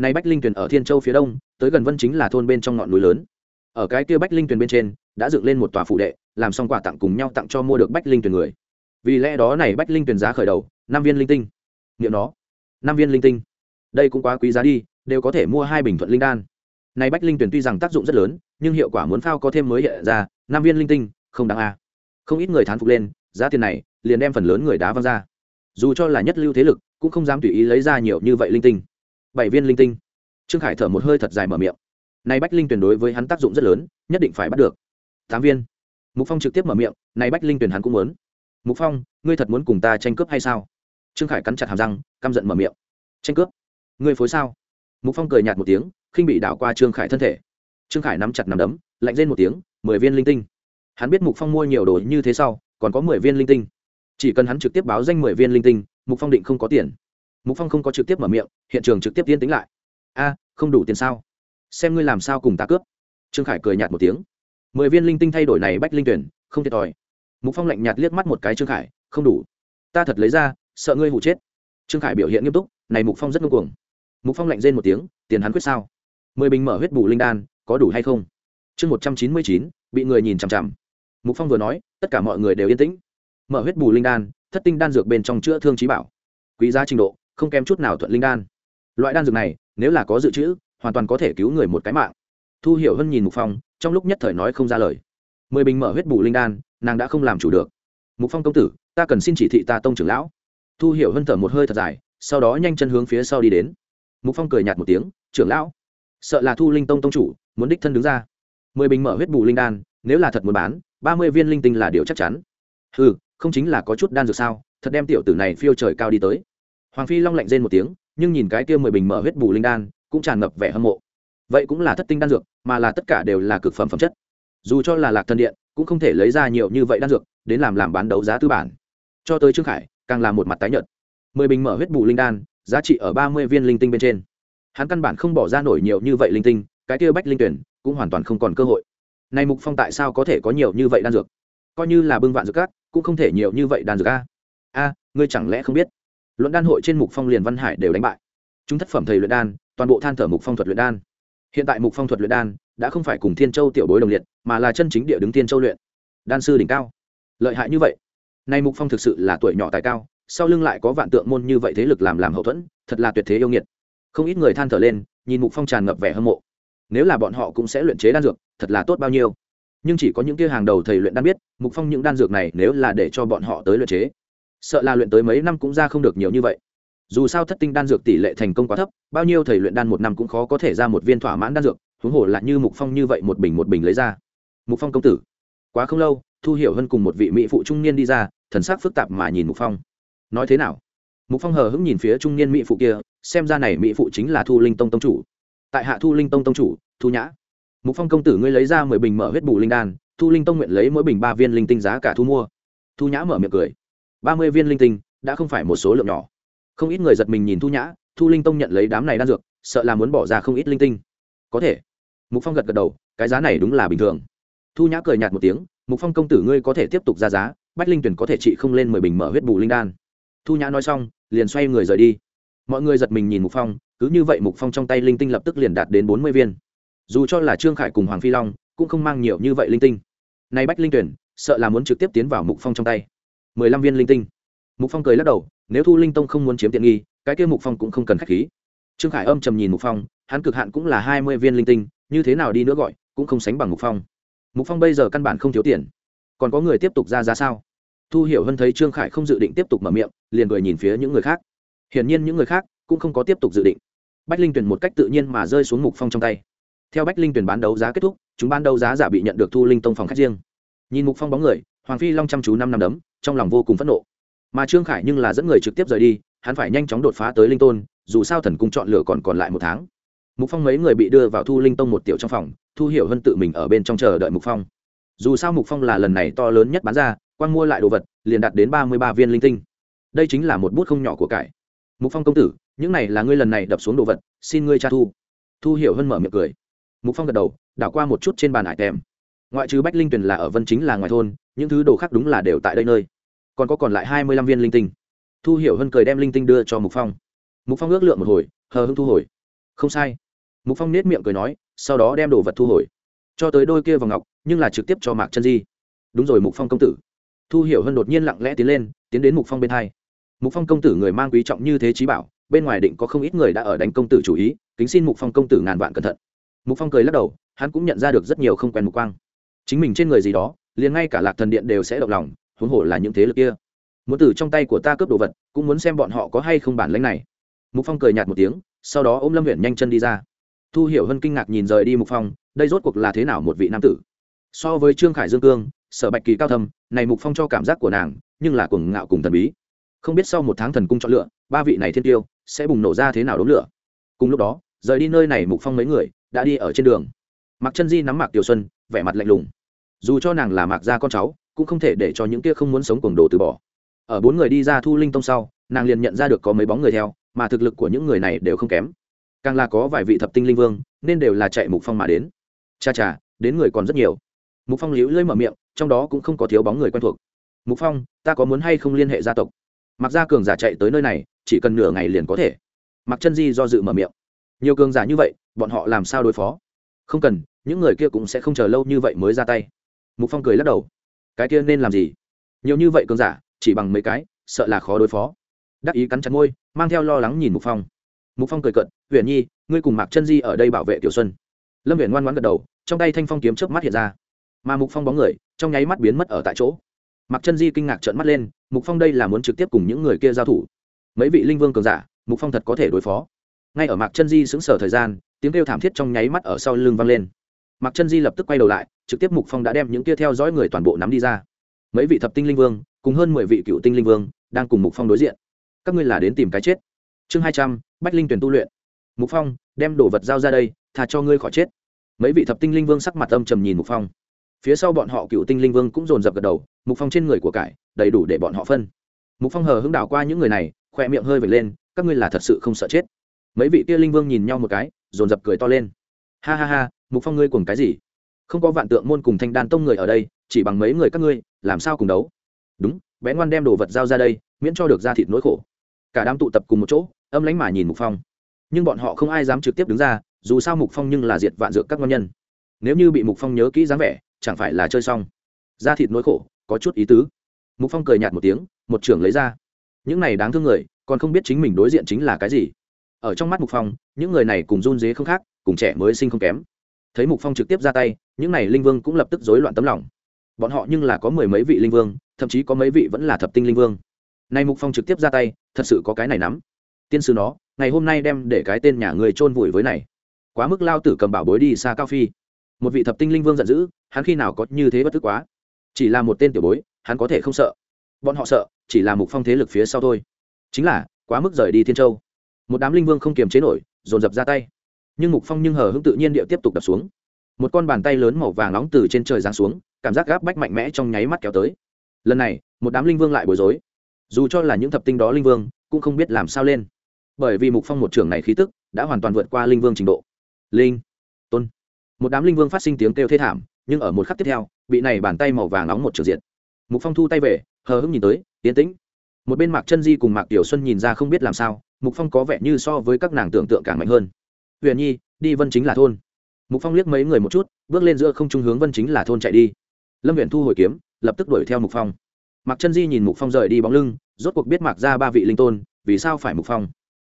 nay bách linh tuyền ở thiên châu phía đông, tới gần vân chính là thôn bên trong ngọn núi lớn. Ở cái kia bách linh tuyền bên trên, đã dựng lên một tòa phụ đệ, làm xong quà tặng cùng nhau tặng cho mua được bách linh tuyền người. Vì lẽ đó này bách linh tuyền giá khởi đầu, năm viên linh tinh. Nghiệm nó, năm viên linh tinh. Đây cũng quá quý giá đi, đều có thể mua hai bình thuận linh đan. Này bách linh tuyển tuy rằng tác dụng rất lớn, nhưng hiệu quả muốn phao có thêm mới hiện ra, năm viên linh tinh, không đáng a. Không ít người thán phục lên, giá tiền này liền đem phần lớn người đá văng ra. Dù cho là nhất lưu thế lực, cũng không dám tùy ý lấy ra nhiều như vậy linh tinh bảy viên linh tinh. Trương khải thở một hơi thật dài mở miệng. Nay bách linh tuyển đối với hắn tác dụng rất lớn, nhất định phải bắt được. Tám viên. Mục phong trực tiếp mở miệng nay bách linh tuyển hắn cũng muốn. Mục phong, ngươi thật muốn cùng ta tranh cướp hay sao? Trương khải cắn chặt hàm răng, căm giận mở miệng. Tranh cướp? Ngươi phối sao? Mục phong cười nhạt một tiếng, khinh bị đảo qua trương khải thân thể. Trương khải nắm chặt nắm đấm, lạnh lên một tiếng, mười viên linh tinh. Hắn biết mục phong mua nhiều đồ như thế sau, còn có mười viên linh tinh. Chỉ cần hắn trực tiếp báo danh mười viên linh tinh, mục phong định không có tiền mục phong không có trực tiếp mở miệng hiện trường trực tiếp tiên tính lại a à, không đủ tiền sao xem ngươi làm sao cùng ta cướp trương khải cười nhạt một tiếng mười viên linh tinh thay đổi này bách linh tuyển không thiệt thòi mục phong lạnh nhạt liếc mắt một cái trương khải không đủ ta thật lấy ra sợ ngươi hụ chết trương khải biểu hiện nghiêm túc này mục phong rất ngưng cuồng mục phong lạnh rên một tiếng tiền hắn quyết sao mười bình mở huyết bù linh đan có đủ hay không chương một trăm chín mươi chín bị người nhìn chằm chằm mục phong vừa nói tất cả mọi người đều yên tĩnh mở huyết bù linh đan thất tinh đan dược bên trong chữa thương trí bảo quý giá trình độ không kém chút nào thuận linh đan. Loại đan dược này, nếu là có dự trữ, hoàn toàn có thể cứu người một cái mạng. Thu hiểu hơn nhìn mục phong, trong lúc nhất thời nói không ra lời. Mười bình mở huyết bù linh đan, nàng đã không làm chủ được. Mục phong công tử, ta cần xin chỉ thị ta tông trưởng lão. Thu hiểu hơn thở một hơi thật dài, sau đó nhanh chân hướng phía sau đi đến. Mục phong cười nhạt một tiếng, trưởng lão, sợ là thu linh tông tông chủ, muốn đích thân đứng ra. Mười bình mở huyết bù linh đan, nếu là thật muốn bán, ba mươi viên linh tinh là điều chắc chắn. Ừ không chính là có chút đan dược sao? Thật đem tiểu tử này phiêu trời cao đi tới hoàng phi long lạnh rên một tiếng, nhưng nhìn cái kia mười bình mở huyết bù linh đan, cũng tràn ngập vẻ hâm mộ. Vậy cũng là thất tinh đan dược, mà là tất cả đều là cực phẩm phẩm chất. Dù cho là lạc thần điện, cũng không thể lấy ra nhiều như vậy đan dược, đến làm làm bán đấu giá tư bản. Cho tới trương khải, càng là một mặt tái nhợt. Mười bình mở huyết bù linh đan, giá trị ở ba mươi viên linh tinh bên trên. Hắn căn bản không bỏ ra nổi nhiều như vậy linh tinh, cái kia bách linh tuyển cũng hoàn toàn không còn cơ hội. Này mục phong tại sao có thể có nhiều như vậy đan dược? Coi như là bưng vạn dược cát cũng không thể nhiều như vậy đan dược a. A, ngươi chẳng lẽ không biết? Luận đan hội trên mục phong liền văn hải đều đánh bại. Chúng thất phẩm thầy luyện đan, toàn bộ than thở mục phong thuật luyện đan. Hiện tại mục phong thuật luyện đan đã không phải cùng thiên châu tiểu bối đồng liệt, mà là chân chính địa đứng thiên châu luyện. Đan sư đỉnh cao. Lợi hại như vậy. Nay mục phong thực sự là tuổi nhỏ tài cao, sau lưng lại có vạn tượng môn như vậy thế lực làm làm hậu thuẫn, thật là tuyệt thế yêu nghiệt. Không ít người than thở lên, nhìn mục phong tràn ngập vẻ hâm mộ. Nếu là bọn họ cũng sẽ luyện chế đan dược, thật là tốt bao nhiêu. Nhưng chỉ có những kia hàng đầu thầy luyện đan biết, mục phong những đan dược này nếu là để cho bọn họ tới luyện chế sợ là luyện tới mấy năm cũng ra không được nhiều như vậy. Dù sao thất tinh đan dược tỷ lệ thành công quá thấp, bao nhiêu thầy luyện đan một năm cũng khó có thể ra một viên thỏa mãn đan dược, huống hồ lại như mục phong như vậy một bình một bình lấy ra. Mục phong công tử, quá không lâu, thu hiểu hơn cùng một vị mỹ phụ trung niên đi ra, thần sắc phức tạp mà nhìn mục phong. Nói thế nào? Mục phong hờ hững nhìn phía trung niên mỹ phụ kia, xem ra này mỹ phụ chính là thu linh tông tông chủ. Tại hạ thu linh tông tông chủ, thu nhã. Mục phong công tử ngươi lấy ra mười bình mở huyết bù linh đan, thu linh tông nguyện lấy mỗi bình ba viên linh tinh giá cả thu mua. Thu nhã mở miệng cười ba mươi viên linh tinh, đã không phải một số lượng nhỏ. Không ít người giật mình nhìn thu nhã, thu linh tông nhận lấy đám này đan dược, sợ là muốn bỏ ra không ít linh tinh. Có thể. Mục phong gật gật đầu, cái giá này đúng là bình thường. Thu nhã cười nhạt một tiếng, mục phong công tử ngươi có thể tiếp tục ra giá, bách linh tuyển có thể trị không lên mười bình mở huyết bù linh đan. Thu nhã nói xong, liền xoay người rời đi. Mọi người giật mình nhìn mục phong, cứ như vậy mục phong trong tay linh tinh lập tức liền đạt đến bốn mươi viên. Dù cho là trương khải cùng hoàng phi long, cũng không mang nhiều như vậy linh tinh. Nay bách linh tuyển, sợ là muốn trực tiếp tiến vào mục phong trong tay mười lăm viên linh tinh. Mục phong cười lắc đầu, nếu thu linh tông không muốn chiếm tiện nghi, cái kia mục phong cũng không cần k h á c h khí. Trương khải âm trầm nhìn mục phong, hắn cực hạn cũng là hai mươi viên linh tinh, như thế nào đi nữa gọi, cũng không sánh bằng mục phong. Mục phong bây giờ căn bản không thiếu tiền. Còn có người tiếp tục ra giá sao? Thu hiểu hơn thấy trương khải không dự định tiếp tục mở miệng, liền cười nhìn phía những người khác. Hiển nhiên những người khác cũng không có tiếp tục dự định. Bách linh tuyển một cách tự nhiên mà rơi xuống mục phong trong tay. Theo bách linh tuyển bán đấu giá kết thúc, chúng bán đấu giá giả bị nhận được thu linh tông phòng khách riêng. Nhìn mục phong bóng người, hoàng phi long chăm chú năm năm đấm trong lòng vô cùng phẫn nộ. Mà trương khải nhưng là dẫn người trực tiếp rời đi, hắn phải nhanh chóng đột phá tới linh tôn, dù sao thần cung chọn lựa còn còn lại một tháng. Mục phong mấy người bị đưa vào thu linh tông một tiểu trong phòng, thu hiểu hơn tự mình ở bên trong chờ đợi mục phong. Dù sao mục phong là lần này to lớn nhất bán ra, quang mua lại đồ vật, liền đạt đến ba mươi ba viên linh tinh. Đây chính là một bút không nhỏ của cải. Mục phong công tử, những này là ngươi lần này đập xuống đồ vật, xin ngươi tra thu. Thu hiểu hơn mở miệng cười. Mục phong gật đầu, đảo qua một chút trên bàn ải tèm ngoại trừ bách linh tuyền là ở vân chính là ngoài thôn, những thứ đồ khác đúng là đều tại đây nơi. Còn có còn lại hai mươi lăm viên linh tinh. Thu hiểu hơn cười đem linh tinh đưa cho mục phong. Mục phong ước lượng một hồi, hờ hưng thu hồi. Không sai. Mục phong nết miệng cười nói, sau đó đem đồ vật thu hồi. Cho tới đôi kia vào ngọc, nhưng là trực tiếp cho mạc chân di. Đúng rồi mục phong công tử. Thu hiểu hơn đột nhiên lặng lẽ tiến lên, tiến đến mục phong bên hai. Mục phong công tử người mang quý trọng như thế trí bảo, bên ngoài định có không ít người đã ở đánh công tử chủ ý, kính xin mục phong công tử ngàn vạn cẩn thận. Mục phong cười lắc đầu, hắn cũng nhận ra được rất nhiều không quen mục quang chính mình trên người gì đó, liền ngay cả lạc thần điện đều sẽ động lòng, huống hồ là những thế lực kia. Muốn từ trong tay của ta cướp đồ vật, cũng muốn xem bọn họ có hay không bản lãnh này. Mục phong cười nhạt một tiếng, sau đó ôm lâm huyện nhanh chân đi ra. Thu hiểu hơn kinh ngạc nhìn rời đi mục phong, đây rốt cuộc là thế nào một vị nam tử? So với trương khải dương cương, sở bạch kỳ cao thâm, này mục phong cho cảm giác của nàng, nhưng là cuồng ngạo cùng thần bí. Không biết sau một tháng thần cung chọn lựa, ba vị này thiên tiêu, sẽ bùng nổ ra thế nào đốn lửa? Cùng lúc đó, rời đi nơi này mục phong mấy người, đã đi ở trên đường. Mặc chân di nắm mạc tiểu xuân, vẻ mặt lạnh lùng dù cho nàng là mạc gia con cháu, cũng không thể để cho những kia không muốn sống cuồng đồ từ bỏ. Ở bốn người đi ra thu linh tông sau, nàng liền nhận ra được có mấy bóng người theo, mà thực lực của những người này đều không kém. Càng là có vài vị thập tinh linh vương, nên đều là chạy mục phong mà đến. Cha cha, đến người còn rất nhiều. Mục phong liễu lưỡi mở miệng, trong đó cũng không có thiếu bóng người quen thuộc. Mục phong, ta có muốn hay không liên hệ gia tộc? Mặc gia cường giả chạy tới nơi này, chỉ cần nửa ngày liền có thể. Mặc chân di do dự mở miệng. Nhiều cường giả như vậy, bọn họ làm sao đối phó? Không cần, những người kia cũng sẽ không chờ lâu như vậy mới ra tay mục phong cười lắc đầu. Cái kia nên làm gì? Nhiều như vậy cường giả, chỉ bằng mấy cái, sợ là khó đối phó. Đắc ý cắn chặt môi, mang theo lo lắng nhìn mục phong. Mục phong cười cận huyền nhi, ngươi cùng mạc chân di ở đây bảo vệ tiểu xuân. Lâm huyền ngoan ngoãn gật đầu, trong tay thanh phong kiếm chớp mắt hiện ra. Mà mục phong bóng người, trong nháy mắt biến mất ở tại chỗ. Mạc chân di kinh ngạc trợn mắt lên, mục phong đây là muốn trực tiếp cùng những người kia giao thủ? Mấy vị linh vương cường giả, mục phong thật có thể đối phó? Ngay ở mạc chân di xứng sở thời gian, tiếng kêu thảm thiết trong nháy mắt ở sau lưng vang lên. Mạc chân di lập tức quay đầu lại trực tiếp mục phong đã đem những kia theo dõi người toàn bộ nắm đi ra. Mấy vị thập tinh linh vương, cùng hơn mười vị cựu tinh linh vương, đang cùng mục phong đối diện. Các ngươi là đến tìm cái chết. Chương hai trăm, bách linh tuyển tu luyện. Mục phong, đem đồ vật giao ra đây thà cho ngươi khỏi chết. Mấy vị thập tinh linh vương sắc mặt âm trầm nhìn mục phong. Phía sau bọn họ cựu tinh linh vương cũng dồn dập gật đầu, mục phong trên người của cải, đầy đủ để bọn họ phân. Mục phong hờ hững đảo qua những người này, khoe miệng hơi vệt lên, các ngươi là thật sự không sợ chết. Mấy vị kia linh vương nhìn nhau một cái, dồn dập cười to lên. Ha ha ha, mục phong ngươi cùng cái gì? Không có vạn tượng môn cùng thanh đan tông người ở đây, chỉ bằng mấy người các ngươi, làm sao cùng đấu? Đúng, bé ngoan đem đồ vật giao ra đây, miễn cho được ra thịt nỗi khổ. Cả đám tụ tập cùng một chỗ, âm lánh mà nhìn mục phong. Nhưng bọn họ không ai dám trực tiếp đứng ra, dù sao mục phong nhưng là diệt vạn dược các ngon nhân. Nếu như bị mục phong nhớ kỹ dáng vẻ, chẳng phải là chơi xong. Ra thịt nỗi khổ, có chút ý tứ. Mục phong cười nhạt một tiếng, một trưởng lấy ra. Những này đáng thương người, còn không biết chính mình đối diện chính là cái gì. Ở trong mắt mục phong, những người này cùng run dế không khác, cùng trẻ mới sinh không kém thấy mục phong trực tiếp ra tay, những này linh vương cũng lập tức rối loạn tấm lòng. Bọn họ nhưng là có mười mấy vị linh vương, thậm chí có mấy vị vẫn là thập tinh linh vương. Nay mục phong trực tiếp ra tay, thật sự có cái này nắm. Tiên sư nó, ngày hôm nay đem để cái tên nhà người chôn vùi với này. Quá mức lao tử cầm bảo bối đi xa cao phi. Một vị thập tinh linh vương giận dữ, hắn khi nào có như thế bất tức quá. Chỉ là một tên tiểu bối, hắn có thể không sợ. Bọn họ sợ, chỉ là mục phong thế lực phía sau thôi. Chính là, quá mức rời đi thiên châu. Một đám linh vương không kiềm chế nổi, dồn dập ra tay nhưng mục phong nhưng hờ hững tự nhiên địa tiếp tục đập xuống. Một con bàn tay lớn màu vàng nóng từ trên trời giáng xuống, cảm giác gáp bách mạnh mẽ trong nháy mắt kéo tới. Lần này, một đám linh vương lại bối rối. Dù cho là những thập tinh đó linh vương, cũng không biết làm sao lên. Bởi vì mục phong một trưởng này khí tức, đã hoàn toàn vượt qua linh vương trình độ. Linh, tôn. Một đám linh vương phát sinh tiếng kêu thê thảm, nhưng ở một khắc tiếp theo, bị này bàn tay màu vàng nóng một trường diện mục phong thu tay về, hờ hững nhìn tới tiến tĩnh. Một bên mạc chân di cùng mạc tiểu xuân nhìn ra không biết làm sao, mục phong có vẻ như so với các nàng tưởng tượng càng mạnh hơn huyền nhi, đi vân chính là thôn. Mục phong liếc mấy người một chút, bước lên giữa không trung hướng vân chính là thôn chạy đi. Lâm huyện thu hồi kiếm, lập tức đuổi theo mục phong. Mặc chân di nhìn mục phong rời đi bóng lưng, rốt cuộc biết mặc ra ba vị linh tôn, vì sao phải mục phong?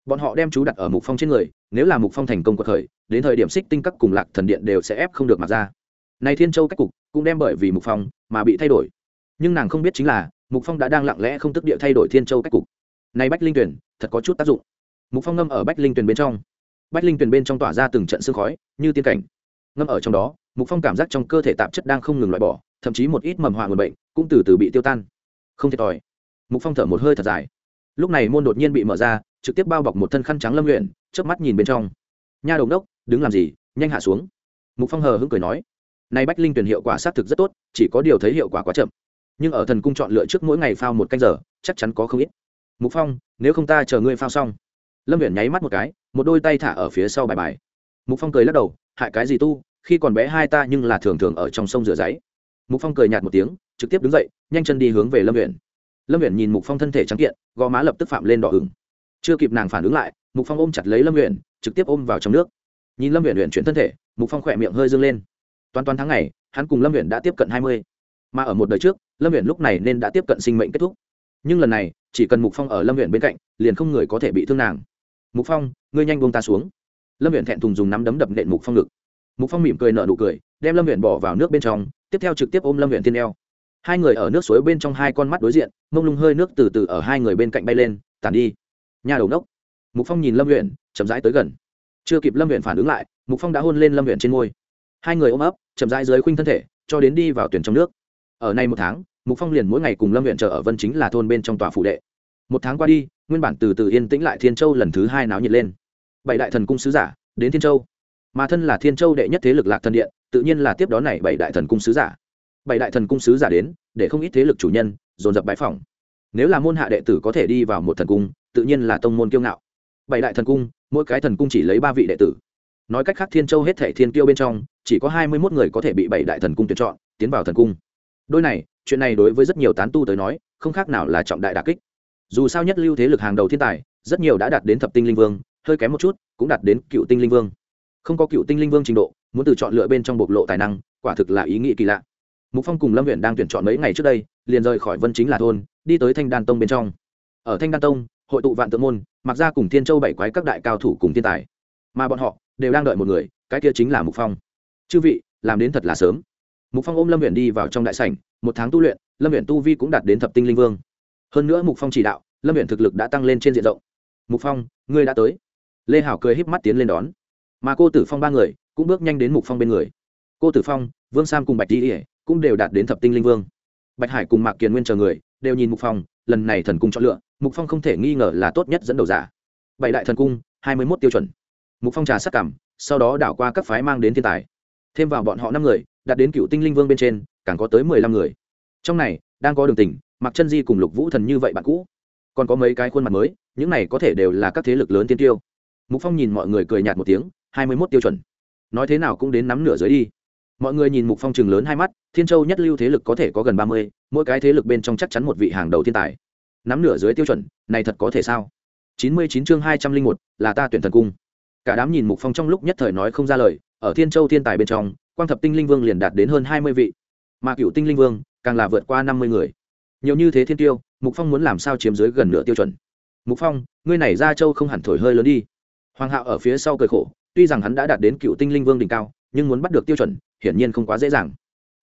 Bọn họ đem chú đặt ở mục phong trên người, nếu là mục phong thành công cuộc khởi, đến thời điểm xích tinh các cùng lạc thần điện đều sẽ ép không được mặc ra này thiên châu cách cục, cũng đem bởi vì mục phong mà bị thay đổi. Nhưng nàng không biết chính là, mục phong đã đang lặng lẽ không tức địa thay đổi thiên châu cách cục. Này bách linh tuyển, thật có chút tác dụng. Mục phong ngâm ở bách linh tuyển bên trong bách linh tuyền bên trong tỏa ra từng trận sương khói như tiên cảnh. Ngâm ở trong đó mục phong cảm giác trong cơ thể tạp chất đang không ngừng loại bỏ thậm chí một ít mầm họa nguồn bệnh cũng từ từ bị tiêu tan. Không thiệt thòi. Mục phong thở một hơi thật dài. Lúc này môn đột nhiên bị mở ra trực tiếp bao bọc một thân khăn trắng lâm luyện, chớp mắt nhìn bên trong. Nha đồng đốc đứng làm gì? Nhanh hạ xuống. Mục phong hờ hững cười nói. Nay bách linh tuyển hiệu quả xác thực rất tốt chỉ có điều thấy hiệu quả quá chậm. Nhưng ở thần cung chọn lựa trước mỗi ngày phao một canh giờ chắc chắn có không ít. Mục phong nếu không ta chờ ngươi phao xong. Lâm luyện nháy mắt một cái một đôi tay thả ở phía sau bài bài. Mục phong cười lắc đầu, hại cái gì tu, khi còn bé hai ta nhưng là thường thường ở trong sông rửa giấy. Mục phong cười nhạt một tiếng, trực tiếp đứng dậy, nhanh chân đi hướng về lâm huyện lâm huyện nhìn mục phong thân thể trắng kiện, gò má lập tức phạm lên đỏ ửng. Chưa kịp nàng phản ứng lại, mục phong ôm chặt lấy lâm huyện trực tiếp ôm vào trong nước. Nhìn lâm huyện huyện chuyển thân thể, mục phong khỏe miệng hơi dâng lên. Toàn toàn tháng này hắn cùng lâm huyện đã tiếp cận hai mươi. Mà ở một đời trước, lâm huyện lúc này nên đã tiếp cận sinh mệnh kết thúc. Nhưng lần này, chỉ cần mục phong ở lâm huyện bên cạnh, liền không người có thể bị thương nàng mục phong, ngươi nhanh buông ta xuống. Lâm viện thẹn thùng dùng nắm đấm đập nện mục phong ngực. Mục phong mỉm cười nở nụ cười, đem lâm viện bỏ vào nước bên trong, tiếp theo trực tiếp ôm lâm viện tiên eo. Hai người ở nước suối bên trong hai con mắt đối diện, mông lung hơi nước từ từ ở hai người bên cạnh bay lên tàn đi. Nhà đầu nốc. Mục phong nhìn lâm huyện chậm rãi tới gần. Chưa kịp lâm huyện phản ứng lại, mục phong đã hôn lên lâm huyện trên môi. Hai người ôm ấp, chậm rãi dưới khuynh thân thể, cho đến đi vào tuyển trong nước. Ở nay một tháng, mục phong liền mỗi ngày cùng lâm huyện chờ ở vân chính là thôn bên trong tòa phủ đệ. Một tháng qua đi nguyên bản từ từ yên tĩnh lại thiên châu lần thứ hai náo nhiệt lên. Bảy đại thần cung sứ giả đến thiên châu. Mà thân là thiên châu đệ nhất thế lực lạc thần điện, tự nhiên là tiếp đó này bảy đại thần cung sứ giả. Bảy đại thần cung sứ giả đến, để không ít thế lực chủ nhân dồn dập bãi phòng nếu là môn hạ đệ tử có thể đi vào một thần cung, tự nhiên là tông môn kiêu ngạo. Bảy đại thần cung, mỗi cái thần cung chỉ lấy ba vị đệ tử. Nói cách khác thiên châu hết thể thiên tiêu bên trong, chỉ có hai mươi mốt người có thể bị bảy đại thần cung tuyển chọn, tiến vào thần cung. Đôi này, chuyện này đối với rất nhiều tán tu tới nói, không khác nào là trọng đại đà kích dù sao nhất lưu thế lực hàng đầu thiên tài, rất nhiều đã đạt đến thập tinh linh vương, hơi kém một chút, cũng đạt đến cựu tinh linh vương. Không có cựu tinh linh vương trình độ, muốn từ chọn lựa bên trong bộc lộ tài năng, quả thực là ý nghĩ kỳ lạ. Mục phong cùng lâm huyện đang tuyển chọn mấy ngày trước đây, liền rời khỏi vân chính là thôn, đi tới thanh đan tông bên trong. Ở thanh đan tông, hội tụ vạn tượng môn mặc ra cùng thiên châu bảy quái các đại cao thủ cùng thiên tài. Mà bọn họ đều đang đợi một người, cái kia chính là mục phong. Chư vị, làm đến thật là sớm. Mục phong ôm lâm huyện đi vào trong đại sảnh, một tháng tu luyện, lâm huyện tu vi cũng đạt đến thập tinh linh vương hơn nữa mục phong chỉ đạo, lâm huyện thực lực đã tăng lên trên diện rộng. Mục phong, ngươi đã tới. Lê hảo cười híp mắt tiến lên đón. Mà cô tử phong ba người cũng bước nhanh đến mục phong bên người. Cô tử phong, vương sam cùng bạch di ỉa cũng đều đạt đến thập tinh linh vương. Bạch hải cùng mạc kiền nguyên chờ người, đều nhìn mục phong, lần này thần cung chọn lựa, mục phong không thể nghi ngờ là tốt nhất dẫn đầu giả. Bảy đại thần cung, hai mươi mốt tiêu chuẩn. Mục phong trà sắc cảm, sau đó đảo qua các phái mang đến thiên tài. Thêm vào bọn họ năm người, đạt đến cựu tinh linh vương bên trên, càng có tới mười lăm người. Trong này, đang có đường tình mặc chân di cùng lục vũ thần như vậy bạn cũ. Còn có mấy cái khuôn mặt mới, những này có thể đều là các thế lực lớn tiên tiêu. Mục phong nhìn mọi người cười nhạt một tiếng, hai mươi mốt tiêu chuẩn. Nói thế nào cũng đến nắm nửa dưới đi. Mọi người nhìn mục phong chừng lớn hai mắt, thiên châu nhất lưu thế lực có thể có gần ba mươi, mỗi cái thế lực bên trong chắc chắn một vị hàng đầu thiên tài. Nắm nửa dưới tiêu chuẩn, này thật có thể sao? chín mươi chín chương hai trăm linh một, là ta tuyển thần cung. Cả đám nhìn mục phong trong lúc nhất thời nói không ra lời, ở thiên châu thiên tài bên trong, quang thập tinh linh vương liền đạt đến hơn hai mươi vị. Mà cựu tinh linh vương, càng là vượt qua năm mươi người nhiều như thế thiên tiêu, mục phong muốn làm sao chiếm dưới gần nửa tiêu chuẩn? Mục phong, ngươi này ra châu không hẳn thổi hơi lớn đi. Hoàng hạo ở phía sau cười khổ, tuy rằng hắn đã đạt đến cựu tinh linh vương đỉnh cao, nhưng muốn bắt được tiêu chuẩn, hiển nhiên không quá dễ dàng.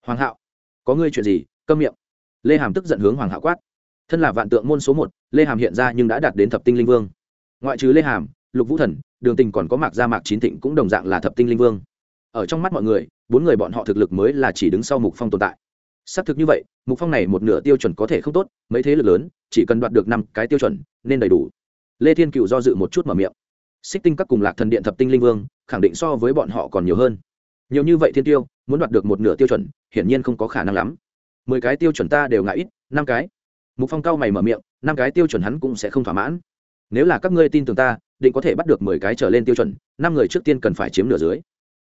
Hoàng hạo, có ngươi chuyện gì? Câm miệng. Lê hàm tức giận hướng hoàng hạo quát. Thân là vạn tượng môn số một, lê hàm hiện ra nhưng đã đạt đến thập tinh linh vương. Ngoại trừ lê hàm, lục vũ thần, đường tình còn có mạc gia mạc chín thịnh cũng đồng dạng là thập tinh linh vương. Ở trong mắt mọi người, bốn người bọn họ thực lực mới là chỉ đứng sau mục phong tồn tại xác thực như vậy, mục phong này một nửa tiêu chuẩn có thể không tốt, mấy thế lực lớn, chỉ cần đoạt được năm cái tiêu chuẩn, nên đầy đủ. Lê thiên cựu do dự một chút mở miệng. Xích tinh các cùng lạc thần điện thập tinh linh vương, khẳng định so với bọn họ còn nhiều hơn. Nhiều như vậy thiên tiêu, muốn đoạt được một nửa tiêu chuẩn, hiển nhiên không có khả năng lắm. Mười cái tiêu chuẩn ta đều ngại ít, năm cái. Mục phong cao mày mở miệng, năm cái tiêu chuẩn hắn cũng sẽ không thỏa mãn. Nếu là các ngươi tin tưởng ta, định có thể bắt được mười cái trở lên tiêu chuẩn, năm người trước tiên cần phải chiếm nửa dưới.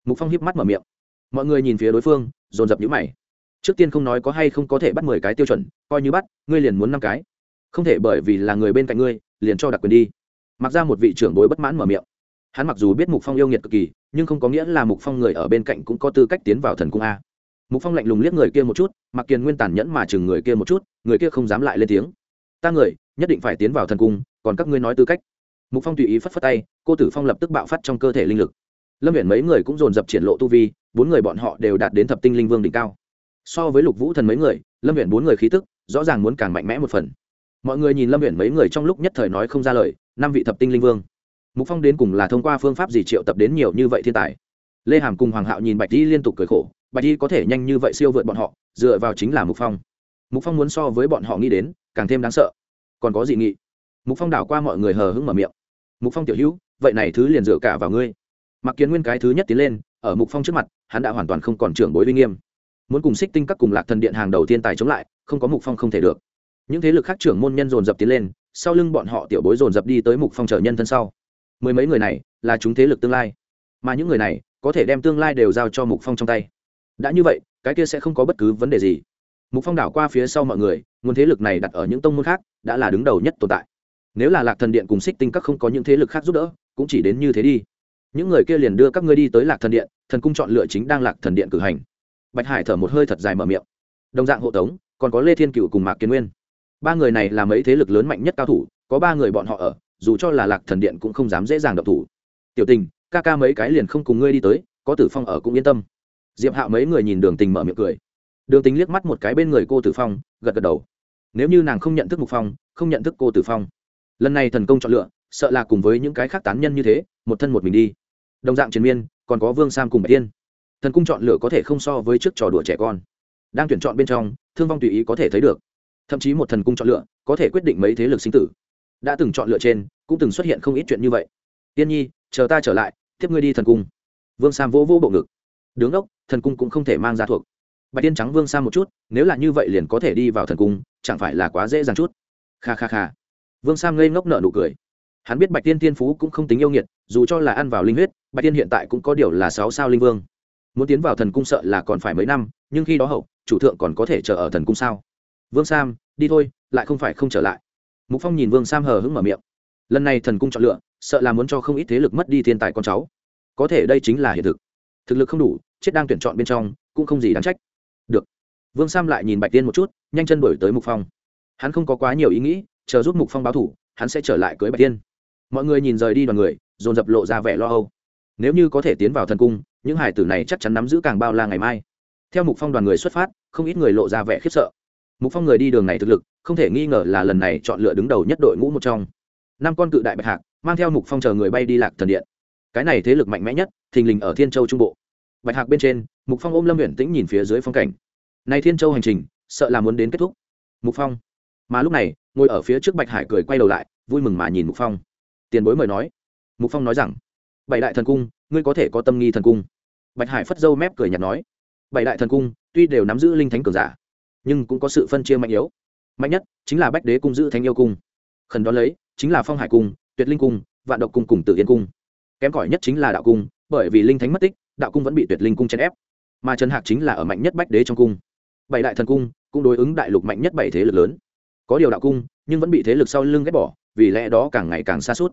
Mục phong hiếp mắt mở miệng. Mọi người nhìn phía đối phương, dồn dập nhũ mày trước tiên không nói có hay không có thể bắt mười cái tiêu chuẩn, coi như bắt, ngươi liền muốn năm cái. Không thể bởi vì là người bên cạnh ngươi, liền cho đặc quyền đi. Mặc ra một vị trưởng bối bất mãn mở miệng. Hắn mặc dù biết mục phong yêu nghiệt cực kỳ, nhưng không có nghĩa là mục phong người ở bên cạnh cũng có tư cách tiến vào thần cung a. Mục phong lạnh lùng liếc người kia một chút, mặc kiền nguyên tàn nhẫn mà chừng người kia một chút, người kia không dám lại lên tiếng. Ta người, nhất định phải tiến vào thần cung, còn các ngươi nói tư cách. Mục phong tùy ý phất phất tay, cô tử phong lập tức bạo phát trong cơ thể linh lực. Lâm viện mấy người cũng dồn dập triển lộ tu vi, bốn người bọn họ đều đạt đến thập tinh linh vương đỉnh cao so với lục vũ thần mấy người, lâm viện bốn người khí tức, rõ ràng muốn càng mạnh mẽ một phần. Mọi người nhìn lâm viện mấy người trong lúc nhất thời nói không ra lời, năm vị thập tinh linh vương. Mục phong đến cùng là thông qua phương pháp gì triệu tập đến nhiều như vậy thiên tài? Lê hàm cùng hoàng hạo nhìn bạch di liên tục cười khổ, bạch di có thể nhanh như vậy siêu vượt bọn họ, dựa vào chính là mục phong. Mục phong muốn so với bọn họ nghĩ đến, càng thêm đáng sợ. Còn có gì nghị. Mục phong đảo qua mọi người hờ hững mở miệng. Mục phong tiểu hữu, vậy này thứ liền dựa cả vào ngươi. Mặc kiến nguyên cái thứ nhất tiến lên, ở mục phong trước mặt, hắn đã hoàn toàn không còn trưởng bối uy nghiêm muốn cùng xích tinh các cùng lạc thần điện hàng đầu tiên tài chống lại, không có mục phong không thể được. Những thế lực khác trưởng môn nhân dồn dập tiến lên, sau lưng bọn họ tiểu bối dồn dập đi tới mục phong trở nhân thân sau. Mười mấy người này là chúng thế lực tương lai, mà những người này có thể đem tương lai đều giao cho mục phong trong tay. Đã như vậy, cái kia sẽ không có bất cứ vấn đề gì. Mục phong đảo qua phía sau mọi người, nguồn thế lực này đặt ở những tông môn khác, đã là đứng đầu nhất tồn tại. Nếu là lạc thần điện cùng xích tinh các không có những thế lực khác giúp đỡ, cũng chỉ đến như thế đi. Những người kia liền đưa các ngươi đi tới lạc thần điện, thần cung chọn lựa chính đang lạc thần điện cử hành bạch hải thở một hơi thật dài mở miệng. Đồng dạng hộ tống, còn có lê thiên cựu cùng mạc kiến nguyên. Ba người này là mấy thế lực lớn mạnh nhất cao thủ, có ba người bọn họ ở, dù cho là lạc thần điện cũng không dám dễ dàng động thủ. Tiểu tình, ca ca mấy cái liền không cùng ngươi đi tới, có tử phong ở cũng yên tâm. Diệp hạo mấy người nhìn đường tình mở miệng cười. Đường tình liếc mắt một cái bên người cô tử phong, gật gật đầu. Nếu như nàng không nhận thức mục phong, không nhận thức cô tử phong. Lần này thần công chọn lựa, sợ là cùng với những cái khác tán nhân như thế, một thân một mình đi. Đồng dạng chiến miên, còn có vương sam cùng bạch tiên thần cung chọn lựa có thể không so với trước trò đùa trẻ con. Đang tuyển chọn bên trong, thương vong tùy ý có thể thấy được. Thậm chí một thần cung chọn lựa có thể quyết định mấy thế lực sinh tử. Đã từng chọn lựa trên, cũng từng xuất hiện không ít chuyện như vậy. Tiên nhi, chờ ta trở lại, tiếp ngươi đi thần cung. Vương sam vỗ vỗ bộ ngực. Đứng ốc thần cung cũng không thể mang ra thuộc. Bạch tiên trắng vương sam một chút, nếu là như vậy liền có thể đi vào thần cung, chẳng phải là quá dễ dàng chút. Kha kha kha. Vương sam ngây ngốc nợ nụ cười. Hắn biết bạch tiên tiên phú cũng không tính yêu nghiệt, dù cho là ăn vào linh huyết, bạch tiên hiện tại cũng có điều là sáu sao linh vương muốn tiến vào thần cung sợ là còn phải mấy năm, nhưng khi đó hậu, chủ thượng còn có thể chờ ở thần cung sao? Vương sam, đi thôi, lại không phải không trở lại. Mục phong nhìn vương sam hờ hững mở miệng. Lần này thần cung chọn lựa, sợ là muốn cho không ít thế lực mất đi thiên tài con cháu. Có thể đây chính là hiện thực. Thực lực không đủ, chết đang tuyển chọn bên trong, cũng không gì đáng trách. Được. Vương sam lại nhìn bạch tiên một chút, nhanh chân đổi tới mục phong. Hắn không có quá nhiều ý nghĩ, chờ giúp mục phong báo thủ, hắn sẽ trở lại cưới bạch tiên. Mọi người nhìn rời đi đoàn người, dồn dập lộ ra vẻ lo âu. Nếu như có thể tiến vào thần cung những hải tử này chắc chắn nắm giữ càng bao la ngày mai. Theo mục phong đoàn người xuất phát, không ít người lộ ra vẻ khiếp sợ. Mục phong người đi đường này thực lực, không thể nghi ngờ là lần này chọn lựa đứng đầu nhất đội ngũ một trong. Năm con cự đại bạch hạc, mang theo mục phong chờ người bay đi lạc thần điện. Cái này thế lực mạnh mẽ nhất, thình lình ở thiên châu trung bộ. Bạch hạc bên trên, mục phong ôm lâm huyện tĩnh nhìn phía dưới phong cảnh. Này thiên châu hành trình, sợ là muốn đến kết thúc. Mục phong. Mà lúc này, ngồi ở phía trước bạch hải cười quay đầu lại, vui mừng mà nhìn mục phong. Tiền bối mời nói. Mục phong nói rằng, bảy đại thần cung, ngươi có thể có tâm nghi thần cung bạch hải phất dâu mép cười nhạt nói, bảy đại thần cung, tuy đều nắm giữ linh thánh cường giả, nhưng cũng có sự phân chia mạnh yếu. Mạnh nhất chính là bách đế cung giữ thánh yêu cung. Khẩn đó lấy, chính là phong hải cung, tuyệt linh cung, vạn độc cung cùng tự yên cung. Kém cỏi nhất chính là đạo cung, bởi vì linh thánh mất tích, đạo cung vẫn bị tuyệt linh cung chèn ép. Mà trần hạc chính là ở mạnh nhất bách đế trong cung. Bảy đại thần cung cũng đối ứng đại lục mạnh nhất bảy thế lực lớn. Có điều đạo cung nhưng vẫn bị thế lực sau lưng ghét bỏ, vì lẽ đó càng ngày càng xa suốt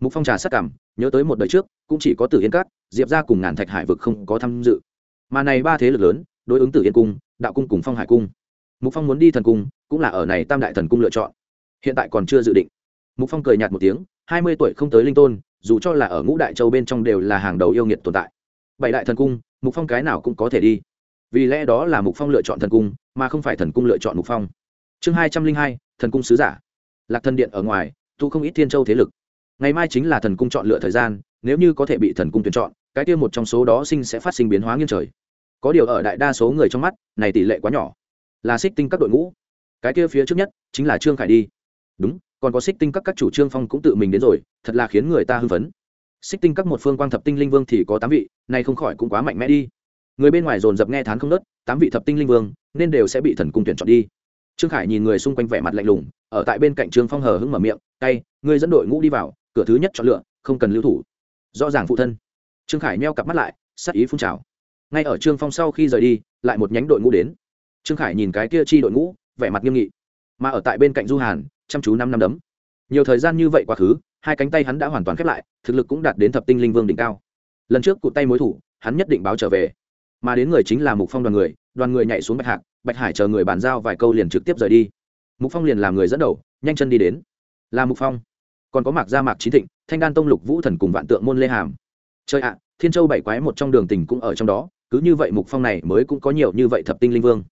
mục phong trà sắc cảm, nhớ tới một đời trước, cũng chỉ có tử yên cát diệp ra cùng ngàn thạch hải vực không có tham dự. Mà này ba thế lực lớn, đối ứng tử yên cung, đạo cung cùng phong hải cung. Mục phong muốn đi thần cung, cũng là ở này tam đại thần cung lựa chọn. Hiện tại còn chưa dự định. Mục phong cười nhạt một tiếng, hai mươi tuổi không tới linh tôn, dù cho là ở ngũ đại châu bên trong đều là hàng đầu yêu nghiệt tồn tại. Bảy đại thần cung, mục phong cái nào cũng có thể đi. Vì lẽ đó là mục phong lựa chọn thần cung, mà không phải thần cung lựa chọn mục phong. Chương hai trăm linh hai, thần cung sứ giả. Lạc thần điện ở ngoài, thu không ít thiên châu thế lực ngày mai chính là thần cung chọn lựa thời gian, nếu như có thể bị thần cung tuyển chọn, cái kia một trong số đó sinh sẽ phát sinh biến hóa nghiêng trời. Có điều ở đại đa số người trong mắt, này tỷ lệ quá nhỏ. Là xích tinh các đội ngũ. Cái kia phía trước nhất, chính là trương khải đi. Đúng, còn có xích tinh các các chủ trương phong cũng tự mình đến rồi, thật là khiến người ta hưng phấn. Xích tinh các một phương quang thập tinh linh vương thì có tám vị, nay không khỏi cũng quá mạnh mẽ đi. Người bên ngoài dồn dập nghe thán không nớt, tám vị thập tinh linh vương, nên đều sẽ bị thần cung tuyển chọn đi. Trương khải nhìn người xung quanh vẻ mặt lạnh lùng, ở tại bên cạnh trương phong hờ hững mở miệng, tay, ngươi dẫn đội ngũ đi vào cửa thứ nhất chọn lựa, không cần lưu thủ. Rõ ràng phụ thân. Trương khải neo cặp mắt lại sắc ý phun trào. Ngay ở trương phong sau khi rời đi, lại một nhánh đội ngũ đến. Trương khải nhìn cái kia chi đội ngũ, vẻ mặt nghiêm nghị. Mà ở tại bên cạnh du hàn, chăm chú năm năm đấm. Nhiều thời gian như vậy quá khứ, hai cánh tay hắn đã hoàn toàn khép lại, thực lực cũng đạt đến thập tinh linh vương đỉnh cao. Lần trước cụ tay mối thủ, hắn nhất định báo trở về. Mà đến người chính là mục phong đoàn người đoàn người nhảy xuống bạch hạc, bạch hải chờ người bàn giao vài câu liền trực tiếp rời đi. Mục phong liền làm người dẫn đầu, nhanh chân đi đến. Là mục phong còn có mạc gia mạc trí thịnh, thanh đan tông lục vũ thần cùng vạn tượng môn lê hàm. Chơi ạ, thiên châu bảy quái một trong đường tình cũng ở trong đó, cứ như vậy mục phong này mới cũng có nhiều như vậy thập tinh linh vương.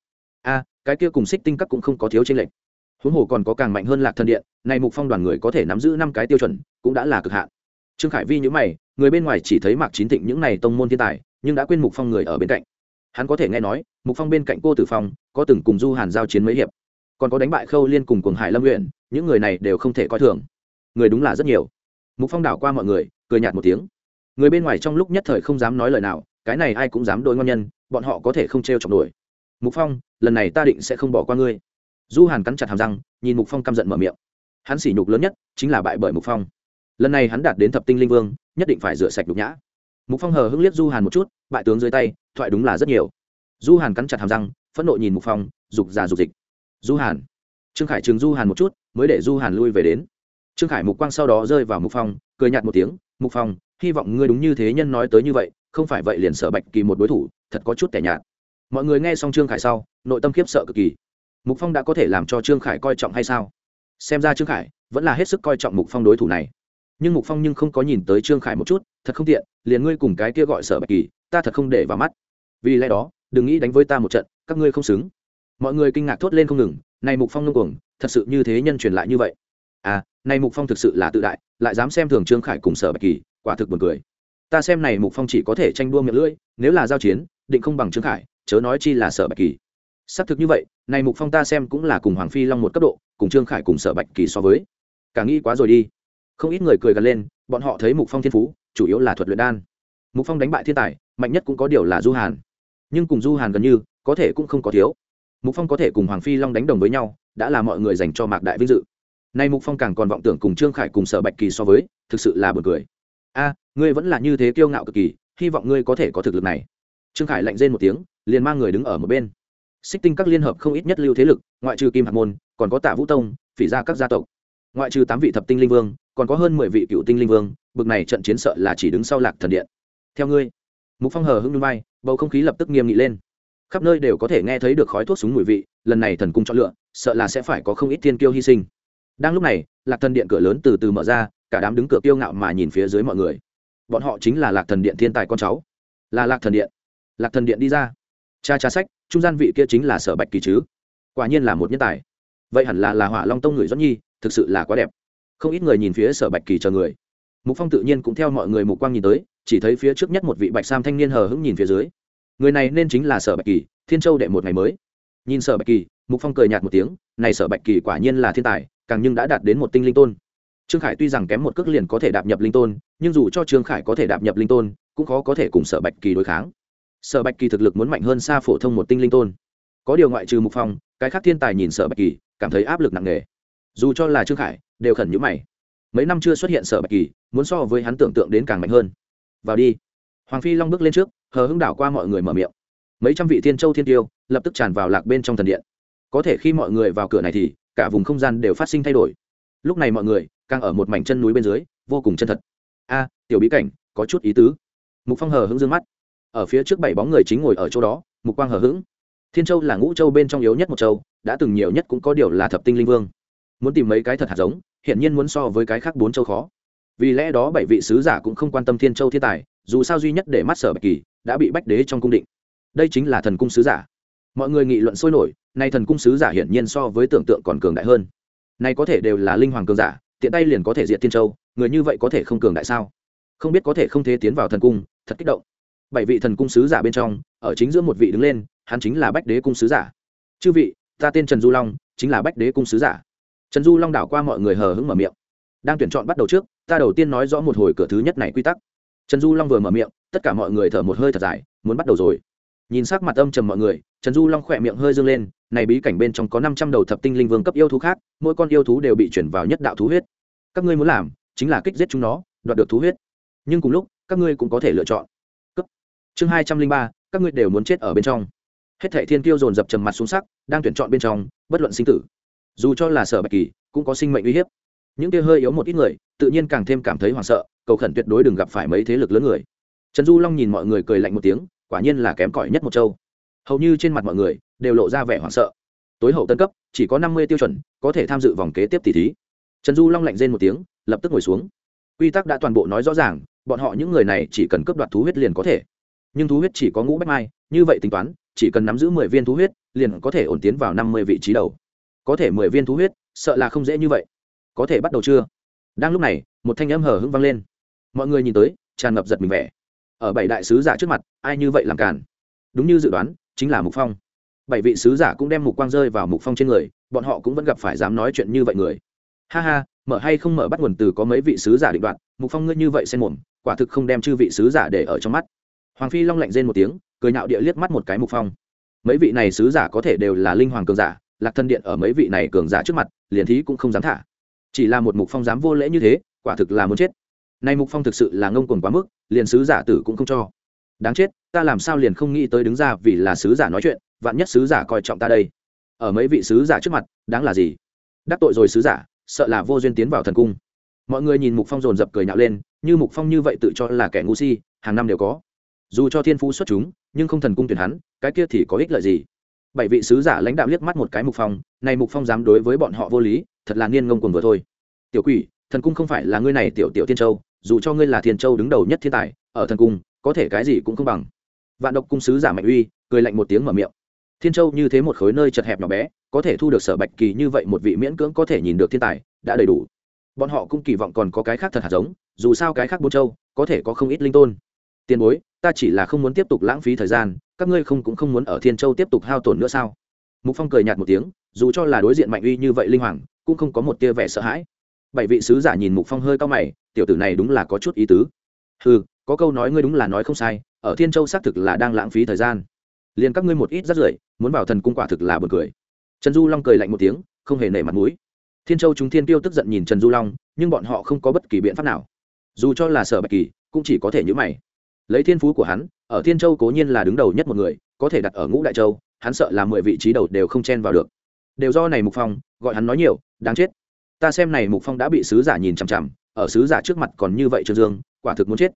A, cái kia cùng xích tinh các cũng không có thiếu trên lệnh huống hồ còn có càng mạnh hơn lạc thần điện, này mục phong đoàn người có thể nắm giữ năm cái tiêu chuẩn, cũng đã là cực hạn. Trương khải vi nhữ mày, người bên ngoài chỉ thấy mạc chín thịnh những này tông môn thiên tài, nhưng đã quên mục phong người ở bên cạnh. Hắn có thể nghe nói, mục phong bên cạnh cô tử phong, có từng cùng du hàn giao chiến mấy hiệp. Còn có đánh bại khâu liên cùng cuồng hải lâm nguyện những người này đều không thể coi thường người đúng là rất nhiều. Mục phong đảo qua mọi người, cười nhạt một tiếng. Người bên ngoài trong lúc nhất thời không dám nói lời nào, cái này ai cũng dám đôi ngon nhân, bọn họ có thể không t r e o chọc nổi. Mục phong, lần này ta định sẽ không bỏ qua ngươi. Du hàn cắn chặt hàm răng, nhìn mục phong căm giận mở miệng. Hắn sỉ nhục lớn nhất chính là bại bởi mục phong. Lần này hắn đạt đến thập tinh linh vương, nhất định phải rửa sạch nhục nhã. Mục phong hờ hững liếc du hàn một chút, bại tướng dưới tay, thoại đúng là rất nhiều. Du hàn cắn chặt hàm răng, phẫn nộ nhìn mục phong, dục già dục dịch. Du hàn. Trương khải trường du hàn một chút, mới để du hàn lui về đến trương khải mục quang sau đó rơi vào mục phong, cười nhạt một tiếng, mục phong, hy vọng ngươi đúng như thế nhân nói tới như vậy, không phải vậy liền sợ bạch kỳ một đối thủ, thật có chút tẻ nhạt. Mọi người nghe xong trương khải sau, nội tâm khiếp sợ cực kỳ. Mục phong đã có thể làm cho trương khải coi trọng hay sao? Xem ra trương khải vẫn là hết sức coi trọng mục phong đối thủ này. Nhưng mục phong nhưng không có nhìn tới trương khải một chút, thật không tiện, liền ngươi cùng cái kia gọi sở bạch kỳ, ta thật không để vào mắt. Vì lẽ đó, đừng nghĩ đánh với ta một trận, các ngươi không xứng. Mọi người kinh ngạc thốt lên không ngừng, này mục phong ngưng cuồng, thật sự như thế nhân truyền lại như vậy à này mục phong thực sự là tự đại, lại dám xem thường trương khải cùng sở bạch kỳ, quả thực buồn cười. Ta xem này mục phong chỉ có thể tranh đua miệng lưỡi, nếu là giao chiến, định không bằng trương khải, chớ nói chi là sở bạch kỳ. Xác thực như vậy, này mục phong ta xem cũng là cùng hoàng phi long một cấp độ, cùng trương khải cùng sở bạch kỳ so với. Cả nghĩ quá rồi đi. Không ít người cười gần lên, bọn họ thấy mục phong thiên phú, chủ yếu là thuật luyện đan. Mục phong đánh bại thiên tài, mạnh nhất cũng có điều là du hàn. Nhưng cùng du hàn gần như, có thể cũng không có thiếu. Mục phong có thể cùng hoàng phi long đánh đồng với nhau, đã là mọi người dành cho mạc đại vinh dự nay mục phong càng còn vọng tưởng cùng trương khải cùng sở bạch kỳ so với, thực sự là buồn cười. A, ngươi vẫn là như thế kiêu ngạo cực kỳ, hy vọng ngươi có thể có thực lực này. Trương khải lạnh rên một tiếng, liền mang người đứng ở một bên. Xích tinh các liên hợp không ít nhất lưu thế lực, ngoại trừ kim hạt môn, còn có tạ vũ tông, phỉ ra các gia tộc. Ngoại trừ tám vị thập tinh linh vương, còn có hơn mười vị cựu tinh linh vương, bực này trận chiến sợ là chỉ đứng sau lạc thần điện. Theo ngươi, mục phong hờ hưng núi bay bầu không khí lập tức nghiêm nghị lên. Khắp nơi đều có thể nghe thấy được khói thuốc súng mùi vị, lần này thần cung chọn lựa, sợ là sẽ phải có không ít thiên kiêu hy sinh đang lúc này, lạc thần điện cửa lớn từ từ mở ra, cả đám đứng cửa kiêu ngạo mà nhìn phía dưới mọi người. Bọn họ chính là lạc thần điện thiên tài con cháu. Là lạc thần điện. Lạc thần điện đi ra. Cha cha sách, trung gian vị kia chính là sở bạch kỳ chứ. Quả nhiên là một nhân tài. Vậy hẳn là là hỏa long tông người doãn nhi, thực sự là quá đẹp. Không ít người nhìn phía sở bạch kỳ chờ người. Mục phong tự nhiên cũng theo mọi người mục quang nhìn tới, chỉ thấy phía trước nhất một vị bạch sam thanh niên hờ hững nhìn phía dưới. Người này nên chính là sở bạch kỳ, thiên châu đệ một ngày mới. Nhìn sở bạch kỳ, mục phong cười nhạt một tiếng, này sở bạch kỳ quả nhiên là thiên tài càng nhưng đã đạt đến một tinh linh tôn. Trương khải tuy rằng kém một cước liền có thể đạp nhập linh tôn, nhưng dù cho trương khải có thể đạp nhập linh tôn, cũng khó có thể cùng sở bạch kỳ đối kháng. Sở bạch kỳ thực lực muốn mạnh hơn xa phổ thông một tinh linh tôn. Có điều ngoại trừ mục phong, cái khác thiên tài nhìn sở bạch kỳ, cảm thấy áp lực nặng nề. Dù cho là trương khải, đều khẩn nhữ mày. Mấy năm chưa xuất hiện sở bạch kỳ, muốn so với hắn tưởng tượng đến càng mạnh hơn. Vào đi. Hoàng phi long bước lên trước, hờ hưng đảo qua mọi người mở miệng. Mấy trăm vị thiên châu thiên tiêu, lập tức tràn vào lạc bên trong thần điện. Có thể khi mọi người vào cửa này thì cả vùng không gian đều phát sinh thay đổi. Lúc này mọi người càng ở một mảnh chân núi bên dưới, vô cùng chân thật. A, tiểu bí cảnh, có chút ý tứ. Mục phong hờ hững d ư ơ n g mắt. Ở phía trước bảy bóng người chính ngồi ở chỗ đó, mục quang hờ hững. Thiên châu là ngũ châu bên trong yếu nhất một châu, đã từng nhiều nhất cũng có điều là thập tinh linh vương. Muốn tìm mấy cái thật hạt giống, hiển nhiên muốn so với cái khác bốn châu khó. Vì lẽ đó bảy vị sứ giả cũng không quan tâm thiên châu thiên tài, dù sao duy nhất để mắt sở bạch kỳ, đã bị bách đế trong cung định. Đây chính là thần cung sứ giả mọi người nghị luận sôi nổi, nay thần cung sứ giả hiển nhiên so với tưởng tượng còn cường đại hơn. Nay có thể đều là linh hoàng cường giả, tiện tay liền có thể diệt thiên châu, người như vậy có thể không cường đại sao? Không biết có thể không thế tiến vào thần cung, thật kích động. Bảy vị thần cung sứ giả bên trong, ở chính giữa một vị đứng lên, hắn chính là bách đế cung sứ giả. Chư vị, ta tên trần du long, chính là bách đế cung sứ giả. Trần du long đảo qua mọi người hờ hững mở miệng. Đang tuyển chọn bắt đầu trước, ta đầu tiên nói rõ một hồi cửa thứ nhất này quy tắc. Trần du long vừa mở miệng, tất cả mọi người thở một hơi thật dài, muốn bắt đầu rồi nhìn sắc mặt âm trầm mọi người, trần du long khỏe miệng hơi dâng lên, này bí cảnh bên trong có năm trăm đầu thập tinh linh vương cấp yêu thú khác, mỗi con yêu thú đều bị chuyển vào nhất đạo thú huyết. Các ngươi muốn làm chính là kích giết chúng nó, đoạt được thú huyết. Nhưng cùng lúc, các ngươi cũng có thể lựa chọn. Cấp. Chương hai trăm linh ba, các ngươi đều muốn chết ở bên trong. Hết thệ thiên tiêu dồn dập trầm mặt xuống sắc, đang tuyển chọn bên trong, bất luận sinh tử. Dù cho là sở bạch kỳ, cũng có sinh mệnh uy hiếp. Những kia hơi yếu một ít người, tự nhiên càng thêm cảm thấy hoảng sợ, cầu khẩn tuyệt đối đừng gặp phải mấy thế lực lớn người. Trần du long nhìn mọi người cười lạnh một tiếng quả nhiên là kém cỏi nhất một châu. Hầu như trên mặt mọi người đều lộ ra vẻ hoảng sợ. Tối hậu tân cấp, chỉ có năm mươi tiêu chuẩn, có thể tham dự vòng kế tiếp tỷ thí. Trần du long lạnh rên một tiếng, lập tức ngồi xuống. Quy tắc đã toàn bộ nói rõ ràng, bọn họ những người này chỉ cần cấp đoạt thú huyết liền có thể. Nhưng thú huyết chỉ có ngũ bách mai, như vậy tính toán, chỉ cần nắm giữ mười viên thú huyết, liền có thể ổn tiến vào năm mươi vị trí đầu. Có thể mười viên thú huyết, sợ là không dễ như vậy. Có thể bắt đầu chưa? Đang lúc này, một thanh âm hở hững vang lên. Mọi người nhìn tới, tràn ngập giật mình vẻ ở bảy đại sứ giả trước mặt, ai như vậy làm cản đúng như dự đoán, chính là mục phong. Bảy vị sứ giả cũng đem mục quang rơi vào mục phong trên người, bọn họ cũng vẫn gặp phải dám nói chuyện như vậy người. Ha ha, mở hay không mở bắt nguồn từ có mấy vị sứ giả định đoạn mục phong ngươi như vậy xen mồm, quả thực không đem chư vị sứ giả để ở trong mắt. Hoàng phi long lạnh rên một tiếng, cười nhạo địa liếc mắt một cái mục phong. Mấy vị này sứ giả có thể đều là linh hoàng cường giả, lạc thân điện ở mấy vị này cường giả trước mặt, liền thí cũng không dám thả. Chỉ là một mục phong dám vô lễ như thế, quả thực là muốn chết nay mục phong thực sự là ngông cuồng quá mức, liền sứ giả tử cũng không cho. Đáng chết, ta làm sao liền không nghĩ tới đứng ra vì là sứ giả nói chuyện, vạn nhất sứ giả coi trọng ta đây. Ở mấy vị sứ giả trước mặt, đáng là gì? Đắc tội rồi sứ giả, sợ là vô duyên tiến vào thần cung. Mọi người nhìn mục phong dồn dập cười nhạo lên, như mục phong như vậy tự cho là kẻ ngu si, hàng năm đều có. Dù cho thiên phú xuất chúng, nhưng không thần cung tuyển hắn, cái kia thì có ích lợi gì? Bảy vị sứ giả lãnh đạo liếc mắt một cái mục phong này mục phong dám đối với bọn họ vô lý, thật là niên ngông cuồng vừa thôi. Tiểu quỷ, thần cung không phải là ngươi này tiểu tiểu thiên châu dù cho ngươi là thiên châu đứng đầu nhất thiên tài, ở thần cung, có thể cái gì cũng không bằng. Vạn độc cung sứ giả mạnh uy, cười lạnh một tiếng mở miệng. Thiên châu như thế một khối nơi chật hẹp nhỏ bé, có thể thu được sở bạch kỳ như vậy một vị miễn cưỡng có thể nhìn được thiên tài, đã đầy đủ. Bọn họ cũng kỳ vọng còn có cái khác thật hạt giống, dù sao cái khác bố châu, có thể có không ít linh tôn. Tiền bối, ta chỉ là không muốn tiếp tục lãng phí thời gian, các ngươi không cũng không muốn ở thiên châu tiếp tục hao tổn nữa sao? Mục phong cười nhạt một tiếng, dù cho là đối diện mạnh uy như vậy linh hoàng, cũng không có một tia vẻ sợ hãi bảy vị sứ giả nhìn mục phong hơi cao mày, tiểu tử này đúng là có chút ý tứ. Ừ có câu nói ngươi đúng là nói không sai, ở thiên châu xác thực là đang lãng phí thời gian. Liền các ngươi một ít rất rưởi, muốn vào thần cung quả thực là buồn cười. Trần du long cười lạnh một tiếng, không hề nể mặt mũi. Thiên châu chúng thiên tiêu tức giận nhìn trần du long, nhưng bọn họ không có bất kỳ biện pháp nào. Dù cho là sở bạch kỳ, cũng chỉ có thể nhữ mày. Lấy thiên phú của hắn, ở thiên châu cố nhiên là đứng đầu nhất một người, có thể đặt ở ngũ đại châu, hắn sợ là mười vị trí đầu đều không chen vào được. Đều do này mục phong, gọi hắn nói nhiều, đáng chết ta xem này mục phong đã bị sứ giả nhìn chằm chằm, ở sứ giả trước mặt còn như vậy trương dương, quả thực muốn chết.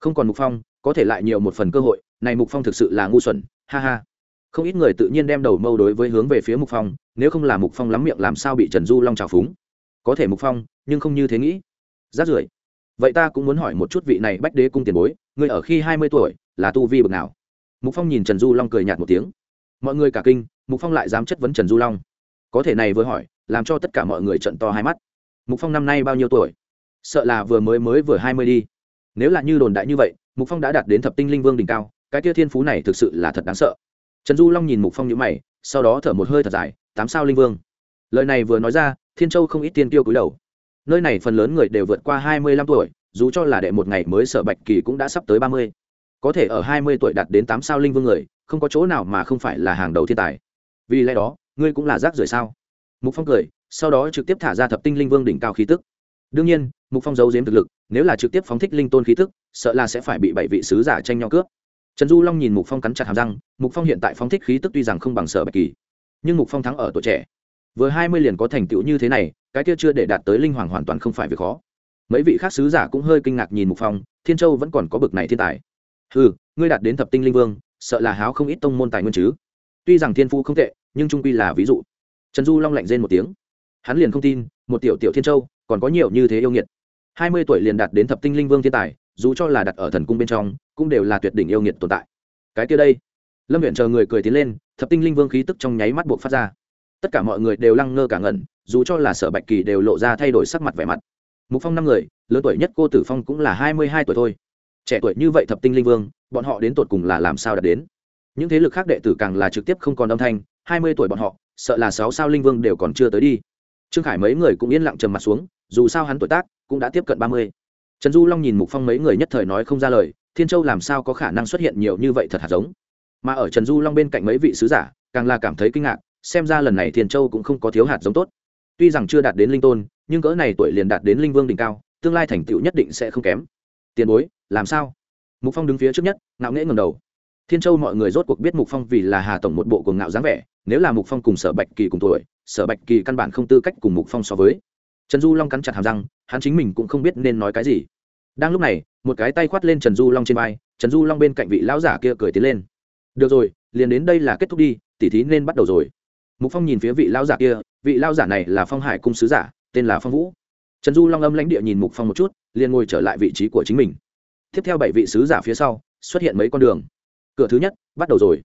Không còn mục phong, có thể lại nhiều một phần cơ hội, này mục phong thực sự là ngu xuẩn, ha ha. Không ít người tự nhiên đem đầu mâu đối với hướng về phía mục phong, nếu không là mục phong lắm miệng làm sao bị trần du long trào phúng. Có thể mục phong, nhưng không như thế nghĩ. Rát rưởi. Vậy ta cũng muốn hỏi một chút vị này bách đế cung tiền bối người ở khi hai mươi tuổi, là tu vi bậc nào? Mục phong nhìn trần du long cười nhạt một tiếng. Mọi người cả kinh, mục phong lại dám chất vấn trần du long. Có thể này vừa hỏi làm cho tất cả mọi người trận to hai mắt. Mục phong năm nay bao nhiêu tuổi? Sợ là vừa mới mới vừa hai mươi đi. Nếu là như đồn đại như vậy, mục phong đã đạt đến thập tinh linh vương đỉnh cao, cái tia thiên phú này thực sự là thật đáng sợ. Trần du long nhìn mục phong nhữ mày, sau đó thở một hơi thật dài, tám sao linh vương. Lời này vừa nói ra, thiên châu không ít tiên tiêu cúi đầu. Nơi này phần lớn người đều vượt qua hai mươi lăm tuổi, dù cho là đệ một ngày mới sở bạch kỳ cũng đã sắp tới ba mươi. Có thể ở hai mươi tuổi đạt đến tám sao linh vương người, không có chỗ nào mà không phải là hàng đầu thiên tài. Vì lẽ đó, ngươi cũng là rác rưởi sao? Mục phong cười, sau đó trực tiếp thả ra thập tinh linh vương đỉnh cao khí tức. Đương nhiên, mục phong giấu giếm thực lực, nếu là trực tiếp phóng thích linh tôn khí tức, sợ là sẽ phải bị bảy vị sứ giả tranh nhau cướp. Trần du long nhìn mục phong cắn chặt hàm răng, mục phong hiện tại phóng thích khí tức tuy rằng không bằng sở bạch kỳ, nhưng mục phong thắng ở tuổi trẻ. Vừa hai mươi liền có thành tựu như thế này, cái kia chưa để đạt tới linh hoàng hoàn toàn không phải việc khó. Mấy vị khác sứ giả cũng hơi kinh ngạc nhìn mục phong, thiên châu vẫn còn có bực này thiên tài. Ừ ngươi đạt đến thập tinh linh vương, sợ là háo không ít tông môn tài nguyên chứ. Tuy rằng thiên phu không tệ, nhưng trung quy là ví dụ trần du long lạnh rên một tiếng. Hắn liền không tin, một tiểu tiểu thiên châu, còn có nhiều như thế yêu nghiệt. Hai mươi tuổi liền đạt đến thập tinh linh vương thiên tài, dù cho là đặt ở thần cung bên trong, cũng đều là tuyệt đỉnh yêu nghiệt tồn tại. Cái kia đây. Lâm viện chờ người cười tiến lên, thập tinh linh vương khí tức trong nháy mắt buộc phát ra. Tất cả mọi người đều lăng ngơ cả ngẩn, dù cho là sở bạch kỳ đều lộ ra thay đổi sắc mặt vẻ mặt. Mục phong năm người, lớn tuổi nhất cô tử phong cũng là hai mươi hai tuổi thôi. Trẻ tuổi như vậy thập tinh linh vương, bọn họ đến tột cùng là làm sao đạt đến? Những thế lực khác đệ tử càng là trực tiếp không còn âm thanh, hai mươi tuổi bọn họ sợ là sáu sao linh vương đều còn chưa tới đi. Trương khải mấy người cũng yên lặng trầm mặt xuống, dù sao hắn tuổi tác cũng đã tiếp cận ba mươi. Trần du long nhìn mục phong mấy người nhất thời nói không ra lời, thiên châu làm sao có khả năng xuất hiện nhiều như vậy thật hạt giống? Mà ở trần du long bên cạnh mấy vị sứ giả, càng là cảm thấy kinh ngạc, xem ra lần này thiên châu cũng không có thiếu hạt giống tốt. Tuy rằng chưa đạt đến linh tôn, nhưng cỡ này tuổi liền đạt đến linh vương đỉnh cao, tương lai thành tựu nhất định sẽ không kém. Tiền bối, làm sao? Mục phong đứng phía trước nhất, ngạo nghễ ngầm đầu. Thiên châu mọi người rốt cuộc biết mục phong vì là hà tổng một bộ cuồng ngạo dáng vẻ nếu là mục phong cùng sở bạch kỳ cùng tuổi, sở bạch kỳ căn bản không tư cách cùng mục phong so với. Trần du long cắn chặt hàm răng, hắn chính mình cũng không biết nên nói cái gì. Đang lúc này, một cái tay khoát lên trần du long trên vai, trần du long bên cạnh vị lão giả kia cười tiến lên. Được rồi, liền đến đây là kết thúc đi, tỉ thí nên bắt đầu rồi. Mục phong nhìn phía vị lão giả kia, vị lão giả này là phong hải cung sứ giả, tên là phong vũ. Trần du long âm lãnh địa nhìn mục phong một chút, liền ngồi trở lại vị trí của chính mình. Tiếp theo bảy vị sứ giả phía sau, xuất hiện mấy con đường. Cửa thứ nhất, bắt đầu rồi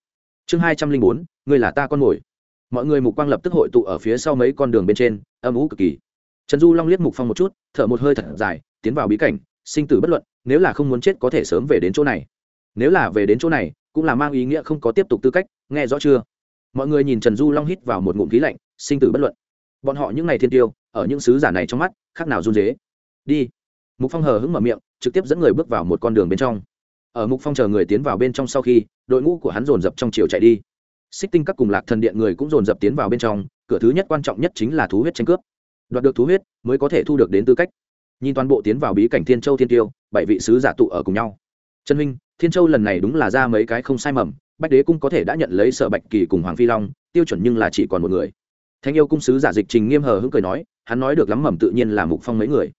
chương hai trăm linh bốn người là ta con mồi. Mọi người mục quang lập tức hội tụ ở phía sau mấy con đường bên trên, âm ú cực kỳ. Trần du long liếc mục phong một chút, thở một hơi thật dài, tiến vào bí cảnh, sinh tử bất luận, nếu là không muốn chết có thể sớm về đến chỗ này. Nếu là về đến chỗ này, cũng là mang ý nghĩa không có tiếp tục tư cách, nghe rõ chưa? Mọi người nhìn trần du long hít vào một ngụm khí lạnh, sinh tử bất luận. Bọn họ những ngày thiên tiêu, ở những sứ giả này trong mắt, khác nào run dế đi. Mục phong hờ hững mở miệng, trực tiếp dẫn người bước vào một con đường bên trong ở mục phong chờ người tiến vào bên trong sau khi, đội ngũ của hắn dồn dập trong chiều chạy đi. Xích tinh các cùng lạc thần điện người cũng dồn dập tiến vào bên trong, cửa thứ nhất quan trọng nhất chính là thú huyết tranh cướp. Đoạt được thú huyết, mới có thể thu được đến tư cách. Nhìn toàn bộ tiến vào bí cảnh thiên châu thiên tiêu, bảy vị sứ giả tụ ở cùng nhau. Trần huynh, thiên châu lần này đúng là ra mấy cái không sai mầm, bách đế cung có thể đã nhận lấy sở bạch kỳ cùng hoàng phi long, tiêu chuẩn nhưng là chỉ còn một người. Thanh yêu cung sứ giả dịch trình nghiêm hờ hững cười nói, hắn nói được lắm mầm tự nhiên là mục phong mấy người.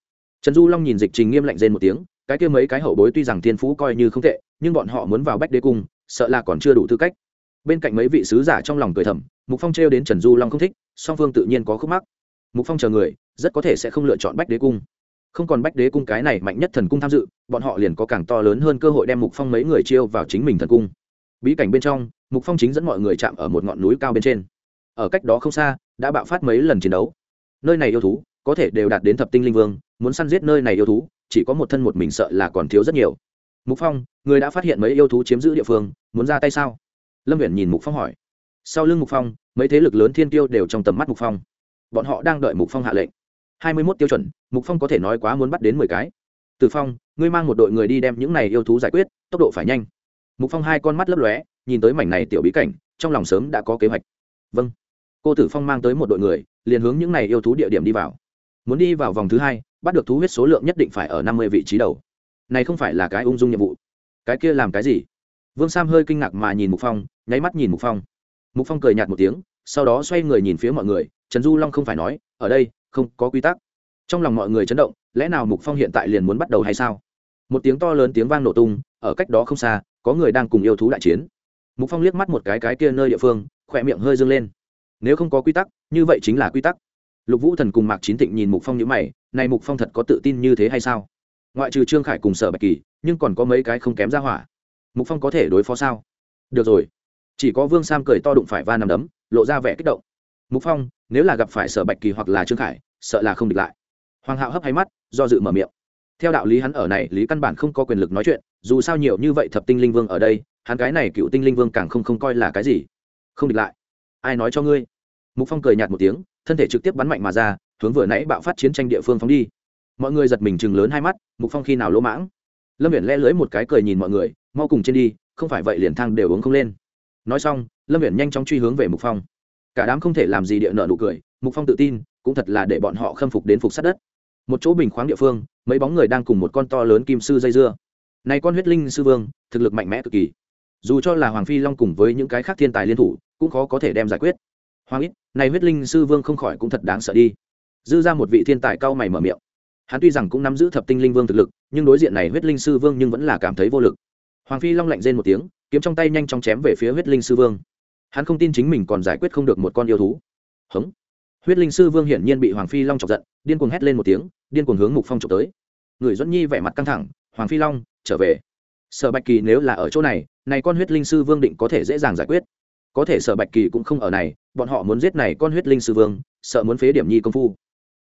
Trần du long nhìn dịch trình nghiêm lạnh rên một tiếng cái kia mấy cái hậu bối tuy rằng thiên phú coi như không tệ, nhưng bọn họ muốn vào bách đế cung, sợ là còn chưa đủ tư cách. Bên cạnh mấy vị sứ giả trong lòng cười thầm, mục phong trêu đến trần du long không thích, song phương tự nhiên có khúc mắc. Mục phong chờ người, rất có thể sẽ không lựa chọn bách đế cung. Không còn bách đế cung cái này mạnh nhất thần cung tham dự, bọn họ liền có càng to lớn hơn cơ hội đem mục phong mấy người chiêu vào chính mình thần cung. Bí cảnh bên trong, mục phong chính dẫn mọi người chạm ở một ngọn núi cao bên trên. Ở cách đó không xa, đã bạo phát mấy lần chiến đấu. Nơi này yêu thú, có thể đều đạt đến thập tinh linh vương muốn săn giết nơi này yêu thú, chỉ có một thân một mình sợ là còn thiếu rất nhiều. Mục phong, người đã phát hiện mấy yêu thú chiếm giữ địa phương, muốn ra tay sao? Lâm viễn nhìn mục phong hỏi. Sau lưng mục phong, mấy thế lực lớn thiên tiêu đều trong tầm mắt mục phong. Bọn họ đang đợi mục phong hạ lệnh. Hai mươi mốt tiêu chuẩn, mục phong có thể nói quá muốn bắt đến mười cái. Từ phong, ngươi mang một đội người đi đem những này yêu thú giải quyết, tốc độ phải nhanh. Mục phong hai con mắt lấp lóe, nhìn tới mảnh này tiểu bí cảnh, trong lòng sớm đã có kế hoạch. Vâng. Cô tử phong mang tới một đội người, liền hướng những này yêu thú địa điểm đi vào. Muốn đi vào vòng thứ hai bắt được thú huyết số lượng nhất định phải ở năm mươi vị trí đầu. Này không phải là cái ung dung nhiệm vụ. Cái kia làm cái gì? Vương sam hơi kinh ngạc mà nhìn mục phong, nháy mắt nhìn mục phong. Mục phong cười nhạt một tiếng, sau đó xoay người nhìn phía mọi người, trần du long không phải nói, ở đây, không có quy tắc. Trong lòng mọi người chấn động, lẽ nào mục phong hiện tại liền muốn bắt đầu hay sao? Một tiếng to lớn tiếng vang nổ tung, ở cách đó không xa, có người đang cùng yêu thú đại chiến. Mục phong liếc mắt một cái cái kia nơi địa phương, khỏe miệng hơi dâng lên. Nếu không có quy tắc, như vậy chính là quy tắc lục vũ thần cùng mạc chín thịnh nhìn mục phong nhữ mày, này mục phong thật có tự tin như thế hay sao? Ngoại trừ trương khải cùng sở bạch kỳ, nhưng còn có mấy cái không kém ra hỏa. Mục phong có thể đối phó sao? Được rồi. Chỉ có vương sam cười to đụng phải va nằm đấm, lộ ra vẻ kích động. Mục phong, nếu là gặp phải sở bạch kỳ hoặc là trương khải, sợ là không địch lại. Hoàng hạo hấp hay mắt, do dự mở miệng. Theo đạo lý hắn ở này, lý căn bản không có quyền lực nói chuyện, dù sao nhiều như vậy thập tinh linh vương ở đây, hắn cái này cựu tinh linh vương càng không không coi là cái gì. Không địch lại. Ai nói cho ngươi? Mục phong cười nhạt một tiếng thân thể trực tiếp bắn mạnh mà ra, hướng vừa nãy bạo phát chiến tranh địa phương phóng đi. Mọi người giật mình chừng lớn hai mắt, mục phong khi nào lỗ mãng? Lâm viện le lưới một cái cười nhìn mọi người, mau cùng trên đi, không phải vậy liền thang đều uống không lên. Nói xong, lâm viện nhanh chóng truy hướng về mục phong. Cả đám không thể làm gì địa nợ nụ cười, mục phong tự tin, cũng thật là để bọn họ khâm phục đến phục sát đất. Một chỗ bình khoáng địa phương, mấy bóng người đang cùng một con to lớn kim sư dây dưa. Này con huyết linh sư vương, thực lực mạnh mẽ cực kỳ. Dù cho là hoàng phi long cùng với những cái khác thiên tài liên thủ, cũng khó có thể đem giải quyết hoàng ít, này huyết linh sư vương không khỏi cũng thật đáng sợ đi. Dư ra một vị thiên tài cao mày mở miệng. Hắn tuy rằng cũng nắm giữ thập tinh linh vương thực lực, nhưng đối diện này huyết linh sư vương nhưng vẫn là cảm thấy vô lực. Hoàng phi long lạnh rên một tiếng, kiếm trong tay nhanh chóng chém về phía huyết linh sư vương. Hắn không tin chính mình còn giải quyết không được một con yêu thú. Hống. Huyết linh sư vương hiển nhiên bị hoàng phi long chọc giận, điên cuồng hét lên một tiếng, điên cuồng hướng mục phong trộm tới. Người dẫn nhi vẻ mặt căng thẳng, hoàng phi long, trở về. Sở bạch kỳ nếu là ở chỗ này này con huyết linh sư vương định có thể dễ dàng giải quyết có thể sở bạch kỳ cũng không ở này, bọn họ muốn giết này con huyết linh sư vương, sợ muốn phế điểm nhi công phu.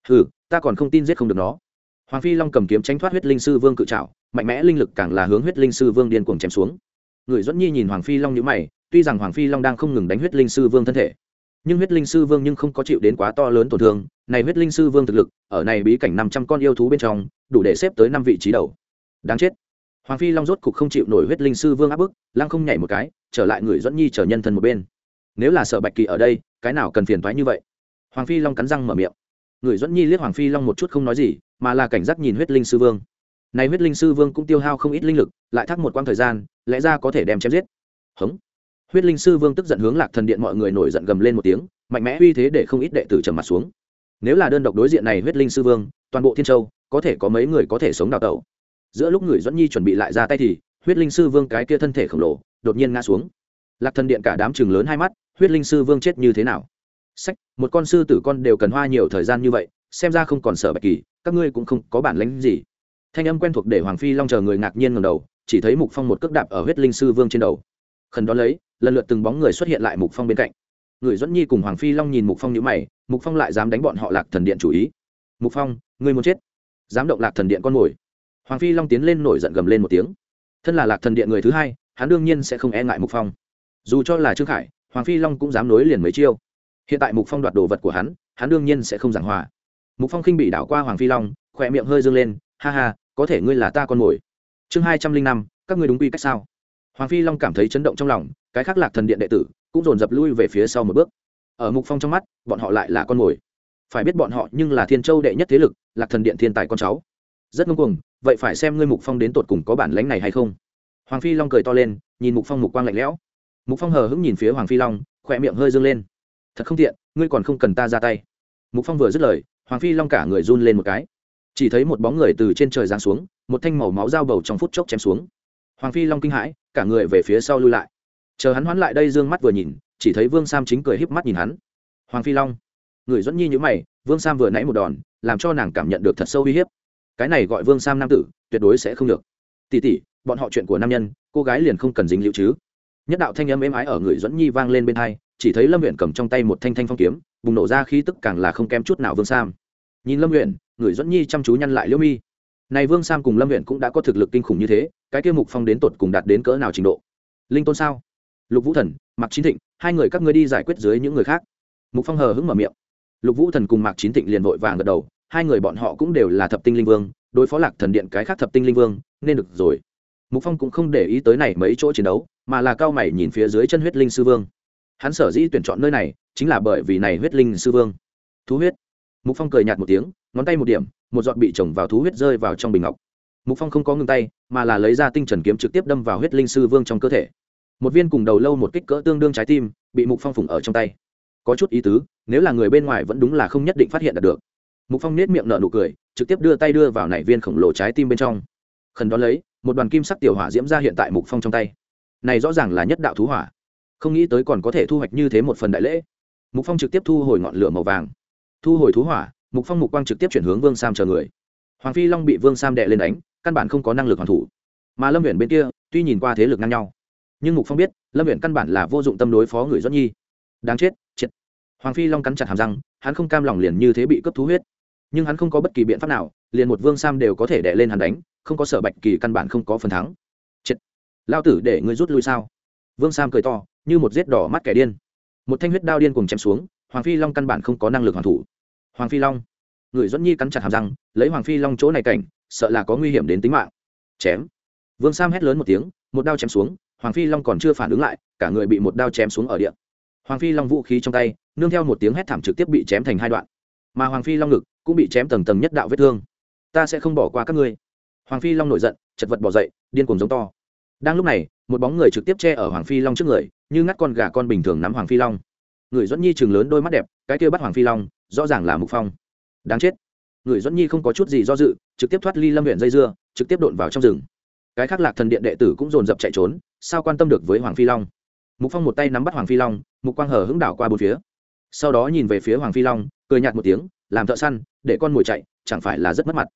Hừ, ta còn không tin giết không được nó. Hoàng phi long cầm kiếm tránh thoát huyết linh sư vương cự trảo, mạnh mẽ linh lực càng là hướng huyết linh sư vương điên cuồng chém xuống. Người dẫn nhi nhìn hoàng phi long nhữ mày, tuy rằng hoàng phi long đang không ngừng đánh huyết linh sư vương thân thể, nhưng huyết linh sư vương nhưng không có chịu đến quá to lớn tổn thương. Này huyết linh sư vương thực lực, ở này bí cảnh năm trăm con yêu thú bên trong, đủ để xếp tới năm vị trí đầu. Đáng chết hoàng phi long rốt cục không chịu nổi huyết linh sư vương áp bức, lăng không nhảy một cái, trở lại người dẫn nhi chở nhân thân một bên. Nếu là sợ bạch kỳ ở đây, cái nào cần phiền thoái như vậy? Hoàng phi long cắn răng mở miệng. Người dẫn nhi liếc hoàng phi long một chút không nói gì, mà là cảnh giác nhìn huyết linh sư vương. Này huyết linh sư vương cũng tiêu hao không ít linh lực, lại thắc một quãng thời gian, lẽ ra có thể đem chém giết. Hống. Huyết linh sư vương tức giận hướng lạc thần điện mọi người nổi giận gầm lên một tiếng, mạnh mẽ uy thế để không ít đệ tử trầm mặt xuống. Nếu là đơn độc đối diện này huyết linh sư vương, toàn bộ thiên châu, có thể có mấy người có thể sống đào tẩu? Giữa lúc người dẫn nhi chuẩn bị lại ra tay thì, huyết linh sư vương cái kia thân thể khổng lồ, đột nhiên ngã xuống. Lạc thần điện cả đám chừng lớn hai mắt, huyết linh sư vương chết như thế nào? Sách, một con sư tử con đều cần hoa nhiều thời gian như vậy, xem ra không còn sợ bạch kỳ, các ngươi cũng không có bản lĩnh gì. Thanh âm quen thuộc để hoàng phi long chờ người ngạc nhiên ngầm đầu, chỉ thấy mục phong một cước đạp ở huyết linh sư vương trên đầu. Khẩn đó lấy, lần lượt từng bóng người xuất hiện lại mục phong bên cạnh. Người dẫn nhi cùng hoàng phi long nhìn mục phong nhữ mày, mục phong lại dám đánh bọn họ lạc thần điện chủ ý. Mục phong, ngươi muốn chết? Dám động lạc thần điện con mồi hoàng phi long tiến lên nổi giận gầm lên một tiếng. Thân là lạc thần điện người thứ hai, hắn đương nhiên sẽ không e ngại mục phong. Dù cho là trương khải, hoàng phi long cũng dám nối liền mấy chiêu. Hiện tại mục phong đoạt đồ vật của hắn hắn đương nhiên sẽ không giảng hòa. Mục phong khinh bị đảo qua hoàng phi long, khỏe miệng hơi dâng lên, ha ha, có thể ngươi là ta con mồi. Chương hai trăm linh năm, các ngươi đúng quy cách sao? Hoàng phi long cảm thấy chấn động trong lòng, cái khác lạc thần điện đệ tử cũng dồn dập lui về phía sau một bước. Ở mục phong trong mắt, bọn họ lại là con mồi. Phải biết bọn họ nhưng là thiên châu đệ nhất thế lực, lạc thần điện thiên tài con cháu rất ngông cuồng, vậy phải xem ngươi mục phong đến tột cùng có bản lãnh này hay không. Hoàng phi long cười to lên, nhìn mục phong mục quang lạnh lẽo. Mục phong hờ hững nhìn phía hoàng phi long, khỏe miệng hơi dâng lên. Thật không tiện, ngươi còn không cần ta ra tay. Mục phong vừa dứt lời, hoàng phi long cả người run lên một cái. Chỉ thấy một bóng người từ trên trời giáng xuống, một thanh màu máu dao bầu trong phút chốc chém xuống. Hoàng phi long kinh hãi, cả người về phía sau lui lại. Chờ hắn hoán lại đây d ư ơ n g mắt vừa nhìn, chỉ thấy vương sam chính cười híp mắt nhìn hắn. Hoàng phi long, người dẫn nhi nhữ mày, vương sam vừa nãy một đòn, làm cho nàng cảm nhận được thật sâu uy hiếp cái này gọi vương sam nam tử, tuyệt đối sẽ không được. Tỉ tỉ, bọn họ chuyện của nam nhân, cô gái liền không cần dính liễu chứ. Nhất đạo thanh âm êm ái ở người dẫn nhi vang lên bên hai, chỉ thấy lâm huyện cầm trong tay một thanh thanh phong kiếm, bùng nổ ra khí tức càng là không kém chút nào vương sam. Nhìn lâm huyện người dẫn nhi chăm chú nhăn lại liễu mi. Này vương sam cùng lâm huyện cũng đã có thực lực kinh khủng như thế, cái kia mục phong đến tột cùng đạt đến cỡ nào trình độ? Linh tôn sao? Lục vũ thần, mạc chín thịnh, hai người các ngươi đi giải quyết dưới những người khác. Mục phong hờ hững mở miệng. Lục vũ thần cùng mạc chín thịnh liền vội vàng gật đầu hai người bọn họ cũng đều là thập tinh linh vương, đối phó lạc thần điện cái khác thập tinh linh vương, nên được rồi. Mục phong cũng không để ý tới này mấy chỗ chiến đấu, mà là cao mày nhìn phía dưới chân huyết linh sư vương. Hắn sở dĩ tuyển chọn nơi này, chính là bởi vì này huyết linh sư vương. Thú huyết. Mục phong cười nhạt một tiếng, ngón tay một điểm, một giọt bị trồng vào thú huyết rơi vào trong bình ngọc. Mục phong không có ngừng tay, mà là lấy ra tinh trần kiếm trực tiếp đâm vào huyết linh sư vương trong cơ thể. Một viên cùng đầu lâu một kích cỡ tương đương trái tim, bị mục phong phủng ở trong tay. Có chút ý tứ, nếu là người bên ngoài vẫn đúng là không nhất định phát hiện được mục phong nết miệng nở nụ cười, trực tiếp đưa tay đưa vào nảy viên khổng lồ trái tim bên trong. Khẩn đón lấy, một đoàn kim sắc tiểu hỏa diễm ra hiện tại mục phong trong tay. Này rõ ràng là nhất đạo thú hỏa. Không nghĩ tới còn có thể thu hoạch như thế một phần đại lễ. Mục phong trực tiếp thu hồi ngọn lửa màu vàng. Thu hồi thú hỏa, mục phong mục quang trực tiếp chuyển hướng vương sam chờ người. Hoàng phi long bị vương sam đệ lên đánh, căn bản không có năng lực hoàn thủ. Mà lâm huyện bên kia, tuy nhìn qua thế lực ngang nhau, nhưng mục phong biết, lâm huyện căn bản là vô dụng tâm đối phó người doãn nhi. Đáng chết chết. Hoàng phi long cắn chặt hàm răng, hắn không cam lòng liền như thế bị cướp thú huyết nhưng hắn không có bất kỳ biện pháp nào, liền một vương sam đều có thể đẻ lên hắn đánh, không có sở bạch kỳ căn bản không có phần thắng. Chết. Lao tử để ngươi rút lui sao? Vương sam cười to, như một giết đỏ mắt kẻ điên. Một thanh huyết đao điên cùng chém xuống, hoàng phi long căn bản không có năng lực hoàn thủ. Hoàng phi long. Người dẫn nhi cắn chặt hàm răng, lấy hoàng phi long chỗ này cảnh, sợ là có nguy hiểm đến tính mạng. Chém. Vương sam hét lớn một tiếng, một đao chém xuống, hoàng phi long còn chưa phản ứng lại, cả người bị một đao chém xuống ở địa. Hoàng phi long vũ khí trong tay, nương theo một tiếng hét thảm trực tiếp bị chém thành hai đoạn. Mà hoàng phi long ngực cũng bị chém tầng tầng nhất đạo vết thương. Ta sẽ không bỏ qua các ngươi. Hoàng phi long nổi giận, chật vật bỏ dậy, điên cuồng giống to. Đang lúc này, một bóng người trực tiếp che ở hoàng phi long trước người, như ngắt con gà con bình thường nắm hoàng phi long. Người dẫn nhi chừng lớn đôi mắt đẹp, cái kia bắt hoàng phi long, rõ ràng là mục phong. Đáng chết. Người dẫn nhi không có chút gì do dự, trực tiếp thoát ly lâm huyện dây dưa, trực tiếp đột vào trong rừng. Cái khác lạc thần điện đệ tử cũng dồn dập chạy trốn, sao quan tâm được với hoàng phi long? Mục phong một tay nắm bắt hoàng phi long, mục quang hờ hững đảo qua bốn phía. Sau đó nhìn về phía hoàng phi long, cười nhạt một tiếng làm thợ săn, để con mồi chạy, chẳng phải là rất mất mặt.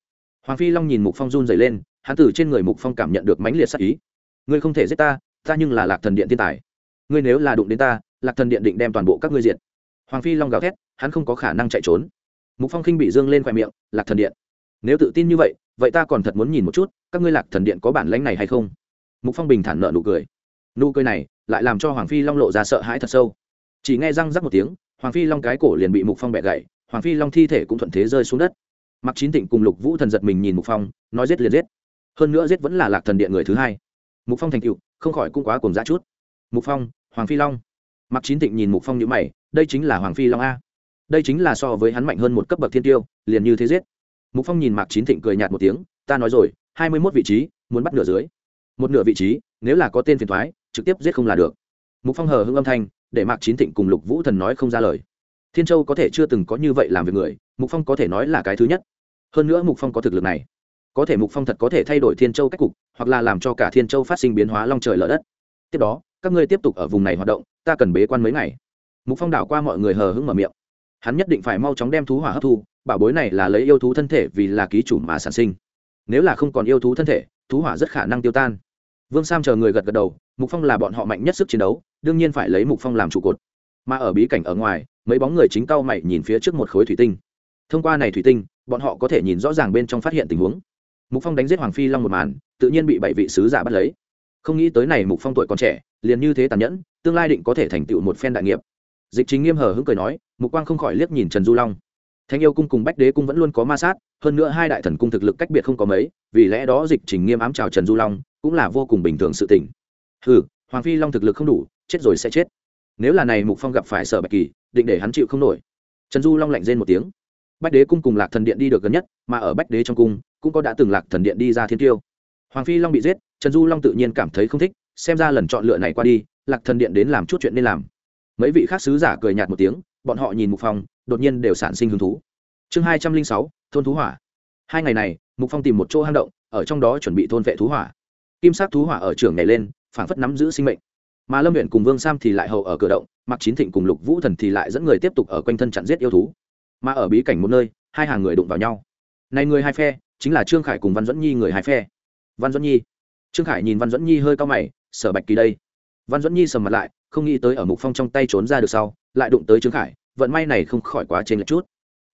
Hoàng phi long nhìn mục phong run dày lên, hắn từ trên người mục phong cảm nhận được mãnh liệt sắc ý. Ngươi không thể giết ta ta nhưng là lạc thần điện thiên tài. Ngươi nếu là đụng đến ta, lạc thần điện định đem toàn bộ các ngươi diện. hoàng phi long gào thét, hắn không có khả năng chạy trốn. Mục phong khinh bị dương lên khoe miệng, lạc thần điện. Nếu tự tin như vậy vậy ta còn thật muốn nhìn một chút, các ngươi lạc thần điện có bản lãnh này hay không? Mục phong bình thản nợ nụ cười. Nụ cười này lại làm cho hoàng phi long lộ ra sợ hãi thật sâu. Chỉ nghe răng rắc một tiếng, hoàng phi long cái cổ liền bị mục phong bẹ gậy hoàng phi long thi thể cũng thuận thế rơi xuống đất. Mặc chín tịnh cùng lục vũ thần giật mình nhìn mục phong, nói giết liền giết. Hơn nữa giết vẫn là lạc thần điện người thứ hai. Mục phong thành cựu không khỏi cũng quá cùng dã chút. Mục phong, hoàng phi long. Mặc chín tịnh nhìn mục phong nhữ mày, đây chính là hoàng phi long a. Đây chính là so với hắn mạnh hơn một cấp bậc thiên tiêu, liền như thế giết. Mục phong nhìn mạc chín thịnh cười nhạt một tiếng, ta nói rồi, hai mươi mốt vị trí, muốn bắt nửa dưới. Một nửa vị trí, nếu là có tên phiền thoái, trực tiếp giết không là được. Mục phong hờ hưng âm thanh, để mạc chín thịnh cùng lục vũ thần nói không ra lời thiên châu có thể chưa từng có như vậy làm việc người, mục phong có thể nói là cái thứ nhất. Hơn nữa mục phong có thực lực này. Có thể mục phong thật có thể thay đổi thiên châu cách cục, hoặc là làm cho cả thiên châu phát sinh biến hóa long trời lở đất. Tiếp đó, các ngươi tiếp tục ở vùng này hoạt động, ta cần bế quan mấy ngày. Mục phong đảo qua mọi người hờ hững mở miệng. Hắn nhất định phải mau chóng đem thú hỏa hấp thu, bảo bối này là lấy yêu thú thân thể vì là ký chủ mà sản sinh. Nếu là không còn yêu thú thân thể, thú hỏa rất khả năng tiêu tan. Vương sam chờ người gật gật đầu, mục phong là bọn họ mạnh nhất sức chiến đấu, đương nhiên phải lấy mục phong làm trụ cột. Mà ở bí cảnh ở ngoài mấy bóng người chính cao mày nhìn phía trước một khối thủy tinh. Thông qua này thủy tinh, bọn họ có thể nhìn rõ ràng bên trong phát hiện tình huống. Mục phong đánh giết hoàng phi long một màn, tự nhiên bị bảy vị sứ giả bắt lấy. Không nghĩ tới này mục phong tuổi còn trẻ, liền như thế tàn nhẫn, tương lai định có thể thành tựu một phen đại nghiệp. Dịch chính nghiêm hờ hững cười nói, mục quang không khỏi liếc nhìn trần du long. Thanh yêu cung cùng bách đế cung vẫn luôn có ma sát, hơn nữa hai đại thần cung thực lực cách biệt không có mấy, vì lẽ đó dịch trình nghiêm ám chào trần du long, cũng là vô cùng bình thường sự tình. Hừ, hoàng phi long thực lực không đủ, chết rồi sẽ chết. Nếu là này mục phong gặp phải sở bạch kỳ định để hắn chịu không nổi. Trần du long lạnh rên một tiếng. Bách đế cung cùng lạc thần điện đi được gần nhất, mà ở bách đế trong cung, cũng có đã từng lạc thần điện đi ra thiên tiêu hoàng phi long bị giết, trần du long tự nhiên cảm thấy không thích, xem ra lần chọn lựa này qua đi, lạc thần điện đến làm chút chuyện nên làm. Mấy vị khác sứ giả cười nhạt một tiếng, bọn họ nhìn mục phong, đột nhiên đều sản sinh hứng thú. Chương hai trăm linh sáu, thôn thú hỏa. Hai ngày này, mục phong tìm một chỗ hang động, ở trong đó chuẩn bị thôn vệ thú hỏa. Kim sắc thú hỏa ở trường nhảy lên, phảng phất nắm giữ sinh mệnh. Mà lâm huyện cùng vương sam thì lại hầu ở cửa động mặc chín thịnh cùng lục vũ thần thì lại dẫn người tiếp tục ở quanh thân chặn giết yêu thú. Mà ở bí cảnh một nơi, hai hàng người đụng vào nhau. Này người hai phe, chính là trương khải cùng văn Duẫn nhi người hai phe. Văn Duẫn nhi. Trương khải nhìn văn Duẫn nhi hơi cao mày, sở bạch kỳ đây. Văn Duẫn nhi sầm mặt lại, không nghĩ tới ở mục phong trong tay trốn ra được sau, lại đụng tới trương khải, vận may này không khỏi quá trên lệch chút.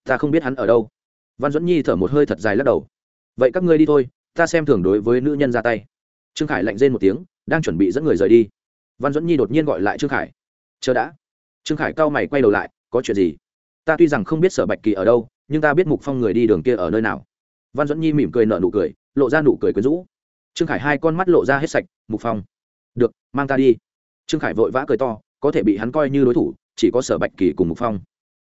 Ta không biết hắn ở đâu. Văn Duẫn nhi thở một hơi thật dài lắc đầu. Vậy các ngươi đi thôi, ta xem thường đối với nữ nhân ra tay. Trương khải lạnh rên một tiếng, đang chuẩn bị dẫn người rời đi. Văn Duẫn nhi đột nhiên gọi lại trương khải chờ đã. Trương khải cao mày quay đầu lại, có chuyện gì? Ta tuy rằng không biết sở bạch kỳ ở đâu, nhưng ta biết mục phong người đi đường kia ở nơi nào. Văn duẫn nhi mỉm cười nợ nụ cười, lộ ra nụ cười quyến rũ. Trương khải hai con mắt lộ ra hết sạch, mục phong. Được, mang ta đi. Trương khải vội vã cười to, có thể bị hắn coi như đối thủ, chỉ có sở bạch kỳ cùng mục phong.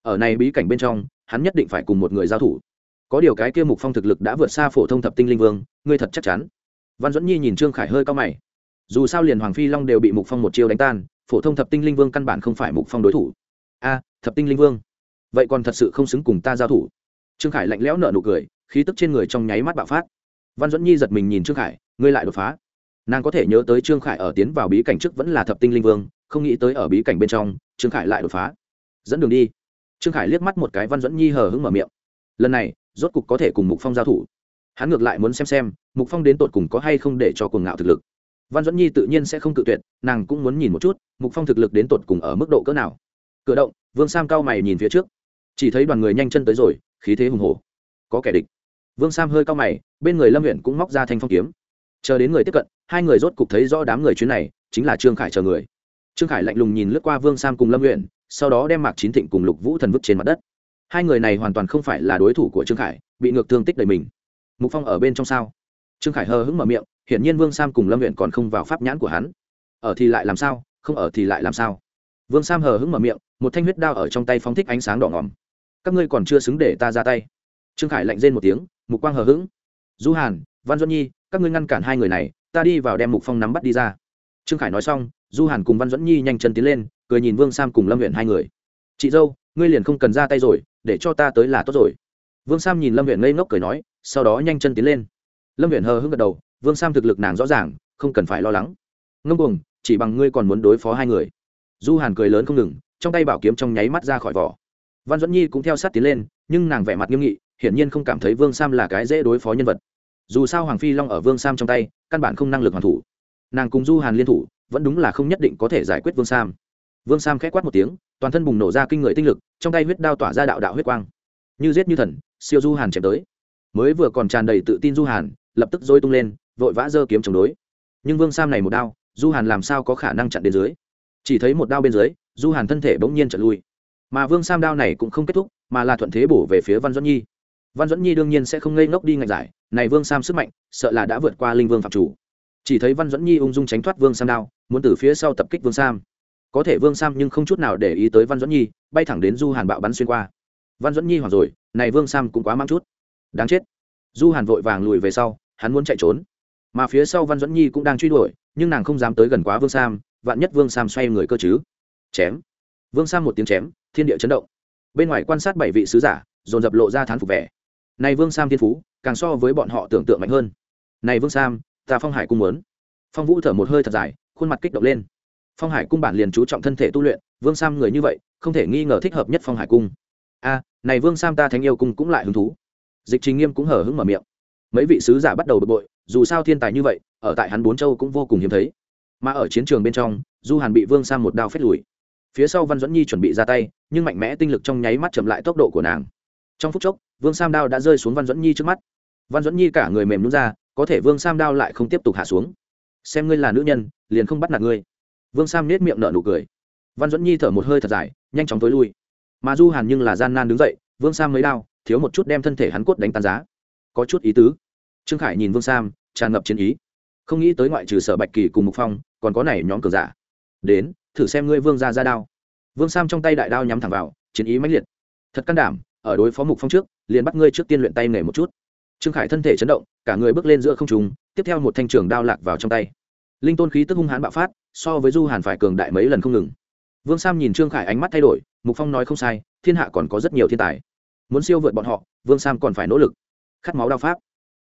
Ở này bí cảnh bên trong, hắn nhất định phải cùng một người giao thủ. Có điều cái kia mục phong thực lực đã vượt xa phổ thông thập tinh linh vương, ngươi thật chắc chắn. Văn duẫn nhi nhìn trương khải hơi cao mày. Dù sao liền hoàng phi long đều bị mục phong một chiêu đánh tan phổ thông thập tinh linh vương căn bản không phải mục phong đối thủ. A, thập tinh linh vương. Vậy còn thật sự không xứng cùng ta giao thủ. Trương khải lạnh lẽo nở nụ cười, khí tức trên người trong nháy mắt bạo phát. Văn duẫn nhi giật mình nhìn trương khải, ngươi lại đột phá. Nàng có thể nhớ tới trương khải ở tiến vào bí cảnh trước vẫn là thập tinh linh vương, không nghĩ tới ở bí cảnh bên trong, trương khải lại đột phá. Dẫn đường đi. Trương khải liếc mắt một cái văn duẫn nhi hờ hững mở miệng. Lần này, rốt cục có thể cùng mục phong giao thủ. Hắn ngược lại muốn xem xem, mục phong đến tột cùng có hay không để cho cuồng ngạo thực lực văn duẫn nhi tự nhiên sẽ không cự tuyệt, nàng cũng muốn nhìn một chút, mục phong thực lực đến tột cùng ở mức độ cỡ nào. Cửa động, vương sam cao mày nhìn phía trước. Chỉ thấy đoàn người nhanh chân tới rồi, khí thế hùng hổ. Có kẻ địch. Vương sam hơi cao mày, bên người lâm huyện cũng móc ra thanh phong kiếm. Chờ đến người tiếp cận, hai người rốt cục thấy rõ đám người chuyến này, chính là trương khải chờ người. Trương khải lạnh lùng nhìn lướt qua vương sam cùng lâm huyện sau đó đem mạc chín thịnh cùng lục vũ thần vứt trên mặt đất. Hai người này hoàn toàn không phải là đối thủ của trương khải, bị ngược thương tích đầy mình. Mục phong ở bên trong sao? Trương khải hờ hững mở miệng hiển nhiên vương sam cùng lâm huyện còn không vào pháp nhãn của hắn. Ở thì lại làm sao, không ở thì lại làm sao? Vương sam hờ hững mở miệng, một thanh huyết đao ở trong tay phóng thích ánh sáng đỏ ngòm. Các ngươi còn chưa xứng để ta ra tay. Trương khải lạnh rên một tiếng, mục quang hờ hững. Du hàn, văn duẫn nhi, các ngươi ngăn cản hai người này, ta đi vào đem mục phong nắm bắt đi ra. Trương khải nói xong, du hàn cùng văn duẫn nhi nhanh chân tiến lên, cười nhìn vương sam cùng lâm huyện hai người. Chị dâu, ngươi liền không cần ra tay rồi, để cho ta tới là tốt rồi. Vương sam nhìn lâm huyện ngây ngốc cười nói, sau đó nhanh chân tiến lên. Lâm huyện hờ hững gật đầu vương sam thực lực nàng rõ ràng, không cần phải lo lắng. Ngông cuồng, chỉ bằng ngươi còn muốn đối phó hai người. Du hàn cười lớn không ngừng, trong tay bảo kiếm trong nháy mắt ra khỏi vỏ. Văn duẫn nhi cũng theo sát tiến lên, nhưng nàng vẻ mặt nghiêm nghị, hiển nhiên không cảm thấy vương sam là cái dễ đối phó nhân vật. Dù sao hoàng phi long ở vương sam trong tay, căn bản không năng lực hoàn thủ. Nàng cùng du hàn liên thủ, vẫn đúng là không nhất định có thể giải quyết vương sam. Vương sam k h á c quát một tiếng, toàn thân bùng nổ ra kinh người tinh lực, trong tay huyết đao tỏa ra đạo đạo huyết quang. Như giết như thần, siêu du hàn chém tới. Mới vừa còn tràn đầy tự tin du hàn, lập tức dôi tung lên vội vã giơ kiếm chống đối. Nhưng vương sam này một đao, du hàn làm sao có khả năng chặn đến dưới? Chỉ thấy một đao bên dưới, du hàn thân thể bỗng nhiên chật lui. Mà vương sam đao này cũng không kết thúc, mà là thuận thế bổ về phía văn duẫn nhi. Văn duẫn nhi đương nhiên sẽ không ngây ngốc đi ngạch giải, này vương sam sức mạnh, sợ là đã vượt qua linh vương phạm chủ. Chỉ thấy văn duẫn nhi ung dung tránh thoát vương sam đao, muốn từ phía sau tập kích vương sam. Có thể vương sam nhưng không chút nào để ý tới văn duẫn nhi, bay thẳng đến du hàn bạo bắn xuyên qua. Văn duẫn nhi hoảng rồi, này vương sam cũng quá mang chút. Đáng chết. Du hàn vội vàng lùi về sau, hắn muốn chạy trốn mà phía sau văn duẫn nhi cũng đang truy đuổi, nhưng nàng không dám tới gần quá vương sam, vạn nhất vương sam xoay người cơ chứ. Chém. Vương sam một tiếng chém, thiên địa chấn động. Bên ngoài quan sát bảy vị sứ giả, dồn dập lộ ra thán phục vẻ. Này vương sam thiên phú, càng so với bọn họ tưởng tượng mạnh hơn. Này vương sam, ta phong hải cung muốn. Phong vũ thở một hơi thật dài, khuôn mặt kích động lên. Phong hải cung bản liền chú trọng thân thể tu luyện, vương sam người như vậy, không thể nghi ngờ thích hợp nhất phong hải cung. A, này vương sam ta thánh yêu cung cũng lại hứng thú. Dịch trình nghiêm cũng hở hứng mở miệng mấy vị sứ giả bắt đầu bực bội, dù sao thiên tài như vậy, ở tại hắn bốn châu cũng vô cùng hiếm thấy. Mà ở chiến trường bên trong, du hàn bị vương sam một đao phết lùi. Phía sau văn duẫn nhi chuẩn bị ra tay, nhưng mạnh mẽ tinh lực trong nháy mắt chậm lại tốc độ của nàng. Trong phút chốc, vương sam đao đã rơi xuống văn duẫn nhi trước mắt. Văn duẫn nhi cả người mềm nhún ra, có thể vương sam đao lại không tiếp tục hạ xuống. Xem ngươi là nữ nhân, liền không bắt nạt ngươi. Vương sam nết miệng nở nụ cười. Văn duẫn nhi thở một hơi thật dài, nhanh chóng tối lui. Mà du hàn nhưng là gian nan đứng dậy, vương sam mới đao, thiếu một chút đem thân thể hắn cốt đánh tan giá có chút ý tứ. Trương khải nhìn vương sam, tràn ngập chiến ý. Không nghĩ tới ngoại trừ sở bạch kỳ cùng mục phong, còn có này nhóm cường giả. Đến, thử xem ngươi vương ra ra đao. Vương sam trong tay đại đao nhắm thẳng vào, chiến ý mãnh liệt. Thật can đảm, ở đối phó mục phong trước, liền bắt ngươi trước tiên luyện tay nghề một chút. Trương khải thân thể chấn động, cả người bước lên giữa không trùng tiếp theo một thanh trường đao lạc vào trong tay. Linh tôn khí tức hung hãn bạo phát, so với du hàn phải cường đại mấy lần không ngừng. Vương sam nhìn trương khải ánh mắt thay đổi, mục phong nói không sai, thiên hạ còn có rất nhiều thiên tài. Muốn siêu vượt bọn họ, vương sam còn phải nỗ lực khát máu đao pháp.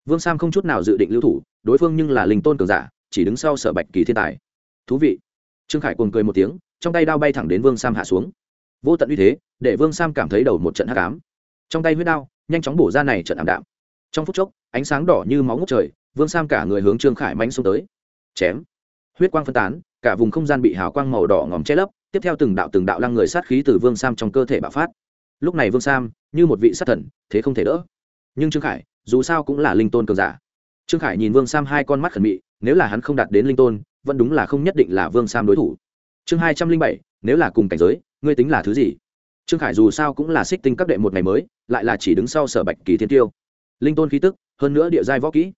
Vương sam không chút nào dự định lưu thủ, đối phương nhưng là linh tôn cường giả, chỉ đứng sau sở bạch kỳ thiên tài. Thú vị. Trương khải cùng cười một tiếng, trong tay đao bay thẳng đến vương sam hạ xuống. Vô tận uy thế, để vương sam cảm thấy đầu một trận hắc ám. Trong tay huyết đao, nhanh chóng bổ ra này trận ảm đạm. Trong phút chốc, ánh sáng đỏ như máu ngút trời, vương sam cả người hướng trương khải mánh xuống tới. Chém. Huyết quang phân tán, cả vùng không gian bị hào quang màu đỏ ngòm che lấp, tiếp theo từng đạo từng đạo lăng người sát khí từ vương sam trong cơ thể bạo phát. Lúc này vương sam, như một vị sát thần, thế không thể đỡ. Nhưng trương khải dù sao cũng là linh tôn cường giả. Trương khải nhìn vương sam hai con mắt khẩn mị, nếu là hắn không đạt đến linh tôn, vẫn đúng là không nhất định là vương sam đối thủ. Chương hai trăm linh bảy, nếu là cùng cảnh giới, ngươi tính là thứ gì? Trương khải dù sao cũng là xích tinh các đệ một ngày mới, lại là chỉ đứng sau sở bạch kỳ thiên tiêu. Linh tôn khí tức, hơn nữa địa giai võ kỹ.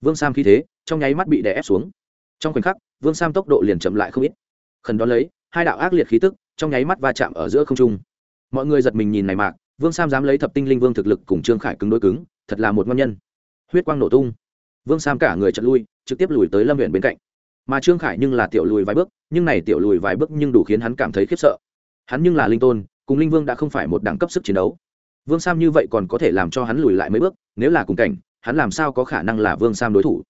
Vương sam khí thế, trong nháy mắt bị đè ép xuống. Trong khoảnh khắc, vương sam tốc độ liền chậm lại không ít. Khẩn đón lấy, hai đạo ác liệt khí tức, trong nháy mắt va chạm ở giữa không trung. Mọi người giật mình nhìn này mạc vương sam dám lấy thập tinh linh vương thực lực cùng trương khải cứng đối cứng thật là một ngon nhân. Huyết quang nổ tung. Vương sam cả người chật lui, trực tiếp lùi tới lâm huyện bên cạnh. Mà trương khải nhưng là tiểu lùi vài bước, nhưng này tiểu lùi vài bước nhưng đủ khiến hắn cảm thấy khiếp sợ. Hắn nhưng là linh tôn, cùng linh vương đã không phải một đẳng cấp sức chiến đấu. Vương sam như vậy còn có thể làm cho hắn lùi lại mấy bước, nếu là cùng cảnh, hắn làm sao có khả năng là vương sam đối thủ?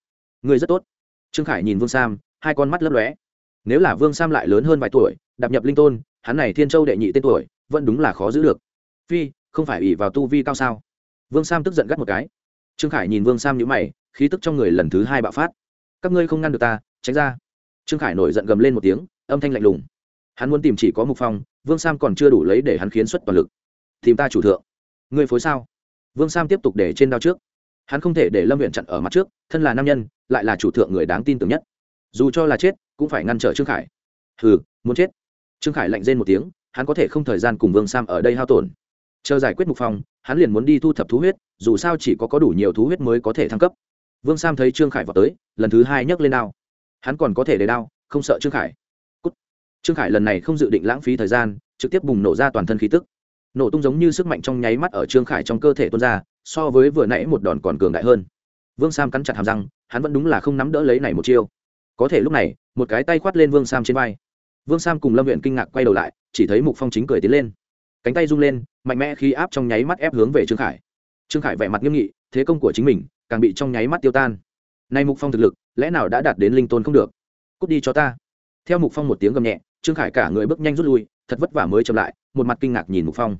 Người rất tốt. Trương khải nhìn vương sam, hai con mắt lấp lóe. Nếu là vương sam lại lớn hơn vài tuổi, đạp nhập linh tôn, hắn này thiên châu đệ nhị tên tuổi, vẫn đúng là khó giữ được. Phi, không phải ỉ vào tu vi cao sao? Vương sam tức giận gắt một cái. Trương khải nhìn vương sam nhữ mày, khí tức trong người lần thứ hai bạo phát. Các ngươi không ngăn được ta, tránh ra. Trương khải nổi giận gầm lên một tiếng, âm thanh lạnh lùng. Hắn muốn tìm chỉ có mục phong, vương sam còn chưa đủ lấy để hắn khiến xuất toàn lực. Tìm ta chủ thượng. Ngươi phối sao? Vương sam tiếp tục để trên đao trước. Hắn không thể để lâm huyện chặn ở mặt trước, thân là nam nhân, lại là chủ thượng người đáng tin tưởng nhất. Dù cho là chết, cũng phải ngăn trở trương khải. Hừ, muốn chết. Trương khải lạnh rên một tiếng, hắn có thể không thời gian cùng vương sam ở đây hao tổn chờ giải quyết mục phong hắn liền muốn đi thu thập thú huyết, dù sao chỉ có có đủ nhiều thú huyết mới có thể thăng cấp. Vương sam thấy trương khải vào tới, lần thứ hai nhấc lên đao. Hắn còn có thể để đao, không sợ trương khải. Cút. trương khải lần này không dự định lãng phí thời gian, trực tiếp bùng nổ ra toàn thân khí tức. Nổ tung giống như sức mạnh trong nháy mắt ở trương khải trong cơ thể tuôn ra, so với vừa nãy một đòn còn cường đại hơn. Vương sam cắn chặt hàm răng, hắn vẫn đúng là không nắm đỡ lấy này một chiêu. Có thể lúc này, một cái tay khoát lên vương sam trên vai. Vương sam cùng lâm huyện kinh ngạc quay đầu lại, chỉ thấy mục phong chính cười tiến lên cánh tay rung lên, mạnh mẽ khi áp trong nháy mắt ép hướng về trương khải. Trương khải vẻ mặt nghiêm nghị, thế công của chính mình càng bị trong nháy mắt tiêu tan. Nay mục phong thực lực, lẽ nào đã đạt đến linh tôn không được? Cút đi cho ta. Theo mục phong một tiếng gầm nhẹ, trương khải cả người bước nhanh rút lui, thật vất vả mới chậm lại, một mặt kinh ngạc nhìn mục phong.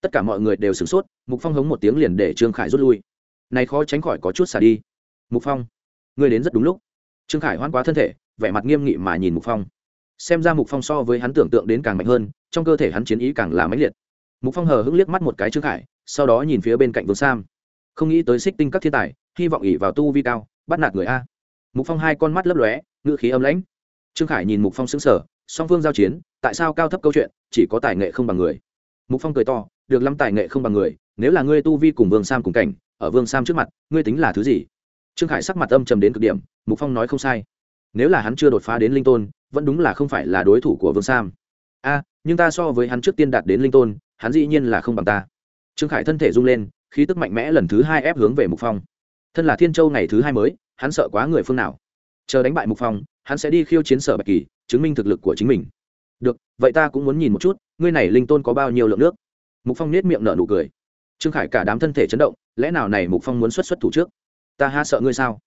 Tất cả mọi người đều sửng sốt, mục phong hống một tiếng liền để trương khải rút lui. Này khó tránh khỏi có chút xả đi. Mục phong người đến rất đúng lúc. Trương khải hoan quá thân thể, vẻ mặt nghiêm nghị mà nhìn mục phong. Xem ra mục phong so với hắn tưởng tượng đến càng mạnh hơn, trong cơ thể hắn chiến ý càng là mãnh liệt mục phong hờ hững liếc mắt một cái trương khải, sau đó nhìn phía bên cạnh vương sam. Không nghĩ tới xích tinh các thiên tài, hy vọng ỉ vào tu vi cao, bắt nạt người a. Mục phong hai con mắt lấp lóe, ngữ khí âm lãnh. Trương khải nhìn mục phong xứng sở song phương giao chiến, tại sao cao thấp câu chuyện, chỉ có tài nghệ không bằng người. Mục phong cười to, được lắm tài nghệ không bằng người, nếu là ngươi tu vi cùng vương sam cùng cảnh, ở vương sam trước mặt, ngươi tính là thứ gì? Trương khải sắc mặt âm trầm đến cực điểm, mục phong nói không sai. Nếu là hắn chưa đột phá đến linh tôn, vẫn đúng là không phải là đối thủ của vương sam. A, nhưng ta so với hắn trước tiên đạt đến linh tôn hắn dĩ nhiên là không bằng ta. Trương khải thân thể rung lên, khí tức mạnh mẽ lần thứ hai ép hướng về mục phong. Thân là thiên châu ngày thứ hai mới, hắn sợ quá người phương nào? Chờ đánh bại mục phong, hắn sẽ đi khiêu chiến sở bạch kỳ, chứng minh thực lực của chính mình. Được, vậy ta cũng muốn nhìn một chút, ngươi này linh tôn có bao nhiêu lượng nước? Mục phong nết miệng nở nụ cười. Trương khải cả đám thân thể chấn động, lẽ nào này mục phong muốn xuất xuất thủ trước? Ta ha sợ ngươi sao?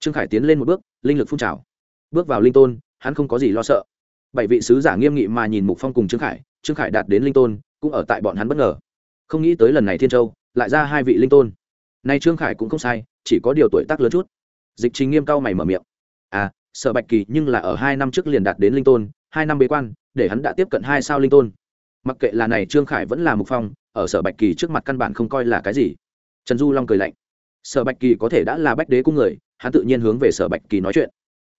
Trương khải tiến lên một bước, linh lực phun trào. Bước vào linh tôn, hắn không có gì lo sợ. Bảy vị sứ giả nghiêm nghị mà nhìn mục phong cùng trương khải trương khải đạt đến linh tôn cũng ở tại bọn hắn bất ngờ. Không nghĩ tới lần này thiên châu, lại ra hai vị linh tôn. Nay trương khải cũng không sai, chỉ có điều tuổi tác lớn chút. Dịch trình nghiêm cao mày mở miệng. À sợ bạch kỳ nhưng là ở hai năm trước liền đạt đến linh tôn, hai năm bế quan, để hắn đã tiếp cận hai sao linh tôn. Mặc kệ là này trương khải vẫn là mục phong, ở sở bạch kỳ trước mặt căn bản không coi là cái gì. Trần du long cười lạnh. Sở bạch kỳ có thể đã là bách đế cung người, hắn tự nhiên hướng về sở bạch kỳ nói chuyện.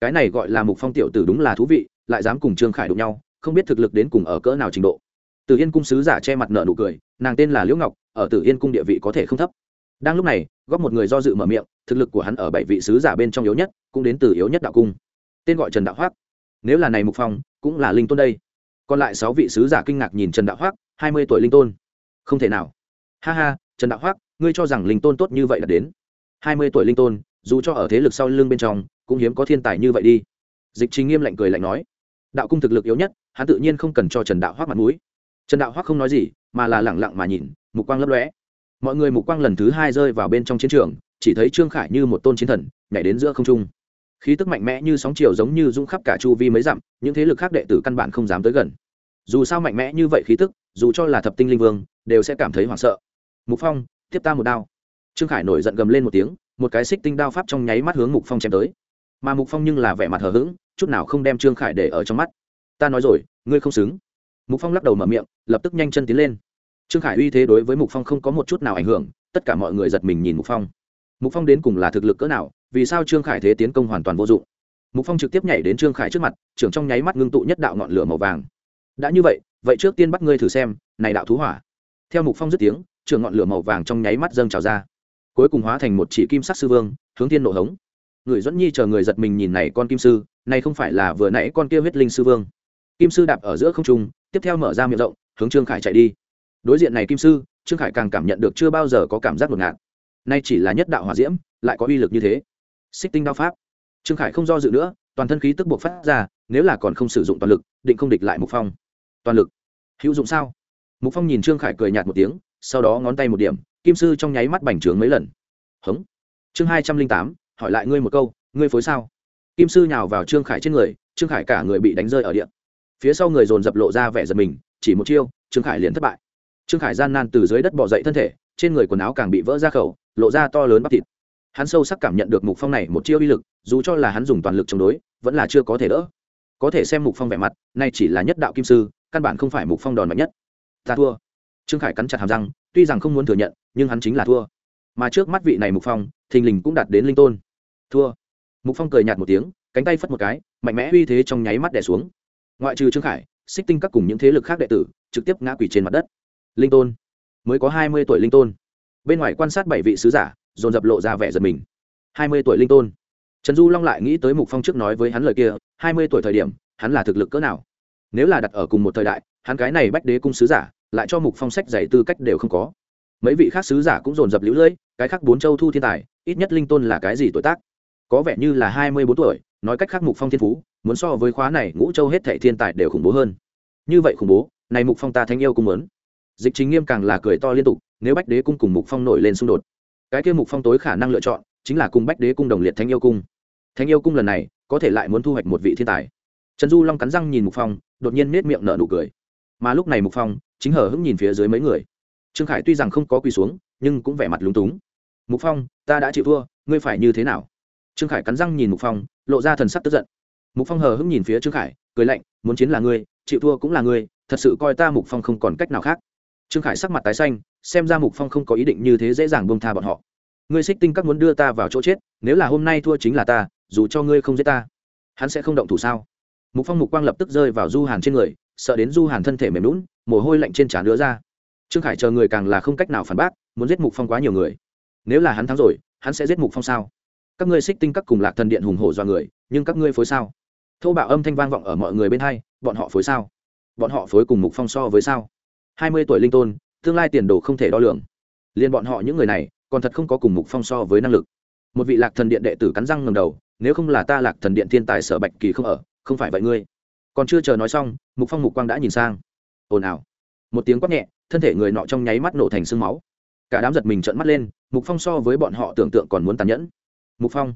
Cái này gọi là mục phong tiểu tử đúng là thú vị, lại dám cùng trương khải đụng nhau, không biết thực lực đến cùng ở cỡ nào trình độ. Tử yên cung sứ giả che mặt nở nụ cười nàng tên là liễu ngọc ở tử yên cung địa vị có thể không thấp. Đang lúc này góp một người do dự mở miệng thực lực của hắn ở bảy vị sứ giả bên trong yếu nhất cũng đến từ yếu nhất đạo cung. Tên gọi trần đạo Hoắc. nếu là này mục phong cũng là linh tôn đây. Còn lại sáu vị sứ giả kinh ngạc nhìn trần đạo Hoắc, hai mươi tuổi linh tôn. Không thể nào. Ha ha trần đạo Hoắc, ngươi cho rằng linh tôn tốt như vậy là đến. Hai mươi tuổi linh tôn dù cho ở thế lực sau lưng bên trong cũng hiếm có thiên tài như vậy đi. Dịch chính nghiêm lạnh cười lạnh nói. Đạo cung thực lực yếu nhất hắn tự nhiên không cần cho trần đạo Hoắc mặt mũi trần đạo Hoắc không nói gì, mà là lẳng lặng mà nhìn, mục quang lấp lóe. Mọi người mục quang lần thứ hai rơi vào bên trong chiến trường, chỉ thấy trương khải như một tôn chiến thần, nhảy đến giữa không trung. Khí tức mạnh mẽ như sóng chiều giống như rung khắp cả chu vi mấy dặm, những thế lực khác đệ tử căn bản không dám tới gần. Dù sao mạnh mẽ như vậy khí tức, dù cho là thập tinh linh vương, đều sẽ cảm thấy hoảng sợ. Mục phong, tiếp ta một đao. Trương khải nổi giận gầm lên một tiếng, một cái xích tinh đao pháp trong nháy mắt hướng mục phong chém tới. Mà mục phong nhưng là vẻ mặt hờ hững, chút nào không đem trương khải để ở trong mắt. Ta nói rồi, ngươi không xứng mục phong lắc đầu mở miệng, lập tức nhanh chân tiến lên. Trương khải uy thế đối với mục phong không có một chút nào ảnh hưởng, tất cả mọi người giật mình nhìn mục phong. Mục phong đến cùng là thực lực cỡ nào, vì sao trương khải thế tiến công hoàn toàn vô dụng? Mục phong trực tiếp nhảy đến trương khải trước mặt, trưởng trong nháy mắt ngưng tụ nhất đạo ngọn lửa màu vàng. Đã như vậy vậy trước tiên bắt ngươi thử xem, này đạo thú hỏa. Theo mục phong dứt tiếng, trưởng ngọn lửa màu vàng trong nháy mắt dâng trào ra. Cuối cùng hóa thành một chỉ kim sắc sư vương, hướng thiên nộ hống. Người dẫn nhi chờ người giật mình nhìn này con kim sư, này không phải là vừa nãy con kia huyết linh sư vương. Kim sư đạp ở giữa không trung tiếp theo mở ra miệng rộng, hướng trương khải chạy đi. Đối diện này kim sư, trương khải càng cảm nhận được chưa bao giờ có cảm giác ngột ngạt. Nay chỉ là nhất đạo hòa diễm, lại có uy lực như thế. Xích tinh đao pháp. Trương khải không do dự nữa, toàn thân khí tức buộc phát ra, nếu là còn không sử dụng toàn lực, định không địch lại mục phong. Toàn lực. Hữu dụng sao? Mục phong nhìn trương khải cười nhạt một tiếng, sau đó ngón tay một điểm, kim sư trong nháy mắt bành trướng mấy lần. Hống. Chương hai trăm linh tám, hỏi lại ngươi một câu, ngươi phối sao? Kim sư nhào vào trương khải trên người, trương khải cả người bị đánh rơi ở điện phía sau người dồn dập lộ ra vẻ giật mình, chỉ một chiêu, trương khải liền thất bại. Trương khải gian nan từ dưới đất bỏ dậy thân thể, trên người quần áo càng bị vỡ ra khẩu, lộ ra to lớn bắp thịt. Hắn sâu sắc cảm nhận được mục phong này một chiêu uy lực, dù cho là hắn dùng toàn lực chống đối, vẫn là chưa có thể đỡ. Có thể xem mục phong vẻ mặt, nay chỉ là nhất đạo kim sư, căn bản không phải mục phong đòn mạnh nhất. Ta thua. Trương khải cắn chặt hàm răng, tuy rằng không muốn thừa nhận, nhưng hắn chính là thua. Mà trước mắt vị này mục phong, thình lình cũng đạt đến linh tôn. Thua. Mục phong cười nhạt một tiếng, cánh tay phất một cái, mạnh mẽ uy thế trong nháy mắt đẻ xuống ngoại trừ trương khải xích tinh các cùng những thế lực khác đệ tử trực tiếp ngã quỷ trên mặt đất linh tôn mới có hai mươi tuổi linh tôn bên ngoài quan sát bảy vị sứ giả dồn dập lộ ra vẻ giật mình hai mươi tuổi linh tôn trần du long lại nghĩ tới mục phong trước nói với hắn lời kia hai mươi tuổi thời điểm hắn là thực lực cỡ nào nếu là đặt ở cùng một thời đại hắn cái này bách đế cung sứ giả lại cho mục phong sách dạy tư cách đều không có mấy vị khác sứ giả cũng dồn dập lũ lưỡi, cái khác bốn châu thu thiên tài ít nhất linh tôn là cái gì tuổi tác có vẻ như là hai mươi bốn tuổi nói cách khác mục phong thiên phú muốn so với khóa này ngũ châu hết thệ thiên tài đều khủng bố hơn. Như vậy khủng bố, này mục phong ta thanh yêu cũng muốn. Dịch chính nghiêm càng là cười to liên tục, nếu bách đế cung cùng mục phong nổi lên xung đột, cái kia mục phong tối khả năng lựa chọn chính là cùng bách đế cung đồng liệt thanh yêu cung. Thanh yêu cung lần này có thể lại muốn thu hoạch một vị thiên tài. Trần du long cắn răng nhìn mục phong, đột nhiên nết miệng nở nụ cười. Mà lúc này mục phong chính hở hững nhìn phía dưới mấy người. Trương khải tuy rằng không có quỳ xuống, nhưng cũng vẻ mặt lúng túng. Mục phong, ta đã chịu thua, ngươi phải như thế nào? Trương khải cắn răng nhìn mục phong, lộ ra thần sắc tức giận mục phong hờ hững nhìn phía trương khải, cười lạnh, muốn chiến là ngươi, chịu thua cũng là ngươi, thật sự coi ta mục phong không còn cách nào khác. Trương khải sắc mặt tái xanh, xem ra mục phong không có ý định như thế dễ dàng buông tha bọn họ. Ngươi xích tinh các muốn đưa ta vào chỗ chết, nếu là hôm nay thua chính là ta, dù cho ngươi không giết ta, hắn sẽ không động thủ sao? Mục phong mục quang lập tức rơi vào du hàn trên người, sợ đến du hàn thân thể mềm lún mồ hôi lạnh trên trán đứa ra. Trương khải chờ người càng là không cách nào phản bác, muốn giết mục phong quá nhiều người. Nếu là hắn thắng rồi, hắn sẽ giết mục phong sao? Các ngươi xích tinh các cùng lạc thần điện hùng hổ do người, nhưng các ngươi phối sao? Thô bạo âm thanh vang vọng ở mọi người bên hai, bọn họ phối sao? Bọn họ phối cùng mục phong so với sao? Hai mươi tuổi linh tôn, tương lai tiền đồ không thể đo lường. Liền bọn họ những người này, còn thật không có cùng mục phong so với năng lực. Một vị lạc thần điện đệ tử cắn răng ngầm đầu, nếu không là ta lạc thần điện thiên tài sở bạch kỳ không ở, không phải vậy ngươi. Còn chưa chờ nói xong, mục phong mục quang đã nhìn sang. Ồn ào. Một tiếng quát nhẹ, thân thể người nọ trong nháy mắt nổ thành sương máu. Cả đám giật mình trợn mắt lên, mục phong so với bọn họ tưởng tượng còn muốn tàn nhẫn. Mục phong,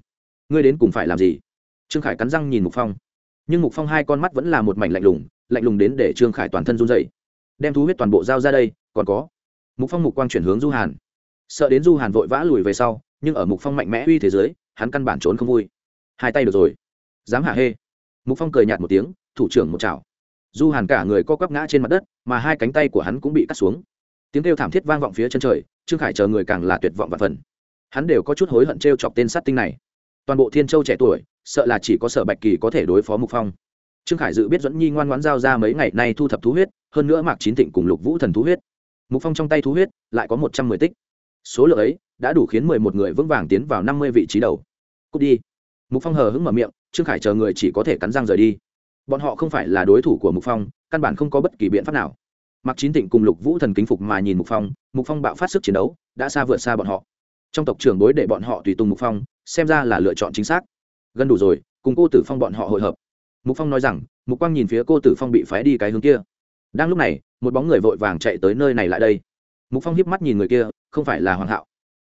ngươi đến cùng phải làm gì? Trương khải cắn răng nhìn mục phong nhưng mục phong hai con mắt vẫn là một mảnh lạnh lùng lạnh lùng đến để trương khải toàn thân run dậy đem thú huyết toàn bộ giao ra đây, còn có. Mục phong mục quang chuyển hướng du hàn. Sợ đến du hàn vội vã lùi về sau, nhưng ở mục phong mạnh mẽ uy thế giới hắn căn bản trốn không vui. Hai tay được rồi. Dám hạ hê. Mục phong cười nhạt một tiếng, thủ trưởng một chảo. Du hàn cả người co quắp ngã trên mặt đất, mà hai cánh tay của hắn cũng bị cắt xuống. Tiếng kêu thảm thiết vang vọng phía chân trời, trương khải chờ người càng là tuyệt vọng và phần. Hắn đều có chút hối hận t r e o chọc tên sát tinh này. Toàn bộ thiên châu trẻ tuổi sợ là chỉ có sở bạch kỳ có thể đối phó mục phong. Trương khải dự biết dẫn nhi ngoan ngoãn giao ra mấy ngày nay thu thập thú huyết, hơn nữa mạc chín thịnh cùng lục vũ thần thú huyết. Mục phong trong tay thú huyết lại có một trăm mười tích. Số lượng ấy đã đủ khiến mười một người vững vàng tiến vào năm mươi vị trí đầu. Cút đi. Mục phong hờ hững mở miệng, trương khải chờ người chỉ có thể cắn răng rời đi. Bọn họ không phải là đối thủ của mục phong, căn bản không có bất kỳ biện pháp nào. Mặc chín Thịnh cùng lục vũ thần kính phục mà nhìn mục phong mục phong bạo phát sức chiến đấu, đã xa vượt xa bọn họ. Trong tộc trưởng đối để bọn họ tùy tùng mục phong, xem ra là lựa chọn chính xác gần đủ rồi, cùng cô tử phong bọn họ hội hợp. Mục phong nói rằng, mục quang nhìn phía cô tử phong bị phái đi cái hướng kia. Đang lúc này, một bóng người vội vàng chạy tới nơi này lại đây. Mục phong hiếp mắt nhìn người kia, không phải là hoàng hạo.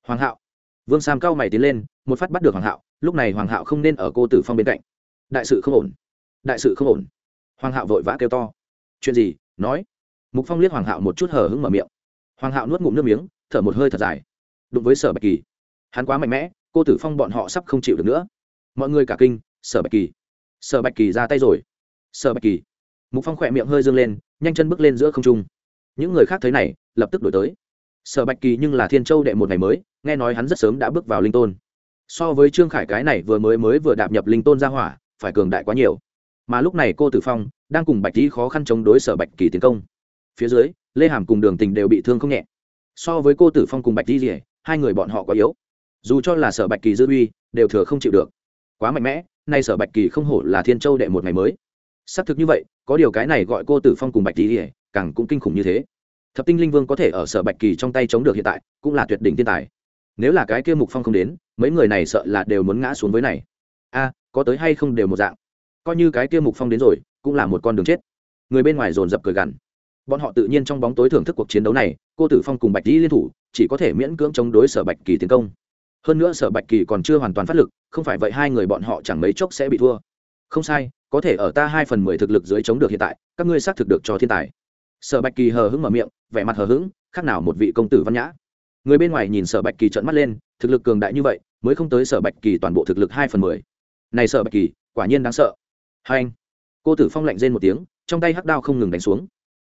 Hoàng hạo. Vương sam cao mày tiến lên, một phát bắt được hoàng hạo, lúc này hoàng hạo không nên ở cô tử phong bên cạnh. Đại sự không ổn. Đại sự không ổn. Hoàng hạo vội vã kêu to. Chuyện gì? Nói. Mục phong liếc hoàng hạo một chút hở hứng mở miệng. Hoàng hạo nuốt ngụm nước miếng, thở một hơi thật dài. Đụng với sở bạch kỳ. Hắn quá mạnh mẽ, cô tử phong bọn họ sắp không chịu được nữa mọi người cả kinh, sở bạch kỳ. Sở bạch kỳ ra tay rồi. Sở bạch kỳ. Mục phong khỏe miệng hơi dâng lên, nhanh chân bước lên giữa không trung. Những người khác thấy này, lập tức đổi tới. Sở bạch kỳ nhưng là thiên châu đệ một ngày mới, nghe nói hắn rất sớm đã bước vào linh tôn. So với trương khải cái này vừa mới mới vừa đạp nhập linh tôn ra hỏa, phải cường đại quá nhiều. Mà lúc này cô tử phong đang cùng bạch tý khó khăn chống đối sở bạch kỳ tiến công. Phía dưới, lê hàm cùng đường tình đều bị thương không nhẹ. So với cô tử phong cùng bạch tý rỉa hai người bọn họ quá yếu. Dù cho là sở bạch kỳ dư uy, đều thừa không chịu được quá mạnh mẽ, nay sở bạch kỳ không hổ là thiên châu đệ một ngày mới. Xác thực như vậy, có điều cái này gọi cô tử phong cùng bạch tỷ ỉa càng cũng kinh khủng như thế. Thập tinh linh vương có thể ở sở bạch kỳ trong tay chống được hiện tại, cũng là tuyệt đỉnh thiên tài. Nếu là cái kia mục phong không đến, mấy người này sợ là đều muốn ngã xuống với này. A, có tới hay không đều một dạng. Coi như cái kia mục phong đến rồi, cũng là một con đường chết. Người bên ngoài dồn dập cười gằn. Bọn họ tự nhiên trong bóng tối thưởng thức cuộc chiến đấu này, cô tử phong cùng bạch dĩ liên thủ, chỉ có thể miễn cưỡng chống đối sở bạch kỳ tiến công hơn nữa sở bạch kỳ còn chưa hoàn toàn phát lực, không phải vậy hai người bọn họ chẳng mấy chốc sẽ bị thua. Không sai, có thể ở ta hai phần mười thực lực dưới chống được hiện tại, các ngươi xác thực được cho thiên tài. Sở bạch kỳ hờ hững mở miệng, vẻ mặt hờ hững, khác nào một vị công tử văn nhã. Người bên ngoài nhìn sở bạch kỳ trợn mắt lên, thực lực cường đại như vậy, mới không tới sở bạch kỳ toàn bộ thực lực hai phần mười. Này sở bạch kỳ, quả nhiên đáng sợ. Hai anh, cô tử phong lạnh rên một tiếng, trong tay hắc đao không ngừng đánh xuống.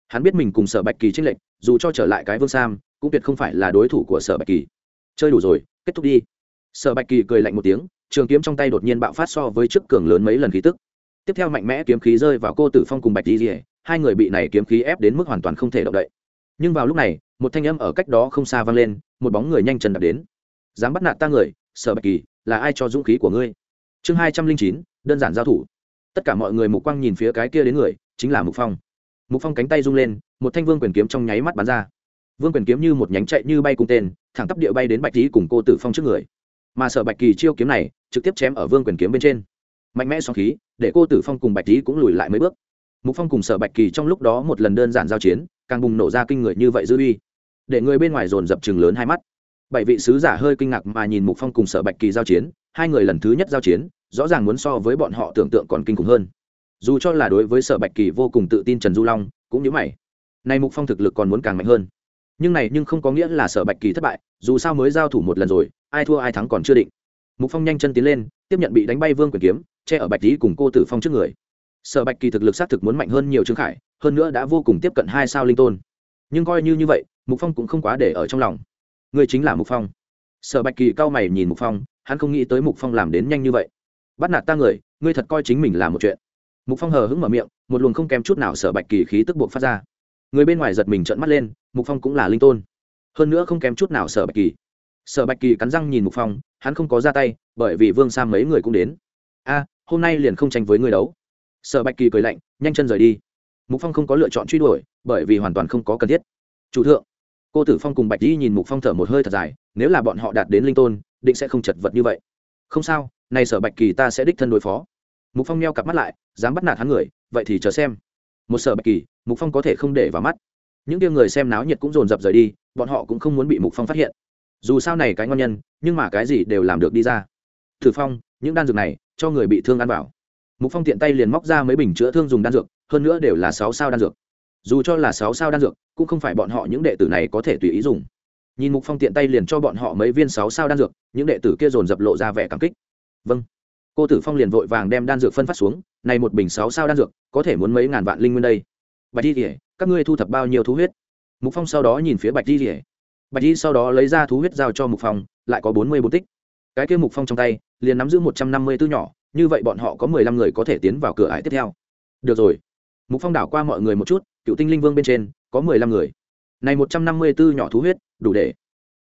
Hắn biết mình cùng sở bạch kỳ tranh lệch, dù cho trở lại cái vương sam, cũng tuyệt không phải là đối thủ của sở bạch kỳ. Chơi đủ rồi kết thúc đi. Sở bạch kỳ cười lạnh một tiếng, trường kiếm trong tay đột nhiên bạo phát so với trước cường lớn mấy lần khí tức. Tiếp theo mạnh mẽ kiếm khí rơi vào cô tử phong cùng bạch di rỉa hai người bị này kiếm khí ép đến mức hoàn toàn không thể động đậy. Nhưng vào lúc này, một thanh âm ở cách đó không xa vang lên, một bóng người nhanh chân đạp đến. Dám bắt nạt ta người, sở bạch kỳ, là ai cho dũng khí của ngươi? Chương hai trăm linh chín, đơn giản giao thủ. Tất cả mọi người mục quang nhìn phía cái kia đến người, chính là mục phong. Mục phong cánh tay rung lên, một thanh vương quyền kiếm trong nháy mắt bắn ra vương quyền kiếm như một nhánh chạy như bay cùng tên, thẳng tắp địa bay đến bạch lý cùng cô tử phong trước người. Mà sở bạch kỳ chiêu kiếm này, trực tiếp chém ở vương quyền kiếm bên trên. Mạnh mẽ song khí, để cô tử phong cùng bạch lý cũng lùi lại mấy bước. Mục phong cùng sở bạch kỳ trong lúc đó một lần đơn giản giao chiến, càng bùng nổ ra kinh người như vậy dư uy, để người bên ngoài dồn dập chừng lớn hai mắt. Bảy vị sứ giả hơi kinh ngạc mà nhìn mục phong cùng sở bạch kỳ giao chiến, hai người lần thứ nhất giao chiến, rõ ràng muốn so với bọn họ tưởng tượng còn kinh khủng hơn. Dù cho là đối với sở bạch kỳ vô cùng tự tin trần du long, cũng như mày. Nay mục phong thực lực còn muốn càng mạnh hơn nhưng này nhưng không có nghĩa là sở bạch kỳ thất bại, dù sao mới giao thủ một lần rồi, ai thua ai thắng còn chưa định. Mục phong nhanh chân tiến lên, tiếp nhận bị đánh bay vương quyền kiếm, che ở bạch lý cùng cô tử phong trước người. Sở bạch kỳ thực lực xác thực muốn mạnh hơn nhiều trương khải, hơn nữa đã vô cùng tiếp cận hai sao linh tôn. Nhưng coi như như vậy, mục phong cũng không quá để ở trong lòng. Người chính là mục phong. Sở bạch kỳ cao mày nhìn mục phong, hắn không nghĩ tới mục phong làm đến nhanh như vậy. Bắt nạt ta người, ngươi thật coi chính mình là một chuyện. Mục phong hờ hững mở miệng, một luồng không kém chút nào sở bạch kỳ khí tức buộc phát ra người bên ngoài giật mình trợn mắt lên, mục phong cũng là linh tôn. Hơn nữa không kém chút nào sở bạch kỳ. Sở bạch kỳ cắn răng nhìn mục phong, hắn không có ra tay, bởi vì vương sam mấy người cũng đến. A, hôm nay liền không tranh với người đấu. Sở bạch kỳ cười lạnh, nhanh chân rời đi. Mục phong không có lựa chọn truy đuổi, bởi vì hoàn toàn không có cần thiết. Chủ thượng. Cô tử phong cùng bạch di nhìn mục phong thở một hơi thật dài, nếu là bọn họ đạt đến linh tôn, định sẽ không chật vật như vậy. Không sao, nay sở bạch kỳ ta sẽ đích thân đối phó. Mục phong neo cặp mắt lại, dám bắt nạt hắn người, vậy thì chờ xem một sở bạch kỳ, mục phong có thể không để vào mắt. Những kia người xem náo nhiệt cũng dồn dập rời đi, bọn họ cũng không muốn bị mục phong phát hiện. Dù sao này cái ngon nhân, nhưng mà cái gì đều làm được đi ra. Thử phong, những đan dược này, cho người bị thương ăn vào. Mục phong tiện tay liền móc ra mấy bình chữa thương dùng đan dược, hơn nữa đều là sáu sao đan dược. Dù cho là sáu sao đan dược, cũng không phải bọn họ những đệ tử này có thể tùy ý dùng. Nhìn mục phong tiện tay liền cho bọn họ mấy viên sáu sao đan dược, những đệ tử kia dồn dập lộ ra vẻ cảm kích. Vâng cô tử phong liền vội vàng đem đan dược phân phát xuống, này một bình sáu sao đan dược, có thể muốn mấy ngàn vạn linh nguyên đây? Bạch di kỉa các ngươi thu thập bao nhiêu thú huyết? Mục phong sau đó nhìn phía bạch di kỉa bạch di sau đó lấy ra thú huyết giao cho mục phong, lại có bốn mươi bốn tích. Cái kia mục phong trong tay, liền nắm giữ một trăm năm mươi tư nhỏ, như vậy bọn họ có mười lăm người có thể tiến vào cửa ải tiếp theo. Được rồi. Mục phong đảo qua mọi người một chút, cựu tinh linh vương bên trên, có mười lăm người. Này một trăm năm mươi tư nhỏ thú huyết, đủ để.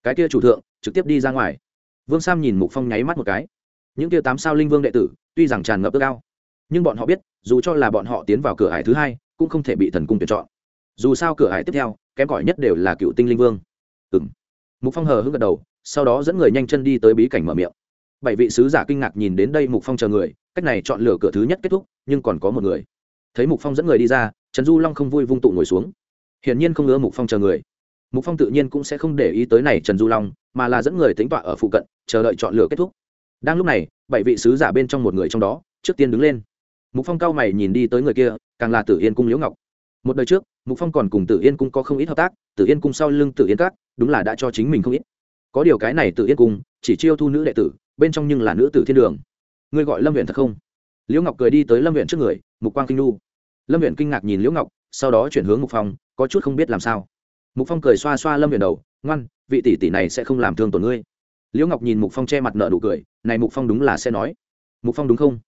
Cái kia chủ thượng, trực tiếp đi ra ngoài. Vương sam nhìn mục phong nháy mắt một cái những tiêu tám sao linh vương đệ tử, tuy rằng tràn ngập ước ao, nhưng bọn họ biết, dù cho là bọn họ tiến vào cửa hải thứ hai, cũng không thể bị thần cung tuyển chọn. Dù sao cửa hải tiếp theo, kém cỏi nhất đều là cựu tinh linh vương. Ừng mục phong hờ hững gật đầu, sau đó dẫn người nhanh chân đi tới bí cảnh mở miệng. Bảy vị sứ giả kinh ngạc nhìn đến đây mục phong chờ người, cách này chọn lựa cửa thứ nhất kết thúc, nhưng còn có một người. Thấy mục phong dẫn người đi ra, trần du long không vui vung tụ ngồi xuống. Hiển nhiên không ngớ mục phong chờ người. Mục phong tự nhiên cũng sẽ không để ý tới này trần du long, mà là dẫn người tính tọa ở phụ cận, chờ đợi chọn lựa kết thúc đang lúc này, bảy vị sứ giả bên trong một người trong đó, trước tiên đứng lên. Mục phong cao mày nhìn đi tới người kia, càng là tử yên cung liễu ngọc. Một đời trước, mục phong còn cùng tử yên cung có không ít hợp tác, tử yên cung sau lưng tử yên các, đúng là đã cho chính mình không ít. Có điều cái này tử yên cung, chỉ chiêu thu nữ đệ tử, bên trong nhưng là nữ tử thiên đường. Ngươi gọi lâm viện thật không? Liễu ngọc cười đi tới lâm viện trước người, mục quang kinh nu lâm viện kinh ngạc nhìn liễu ngọc, sau đó chuyển hướng mục phong, có chút không biết làm sao. Mục phong cười xoa xoa lâm viện đầu, ngoan, vị tỷ tỷ này sẽ không làm thương tổn ngươi liễu ngọc nhìn mục phong che mặt nợ nụ cười, này mục phong đúng là sẽ nói. Mục phong đúng không?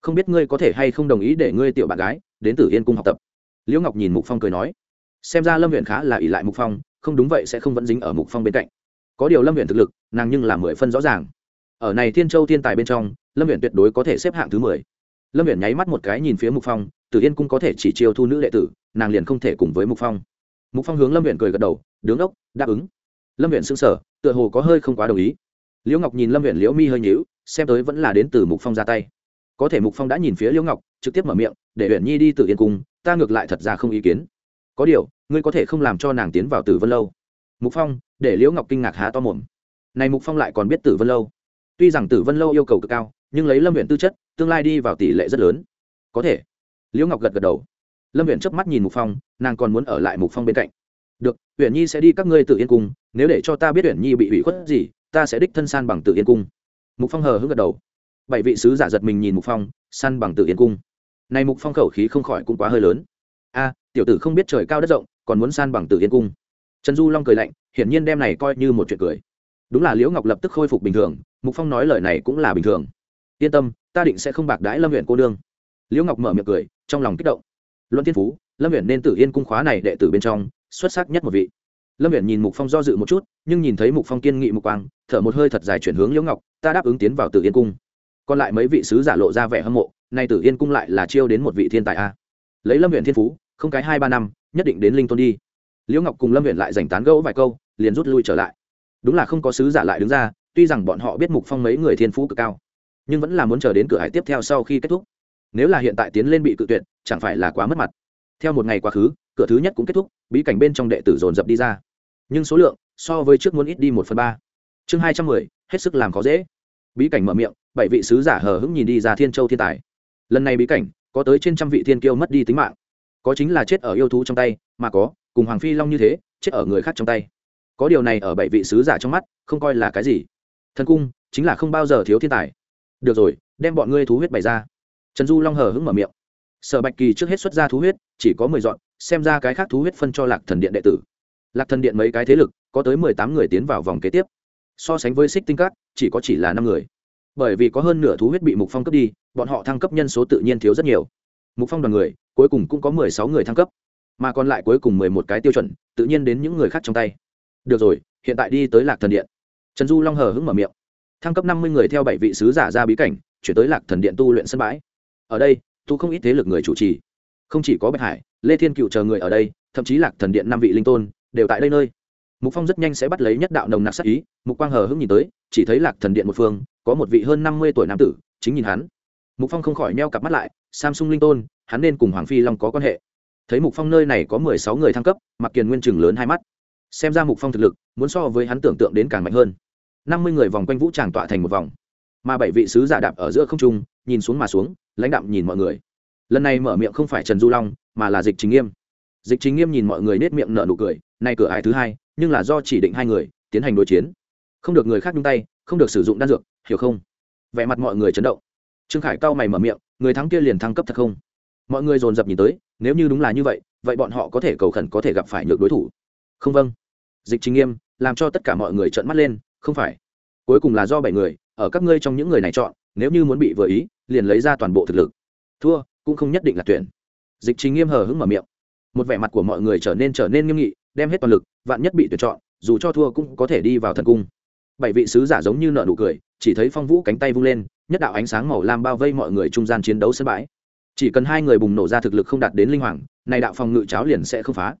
Không biết ngươi có thể hay không đồng ý để ngươi tiểu bạn gái đến Tử yên cung học tập. Liễu ngọc nhìn mục phong cười nói, xem ra lâm huyện khá là ỷ lại mục phong, không đúng vậy sẽ không vẫn dính ở mục phong bên cạnh. Có điều lâm huyện thực lực, nàng nhưng là mười phân rõ ràng. Ở này thiên châu thiên tài bên trong, lâm huyện tuyệt đối có thể xếp hạng thứ mười. Lâm huyện nháy mắt một cái nhìn phía mục phong, Tử yên cung có thể chỉ chiêu thu nữ đệ tử, nàng liền không thể cùng với mục phong. Mục phong hướng lâm huyện cười gật đầu, đứng ốc đáp ứng. Lâm huyện xưng sở tựa hồ có hơi không quá đồng ý liễu ngọc nhìn lâm huyện liễu mi hơi nhíu, xem tới vẫn là đến từ mục phong ra tay. Có thể mục phong đã nhìn phía liễu ngọc, trực tiếp mở miệng, để huyện nhi đi tự yên cung ta ngược lại thật ra không ý kiến. Có điều, ngươi có thể không làm cho nàng tiến vào tử vân lâu. Mục phong, để liễu ngọc kinh ngạc há to mồm. Này mục phong lại còn biết tử vân lâu. Tuy rằng tử vân lâu yêu cầu cực cao, nhưng lấy lâm huyện tư chất, tương lai đi vào tỷ lệ rất lớn. Có thể. Liễu ngọc gật gật đầu. Lâm huyện chớp mắt nhìn mục phong, nàng còn muốn ở lại mục phong bên cạnh. Được huyện nhi sẽ đi các ngươi tự yên cung nếu để cho ta biết huyện nhi bị ủy khuất gì ta sẽ đích thân san bằng tự yên cung. Mục phong hờ hững gật đầu. Bảy vị sứ giả giật mình nhìn mục phong, san bằng tự yên cung. Này mục phong khẩu khí không khỏi cũng quá hơi lớn. A, tiểu tử không biết trời cao đất rộng, còn muốn san bằng tự yên cung. Trần du long cười lạnh, hiển nhiên đem này coi như một chuyện cười. Đúng là liễu ngọc lập tức khôi phục bình thường, mục phong nói lời này cũng là bình thường. Yên tâm, ta định sẽ không bạc đãi lâm huyện cô đương liễu ngọc mở miệng cười, trong lòng kích động. Luận thiên phú, lâm huyện nên tự yên cung khóa này đệ tử bên trong, xuất sắc nhất một vị lâm viện nhìn mục phong do dự một chút, nhưng nhìn thấy mục phong kiên nghị mục quang, thở một hơi thật dài chuyển hướng liễu ngọc, ta đáp ứng tiến vào Tử yên cung. Còn lại mấy vị sứ giả lộ ra vẻ hâm mộ, nay tử yên cung lại là chiêu đến một vị thiên tài a. Lấy lâm viện thiên phú, không cái hai ba năm, nhất định đến linh tôn đi. Liễu ngọc cùng lâm viện lại giành tán gẫu vài câu, liền rút lui trở lại. Đúng là không có sứ giả lại đứng ra, tuy rằng bọn họ biết mục phong mấy người thiên phú cực cao, nhưng vẫn là muốn chờ đến cửa hải tiếp theo sau khi kết thúc. Nếu là hiện tại tiến lên bị cự tuyệt, chẳng phải là quá mất mặt. Theo một ngày quá khứ, cửa thứ nhất cũng kết thúc bí cảnh bên trong đệ tử dồn dập đi ra. Nhưng số lượng, so với trước muốn ít đi một phần ba. Chương hai trăm mười, hết sức làm khó dễ. Bí cảnh mở miệng, bảy vị sứ giả hờ hững nhìn đi ra thiên châu thiên tài. Lần này bí cảnh, có tới trên trăm vị thiên kiêu mất đi tính mạng. Có chính là chết ở yêu thú trong tay, mà có, cùng hoàng phi long như thế, chết ở người khác trong tay. Có điều này ở bảy vị sứ giả trong mắt, không coi là cái gì. Thần cung, chính là không bao giờ thiếu thiên tài. Được rồi, đem bọn ngươi thú huyết bày ra. Trần du long hờ hững mở miệng. Sở bạch kỳ trước hết xuất ra thú huyết, chỉ có mười dọn xem ra cái khác thú huyết phân cho lạc thần điện đệ tử. Lạc thần điện mấy cái thế lực, có tới mười tám người tiến vào vòng kế tiếp. So sánh với xích tinh cát chỉ có chỉ là năm người. Bởi vì có hơn nửa thú huyết bị mục phong cấp đi, bọn họ thăng cấp nhân số tự nhiên thiếu rất nhiều. Mục phong đoàn người, cuối cùng cũng có mười sáu người thăng cấp. Mà còn lại cuối cùng mười một cái tiêu chuẩn, tự nhiên đến những người khác trong tay. Được rồi, hiện tại đi tới lạc thần điện. Trần du long hờ hững mở miệng. Thăng cấp năm mươi người theo bảy vị sứ giả ra bí cảnh, chuyển tới lạc thần điện tu luyện sân bãi. Ở đây, tu không ít thế lực người chủ trì không chỉ có bạch hải, lê thiên cựu chờ người ở đây, thậm chí lạc thần điện năm vị linh tôn, đều tại đây nơi. Mục phong rất nhanh sẽ bắt lấy nhất đạo nồng nặc sắc ý, mục quang hờ hững nhìn tới, chỉ thấy lạc thần điện một phương, có một vị hơn năm mươi tuổi nam tử, chính nhìn hắn. Mục phong không khỏi neo cặp mắt lại, samsung linh tôn, hắn nên cùng hoàng phi long có quan hệ. Thấy mục phong nơi này có mười sáu người thăng cấp mặc kiền nguyên chừng lớn hai mắt. Xem ra mục phong thực lực, muốn so với hắn tưởng tượng đến càng mạnh hơn. Năm mươi người vòng quanh vũ tràng tọa thành một vòng, mà bảy vị sứ giả đạp ở giữa không trung, nhìn xuống mà xuống, lãnh đạm nhìn mọi người lần này mở miệng không phải trần du long, mà là dịch chính nghiêm. Dịch chính nghiêm nhìn mọi người nết miệng nở nụ cười, nay cửa ải thứ hai, nhưng là do chỉ định hai người, tiến hành đối chiến. Không được người khác nhung tay, không được sử dụng đan dược, hiểu không? Vẻ mặt mọi người chấn động. Trương khải cao mày mở miệng, người thắng kia liền thăng cấp thật không? Mọi người dồn dập nhìn tới, nếu như đúng là như vậy vậy bọn họ có thể cầu khẩn có thể gặp phải nhược đối thủ. Không vâng. Dịch chính nghiêm, làm cho tất cả mọi người trợn mắt lên, không phải. Cuối cùng là do bảy người, ở các ngươi trong những người này chọn, nếu như muốn bị vừa ý, liền lấy ra toàn bộ thực lực. Thua cũng không nhất định là tuyển. Dịch chính nghiêm hờ hững mở miệng. Một vẻ mặt của mọi người trở nên trở nên nghiêm nghị, đem hết toàn lực, vạn nhất bị tuyển chọn, dù cho thua cũng có thể đi vào thần cung. Bảy vị sứ giả giống như nợ nụ cười, chỉ thấy phong vũ cánh tay vung lên, nhất đạo ánh sáng màu lam bao vây mọi người trung gian chiến đấu sân bãi. Chỉ cần hai người bùng nổ ra thực lực không đạt đến linh hoàng, này đạo phòng ngự cháo liền sẽ không phá.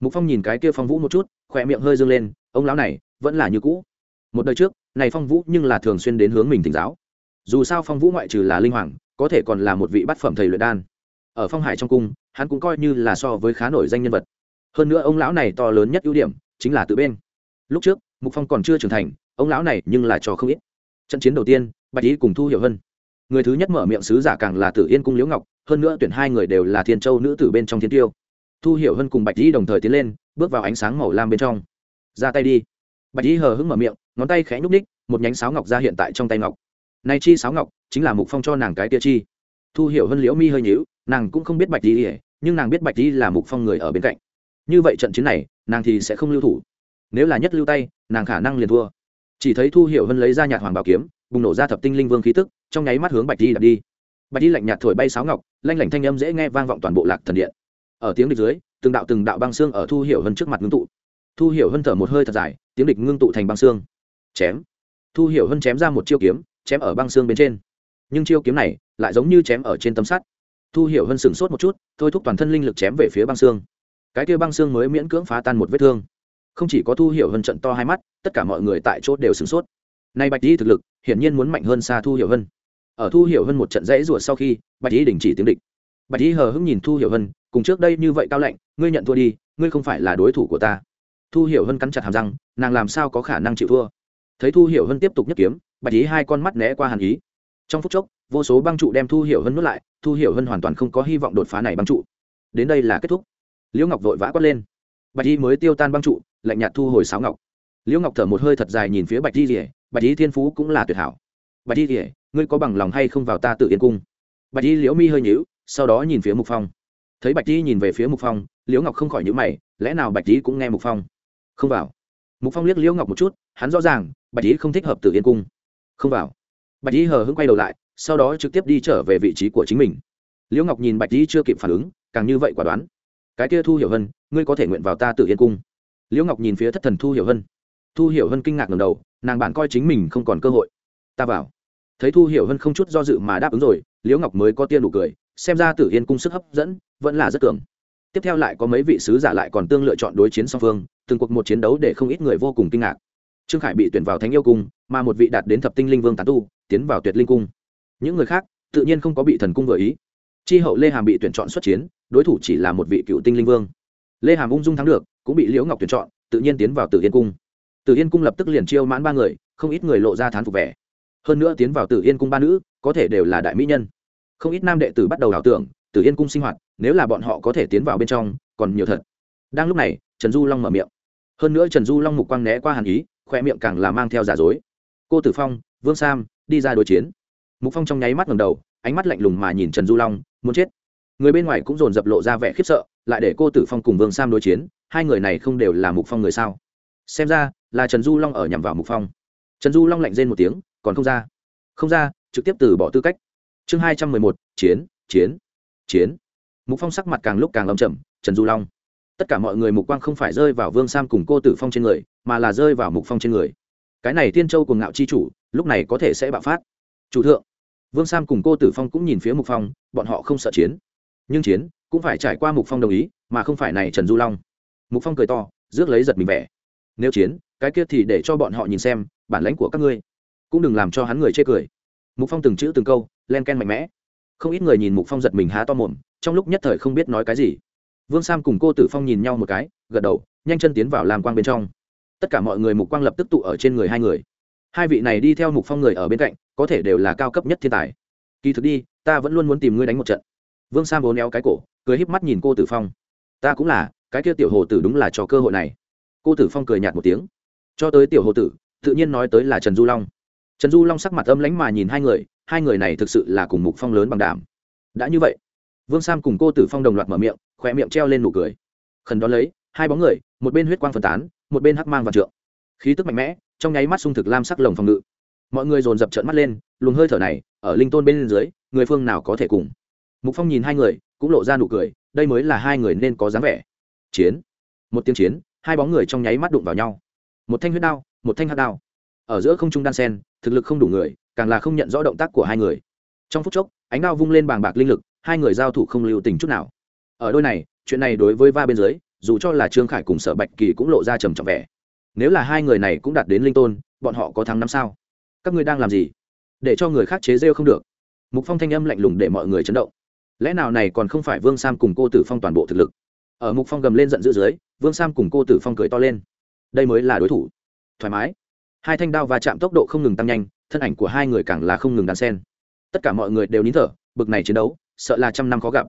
Mục phong nhìn cái kia phong vũ một chút, khỏe miệng hơi dâng lên, ông lão này, vẫn là như cũ. Một đời trước, này phong vũ nhưng là thường xuyên đến hướng mình thỉnh giáo. Dù sao phong vũ ngoại trừ là linh hoàng có thể còn là một vị bát phẩm thầy luyện đan. Ở phong hải trong cung, hắn cũng coi như là so với khá nổi danh nhân vật. Hơn nữa ông lão này to lớn nhất ưu điểm chính là tự bên. Lúc trước, mục phong còn chưa trưởng thành, ông lão này nhưng là trò không ít. Trận chiến đầu tiên, bạch ý cùng thu hiểu hơn người thứ nhất mở miệng sứ giả càng là tử yên cung liễu ngọc, hơn nữa tuyển hai người đều là thiên châu nữ tử bên trong thiên tiêu. Thu hiểu hơn cùng bạch ý đồng thời tiến lên, bước vào ánh sáng màu lam bên trong. Ra tay đi. Bạch ý hờ hững mở miệng, ngón tay khẽ nhúc ních một nhánh sáo ngọc ra hiện tại trong tay ngọc nay chi sáo ngọc, chính là mục phong cho nàng cái tia chi. Thu hiểu hơn liễu mi hơi nhíu, nàng cũng không biết bạch ý nhưng nàng biết bạch di là mục phong người ở bên cạnh. Như vậy trận chiến này, nàng thì sẽ không lưu thủ. Nếu là nhất lưu tay, nàng khả năng liền thua. Chỉ thấy thu hiểu vân lấy ra nhạt hoàng bảo kiếm, bùng nổ ra thập tinh linh vương khí tức, trong nháy mắt hướng bạch di đặt đi. Bạch di lạnh nhạt thổi bay sáo ngọc, lanh lảnh thanh âm dễ nghe vang vọng toàn bộ lạc thần điện. Ở tiếng địch dưới, từng đạo từng đạo băng xương ở thu hiểu vân trước mặt ngưng tụ. Thu hiểu vân thở một hơi thật dài, tiếng địch ngưng tụ thành băng xương. Chém. Thu hiểu vân chém ra một chiêu kiếm chém ở băng xương bên trên. Nhưng chiêu kiếm này lại giống như chém ở trên tấm sắt. Thu hiểu hơn sửng sốt một chút, thôi thúc toàn thân linh lực chém về phía băng xương. Cái kia băng xương mới miễn cưỡng phá tan một vết thương. Không chỉ có thu hiểu hơn trận to hai mắt, tất cả mọi người tại chốt đều sửng sốt. Nay bạch di thực lực hiển nhiên muốn mạnh hơn xa thu hiểu hơn ở thu hiểu hơn một trận dãy rủa sau khi, bạch y đình chỉ tiếng địch. Bạch y hờ hững nhìn thu hiểu hơn cùng trước đây như vậy cao lạnh, ngươi nhận thua đi, ngươi không phải là đối thủ của ta. Thu hiểu hơn cắn chặt hàm răng, nàng làm sao có khả năng chịu thua? Thấy thu hiểu hơn tiếp tục nhất kiếm bạch y hai con mắt né qua hàn ý. Trong phút chốc, vô số băng trụ đem thu hiểu hơn nuốt lại, thu hiểu hơn hoàn toàn không có hy vọng đột phá này băng trụ. Đến đây là kết thúc. Liễu ngọc vội vã quát lên. Bạch y mới tiêu tan băng trụ, lạnh nhạt thu hồi sáo ngọc. Liễu ngọc thở một hơi thật dài nhìn phía bạch y rỉa bạch y thiên phú cũng là tuyệt hảo. Bạch y rỉa ngươi có bằng lòng hay không vào ta tự yên cung? Bạch y liễu mi hơi nhíu, sau đó nhìn phía mục phong. Thấy bạch y nhìn về phía mục phong, liễu ngọc không khỏi nhíu mày, lẽ nào bạch y cũng nghe mục phong? Không vào. Mục phong liếc liễu ngọc một chút, hắn rõ ràng, bạch y không thích hợp tự yên cung không vào. Bạch y hờ hững quay đầu lại, sau đó trực tiếp đi trở về vị trí của chính mình. Liễu ngọc nhìn bạch y chưa kịp phản ứng, càng như vậy quả đoán. Cái kia thu hiểu hơn ngươi có thể nguyện vào ta tự yên cung. Liễu ngọc nhìn phía thất thần thu hiểu hơn thu hiểu hơn kinh ngạc ngầm đầu, nàng bản coi chính mình không còn cơ hội. Ta vào. Thấy thu hiểu hơn không chút do dự mà đáp ứng rồi, liễu ngọc mới có tiên đủ cười, xem ra tử yên cung sức hấp dẫn, vẫn là rất cường. Tiếp theo lại có mấy vị sứ giả lại còn tương lựa chọn đối chiến song phương, từng cuộc một chiến đấu để không ít người vô cùng kinh ngạc trương khải bị tuyển vào thánh yêu cung, mà một vị đạt đến thập tinh linh vương tán tu, tiến vào tuyệt linh cung. Những người khác, tự nhiên không có bị thần cung vừa ý. Chi hậu lê hàm bị tuyển chọn xuất chiến, đối thủ chỉ là một vị cựu tinh linh vương. Lê hàm ung dung thắng được, cũng bị liễu ngọc tuyển chọn, tự nhiên tiến vào tử yên cung. Tử yên cung lập tức liền chiêu mãn ba người, không ít người lộ ra thán phục vẻ. Hơn nữa tiến vào tử yên cung ba nữ, có thể đều là đại mỹ nhân. Không ít nam đệ tử bắt đầu ảo tưởng, tử yên cung sinh hoạt, nếu là bọn họ có thể tiến vào bên trong, còn nhiều thật. Đang lúc này, trần du long mở miệng. Hơn nữa trần du long mục quang né qua hàn ý khoe miệng càng là mang theo giả dối. Cô tử phong, vương sam, đi ra đối chiến. Mục phong trong nháy mắt ngầm đầu, ánh mắt lạnh lùng mà nhìn trần du long, muốn chết. Người bên ngoài cũng dồn dập lộ ra vẻ khiếp sợ, lại để cô tử phong cùng vương sam đối chiến, hai người này không đều là mục phong người sao? Xem ra, là trần du long ở nhằm vào mục phong. Trần du long lạnh rên một tiếng, còn không ra. Không ra, trực tiếp từ bỏ tư cách. Chương hai trăm mười một, chiến chiến chiến. Mục phong sắc mặt càng lúc càng lâm chậm trần du long tất cả mọi người mục quang không phải rơi vào vương sam cùng cô tử phong trên người, mà là rơi vào mục phong trên người. Cái này tiên châu cùng ngạo chi chủ, lúc này có thể sẽ bạo phát. Chủ thượng, vương sam cùng cô tử phong cũng nhìn phía mục phong, bọn họ không sợ chiến. Nhưng chiến cũng phải trải qua mục phong đồng ý, mà không phải này trần du long. Mục phong cười to, rước lấy giật mình vẻ. Nếu chiến, cái kia thì để cho bọn họ nhìn xem, bản lãnh của các ngươi. Cũng đừng làm cho hắn người chê cười. Mục phong từng chữ từng câu, len ken mạnh mẽ. Không ít người nhìn mục phong giật mình há to mồm, trong lúc nhất thời không biết nói cái gì vương sam cùng cô tử phong nhìn nhau một cái, gật đầu, nhanh chân tiến vào làm quang bên trong. Tất cả mọi người mục quang lập tức tụ ở trên người hai người. Hai vị này đi theo mục phong người ở bên cạnh, có thể đều là cao cấp nhất thiên tài. Kỳ thực đi, ta vẫn luôn muốn tìm ngươi đánh một trận. Vương sam vốn éo cái cổ, cười híp mắt nhìn cô tử phong. Ta cũng là, cái kia tiểu hồ tử đúng là cho cơ hội này. Cô tử phong cười nhạt một tiếng. Cho tới tiểu hồ tử, tự nhiên nói tới là trần du long. Trần du long sắc mặt âm lánh mà nhìn hai người hai người này thực sự là cùng mục phong lớn bằng đảm. Đã như vậy, vương sam cùng cô tử phong đồng loạt mở miệng khỏe miệng treo lên nụ cười. Khẩn đón lấy, hai bóng người, một bên huyết quang phân tán, một bên hắc mang và trượng. Khí tức mạnh mẽ, trong nháy mắt sung thực lam sắc lồng phòng ngự. Mọi người dồn dập trợn mắt lên, luồng hơi thở này, ở linh tôn bên dưới, người phương nào có thể cùng. Mục phong nhìn hai người, cũng lộ ra nụ cười, đây mới là hai người nên có dáng vẻ. Chiến. Một tiếng chiến, hai bóng người trong nháy mắt đụng vào nhau. Một thanh huyết đao, một thanh hắc đao. Ở giữa không trung đan sen, thực lực không đủ người, càng là không nhận rõ động tác của hai người. Trong phút chốc, ánh đao vung lên bàng bạc linh lực, hai người giao thủ không lưu tình chút nào ở đôi này, chuyện này đối với va bên dưới, dù cho là trương khải cùng sở bạch kỳ cũng lộ ra trầm trọng vẻ. Nếu là hai người này cũng đạt đến linh tôn, bọn họ có thắng năm sao? Các ngươi đang làm gì? Để cho người khác chế rêu không được. Mục phong thanh âm lạnh lùng để mọi người chấn động. Lẽ nào này còn không phải vương sam cùng cô tử phong toàn bộ thực lực? Ở mục phong gầm lên giận dữ dưới, vương sam cùng cô tử phong cười to lên. Đây mới là đối thủ. Thoải mái. Hai thanh đao va chạm tốc độ không ngừng tăng nhanh, thân ảnh của hai người càng là không ngừng đàn sen. Tất cả mọi người đều nín thở, bực này chiến đấu, sợ là trăm năm khó gặp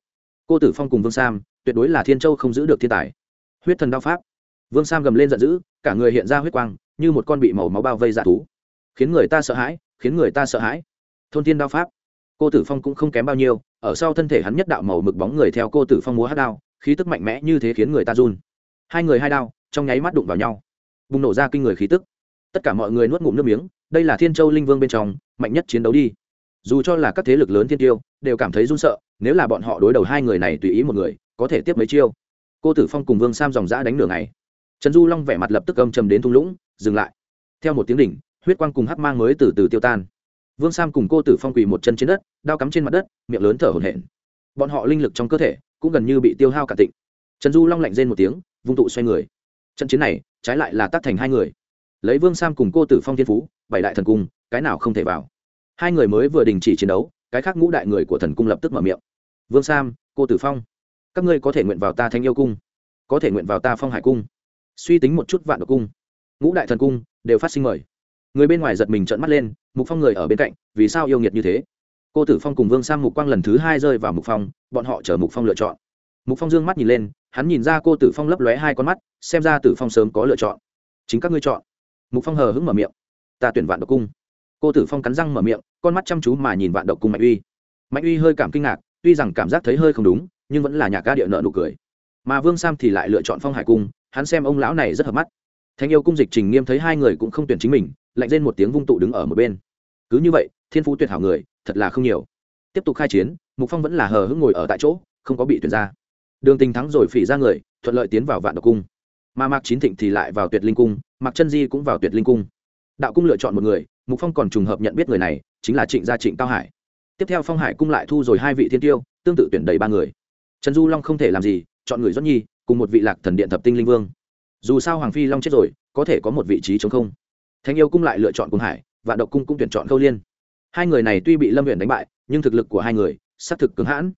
cô tử phong cùng vương sam, tuyệt đối là thiên châu không giữ được thiên tài. Huyết thần đao pháp. Vương sam gầm lên giận dữ, cả người hiện ra huyết quang, như một con bị màu máu bao vây dạ thú. Khiến người ta sợ hãi, khiến người ta sợ hãi. Thôn thiên đao pháp. Cô tử phong cũng không kém bao nhiêu, ở sau thân thể hắn nhất đạo màu mực bóng người theo cô tử phong múa hát đao, khí tức mạnh mẽ như thế khiến người ta run. Hai người hai đao, trong nháy mắt đụng vào nhau. Bùng nổ ra kinh người khí tức. Tất cả mọi người nuốt ngụm nước miếng, đây là thiên châu linh vương bên trong, mạnh nhất chiến đấu đi dù cho là các thế lực lớn thiên tiêu, đều cảm thấy run sợ, nếu là bọn họ đối đầu hai người này tùy ý một người, có thể tiếp mấy chiêu. Cô tử phong cùng vương sam dòng dã đánh đường này trần du long vẻ mặt lập tức âm chầm đến thung lũng, dừng lại. Theo một tiếng đỉnh, huyết quang cùng hắc mang mới từ từ tiêu tan. Vương sam cùng cô tử phong quỳ một chân trên đất, đao cắm trên mặt đất, miệng lớn thở hổn hển. Bọn họ linh lực trong cơ thể cũng gần như bị tiêu hao cả tịnh. Trần du long lạnh rên một tiếng, vung tụ xoay người. Trận chiến này, trái lại là tác thành hai người. Lấy vương sam cùng cô tử phong thiên phú, bảy đại thần cung, cái nào không thể vào hai người mới vừa đình chỉ chiến đấu, cái khác ngũ đại người của thần cung lập tức mở miệng. Vương sam, cô tử phong, các ngươi có thể nguyện vào ta thanh yêu cung, có thể nguyện vào ta phong hải cung. Suy tính một chút vạn độc cung, ngũ đại thần cung đều phát sinh mời. Người bên ngoài giật mình trợn mắt lên, mục phong người ở bên cạnh, vì sao yêu nghiệt như thế? Cô tử phong cùng vương sam mục quang lần thứ hai rơi vào mục phong, bọn họ chờ mục phong lựa chọn. Mục phong dương mắt nhìn lên, hắn nhìn ra cô tử phong lấp lóe hai con mắt, xem ra tử phong sớm có lựa chọn. Chính các ngươi chọn. Mục phong hờ hững mở miệng. Ta tuyển vạn độc cung cô tử phong cắn răng mở miệng, con mắt chăm chú mà nhìn vạn độc cung mạnh uy. Mạnh uy hơi cảm kinh ngạc, tuy rằng cảm giác thấy hơi không đúng, nhưng vẫn là nhà ca địa nợ nụ cười. Mà vương sam thì lại lựa chọn phong hải cung, hắn xem ông lão này rất hợp mắt. Thanh yêu cung dịch trình nghiêm thấy hai người cũng không tuyển chính mình, lạnh lên một tiếng vung tụ đứng ở một bên. Cứ như vậy, thiên phú tuyệt hảo người, thật là không nhiều. Tiếp tục khai chiến, mục phong vẫn là hờ hững ngồi ở tại chỗ, không có bị tuyển ra. Đường tình thắng rồi phỉ ra người, thuận lợi tiến vào vạn độc cung. Mà mạc chín thịnh thì lại vào tuyệt linh cung, mạc chân di cũng vào tuyệt linh cung đạo cung lựa chọn một người, mục phong còn trùng hợp nhận biết người này, chính là trịnh gia trịnh cao hải. Tiếp theo phong hải cung lại thu rồi hai vị thiên tiêu, tương tự tuyển đầy ba người. Trần du long không thể làm gì, chọn người doãn nhi, cùng một vị lạc thần điện thập tinh linh vương. Dù sao hoàng phi long chết rồi, có thể có một vị trí chống không. Thanh yêu cung lại lựa chọn cung hải và độc cung cũng tuyển chọn câu liên. Hai người này tuy bị lâm huyện đánh bại, nhưng thực lực của hai người, xác thực cứng hãn.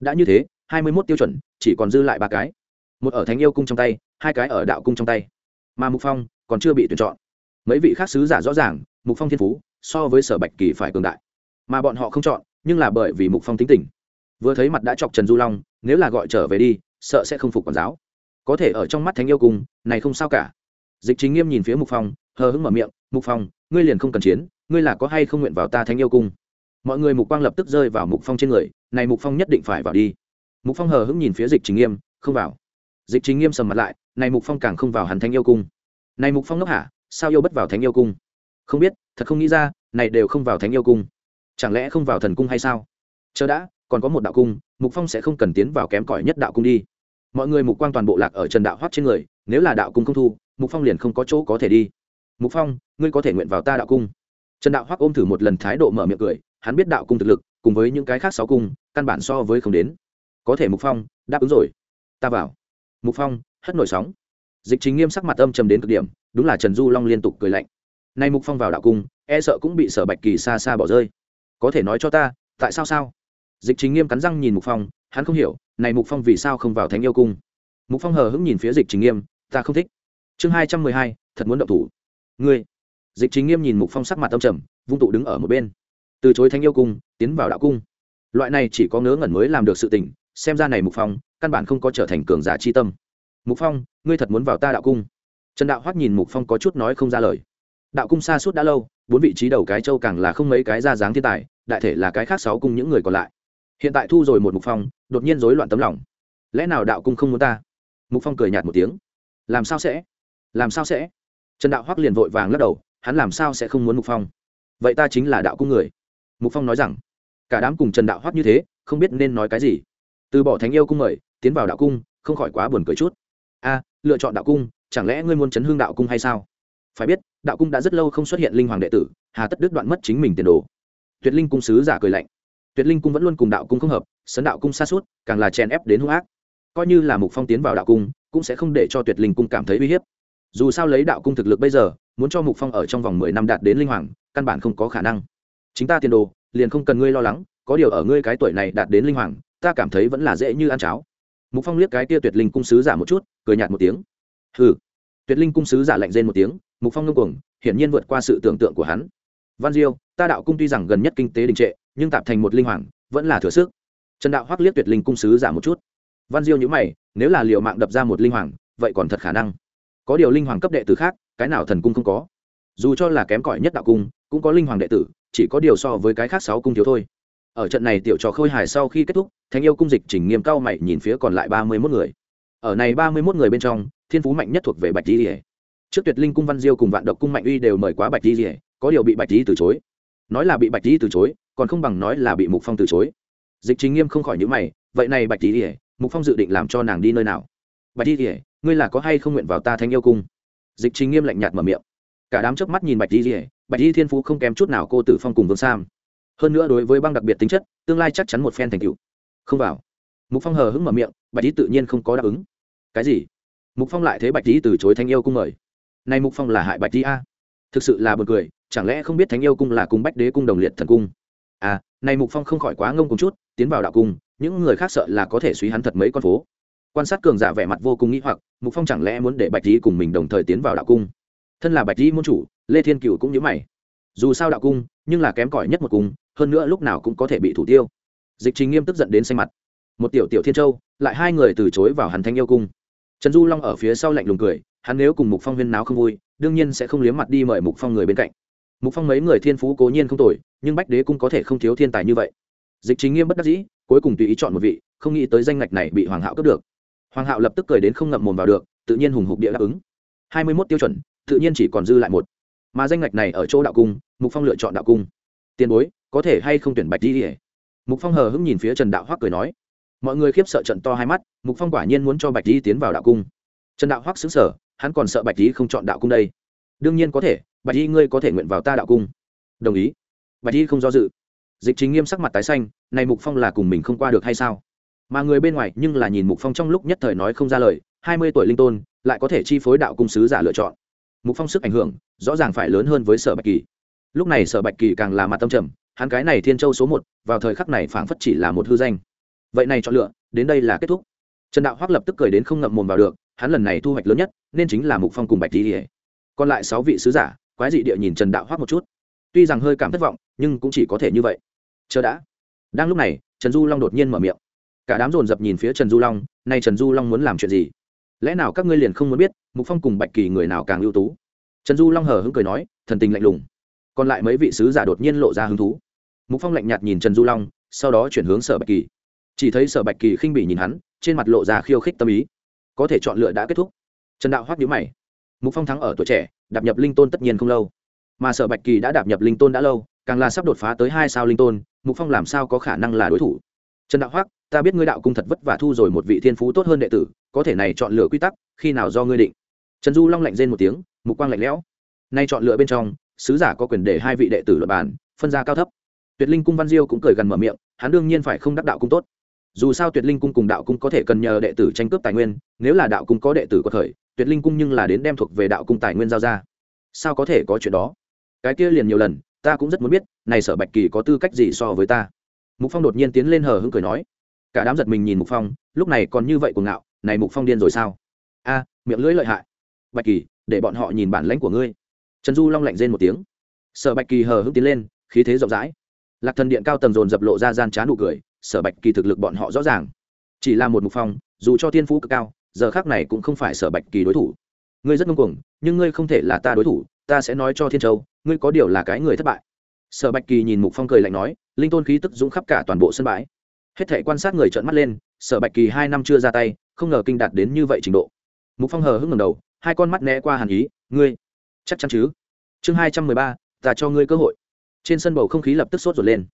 Đã như thế, hai mươi mốt tiêu chuẩn, chỉ còn dư lại ba cái. Một ở thánh yêu cung trong tay, hai cái ở đạo cung trong tay. Mà mục phong còn chưa bị tuyển chọn mấy vị khác sứ giả rõ ràng, mục phong thiên phú, so với sở bạch kỳ phải cường đại. Mà bọn họ không chọn, nhưng là bởi vì mục phong tính tình. Vừa thấy mặt đã chọc trần du long, nếu là gọi trở về đi, sợ sẽ không phục quản giáo. Có thể ở trong mắt thánh yêu cung, này không sao cả. Dịch chính nghiêm nhìn phía mục phong, hờ hững mở miệng, mục phong, ngươi liền không cần chiến, ngươi là có hay không nguyện vào ta thánh yêu cung? Mọi người mục quang lập tức rơi vào mục phong trên người, này mục phong nhất định phải vào đi. Mục phong hờ hững nhìn phía dịch chính nghiêm, không vào. Dịch chính nghiêm sầm mặt lại, này mục phong càng không vào hắn thánh yêu cung. Này mục phong ngốc hả? Sao yêu bất vào thánh yêu cung? Không biết, thật không nghĩ ra, này đều không vào thánh yêu cung. Chẳng lẽ không vào thần cung hay sao? Chờ đã, còn có một đạo cung, mục phong sẽ không cần tiến vào kém cỏi nhất đạo cung đi. Mọi người mục quang toàn bộ lạc ở trần đạo hoắt trên người, nếu là đạo cung không thu, mục phong liền không có chỗ có thể đi. Mục phong, ngươi có thể nguyện vào ta đạo cung. Trần đạo hoắc ôm thử một lần thái độ mở miệng cười, hắn biết đạo cung thực lực, cùng với những cái khác sáu cung, căn bản so với không đến. Có thể mục phong, đáp ứng rồi. Ta vào. Mục phong, hất nổi sóng. Dịch chính nghiêm sắc mặt âm trầm đến cực điểm đúng là trần du long liên tục cười lạnh. Nay mục phong vào đạo cung e sợ cũng bị sở bạch kỳ xa xa bỏ rơi. Có thể nói cho ta, tại sao sao? Dịch chính nghiêm cắn răng nhìn mục phong, hắn không hiểu, này mục phong vì sao không vào thánh yêu cung? Mục phong hờ hững nhìn phía dịch chính nghiêm, ta không thích. Chương hai trăm mười hai, thật muốn động thủ. Ngươi. Dịch chính nghiêm nhìn mục phong sắc mặt tâm trầm, vung tụ đứng ở một bên. Từ chối thánh yêu cung, tiến vào đạo cung. Loại này chỉ có ngớ ngẩn mới làm được sự tình, xem ra này mục phong, căn bản không có trở thành cường giả chi tâm. Mục phong, ngươi thật muốn vào ta đạo cung? Trần đạo hoắt nhìn mục phong có chút nói không ra lời. Đạo cung xa suốt đã lâu, bốn vị trí đầu cái châu càng là không mấy cái ra dáng thiên tài, đại thể là cái khác sáu cung những người còn lại. Hiện tại thu rồi một mục phong, đột nhiên rối loạn tấm lòng. Lẽ nào đạo cung không muốn ta? Mục phong cười nhạt một tiếng. Làm sao sẽ? Làm sao sẽ? Trần đạo hoắc liền vội vàng lắc đầu, hắn làm sao sẽ không muốn mục phong? Vậy ta chính là đạo cung người. Mục phong nói rằng, cả đám cùng trần đạo hoắc như thế, không biết nên nói cái gì. Từ bỏ thánh yêu cung mời, tiến vào đạo cung, không khỏi quá buồn cười chút. A, lựa chọn đạo cung chẳng lẽ ngươi muốn chấn hương đạo cung hay sao? Phải biết, đạo cung đã rất lâu không xuất hiện linh hoàng đệ tử, hà tất đứt đoạn mất chính mình tiền đồ. Tuyệt linh cung sứ giả cười lạnh. Tuyệt linh cung vẫn luôn cùng đạo cung không hợp, sấn đạo cung xa suốt, càng là chèn ép đến hung ác. Coi như là mục phong tiến vào đạo cung, cũng sẽ không để cho tuyệt linh cung cảm thấy uy hiếp. Dù sao lấy đạo cung thực lực bây giờ, muốn cho mục phong ở trong vòng mười năm đạt đến linh hoàng, căn bản không có khả năng. Chính ta tiền đồ, liền không cần ngươi lo lắng, có điều ở ngươi cái tuổi này đạt đến linh hoàng, ta cảm thấy vẫn là dễ như ăn cháo. Mục phong liếc cái tia tuyệt linh cung sứ giả một chút, cười nhạt một tiếng hừ. Tuyệt linh cung sứ giả lạnh rên một tiếng, mục phong ngưng cuồng, hiển nhiên vượt qua sự tưởng tượng của hắn. Văn diêu, ta đạo cung tuy rằng gần nhất kinh tế đình trệ, nhưng tạp thành một linh hoàng, vẫn là thừa sức. Trần đạo hoắc liếc tuyệt linh cung sứ giả một chút. Văn diêu nhữ mày, nếu là liều mạng đập ra một linh hoàng, vậy còn thật khả năng. Có điều linh hoàng cấp đệ tử khác, cái nào thần cung không có? Dù cho là kém cỏi nhất đạo cung, cũng có linh hoàng đệ tử, chỉ có điều so với cái khác sáu cung thiếu thôi. Ở trận này tiểu trò khôi hài sau khi kết thúc, thánh yêu cung dịch chỉnh nghiêm cao mày nhìn phía còn lại ba mươi mốt người. Ở này ba mươi mốt người bên trong thiên phú mạnh nhất thuộc về bạch di rỉa trước tuyệt linh cung văn diêu cùng vạn độc cung mạnh uy đều mời quá bạch di rỉa có điều bị bạch di từ chối. Nói là bị bạch di từ chối, còn không bằng nói là bị mục phong từ chối. Dịch chính nghiêm không khỏi nhữ mày, vậy này bạch di rỉa mục phong dự định làm cho nàng đi nơi nào? Bạch di rỉa ngươi là có hay không nguyện vào ta thánh yêu cung? Dịch chính nghiêm lạnh nhạt mở miệng. Cả đám chớp mắt nhìn bạch di rỉa bạch di thiên phú không kém chút nào cô tử phong cùng vương sam. Hơn nữa đối với băng đặc biệt tính chất, tương lai chắc chắn một phen thành cựu không vào. Mục phong hờ hững mở miệng, bạch di tự nhiên không có đáp ứng. Cái gì? Mục phong lại thế bạch Tý từ chối thanh yêu cung mời nay mục phong là hại bạch Tý a thực sự là buồn cười chẳng lẽ không biết thánh yêu cung là cung bách đế cung đồng liệt thần cung à này mục phong không khỏi quá ngông cùng chút tiến vào đạo cung những người khác sợ là có thể suy hắn thật mấy con phố quan sát cường giả vẻ mặt vô cùng nghĩ hoặc mục phong chẳng lẽ muốn để bạch Tý cùng mình đồng thời tiến vào đạo cung thân là bạch Tý môn chủ lê thiên cựu cũng nhớ mày dù sao đạo cung nhưng là kém cỏi nhất một cung hơn nữa lúc nào cũng có thể bị thủ tiêu dịch trình nghiêm tức giận đến xanh mặt một tiểu tiểu thiên châu lại hai người từ chối vào hắn thanh yêu cung trần du long ở phía sau lạnh lùng cười, hắn nếu cùng mục phong huyên náo không vui, đương nhiên sẽ không liếm mặt đi mời mục phong người bên cạnh. Mục phong mấy người thiên phú cố nhiên không tồi, nhưng bách đế cũng có thể không thiếu thiên tài như vậy. Dịch chính nghiêm bất đắc dĩ, cuối cùng tùy ý chọn một vị, không nghĩ tới danh ngạch này bị hoàng hạo cướp được. Hoàng hạo lập tức cười đến không ngậm mồm vào được, tự nhiên hùng hục địa đáp ứng. Hai mươi mốt tiêu chuẩn, tự nhiên chỉ còn dư lại một. Mà danh ngạch này ở chỗ đạo cung, mục phong lựa chọn đạo cung. Tiền bối, có thể hay không tuyển bạch đi ỉa mục phong hờ hững nhìn phía trần đạo hoắc cười nói mọi người khiếp sợ trận to hai mắt, mục phong quả nhiên muốn cho bạch di tiến vào đạo cung. Trần đạo hoắc xứng sở hắn còn sợ bạch di không chọn đạo cung đây. Đương nhiên có thể, bạch di ngươi có thể nguyện vào ta đạo cung. Đồng ý. Bạch di không do dự. Dịch chính nghiêm sắc mặt tái xanh, này mục phong là cùng mình không qua được hay sao? Mà người bên ngoài nhưng là nhìn mục phong trong lúc nhất thời nói không ra lời, hai mươi tuổi linh tôn, lại có thể chi phối đạo cung sứ giả lựa chọn. Mục phong sức ảnh hưởng, rõ ràng phải lớn hơn với sở bạch kỳ. Lúc này sở bạch kỳ càng là mặt tâm trầm, hắn cái này thiên châu số một, vào thời khắc này phảng phất chỉ là một hư danh vậy này chọn lựa, đến đây là kết thúc. Trần đạo hoắc lập tức cười đến không ngậm mồm vào được, hắn lần này thu hoạch lớn nhất, nên chính là mục phong cùng bạch tý còn lại sáu vị sứ giả, quái dị địa nhìn trần đạo hoắc một chút. Tuy rằng hơi cảm thất vọng, nhưng cũng chỉ có thể như vậy. Chờ đã. Đang lúc này, trần du long đột nhiên mở miệng. Cả đám dồn dập nhìn phía trần du long nay trần du long muốn làm chuyện gì? Lẽ nào các ngươi liền không muốn biết mục phong cùng bạch kỳ người nào càng ưu tú? Trần du long hờ hững cười nói, thần tình lạnh lùng. Còn lại mấy vị sứ giả đột nhiên lộ ra hứng thú. Mục phong lạnh nhạt nhìn trần du long, sau đó chuyển hướng sở bạch kỳ chỉ thấy sở bạch kỳ khinh bỉ nhìn hắn, trên mặt lộ ra khiêu khích tâm ý. Có thể chọn lựa đã kết thúc. Trần đạo hoắc nhíu mày. Mục phong thắng ở tuổi trẻ, đạp nhập linh tôn tất nhiên không lâu. Mà sở bạch kỳ đã đạp nhập linh tôn đã lâu, càng là sắp đột phá tới hai sao linh tôn, mục phong làm sao có khả năng là đối thủ? Trần đạo hoắc, ta biết ngươi đạo cung thật vất vả thu rồi một vị thiên phú tốt hơn đệ tử, có thể này chọn lựa quy tắc, khi nào do ngươi định? Trần du long lạnh rên một tiếng, mục quang lạnh lẽo. Nay chọn lựa bên trong, sứ giả có quyền để hai vị đệ tử luật bàn, phân ra cao thấp. Tuyệt linh cung văn diêu cũng cười gần mở miệng, hắn đương nhiên phải không đắc đạo cung tốt dù sao tuyệt linh cung cùng đạo cung có thể cần nhờ đệ tử tranh cướp tài nguyên, nếu là đạo cung có đệ tử có thời, tuyệt linh cung nhưng là đến đem thuộc về đạo cung tài nguyên giao ra. Sao có thể có chuyện đó? Cái kia liền nhiều lần, ta cũng rất muốn biết, này sở bạch kỳ có tư cách gì so với ta? Mục phong đột nhiên tiến lên hờ hững cười nói. Cả đám giật mình nhìn mục phong, lúc này còn như vậy cuồng ngạo, này mục phong điên rồi sao? A à, miệng lưỡi lợi hại. Bạch kỳ, để bọn họ nhìn bản lãnh của ngươi. Trần du long lạnh rên một tiếng. Sở bạch kỳ hờ hững tiến lên, khí thế rộng rãi. Lạc thần điện cao tầng dồn dập lộ ra gian trá nụ cười sở bạch kỳ thực lực bọn họ rõ ràng. Chỉ là một mục phong, dù cho thiên phú cực cao, giờ khác này cũng không phải sở bạch kỳ đối thủ. Ngươi rất ngông cuồng, nhưng ngươi không thể là ta đối thủ, ta sẽ nói cho thiên châu, ngươi có điều là cái người thất bại. Sở bạch kỳ nhìn mục phong cười lạnh nói, linh tôn khí tức dũng khắp cả toàn bộ sân bãi. Hết thể quan sát người trợn mắt lên, sở bạch kỳ hai năm chưa ra tay, không ngờ kinh đạt đến như vậy trình độ. Mục phong hờ hững ngầm đầu, hai con mắt né qua hàn ý, ngươi, chắc chắn chứ? Chương hai trăm mười ba, ta cho ngươi cơ hội. Trên sân bầu không khí lập tức sốt ruột lên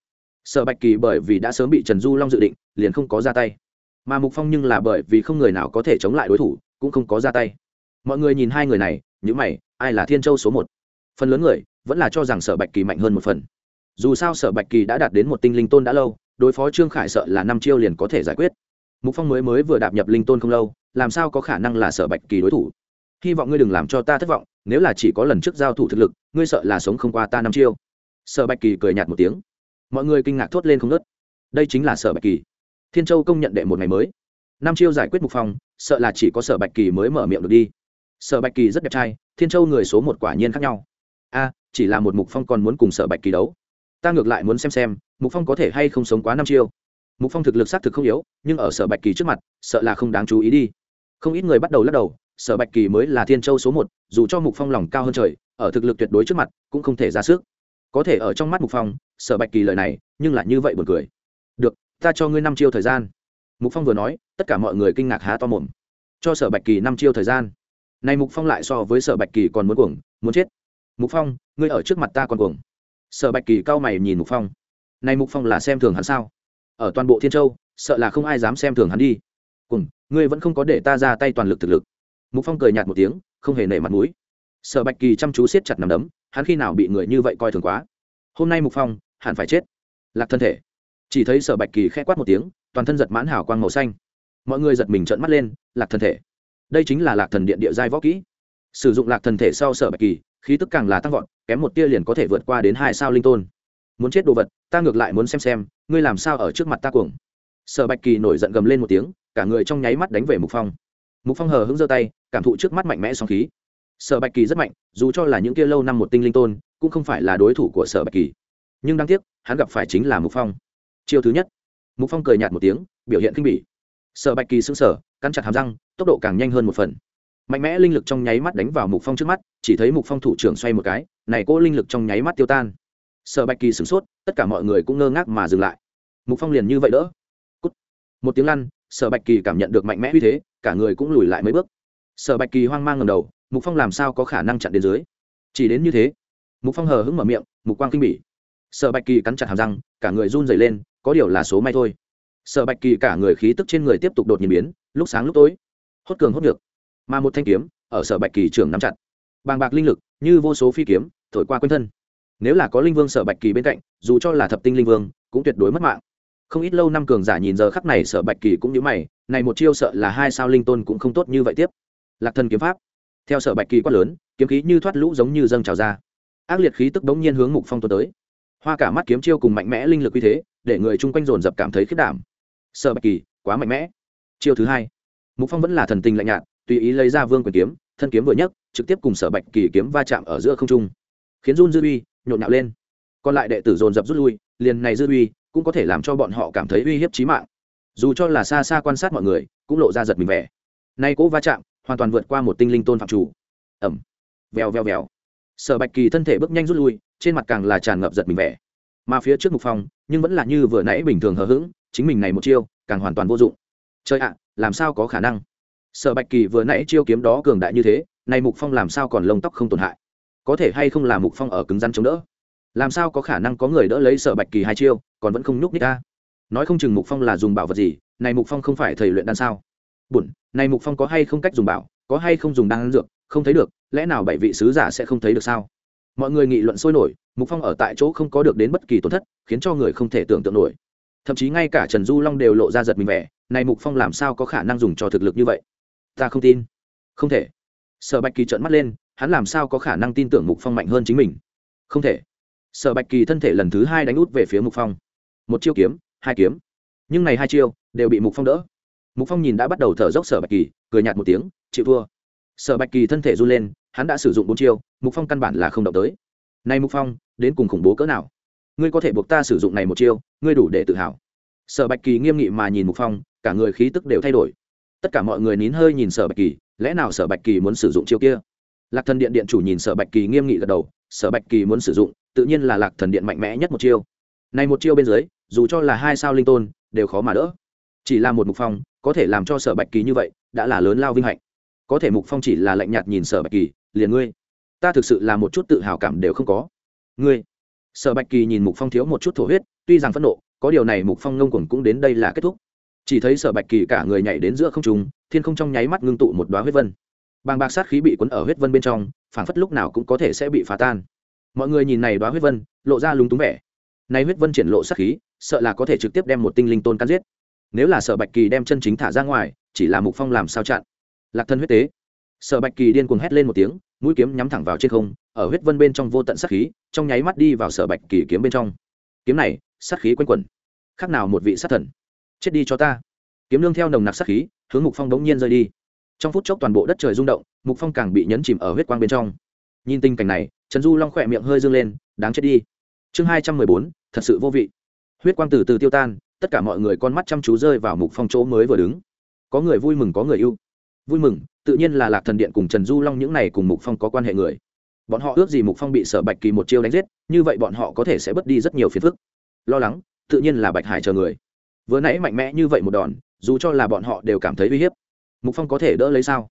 sở bạch kỳ bởi vì đã sớm bị trần du long dự định, liền không có ra tay. Mà mục phong nhưng là bởi vì không người nào có thể chống lại đối thủ, cũng không có ra tay. Mọi người nhìn hai người này những mày, ai là thiên châu số một? Phần lớn người vẫn là cho rằng sở bạch kỳ mạnh hơn một phần. Dù sao sở bạch kỳ đã đạt đến một tinh linh tôn đã lâu, đối phó trương khải sợ là năm chiêu liền có thể giải quyết. Mục phong mới mới vừa đạp nhập linh tôn không lâu, làm sao có khả năng là sở bạch kỳ đối thủ? Hy vọng ngươi đừng làm cho ta thất vọng, nếu là chỉ có lần trước giao thủ thực lực, ngươi sợ là sống không qua ta năm chiêu. Sở bạch kỳ cười nhạt một tiếng mọi người kinh ngạc thốt lên không ngớt đây chính là sở bạch kỳ. Thiên châu công nhận đệ một ngày mới. Năm chiêu giải quyết mục phong, sợ là chỉ có sở bạch kỳ mới mở miệng được đi. Sở bạch kỳ rất đẹp trai, thiên châu người số một quả nhiên khác nhau. A, chỉ là một mục phong còn muốn cùng sở bạch kỳ đấu. Ta ngược lại muốn xem xem, mục phong có thể hay không sống quá năm chiêu. Mục phong thực lực xác thực không yếu, nhưng ở sở bạch kỳ trước mặt, sợ là không đáng chú ý đi. Không ít người bắt đầu lắc đầu, sở bạch kỳ mới là thiên châu số một, dù cho mục phong lòng cao hơn trời, ở thực lực tuyệt đối trước mặt, cũng không thể ra sức có thể ở trong mắt mục phong, sở bạch kỳ lời này, nhưng lại như vậy buồn cười. Được, ta cho ngươi năm chiêu thời gian. Mục phong vừa nói, tất cả mọi người kinh ngạc há to mồm. Cho sở bạch kỳ năm chiêu thời gian? Này mục phong lại so với sở bạch kỳ còn muốn cuồng, muốn chết. Mục phong, ngươi ở trước mặt ta còn cuồng. Sở bạch kỳ cao mày nhìn mục phong. Này mục phong là xem thường hắn sao? Ở toàn bộ thiên châu, sợ là không ai dám xem thường hắn đi. Cùng ngươi vẫn không có để ta ra tay toàn lực thực lực. Mục phong cười nhạt một tiếng, không hề nể mặt mũi. Sở bạch kỳ chăm chú siết chặt nằm đấm hắn khi nào bị người như vậy coi thường quá? Hôm nay mục phong, hẳn phải chết. Lạc thân thể. Chỉ thấy sở bạch kỳ khẽ quát một tiếng, toàn thân giật mãn hào quang màu xanh. Mọi người giật mình trợn mắt lên, lạc thân thể. Đây chính là lạc thần điện địa giai võ kỹ. Sử dụng lạc thần thể sau sở bạch kỳ, khí tức càng là tăng vọt, kém một tia liền có thể vượt qua đến hai sao linh tôn. Muốn chết đồ vật, ta ngược lại muốn xem xem, ngươi làm sao ở trước mặt ta cuồng? Sở bạch kỳ nổi giận gầm lên một tiếng, cả người trong nháy mắt đánh về mục phong. Mục phong hờ hững giơ tay, cảm thụ trước mắt mạnh mẽ sóng khí sở bạch kỳ rất mạnh, dù cho là những kia lâu năm một tinh linh tôn, cũng không phải là đối thủ của sở bạch kỳ. Nhưng đáng tiếc, hắn gặp phải chính là mục phong. Chiêu thứ nhất, mục phong cười nhạt một tiếng, biểu hiện kinh bỉ. Sở bạch kỳ sững sờ, cắn chặt hàm răng, tốc độ càng nhanh hơn một phần. Mạnh mẽ linh lực trong nháy mắt đánh vào mục phong trước mắt, chỉ thấy mục phong thủ trưởng xoay một cái, này cô linh lực trong nháy mắt tiêu tan. Sở bạch kỳ sửng sốt, tất cả mọi người cũng ngơ ngác mà dừng lại. Mục phong liền như vậy đỡ. Cút. một tiếng lăn, sở bạch kỳ cảm nhận được mạnh mẽ uy thế, cả người cũng lùi lại mấy bước. Sở bạch kỳ hoang mang ngầm đầu mục phong làm sao có khả năng chặn đến dưới chỉ đến như thế mục phong hờ hững mở miệng mục quang kinh bỉ sở bạch kỳ cắn chặt hàm răng cả người run dày lên có điều là số may thôi sở bạch kỳ cả người khí tức trên người tiếp tục đột nhiên biến lúc sáng lúc tối hốt cường hốt được mà một thanh kiếm ở sở bạch kỳ trường nắm chặt bàng bạc linh lực như vô số phi kiếm thổi qua quanh thân nếu là có linh vương sở bạch kỳ bên cạnh dù cho là thập tinh linh vương cũng tuyệt đối mất mạng không ít lâu năm cường giả nhìn giờ khắc này sở bạch kỳ cũng như mày này một chiêu sợ là hai sao linh tôn cũng không tốt như vậy tiếp lạc thần kiếm pháp theo sở bạch kỳ quát lớn, kiếm khí như thoát lũ giống như dâng trào ra. Ác liệt khí tức bỗng nhiên hướng mục phong tuần tới. Hoa cả mắt kiếm chiêu cùng mạnh mẽ linh lực uy thế, để người chung quanh dồn dập cảm thấy khiết đảm. Sở bạch kỳ, quá mạnh mẽ. Chiêu thứ hai. Mục phong vẫn là thần tình lạnh nhạt, tùy ý lấy ra vương quyền kiếm, thân kiếm vừa nhấc, trực tiếp cùng sở bạch kỳ kiếm va chạm ở giữa không trung. Khiến run dư uy, nhộn nhạo lên. Còn lại đệ tử dồn dập rút lui, liền này dư uy cũng có thể làm cho bọn họ cảm thấy uy hiếp chí mạng. Dù cho là xa xa quan sát mọi người, cũng lộ ra giật mình vẻ. Nay cố va chạm hoàn toàn vượt qua một tinh linh tôn phạm chủ. Ẩm. Vèo vèo vèo. Sở bạch kỳ thân thể bước nhanh rút lui, trên mặt càng là tràn ngập giật mình vẻ. Mà phía trước mục phong, nhưng vẫn là như vừa nãy bình thường hờ hững, chính mình này một chiêu, càng hoàn toàn vô dụng. Chơi ạ, làm sao có khả năng? Sở bạch kỳ vừa nãy chiêu kiếm đó cường đại như thế, này mục phong làm sao còn lông tóc không tổn hại? Có thể hay không là mục phong ở cứng rắn chống đỡ? Làm sao có khả năng có người đỡ lấy sở bạch kỳ hai chiêu, còn vẫn không nhúc nhích ta? Nói không chừng mục phong là dùng bảo vật gì, này mục phong không phải thầy luyện đan sao? Bùn này mục phong có hay không cách dùng bảo, có hay không dùng đan dược, không thấy được, lẽ nào bảy vị sứ giả sẽ không thấy được sao? Mọi người nghị luận sôi nổi, mục phong ở tại chỗ không có được đến bất kỳ tổn thất, khiến cho người không thể tưởng tượng nổi. Thậm chí ngay cả trần du long đều lộ ra giật mình vẻ, này mục phong làm sao có khả năng dùng cho thực lực như vậy? Ta không tin. Không thể. Sở bạch kỳ trợn mắt lên, hắn làm sao có khả năng tin tưởng mục phong mạnh hơn chính mình? Không thể. Sở bạch kỳ thân thể lần thứ hai đánh út về phía mục phong. Một chiêu kiếm, hai kiếm. Nhưng này hai chiêu đều bị mục phong đỡ mục phong nhìn đã bắt đầu thở dốc sở bạch kỳ cười nhạt một tiếng chịu thua sở bạch kỳ thân thể run lên hắn đã sử dụng bốn chiêu mục phong căn bản là không động tới này mục phong đến cùng khủng bố cỡ nào ngươi có thể buộc ta sử dụng này một chiêu ngươi đủ để tự hào sở bạch kỳ nghiêm nghị mà nhìn mục phong cả người khí tức đều thay đổi tất cả mọi người nín hơi nhìn sở bạch kỳ lẽ nào sở bạch kỳ muốn sử dụng chiêu kia lạc thần điện điện chủ nhìn sở bạch kỳ nghiêm nghị gật đầu sở bạch kỳ muốn sử dụng tự nhiên là lạc thần điện mạnh mẽ nhất một chiêu này một chiêu bên dưới dù cho là hai sao linh tôn đều khó mà đỡ chỉ là một mục phong có thể làm cho sở bạch kỳ như vậy, đã là lớn lao vinh hạnh. Có thể mục phong chỉ là lạnh nhạt nhìn sở bạch kỳ, liền ngươi, ta thực sự là một chút tự hào cảm đều không có. Ngươi, sở bạch kỳ nhìn mục phong thiếu một chút thổ huyết, tuy rằng phẫn nộ, có điều này mục phong ngông cuồng cũng đến đây là kết thúc. Chỉ thấy sở bạch kỳ cả người nhảy đến giữa không trung, thiên không trong nháy mắt ngưng tụ một đoá huyết vân. Bàng bạc sát khí bị cuốn ở huyết vân bên trong, phảng phất lúc nào cũng có thể sẽ bị phá tan. Mọi người nhìn này đoá huyết vân, lộ ra lúng túng vẻ. Nay huyết vân triển lộ sát khí, sợ là có thể trực tiếp đem một tinh linh tôn cắn giết nếu là sở bạch kỳ đem chân chính thả ra ngoài, chỉ là mục phong làm sao chặn? Lạc thân huyết tế. Sở bạch kỳ điên cuồng hét lên một tiếng, mũi kiếm nhắm thẳng vào trên không, ở huyết vân bên trong vô tận sát khí, trong nháy mắt đi vào sở bạch kỳ kiếm bên trong. Kiếm này, sát khí quanh quẩn. Khác nào một vị sát thần? Chết đi cho ta. Kiếm lương theo nồng nặc sát khí, hướng mục phong đống nhiên rơi đi. Trong phút chốc toàn bộ đất trời rung động, mục phong càng bị nhấn chìm ở huyết quang bên trong. Nhìn tình cảnh này, trần du long khỏe miệng hơi dương lên, đáng chết đi. Chương hai trăm mười bốn, thật sự vô vị. Huyết quang từ từ tiêu tan tất cả mọi người con mắt chăm chú rơi vào mục phong chỗ mới vừa đứng. Có người vui mừng, có người yêu vui mừng, tự nhiên là lạc thần điện cùng trần du long những này cùng mục phong có quan hệ người. Bọn họ ước gì mục phong bị sở bạch kỳ một chiêu đánh giết, như vậy bọn họ có thể sẽ bớt đi rất nhiều phiền phức. Lo lắng, tự nhiên là bạch hải chờ người. Vừa nãy mạnh mẽ như vậy một đòn, dù cho là bọn họ đều cảm thấy uy hiếp, mục phong có thể đỡ lấy sao?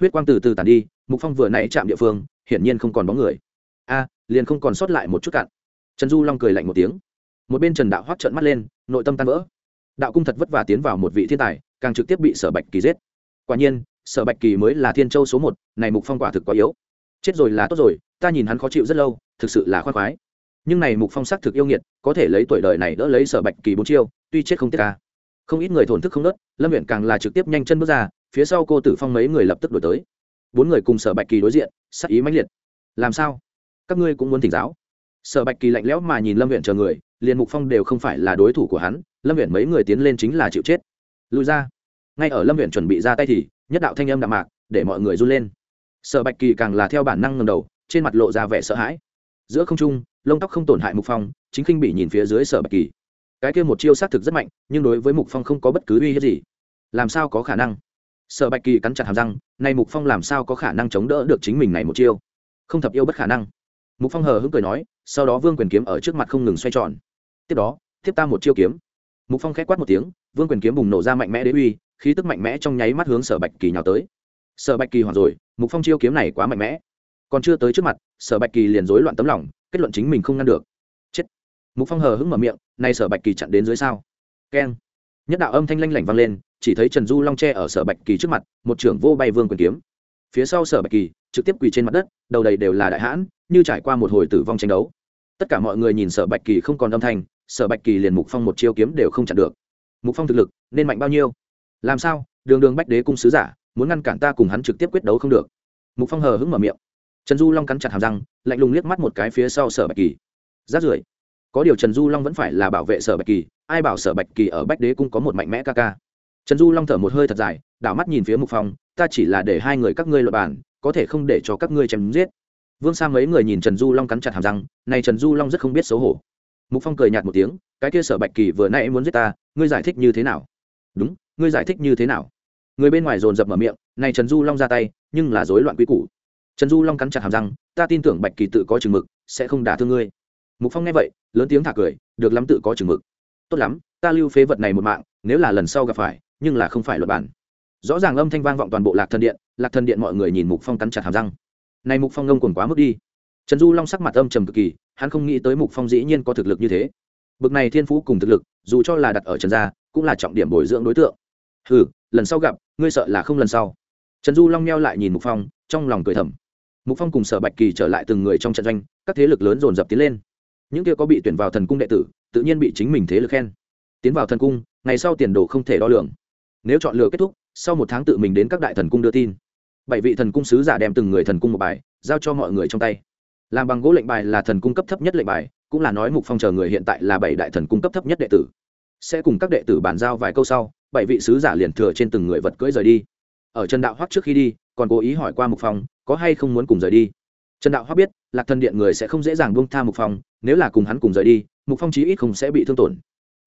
Huyết quang từ từ tàn đi, mục phong vừa nãy chạm địa phương, hiển nhiên không còn bóng người. A, liền không còn sót lại một chút cạn. Trần du long cười lạnh một tiếng một bên trần đạo hoác trợn mắt lên, nội tâm tan vỡ. Đạo cung thật vất vả tiến vào một vị thiên tài, càng trực tiếp bị sở bạch kỳ giết. Quả nhiên, sở bạch kỳ mới là thiên châu số một, này mục phong quả thực quá yếu. Chết rồi là tốt rồi, ta nhìn hắn khó chịu rất lâu, thực sự là khoan khoái. Nhưng này mục phong sắc thực yêu nghiệt, có thể lấy tuổi đời này đỡ lấy sở bạch kỳ bốn chiêu, tuy chết không tiết ca không ít người thổn thức không nớt, lâm huyện càng là trực tiếp nhanh chân bước ra, phía sau cô tử phong mấy người lập tức đổi tới. Bốn người cùng sở bạch kỳ đối diện, sắc ý mãnh liệt. Làm sao? Các ngươi cũng muốn thỉnh giáo. Sở bạch kỳ lạnh lẽo mà nhìn lâm huyện chờ người liền mục phong đều không phải là đối thủ của hắn, lâm viện mấy người tiến lên chính là chịu chết. Lùi ra. Ngay ở lâm viện chuẩn bị ra tay thì, nhất đạo thanh âm đạm mạc, để mọi người run lên. Sở bạch kỳ càng là theo bản năng ngầm đầu, trên mặt lộ ra vẻ sợ hãi. Giữa không trung, lông tóc không tổn hại mục phong, chính khinh bị nhìn phía dưới sở bạch kỳ. Cái kia một chiêu xác thực rất mạnh, nhưng đối với mục phong không có bất cứ uy hiếp gì. Làm sao có khả năng? Sở bạch kỳ cắn chặt hàm răng nay mục phong làm sao có khả năng chống đỡ được chính mình này một chiêu? Không thập yêu bất khả năng. Mục phong hờ hững cười nói, sau đó vương quyền kiếm ở trước mặt không ngừng xoay tròn tiếp đó tiếp ta một chiêu kiếm. Mục phong k h é quát một tiếng, vương quyền kiếm bùng nổ ra mạnh mẽ đế uy, khí tức mạnh mẽ trong nháy mắt hướng sở bạch kỳ nhào tới. Sở bạch kỳ hoảng rồi, mục phong chiêu kiếm này quá mạnh mẽ. Còn chưa tới trước mặt, sở bạch kỳ liền rối loạn tấm lòng, kết luận chính mình không ngăn được. Chết. Mục phong hờ hững mở miệng nay sở bạch kỳ chặn đến dưới sao? Keng. Nhất đạo âm thanh lanh lảnh vang lên, chỉ thấy trần du long tre ở sở bạch kỳ trước mặt, một trưởng vô bay vương quyền kiếm. Phía sau sở bạch kỳ, trực tiếp quỳ trên mặt đất, đầu đầy đều là đại hãn, như trải qua một hồi tử vong tranh đấu. Tất cả mọi người nhìn sở bạch kỳ không còn âm thanh sở bạch kỳ liền mục phong một chiêu kiếm đều không chặn được. Mục phong thực lực, nên mạnh bao nhiêu? Làm sao? Đường đường bách đế cung sứ giả, muốn ngăn cản ta cùng hắn trực tiếp quyết đấu không được. Mục phong hờ hững mở miệng. Trần du long cắn chặt hàm răng, lạnh lùng liếc mắt một cái phía sau sở bạch kỳ. Rát rưởi. Có điều trần du long vẫn phải là bảo vệ sở bạch kỳ, ai bảo sở bạch kỳ ở bách đế cung có một mạnh mẽ ca ca? Trần du long thở một hơi thật dài, đảo mắt nhìn phía mục phong, ta chỉ là để hai người các ngươi luật bản có thể không để cho các ngươi chém giết. Vương sa mấy người nhìn trần du long cắn chặt hàm răng, này trần du long rất không biết xấu hổ mục phong cười nhạt một tiếng, cái kia sở bạch kỳ vừa nãy muốn giết ta, ngươi giải thích như thế nào? Đúng, ngươi giải thích như thế nào? Người bên ngoài dồn dập mở miệng, này trần du long ra tay, nhưng là rối loạn quy củ. Trần du long cắn chặt hàm răng, ta tin tưởng bạch kỳ tự có chừng mực, sẽ không đả thương ngươi. Mục phong nghe vậy, lớn tiếng thả cười, được lắm tự có chừng mực. Tốt lắm, ta lưu phế vật này một mạng, nếu là lần sau gặp phải, nhưng là không phải luật bản. Rõ ràng âm thanh vang vọng toàn bộ lạc thần điện, lạc thần điện mọi người nhìn mục phong cắn chặt hàm răng. Này mục phong ngông cuồng quá mức đi. Trần du long sắc mặt âm trầm cực kỳ hắn không nghĩ tới mục phong dĩ nhiên có thực lực như thế. Bực này thiên phú cùng thực lực dù cho là đặt ở trần gia cũng là trọng điểm bồi dưỡng đối tượng. Hừ, lần sau gặp ngươi sợ là không lần sau. Trần du long meo lại nhìn mục phong trong lòng cười thầm. Mục phong cùng sở bạch kỳ trở lại từng người trong trận doanh các thế lực lớn dồn dập tiến lên. Những kia có bị tuyển vào thần cung đệ tử tự nhiên bị chính mình thế lực khen. Tiến vào thần cung ngày sau tiền đồ không thể đo lường. Nếu chọn lựa kết thúc sau một tháng tự mình đến các đại thần cung đưa tin. Bảy vị thần cung sứ giả đem từng người thần cung một bài giao cho mọi người trong tay làm bằng gỗ lệnh bài là thần cung cấp thấp nhất lệnh bài, cũng là nói mục phong chờ người hiện tại là bảy đại thần cung cấp thấp nhất đệ tử. Sẽ cùng các đệ tử bàn giao vài câu sau, bảy vị sứ giả liền thừa trên từng người vật cưỡi rời đi. Ở trần đạo hoắc trước khi đi, còn cố ý hỏi qua mục phong, có hay không muốn cùng rời đi. Trần đạo hoắc biết, lạc thần điện người sẽ không dễ dàng buông tha mục phong, nếu là cùng hắn cùng rời đi, mục phong chí ít không sẽ bị thương tổn.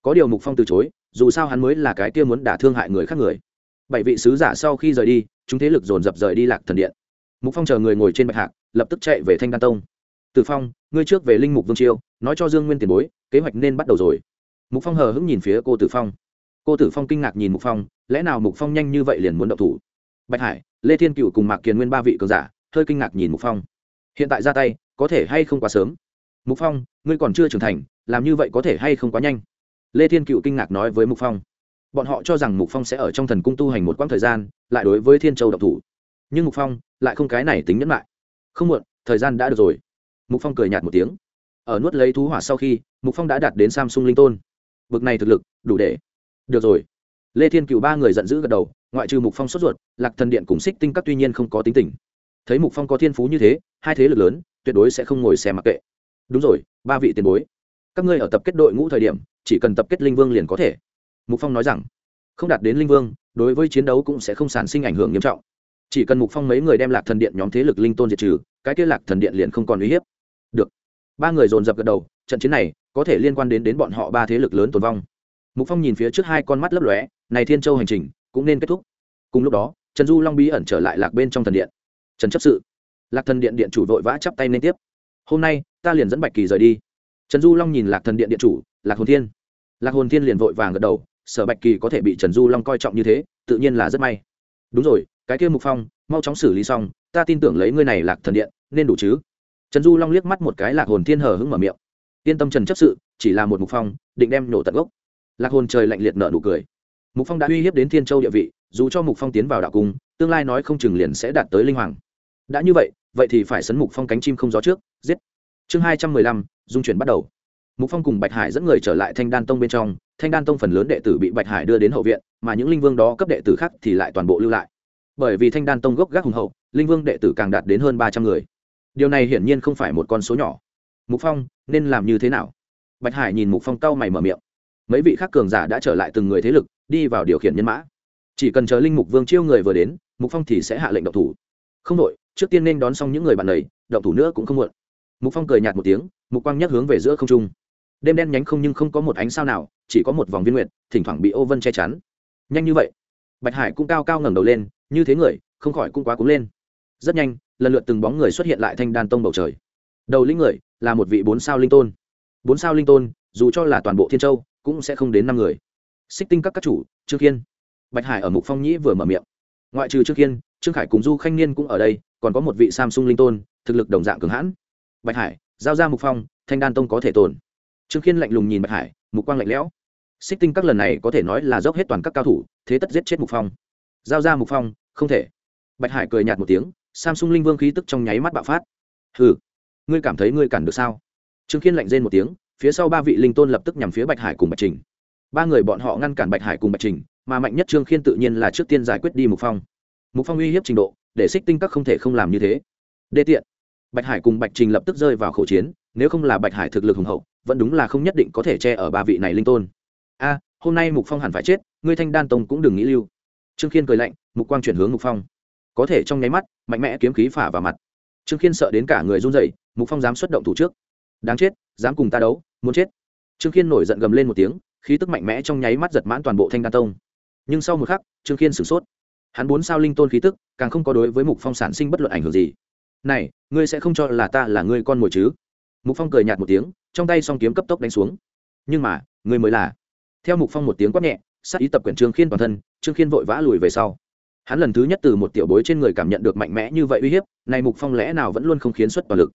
Có điều mục phong từ chối, dù sao hắn mới là cái kia muốn đả thương hại người khác người. Bảy vị sứ giả sau khi rời đi, chúng thế lực dồn dập rời đi lạc thần điện. Mục phong chờ người ngồi trên bạch hạc, lập tức chạy về thanh đan tông. Tử phong, ngươi trước về linh mục vương chiêu nói cho dương nguyên tiền bối, kế hoạch nên bắt đầu rồi. Mục phong hờ hững nhìn phía cô tử phong. Cô tử phong kinh ngạc nhìn mục phong, lẽ nào mục phong nhanh như vậy liền muốn động thủ? Bạch hải, lê thiên cựu cùng mạc kiền nguyên ba vị cường giả, hơi kinh ngạc nhìn mục phong. Hiện tại ra tay, có thể hay không quá sớm? Mục phong, ngươi còn chưa trưởng thành, làm như vậy có thể hay không quá nhanh? Lê thiên cựu kinh ngạc nói với mục phong. Bọn họ cho rằng mục phong sẽ ở trong thần cung tu hành một quãng thời gian, lại đối với thiên châu độc thủ. Nhưng mục phong, lại không cái này tính nhẫn lại. Không muộn, thời gian đã được rồi mục phong cười nhạt một tiếng. Ở nuốt lấy thú hỏa sau khi, mục phong đã đạt đến samsung linh tôn. Bực này thực lực, đủ để. Được rồi. Lê thiên cựu ba người giận dữ gật đầu, ngoại trừ mục phong sốt ruột, lạc thần điện cùng xích tinh các tuy nhiên không có tính tình. Thấy mục phong có thiên phú như thế, hai thế lực lớn, tuyệt đối sẽ không ngồi xem mặc kệ. Đúng rồi, ba vị tiền bối. Các ngươi ở tập kết đội ngũ thời điểm, chỉ cần tập kết linh vương liền có thể. Mục phong nói rằng. Không đạt đến linh vương, đối với chiến đấu cũng sẽ không sản sinh ảnh hưởng nghiêm trọng. Chỉ cần mục phong mấy người đem lạc thần điện nhóm thế lực linh tôn diệt trừ, cái kia lạc thần điện liền không còn uy hiếp ba người dồn dập gật đầu, trận chiến này có thể liên quan đến đến bọn họ ba thế lực lớn tồn vong. Mục phong nhìn phía trước hai con mắt lấp lóe, này thiên châu hành trình cũng nên kết thúc. Cùng lúc đó, trần du long bí ẩn trở lại lạc bên trong thần điện. Trần chấp sự. Lạc thần điện điện chủ vội vã chắp tay nên tiếp. Hôm nay, ta liền dẫn bạch kỳ rời đi. Trần du long nhìn lạc thần điện điện chủ, lạc hồn thiên. Lạc hồn thiên liền vội vàng gật đầu sở bạch kỳ có thể bị trần du long coi trọng như thế, tự nhiên là rất may. Đúng rồi, cái kia mục phong, mau chóng xử lý xong, ta tin tưởng lấy ngươi này lạc thần điện, nên đủ chứ? Trần du long liếc mắt một cái lạc hồn thiên hờ hững mở miệng. Yên tâm trần chấp sự, chỉ là một mục phong, định đem nổ tận gốc. Lạc hồn trời lạnh liệt nợ nụ cười. Mục phong đã uy hiếp đến thiên châu địa vị, dù cho mục phong tiến vào đạo cung, tương lai nói không chừng liền sẽ đạt tới linh hoàng. Đã như vậy vậy thì phải sấn mục phong cánh chim không gió trước, giết. Chương hai trăm mười lăm, dung chuyển bắt đầu. Mục phong cùng bạch hải dẫn người trở lại thanh đan tông bên trong, thanh đan tông phần lớn đệ tử bị bạch hải đưa đến hậu viện, mà những linh vương đó cấp đệ tử khác thì lại toàn bộ lưu lại. Bởi vì thanh đan tông gốc gác hùng hậu, linh vương đệ tử càng đạt đến hơn ba trăm người điều này hiển nhiên không phải một con số nhỏ. Mục phong, nên làm như thế nào? Bạch hải nhìn mục phong cau mày mở miệng. Mấy vị khác cường giả đã trở lại từng người thế lực, đi vào điều khiển nhân mã. Chỉ cần chờ linh mục vương chiêu người vừa đến, mục phong thì sẽ hạ lệnh động thủ. Không đội trước tiên nên đón xong những người bạn này, động thủ nữa cũng không muộn. Mục phong cười nhạt một tiếng, mục quang nhắc hướng về giữa không trung. Đêm đen nhánh không nhưng không có một ánh sao nào, chỉ có một vòng viên nguyệt, thỉnh thoảng bị ô vân che chắn. Nhanh như vậy. Bạch hải cũng cao cao ngẩng đầu lên, như thế người, không khỏi cũng quá cúng lên. Rất nhanh lần lượt từng bóng người xuất hiện lại thanh đan tông bầu trời. Đầu lĩnh người là một vị bốn sao linh tôn. Bốn sao linh tôn, dù cho là toàn bộ thiên châu, cũng sẽ không đến năm người. Xích tinh các các chủ, trương kiên. Bạch hải ở mục phong nhĩ vừa mở miệng. Ngoại trừ trương kiên, trương khải cùng du khanh niên cũng ở đây, còn có một vị samsung linh tôn, thực lực đồng dạng cường hãn. Bạch hải, giao ra mục phong, thanh đan tông có thể tồn. Trương kiên lạnh lùng nhìn bạch hải, mục quang lạnh lẽo. Xích tinh các lần này có thể nói là dốc hết toàn các cao thủ, thế tất giết chết mục phong. Giao ra mục phong, không thể. Bạch hải cười nhạt một tiếng samsung linh vương khí tức trong nháy mắt bạo phát. Hừ, ngươi cảm thấy ngươi cản được sao? Trương khiên lạnh rên một tiếng, phía sau ba vị linh tôn lập tức nhằm phía bạch hải cùng bạch trình. Ba người bọn họ ngăn cản bạch hải cùng bạch trình, mà mạnh nhất trương khiên tự nhiên là trước tiên giải quyết đi mục phong. Mục phong uy hiếp trình độ, để xích tinh các không thể không làm như thế. Đê tiện. Bạch hải cùng bạch trình lập tức rơi vào khẩu chiến, nếu không là bạch hải thực lực hùng hậu, vẫn đúng là không nhất định có thể che ở ba vị này linh tôn. A, hôm nay mục phong hẳn phải chết, ngươi thanh đan tông cũng đừng nghĩ lưu. Trương khiên cười lạnh, mục quang chuyển hướng mục phong có thể trong nháy mắt, mạnh mẽ kiếm khí phả vào mặt. Trương khiên sợ đến cả người run rẩy, mục phong dám xuất động thủ trước. Đáng chết, dám cùng ta đấu, muốn chết. Trương khiên nổi giận gầm lên một tiếng, khí tức mạnh mẽ trong nháy mắt giật mãn toàn bộ thanh đan tông. Nhưng sau một khắc, trương khiên sửng sốt. Hắn bốn sao linh tôn khí tức, càng không có đối với mục phong sản sinh bất luận ảnh hưởng gì. Này, ngươi sẽ không cho là ta là ngươi con mồi chứ? Mục phong cười nhạt một tiếng, trong tay song kiếm cấp tốc đánh xuống. Nhưng mà, ngươi mới là. Theo mục phong một tiếng quát nhẹ, sát ý tập quyển trương khiên toàn thân, trương khiên vội vã lùi về sau hắn lần thứ nhất từ một tiểu bối trên người cảm nhận được mạnh mẽ như vậy uy hiếp, này mục phong lẽ nào vẫn luôn không khiến xuất toàn lực.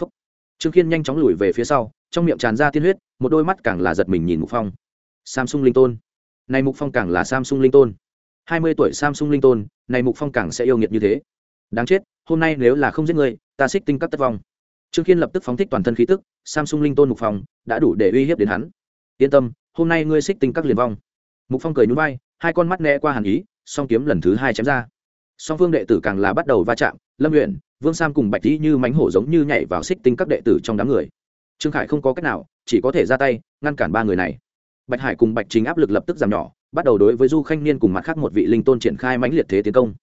Phúc. trương khiên nhanh chóng lùi về phía sau, trong miệng tràn ra tiên huyết, một đôi mắt càng là giật mình nhìn mục phong. Samsung linh tôn. Này mục phong càng là samsung linh tôn. Hai mươi tuổi samsung linh tôn, này mục phong càng sẽ yêu nghiệt như thế. Đáng chết, hôm nay nếu là không giết người, ta xích tinh các tất vong. Trương khiên lập tức phóng thích toàn thân khí tức, samsung linh tôn mục phong đã đủ để uy hiếp đến hắn. Yên tâm, hôm nay ngươi xích tinh các liền vong. Mục phong cười nhún vai, hai con mắt né qua hàn ý song kiếm lần thứ hai chém ra. Song phương đệ tử càng là bắt đầu va chạm, lâm luyện vương sam cùng bạch tý như mánh hổ giống như nhảy vào xích tinh các đệ tử trong đám người. Trương khải không có cách nào, chỉ có thể ra tay, ngăn cản ba người này. Bạch hải cùng bạch chính áp lực lập tức giảm nhỏ, bắt đầu đối với du khanh niên cùng mặt khác một vị linh tôn triển khai mãnh liệt thế tiến công.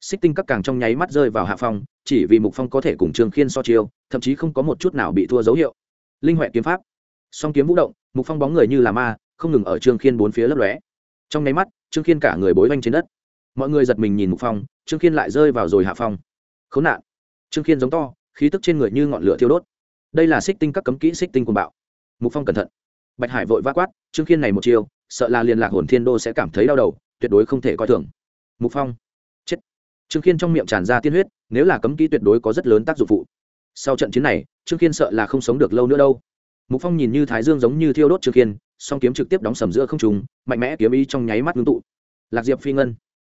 Xích tinh các càng trong nháy mắt rơi vào hạ phong, chỉ vì mục phong có thể cùng trương khiên so chiêu, thậm chí không có một chút nào bị thua dấu hiệu. Linh huệ kiếm pháp. Song kiếm vũ động, mục phong bóng người như là ma, không ngừng ở trương khiên bốn phía lấp lóe. Trong nháy mắt trương khiên cả người bối oanh trên đất. Mọi người giật mình nhìn mục phong, trương khiên lại rơi vào rồi hạ phong. Khốn nạn. Trương khiên giống to, khí tức trên người như ngọn lửa thiêu đốt. Đây là xích tinh các cấm kỹ xích tinh quần bạo. Mục phong cẩn thận. Bạch hải vội vã quát, trương khiên này một chiêu, sợ là liên lạc hồn thiên đô sẽ cảm thấy đau đầu, tuyệt đối không thể coi thường. Mục phong. Chết. Trương khiên trong miệng tràn ra tiên huyết, nếu là cấm kỹ tuyệt đối có rất lớn tác dụng phụ. Sau trận chiến này, trương khiên sợ là không sống được lâu nữa đâu. Mục phong nhìn như thái dương giống như thiêu đốt trương khiên song kiếm trực tiếp đóng sầm giữa không trùng mạnh mẽ kiếm ý trong nháy mắt ngưng tụ. Lạc diệp phi ngân.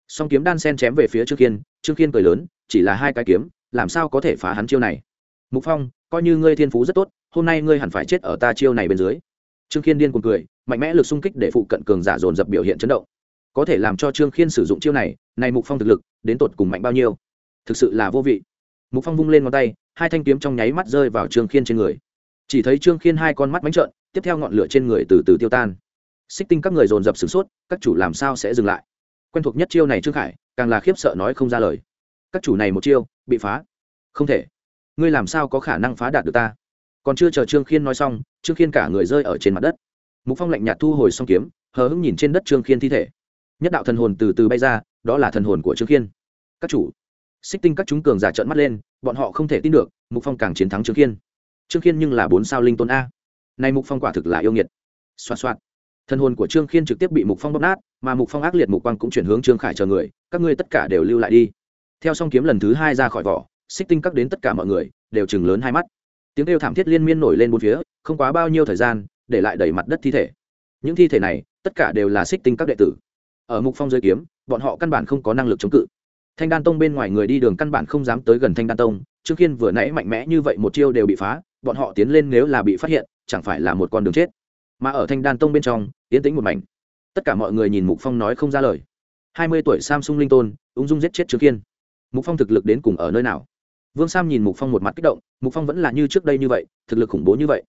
Song kiếm đan sen chém về phía trương khiên trương khiên cười lớn, chỉ là hai cái kiếm, làm sao có thể phá hắn chiêu này? Mục phong, coi như ngươi thiên phú rất tốt, hôm nay ngươi hẳn phải chết ở ta chiêu này bên dưới. Trương khiên điên cuồng cười, mạnh mẽ lực xung kích để phụ cận cường giả dồn dập biểu hiện chấn động. Có thể làm cho trương khiên sử dụng chiêu này này mục phong thực lực, đến tột cùng mạnh bao nhiêu? Thực sự là vô vị. Mục phong vung lên ngón tay, hai thanh kiếm trong nháy mắt rơi vào trương khiên trên người. Chỉ thấy trương khiên hai con mắt bánh trợn tiếp theo ngọn lửa trên người từ từ tiêu tan. Xích tinh các người dồn dập sửng sốt, các chủ làm sao sẽ dừng lại? Quen thuộc nhất chiêu này trương khải, càng là khiếp sợ nói không ra lời. Các chủ này một chiêu, bị phá. Không thể. Ngươi làm sao có khả năng phá đạt được ta? Còn chưa chờ trương khiên nói xong, trương khiên cả người rơi ở trên mặt đất. Mục phong lạnh nhạt thu hồi xong kiếm, hờ hững nhìn trên đất trương khiên thi thể. Nhất đạo thần hồn từ từ bay ra, đó là thần hồn của trương khiên. Các chủ. Xích tinh các chúng cường giả trợn mắt lên, bọn họ không thể tin được, mục phong càng chiến thắng trương khiên. Trương khiên nhưng là bốn sao linh tôn a nay mục phong quả thực là yêu nghiệt. Xoa xoa. Thân hồn của trương khiên trực tiếp bị mục phong bóp nát, mà mục phong ác liệt mục quang cũng chuyển hướng trương khải chờ người, các ngươi tất cả đều lưu lại đi. Theo song kiếm lần thứ hai ra khỏi vỏ, xích tinh các đến tất cả mọi người, đều chừng lớn hai mắt. Tiếng kêu thảm thiết liên miên nổi lên bốn phía, không quá bao nhiêu thời gian, để lại đẩy mặt đất thi thể. Những thi thể này, tất cả đều là xích tinh các đệ tử. Ở mục phong dưới kiếm, bọn họ căn bản không có năng lực chống cự. Thanh đan tông bên ngoài người đi đường căn bản không dám tới gần thanh đan tông, trương khiên vừa nãy mạnh mẽ như vậy một chiêu đều bị phá, bọn họ tiến lên nếu là bị phát hiện chẳng phải là một con đường chết. Mà ở thanh đan tông bên trong, yên tĩnh một mảnh. Tất cả mọi người nhìn mục phong nói không ra lời. Hai mươi tuổi samsung linh tôn, ung dung giết chết trương kiên. Mục phong thực lực đến cùng ở nơi nào? Vương sam nhìn mục phong một mặt kích động, mục phong vẫn là như trước đây như vậy, thực lực khủng bố như vậy.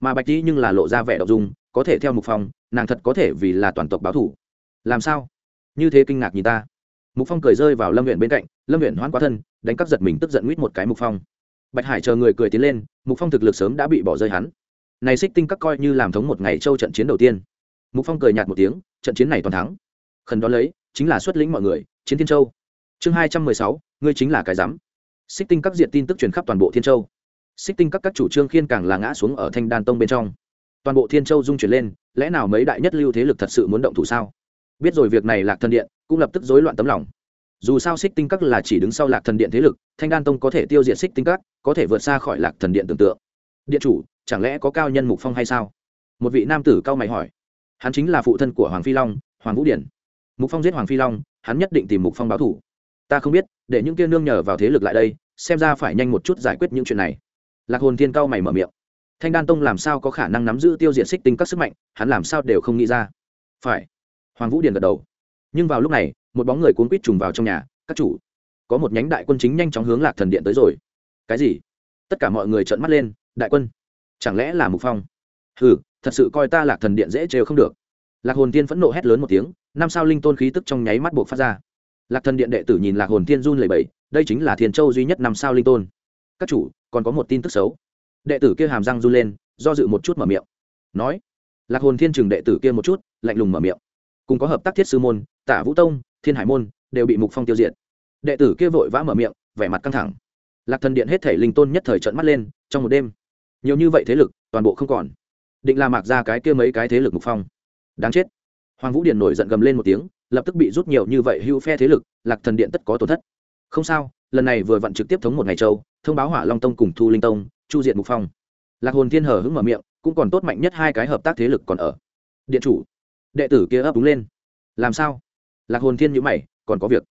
Mà bạch tý nhưng là lộ ra vẻ đ ộ n g dung, có thể theo mục phong, nàng thật có thể vì là toàn tộc báo thủ làm sao? Như thế kinh ngạc nhìn ta. Mục phong cười rơi vào lâm huyện bên cạnh, lâm huyện hoãn quá thân, đánh cắp giật mình tức giận nguyết một cái mục phong. Bạch hải chờ người cười tiến lên, mục phong thực lực sớm đã bị bỏ rơi hắn này xích tinh các coi như làm thống một ngày châu trận chiến đầu tiên. Mục phong cười nhạt một tiếng, trận chiến này toàn thắng. Khẩn đón lấy, chính là xuất lĩnh mọi người, chiến thiên châu. Chương hai trăm mười sáu, ngươi chính là cái rắm. Xích tinh các diện tin tức truyền khắp toàn bộ thiên châu. Xích tinh các các chủ trương khiên càng là ngã xuống ở thanh đan tông bên trong. Toàn bộ thiên châu dung chuyển lên, lẽ nào mấy đại nhất lưu thế lực thật sự muốn động thủ sao? Biết rồi việc này lạc thần điện cũng lập tức rối loạn tấm lòng. Dù sao xích tinh các là chỉ đứng sau lạc thần điện thế lực, thanh đan tông có thể tiêu diệt xích tinh các, có thể vượt xa khỏi lạc thần điện tưởng tượng điện chủ, chẳng lẽ có cao nhân mục phong hay sao? Một vị nam tử cao mày hỏi. Hắn chính là phụ thân của hoàng phi long, hoàng vũ điển. Mục phong giết hoàng phi long, hắn nhất định tìm mục phong báo thủ ta không biết, để những kia nương nhờ vào thế lực lại đây, xem ra phải nhanh một chút giải quyết những chuyện này. Lạc hồn thiên cao mày mở miệng. Thanh đan tông làm sao có khả năng nắm giữ tiêu diệt xích tinh các sức mạnh, hắn làm sao đều không nghĩ ra. Phải. Hoàng vũ điền gật đầu. Nhưng vào lúc này, một bóng người cuốn quýt trùng vào trong nhà, các chủ, có một nhánh đại quân chính nhanh chóng hướng lạc thần điện tới rồi. Cái gì? Tất cả mọi người trợn mắt lên đại quân. Chẳng lẽ là mục phong? Ừ thật sự coi ta lạc thần điện dễ trêu không được. Lạc hồn tiên phẫn nộ hét lớn một tiếng, năm sao linh tôn khí tức trong nháy mắt buộc phát ra. Lạc thần điện đệ tử nhìn lạc hồn tiên run lầy bẫy đây chính là thiền châu duy nhất năm sao linh tôn. Các chủ, còn có một tin tức xấu. Đệ tử kia hàm răng run lên, do dự một chút mở miệng. Nói, lạc hồn thiên chừng đệ tử kia một chút, lạnh lùng mở miệng. Cùng có hợp tác thiết sư môn, tả vũ tông, thiên hải môn, đều bị mục phong tiêu diệt. Đệ tử kia vội vã mở miệng, vẻ mặt căng thẳng. Lạc thần điện hết thể linh tôn nhất thời trận mắt lên, trong một đêm nhiều như vậy thế lực, toàn bộ không còn. Định là mạc ra cái kia mấy cái thế lực mục phong. Đáng chết. Hoàng vũ điện nổi giận gầm lên một tiếng, lập tức bị rút nhiều như vậy hưu phe thế lực, lạc thần điện tất có tổn thất. Không sao, lần này vừa vặn trực tiếp thống một ngày châu, thông báo hỏa long tông cùng thu linh tông, chu diện mục phong. Lạc hồn thiên hở hứng mở miệng, cũng còn tốt mạnh nhất hai cái hợp tác thế lực còn ở. Điện chủ, đệ tử kia ấp đúng lên. Làm sao? Lạc hồn thiên nhữ mày, còn có việc.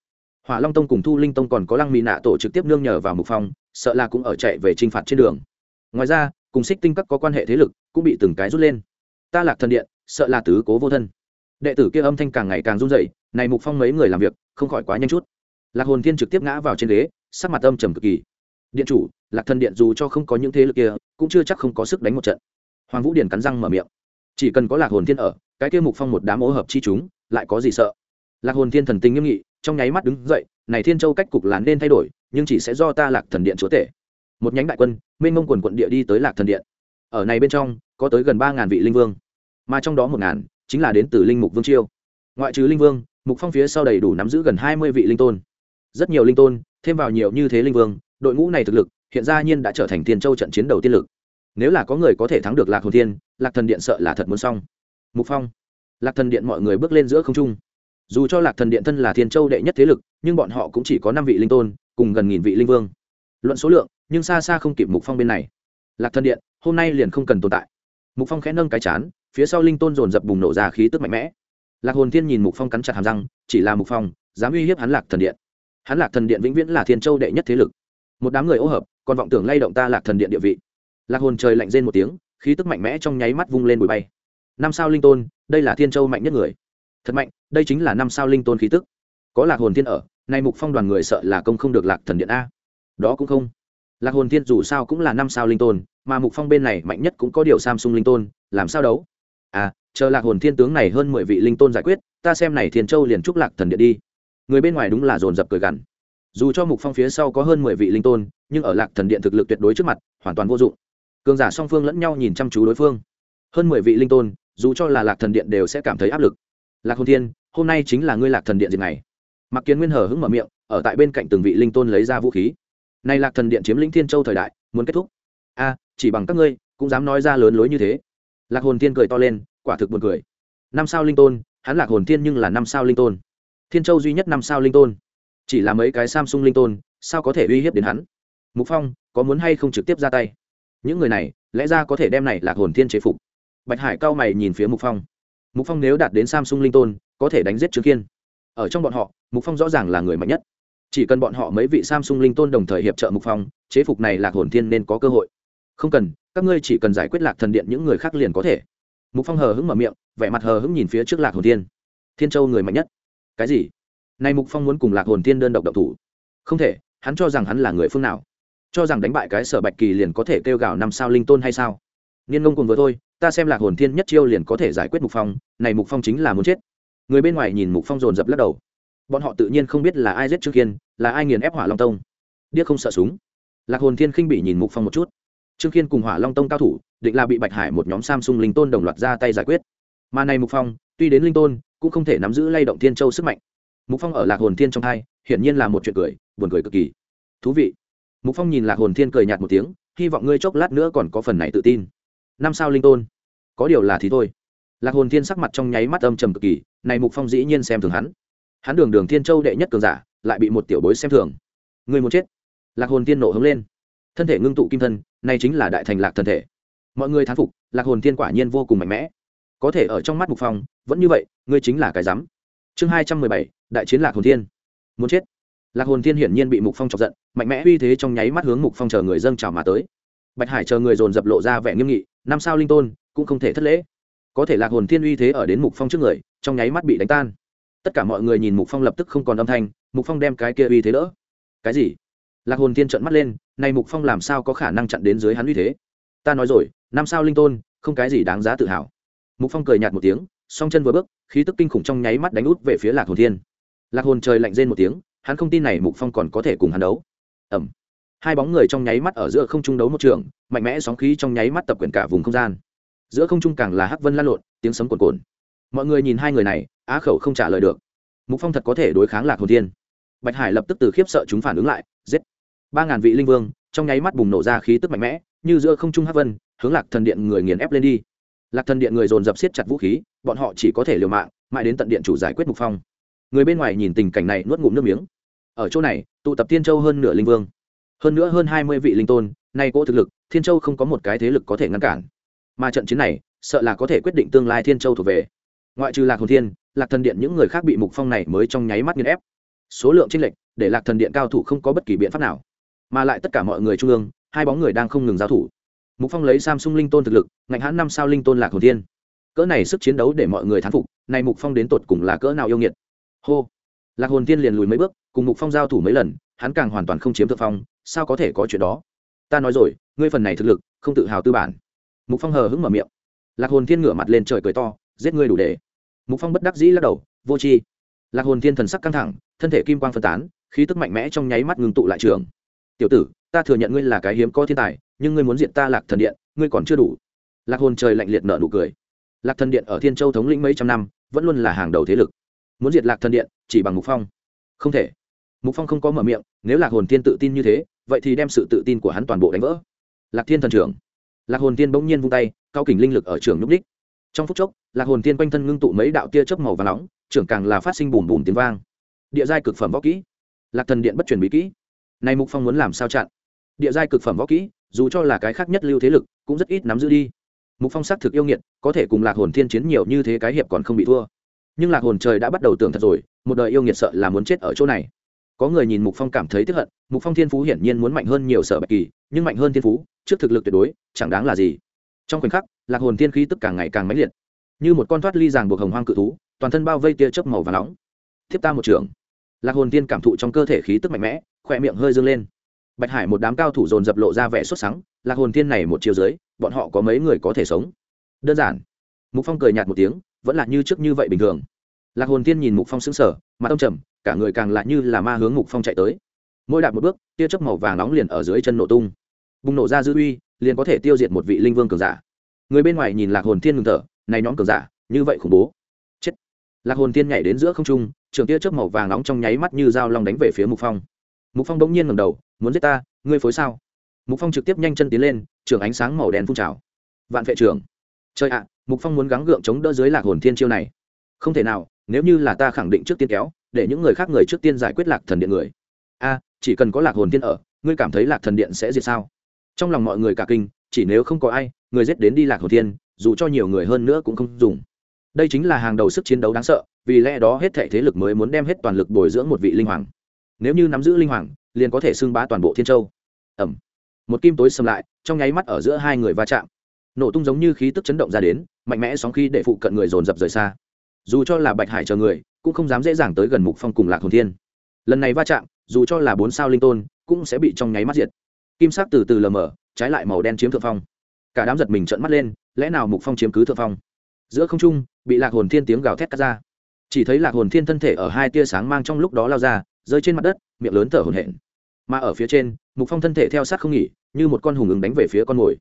Hỏa long tông cùng thu linh tông còn có lăng mì nạ tổ trực tiếp nương nhờ vào mục phong, sợ là cũng ở chạy về t r i n h phạt trên đường. Ngoài ra cùng xích tinh các có quan hệ thế lực, cũng bị từng cái rút lên. Ta lạc thần điện, sợ là tứ cố vô thân. Đệ tử kia âm thanh càng ngày càng run dậy này mục phong mấy người làm việc, không khỏi quá nhanh chút. Lạc hồn thiên trực tiếp ngã vào trên ghế, sắc mặt âm trầm cực kỳ. Điện chủ, lạc thần điện dù cho không có những thế lực kia, cũng chưa chắc không có sức đánh một trận. Hoàng vũ điển cắn răng mở miệng. Chỉ cần có lạc hồn thiên ở, cái kia mục phong một đám ố hợp chi chúng, lại có gì sợ? Lạc hồn thiên thần tình nghiêm nghị, trong nháy mắt đứng dậy, này thiên châu cách cục là nên thay đổi, nhưng chỉ sẽ do ta lạc thần điện chúa tể một nhánh đại quân, mênh mông quần quận địa đi tới lạc thần điện. Ở này bên trong, có tới gần ba ngàn vị linh vương. Mà trong đó một ngàn, chính là đến từ linh mục vương chiêu. Ngoại trừ linh vương, mục phong phía sau đầy đủ nắm giữ gần hai mươi vị linh tôn. Rất nhiều linh tôn, thêm vào nhiều như thế linh vương, đội ngũ này thực lực, hiện ra nhiên đã trở thành thiên châu trận chiến đầu tiên lực. Nếu là có người có thể thắng được lạc hồn thiên, lạc thần điện sợ là thật muốn xong. Mục phong, lạc thần điện mọi người bước lên giữa không trung. Dù cho lạc thần điện thân là thiên châu đệ nhất thế lực, nhưng bọn họ cũng chỉ có năm vị linh tôn, cùng gần nghìn vị linh vương. Luận số lượng nhưng xa xa không kịp mục phong bên này. Lạc thần điện, hôm nay liền không cần tồn tại. Mục phong khẽ nâng cái chán, phía sau linh tôn dồn dập bùng nổ ra khí tức mạnh mẽ. Lạc hồn thiên nhìn mục phong cắn chặt hàm răng, chỉ là mục phong, dám uy hiếp hắn lạc thần điện. Hắn lạc thần điện vĩnh viễn là thiên châu đệ nhất thế lực. Một đám người ô hợp, còn vọng tưởng lay động ta lạc thần điện địa vị. Lạc hồn trời lạnh rên một tiếng, khí tức mạnh mẽ trong nháy mắt vung lên bụi bay. Năm sao linh tôn, đây là thiên châu mạnh nhất người. Thật mạnh, đây chính là năm sao linh tôn khí tức. Có lạc hồn thiên ở, nay mục phong đoàn người sợ là công không được lạc thần điện a. Đó cũng không lạc hồn thiên dù sao cũng là năm sao linh tôn, mà mục phong bên này mạnh nhất cũng có điều samsung linh tôn, làm sao đấu? À chờ lạc hồn thiên tướng này hơn mười vị linh tôn giải quyết, ta xem này thiên châu liền trúc lạc thần điện đi. Người bên ngoài đúng là dồn dập cười gằn. Dù cho mục phong phía sau có hơn mười vị linh tôn, nhưng ở lạc thần điện thực lực tuyệt đối trước mặt, hoàn toàn vô dụng. Cường giả song phương lẫn nhau nhìn chăm chú đối phương. Hơn mười vị linh tôn, dù cho là lạc thần điện đều sẽ cảm thấy áp lực. Lạc hồn thiên, hôm nay chính là ngươi lạc thần điện diệt này. Mặc kiến nguyên hở hững mở miệng, ở tại bên cạnh từng vị linh tôn lấy ra vũ khí nay lạc thần điện chiếm lĩnh thiên châu thời đại, muốn kết thúc. A, chỉ bằng các ngươi, cũng dám nói ra lớn lối như thế. Lạc hồn thiên cười to lên, quả thực buồn cười. Năm sao linh tôn, hắn lạc hồn thiên nhưng là năm sao linh tôn. Thiên châu duy nhất năm sao linh tôn. Chỉ là mấy cái samsung linh tôn, sao có thể uy hiếp đến hắn? Mục phong, có muốn hay không trực tiếp ra tay? Những người này, lẽ ra có thể đem này lạc hồn thiên chế phục. Bạch hải cao mày nhìn phía mục phong. Mục phong nếu đạt đến samsung linh tôn, có thể đánh giết trương kiên. Ở trong bọn họ, mục phong rõ ràng là người mạnh nhất chỉ cần bọn họ mấy vị samsung linh tôn đồng thời hiệp trợ mục phong, chế phục này lạc hồn thiên nên có cơ hội. Không cần, các ngươi chỉ cần giải quyết lạc thần điện những người khác liền có thể. Mục phong hờ hững mở miệng, vẻ mặt hờ hững nhìn phía trước lạc hồn thiên. Thiên châu người mạnh nhất. Cái gì? Này mục phong muốn cùng lạc hồn thiên đơn độc độc thủ. Không thể, hắn cho rằng hắn là người phương nào? Cho rằng đánh bại cái sở bạch kỳ liền có thể kêu gào năm sao linh tôn hay sao? Nghiên ngông cùng vừa thôi, ta xem lạc hồn thiên nhất chiêu liền có thể giải quyết mục phong, này mục phong chính là muốn chết. Người bên ngoài nhìn mục phong dồn dập lắc đầu bọn họ tự nhiên không biết là ai giết trương kiên là ai nghiền ép hỏa long tông. Điếc không sợ súng. Lạc hồn thiên khinh bị nhìn mục phong một chút. Trương kiên cùng hỏa long tông cao thủ, định là bị bạch hải một nhóm samsung linh tôn đồng loạt ra tay giải quyết. Mà này mục phong, tuy đến linh tôn, cũng không thể nắm giữ lay động thiên châu sức mạnh. Mục phong ở lạc hồn thiên trong hai, hiển nhiên là một chuyện cười, buồn cười cực kỳ. Thú vị. Mục phong nhìn lạc hồn thiên cười nhạt một tiếng, hy vọng ngươi chốc lát nữa còn có phần này tự tin. Năm sao linh tôn? Có điều là thì thôi. Lạc hồn thiên sắc mặt trong nháy mắt âm trầm cực kỳ, này mục phong dĩ nhiên xem thường hắn hắn đường đường thiên châu đệ nhất cường giả, lại bị một tiểu bối xem thường. Người muốn chết. Lạc hồn Tiên nộ hứng lên. Thân thể ngưng tụ kim thân này chính là đại thành lạc thân thể. Mọi người thán phục, lạc hồn Tiên quả nhiên vô cùng mạnh mẽ. Có thể ở trong mắt mục phong, vẫn như vậy, ngươi chính là cái rắm. Chương hai trăm mười bảy, đại chiến lạc hồn thiên. Muốn chết. Lạc hồn thiên hiển nhiên bị mục phong chọc giận, mạnh mẽ uy thế trong nháy mắt hướng mục phong chờ người dâng chào mà tới. Bạch hải chờ người dồn dập lộ ra vẻ nghiêm nghị, năm sao linh tôn, cũng không thể thất lễ. Có thể lạc hồn thiên uy thế ở đến mục phong trước người, trong nháy mắt bị đánh tan tất cả mọi người nhìn mục phong lập tức không còn âm thanh, mục phong đem cái kia uy thế đỡ. Cái gì? Lạc hồn thiên trợn mắt lên, này mục phong làm sao có khả năng chặn đến dưới hắn uy thế? Ta nói rồi, năm sao linh tôn, không cái gì đáng giá tự hào. Mục phong cười nhạt một tiếng, song chân vừa bước, khí tức kinh khủng trong nháy mắt đánh út về phía lạc hồn thiên. Lạc hồn trời lạnh rên một tiếng, hắn không tin này mục phong còn có thể cùng hắn đấu. Ẩm hai bóng người trong nháy mắt ở giữa không trung đấu một trường, mạnh mẽ sóng khí trong nháy mắt tập quyển cả vùng không gian. Giữa không trung càng là hắc vân lan lộn, tiếng sấm cồn cồn mọi người nhìn hai người này á khẩu không trả lời được. Mục phong thật có thể đối kháng lạc hồn thiên. Bạch hải lập tức từ khiếp sợ chúng phản ứng lại, giết. Ba ngàn vị linh vương, trong nháy mắt bùng nổ ra khí tức mạnh mẽ, như giữa không trung hắc vân, hướng lạc thần điện người nghiền ép lên đi. Lạc thần điện người dồn dập siết chặt vũ khí, bọn họ chỉ có thể liều mạng, mãi đến tận điện chủ giải quyết mục phong. Người bên ngoài nhìn tình cảnh này nuốt ngụm nước miếng. Ở chỗ này, tụ tập tiên châu hơn nửa linh vương. Hơn nữa hơn hai mươi vị linh tôn, nay cỗ thực lực, thiên châu không có một cái thế lực có thể ngăn cản. Mà trận chiến này, sợ là có thể quyết định tương lai thiên châu thuộc về ngoại trừ lạc hồn thiên, lạc thần điện những người khác bị mục phong này mới trong nháy mắt nghiên ép. Số lượng tranh lệch, để lạc thần điện cao thủ không có bất kỳ biện pháp nào. Mà lại tất cả mọi người trung ương, hai bóng người đang không ngừng giao thủ. Mục phong lấy samsung linh tôn thực lực, ngạnh hãn năm sao linh tôn lạc hồn thiên. Cỡ này sức chiến đấu để mọi người thán phục này mục phong đến tột cùng là cỡ nào yêu nghiệt. Hô! Lạc hồn thiên liền lùi mấy bước, cùng mục phong giao thủ mấy lần, hắn càng hoàn toàn không chiếm thượng phong, sao có thể có chuyện đó? Ta nói rồi, ngươi phần này thực lực, không tự hào tư bản. Mục phong hờ hững mở miệng. Lạc hồn thiên ngửa mặt lên trời cười to, giết ngươi đủ để mục phong bất đắc dĩ lắc đầu, vô tri. Lạc hồn thiên thần sắc căng thẳng, thân thể kim quang phân tán, khí tức mạnh mẽ trong nháy mắt ngừng tụ lại trường. Tiểu tử, ta thừa nhận ngươi là cái hiếm có thiên tài, nhưng ngươi muốn diện ta lạc thần điện, ngươi còn chưa đủ. Lạc hồn trời lạnh liệt nở nụ cười. Lạc thần điện ở thiên châu thống lĩnh mấy trăm năm, vẫn luôn là hàng đầu thế lực. Muốn diệt lạc thần điện, chỉ bằng mục phong. Không thể. Mục phong không có mở miệng, nếu lạc hồn thiên tự tin như thế, vậy thì đem sự tự tin của hắn toàn bộ đánh vỡ. Lạc thiên thần trưởng. Lạc hồn tiên bỗng nhiên vung tay, cao kình linh lực ở trường nhúc ních trong phút chốc, lạc hồn tiên quanh thân ngưng tụ mấy đạo tia chớp màu và nóng, trưởng càng là phát sinh bùm bùm tiếng vang. Địa giai cực phẩm võ kỹ. Lạc thần điện bất truyền bí kỹ. Này mục phong muốn làm sao chặn? Địa giai cực phẩm võ kỹ, dù cho là cái khác nhất lưu thế lực, cũng rất ít nắm giữ đi. Mục phong xác thực yêu nghiệt, có thể cùng lạc hồn thiên chiến nhiều như thế cái hiệp còn không bị thua. Nhưng lạc hồn trời đã bắt đầu tưởng thật rồi, một đời yêu nghiệt sợ là muốn chết ở chỗ này. Có người nhìn mục phong cảm thấy tức hận, mục phong thiên phú hiển nhiên muốn mạnh hơn nhiều sở bạch kỳ, nhưng mạnh hơn thiên phú, trước thực lực tuyệt đối, chẳng đáng là gì trong khoảnh khắc, lạc hồn thiên khí tức càng ngày càng mãnh liệt. Như một con thoát ly ràng buộc hồng hoang cự thú, toàn thân bao vây tia chớp màu và nóng. Thiếp ta một trường lạc hồn tiên cảm thụ trong cơ thể khí tức mạnh mẽ, khỏe miệng hơi dâng lên. Bạch hải một đám cao thủ dồn dập lộ ra vẻ xuất sáng lạc hồn tiên này một chiều dưới bọn họ có mấy người có thể sống? Đơn giản. Mục phong cười nhạt một tiếng, vẫn là như trước như vậy bình thường. Lạc hồn tiên nhìn mục phong sững sờ, mặt ông trầm, cả người càng lại như là ma hướng mục phong chạy tới. Mỗi đạp một bước, tia chớp màu vàng nóng liền ở dưới chân nổ tung. Bùng nổ ra dư uy liền có thể tiêu diệt một vị linh vương cường giả. Người bên ngoài nhìn lạc hồn thiên ngừng thở, này nhóm cường giả, như vậy khủng bố. Chết. Lạc hồn thiên nhảy đến giữa không trung, trường tia chớp màu vàng nóng trong nháy mắt như dao long đánh về phía mục phong. Mục phong bỗng nhiên ngẩng đầu, muốn giết ta? Ngươi phối sao? Mục phong trực tiếp nhanh chân tiến lên, trường ánh sáng màu đen phun trào. Vạn vệ trưởng. Chơi ạ, mục phong muốn gắng gượng chống đỡ dưới lạc hồn thiên chiêu này. Không thể nào, nếu như là ta khẳng định trước tiên kéo, để những người khác người trước tiên giải quyết lạc thần điện người. A, chỉ cần có lạc hồn tiên ở, ngươi cảm thấy lạc thần điện sẽ diệt sao? Trong lòng mọi người cả kinh, chỉ nếu không có ai, người giết đến đi lạc hồn thiên, dù cho nhiều người hơn nữa cũng không dùng. Đây chính là hàng đầu sức chiến đấu đáng sợ, vì lẽ đó hết thể thế lực mới muốn đem hết toàn lực bồi dưỡng một vị linh hoàng. Nếu như nắm giữ linh hoàng, liền có thể xưng bá toàn bộ thiên châu. Ẩm. Một kim tối xâm lại, trong nháy mắt ở giữa hai người va chạm. Nổ tung giống như khí tức chấn động ra đến, mạnh mẽ sóng khí để phụ cận người dồn dập rời xa. Dù cho là bạch hải chờ người, cũng không dám dễ dàng tới gần mục phong cùng lạc hồn thiên. Lần này va chạm, dù cho là bốn sao linh tôn, cũng sẽ bị trong nháy mắt diệt kim sắc từ từ lờ mờ, trái lại màu đen chiếm thượng phong. Cả đám giật mình trợn mắt lên, lẽ nào mục phong chiếm cứ thượng phong? Giữa không trung, bị lạc hồn thiên tiếng gào thét cắt ra. Chỉ thấy lạc hồn thiên thân thể ở hai tia sáng mang trong lúc đó lao ra, rơi trên mặt đất, miệng lớn thở hổn hển. Mà ở phía trên, mục phong thân thể theo sát không nghỉ, như một con hùng ứng đánh về phía con mồi.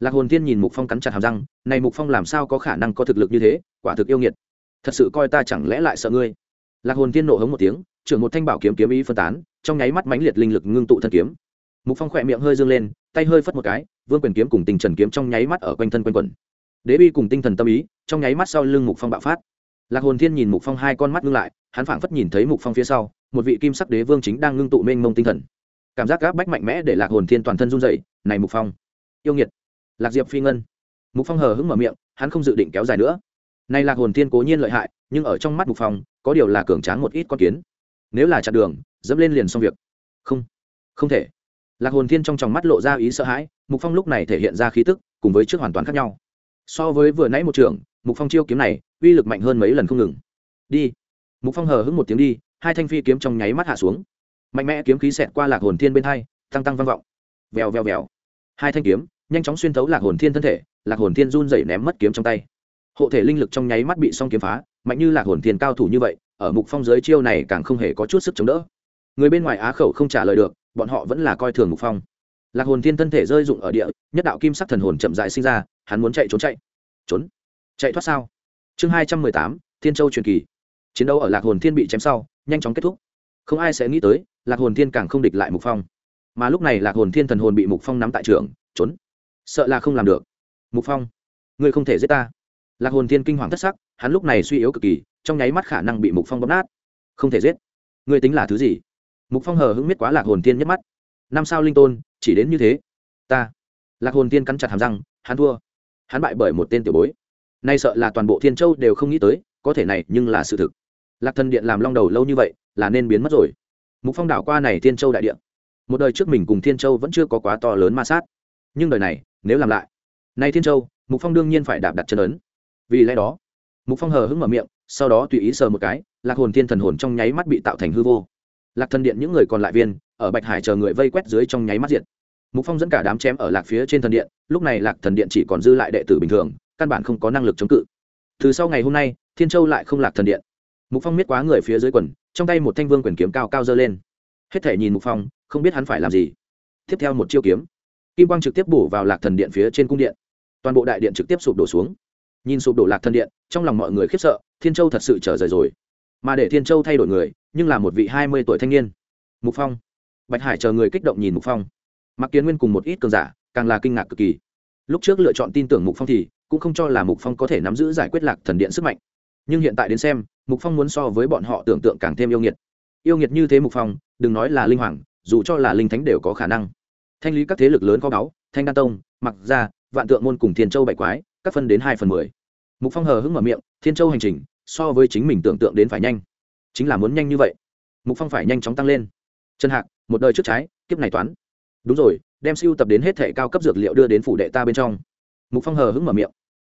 Lạc hồn thiên nhìn mục phong cắn chặt hàm răng, này mục phong làm sao có khả năng có thực lực như thế? Quả thực yêu nghiệt. Thật sự coi ta chẳng lẽ lại sợ ngươi? Lạc hồn thiên nộ hống một tiếng, trưởng một thanh bảo kiếm kiếm ý phân tán, trong nháy mắt mãnh liệt linh lực ngưng tụ thân kiếm mục phong khỏe miệng hơi dương lên, tay hơi phất một cái, vương quyền kiếm cùng tình trần kiếm trong nháy mắt ở quanh thân quanh quẩn. Đế bi cùng tinh thần tâm ý, trong nháy mắt sau lưng mục phong bạo phát. Lạc hồn thiên nhìn mục phong hai con mắt ngưng lại, hắn phảng phất nhìn thấy mục phong phía sau, một vị kim sắc đế vương chính đang ngưng tụ mênh mông tinh thần. Cảm giác gáp bách mạnh mẽ để lạc hồn thiên toàn thân run dậy này mục phong, yêu nghiệt. Lạc diệp phi ngân. Mục phong hờ hững mở miệng, hắn không dự định kéo dài nữa. Nay lạc hồn thiên cố nhiên lợi hại, nhưng ở trong mắt mục phong, có điều là cường tráng một ít con kiến. Nếu là chặn đường, dẫm lên liền xong việc. Không không thể lạc hồn thiên trong tròng mắt lộ ra ý sợ hãi, mục phong lúc này thể hiện ra khí tức, cùng với trước hoàn toàn khác nhau. So với vừa nãy một trường, mục phong chiêu kiếm này, uy lực mạnh hơn mấy lần không ngừng. Đi. Mục phong hờ hững một tiếng đi, hai thanh phi kiếm trong nháy mắt hạ xuống. Mạnh mẽ kiếm khí xẹt qua lạc hồn thiên bên hai, tăng tăng vang vọng. Vèo vèo vèo. Hai thanh kiếm, nhanh chóng xuyên thấu lạc hồn thiên thân thể, lạc hồn thiên run dậy ném mất kiếm trong tay. Hộ thể linh lực trong nháy mắt bị song kiếm phá, mạnh như lạc hồn thiên cao thủ như vậy, ở mục phong giới chiêu này càng không hề có chút sức chống đỡ. Người bên ngoài á khẩu không trả lời được bọn họ vẫn là coi thường mục phong. Lạc hồn thiên thân thể rơi rụng ở địa, nhất đạo kim sắc thần hồn chậm dại sinh ra, hắn muốn chạy trốn chạy. Trốn? Chạy thoát sao? Chương hai trăm mười tám, thiên châu truyền kỳ. Chiến đấu ở lạc hồn thiên bị chém sau, nhanh chóng kết thúc. Không ai sẽ nghĩ tới, lạc hồn thiên càng không địch lại mục phong. Mà lúc này lạc hồn thiên thần hồn bị mục phong nắm tại trường, trốn. Sợ là không làm được. Mục phong, ngươi không thể giết ta. Lạc hồn thiên kinh hoàng thất sắc, hắn lúc này suy yếu cực kỳ, trong nháy mắt khả năng bị mục phong bóp nát. Không thể giết. Ngươi tính là thứ gì? Mục phong hờ hững miết quá lạc hồn thiên nhất mắt năm sao linh tôn chỉ đến như thế ta lạc hồn thiên cắn chặt hàm răng hắn thua hắn bại bởi một tên tiểu bối nay sợ là toàn bộ thiên châu đều không nghĩ tới có thể này nhưng là sự thực lạc thần điện làm long đầu lâu như vậy là nên biến mất rồi mục phong đảo qua này thiên châu đại điện một đời trước mình cùng thiên châu vẫn chưa có quá to lớn ma sát nhưng đời này nếu làm lại nay thiên châu mục phong đương nhiên phải đạp đặt chân ấn vì lẽ đó mục phong hờ hững mở miệng sau đó tùy ý sờ một cái lạc hồn thiên thần hồn trong nháy mắt bị tạo thành hư vô lạc thần điện những người còn lại viên, ở bạch hải chờ người vây quét dưới trong nháy mắt diện. mục phong dẫn cả đám chém ở lạc phía trên thần điện, lúc này lạc thần điện chỉ còn dư lại đệ tử bình thường, căn bản không có năng lực chống cự. Từ sau ngày hôm nay, thiên châu lại không lạc thần điện. Mục phong miết quá người phía dưới quần, trong tay một thanh vương quyền kiếm cao cao dơ lên. Hết thể nhìn mục phong, không biết hắn phải làm gì. Tiếp theo một chiêu kiếm, kim quang trực tiếp bổ vào lạc thần điện phía trên cung điện. Toàn bộ đại điện trực tiếp sụp đổ xuống. Nhìn sụp đổ lạc thần điện, trong lòng mọi người khiếp sợ, thiên châu thật sự trở rời rồi. Mà để thiên châu thay đổi người nhưng là một vị hai mươi tuổi thanh niên. Mục phong. Bạch hải chờ người kích động nhìn mục phong. Mặc kiến nguyên cùng một ít cường giả càng là kinh ngạc cực kỳ. Lúc trước lựa chọn tin tưởng mục phong thì cũng không cho là mục phong có thể nắm giữ giải quyết lạc thần điện sức mạnh. Nhưng hiện tại đến xem mục phong muốn so với bọn họ tưởng tượng càng thêm yêu nghiệt. Yêu nghiệt như thế mục phong đừng nói là linh hoàng dù cho là linh thánh đều có khả năng. Thanh lý các thế lực lớn có báu thanh đan tông mặc gia, vạn tượng môn cùng thiên châu bảy quái các phân đến hai phần mười. Mục phong hờ hững mở miệng thiên châu hành trình so với chính mình tưởng tượng đến phải nhanh chính là muốn nhanh như vậy. Mục phong phải nhanh chóng tăng lên. Trần hạc, một đời trước trái, kiếp này toán. Đúng rồi, đem siêu tập đến hết thể cao cấp dược liệu đưa đến phủ đệ ta bên trong. Mục phong hờ hững mở miệng.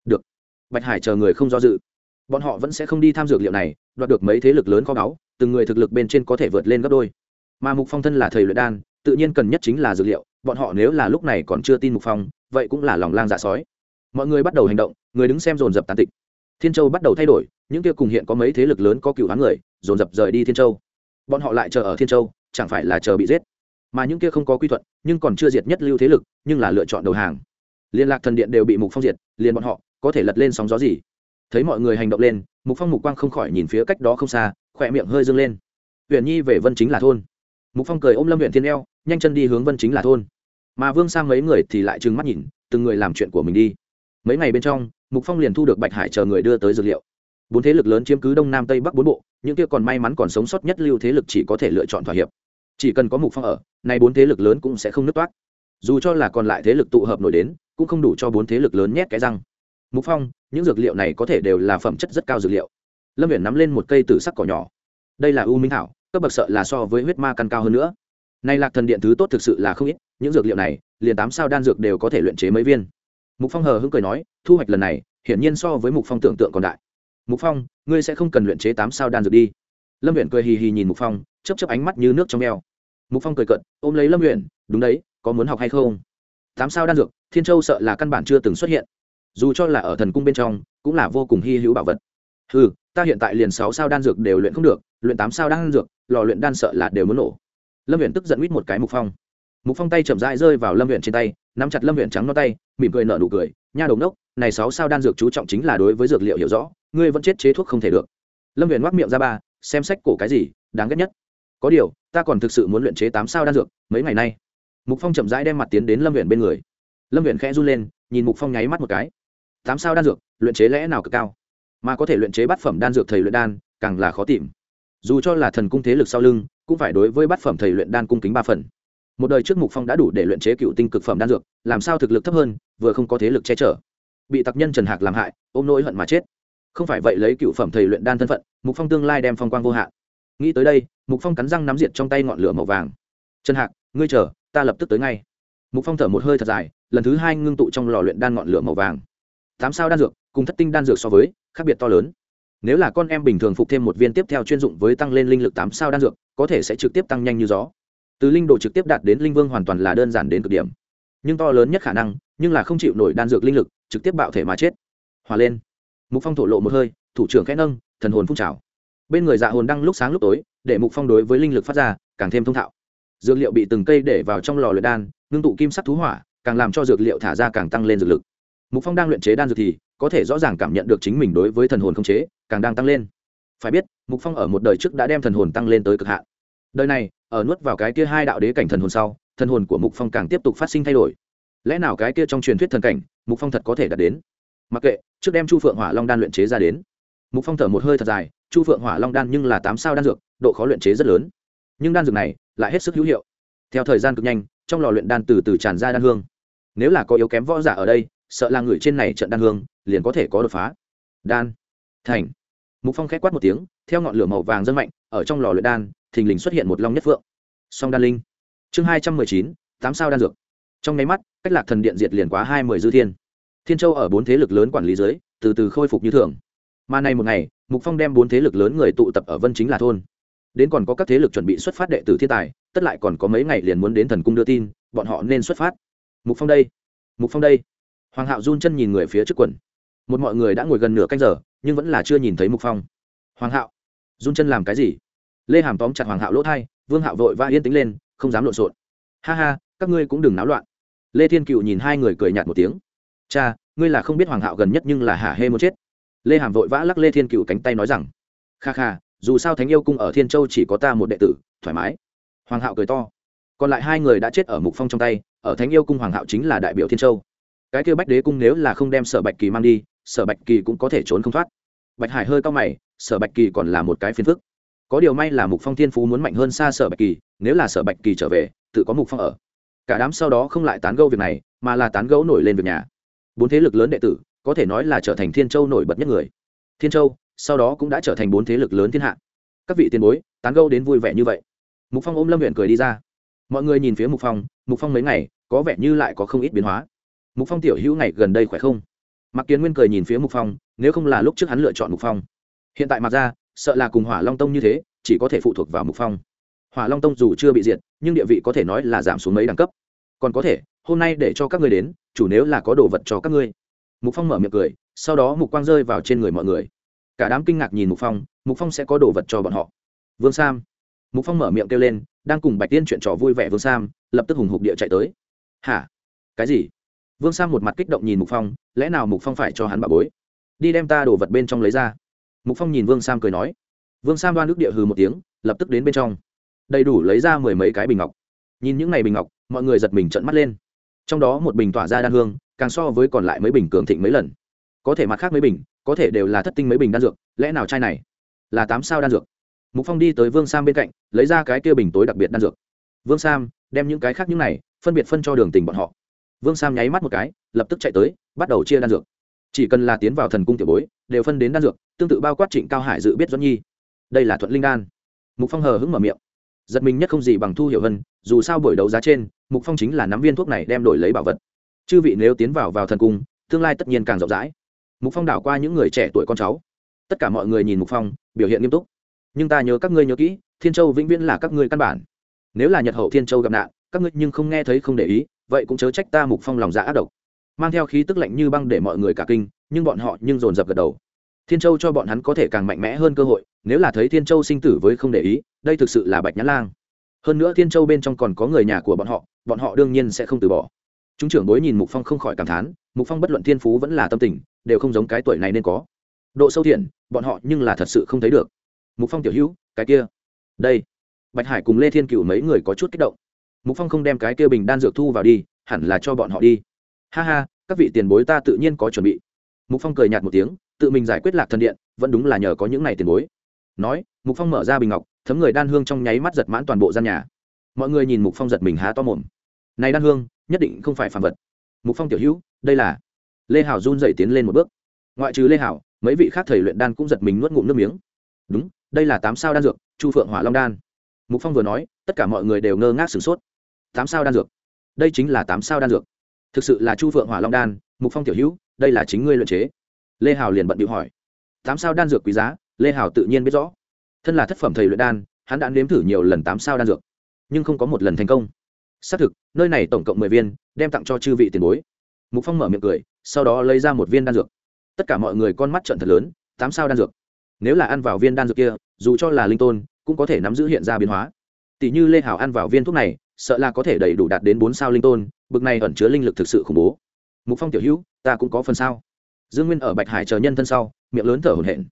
Được. Bạch hải chờ người không do dự. Bọn họ vẫn sẽ không đi tham dược liệu này, đoạt được mấy thế lực lớn kho báu, từng người thực lực bên trên có thể vượt lên gấp đôi. Mà mục phong thân là thầy luyện đan, tự nhiên cần nhất chính là dược liệu, bọn họ nếu là lúc này còn chưa tin mục phong, vậy cũng là lòng lang dạ sói. Mọi người bắt đầu hành động, người đứng xem dồn dập tàn tịch. Thiên châu bắt đầu thay đổi, những kia cùng hiện có mấy thế lực lớn có cựu hán người dồn dập rời đi thiên châu. Bọn họ lại chờ ở thiên châu, chẳng phải là chờ bị giết. Mà những kia không có quy thuận nhưng còn chưa diệt nhất lưu thế lực, nhưng là lựa chọn đầu hàng. Liên lạc thần điện đều bị mục phong diệt, liền bọn họ có thể lật lên sóng gió gì? Thấy mọi người hành động lên, mục phong mục quang không khỏi nhìn phía cách đó không xa, khỏe miệng hơi dâng lên. Huyện nhi về vân chính là thôn. Mục phong cười ôm lâm huyện thiên eo, nhanh chân đi hướng vân chính là thôn. Mà vương sang mấy người thì lại trừng mắt nhìn, từng người làm chuyện của mình đi. Mấy ngày bên trong, mục phong liền thu được bạch hải chờ người đưa tới dược liệu. Bốn thế lực lớn chiếm cứ đông nam tây bắc bốn bộ những kia còn may mắn còn sống sót nhất lưu thế lực chỉ có thể lựa chọn thỏa hiệp. Chỉ cần có mục phong ở, nay bốn thế lực lớn cũng sẽ không nứt toát dù cho là còn lại thế lực tụ hợp nổi đến, cũng không đủ cho bốn thế lực lớn nhét cái răng. Mục phong, những dược liệu này có thể đều là phẩm chất rất cao dược liệu. Lâm viện nắm lên một cây tử sắc cỏ nhỏ. Đây là u minh thảo, cấp bậc sợ là so với huyết ma căn cao hơn nữa. Nay lạc thần điện thứ tốt thực sự là không ít, những dược liệu này, liền tám sao đan dược đều có thể luyện chế mấy viên. Mục phong hờ hững cười nói, thu hoạch lần này, hiển nhiên so với mục phong tưởng tượng còn đại mục phong, ngươi sẽ không cần luyện chế tám sao đan dược đi. Lâm huyện cười hì hì nhìn mục phong chấp chấp ánh mắt như nước trong eo. Mục phong cười cận ôm lấy lâm huyện đúng đấy, có muốn học hay không? Tám sao đan dược, thiên châu sợ là căn bản chưa từng xuất hiện. Dù cho là ở thần cung bên trong, cũng là vô cùng hy hữu bảo vật. Ừ ta hiện tại liền sáu sao đan dược đều luyện không được, luyện tám sao đan dược, lò luyện đan sợ là đều muốn nổ. Lâm huyện tức giận huýt một cái mục phong. Mục phong tay chậm rãi rơi vào lâm huyện trên tay, nắm chặt lâm huyện trắng nó tay, mỉm cười nở nụ cười, nha đồng đốc, này sáu sao đan dược chú trọng chính là đối với dược liệu hiểu rõ ngươi vẫn chết chế thuốc không thể được. Lâm huyện ngoác miệng ra ba, xem sách cổ cái gì, đáng ghét nhất. Có điều, ta còn thực sự muốn luyện chế tám sao đan dược, mấy ngày nay. Mục phong chậm rãi đem mặt tiến đến lâm huyện bên người. Lâm huyện khẽ run lên, nhìn mục phong nháy mắt một cái. Tám sao đan dược, luyện chế lẽ nào cực cao? Mà có thể luyện chế bát phẩm đan dược thầy luyện đan, càng là khó tìm. Dù cho là thần cung thế lực sau lưng, cũng phải đối với bát phẩm thầy luyện đan cung kính ba phần. Một đời trước mục phong đã đủ để luyện chế cựu tinh cực phẩm đan dược, làm sao thực lực thấp hơn, vừa không có thế lực che chở. Bị tặc nhân trần hạc làm hại, ôm nỗi hận mà chết không phải vậy lấy cựu phẩm thầy luyện đan thân phận, mục phong tương lai đem phong quang vô hạn nghĩ tới đây, mục phong cắn răng nắm diệt trong tay ngọn lửa màu vàng. Trần hạc, ngươi chờ, ta lập tức tới ngay. Mục phong thở một hơi thật dài, lần thứ hai ngưng tụ trong lò luyện đan ngọn lửa màu vàng. Tám sao đan dược, cùng thất tinh đan dược so với, khác biệt to lớn. Nếu là con em bình thường phục thêm một viên tiếp theo chuyên dụng với tăng lên linh lực tám sao đan dược, có thể sẽ trực tiếp tăng nhanh như gió. Từ linh đồ trực tiếp đạt đến linh vương hoàn toàn là đơn giản đến cực điểm. Nhưng to lớn nhất khả năng, nhưng là không chịu nổi đan dược linh lực, trực tiếp bạo thể mà chết. Hòa lên mục phong thổ lộ một hơi, thủ trưởng khẽ nâng, thần hồn phun trào. Bên người dạ hồn đang lúc sáng lúc tối, để mục phong đối với linh lực phát ra, càng thêm thông thạo. Dược liệu bị từng cây để vào trong lò luyện đan, ngưng tụ kim sắc thú hỏa, càng làm cho dược liệu thả ra càng tăng lên dược lực. Mục phong đang luyện chế đan dược thì, có thể rõ ràng cảm nhận được chính mình đối với thần hồn không chế, càng đang tăng lên. Phải biết, mục phong ở một đời trước đã đem thần hồn tăng lên tới cực hạn. Đời này, ở nuốt vào cái kia hai đạo đế cảnh thần hồn sau, thần hồn của mục phong càng tiếp tục phát sinh thay đổi. Lẽ nào cái kia trong truyền thuyết thần cảnh, mục phong thật có thể đạt đến? Mặc kệ trước đem chu phượng hỏa long đan luyện chế ra đến. Mục phong thở một hơi thật dài, chu phượng hỏa long đan nhưng là tám sao đan dược, độ khó luyện chế rất lớn. Nhưng đan dược này lại hết sức hữu hiệu. Theo thời gian cực nhanh, trong lò luyện đan từ từ tràn ra đan hương. Nếu là có yếu kém võ giả ở đây, sợ là người trên này trận đan hương, liền có thể có đột phá. Đan. Thành. Mục phong k h é quát một tiếng, theo ngọn lửa màu vàng dân mạnh, ở trong lò luyện đan, thình lình xuất hiện một long nhất phượng. Song đan linh. Chương hai trăm mười chín, tám sao đan dược. Trong nháy mắt, cách lạc thần điện diệt liền quá hai mươi dư thiên thiên châu ở bốn thế lực lớn quản lý dưới từ từ khôi phục như thường. Mà nay một ngày, mục phong đem bốn thế lực lớn người tụ tập ở vân chính là thôn. Đến còn có các thế lực chuẩn bị xuất phát đệ tử thiên tài, tất lại còn có mấy ngày liền muốn đến thần cung đưa tin, bọn họ nên xuất phát. Mục phong đây, mục phong đây. Hoàng hạo run chân nhìn người phía trước quần. Một mọi người đã ngồi gần nửa canh giờ, nhưng vẫn là chưa nhìn thấy mục phong. Hoàng hạo, run chân làm cái gì? Lê hàm tóm chặt hoàng hạo lỗ thai, vương hạo vội và yên tĩnh lên, không dám lộn xộn. Ha ha, các ngươi cũng đừng náo loạn. Lê thiên cựu nhìn hai người cười nhạt một tiếng cha, ngươi là không biết hoàng hạo gần nhất nhưng là hả hê muốn chết. Lê hàm vội vã lắc lê thiên cựu cánh tay nói rằng, kha kha, dù sao thánh yêu cung ở thiên châu chỉ có ta một đệ tử, thoải mái. Hoàng hạo cười to, còn lại hai người đã chết ở mục phong trong tay, ở thánh yêu cung hoàng hạo chính là đại biểu thiên châu. Cái kêu bách đế cung nếu là không đem sở bạch kỳ mang đi, sở bạch kỳ cũng có thể trốn không thoát. Bạch hải hơi cao mày, sở bạch kỳ còn là một cái phiền phức. Có điều may là mục phong thiên phú muốn mạnh hơn xa sở bạch kỳ, nếu là sở bạch kỳ trở về, tự có mục phong ở. Cả đám sau đó không lại tán gẫu việc này, mà là tán gẫu nổi lên việc nhà bốn thế lực lớn đệ tử, có thể nói là trở thành thiên châu nổi bật nhất người. Thiên châu, sau đó cũng đã trở thành bốn thế lực lớn thiên hạ. Các vị tiền bối, tán gẫu đến vui vẻ như vậy. Mục phong ôm lâm huyện cười đi ra. Mọi người nhìn phía mục phong mục phong mấy ngày, có vẻ như lại có không ít biến hóa. Mục phong tiểu hữu ngày gần đây khỏe không? Mặc kiến nguyên cười nhìn phía mục phong, nếu không là lúc trước hắn lựa chọn mục phong. Hiện tại mặc ra sợ là cùng hỏa long tông như thế, chỉ có thể phụ thuộc vào mục phong. Hỏa long tông dù chưa bị diệt, nhưng địa vị có thể nói là giảm xuống mấy đẳng cấp. Còn có thể hôm nay để cho các ngươi đến, chủ nếu là có đồ vật cho các ngươi. Mục phong mở miệng cười, sau đó mục quang rơi vào trên người mọi người. Cả đám kinh ngạc nhìn mục phong mục phong sẽ có đồ vật cho bọn họ. Vương sam. Mục phong mở miệng kêu lên, đang cùng bạch tiên chuyện trò vui vẻ vương sam, lập tức hùng hục địa chạy tới. Hả? Cái gì? Vương sam một mặt kích động nhìn mục phong, lẽ nào mục phong phải cho hắn bà bối? Đi đem ta đồ vật bên trong lấy ra. Mục phong nhìn vương sam cười nói. Vương sam đoan nước địa hừ một tiếng, lập tức đến bên trong. Đầy đủ lấy ra mười mấy cái bình ngọc. Nhìn những n à y bình ngọc, mọi người giật mình trận mắt lên trong đó một bình tỏa ra đan hương, càng so với còn lại mấy bình cường thịnh mấy lần. Có thể mặt khác mấy bình, có thể đều là thất tinh mấy bình đan dược, lẽ nào chai này là tám sao đan dược? Mục phong đi tới vương sam bên cạnh, lấy ra cái kia bình tối đặc biệt đan dược. Vương sam, đem những cái khác những này, phân biệt phân cho đường tình bọn họ. Vương sam nháy mắt một cái, lập tức chạy tới, bắt đầu chia đan dược. Chỉ cần là tiến vào thần cung tiểu bối, đều phân đến đan dược, tương tự bao quát trịnh cao hải dự biết doãn nhi. Đây là thuận linh đan. Mục phong hờ hững mở miệng giật mình nhất không gì bằng thu hiểu hơn dù sao buổi đấu giá trên, mục phong chính là nắm viên thuốc này đem đổi lấy bảo vật. Chư vị nếu tiến vào vào thần cung, tương lai tất nhiên càng rộng rãi. Mục phong đảo qua những người trẻ tuổi con cháu. Tất cả mọi người nhìn mục phong, biểu hiện nghiêm túc. Nhưng ta nhớ các ngươi nhớ kỹ, thiên châu vĩnh viễn là các ngươi căn bản. Nếu là nhật hậu thiên châu gặp nạn, các ngươi nhưng không nghe thấy không để ý, vậy cũng chớ trách ta mục phong lòng dạ ác độc. Mang theo khí tức lạnh như băng để mọi người cả kinh, nhưng bọn họ nhưng dồn dập gật đầu. Thiên châu cho bọn hắn có thể càng mạnh mẽ hơn cơ hội nếu là thấy thiên châu sinh tử với không để ý, đây thực sự là bạch nhãn lang. Hơn nữa thiên châu bên trong còn có người nhà của bọn họ bọn họ đương nhiên sẽ không từ bỏ. Chúng trưởng bối nhìn mục phong không khỏi cảm thán, mục phong bất luận thiên phú vẫn là tâm tình, đều không giống cái tuổi này nên có. Độ sâu thiện, bọn họ nhưng là thật sự không thấy được. Mục phong tiểu hữu, cái kia. Đây. Bạch hải cùng lê thiên cựu mấy người có chút kích động. Mục phong không đem cái kia bình đan dược thu vào đi, hẳn là cho bọn họ đi. Ha ha, các vị tiền bối ta tự nhiên có chuẩn bị. Mục phong cười nhạt một tiếng, tự mình giải quyết lạc thần điện, vẫn đúng là nhờ có những này tiền bối nói, mục phong mở ra bình ngọc, thấm người đan hương trong nháy mắt giật mãn toàn bộ gian nhà. Mọi người nhìn mục phong giật mình há to mồm. Này đan hương, nhất định không phải phàm vật. Mục phong tiểu hữu, đây là lê hảo run dậy tiến lên một bước. Ngoại trừ lê hảo, mấy vị khác thầy luyện đan cũng giật mình nuốt ngụm nước miếng. Đúng, đây là tám sao đan dược, chu phượng hỏa long đan. Mục phong vừa nói, tất cả mọi người đều ngơ ngác sửng sốt. Tám sao đan dược? Đây chính là tám sao đan dược. Thực sự là chu phượng hỏa long đan, mục phong tiểu hữu, đây là chính ngươi luyện chế. Lê hảo liền bận điệu hỏi. Tám sao đan dược quý giá lê hào tự nhiên biết rõ. Thân là thất phẩm thầy luyện đan, hắn đã nếm thử nhiều lần tám sao đan dược, nhưng không có một lần thành công. Xác thực, nơi này tổng cộng mười viên, đem tặng cho chư vị tiền bối. Mục phong mở miệng cười, sau đó lấy ra một viên đan dược. Tất cả mọi người con mắt trận thật lớn, tám sao đan dược. Nếu là ăn vào viên đan dược kia, dù cho là linh tôn, cũng có thể nắm giữ hiện ra biến hóa. Tỷ như lê hảo ăn vào viên thuốc này, sợ là có thể đầy đủ đạt đến bốn sao linh tôn, bực này ẩn chứa linh lực thực sự khủng bố. Mục phong tiểu hữu, ta cũng có phần sao. Dương nguyên ở bạch hải chờ nhân thân sau, miệng lớn thở hổn hển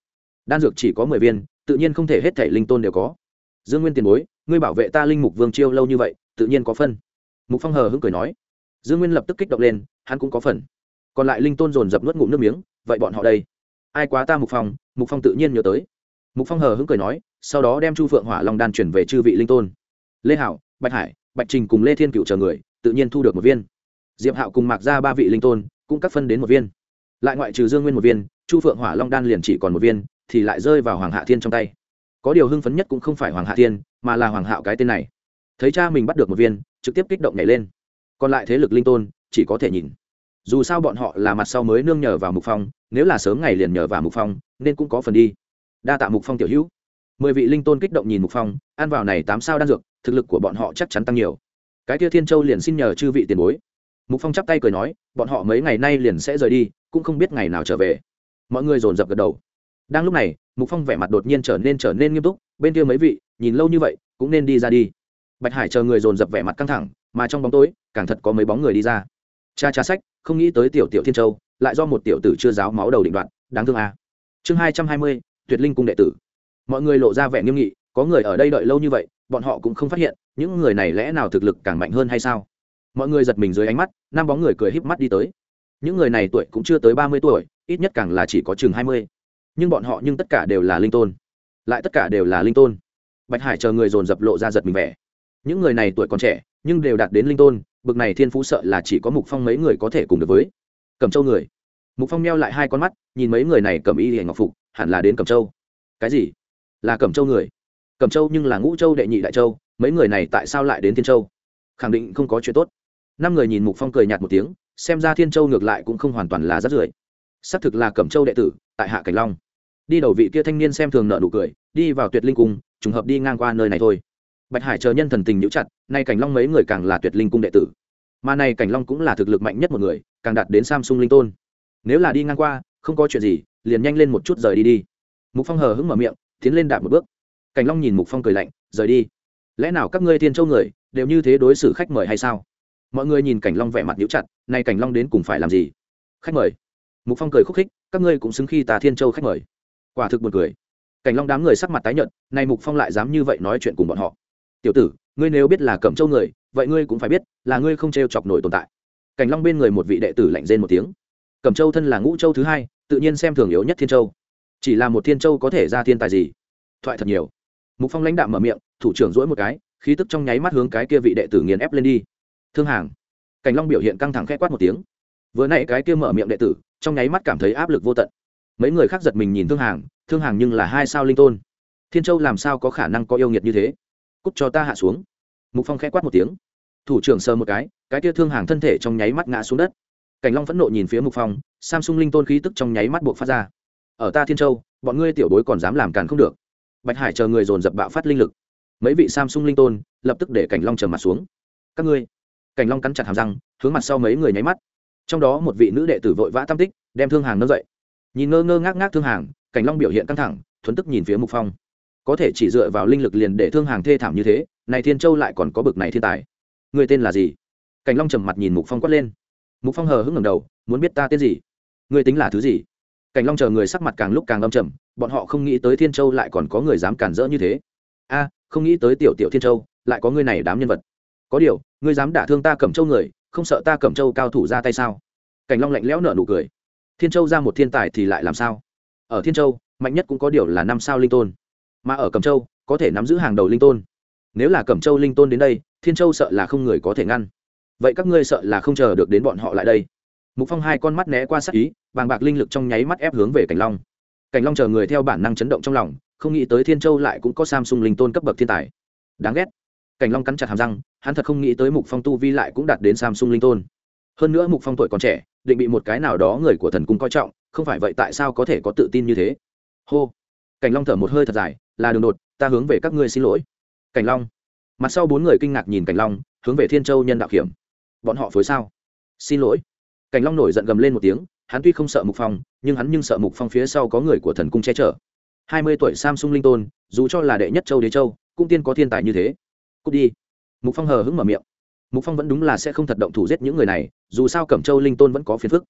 đan dược chỉ có mười viên, tự nhiên không thể hết thể linh tôn đều có. Dương nguyên tiền bối, ngươi bảo vệ ta linh mục vương chiêu lâu như vậy, tự nhiên có phân mục phong hờ hững cười nói. Dương nguyên lập tức kích động lên, hắn cũng có phần. Còn lại linh tôn dồn dập nuốt ngụm nước miếng, vậy bọn họ đây? Ai quá ta mục phong mục phong tự nhiên nhớ tới. Mục phong hờ hững cười nói, sau đó đem chu phượng hỏa long đan chuyển về chư vị linh tôn. Lê hảo bạch hải, bạch trình cùng lê thiên cựu chờ người, tự nhiên thu được một viên. Diệp hạo cùng mạc ra ba vị linh tôn, cũng cắt phân đến một viên. Lại ngoại trừ dương nguyên một viên, chu phượng hỏa long đan liền chỉ còn một viên thì lại rơi vào hoàng hạ thiên trong tay. Có điều hưng phấn nhất cũng không phải hoàng hạ thiên, mà là hoàng hạo cái tên này. Thấy cha mình bắt được một viên, trực tiếp kích động nhảy lên. Còn lại thế lực linh tôn, chỉ có thể nhìn. Dù sao bọn họ là mặt sau mới nương nhờ vào mục phong, nếu là sớm ngày liền nhờ vào mục phong, nên cũng có phần đi. Đa tạ mục phong tiểu hữu. Mười vị linh tôn kích động nhìn mục phong, ăn vào này tám sao đan dược, thực lực của bọn họ chắc chắn tăng nhiều. Cái kia thiên châu liền xin nhờ chư vị tiền bối. Mục phong chắp tay cười nói, bọn họ mấy ngày nay liền sẽ rời đi, cũng không biết ngày nào trở về. Mọi người dồn dập gật đầu đang lúc này, mục phong vẻ mặt đột nhiên trở nên trở nên nghiêm túc, bên kia mấy vị, nhìn lâu như vậy, cũng nên đi ra đi. Bạch hải chờ người dồn dập vẻ mặt căng thẳng, mà trong bóng tối, càng thật có mấy bóng người đi ra. Cha cha sách, không nghĩ tới tiểu tiểu thiên châu, lại do một tiểu tử chưa giáo máu đầu định đoạn đáng thương à. chương hai trăm hai mươi, tuyệt linh cung đệ tử. Mọi người lộ ra vẻ nghiêm nghị, có người ở đây đợi lâu như vậy, bọn họ cũng không phát hiện, những người này lẽ nào thực lực càng mạnh hơn hay sao? Mọi người giật mình dưới ánh mắt, năm bóng người cười híp mắt đi tới. Những người này tuổi cũng chưa tới ba mươi tuổi, ít nhất càng là chỉ có chừng hai mươi nhưng bọn họ nhưng tất cả đều là linh tôn. Lại tất cả đều là linh tôn. Bạch hải chờ người dồn dập lộ ra giật mình vẻ. Những người này tuổi còn trẻ, nhưng đều đạt đến linh tôn, bực này thiên phú sợ là chỉ có mục phong mấy người có thể cùng được với. Cầm châu người. Mục phong meo lại hai con mắt, nhìn mấy người này cầm y hiển ngọc phục, hẳn là đến cầm châu. Cái gì? Là cầm châu người. Cầm châu nhưng là ngũ châu đệ nhị đại châu, mấy người này tại sao lại đến thiên châu? Khẳng định không có chuyện tốt. Năm người nhìn mục phong cười nhạt một tiếng, xem ra thiên châu ngược lại cũng không hoàn toàn là rất rưởi xác thực là cẩm châu đệ tử, tại hạ cảnh long. Đi đầu vị kia thanh niên xem thường nợ nụ cười, đi vào tuyệt linh cung, trùng hợp đi ngang qua nơi này thôi. Bạch hải chờ nhân thần tình nhũ chặt, nay cảnh long mấy người càng là tuyệt linh cung đệ tử. Mà này cảnh long cũng là thực lực mạnh nhất một người, càng đạt đến samsung linh tôn. Nếu là đi ngang qua, không có chuyện gì, liền nhanh lên một chút rời đi đi. Mục phong hờ hững mở miệng, tiến lên đạp một bước. Cảnh long nhìn mục phong cười lạnh, rời đi. Lẽ nào các ngươi thiên châu người, đều như thế đối xử khách mời hay sao? Mọi người nhìn cảnh long vẻ mặt nhũ chặt, nay cảnh long đến cùng phải làm gì? Khách mời mục phong cười khúc khích, các ngươi cũng xứng khi tà thiên châu khách mời. Quả thực buồn cười. Cảnh long đám người sắc mặt tái nhợt, nay mục phong lại dám như vậy nói chuyện cùng bọn họ. Tiểu tử, ngươi nếu biết là cẩm châu người, vậy ngươi cũng phải biết là ngươi không t chọc nổi tồn tại. Cảnh long bên người một vị đệ tử lạnh rên một tiếng. Cẩm châu thân là ngũ châu thứ hai, tự nhiên xem thường yếu nhất thiên châu. Chỉ là một thiên châu có thể ra thiên tài gì? Thoại thật nhiều. Mục phong lãnh đạm mở miệng, thủ trưởng dỗi một cái, khí tức trong nháy mắt hướng cái kia vị đệ tử nghiền ép lên đi. Thương hàng. Cảnh long biểu hiện căng thẳng k h ẽ quát một tiếng. Vừa n ã y cái kia mở miệng đệ tử trong nháy mắt cảm thấy áp lực vô tận. Mấy người khác giật mình nhìn thương hàng thương hàng nhưng là hai sao linh tôn. Thiên châu làm sao có khả năng có yêu nghiệt như thế? Cúc cho ta hạ xuống. Mục phong khẽ quát một tiếng. Thủ trưởng sờ một cái cái kia thương hàng thân thể trong nháy mắt ngã xuống đất. Cảnh long phẫn nộ nhìn phía mục phong, samsung linh tôn khí tức trong nháy mắt buộc phát ra. Ở ta thiên châu, bọn ngươi tiểu bối còn dám làm càn không được. Bạch hải chờ người dồn dập bạo phát linh lực. Mấy vị samsung linh tôn lập tức để cảnh long trầm mặt xuống. Các ngươi. Cảnh long cắn chặt hàm răng, hướng mặt sau mấy người nháy mắt trong đó một vị nữ đệ tử vội vã tam tích, đem thương hàng nâng dậy. Nhìn ngơ ngơ ngác ngác thương hàng, cảnh long biểu hiện căng thẳng thuấn tức nhìn phía mục phong. Có thể chỉ dựa vào linh lực liền để thương hàng thê thảm như thế này thiên châu lại còn có bực này thiên tài. Người tên là gì? Cảnh long trầm mặt nhìn mục phong quát lên. Mục phong hờ hững ngầm đầu, muốn biết ta tên gì? Người tính là thứ gì? Cảnh long chờ người sắc mặt càng lúc càng âm trầm, bọn họ không nghĩ tới thiên châu lại còn có người dám cản rỡ như thế. A, không nghĩ tới tiểu tiểu thiên châu, lại có người này đám nhân vật. Có điều ngươi dám đả thương ta cẩm châu người không sợ ta cẩm châu cao thủ ra tay sao? Cảnh long lạnh lẽo nở nụ cười. Thiên châu ra một thiên tài thì lại làm sao? Ở thiên châu, mạnh nhất cũng có điều là năm sao linh tôn. Mà ở cẩm châu, có thể nắm giữ hàng đầu linh tôn. Nếu là cẩm châu linh tôn đến đây, thiên châu sợ là không người có thể ngăn. Vậy các ngươi sợ là không chờ được đến bọn họ lại đây? Mục phong hai con mắt né qua sắc ý, bàng bạc linh lực trong nháy mắt ép hướng về cảnh long. Cảnh long chờ người theo bản năng chấn động trong lòng, không nghĩ tới thiên châu lại cũng có samsung linh tôn cấp bậc thiên tài. Đáng ghét cảnh long cắn chặt hàm răng, hắn thật không nghĩ tới mục phong tu vi lại cũng đạt đến samsung linh tôn. Hơn nữa mục phong tuổi còn trẻ, định bị một cái nào đó người của thần cung coi trọng, không phải vậy tại sao có thể có tự tin như thế? Hô. Cảnh long thở một hơi thật dài, là đường đột, ta hướng về các ngươi xin lỗi. Cảnh long. Mặt sau bốn người kinh ngạc nhìn cảnh long, hướng về thiên châu nhân đạo kiểm bọn họ phối sao? Xin lỗi. Cảnh long nổi giận gầm lên một tiếng, hắn tuy không sợ mục phong, nhưng hắn nhưng sợ mục phong phía sau có người của thần cung che chở. Hai mươi tuổi samsung linh tôn, dù cho là đệ nhất châu đế châu, cũng tiên có thiên tài như thế cút đi. Mục phong hờ hững mở miệng. Mục phong vẫn đúng là sẽ không thật động thủ giết những người này, dù sao cẩm châu linh tôn vẫn có phiền phức.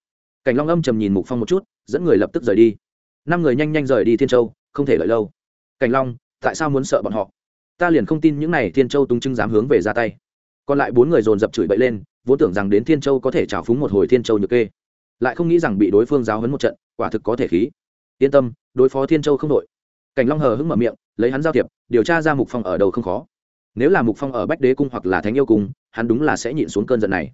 Cảnh long âm trầm nhìn mục phong một chút, dẫn người lập tức rời đi. Năm người nhanh nhanh rời đi thiên châu, không thể lợi lâu. Cảnh long, tại sao muốn sợ bọn họ? Ta liền không tin những này thiên châu tung trưng dám hướng về ra tay. Còn lại bốn người dồn dập chửi bậy lên, vốn tưởng rằng đến thiên châu có thể trào phúng một hồi thiên châu nhược kê. Lại không nghĩ rằng bị đối phương giáo hấn một trận, quả thực có thể khí. Yên tâm, đối phó thiên châu không đội. Cảnh long hờ hững mở miệng, lấy hắn giao thiệp, điều tra ra mục phong ở đầu không khó nếu là mục phong ở bách đế cung hoặc là thánh yêu cung hắn đúng là sẽ nhịn xuống cơn giận này.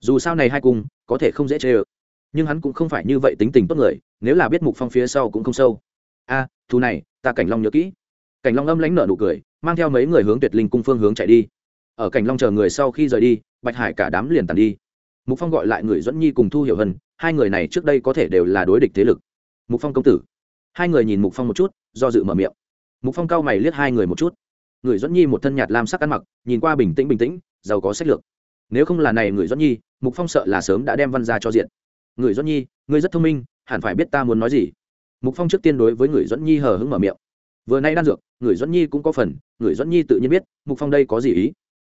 Dù sao này hai cung có thể không dễ chê ơ. Nhưng hắn cũng không phải như vậy tính tình tốt người nếu là biết mục phong phía sau cũng không sâu. A à, thu này ta cảnh long nhớ kỹ. Cảnh long âm lãnh nở nụ cười mang theo mấy người hướng tuyệt linh cung phương hướng chạy đi. Ở cảnh long chờ người sau khi rời đi bạch hải cả đám liền tàn đi. Mục phong gọi lại người dẫn nhi cùng thu hiểu hân hai người này trước đây có thể đều là đối địch thế lực. Mục phong công tử. Hai người nhìn mục phong một chút do dự mở miệng. Mục phong cao mày liếc hai người một chút người dẫn nhi một thân nhạt lam sắc ăn mặc, nhìn qua bình tĩnh bình tĩnh, giàu có sách lược. Nếu không là này người dẫn nhi, mục phong sợ là sớm đã đem văn ra cho diện. Người dẫn nhi, ngươi rất thông minh, hẳn phải biết ta muốn nói gì? Mục phong trước tiên đối với người dẫn nhi hờ hững mở miệng. Vừa nay đan dược, người dẫn nhi cũng có phần, người dẫn nhi tự nhiên biết, mục phong đây có gì ý?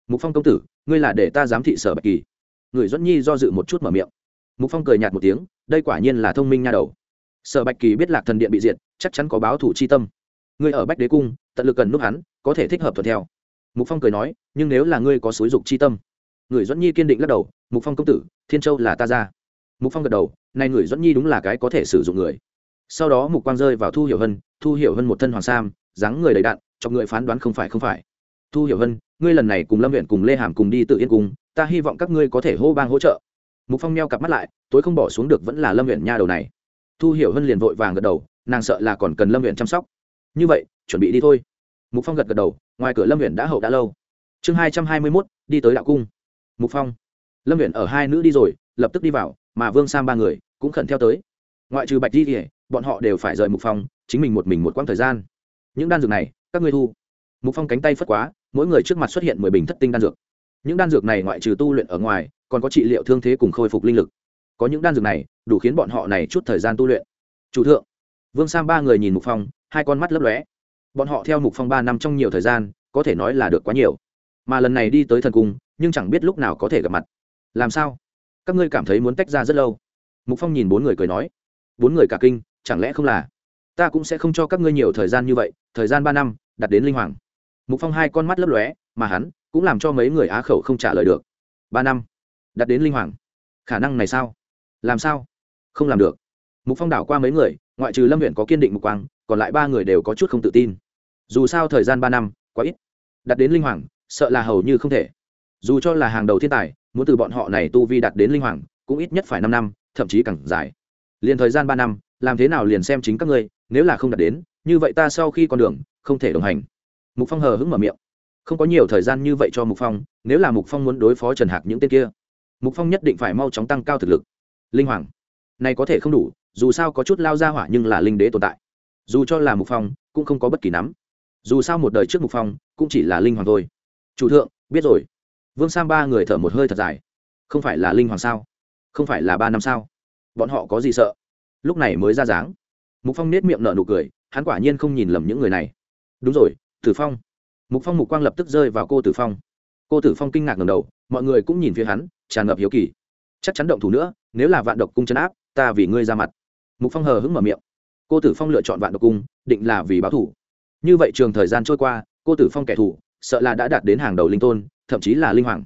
Mục phong công tử, ngươi là để ta giám thị sở bạch kỳ. Người dẫn nhi do dự một chút mở miệng. Mục phong cười nhạt một tiếng, đây quả nhiên là thông minh nha đầu. Sở bạch kỳ biết lạc thần điện bị diệt, chắc chắn có báo thủ chi tâm. Ngươi ở bách đế cung, tận lực cần núp hắn có thể thích hợp thuận theo. Mục phong cười nói, nhưng nếu là ngươi có xúi dục chi tâm. Người dẫn nhi kiên định lắc đầu, mục phong công tử, thiên châu là ta ra. Mục phong gật đầu nay người dẫn nhi đúng là cái có thể sử dụng người. Sau đó mục quang rơi vào thu hiểu hân, thu hiểu hân một thân hoàng sam, dáng người đầy đạn cho người phán đoán không phải không phải. Thu hiểu hân, ngươi lần này cùng lâm huyện cùng lê hàm cùng đi tự yên cùng, ta hy vọng các ngươi có thể hô bang hỗ trợ. Mục phong neo cặp mắt lại, tối không bỏ xuống được vẫn là lâm huyện nha đầu này. Thu hiểu hân liền vội vàng gật đầu, nàng sợ là còn cần lâm huyện chăm sóc. Như vậy, chuẩn bị đi thôi mục phong gật gật đầu, ngoài cửa lâm huyện đã hậu đã lâu. Chương hai trăm hai mươi mốt, đi tới đạo cung. Mục phong. Lâm huyện ở hai nữ đi rồi, lập tức đi vào, mà vương sam ba người cũng khẩn theo tới. Ngoại trừ bạch di kỉa bọn họ đều phải rời mục phong, chính mình một mình một quãng thời gian. Những đan dược này, các ngươi thu. Mục phong cánh tay phất quá, mỗi người trước mặt xuất hiện mười bình thất tinh đan dược. Những đan dược này ngoại trừ tu luyện ở ngoài, còn có trị liệu thương thế cùng khôi phục linh lực. Có những đan dược này, đủ khiến bọn họ này chút thời gian tu luyện. Chủ thượng. Vương sam ba người nhìn mục phong, hai con mắt lấp lóe bọn họ theo mục phong ba năm trong nhiều thời gian, có thể nói là được quá nhiều. Mà lần này đi tới thần cung, nhưng chẳng biết lúc nào có thể gặp mặt. Làm sao? Các ngươi cảm thấy muốn tách ra rất lâu. Mục phong nhìn bốn người cười nói. Bốn người cả kinh, chẳng lẽ không là? Ta cũng sẽ không cho các ngươi nhiều thời gian như vậy, thời gian ba năm, đặt đến linh hoàng. Mục phong hai con mắt lấp lóe, mà hắn cũng làm cho mấy người á khẩu không trả lời được. Ba năm, đặt đến linh hoàng. Khả năng này sao? Làm sao? Không làm được. Mục phong đảo qua mấy người, ngoại trừ lâm huyện có kiên định mục quang, còn lại ba người đều có chút không tự tin dù sao thời gian ba năm, quá ít. Đặt đến linh hoàng, sợ là hầu như không thể. Dù cho là hàng đầu thiên tài, muốn từ bọn họ này tu vi đặt đến linh hoàng, cũng ít nhất phải năm năm, thậm chí càng dài. Liền thời gian ba năm, làm thế nào liền xem chính các ngươi, nếu là không đạt đến, như vậy ta sau khi con đường, không thể đồng hành. Mục phong hờ hững mở miệng. Không có nhiều thời gian như vậy cho mục phong, nếu là mục phong muốn đối phó trần hạc những tên kia, mục phong nhất định phải mau chóng tăng cao thực lực. Linh hoàng, này có thể không đủ, dù sao có chút lao ra hỏa nhưng là linh đế tồn tại. Dù cho là mục phong, cũng không có bất kỳ nắm dù sao một đời trước mục phong cũng chỉ là linh hoàng thôi. Chủ thượng, biết rồi. Vương sam ba người thở một hơi thật dài. Không phải là linh hoàng sao? Không phải là ba năm sao? Bọn họ có gì sợ? Lúc này mới ra dáng. Mục phong nết miệng nở nụ cười, hắn quả nhiên không nhìn lầm những người này. Đúng rồi, tử phong. Mục phong mục quang lập tức rơi vào cô tử phong. Cô tử phong kinh ngạc ngầm đầu, mọi người cũng nhìn phía hắn, tràn ngập hiếu kỳ. Chắc chắn động thủ nữa, nếu là vạn độc cung chấn áp, ta vì ngươi ra mặt. Mục phong hờ hững mở miệng. Cô tử phong lựa chọn vạn độc cung, định là vì báo thủ như vậy trường thời gian trôi qua, cô tử phong kẻ thù, sợ là đã đạt đến hàng đầu linh tôn, thậm chí là linh hoàng.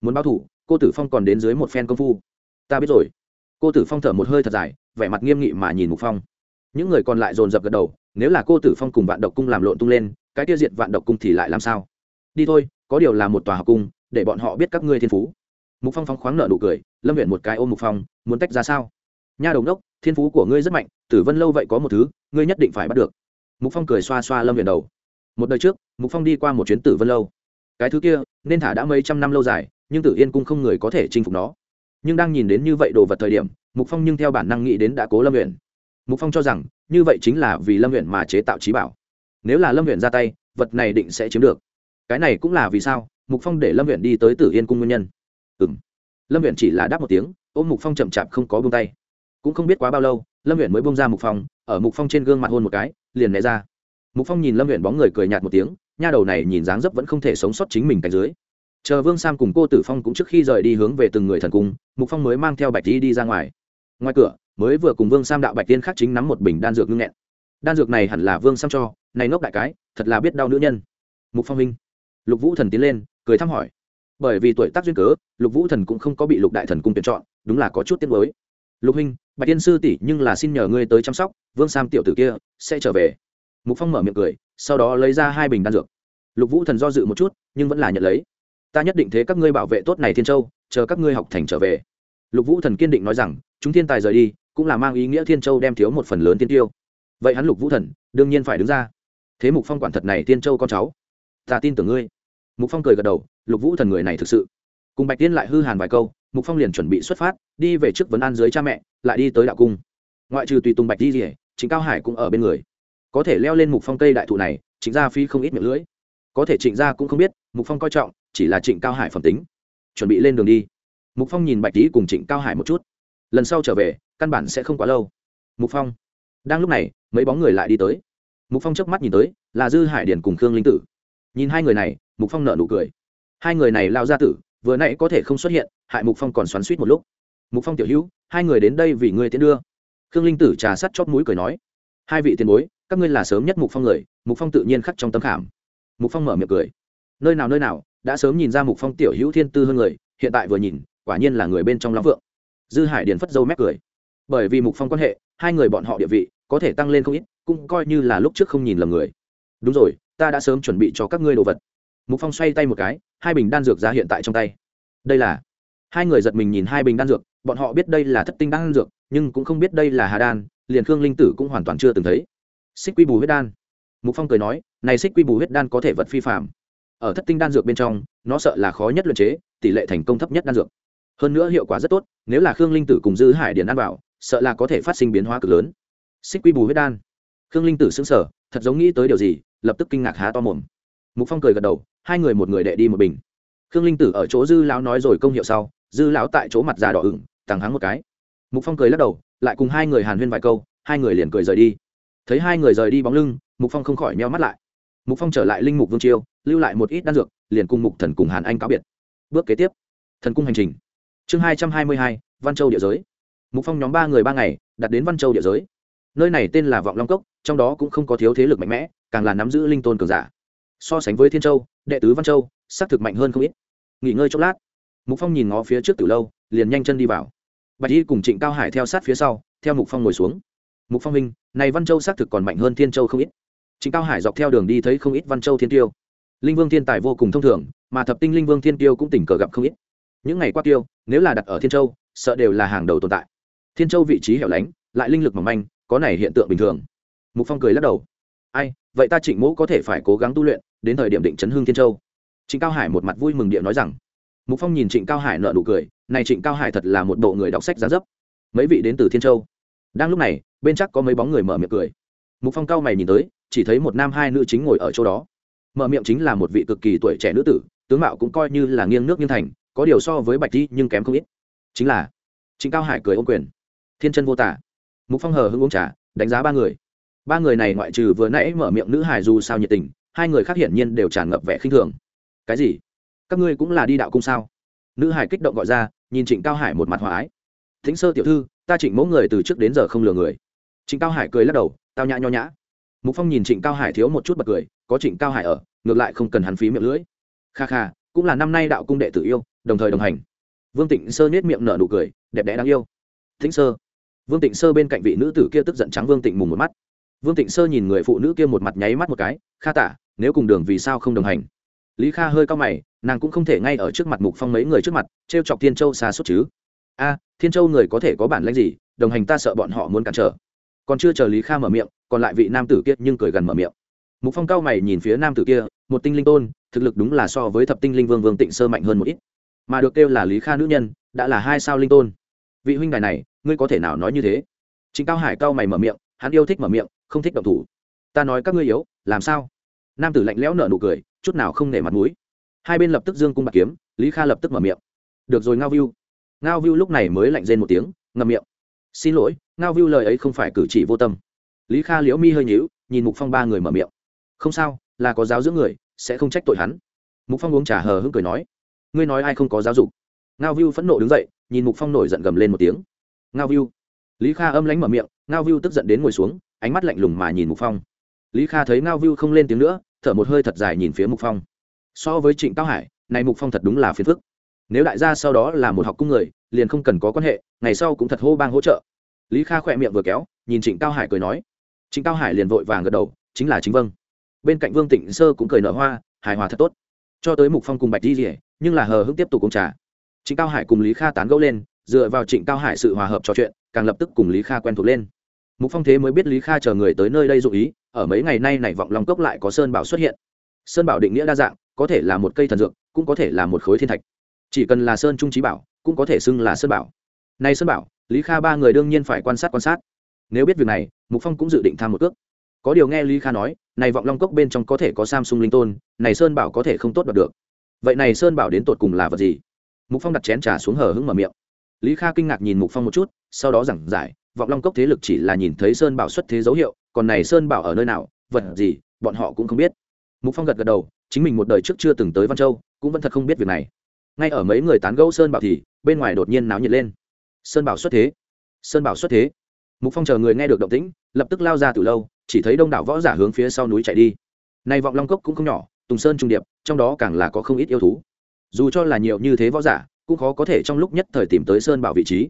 Muốn báo thủ cô tử phong còn đến dưới một phen công phu. Ta biết rồi. Cô tử phong thở một hơi thật dài, vẻ mặt nghiêm nghị mà nhìn mục phong. Những người còn lại dồn dập gật đầu, nếu là cô tử phong cùng vạn độc cung làm lộn tung lên, cái tiêu diệt vạn độc cung thì lại làm sao? Đi thôi, có điều là một tòa học cung, để bọn họ biết các ngươi thiên phú. Mục phong phong khoáng nợ nụ cười, lâm huyện một cái ôm mục phong, muốn tách ra sao? Nha đồng đốc, thiên phú của ngươi rất mạnh, tử vân lâu vậy có một thứ, ngươi nhất định phải bắt được mục phong cười xoa xoa lâm viện đầu. Một đời trước, mục phong đi qua một chuyến tử vân lâu. Cái thứ kia, nên thả đã mấy trăm năm lâu dài, nhưng tử yên cung không người có thể chinh phục nó. Nhưng đang nhìn đến như vậy đồ vật thời điểm, mục phong nhưng theo bản năng nghĩ đến đã cố lâm huyện mục phong cho rằng, như vậy chính là vì lâm huyện mà chế tạo trí bảo. Nếu là lâm huyện ra tay, vật này định sẽ chiếm được. Cái này cũng là vì sao, mục phong để lâm huyện đi tới tử yên cung nguyên nhân. Ừ m lâm huyện chỉ là đáp một tiếng, ôm mục phong chậm chạp không có bông tay. Cũng không biết quá bao lâu, lâm huyện mới bông ra mục phong, ở mục phong trên gương mặt hôn một cái liền né ra. Mục phong nhìn lâm huyện bóng người cười nhạt một tiếng, nha đầu này nhìn dáng dấp vẫn không thể sống sót chính mình cạnh dưới. Chờ vương sam cùng cô tử phong cũng trước khi rời đi hướng về từng người thần cung, mục phong mới mang theo bạch đi đi ra ngoài. Ngoài cửa, mới vừa cùng vương sam đạo bạch tiên khắc chính nắm một bình đan dược ngưng nghẹn. Đan dược này hẳn là vương sam cho, này nốc đại cái, thật là biết đau nữ nhân. Mục phong minh lục vũ thần tiến lên, cười thăm hỏi. Bởi vì tuổi tác duyên cớ, lục vũ thần cũng không có bị lục đại thần cung tuyển chọn, đúng là có chút tiếc mới lục huynh, bạch tiên sư tỷ nhưng là xin nhờ ngươi tới chăm sóc, vương sam tiểu tử kia sẽ trở về. Mục phong mở miệng cười, sau đó lấy ra hai bình đan dược. Lục vũ thần do dự một chút, nhưng vẫn là nhận lấy. Ta nhất định thế các ngươi bảo vệ tốt này thiên châu, chờ các ngươi học thành trở về. Lục vũ thần kiên định nói rằng, chúng thiên tài rời đi, cũng là mang ý nghĩa thiên châu đem thiếu một phần lớn tiên tiêu. Vậy hắn lục vũ thần, đương nhiên phải đứng ra. Thế mục phong quản thật này tiên châu con cháu. Ta tin tưởng ngươi. Mục phong cười gật đầu, lục vũ thần người này thực sự. Cùng bạch tiên lại hư hàn vài câu mục phong liền chuẩn bị xuất phát, đi về trước vấn an dưới cha mẹ, lại đi tới đạo cung. Ngoại trừ tùy tùng bạch đi rỉa chính cao hải cũng ở bên người. Có thể leo lên mục phong cây đại thụ này chính gia phi không ít miệng lưỡi. Có thể trịnh gia cũng không biết, mục phong coi trọng, chỉ là trịnh cao hải phẩm tính. Chuẩn bị lên đường đi. Mục phong nhìn bạch tý cùng trịnh cao hải một chút. Lần sau trở về, căn bản sẽ không quá lâu. Mục phong. Đang lúc này, mấy bóng người lại đi tới. Mục phong chớp mắt nhìn tới, là dư hải điền cùng khương linh tử. Nhìn hai người này, mục phong nở nụ cười. Hai người này lao ra tử, vừa nãy có thể không xuất hiện hại mục phong còn xoắn suýt một lúc mục phong tiểu hữu hai người đến đây vì ngươi tiến đưa khương linh tử trà sắt chót mũi cười nói hai vị tiền bối các ngươi là sớm nhất mục phong người mục phong tự nhiên khắc trong tâm khảm mục phong mở miệng cười nơi nào nơi nào đã sớm nhìn ra mục phong tiểu hữu thiên tư hơn người hiện tại vừa nhìn quả nhiên là người bên trong lắm vượng dư hải điền phất dâu mép cười bởi vì mục phong quan hệ hai người bọn họ địa vị có thể tăng lên không ít cũng coi như là lúc trước không nhìn lầm người đúng rồi ta đã sớm chuẩn bị cho các ngươi đồ vật mục phong xoay tay một cái hai bình đan dược ra hiện tại trong tay đây là hai người giật mình nhìn hai bình đan dược, bọn họ biết đây là thất tinh đan dược, nhưng cũng không biết đây là hà đan, liền khương linh tử cũng hoàn toàn chưa từng thấy. Xích quy bù huyết đan. Mục phong cười nói, này xích quy bù huyết đan có thể vật phi phạm ở thất tinh đan dược bên trong, nó sợ là khó nhất luyện chế, tỷ lệ thành công thấp nhất đan dược. Hơn nữa hiệu quả rất tốt, nếu là khương linh tử cùng dư hải điền ăn vào, sợ là có thể phát sinh biến hóa cực lớn. Xích quy bù huyết đan. Khương linh tử xứng sở thật giống nghĩ tới điều gì, lập tức kinh ngạc há to mồm. Mục phong cười gật đầu, hai người một người đệ đi một bình khương linh tử ở chỗ dư lão nói rồi công hiệu sau, dư lão tại chỗ mặt già đỏ ửng tàng hắng một cái. Mục phong cười lắc đầu, lại cùng hai người hàn huyên vài câu, hai người liền cười rời đi. Thấy hai người rời đi bóng lưng, mục phong không khỏi meo mắt lại. Mục phong trở lại linh mục vương chiêu lưu lại một ít đan dược, liền cùng mục thần cùng hàn anh cáo biệt. Bước kế tiếp. Thần cung hành trình. Chương hai trăm hai mươi hai, văn châu địa giới. Mục phong nhóm ba người ba ngày, đặt đến văn châu địa giới. Nơi này tên là vọng long cốc, trong đó cũng không có thiếu thế lực mạnh mẽ, càng là nắm giữ linh tôn cường giả. So sánh với thiên châu, đệ tứ văn châu, xác thực mạnh hơn không ít nghỉ ngơi chốc lát. Mục phong nhìn ngó phía trước từ lâu, liền nhanh chân đi vào. Bạch y cùng trịnh cao hải theo sát phía sau, theo mục phong ngồi xuống. Mục phong minh này văn châu xác thực còn mạnh hơn thiên châu không ít. Trịnh cao hải dọc theo đường đi thấy không ít văn châu thiên tiêu. Linh vương thiên tài vô cùng thông thường, mà thập tinh linh vương thiên tiêu cũng tình cờ gặp không ít. Những ngày qua tiêu, nếu là đặt ở thiên châu, sợ đều là hàng đầu tồn tại. Thiên châu vị trí hẻo lánh, lại linh lực mỏng manh, có này hiện tượng bình thường. Mục phong cười lắc đầu. Ai, vậy ta trịnh mỗ có thể phải cố gắng tu luyện, đến thời điểm định chấn hương thiên châu trịnh cao hải một mặt vui mừng địa nói rằng, mục phong nhìn trịnh cao hải nợ nụ cười, này trịnh cao hải thật là một bộ người đọc sách giá dấp. Mấy vị đến từ thiên châu. Đang lúc này, bên chắc có mấy bóng người mở miệng cười. Mục phong cao mày nhìn tới, chỉ thấy một nam hai nữ chính ngồi ở chỗ đó. Mở miệng chính là một vị cực kỳ tuổi trẻ nữ tử, tướng mạo cũng coi như là nghiêng nước nghiêng thành, có điều so với bạch đi nhưng kém không ít. Chính là, trịnh cao hải cười ô quyền. Thiên chân vô tả. Mục phong hờ hưng uống trà, đánh giá ba người. Ba người này ngoại trừ vừa nãy mở miệng nữ hải dù sao nhiệt tình, hai người khác hiển nhiên đều tràn ngập vẻ khinh thường cái gì? Các ngươi cũng là đi đạo cung sao? Nữ hải kích động gọi ra, nhìn trịnh cao hải một mặt hòa ái. Thính sơ tiểu thư, ta trịnh mẫu người từ trước đến giờ không lừa người. Trịnh cao hải cười lắc đầu, tao nhã nho nhã. Mục phong nhìn trịnh cao hải thiếu một chút bật cười, có trịnh cao hải ở, ngược lại không cần hắn phí miệng lưỡi. Kha kha, cũng là năm nay đạo cung đệ tử yêu, đồng thời đồng hành. Vương tịnh sơ nhét miệng nở nụ cười, đẹp đẽ đáng yêu. Thính sơ. Vương tịnh sơ bên cạnh vị nữ tử kia tức giận trắng vương tịnh mùng một mắt. Vương tịnh sơ nhìn người phụ nữ kia một mặt nháy mắt một cái, kha tả, nếu cùng đường vì sao không đồng hành? Lý kha hơi cao mày, nàng cũng không thể ngay ở trước mặt mục phong mấy người trước mặt t r e o chọc thiên châu xa suốt chứ. A, thiên châu người có thể có bản lãnh gì? Đồng hành ta sợ bọn họ muốn cản trở. Còn chưa chờ lý kha mở miệng, còn lại vị nam tử kia nhưng cười gần mở miệng. Mục phong cao mày nhìn phía nam tử kia, một tinh linh tôn, thực lực đúng là so với thập tinh linh vương vương tịnh sơ mạnh hơn một ít. Mà được kêu là lý kha nữ nhân, đã là hai sao linh tôn. Vị huynh đài này, ngươi có thể nào nói như thế? Chính cao hải cao mày mở miệng, hắn yêu thích mở miệng, không thích động thủ. Ta nói các ngươi yếu, làm sao? Nam tử lạnh lẽo nở nụ cười chút nào không nể mặt mũi. Hai bên lập tức dương cung bạc kiếm, lý kha lập tức mở miệng. Được rồi, ngao viu. Ngao viu lúc này mới lạnh rên một tiếng, ngậm miệng. Xin lỗi, ngao viu lời ấy không phải cử chỉ vô tâm. Lý kha liễu mi hơi nhíu, nhìn mục phong ba người mở miệng. Không sao, là có giáo dưỡng người, sẽ không trách tội hắn. Mục phong uống trà hờ hững cười nói. Ngươi nói ai không có giáo dục? Ngao viu phẫn nộ đứng dậy, nhìn mục phong nổi giận gầm lên một tiếng. Ngao viu. Lý kha âm lánh mở miệng, ngao viu tức giận đến ngồi xuống, ánh mắt lạnh lùng mà nhìn mục phong. Lý kha thấy ngao viu không lên tiếng nữa thở một hơi thật dài nhìn phía mục phong. So với trịnh cao hải, này mục phong thật đúng là phiền phức. Nếu đại gia sau đó là một học cung người, liền không cần có quan hệ, ngày sau cũng thật hô bang hỗ trợ. Lý kha khỏe miệng vừa kéo, nhìn trịnh cao hải cười nói. Trịnh cao hải liền vội vàng gật đầu, chính là chính vâng. Bên cạnh vương tịnh sơ cũng cười nở hoa, hài hòa thật tốt. Cho tới mục phong cùng bạch di rỉa nhưng là hờ hững tiếp tục uống trà. Trịnh cao hải cùng lý kha tán gẫu lên, dựa vào trịnh cao hải sự hòa hợp trò chuyện, càng lập tức cùng lý kha quen thuộc lên. Mục phong thế mới biết lý kha chờ người tới nơi đây dụ ý ở mấy ngày nay này vọng long cốc lại có sơn bảo xuất hiện. Sơn bảo định nghĩa đa dạng, có thể là một cây thần dược, cũng có thể là một khối thiên thạch. Chỉ cần là sơn trung trí bảo, cũng có thể xưng là sơn bảo. Nay sơn bảo, lý kha ba người đương nhiên phải quan sát quan sát. Nếu biết việc này, mục phong cũng dự định tham một cước có điều nghe lý kha nói, này vọng long cốc bên trong có thể có samsung linh tôn, này sơn bảo có thể không tốt đoạt được. Vậy này sơn bảo đến tột cùng là vật gì? Mục phong đặt chén trà xuống hờ hững mở miệng. Lý kha kinh ngạc nhìn mục phong một chút, sau đó giảng giải, vọng long cốc thế lực chỉ là nhìn thấy sơn bảo xuất thế dấu hiệu còn này sơn bảo ở nơi nào, vật gì, bọn họ cũng không biết. Mục phong gật gật đầu, chính mình một đời trước chưa từng tới văn châu, cũng vẫn thật không biết việc này. Ngay ở mấy người tán gẫu sơn bảo thì, bên ngoài đột nhiên náo nhiệt lên. Sơn bảo xuất thế. Sơn bảo xuất thế. Mục phong chờ người nghe được động tĩnh, lập tức lao ra từ lâu, chỉ thấy đông đảo võ giả hướng phía sau núi chạy đi. Nay vọng long cốc cũng không nhỏ, tùng sơn trung điệp, trong đó càng là có không ít yêu thú. Dù cho là nhiều như thế võ giả, cũng khó có thể trong lúc nhất thời tìm tới sơn bảo vị trí.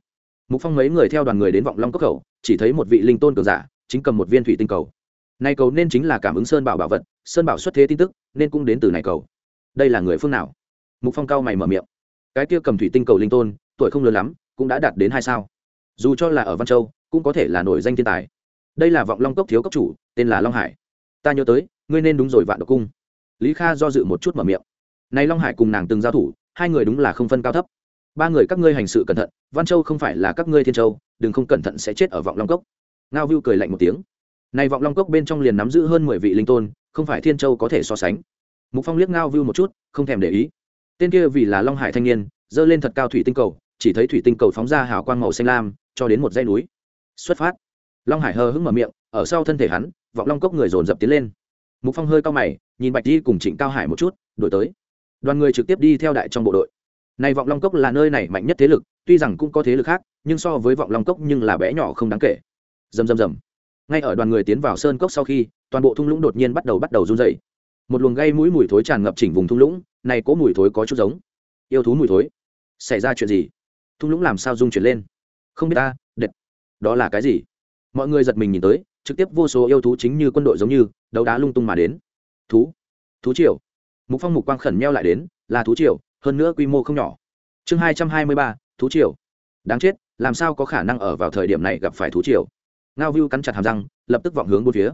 Mục phong mấy người theo đoàn người đến vọng long cốc khẩu, chỉ thấy một vị linh tôn cường giả chính cầm một viên thủy tinh cầu. Này cầu nên chính là cảm ứng sơn bảo bảo vật, sơn bảo xuất thế tin tức, nên cũng đến từ này cầu. Đây là người phương nào? Mục phong cao mày mở miệng. Cái kia cầm thủy tinh cầu linh tôn, tuổi không lớn lắm, cũng đã đạt đến hai sao. Dù cho là ở văn châu, cũng có thể là nổi danh thiên tài. Đây là vọng long cốc thiếu cốc chủ, tên là long hải. Ta nhớ tới, ngươi nên đúng rồi vạn độc cung. Lý kha do dự một chút mở miệng. Này long hải cùng nàng từng giao thủ, hai người đúng là không phân cao thấp. Ba người các ngươi hành sự cẩn thận, văn châu không phải là các ngươi thiên châu, đừng không cẩn thận sẽ chết ở vọng long cốc ngao vưu cười lạnh một tiếng. Này vọng long cốc bên trong liền nắm giữ hơn mười vị linh tôn, không phải thiên châu có thể so sánh. Mục phong liếc ngao vưu một chút, không thèm để ý. Tên kia vì là long hải thanh niên dơ lên thật cao thủy tinh cầu, chỉ thấy thủy tinh cầu phóng ra hào quang màu xanh lam, cho đến một dãy núi. Xuất phát. Long hải hờ hững mở miệng, ở sau thân thể hắn, vọng long cốc người dồn dập tiến lên. Mục phong hơi cao mày, nhìn bạch di cùng trịnh cao hải một chút đổi tới. Đoàn người trực tiếp đi theo đại trong bộ đội. Này vọng long cốc là nơi này mạnh nhất thế lực, tuy rằng cũng có thế lực khác, nhưng so với vọng long cốc nhưng là bé nhỏ không đáng kể rầm rầm rầm. Ngay ở đoàn người tiến vào sơn cốc sau khi, toàn bộ thung lũng đột nhiên bắt đầu bắt đầu run dày một luồng gây mũi mùi thối tràn ngập chỉnh vùng thung lũng, này có mùi thối có chút giống. Yêu thú mùi thối. Xảy ra chuyện gì? Thung lũng làm sao rung chuyển lên? Không biết ta đệt đó là cái gì? Mọi người giật mình nhìn tới, trực tiếp vô số yêu thú chính như quân đội giống như, đấu đá lung tung mà đến. Thú. Thú triều. Mục phong mục quang khẩn meo lại đến, là thú triều, hơn nữa quy mô không nhỏ. Chương hai trăm hai mươi ba, thú triều. Đáng chết, làm sao có khả năng ở vào thời điểm này gặp phải thú triều? Ngao view cắn chặt hàm răng, lập tức vọng hướng bốn phía.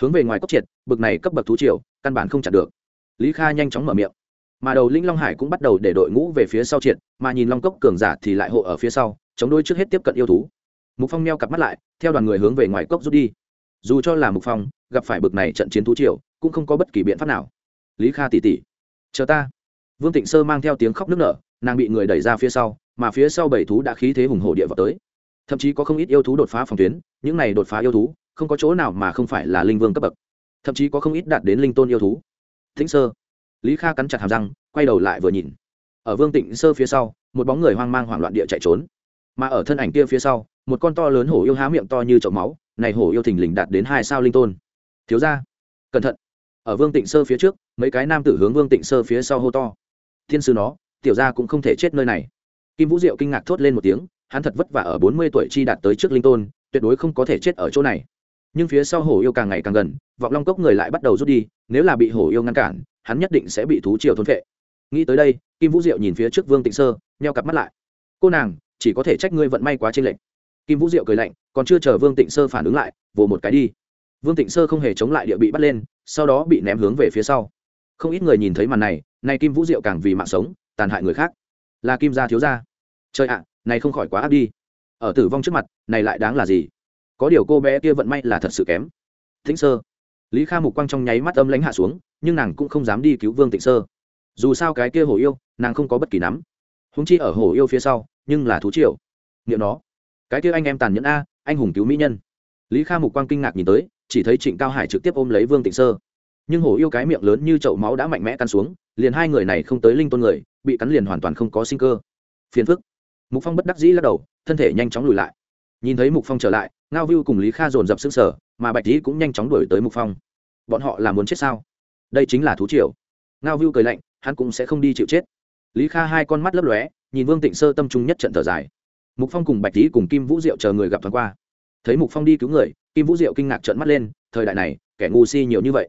Hướng về ngoài cốc triệt, bực này cấp bậc thú triều, căn bản không chặn được. Lý kha nhanh chóng mở miệng. Mà đầu linh long hải cũng bắt đầu để đội ngũ về phía sau triệt, mà nhìn long cốc cường giả thì lại hộ ở phía sau, chống đôi trước hết tiếp cận yêu thú. Mục phong meo cặp mắt lại, theo đoàn người hướng về ngoài cốc rút đi. Dù cho là mục phong, gặp phải bực này trận chiến thú triều, cũng không có bất kỳ biện pháp nào. Lý kha tỉ tỉ. Chờ ta. Vương tịnh sơ mang theo tiếng khóc nức nở, nàng bị người đẩy ra phía sau, mà phía sau bảy thú đã khí thế hùng hổ địa vào tới thậm chí có không ít yêu thú đột phá phòng tuyến, những này đột phá yêu thú, không có chỗ nào mà không phải là linh vương cấp bậc, thậm chí có không ít đạt đến linh tôn yêu thú. Thính sơ. Lý kha cắn chặt hàm răng, quay đầu lại vừa nhìn. Ở vương tịnh sơ phía sau, một bóng người hoang mang hoảng loạn địa chạy trốn. Mà ở thân ảnh kia phía sau, một con to lớn hổ yêu há miệng to như chậu máu, này hổ yêu thình lình đạt đến hai sao linh tôn. Thiếu ra cẩn thận. Ở vương tịnh sơ phía trước, mấy cái nam tử hướng vương tịnh sơ phía sau hô to. Thiên sư nó, tiểu ra cũng không thể chết nơi này. Kim vũ diệu kinh ngạc thốt lên một tiếng hắn thật vất vả ở bốn mươi tuổi chi đạt tới trước linh tôn, tuyệt đối không có thể chết ở chỗ này. Nhưng phía sau hổ yêu càng ngày càng gần, vọng long cốc người lại bắt đầu rút đi, nếu là bị hổ yêu ngăn cản, hắn nhất định sẽ bị thú triều thôn vệ nghĩ tới đây, kim vũ diệu nhìn phía trước vương tịnh sơ, nheo cặp mắt lại. Cô nàng, chỉ có thể trách ngươi vận may quá chênh lệch. Kim vũ diệu cười lạnh, còn chưa chờ vương tịnh sơ phản ứng lại, vồ một cái đi. Vương tịnh sơ không hề chống lại địa bị bắt lên, sau đó bị ném hướng về phía sau. Không ít người nhìn thấy màn này, nay kim vũ diệu càng vì mạng sống, tàn hại người khác. Là kim gia thiếu gia. Trời ạ này không khỏi quá áp đi. Ở tử vong trước mặt, này lại đáng là gì? Có điều cô bé kia vận may là thật sự kém. Thính sơ. Lý kha mục quang trong nháy mắt âm lãnh hạ xuống, nhưng nàng cũng không dám đi cứu vương tịnh sơ. Dù sao cái kia hổ yêu, nàng không có bất kỳ nắm. Húng chi ở hổ yêu phía sau, nhưng là thú triều. Nghiệm nó. Cái kia anh em tàn nhẫn a, anh hùng cứu mỹ nhân. Lý kha mục quang kinh ngạc nhìn tới, chỉ thấy trịnh cao hải trực tiếp ôm lấy vương tịnh sơ. Nhưng hổ yêu cái miệng lớn như chậu máu đã mạnh mẽ căn xuống, liền hai người này không tới linh tôn người, bị cắn liền hoàn toàn không có sinh cơ. Phiền phức mục phong bất đắc dĩ lắc đầu, thân thể nhanh chóng lùi lại. Nhìn thấy mục phong trở lại, ngao viu cùng lý kha dồn dập xương sở mà bạch dĩ cũng nhanh chóng đuổi tới mục phong. Bọn họ là muốn chết sao? Đây chính là thú triều. Ngao viu cười lạnh, hắn cũng sẽ không đi chịu chết. Lý kha hai con mắt lấp lóe, nhìn vương tịnh sơ tâm trung nhất trận thở dài. Mục phong cùng bạch dĩ cùng kim vũ diệu chờ người gặp thoáng qua. Thấy mục phong đi cứu người, kim vũ diệu kinh ngạc trợn mắt lên, thời đại này, kẻ ngu si nhiều như vậy.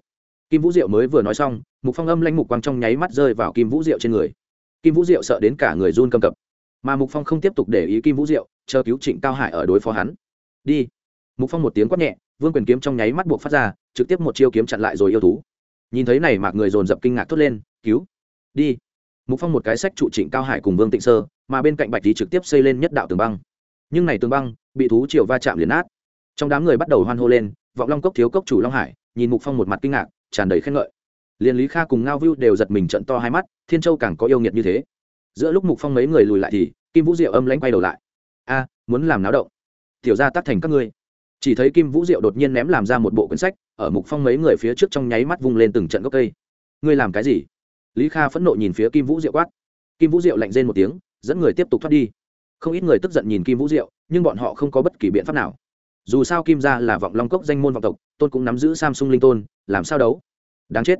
Kim vũ diệu mới vừa nói xong, mục phong âm lanh mục quang trong nháy mắt rơi vào kim vũ diệu trên người. Kim vũ diệu sợ đến cả người run cầm cập mà mục phong không tiếp tục để ý kim vũ diệu, chờ cứu trịnh cao hải ở đối phó hắn. Đi. Mục phong một tiếng quát nhẹ, vương quyền kiếm trong nháy mắt buộc phát ra, trực tiếp một chiêu kiếm chặn lại rồi yêu thú. Nhìn thấy này, mạc người dồn dập kinh ngạc thốt lên, cứu. Đi. Mục phong một cái sách trụ trịnh cao hải cùng vương tịnh sơ, mà bên cạnh bạch thì trực tiếp xây lên nhất đạo tường băng. Nhưng này tường băng, bị thú triều va chạm liền nát. Trong đám người bắt đầu hoan hô lên, vọng long cốc thiếu cốc chủ long hải, nhìn mục phong một mặt kinh ngạc, tràn đầy khen ngợi. Liền lý kha cùng ngao vưu đều giật mình trận to hai mắt, thiên châu càng có yêu nghiệt như thế giữa lúc mục phong mấy người lùi lại thì kim vũ diệu âm lãnh quay đầu lại. A, muốn làm náo động. Tiểu ra tắt thành các ngươi. Chỉ thấy kim vũ diệu đột nhiên ném làm ra một bộ quyển sách, ở mục phong mấy người phía trước trong nháy mắt vung lên từng trận gốc cây. Ngươi làm cái gì? Lý kha phẫn nộ nhìn phía kim vũ diệu quát. Kim vũ diệu lạnh rên một tiếng, dẫn người tiếp tục thoát đi. Không ít người tức giận nhìn kim vũ diệu, nhưng bọn họ không có bất kỳ biện pháp nào. Dù sao kim gia là vọng long cốc danh môn vọng tộc, tôn cũng nắm giữ samsung linh tôn, làm sao đấu? Đáng chết.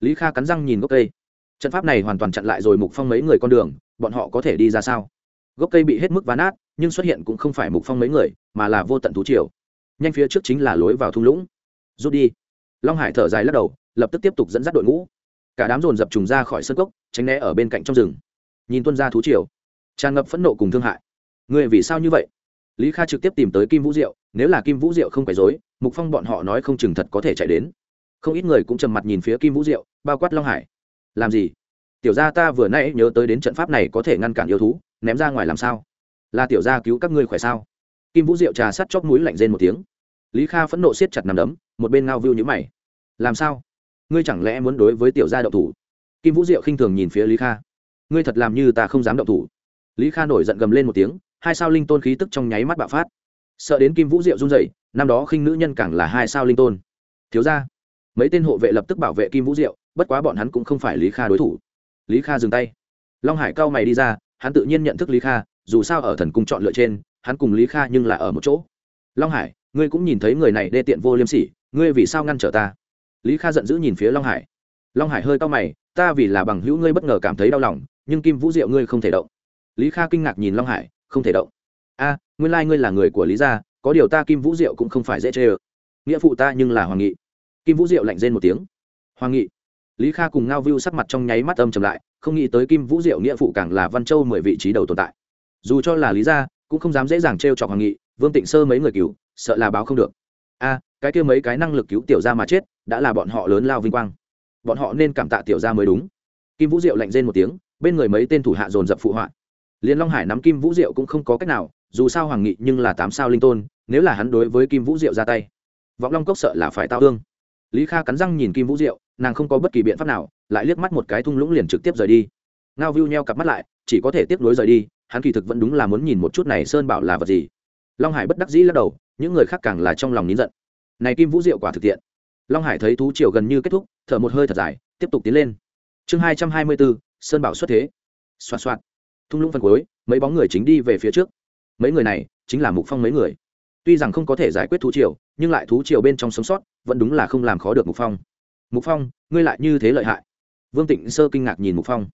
Lý kha cắn răng nhìn gốc cây trận pháp này hoàn toàn chặn lại rồi mục phong mấy người con đường bọn họ có thể đi ra sao? Gốc cây bị hết mức ván át, nhưng xuất hiện cũng không phải mục phong mấy người mà là vô tận thú triều. Nhanh phía trước chính là lối vào thung lũng. Rút đi. Long hải thở dài lắc đầu lập tức tiếp tục dẫn dắt đội ngũ. Cả đám dồn dập trùng ra khỏi sân cốc tránh né ở bên cạnh trong rừng. Nhìn tuân ra thú triều. Tràn ngập phẫn nộ cùng thương hại. Người vì sao như vậy? Lý kha trực tiếp tìm tới kim vũ diệu nếu là kim vũ diệu không phải dối mục phong bọn họ nói không chừng thật có thể chạy đến. Không ít người cũng trầm mặt nhìn phía kim vũ diệu bao quát long hải làm gì? Tiểu gia ta vừa nãy nhớ tới đến trận pháp này có thể ngăn cản yêu thú, ném ra ngoài làm sao? Là tiểu gia cứu các ngươi khỏe sao? Kim vũ diệu trà sắt chóc mũi lạnh rên một tiếng. Lý kha phẫn nộ siết chặt nằm đấm, một bên ngao vưu nhữ mày. Làm sao? Ngươi chẳng lẽ muốn đối với tiểu gia động thủ? Kim vũ diệu khinh thường nhìn phía lý kha. Ngươi thật làm như ta không dám động thủ. Lý kha nổi giận gầm lên một tiếng, hai sao linh tôn khí tức trong nháy mắt bạo phát. Sợ đến kim vũ diệu run dậy năm đó khinh nữ nhân càng là hai sao linh tôn. Thiếu ra mấy tên hộ vệ lập tức bảo vệ kim vũ diệu bất quá bọn hắn cũng không phải lý kha đối thủ. Lý kha dừng tay. Long hải cao mày đi ra hắn tự nhiên nhận thức lý kha dù sao ở thần cung chọn lựa trên hắn cùng lý kha nhưng là ở một chỗ. Long hải ngươi cũng nhìn thấy người này đê tiện vô liêm sỉ ngươi vì sao ngăn trở ta? Lý kha giận dữ nhìn phía long hải. Long hải hơi cao mày ta vì là bằng hữu ngươi bất ngờ cảm thấy đau lòng nhưng kim vũ diệu ngươi không thể động. Lý kha kinh ngạc nhìn long hải không thể động. A à, nguyên lai、like、ngươi là người của lý gia có điều ta kim vũ diệu cũng không phải dễ chê ơ. Nghĩa phụ ta nhưng là hoàng nghị. Kim vũ diệu lạnh rên một tiếng. Hoàng nghị lý kha cùng ngao Viu sắc mặt trong nháy mắt âm trầm lại, không nghĩ tới kim vũ diệu nghĩa phụ càng là văn châu mười vị trí đầu tồn tại. Dù cho là lý gia, cũng không dám dễ dàng t r e o chọc hoàng nghị, vương tịnh sơ mấy người cứu sợ là báo không được. A, cái kia mấy cái năng lực cứu tiểu gia mà chết, đã là bọn họ lớn lao vinh quang. Bọn họ nên cảm tạ tiểu gia mới đúng. Kim vũ diệu lạnh rên một tiếng, bên người mấy tên thủ hạ dồn dập phụ họa. Liên long hải nắm kim vũ diệu cũng không có cách nào, dù sao hoàng nghị nhưng là tám sao linh tôn, nếu là hắn đối với kim vũ diệu ra tay, vọng long cốc sợ là phải tao thương. Lý kha cắn răng nhìn kim vũ diệu nàng không có bất kỳ biện pháp nào, lại liếc mắt một cái thung lũng liền trực tiếp rời đi. Ngao viu nheo cặp mắt lại, chỉ có thể tiếp nối rời đi, hắn kỳ thực vẫn đúng là muốn nhìn một chút này sơn bảo là vật gì. Long hải bất đắc dĩ lắc đầu, những người khác càng là trong lòng nín giận. Này kim vũ diệu quả thực tiện. Long hải thấy thú triều gần như kết thúc, thở một hơi thật dài, tiếp tục tiến lên. Chương hai trăm hai mươi bốn, sơn bảo xuất thế. Xoạt xoạt. Thung lũng phân cuối, mấy bóng người chính đi về phía trước. Mấy người này, chính là mục phong mấy người. Tuy rằng không có thể giải quyết thú triều, nhưng lại thú triều bên trong sống sót, vẫn đúng là không làm khó được mục phong mục phong, ngươi lại như thế lợi hại. Vương tịnh sơ kinh ngạc nhìn mục phong.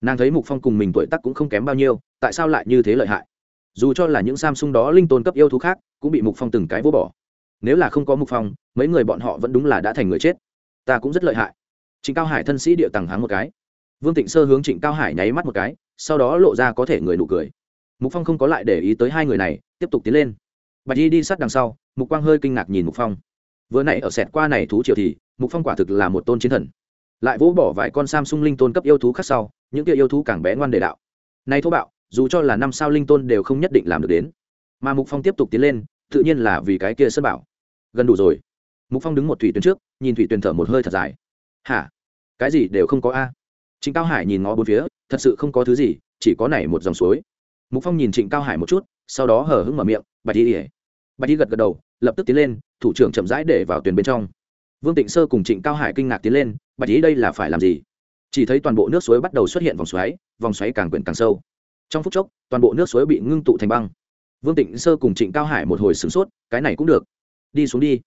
Nàng thấy mục phong cùng mình tuổi tác cũng không kém bao nhiêu, tại sao lại như thế lợi hại? Dù cho là những samsung đó linh tôn cấp yêu thú khác, cũng bị mục phong từng cái vô bỏ. Nếu là không có mục phong, mấy người bọn họ vẫn đúng là đã thành người chết. Ta cũng rất lợi hại. Trịnh cao hải thân sĩ địa tầng háng một cái. Vương tịnh sơ hướng trịnh cao hải nháy mắt một cái, sau đó lộ ra có thể người nụ cười. Mục phong không có lại để ý tới hai người này, tiếp tục tiến lên. Bạch Y đi sát đằng sau, mục quang hơi kinh ngạc nhìn mục phong. Vừa nãy ở sẹt qua này thú triều thì mục phong quả thực là một tôn chiến thần. Lại vỗ bỏ vài con samsung linh tôn cấp yêu thú khác sau, những kia yêu thú càng bé ngoan đề đạo. Nay thô bạo, dù cho là năm sao linh tôn đều không nhất định làm được đến. Mà mục phong tiếp tục tiến lên, tự nhiên là vì cái kia sân bảo. Gần đủ rồi. Mục phong đứng một thủy tuyến trước, nhìn thủy tuyển thở một hơi thật dài. Hả? Cái gì đều không có a? Trịnh cao hải nhìn ngó bốn phía, thật sự không có thứ gì, chỉ có này một dòng suối. Mục phong nhìn trịnh cao hải một chút, sau đó hở hững mở miệng, bạch đi ỉa bạch đi gật gật đầu, lập tức tiến lên, thủ trưởng chậm rãi để vào tuyển bên trong vương tịnh sơ cùng trịnh cao hải kinh ngạc tiến lên, bạch ý đây là phải làm gì? Chỉ thấy toàn bộ nước suối bắt đầu xuất hiện vòng xoáy vòng xoáy càng quyển càng sâu. Trong phút chốc, toàn bộ nước suối bị ngưng tụ thành băng. Vương tịnh sơ cùng trịnh cao hải một hồi sửng sốt, cái này cũng được. Đi xuống đi.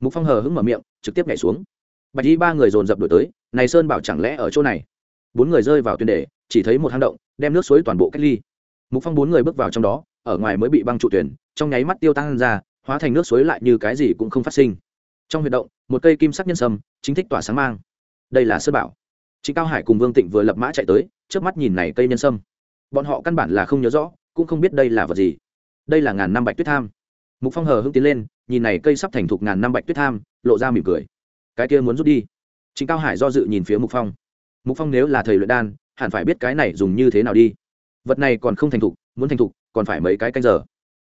Mục phong hờ hững mở miệng, trực tiếp nhảy xuống. Bạch y ba người dồn dập đổi tới, này sơn bảo chẳng lẽ ở chỗ này? Bốn người rơi vào tuyến đề, chỉ thấy một hang động, đem nước suối toàn bộ cách ly. Mục phong bốn người bước vào trong đó, ở ngoài mới bị băng trụ tuyển, trong nháy mắt tiêu tan ra, hóa thành nước suối lại như cái gì cũng không phát sinh. Trong huyệt động một cây kim sắc nhân sâm chính thích tỏa sáng mang đây là sơn bảo Trịnh Cao Hải cùng Vương Tịnh vừa lập mã chạy tới, trước mắt nhìn này cây nhân sâm. Bọn họ căn bản là không nhớ rõ, cũng không biết đây là vật gì. Đây là ngàn năm bạch tuyết tham. Mục Phong hờ hững tiến lên, nhìn này cây sắp thành thục ngàn năm bạch tuyết tham, lộ ra mỉm cười. Cái kia muốn rút đi. Trịnh Cao Hải do dự nhìn phía Mục Phong. Mục Phong nếu là thầy luyện đan, hẳn phải biết cái này dùng như thế nào đi. Vật này còn không thành thục, muốn thành thục, còn phải mấy cái canh giờ.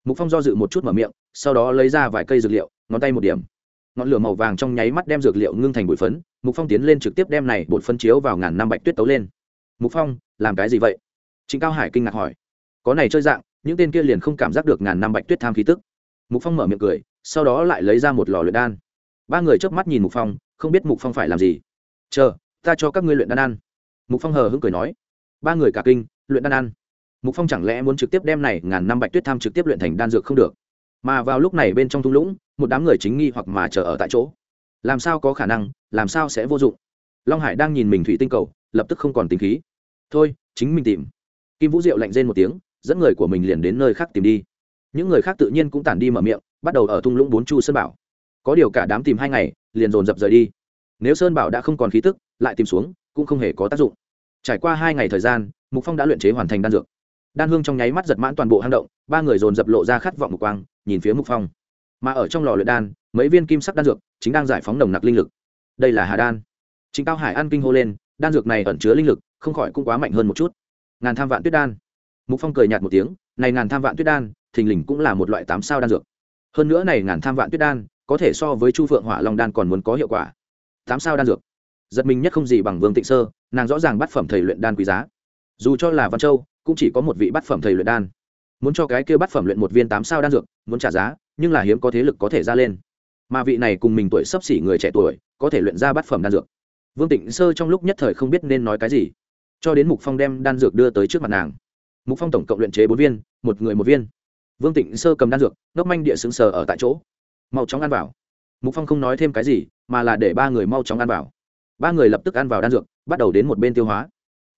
Mục Phong do dự một chút mở miệng, sau đó lấy ra vài cây dược liệu, ngón tay một điểm ngọn lửa màu vàng trong nháy mắt đem dược liệu ngưng thành bụi phấn, mục phong tiến lên trực tiếp đem này bột phân chiếu vào ngàn năm bạch tuyết tấu lên. Mục phong, làm cái gì vậy? Trịnh cao hải kinh ngạc hỏi. Có này chơi dạng, những tên kia liền không cảm giác được ngàn năm bạch tuyết tham khí tức. Mục phong mở miệng cười, sau đó lại lấy ra một lò luyện đan. Ba người chớp mắt nhìn mục phong, không biết mục phong phải làm gì. Chờ, ta cho các ngươi luyện đan ăn. Mục phong hờ hững cười nói. Ba người cả kinh, luyện đan ăn? Mục phong chẳng lẽ muốn trực tiếp đem này ngàn năm bạch tuyết tham trực tiếp luyện thành đan dược không được? Mà vào lúc này bên trong thung lũng một đám người chính nghi hoặc mà chờ ở tại chỗ. Làm sao có khả năng, làm sao sẽ vô dụng? Long hải đang nhìn mình thủy tinh cầu, lập tức không còn tính khí. Thôi, chính mình tìm. Kim vũ diệu lạnh rên một tiếng, dẫn người của mình liền đến nơi khác tìm đi. Những người khác tự nhiên cũng tản đi mở miệng, bắt đầu ở thung lũng bốn chu sơn bảo. Có điều cả đám tìm hai ngày, liền dồn dập rời đi. Nếu sơn bảo đã không còn khí tức, lại tìm xuống, cũng không hề có tác dụng. Trải qua hai ngày thời gian, mục phong đã luyện chế hoàn thành đan dược. Đan hương trong nháy mắt giật mãn toàn bộ hang động, ba người dồn dập lộ ra khát vọng mục quang, nhìn phía mục phong mà ở trong lò luyện đan, mấy viên kim sắc đan dược chính đang giải phóng nồng nặc linh lực. Đây là hà đan. Chính cao hải ăn kinh hô lên, đan dược này ẩn chứa linh lực, không khỏi cũng quá mạnh hơn một chút. Ngàn tham vạn tuyết đan. Mục phong cười nhạt một tiếng, này ngàn tham vạn tuyết đan, thình lình cũng là một loại tám sao đan dược. Hơn nữa này ngàn tham vạn tuyết đan, có thể so với chu phượng hỏa long đan còn muốn có hiệu quả. Tám sao đan dược. Giật mình nhất không gì bằng vương tịnh sơ, nàng rõ ràng bắt phẩm thầy luyện đan quý giá. Dù cho là văn châu, cũng chỉ có một vị bắt phẩm thầy luyện đan. Muốn cho cái kia bắt phẩm luyện một viên tám sao đan dược, muốn trả giá nhưng là hiếm có thế lực có thể ra lên. Mà vị này cùng mình tuổi sắp xỉ người trẻ tuổi, có thể luyện ra bát phẩm đan dược. Vương tịnh sơ trong lúc nhất thời không biết nên nói cái gì. Cho đến mục phong đem đan dược đưa tới trước mặt nàng. Mục phong tổng cộng luyện chế bốn viên, một người một viên. Vương tịnh sơ cầm đan dược, ngốc manh địa xứng sờ ở tại chỗ. Mau chóng ăn vào. Mục phong không nói thêm cái gì, mà là để ba người mau chóng ăn vào. Ba người lập tức ăn vào đan dược, bắt đầu đến một bên tiêu hóa.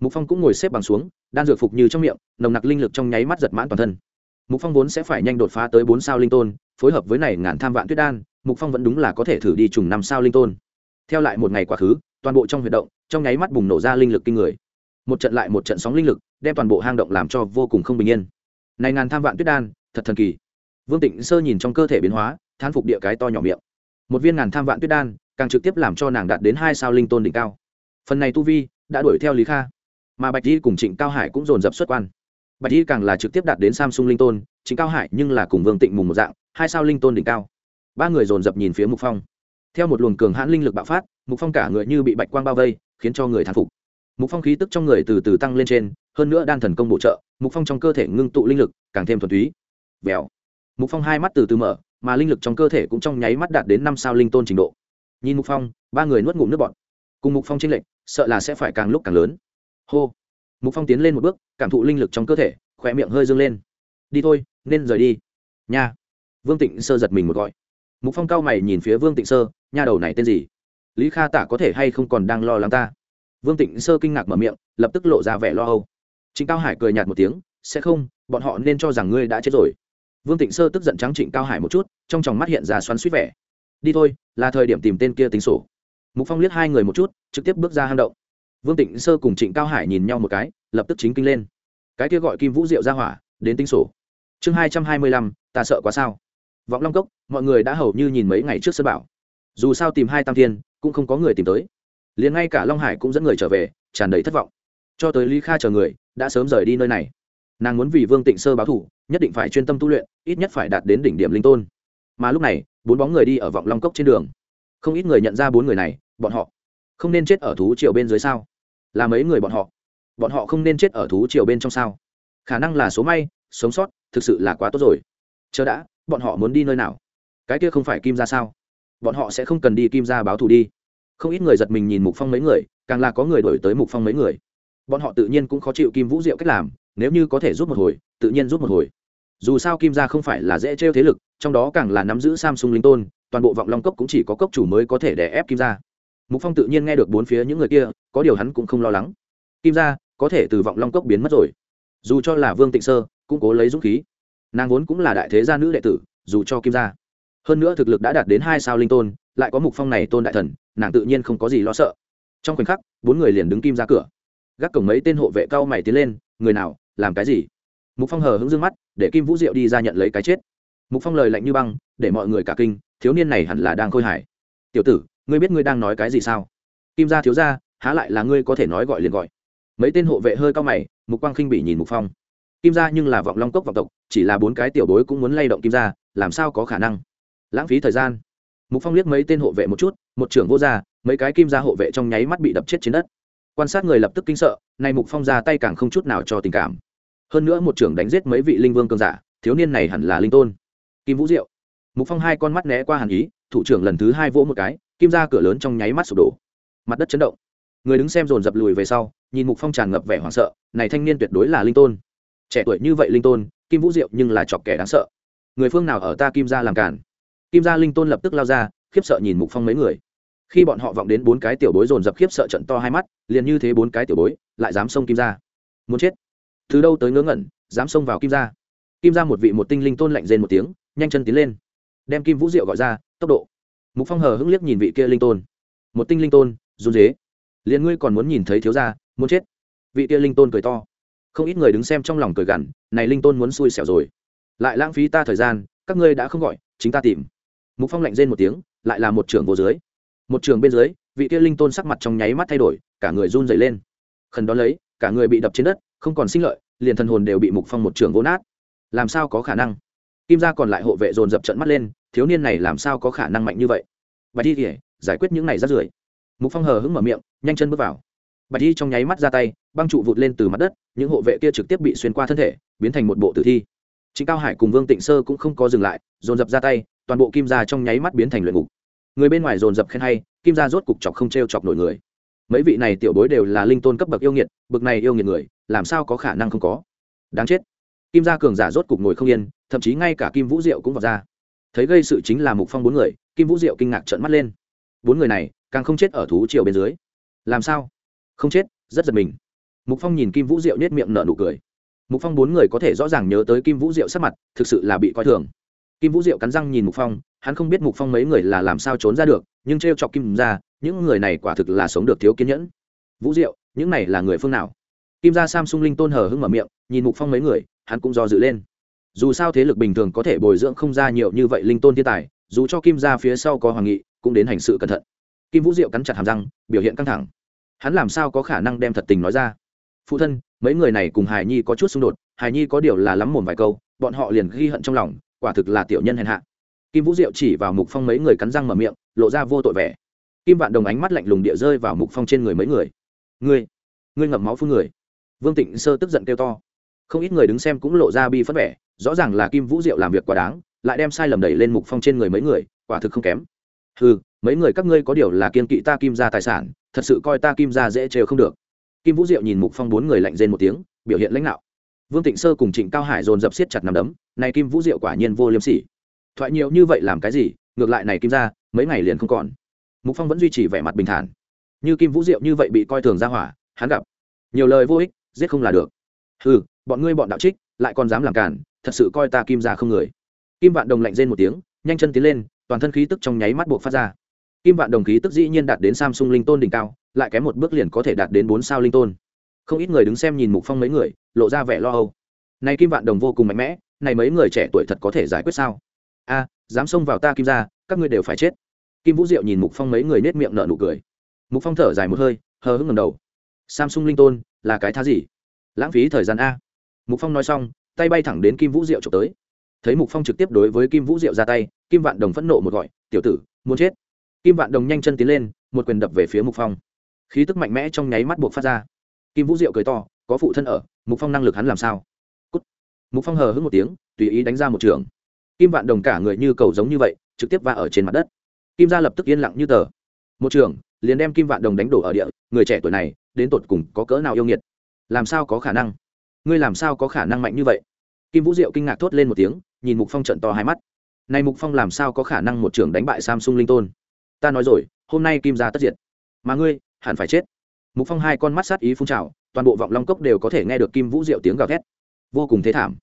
Mục phong cũng ngồi xếp bằng xuống, đan dược phục như trong miệng, nồng nặc linh lực trong nháy mắt giật mãn toàn thân mục phong vốn sẽ phải nhanh đột phá tới bốn sao linh tôn, phối hợp với này ngàn tham vạn tuyết đan, mục phong vẫn đúng là có thể thử đi trùng năm sao linh tôn. Theo lại một ngày quá khứ, toàn bộ trong huy động, trong nháy mắt bùng nổ ra linh lực kinh người. Một trận lại một trận sóng linh lực, đem toàn bộ hang động làm cho vô cùng không bình yên. Này ngàn tham vạn tuyết đan, thật thần kỳ. Vương tịnh sơ nhìn trong cơ thể biến hóa, thán phục địa cái to nhỏ miệng. Một viên ngàn tham vạn tuyết đan, càng trực tiếp làm cho nàng đạt đến hai sao linh tôn đỉnh cao. Phần này tu vi, đã đuổi theo lý kha. Mà bạch di cùng trịnh cao hải cũng dồn dập xuất quan bạch y càng là trực tiếp đạt đến samsung linh tôn, chính cao hải nhưng là cùng vương tịnh mùng một dạng, hai sao linh tôn đỉnh cao. Ba người dồn dập nhìn phía mục phong. Theo một luồng cường hãn linh lực bạo phát, mục phong cả người như bị bạch quang bao vây, khiến cho người thán phục. Mục phong khí tức trong người từ từ tăng lên trên, hơn nữa đan thần công bổ trợ, mục phong trong cơ thể ngưng tụ linh lực, càng thêm thuần túy. Vèo. Mục phong hai mắt từ từ mở, mà linh lực trong cơ thể cũng trong nháy mắt đạt đến năm sao linh tôn trình độ. Nhìn mục phong, ba người nuốt ngụm nước bọt. Cùng mục phong tranh lệch, sợ là sẽ phải càng lúc càng lớn. Hô mục phong tiến lên một bước, cảm thụ linh lực trong cơ thể khỏe miệng hơi dâng lên. Đi thôi, nên rời đi. Nha. Vương tịnh sơ giật mình một gọi. Mục phong cao mày nhìn phía vương tịnh sơ, nha đầu này tên gì? Lý kha tả có thể hay không còn đang lo lắng ta? Vương tịnh sơ kinh ngạc mở miệng, lập tức lộ ra vẻ lo âu. Trịnh cao hải cười nhạt một tiếng, sẽ không, bọn họ nên cho rằng ngươi đã chết rồi. Vương tịnh sơ tức giận trắng trịnh cao hải một chút, trong tròng mắt hiện ra xoắn suýt vẻ. Đi thôi, là thời điểm tìm tên kia tính sổ. Mục phong liếc hai người một chút, trực tiếp bước ra hang động vương tịnh sơ cùng trịnh cao hải nhìn nhau một cái, lập tức chính kinh lên. Cái kia gọi kim vũ diệu ra hỏa, đến tính sổ. Chương hai trăm hai mươi lăm, ta sợ quá sao? Vọng long cốc, mọi người đã hầu như nhìn mấy ngày trước sân bảo. Dù sao tìm hai tam thiên, cũng không có người tìm tới. Liền ngay cả long hải cũng dẫn người trở về, tràn đầy thất vọng. Cho tới lý kha chờ người, đã sớm rời đi nơi này. Nàng muốn vì vương tịnh sơ báo thủ, nhất định phải chuyên tâm tu luyện, ít nhất phải đạt đến đỉnh điểm linh tôn. Mà lúc này, bốn bóng người đi ở vọng long cốc trên đường. Không ít người nhận ra bốn người này, bọn họ không nên chết ở thú triều bên dưới sao? Là mấy người bọn họ? Bọn họ không nên chết ở thú triều bên trong sao? Khả năng là số may, sống sót, thực sự là quá tốt rồi. Chờ đã, bọn họ muốn đi nơi nào? Cái kia không phải kim ra sao? Bọn họ sẽ không cần đi kim ra báo thù đi. Không ít người giật mình nhìn mục phong mấy người, càng là có người đổi tới mục phong mấy người. Bọn họ tự nhiên cũng khó chịu kim vũ diệu cách làm, nếu như có thể giúp một hồi, tự nhiên giúp một hồi. Dù sao kim gia không phải là dễ trêu thế lực, trong đó càng là nắm giữ samsung linh tôn, toàn bộ vọng long cốc cũng chỉ có cốc chủ mới có thể đè ép kim gia mục phong tự nhiên nghe được bốn phía những người kia, có điều hắn cũng không lo lắng. Kim gia, có thể từ vọng long cốc biến mất rồi. Dù cho là vương tịnh sơ, cũng cố lấy dũng khí. Nàng vốn cũng là đại thế gia nữ đệ tử, dù cho kim gia. Hơn nữa thực lực đã đạt đến hai sao linh tôn, lại có mục phong này tôn đại thần, nàng tự nhiên không có gì lo sợ. Trong khoảnh khắc, bốn người liền đứng kim ra cửa. Gác cổng mấy tên hộ vệ cao mày tiến lên, người nào, làm cái gì? Mục phong hờ hững dương mắt, để kim vũ diệu đi ra nhận lấy cái chết. Mục phong lời lạnh như băng, để mọi người cả kinh, thiếu niên này hẳn là đang khôi hài. Tiểu tử ngươi biết ngươi đang nói cái gì sao? Kim gia thiếu gia, há lại là ngươi có thể nói gọi liền gọi. Mấy tên hộ vệ hơi cao mày, mục quang khinh bị nhìn mục phong. Kim gia nhưng là vọng long cốc vọng tộc, chỉ là bốn cái tiểu bối cũng muốn lay động kim gia, làm sao có khả năng? Lãng phí thời gian. Mục phong liếc mấy tên hộ vệ một chút, một trưởng vô gia, mấy cái kim gia hộ vệ trong nháy mắt bị đập chết trên đất. Quan sát người lập tức kinh sợ, nay mục phong ra tay càng không chút nào cho tình cảm. Hơn nữa một trưởng đánh giết mấy vị linh vương cường giả, thiếu niên này hẳn là linh tôn. Kim vũ diệu. Mục phong hai con mắt né qua hàn ý, thủ trưởng lần thứ hai vỗ một cái kim ra cửa lớn trong nháy mắt sụp đổ. Mặt đất chấn động. Người đứng xem dồn dập lùi về sau, nhìn mục phong tràn ngập vẻ hoảng sợ, này thanh niên tuyệt đối là linh tôn. Trẻ tuổi như vậy linh tôn, kim vũ diệu nhưng là chọc kẻ đáng sợ. Người phương nào ở ta kim gia làm cản? Kim gia linh tôn lập tức lao ra, khiếp sợ nhìn mục phong mấy người. Khi bọn họ vọng đến bốn cái tiểu bối dồn dập khiếp sợ trận to hai mắt, liền như thế bốn cái tiểu bối, lại dám xông kim gia muốn chết. Từ đâu tới ngớ ngẩn, dám xông vào kim gia kim gia một vị một tinh linh tôn lạnh rên một tiếng, nhanh chân tiến lên. Đem kim vũ diệu gọi ra, tốc độ mục phong hờ hững liếc nhìn vị kia linh tôn. Một tinh linh tôn, run dế liền ngươi còn muốn nhìn thấy thiếu gia, muốn chết. Vị kia linh tôn cười to. Không ít người đứng xem trong lòng cười gằn, này linh tôn muốn xui xẻo rồi. Lại lãng phí ta thời gian, các ngươi đã không gọi, chính ta tìm. Mục phong lạnh rên một tiếng, lại là một trưởng vô dưới. Một trường bên dưới, vị kia linh tôn sắc mặt trong nháy mắt thay đổi, cả người run dày lên. Khẩn đón lấy, cả người bị đập trên đất, không còn sinh lợi, liền thần hồn đều bị mục phong một trường vỗ nát. Làm sao có khả năng? Kim gia còn lại hộ vệ dồn dập trận mắt lên thiếu niên này làm sao có khả năng mạnh như vậy? Bạch y kể giải quyết những này rát rưởi. Mục phong hờ hững mở miệng, nhanh chân bước vào. Bạch y trong nháy mắt ra tay, băng trụ vụt lên từ mặt đất, những hộ vệ kia trực tiếp bị xuyên qua thân thể, biến thành một bộ tử thi. Chính cao hải cùng vương tịnh sơ cũng không có dừng lại, dồn dập ra tay, toàn bộ kim gia trong nháy mắt biến thành luyện ngục. Người bên ngoài dồn dập khen hay, kim gia rốt cục chọc không t r e o chọc nổi người. Mấy vị này tiểu bối đều là linh tôn cấp bậc yêu nghiệt bậc này yêu nghiệt người, làm sao có khả năng không có? Đáng chết. Kim gia cường giả rốt cục ngồi không yên, thậm chí ngay cả kim vũ diệu cũng vào ra thấy gây sự chính là mục phong bốn người, kim vũ diệu kinh ngạc trợn mắt lên. Bốn người này, càng không chết ở thú triều bên dưới. Làm sao? Không chết, rất giật mình. Mục phong nhìn kim vũ diệu nhét miệng nở nụ cười. Mục phong bốn người có thể rõ ràng nhớ tới kim vũ diệu sắc mặt, thực sự là bị coi thường. Kim vũ diệu cắn răng nhìn mục phong, hắn không biết mục phong mấy người là làm sao trốn ra được, nhưng t r e o chọc kim ra, những người này quả thực là sống được thiếu kiên nhẫn. Vũ diệu, những này là người phương nào? Kim gia samsung linh tôn hờ hưng mở miệng, nhìn mục phong mấy người, hắn cũng do dự lên dù sao thế lực bình thường có thể bồi dưỡng không ra nhiều như vậy linh tôn thiên tài, dù cho kim gia phía sau có hoàng nghị, cũng đến hành sự cẩn thận. Kim vũ diệu cắn chặt hàm răng, biểu hiện căng thẳng. Hắn làm sao có khả năng đem thật tình nói ra? Phụ thân, mấy người này cùng hải nhi có chút xung đột, hải nhi có điều là lắm mồm vài câu, bọn họ liền ghi hận trong lòng, quả thực là tiểu nhân hèn hạ. Kim vũ diệu chỉ vào mục phong mấy người cắn răng mở miệng, lộ ra vô tội vẻ. Kim vạn đồng ánh mắt lạnh lùng địa rơi vào mục phong trên người mấy người. Ngươi ngươi ngậm máu phun người. Vương tịnh sơ tức giận kêu to. Không ít người đứng xem cũng lộ ra bi phất vẻ rõ ràng là kim vũ diệu làm việc quá đáng, lại đem sai lầm đẩy lên mục phong trên người mấy người, quả thực không kém. Ừ mấy người các ngươi có điều là kiên kỵ ta kim ra tài sản, thật sự coi ta kim ra dễ trêu không được. Kim vũ diệu nhìn mục phong bốn người lạnh rên một tiếng, biểu hiện lãnh đạo vương tịnh sơ cùng trịnh cao hải dồn dập siết chặt nằm đấm, này kim vũ diệu quả nhiên vô liêm sỉ. Thoại nhiều như vậy làm cái gì, ngược lại này kim ra mấy ngày liền không còn. Mục phong vẫn duy trì vẻ mặt bình thản. Như kim vũ diệu như vậy bị coi thường ra hỏa, hắn gặp. Nhiều lời vô ích, giết không là được. Ừ bọn ngươi bọn đạo trích, lại còn dám làm cản thật sự coi ta kim ra không người. Kim vạn đồng lạnh rên một tiếng, nhanh chân tiến lên, toàn thân khí tức trong nháy mắt buộc phát ra. Kim vạn đồng khí tức dĩ nhiên đạt đến samsung linh tôn đỉnh cao, lại kém một bước liền có thể đạt đến bốn sao linh tôn. Không ít người đứng xem nhìn mục phong mấy người, lộ ra vẻ lo âu. Này kim vạn đồng vô cùng mạnh mẽ, này mấy người trẻ tuổi thật có thể giải quyết sao? A, dám xông vào ta kim ra các ngươi đều phải chết. Kim vũ diệu nhìn mục phong mấy người nết miệng nở nụ cười. Mục phong thở dài một hơi, hờ hững ngầm đầu. Samsung linh tôn, là cái thá gì? Lãng phí thời gian a. Mục phong nói xong tay bay thẳng đến kim vũ diệu trộm tới. Thấy mục phong trực tiếp đối với kim vũ diệu ra tay, kim vạn đồng phẫn nộ một gọi, tiểu tử, muốn chết. Kim vạn đồng nhanh chân tiến lên, một quyền đập về phía mục phong. Khí tức mạnh mẽ trong nháy mắt buộc phát ra. Kim vũ diệu cười to, có phụ thân ở, mục phong năng lực hắn làm sao? Cút. mục phong hờ hững một tiếng, tùy ý đánh ra một trường. Kim vạn đồng cả người như cầu giống như vậy, trực tiếp va ở trên mặt đất. Kim gia lập tức yên lặng như tờ. Một trường, liền đem kim vạn đồng đánh đổ ở địa, người trẻ tuổi này, đến tột cùng có cỡ nào yêu nghiệt? Làm sao có khả năng? Ngươi làm sao có khả năng mạnh như vậy? Kim vũ diệu kinh ngạc thốt lên một tiếng, nhìn mục phong trận to hai mắt. Nay mục phong làm sao có khả năng một trưởng đánh bại samsung linh tôn? Ta nói rồi, hôm nay kim gia tất diệt. Mà ngươi, hẳn phải chết. Mục phong hai con mắt sát ý phun trào, toàn bộ vọng long cốc đều có thể nghe được kim vũ diệu tiếng gào thét. Vô cùng thế thảm.